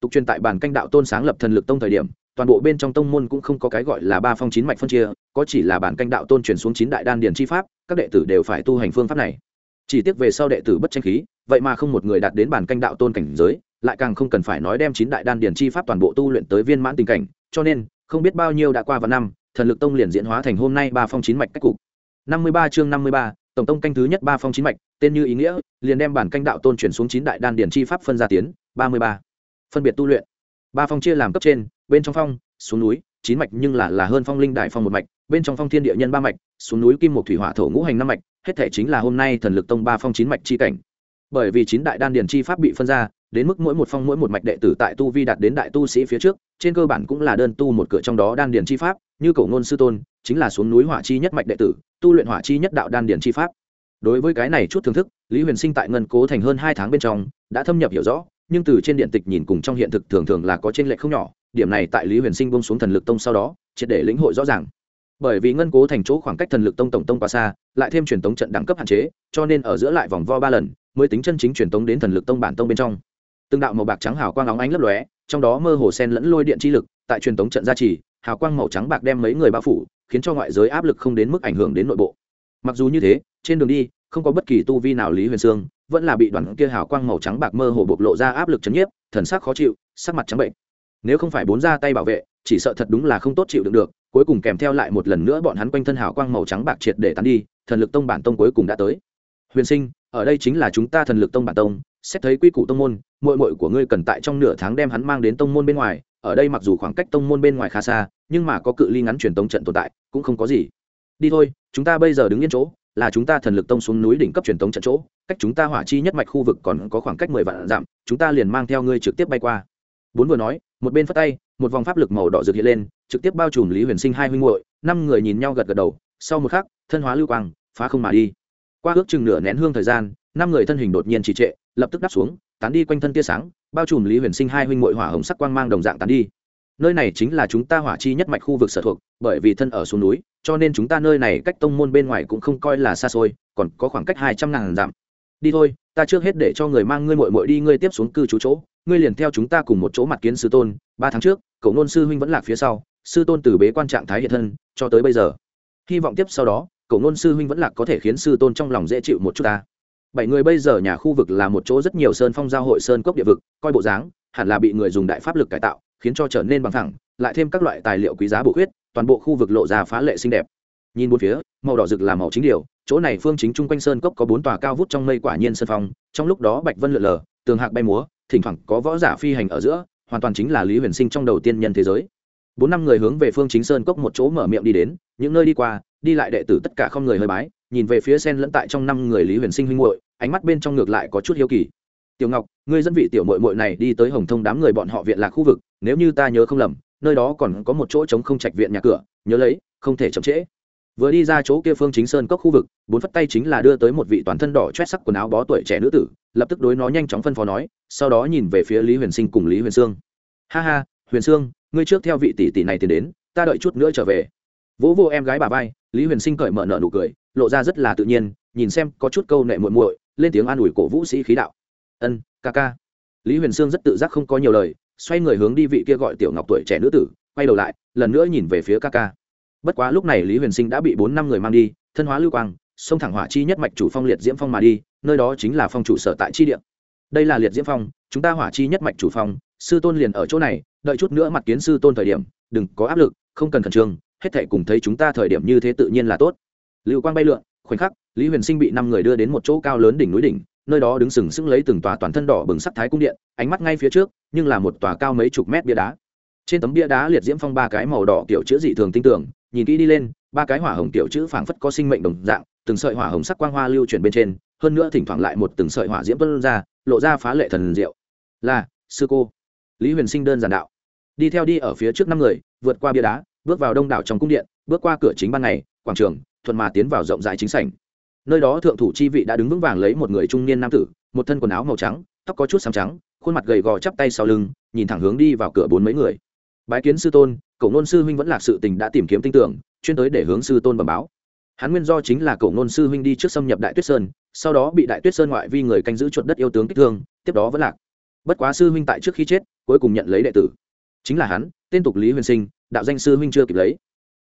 Tục truyền tại bản canh đạo tôn sáng lập thần lực tông thời điểm, toàn bộ bên trong tông môn cũng không có cái gọi là ba phong chín mạch phân chia, có chỉ là bản canh đạo tôn chuyển xuống chín đại đan điền chi pháp, các đệ tử đều phải tu hành phương pháp này. Chỉ tiếc về sau đệ tử bất tranh khí, vậy mà không một người đạt đến bản canh đạo tôn cảnh giới, lại càng không cần phải nói đem chín đại đan điền chi pháp toàn bộ tu luyện tới viên mãn tình cảnh, cho nên, không biết bao nhiêu đã qua vào năm, thần lực tông liền diễn hóa thành hôm nay ba phong chín mạch cách cục. Năm mươi ba chương năm mươi ba tổng tông canh thứ nhất ba phong chín mạch, tên như ý nghĩa, liền đem bản canh đạo tôn chuyển xuống chín đại đan điền chi pháp phân gia tiến, ba mươi ba. Phân biệt tu luyện. Ba phong chia làm cấp trên, bên trong phong, xuống núi, chín mạch nhưng là là hơn phong linh đại phong một mạch, bên trong phong thiên địa nhân ba mạch, xuống núi kim một thủy hỏa thổ ngũ hành năm mạch, hết thể chính là hôm nay thần lực tông ba phong chín mạch chi cảnh. Bởi vì chín đại đan điền chi pháp bị phân ra, đến mức mỗi một phong mỗi một mạch đệ tử tại tu vi đạt đến đại tu sĩ phía trước, trên cơ bản cũng là đơn tu một cửa trong đó đan điền chi pháp, như cổ ngôn sư tôn chính là xuống núi hỏa chi nhất mạch đệ tử, tu luyện hỏa chi nhất đạo đan điển chi pháp. Đối với cái này chút thưởng thức, lý huyền sinh tại ngân cố thành hơn hai tháng bên trong, đã thâm nhập hiểu rõ, nhưng từ trên điện tịch nhìn cùng trong hiện thực thường thường là có t r ê n lệch không nhỏ, điểm này tại lý huyền sinh bông xuống thần lực tông sau đó, triệt để lĩnh hội rõ ràng. Bởi vì ngân cố thành chỗ khoảng cách thần lực tông tổng tông quá xa, lại thêm truyền tống trận đẳng cấp hạn chế, cho nên ở giữa lại vòng vo ba lần, mới tính chân chính truyền tống đến thần lực tông bản tông bên trong. Từng đạo màu bạc trắng hào quang óng ánh lấp lóe, trong đó mơ hồ sen lẫn lôi điện chi lực, tại truyền tống trận gia trì, hào quang màu trắng bạc đem mấy người bao phủ khiến cho ngoại giới áp lực không đến mức ảnh hưởng đến nội bộ. Mặc dù như thế, trên đường đi, không có bất kỳ tu vi nào lý huyền sương, vẫn là bị đoàn kia hào quang màu trắng bạc mơ hồ bộc lộ ra áp lực chấn nhiếp, thần sắc khó chịu, sắc mặt trắng bệnh. Nếu không phải bốn ra tay bảo vệ, chỉ sợ thật đúng là không tốt chịu đựng được, cuối cùng kèm theo lại một lần nữa bọn hắn quanh thân hào quang màu trắng bạc triệt để tán đi, thần lực tông bản tông cuối cùng đã tới. Huyền sinh, ở đây chính là chúng ta thần lực tông bản tông, xét thấy quy củ tông môn mội mội của ngươi cần tại trong nửa tháng đem hắn mang đến tông môn bên ngoài ở đây mặc dù khoảng cách tông môn bên ngoài khá xa, nhưng mà có cự ly ngắn truyền tống trận tồn tại, cũng không có gì. Đi thôi, chúng ta bây giờ đứng yên chỗ, là chúng ta thần lực tông xuống núi đỉnh cấp truyền tống trận chỗ, cách chúng ta hỏa chi nhất mạch khu vực còn có khoảng cách mười vạn dặm, chúng ta liền mang theo ngươi trực tiếp bay qua. Bốn vừa nói, một bên phát tay, một vòng pháp lực màu đỏ rực hiện lên, trực tiếp bao trùm lý huyền sinh hai huynh hội năm người nhìn nhau gật gật đầu, sau một khắc, thân hóa lưu quang, phá không mà đi. Qua ước chừng nửa nén hương thời gian, năm người thân hình đột nhiên trì trệ, lập tức đáp xuống tán đi quanh thân tia sáng, bao trùm lý huyền sinh hai huynh muội hỏa hồng sắc quang mang đồng dạng tán đi. Nơi này chính là chúng ta hỏa chi nhất mạch khu vực sở thuộc, bởi vì thân ở xuống núi, cho nên chúng ta nơi này cách tông môn bên ngoài cũng không coi là xa xôi, còn có khoảng cách hai trăm ngàn dặm. Đi thôi, ta trước hết để cho người mang ngươi mội mội đi, ngươi tiếp xuống cư trú chỗ, ngươi liền theo chúng ta cùng một chỗ mặt kiến sư tôn. Ba tháng trước, cậu nôn sư huynh vẫn lạc phía sau, sư tôn từ bế quan trạng thái hiện thân, cho tới bây giờ. Hy vọng tiếp sau đó, cậu nôn sư huynh vẫn lạc có thể khiến sư tôn trong lòng dễ chịu một chút ta bảy người bây giờ nhà khu vực là một chỗ rất nhiều sơn phong giao hội sơn cốc địa vực, coi bộ dáng, hẳn là bị người dùng đại pháp lực cải tạo, khiến cho trở nên bằng thẳng lại thêm các loại tài liệu quý giá bổ khuyết, toàn bộ khu vực lộ ra phá lệ xinh đẹp. Nhìn bốn phía, màu đỏ rực là màu chính điều, chỗ này phương chính chung quanh sơn cốc có bốn tòa cao vút trong mây quả nhiên sơn phong, trong lúc đó bạch vân lượn lờ, tường hạc bay múa, thỉnh thoảng có võ giả phi hành ở giữa, hoàn toàn chính là lý huyền sinh trong đầu tiên nhân thế giới. Bốn năm người hướng về phương chính sơn cốc một chỗ mở miệng đi đến, những nơi đi qua, đi lại đệ tử tất cả không người hơi bái nhìn về phía sen lẫn tại trong năm người lý huyền sinh huynh muội, ánh mắt bên trong ngược lại có chút hiếu kỳ. Tiểu ngọc ngươi dẫn vị tiểu mội mội này đi tới hồng thông đám người bọn họ viện lạc khu vực nếu như ta nhớ không lầm nơi đó còn có một chỗ trống không trạch viện nhà cửa nhớ lấy không thể chậm trễ. Vừa đi ra chỗ kia phương chính sơn cốc khu vực bốn phất tay chính là đưa tới một vị toàn thân đỏ chét sắc quần áo bó tuổi trẻ nữ tử lập tức đối nó nhanh chóng phân phó nói sau đó nhìn về phía lý huyền sinh cùng lý huyền sương. Ha ha huyền sương ngươi trước theo vị tỷ tỷ này tiến đến ta đợi chút nữa trở về. Vỗ vô em gái bà vai lý huyền sinh cởi mở nợ nụ cười lộ ra rất là tự nhiên, nhìn xem có chút câu nệ muội muội, lên tiếng an ủi cổ vũ sĩ khí đạo. Ân, ca ca. Lý huyền sương rất tự giác không có nhiều lời, xoay người hướng đi vị kia gọi tiểu ngọc tuổi trẻ nữ tử, quay đầu lại, lần nữa nhìn về phía ca ca. Bất quá lúc này lý huyền sinh đã bị bốn năm người mang đi, thân hóa lưu quang, sông thẳng hỏa chi nhất mạch chủ phong liệt diễm phong mà đi, nơi đó chính là phong chủ sở tại chi địa. Đây là liệt diễm phong, chúng ta hỏa chi nhất mạch chủ phong, sư tôn liền ở chỗ này, đợi chút nữa mặt kiến sư tôn thời điểm, đừng có áp lực, không cần khẩn trương, hết thể cùng thấy chúng ta thời điểm như thế tự nhiên là tốt lưu quang bay lượn, khoảnh khắc, lý huyền sinh bị năm người đưa đến một chỗ cao lớn đỉnh núi đỉnh, nơi đó đứng sừng sững lấy từng tòa toàn thân đỏ bừng sắc thái cung điện, ánh mắt ngay phía trước, nhưng là một tòa cao mấy chục mét bia đá. Trên tấm bia đá liệt diễm phong ba cái màu đỏ kiểu chữ dị thường tinh tưởng nhìn kỹ đi lên, ba cái hỏa hồng kiểu chữ phảng phất có sinh mệnh đồng dạng, từng sợi hỏa hồng sắc quang hoa lưu chuyển bên trên, hơn nữa thỉnh thoảng lại một từng sợi hỏa diễm tuân ra, lộ ra phá lệ thần diệu. Là, sư cô. Lý huyền sinh đơn giản đạo. Đi theo đi ở phía trước năm người, vượt qua bia đá, bước vào đông đảo trong cung điện, bước qua cửa chính ban ngày, quảng trường thuận mà tiến vào rộng rãi chính sảnh. Nơi đó thượng thủ chi vị đã đứng vững vàng lấy một người trung niên nam tử, một thân quần áo màu trắng, tóc có chút sáng trắng, khuôn mặt gầy gò chắp tay sau lưng, nhìn thẳng hướng đi vào cửa bốn mấy người. Bái kiến sư tôn cậu ngôn sư huynh vẫn lạc sự tình đã tìm kiếm tin tưởng, chuyên tới để hướng sư tôn bẩm báo. Hắn nguyên do chính là cậu ngôn sư huynh đi trước xâm nhập đại tuyết sơn, sau đó bị đại tuyết sơn ngoại vi người canh giữ chuột đất yêu tướng kích thương, tiếp đó vẫn lạc. Bất quá sư huynh tại trước khi chết, cuối cùng nhận lấy đệ tử. Chính là hắn, tên tục lý huyền sinh, đạo danh sư huynh chưa kịp lấy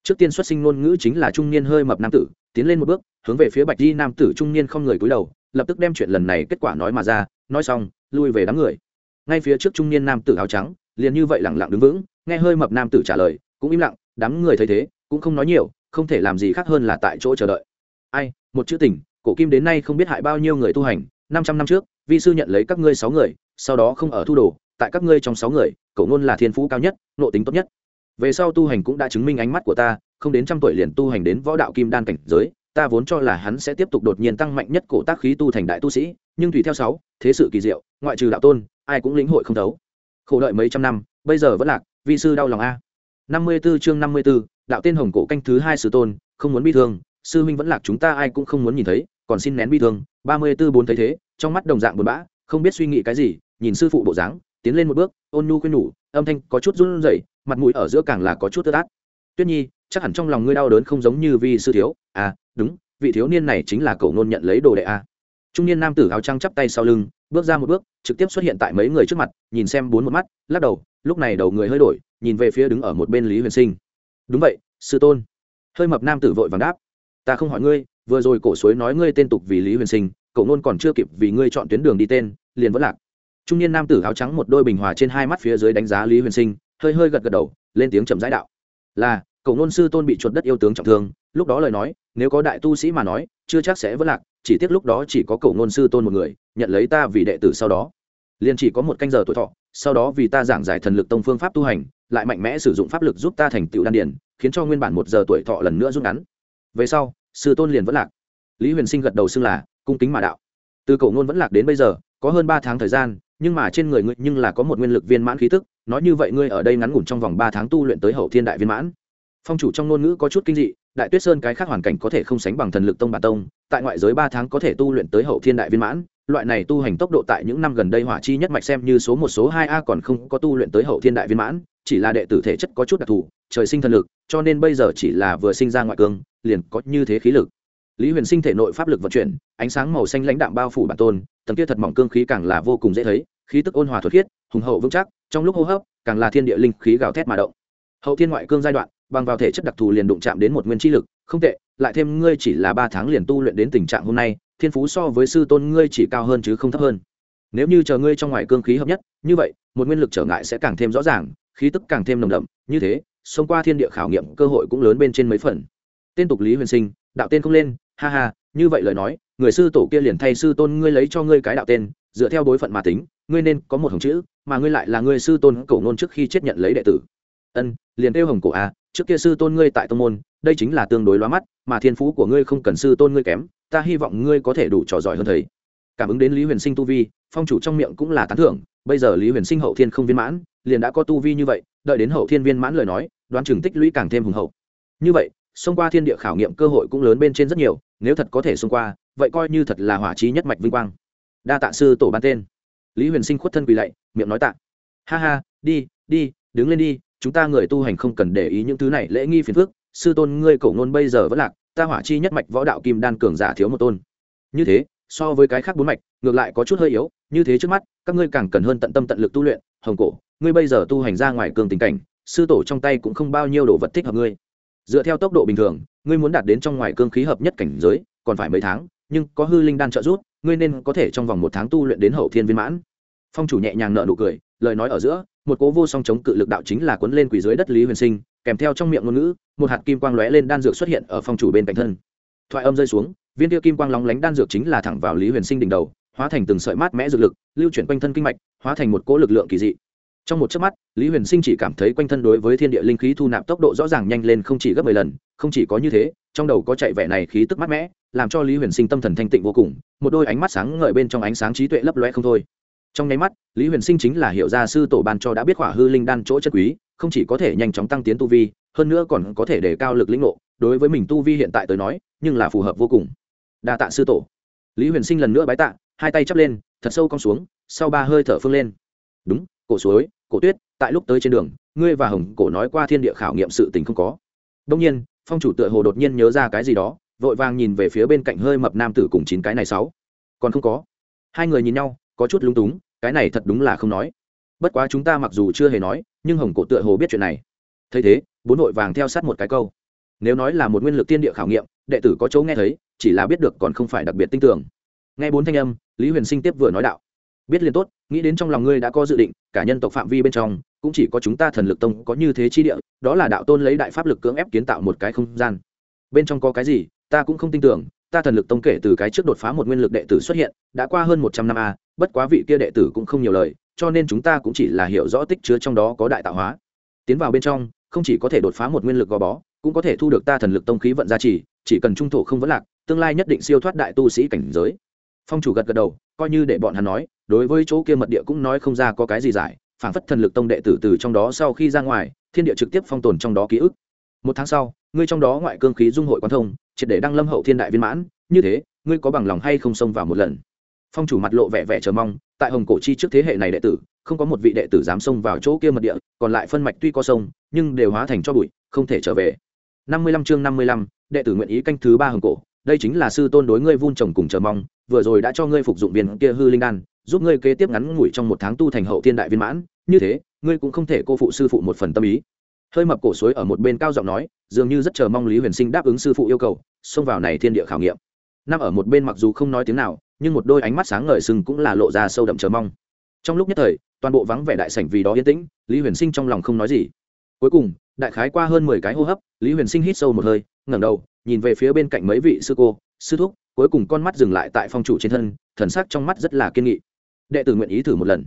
trước tiên xuất sinh ngôn ngữ chính là trung niên hơi mập nam tử, tiến lên một bước, hướng về phía bạch di nam tử trung niên không người cúi đầu, lập tức đem chuyện lần này kết quả nói mà ra, nói xong, lui về đám người. Ngay phía trước trung niên nam tử áo trắng, liền như vậy lẳng lặng đứng vững, nghe hơi mập nam tử trả lời, cũng im lặng, đám người thấy thế, cũng không nói nhiều, không thể làm gì khác hơn là tại chỗ chờ đợi. Ai, một chữ tình, cổ kim đến nay không biết hại bao nhiêu người tu hành, năm trăm năm trước, vi sư nhận lấy các ngươi sáu người, sau đó không ở thu đồ, tại các ngươi trong sáu người cậu ngôn là thiên phú cao nhất nộ tính tốt nhất về sau tu hành cũng đã chứng minh ánh mắt của ta không đến trăm tuổi liền tu hành đến võ đạo kim đan cảnh giới ta vốn cho là hắn sẽ tiếp tục đột nhiên tăng mạnh nhất cổ tác khí tu thành đại tu sĩ nhưng tùy theo sáu thế sự kỳ diệu ngoại trừ đạo tôn ai cũng lĩnh hội không thấu. Khổ đợi mấy trăm năm bây giờ vẫn lạc vi sư đau lòng a. Năm mươi 54 chương năm mươi 54, đạo tên hồng cổ canh thứ hai sư tôn không muốn bi thương sư huynh vẫn lạc chúng ta ai cũng không muốn nhìn thấy còn xin nén bi thương. Ba mươi 34 bốn thấy thế trong mắt đồng dạng buồn bã không biết suy nghĩ cái gì nhìn sư phụ bộ dáng tiến lên một bước ôn nhu khuyên nhủ âm thanh có chút run rẩy mặt mũi ở giữa càng là có chút tơ tát. Tuyết nhi, chắc hẳn trong lòng ngươi đau đớn không giống như vi sư thiếu. À đúng, vị thiếu niên này chính là cậu nôn nhận lấy đồ đệ a. Trung niên nam tử áo trắng chắp tay sau lưng, bước ra một bước, trực tiếp xuất hiện tại mấy người trước mặt, nhìn xem bốn một mắt, lắc đầu, lúc này đầu người hơi đổi, nhìn về phía đứng ở một bên lý huyền sinh. Đúng vậy, sư tôn. Hơi mập nam tử vội vàng đáp. Ta không hỏi ngươi, vừa rồi cổ suối nói ngươi tên tục vì lý huyền sinh, cậu nôn còn chưa kịp vì ngươi chọn tuyến đường đi tên, liền vẫn lạc. Trung niên nam tử áo trắng một đôi bình hòa trên hai mắt phía dưới đánh giá lý huyền sinh hơi hơi gật gật đầu, lên tiếng chậm rãi đạo. Là cậu ngôn sư tôn bị chuột đất yêu tướng trọng thương, lúc đó lời nói, nếu có đại tu sĩ mà nói, chưa chắc sẽ vẫn lạc, chỉ tiếc lúc đó chỉ có cậu ngôn sư tôn một người, nhận lấy ta vì đệ tử sau đó. Liền chỉ có một canh giờ tuổi thọ, sau đó vì ta giảng giải thần lực tông phương pháp tu hành, lại mạnh mẽ sử dụng pháp lực giúp ta thành tựu đan điển khiến cho nguyên bản một giờ tuổi thọ lần nữa rút ngắn. Về sau, sư tôn liền vẫn lạc. Lý huyền sinh gật đầu xưng là, cung kính mà đạo. Từ cổ ngôn vẫn lạc đến bây giờ, có hơn ba tháng thời gian, nhưng mà trên người ngươi nhưng là có một nguyên lực viên mãn khí tức nói như vậy ngươi ở đây ngắn ngủn trong vòng ba tháng tu luyện tới hậu thiên đại viên mãn. Phong chủ trong ngôn ngữ có chút kinh dị, đại tuyết sơn cái khác hoàn cảnh có thể không sánh bằng thần lực tông bản tông, tại ngoại giới ba tháng có thể tu luyện tới hậu thiên đại viên mãn, loại này tu hành tốc độ tại những năm gần đây hỏa chi nhất mạch xem như số một số hai a còn không có tu luyện tới hậu thiên đại viên mãn, chỉ là đệ tử thể chất có chút đặc thù, trời sinh thần lực, cho nên bây giờ chỉ là vừa sinh ra ngoại cương, liền có như thế khí lực. Lý huyền sinh thể nội pháp lực vận chuyển, ánh sáng màu xanh lãnh đạm bao phủ bản tôn, tầng kia thật mỏng cương khí càng là vô cùng dễ thấy, khí tức ôn hòa thuật khiết, hùng hậu vững chắc trong lúc hô hấp, càng là thiên địa linh khí gào thét mà động. Hậu thiên ngoại cương giai đoạn, bằng vào thể chất đặc thù liền đụng chạm đến một nguyên chi lực, không tệ, lại thêm ngươi chỉ là ba tháng liền tu luyện đến tình trạng hôm nay, thiên phú so với sư tôn ngươi chỉ cao hơn chứ không thấp hơn. Nếu như chờ ngươi trong ngoài cương khí hợp nhất, như vậy, một nguyên lực trở ngại sẽ càng thêm rõ ràng, khí tức càng thêm nồng đậm, như thế, xông qua thiên địa khảo nghiệm cơ hội cũng lớn bên trên mấy phần. Tên tục lý huyền sinh, đạo tên không lên, ha ha, như vậy lời nói, người sư tổ kia liền thay sư tôn ngươi lấy cho ngươi cái đạo tên dựa theo đối phận mà tính, ngươi nên có một hồng chữ, mà ngươi lại là ngươi sư tôn cổ ngôn trước khi chết nhận lấy đệ tử. Ân, liền kêu hồng cổ a, trước kia sư tôn ngươi tại tông môn, đây chính là tương đối loa mắt, mà thiên phú của ngươi không cần sư tôn ngươi kém, ta hy vọng ngươi có thể đủ trò giỏi hơn thầy. Cảm ứng đến lý huyền sinh tu vi, phong chủ trong miệng cũng là tán thưởng, bây giờ lý huyền sinh hậu thiên không viên mãn, liền đã có tu vi như vậy, đợi đến hậu thiên viên mãn lời nói, đoán chừng tích lũy càng thêm hùng hậu. Như vậy, xông qua thiên địa khảo nghiệm cơ hội cũng lớn bên trên rất nhiều, nếu thật có thể xông qua, vậy coi như thật là hỏa trí nhất mạch vinh quang đa tạ sư tổ ban tên. Lý huyền sinh khuất thân quỳ lạy, miệng nói tạ. Ha ha, đi đi, đứng lên đi, chúng ta người tu hành không cần để ý những thứ này, lễ nghi phiền phức, sư tôn ngươi cổ ngôn bây giờ vẫn lạc, ta hỏa chi nhất mạch võ đạo kim đan cường giả thiếu một tôn. Như thế, so với cái khác bốn mạch, ngược lại có chút hơi yếu, như thế trước mắt, các ngươi càng cần hơn tận tâm tận lực tu luyện, hồng cổ, ngươi bây giờ tu hành ra ngoài cường tình cảnh, sư tổ trong tay cũng không bao nhiêu đồ vật thích hợp ngươi. Dựa theo tốc độ bình thường, ngươi muốn đạt đến trong ngoài cương khí hợp nhất cảnh giới, còn phải mấy tháng, nhưng có hư linh đan trợ giúp ngươi nên có thể trong vòng một tháng tu luyện đến hậu thiên viên mãn. Phong chủ nhẹ nhàng nợ nụ cười, lời nói ở giữa, một cố vô song chống cự lực đạo chính là cuốn lên quỷ dưới đất lý huyền sinh, kèm theo trong miệng ngôn ngữ, một hạt kim quang lóe lên đan dược xuất hiện ở phong chủ bên cạnh thân. Thoại âm rơi xuống, viên tiêu kim quang lóng lánh đan dược chính là thẳng vào lý huyền sinh đỉnh đầu, hóa thành từng sợi mát mẽ dược lực, lưu chuyển quanh thân kinh mạch, hóa thành một cỗ lực lượng kỳ dị. Trong một chớp mắt, lý huyền sinh chỉ cảm thấy quanh thân đối với thiên địa linh khí thu nạp tốc độ rõ ràng nhanh lên không chỉ gấp mười lần, không chỉ có như thế trong đầu có chạy vẻ này khí tức mát mẽ làm cho lý huyền sinh tâm thần thanh tịnh vô cùng, một đôi ánh mắt sáng ngời bên trong ánh sáng trí tuệ lấp loe không thôi. Trong nháy mắt, lý huyền sinh chính là hiệu gia sư tổ ban cho đã biết khỏa hư linh đan chỗ chất quý, không chỉ có thể nhanh chóng tăng tiến tu vi, hơn nữa còn có thể để cao lực lĩnh ngộ, đối với mình tu vi hiện tại tới nói, nhưng là phù hợp vô cùng. Đa tạ sư tổ. Lý huyền sinh lần nữa bái tạ, hai tay chắp lên, thật sâu cong xuống, sau ba hơi thở phương lên. Đúng, cổ suối, cổ tuyết, tại lúc tới trên đường, ngươi và hồng cổ nói qua thiên địa khảo nghiệm sự tình không có. Đông nhiên phong chủ tựa hồ đột nhiên nhớ ra cái gì đó, vội vàng nhìn về phía bên cạnh hơi mập nam tử cùng chín cái này sáu. Còn không có. Hai người nhìn nhau, có chút lung túng, cái này thật đúng là không nói. Bất quá chúng ta mặc dù chưa hề nói, nhưng hồng cổ tựa hồ biết chuyện này. Thấy thế, bốn vội vàng theo sát một cái câu. Nếu nói là một nguyên lực tiên địa khảo nghiệm, đệ tử có chỗ nghe thấy, chỉ là biết được còn không phải đặc biệt tin tưởng nghe bốn thanh âm, lý huyền sinh tiếp vừa nói đạo biết liền tốt, nghĩ đến trong lòng ngươi đã có dự định, cả nhân tộc phạm vi bên trong, cũng chỉ có chúng ta thần lực tông có như thế chi địa, đó là đạo tôn lấy đại pháp lực cưỡng ép kiến tạo một cái không gian. Bên trong có cái gì, ta cũng không tin tưởng, ta thần lực tông kể từ cái trước đột phá một nguyên lực đệ tử xuất hiện, đã qua hơn một trăm năm a, bất quá vị kia đệ tử cũng không nhiều lời, cho nên chúng ta cũng chỉ là hiểu rõ tích chứa trong đó có đại tạo hóa. Tiến vào bên trong, không chỉ có thể đột phá một nguyên lực gò bó, cũng có thể thu được ta thần lực tông khí vận gia trì, chỉ cần trung thổ không vấn lạc, tương lai nhất định siêu thoát đại tu sĩ cảnh giới. Phong chủ gật gật đầu coi như để bọn hắn nói, đối với chỗ kia mật địa cũng nói không ra có cái gì giải phản phất thần lực tông đệ tử từ trong đó sau khi ra ngoài, thiên địa trực tiếp phong tồn trong đó ký ức. Một tháng sau, ngươi trong đó ngoại cương khí dung hội quan thông, triệt để đăng lâm hậu thiên đại viên mãn, như thế, ngươi có bằng lòng hay không xông vào một lần? Phong chủ mặt lộ vẻ vẻ chờ mong, tại hồng cổ chi trước thế hệ này đệ tử, không có một vị đệ tử dám xông vào chỗ kia mật địa, còn lại phân mạch tuy có sông, nhưng đều hóa thành cho bụi, không thể trở về. Năm mươi lăm chương năm mươi lăm, đệ tử nguyện ý canh thứ ba hồng cổ, đây chính là sư tôn đối ngươi vun trồng cùng chờ mong vừa rồi đã cho ngươi phục dụng viên kia hư linh đan, giúp ngươi kế tiếp ngắn ngủi trong một tháng tu thành hậu thiên đại viên mãn. Như thế, ngươi cũng không thể cô phụ sư phụ một phần tâm ý. Hơi mập cổ suối ở một bên cao giọng nói, dường như rất chờ mong lý huyền sinh đáp ứng sư phụ yêu cầu, xông vào này thiên địa khảo nghiệm. Năm ở một bên mặc dù không nói tiếng nào, nhưng một đôi ánh mắt sáng ngời sưng cũng là lộ ra sâu đậm chờ mong. Trong lúc nhất thời, toàn bộ vắng vẻ đại sảnh vì đó yên tĩnh, lý huyền sinh trong lòng không nói gì. Cuối cùng, đại khái qua hơn mười cái hô hấp, lý huyền sinh hít sâu một hơi, ngẩng đầu, nhìn về phía bên cạnh mấy vị sư cô sư thúc, cuối cùng con mắt dừng lại tại phong chủ trên thân, thần sắc trong mắt rất là kiên nghị. Đệ tử nguyện ý thử một lần.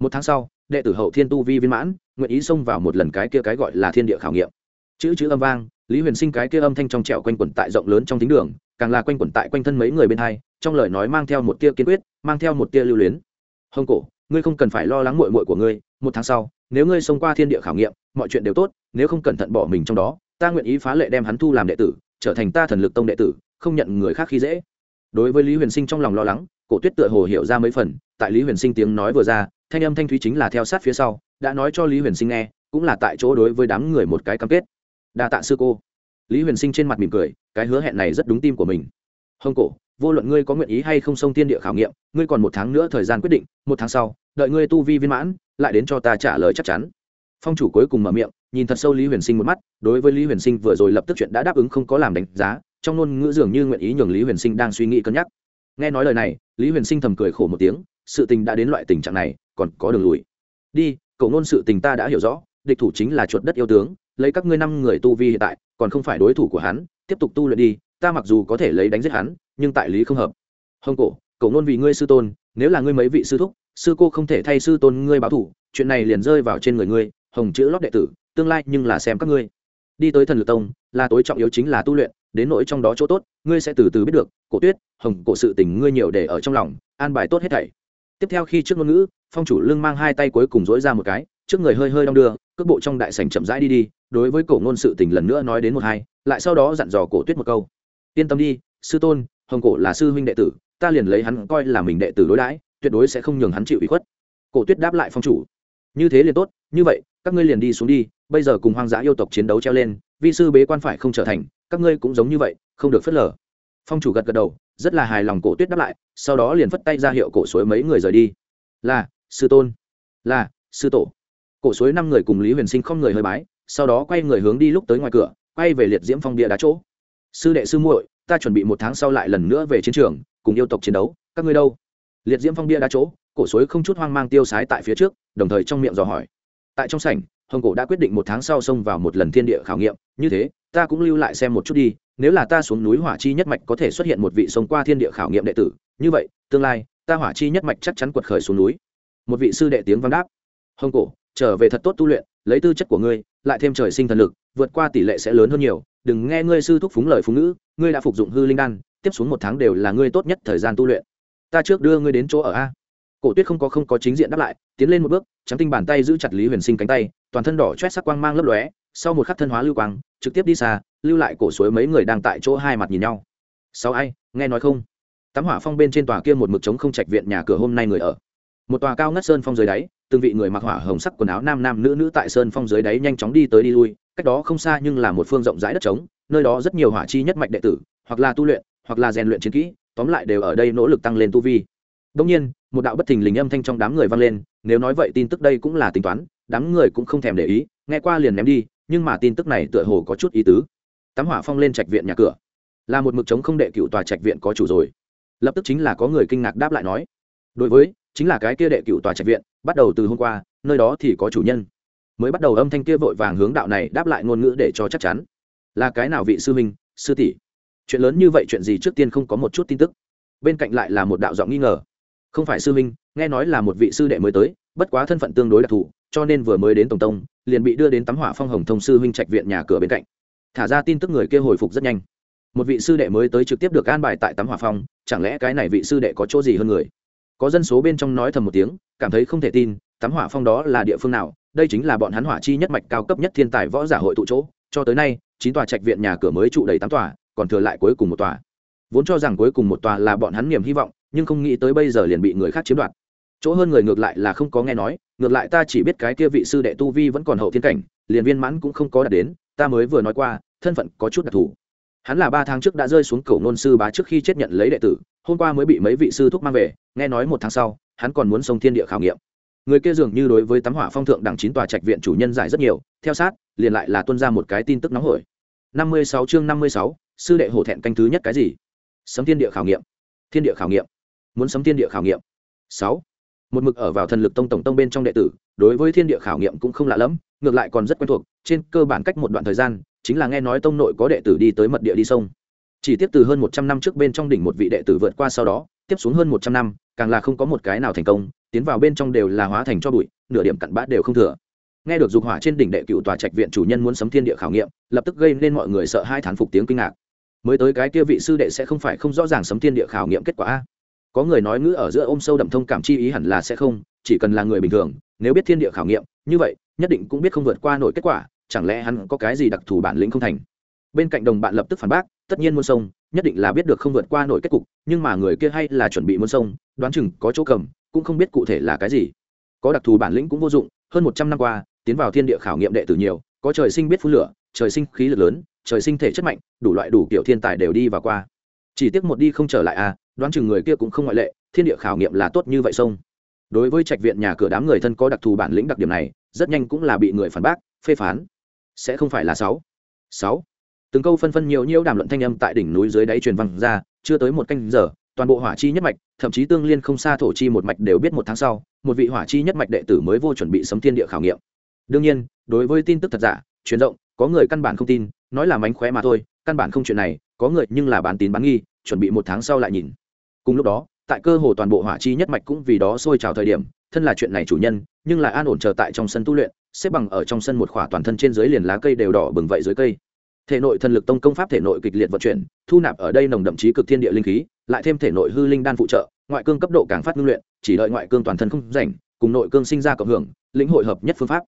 Một tháng sau, đệ tử hậu thiên tu vi viên mãn, nguyện ý xông vào một lần cái kia cái gọi là thiên địa khảo nghiệm. Chữ chữ âm vang, lý huyền sinh cái kia âm thanh trong trẹo quanh quẩn tại rộng lớn trong thính đường, càng là quanh quẩn tại quanh thân mấy người bên hai, trong lời nói mang theo một tia kiên quyết, mang theo một tia lưu luyến. Hồng cổ, ngươi không cần phải lo lắng mội mội của ngươi, một tháng sau, nếu ngươi xông qua thiên địa khảo nghiệm, mọi chuyện đều tốt, nếu không cẩn thận bỏ mình trong đó, ta nguyện ý phá lệ đem hắn thu làm đệ tử, trở thành ta thần lực tông đệ tử không nhận người khác khi dễ. Đối với lý huyền sinh trong lòng lo lắng, cổ tuyết tựa hồ hiểu ra mấy phần, tại lý huyền sinh tiếng nói vừa ra, thanh âm thanh thúy chính là theo sát phía sau, đã nói cho lý huyền sinh nghe, cũng là tại chỗ đối với đám người một cái cam kết. Đa tạ sư cô. Lý huyền sinh trên mặt mỉm cười, cái hứa hẹn này rất đúng tim của mình. Hồng cổ, vô luận ngươi có nguyện ý hay không xông tiên địa khảo nghiệm, ngươi còn một tháng nữa thời gian quyết định, một tháng sau, đợi ngươi tu vi viên mãn, lại đến cho ta trả lời chắc chắn. Phong chủ cuối cùng mở miệng, nhìn thật sâu lý huyền sinh một mắt, đối với lý huyền sinh vừa rồi lập tức chuyện đã đáp ứng không có làm đánh giá trong ngôn ngữ dường như nguyện ý nhường lý huyền sinh đang suy nghĩ cân nhắc. Nghe nói lời này, lý huyền sinh thầm cười khổ một tiếng, sự tình đã đến loại tình trạng này, còn có đường lùi. Đi, cậu ngôn sự tình ta đã hiểu rõ, địch thủ chính là chuột đất yêu tướng, lấy các ngươi năm người tu vi hiện tại, còn không phải đối thủ của hắn, tiếp tục tu luyện đi, ta mặc dù có thể lấy đánh giết hắn, nhưng tại lý không hợp. Hồng cổ, cậu ngôn vì ngươi sư tôn, nếu là ngươi mấy vị sư thúc, sư cô không thể thay sư tôn ngươi báo thủ, chuyện này liền rơi vào trên người ngươi, hồng chữ lót đệ tử, tương lai nhưng là xem các ngươi. Đi tới thần lực tông, là tối trọng yếu chính là tu luyện đến nỗi trong đó chỗ tốt, ngươi sẽ từ từ biết được, cổ tuyết, hồng, cổ sự tình ngươi nhiều để ở trong lòng, an bài tốt hết thảy. Tiếp theo khi trước ngôn ngữ, phong chủ lưng mang hai tay cuối cùng dỗi ra một cái, trước người hơi hơi đong đưa, cước bộ trong đại sảnh chậm rãi đi đi, đối với cổ ngôn sự tình lần nữa nói đến một hai, lại sau đó dặn dò cổ tuyết một câu. Yên tâm đi, sư tôn, hồng cổ là sư huynh đệ tử, ta liền lấy hắn coi là mình đệ tử đối đãi, tuyệt đối sẽ không nhường hắn chịu ủy khuất. Cổ tuyết đáp lại phong chủ. Như thế liền tốt, như vậy, các ngươi liền đi xuống đi, bây giờ cùng hoang dã yêu tộc chiến đấu treo lên, vi sư bế quan phải không trở thành các ngươi cũng giống như vậy, không được phớt lờ. Phong chủ gật gật đầu, rất là hài lòng cổ tuyết đáp lại, sau đó liền phất tay ra hiệu cổ suối mấy người rời đi. Là, sư tôn. Là, sư tổ. Cổ suối năm người cùng lý huyền sinh không người hơi bái, sau đó quay người hướng đi lúc tới ngoài cửa, quay về liệt diễm phong bia đá chỗ. Sư đệ, sư muội, ta chuẩn bị một tháng sau lại lần nữa về chiến trường, cùng yêu tộc chiến đấu, các ngươi đâu? Liệt diễm phong bia đá chỗ, cổ suối không chút hoang mang tiêu sái tại phía trước, đồng thời trong miệng dò hỏi. Tại trong sảnh hồng cổ đã quyết định một tháng sau xông vào một lần thiên địa khảo nghiệm, như thế, ta cũng lưu lại xem một chút đi, nếu là ta xuống núi hỏa chi nhất mạch có thể xuất hiện một vị sống qua thiên địa khảo nghiệm đệ tử, như vậy, tương lai, ta hỏa chi nhất mạch chắc chắn quật khởi xuống núi. Một vị sư đệ tiếng văn đáp. Hồng cổ, trở về thật tốt tu luyện, lấy tư chất của ngươi, lại thêm trời sinh thần lực, vượt qua tỷ lệ sẽ lớn hơn nhiều. Đừng nghe ngươi sư thúc phúng lời phúng nữ ngươi đã phục dụng hư linh đan, tiếp xuống một tháng đều là ngươi tốt nhất thời gian tu luyện. Ta trước đưa ngươi đến chỗ ở a cổ tuyết không có không có chính diện đáp lại, tiến lên một bước, trắng tinh bàn tay giữ chặt lý huyền sinh cánh tay, toàn thân đỏ chét sắc quang mang lấp lóe, sau một khắc thân hóa lưu quang, trực tiếp đi xa, lưu lại cổ suối mấy người đang tại chỗ hai mặt nhìn nhau. Sau ai, nghe nói không? Tắm hỏa phong bên trên tòa kia một mực trống không trạch viện nhà cửa hôm nay người ở. Một tòa cao ngất sơn phong dưới đáy, từng vị người mặc hỏa hồng sắc quần áo nam nam nữ nữ tại sơn phong dưới đáy nhanh chóng đi tới đi lui, cách đó không xa nhưng là một phương rộng rãi đất trống, nơi đó rất nhiều hỏa chi nhất mạch đệ tử, hoặc là tu luyện, hoặc là rèn luyện chiến kỹ, tóm lại đều ở đây nỗ lực tăng lên tu vi. Đông nhiên một đạo bất thình lình âm thanh trong đám người vang lên, nếu nói vậy tin tức đây cũng là tính toán, đám người cũng không thèm để ý, nghe qua liền ném đi, nhưng mà tin tức này tựa hồ có chút ý tứ. Tắm hỏa phong lên trạch viện nhà cửa. Là một mực chống không đệ cựu tòa trạch viện có chủ rồi. Lập tức chính là có người kinh ngạc đáp lại nói, đối với, chính là cái kia đệ cựu tòa trạch viện, bắt đầu từ hôm qua, nơi đó thì có chủ nhân. Mới bắt đầu âm thanh kia vội vàng hướng đạo này đáp lại ngôn ngữ để cho chắc chắn. Là cái nào vị sư huynh, sư tỷ? Chuyện lớn như vậy chuyện gì trước tiên không có một chút tin tức. Bên cạnh lại là một đạo giọng nghi ngờ không phải sư huynh, nghe nói là một vị sư đệ mới tới, bất quá thân phận tương đối đặc thù, cho nên vừa mới đến tổng tông, liền bị đưa đến tắm hỏa phong hồng thông sư huynh trạch viện nhà cửa bên cạnh. Thả ra tin tức người kia hồi phục rất nhanh. Một vị sư đệ mới tới trực tiếp được an bài tại tắm hỏa phong, chẳng lẽ cái này vị sư đệ có chỗ gì hơn người? Có dân số bên trong nói thầm một tiếng, cảm thấy không thể tin, tắm hỏa phong đó là địa phương nào, đây chính là bọn hắn hỏa chi nhất mạch cao cấp nhất thiên tài võ giả hội tụ chỗ. Cho tới nay, chín tòa trạch viện nhà cửa mới trụ đầy tám tòa, còn thừa lại cuối cùng một tòa. Vốn cho rằng cuối cùng một tòa là bọn hắn niềm hy vọng nhưng không nghĩ tới bây giờ liền bị người khác chiếm đoạt. Chỗ hơn người ngược lại là không có nghe nói, ngược lại ta chỉ biết cái kia vị sư đệ tu vi vẫn còn hậu thiên cảnh, liền viên mãn cũng không có đạt đến, ta mới vừa nói qua, thân phận có chút đặc thù. Hắn là ba tháng trước đã rơi xuống cầu nôn sư bá trước khi chết nhận lấy đệ tử, hôm qua mới bị mấy vị sư thúc mang về, nghe nói một tháng sau, hắn còn muốn sông thiên địa khảo nghiệm. Người kia dường như đối với tắm hỏa phong thượng đẳng chín tòa trạch viện chủ nhân giải rất nhiều, theo sát, liền lại là tuân ra một cái tin tức nóng hổi. Năm mươi sáu chương năm mươi sáu, sư đệ hổ thẹn canh thứ nhất cái gì? Sấm thiên địa khảo nghiệm. Thiên địa khảo nghiệm muốn sấm thiên địa khảo nghiệm. Sáu, một mực ở vào thần lực tông tổng tông bên trong đệ tử, đối với thiên địa khảo nghiệm cũng không lạ lẫm, ngược lại còn rất quen thuộc, trên cơ bản cách một đoạn thời gian, chính là nghe nói tông nội có đệ tử đi tới mật địa đi sông. Chỉ tiếp từ hơn một trăm năm trước bên trong đỉnh một vị đệ tử vượt qua sau đó, tiếp xuống hơn một trăm năm, càng là không có một cái nào thành công, tiến vào bên trong đều là hóa thành cho bụi, nửa điểm cặn bã đều không thừa. Nghe được dục hỏa trên đỉnh đệ cựu tòa trạch viện chủ nhân muốn sấm thiên địa khảo nghiệm, lập tức gây nên mọi người sợ hai thán phục tiếng kinh ngạc. Mới tới cái kia vị sư đệ sẽ không phải không rõ ràng sấm thiên địa khảo nghiệm kết quả a có người nói ngữ ở giữa ôm sâu đậm thông cảm chi ý hẳn là sẽ không, chỉ cần là người bình thường, nếu biết thiên địa khảo nghiệm, như vậy, nhất định cũng biết không vượt qua nổi kết quả, chẳng lẽ hắn có cái gì đặc thù bản lĩnh không thành? Bên cạnh đồng bạn lập tức phản bác, tất nhiên muôn sông nhất định là biết được không vượt qua nổi kết cục, nhưng mà người kia hay là chuẩn bị muôn sông đoán chừng có chỗ cầm, cũng không biết cụ thể là cái gì. Có đặc thù bản lĩnh cũng vô dụng, hơn một trăm năm qua, tiến vào thiên địa khảo nghiệm đệ tử nhiều, có trời sinh biết phun lửa, trời sinh khí lực lớn, trời sinh thể chất mạnh, đủ loại đủ kiểu thiên tài đều đi và qua. Chỉ tiếc một đi không trở lại à đoán chừng người kia cũng không ngoại lệ, thiên địa khảo nghiệm là tốt như vậy sông đối với trạch viện nhà cửa đám người thân có đặc thù bản lĩnh đặc điểm này, rất nhanh cũng là bị người phản bác, phê phán. Sẽ không phải là sáu. Sáu. Từng câu phân phân nhiều nhiêu đàm luận thanh âm tại đỉnh núi dưới đáy truyền văng ra, chưa tới một canh giờ, toàn bộ hỏa chi nhất mạch, thậm chí tương liên không xa thổ chi một mạch đều biết một tháng sau, một vị hỏa chi nhất mạch đệ tử mới vô chuẩn bị sấm thiên địa khảo nghiệm. Đương nhiên, đối với tin tức thật giả, truyền rộng, có người căn bản không tin, nói là mánh khóe mà thôi, căn bản không chuyện này, có người nhưng là bán tín bán nghi, chuẩn bị một tháng sau lại nhìn cùng lúc đó, tại cơ hồ toàn bộ hỏa chi nhất mạch cũng vì đó sôi trào thời điểm, thân là chuyện này chủ nhân, nhưng lại an ổn chờ tại trong sân tu luyện, xếp bằng ở trong sân một khỏa toàn thân trên dưới liền lá cây đều đỏ bừng vậy dưới cây. Thể nội thần lực tông công pháp thể nội kịch liệt vận chuyển, thu nạp ở đây nồng đậm chí cực thiên địa linh khí, lại thêm thể nội hư linh đan phụ trợ, ngoại cương cấp độ càng phát ngưng luyện, chỉ đợi ngoại cương toàn thân không rảnh, cùng nội cương sinh ra cộng hưởng, lĩnh hội hợp nhất phương pháp.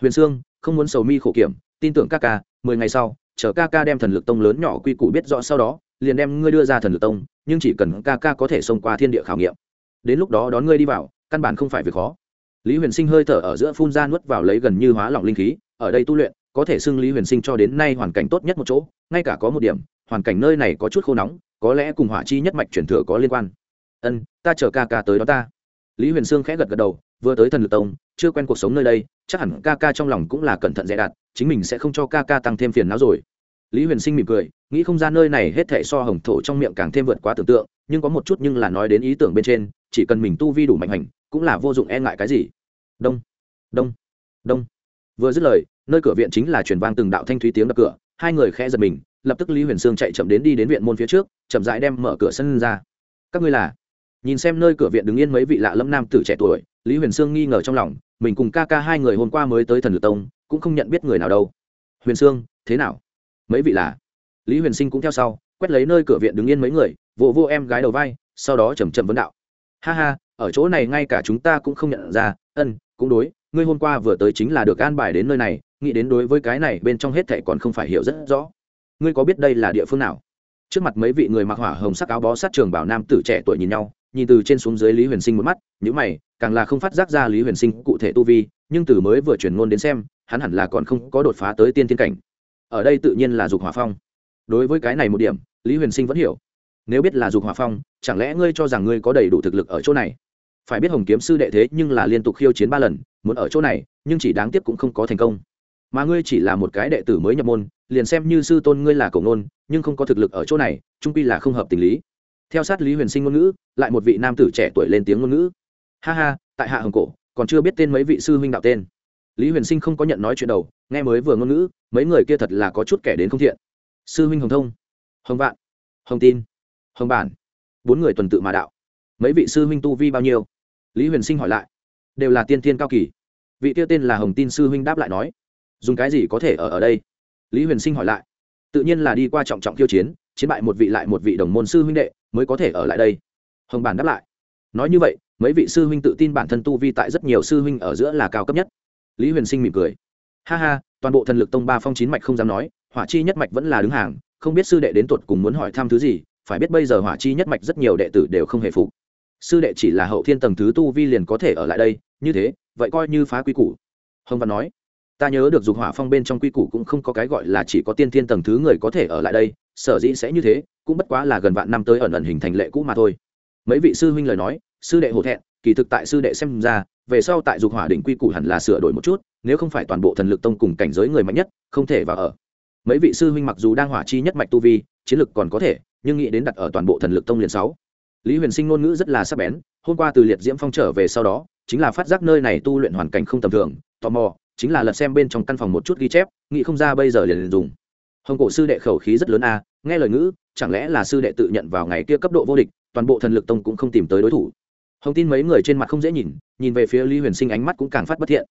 Huyền sương, không muốn sầu mi khổ kiểm, tin tưởng ca ca, mười ngày sau, chờ ca ca đem thần lực tông lớn nhỏ quy củ biết rõ sau đó liền đem ngươi đưa ra thần lực tông, nhưng chỉ cần ca ca có thể xông qua thiên địa khảo nghiệm. Đến lúc đó đón ngươi đi vào, căn bản không phải việc khó. Lý huyền sinh hơi thở ở giữa phun ra nuốt vào lấy gần như hóa lỏng linh khí, ở đây tu luyện, có thể xưng lý huyền sinh cho đến nay hoàn cảnh tốt nhất một chỗ, ngay cả có một điểm, hoàn cảnh nơi này có chút khô nóng, có lẽ cùng hỏa chi nhất mạch truyền thừa có liên quan. Ân, ta chờ ca ca tới đó ta. Lý huyền sương khẽ gật gật đầu, vừa tới thần lực tông, chưa quen cuộc sống nơi đây, chắc hẳn ca ca trong lòng cũng là cẩn thận dè đạt, chính mình sẽ không cho ca ca tăng thêm phiền não rồi lý huyền sinh mỉm cười, nghĩ không ra nơi này hết thể so hồng thổ trong miệng càng thêm vượt quá tưởng tượng, nhưng có một chút nhưng là nói đến ý tưởng bên trên, chỉ cần mình tu vi đủ mạnh hành, cũng là vô dụng e ngại cái gì. Đông đông đông. Vừa dứt lời, nơi cửa viện chính là truyền vang từng đạo thanh thúy tiếng đập cửa, hai người khẽ giật mình, lập tức lý huyền sương chạy chậm đến đi đến viện môn phía trước, chậm rãi đem mở cửa sân ra. Các ngươi là? Nhìn xem nơi cửa viện đứng yên mấy vị lạ lâm nam tử trẻ tuổi, lý huyền sương nghi ngờ trong lòng, mình cùng ca ca hai người hôm qua mới tới thần lực tông, cũng không nhận biết người nào đâu. Huyền sương, thế nào? Mấy vị là? Lý huyền sinh cũng theo sau, quét lấy nơi cửa viện đứng yên mấy người vô vô em gái đầu vai, sau đó chầm chậm vấn đạo. Ha ha, ở chỗ này ngay cả chúng ta cũng không nhận ra, ân, cũng đối, ngươi hôm qua vừa tới chính là được an bài đến nơi này, nghĩ đến đối với cái này bên trong hết thệ còn không phải hiểu rất rõ. Ngươi có biết đây là địa phương nào? Trước mặt mấy vị người mặc hỏa hồng sắc áo bó sát trường bảo nam tử trẻ tuổi nhìn nhau, nhìn từ trên xuống dưới lý huyền sinh một mắt những mày, càng là không phát giác ra lý huyền sinh cụ thể tu vi, nhưng từ mới vừa truyền ngôn đến xem, hắn hẳn là còn không có đột phá tới tiên thiên cảnh ở đây tự nhiên là dục hỏa phong. Đối với cái này một điểm, lý huyền sinh vẫn hiểu. Nếu biết là dục hỏa phong, chẳng lẽ ngươi cho rằng ngươi có đầy đủ thực lực ở chỗ này? Phải biết hồng kiếm sư đệ thế nhưng là liên tục khiêu chiến ba lần, muốn ở chỗ này, nhưng chỉ đáng tiếc cũng không có thành công. Mà ngươi chỉ là một cái đệ tử mới nhập môn, liền xem như sư tôn ngươi là cổ ngôn, nhưng không có thực lực ở chỗ này, trung pi là không hợp tình lý. Theo sát lý huyền sinh ngôn ngữ, lại một vị nam tử trẻ tuổi lên tiếng ngôn ngữ. Ha ha, tại hạ hồng cổ, còn chưa biết tên mấy vị sư huynh đạo tên. Lý huyền sinh không có nhận nói chuyện đầu nghe mới vừa ngôn ngữ, mấy người kia thật là có chút kẻ đến không thiện. Sư huynh hồng thông, hồng vạn, hồng tin, hồng bản, bốn người tuần tự mà đạo. Mấy vị sư huynh tu vi bao nhiêu? Lý huyền sinh hỏi lại. Đều là tiên tiên cao kỳ. Vị tiêu tên là hồng tin sư huynh đáp lại nói, dùng cái gì có thể ở ở đây? Lý huyền sinh hỏi lại. Tự nhiên là đi qua trọng trọng khiêu chiến chiến bại một vị lại một vị đồng môn sư huynh đệ, mới có thể ở lại đây. Hồng bản đáp lại. Nói như vậy, mấy vị sư huynh tự tin bản thân tu vi tại rất nhiều sư huynh ở giữa là cao cấp nhất. Lý huyền sinh mỉm cười ha ha, toàn bộ thần lực tông ba phong chín mạch không dám nói, hỏa chi nhất mạch vẫn là đứng hàng, không biết sư đệ đến tuột cùng muốn hỏi thăm thứ gì, phải biết bây giờ hỏa chi nhất mạch rất nhiều đệ tử đều không hề phục. Sư đệ chỉ là hậu thiên tầng thứ tu vi liền có thể ở lại đây, như thế, vậy coi như phá quy củ. Hồng văn nói, ta nhớ được dục hỏa phong bên trong quy củ cũng không có cái gọi là chỉ có tiên thiên tầng thứ người có thể ở lại đây, sở dĩ sẽ như thế, cũng bất quá là gần vạn năm tới ẩn ẩn hình thành lệ cũ mà thôi. Mấy vị sư huynh lời nói sư đệ hổ thẹn kỳ thực tại sư đệ xem ra về sau tại dục hỏa đỉnh quy củ hẳn là sửa đổi một chút nếu không phải toàn bộ thần lực tông cùng cảnh giới người mạnh nhất không thể vào ở. Mấy vị sư huynh mặc dù đang hỏa chi nhất mạch tu vi chiến lực còn có thể nhưng nghĩ đến đặt ở toàn bộ thần lực tông liền sáu. Lý huyền sinh ngôn ngữ rất là sắc bén hôm qua từ liệt diễm phong trở về sau đó chính là phát giác nơi này tu luyện hoàn cảnh không tầm thường tò mò chính là lật xem bên trong căn phòng một chút ghi chép nghĩ không ra bây giờ liền, liền dùng. Hồng cổ sư đệ khẩu khí rất lớn a nghe lời ngữ chẳng lẽ là sư đệ tự nhận vào ngày kia cấp độ vô địch toàn bộ thần lực tông cũng không tìm tới đối thủ hồng tin mấy người trên mặt không dễ nhìn nhìn về phía lý huyền sinh ánh mắt cũng càng phát bất thiện.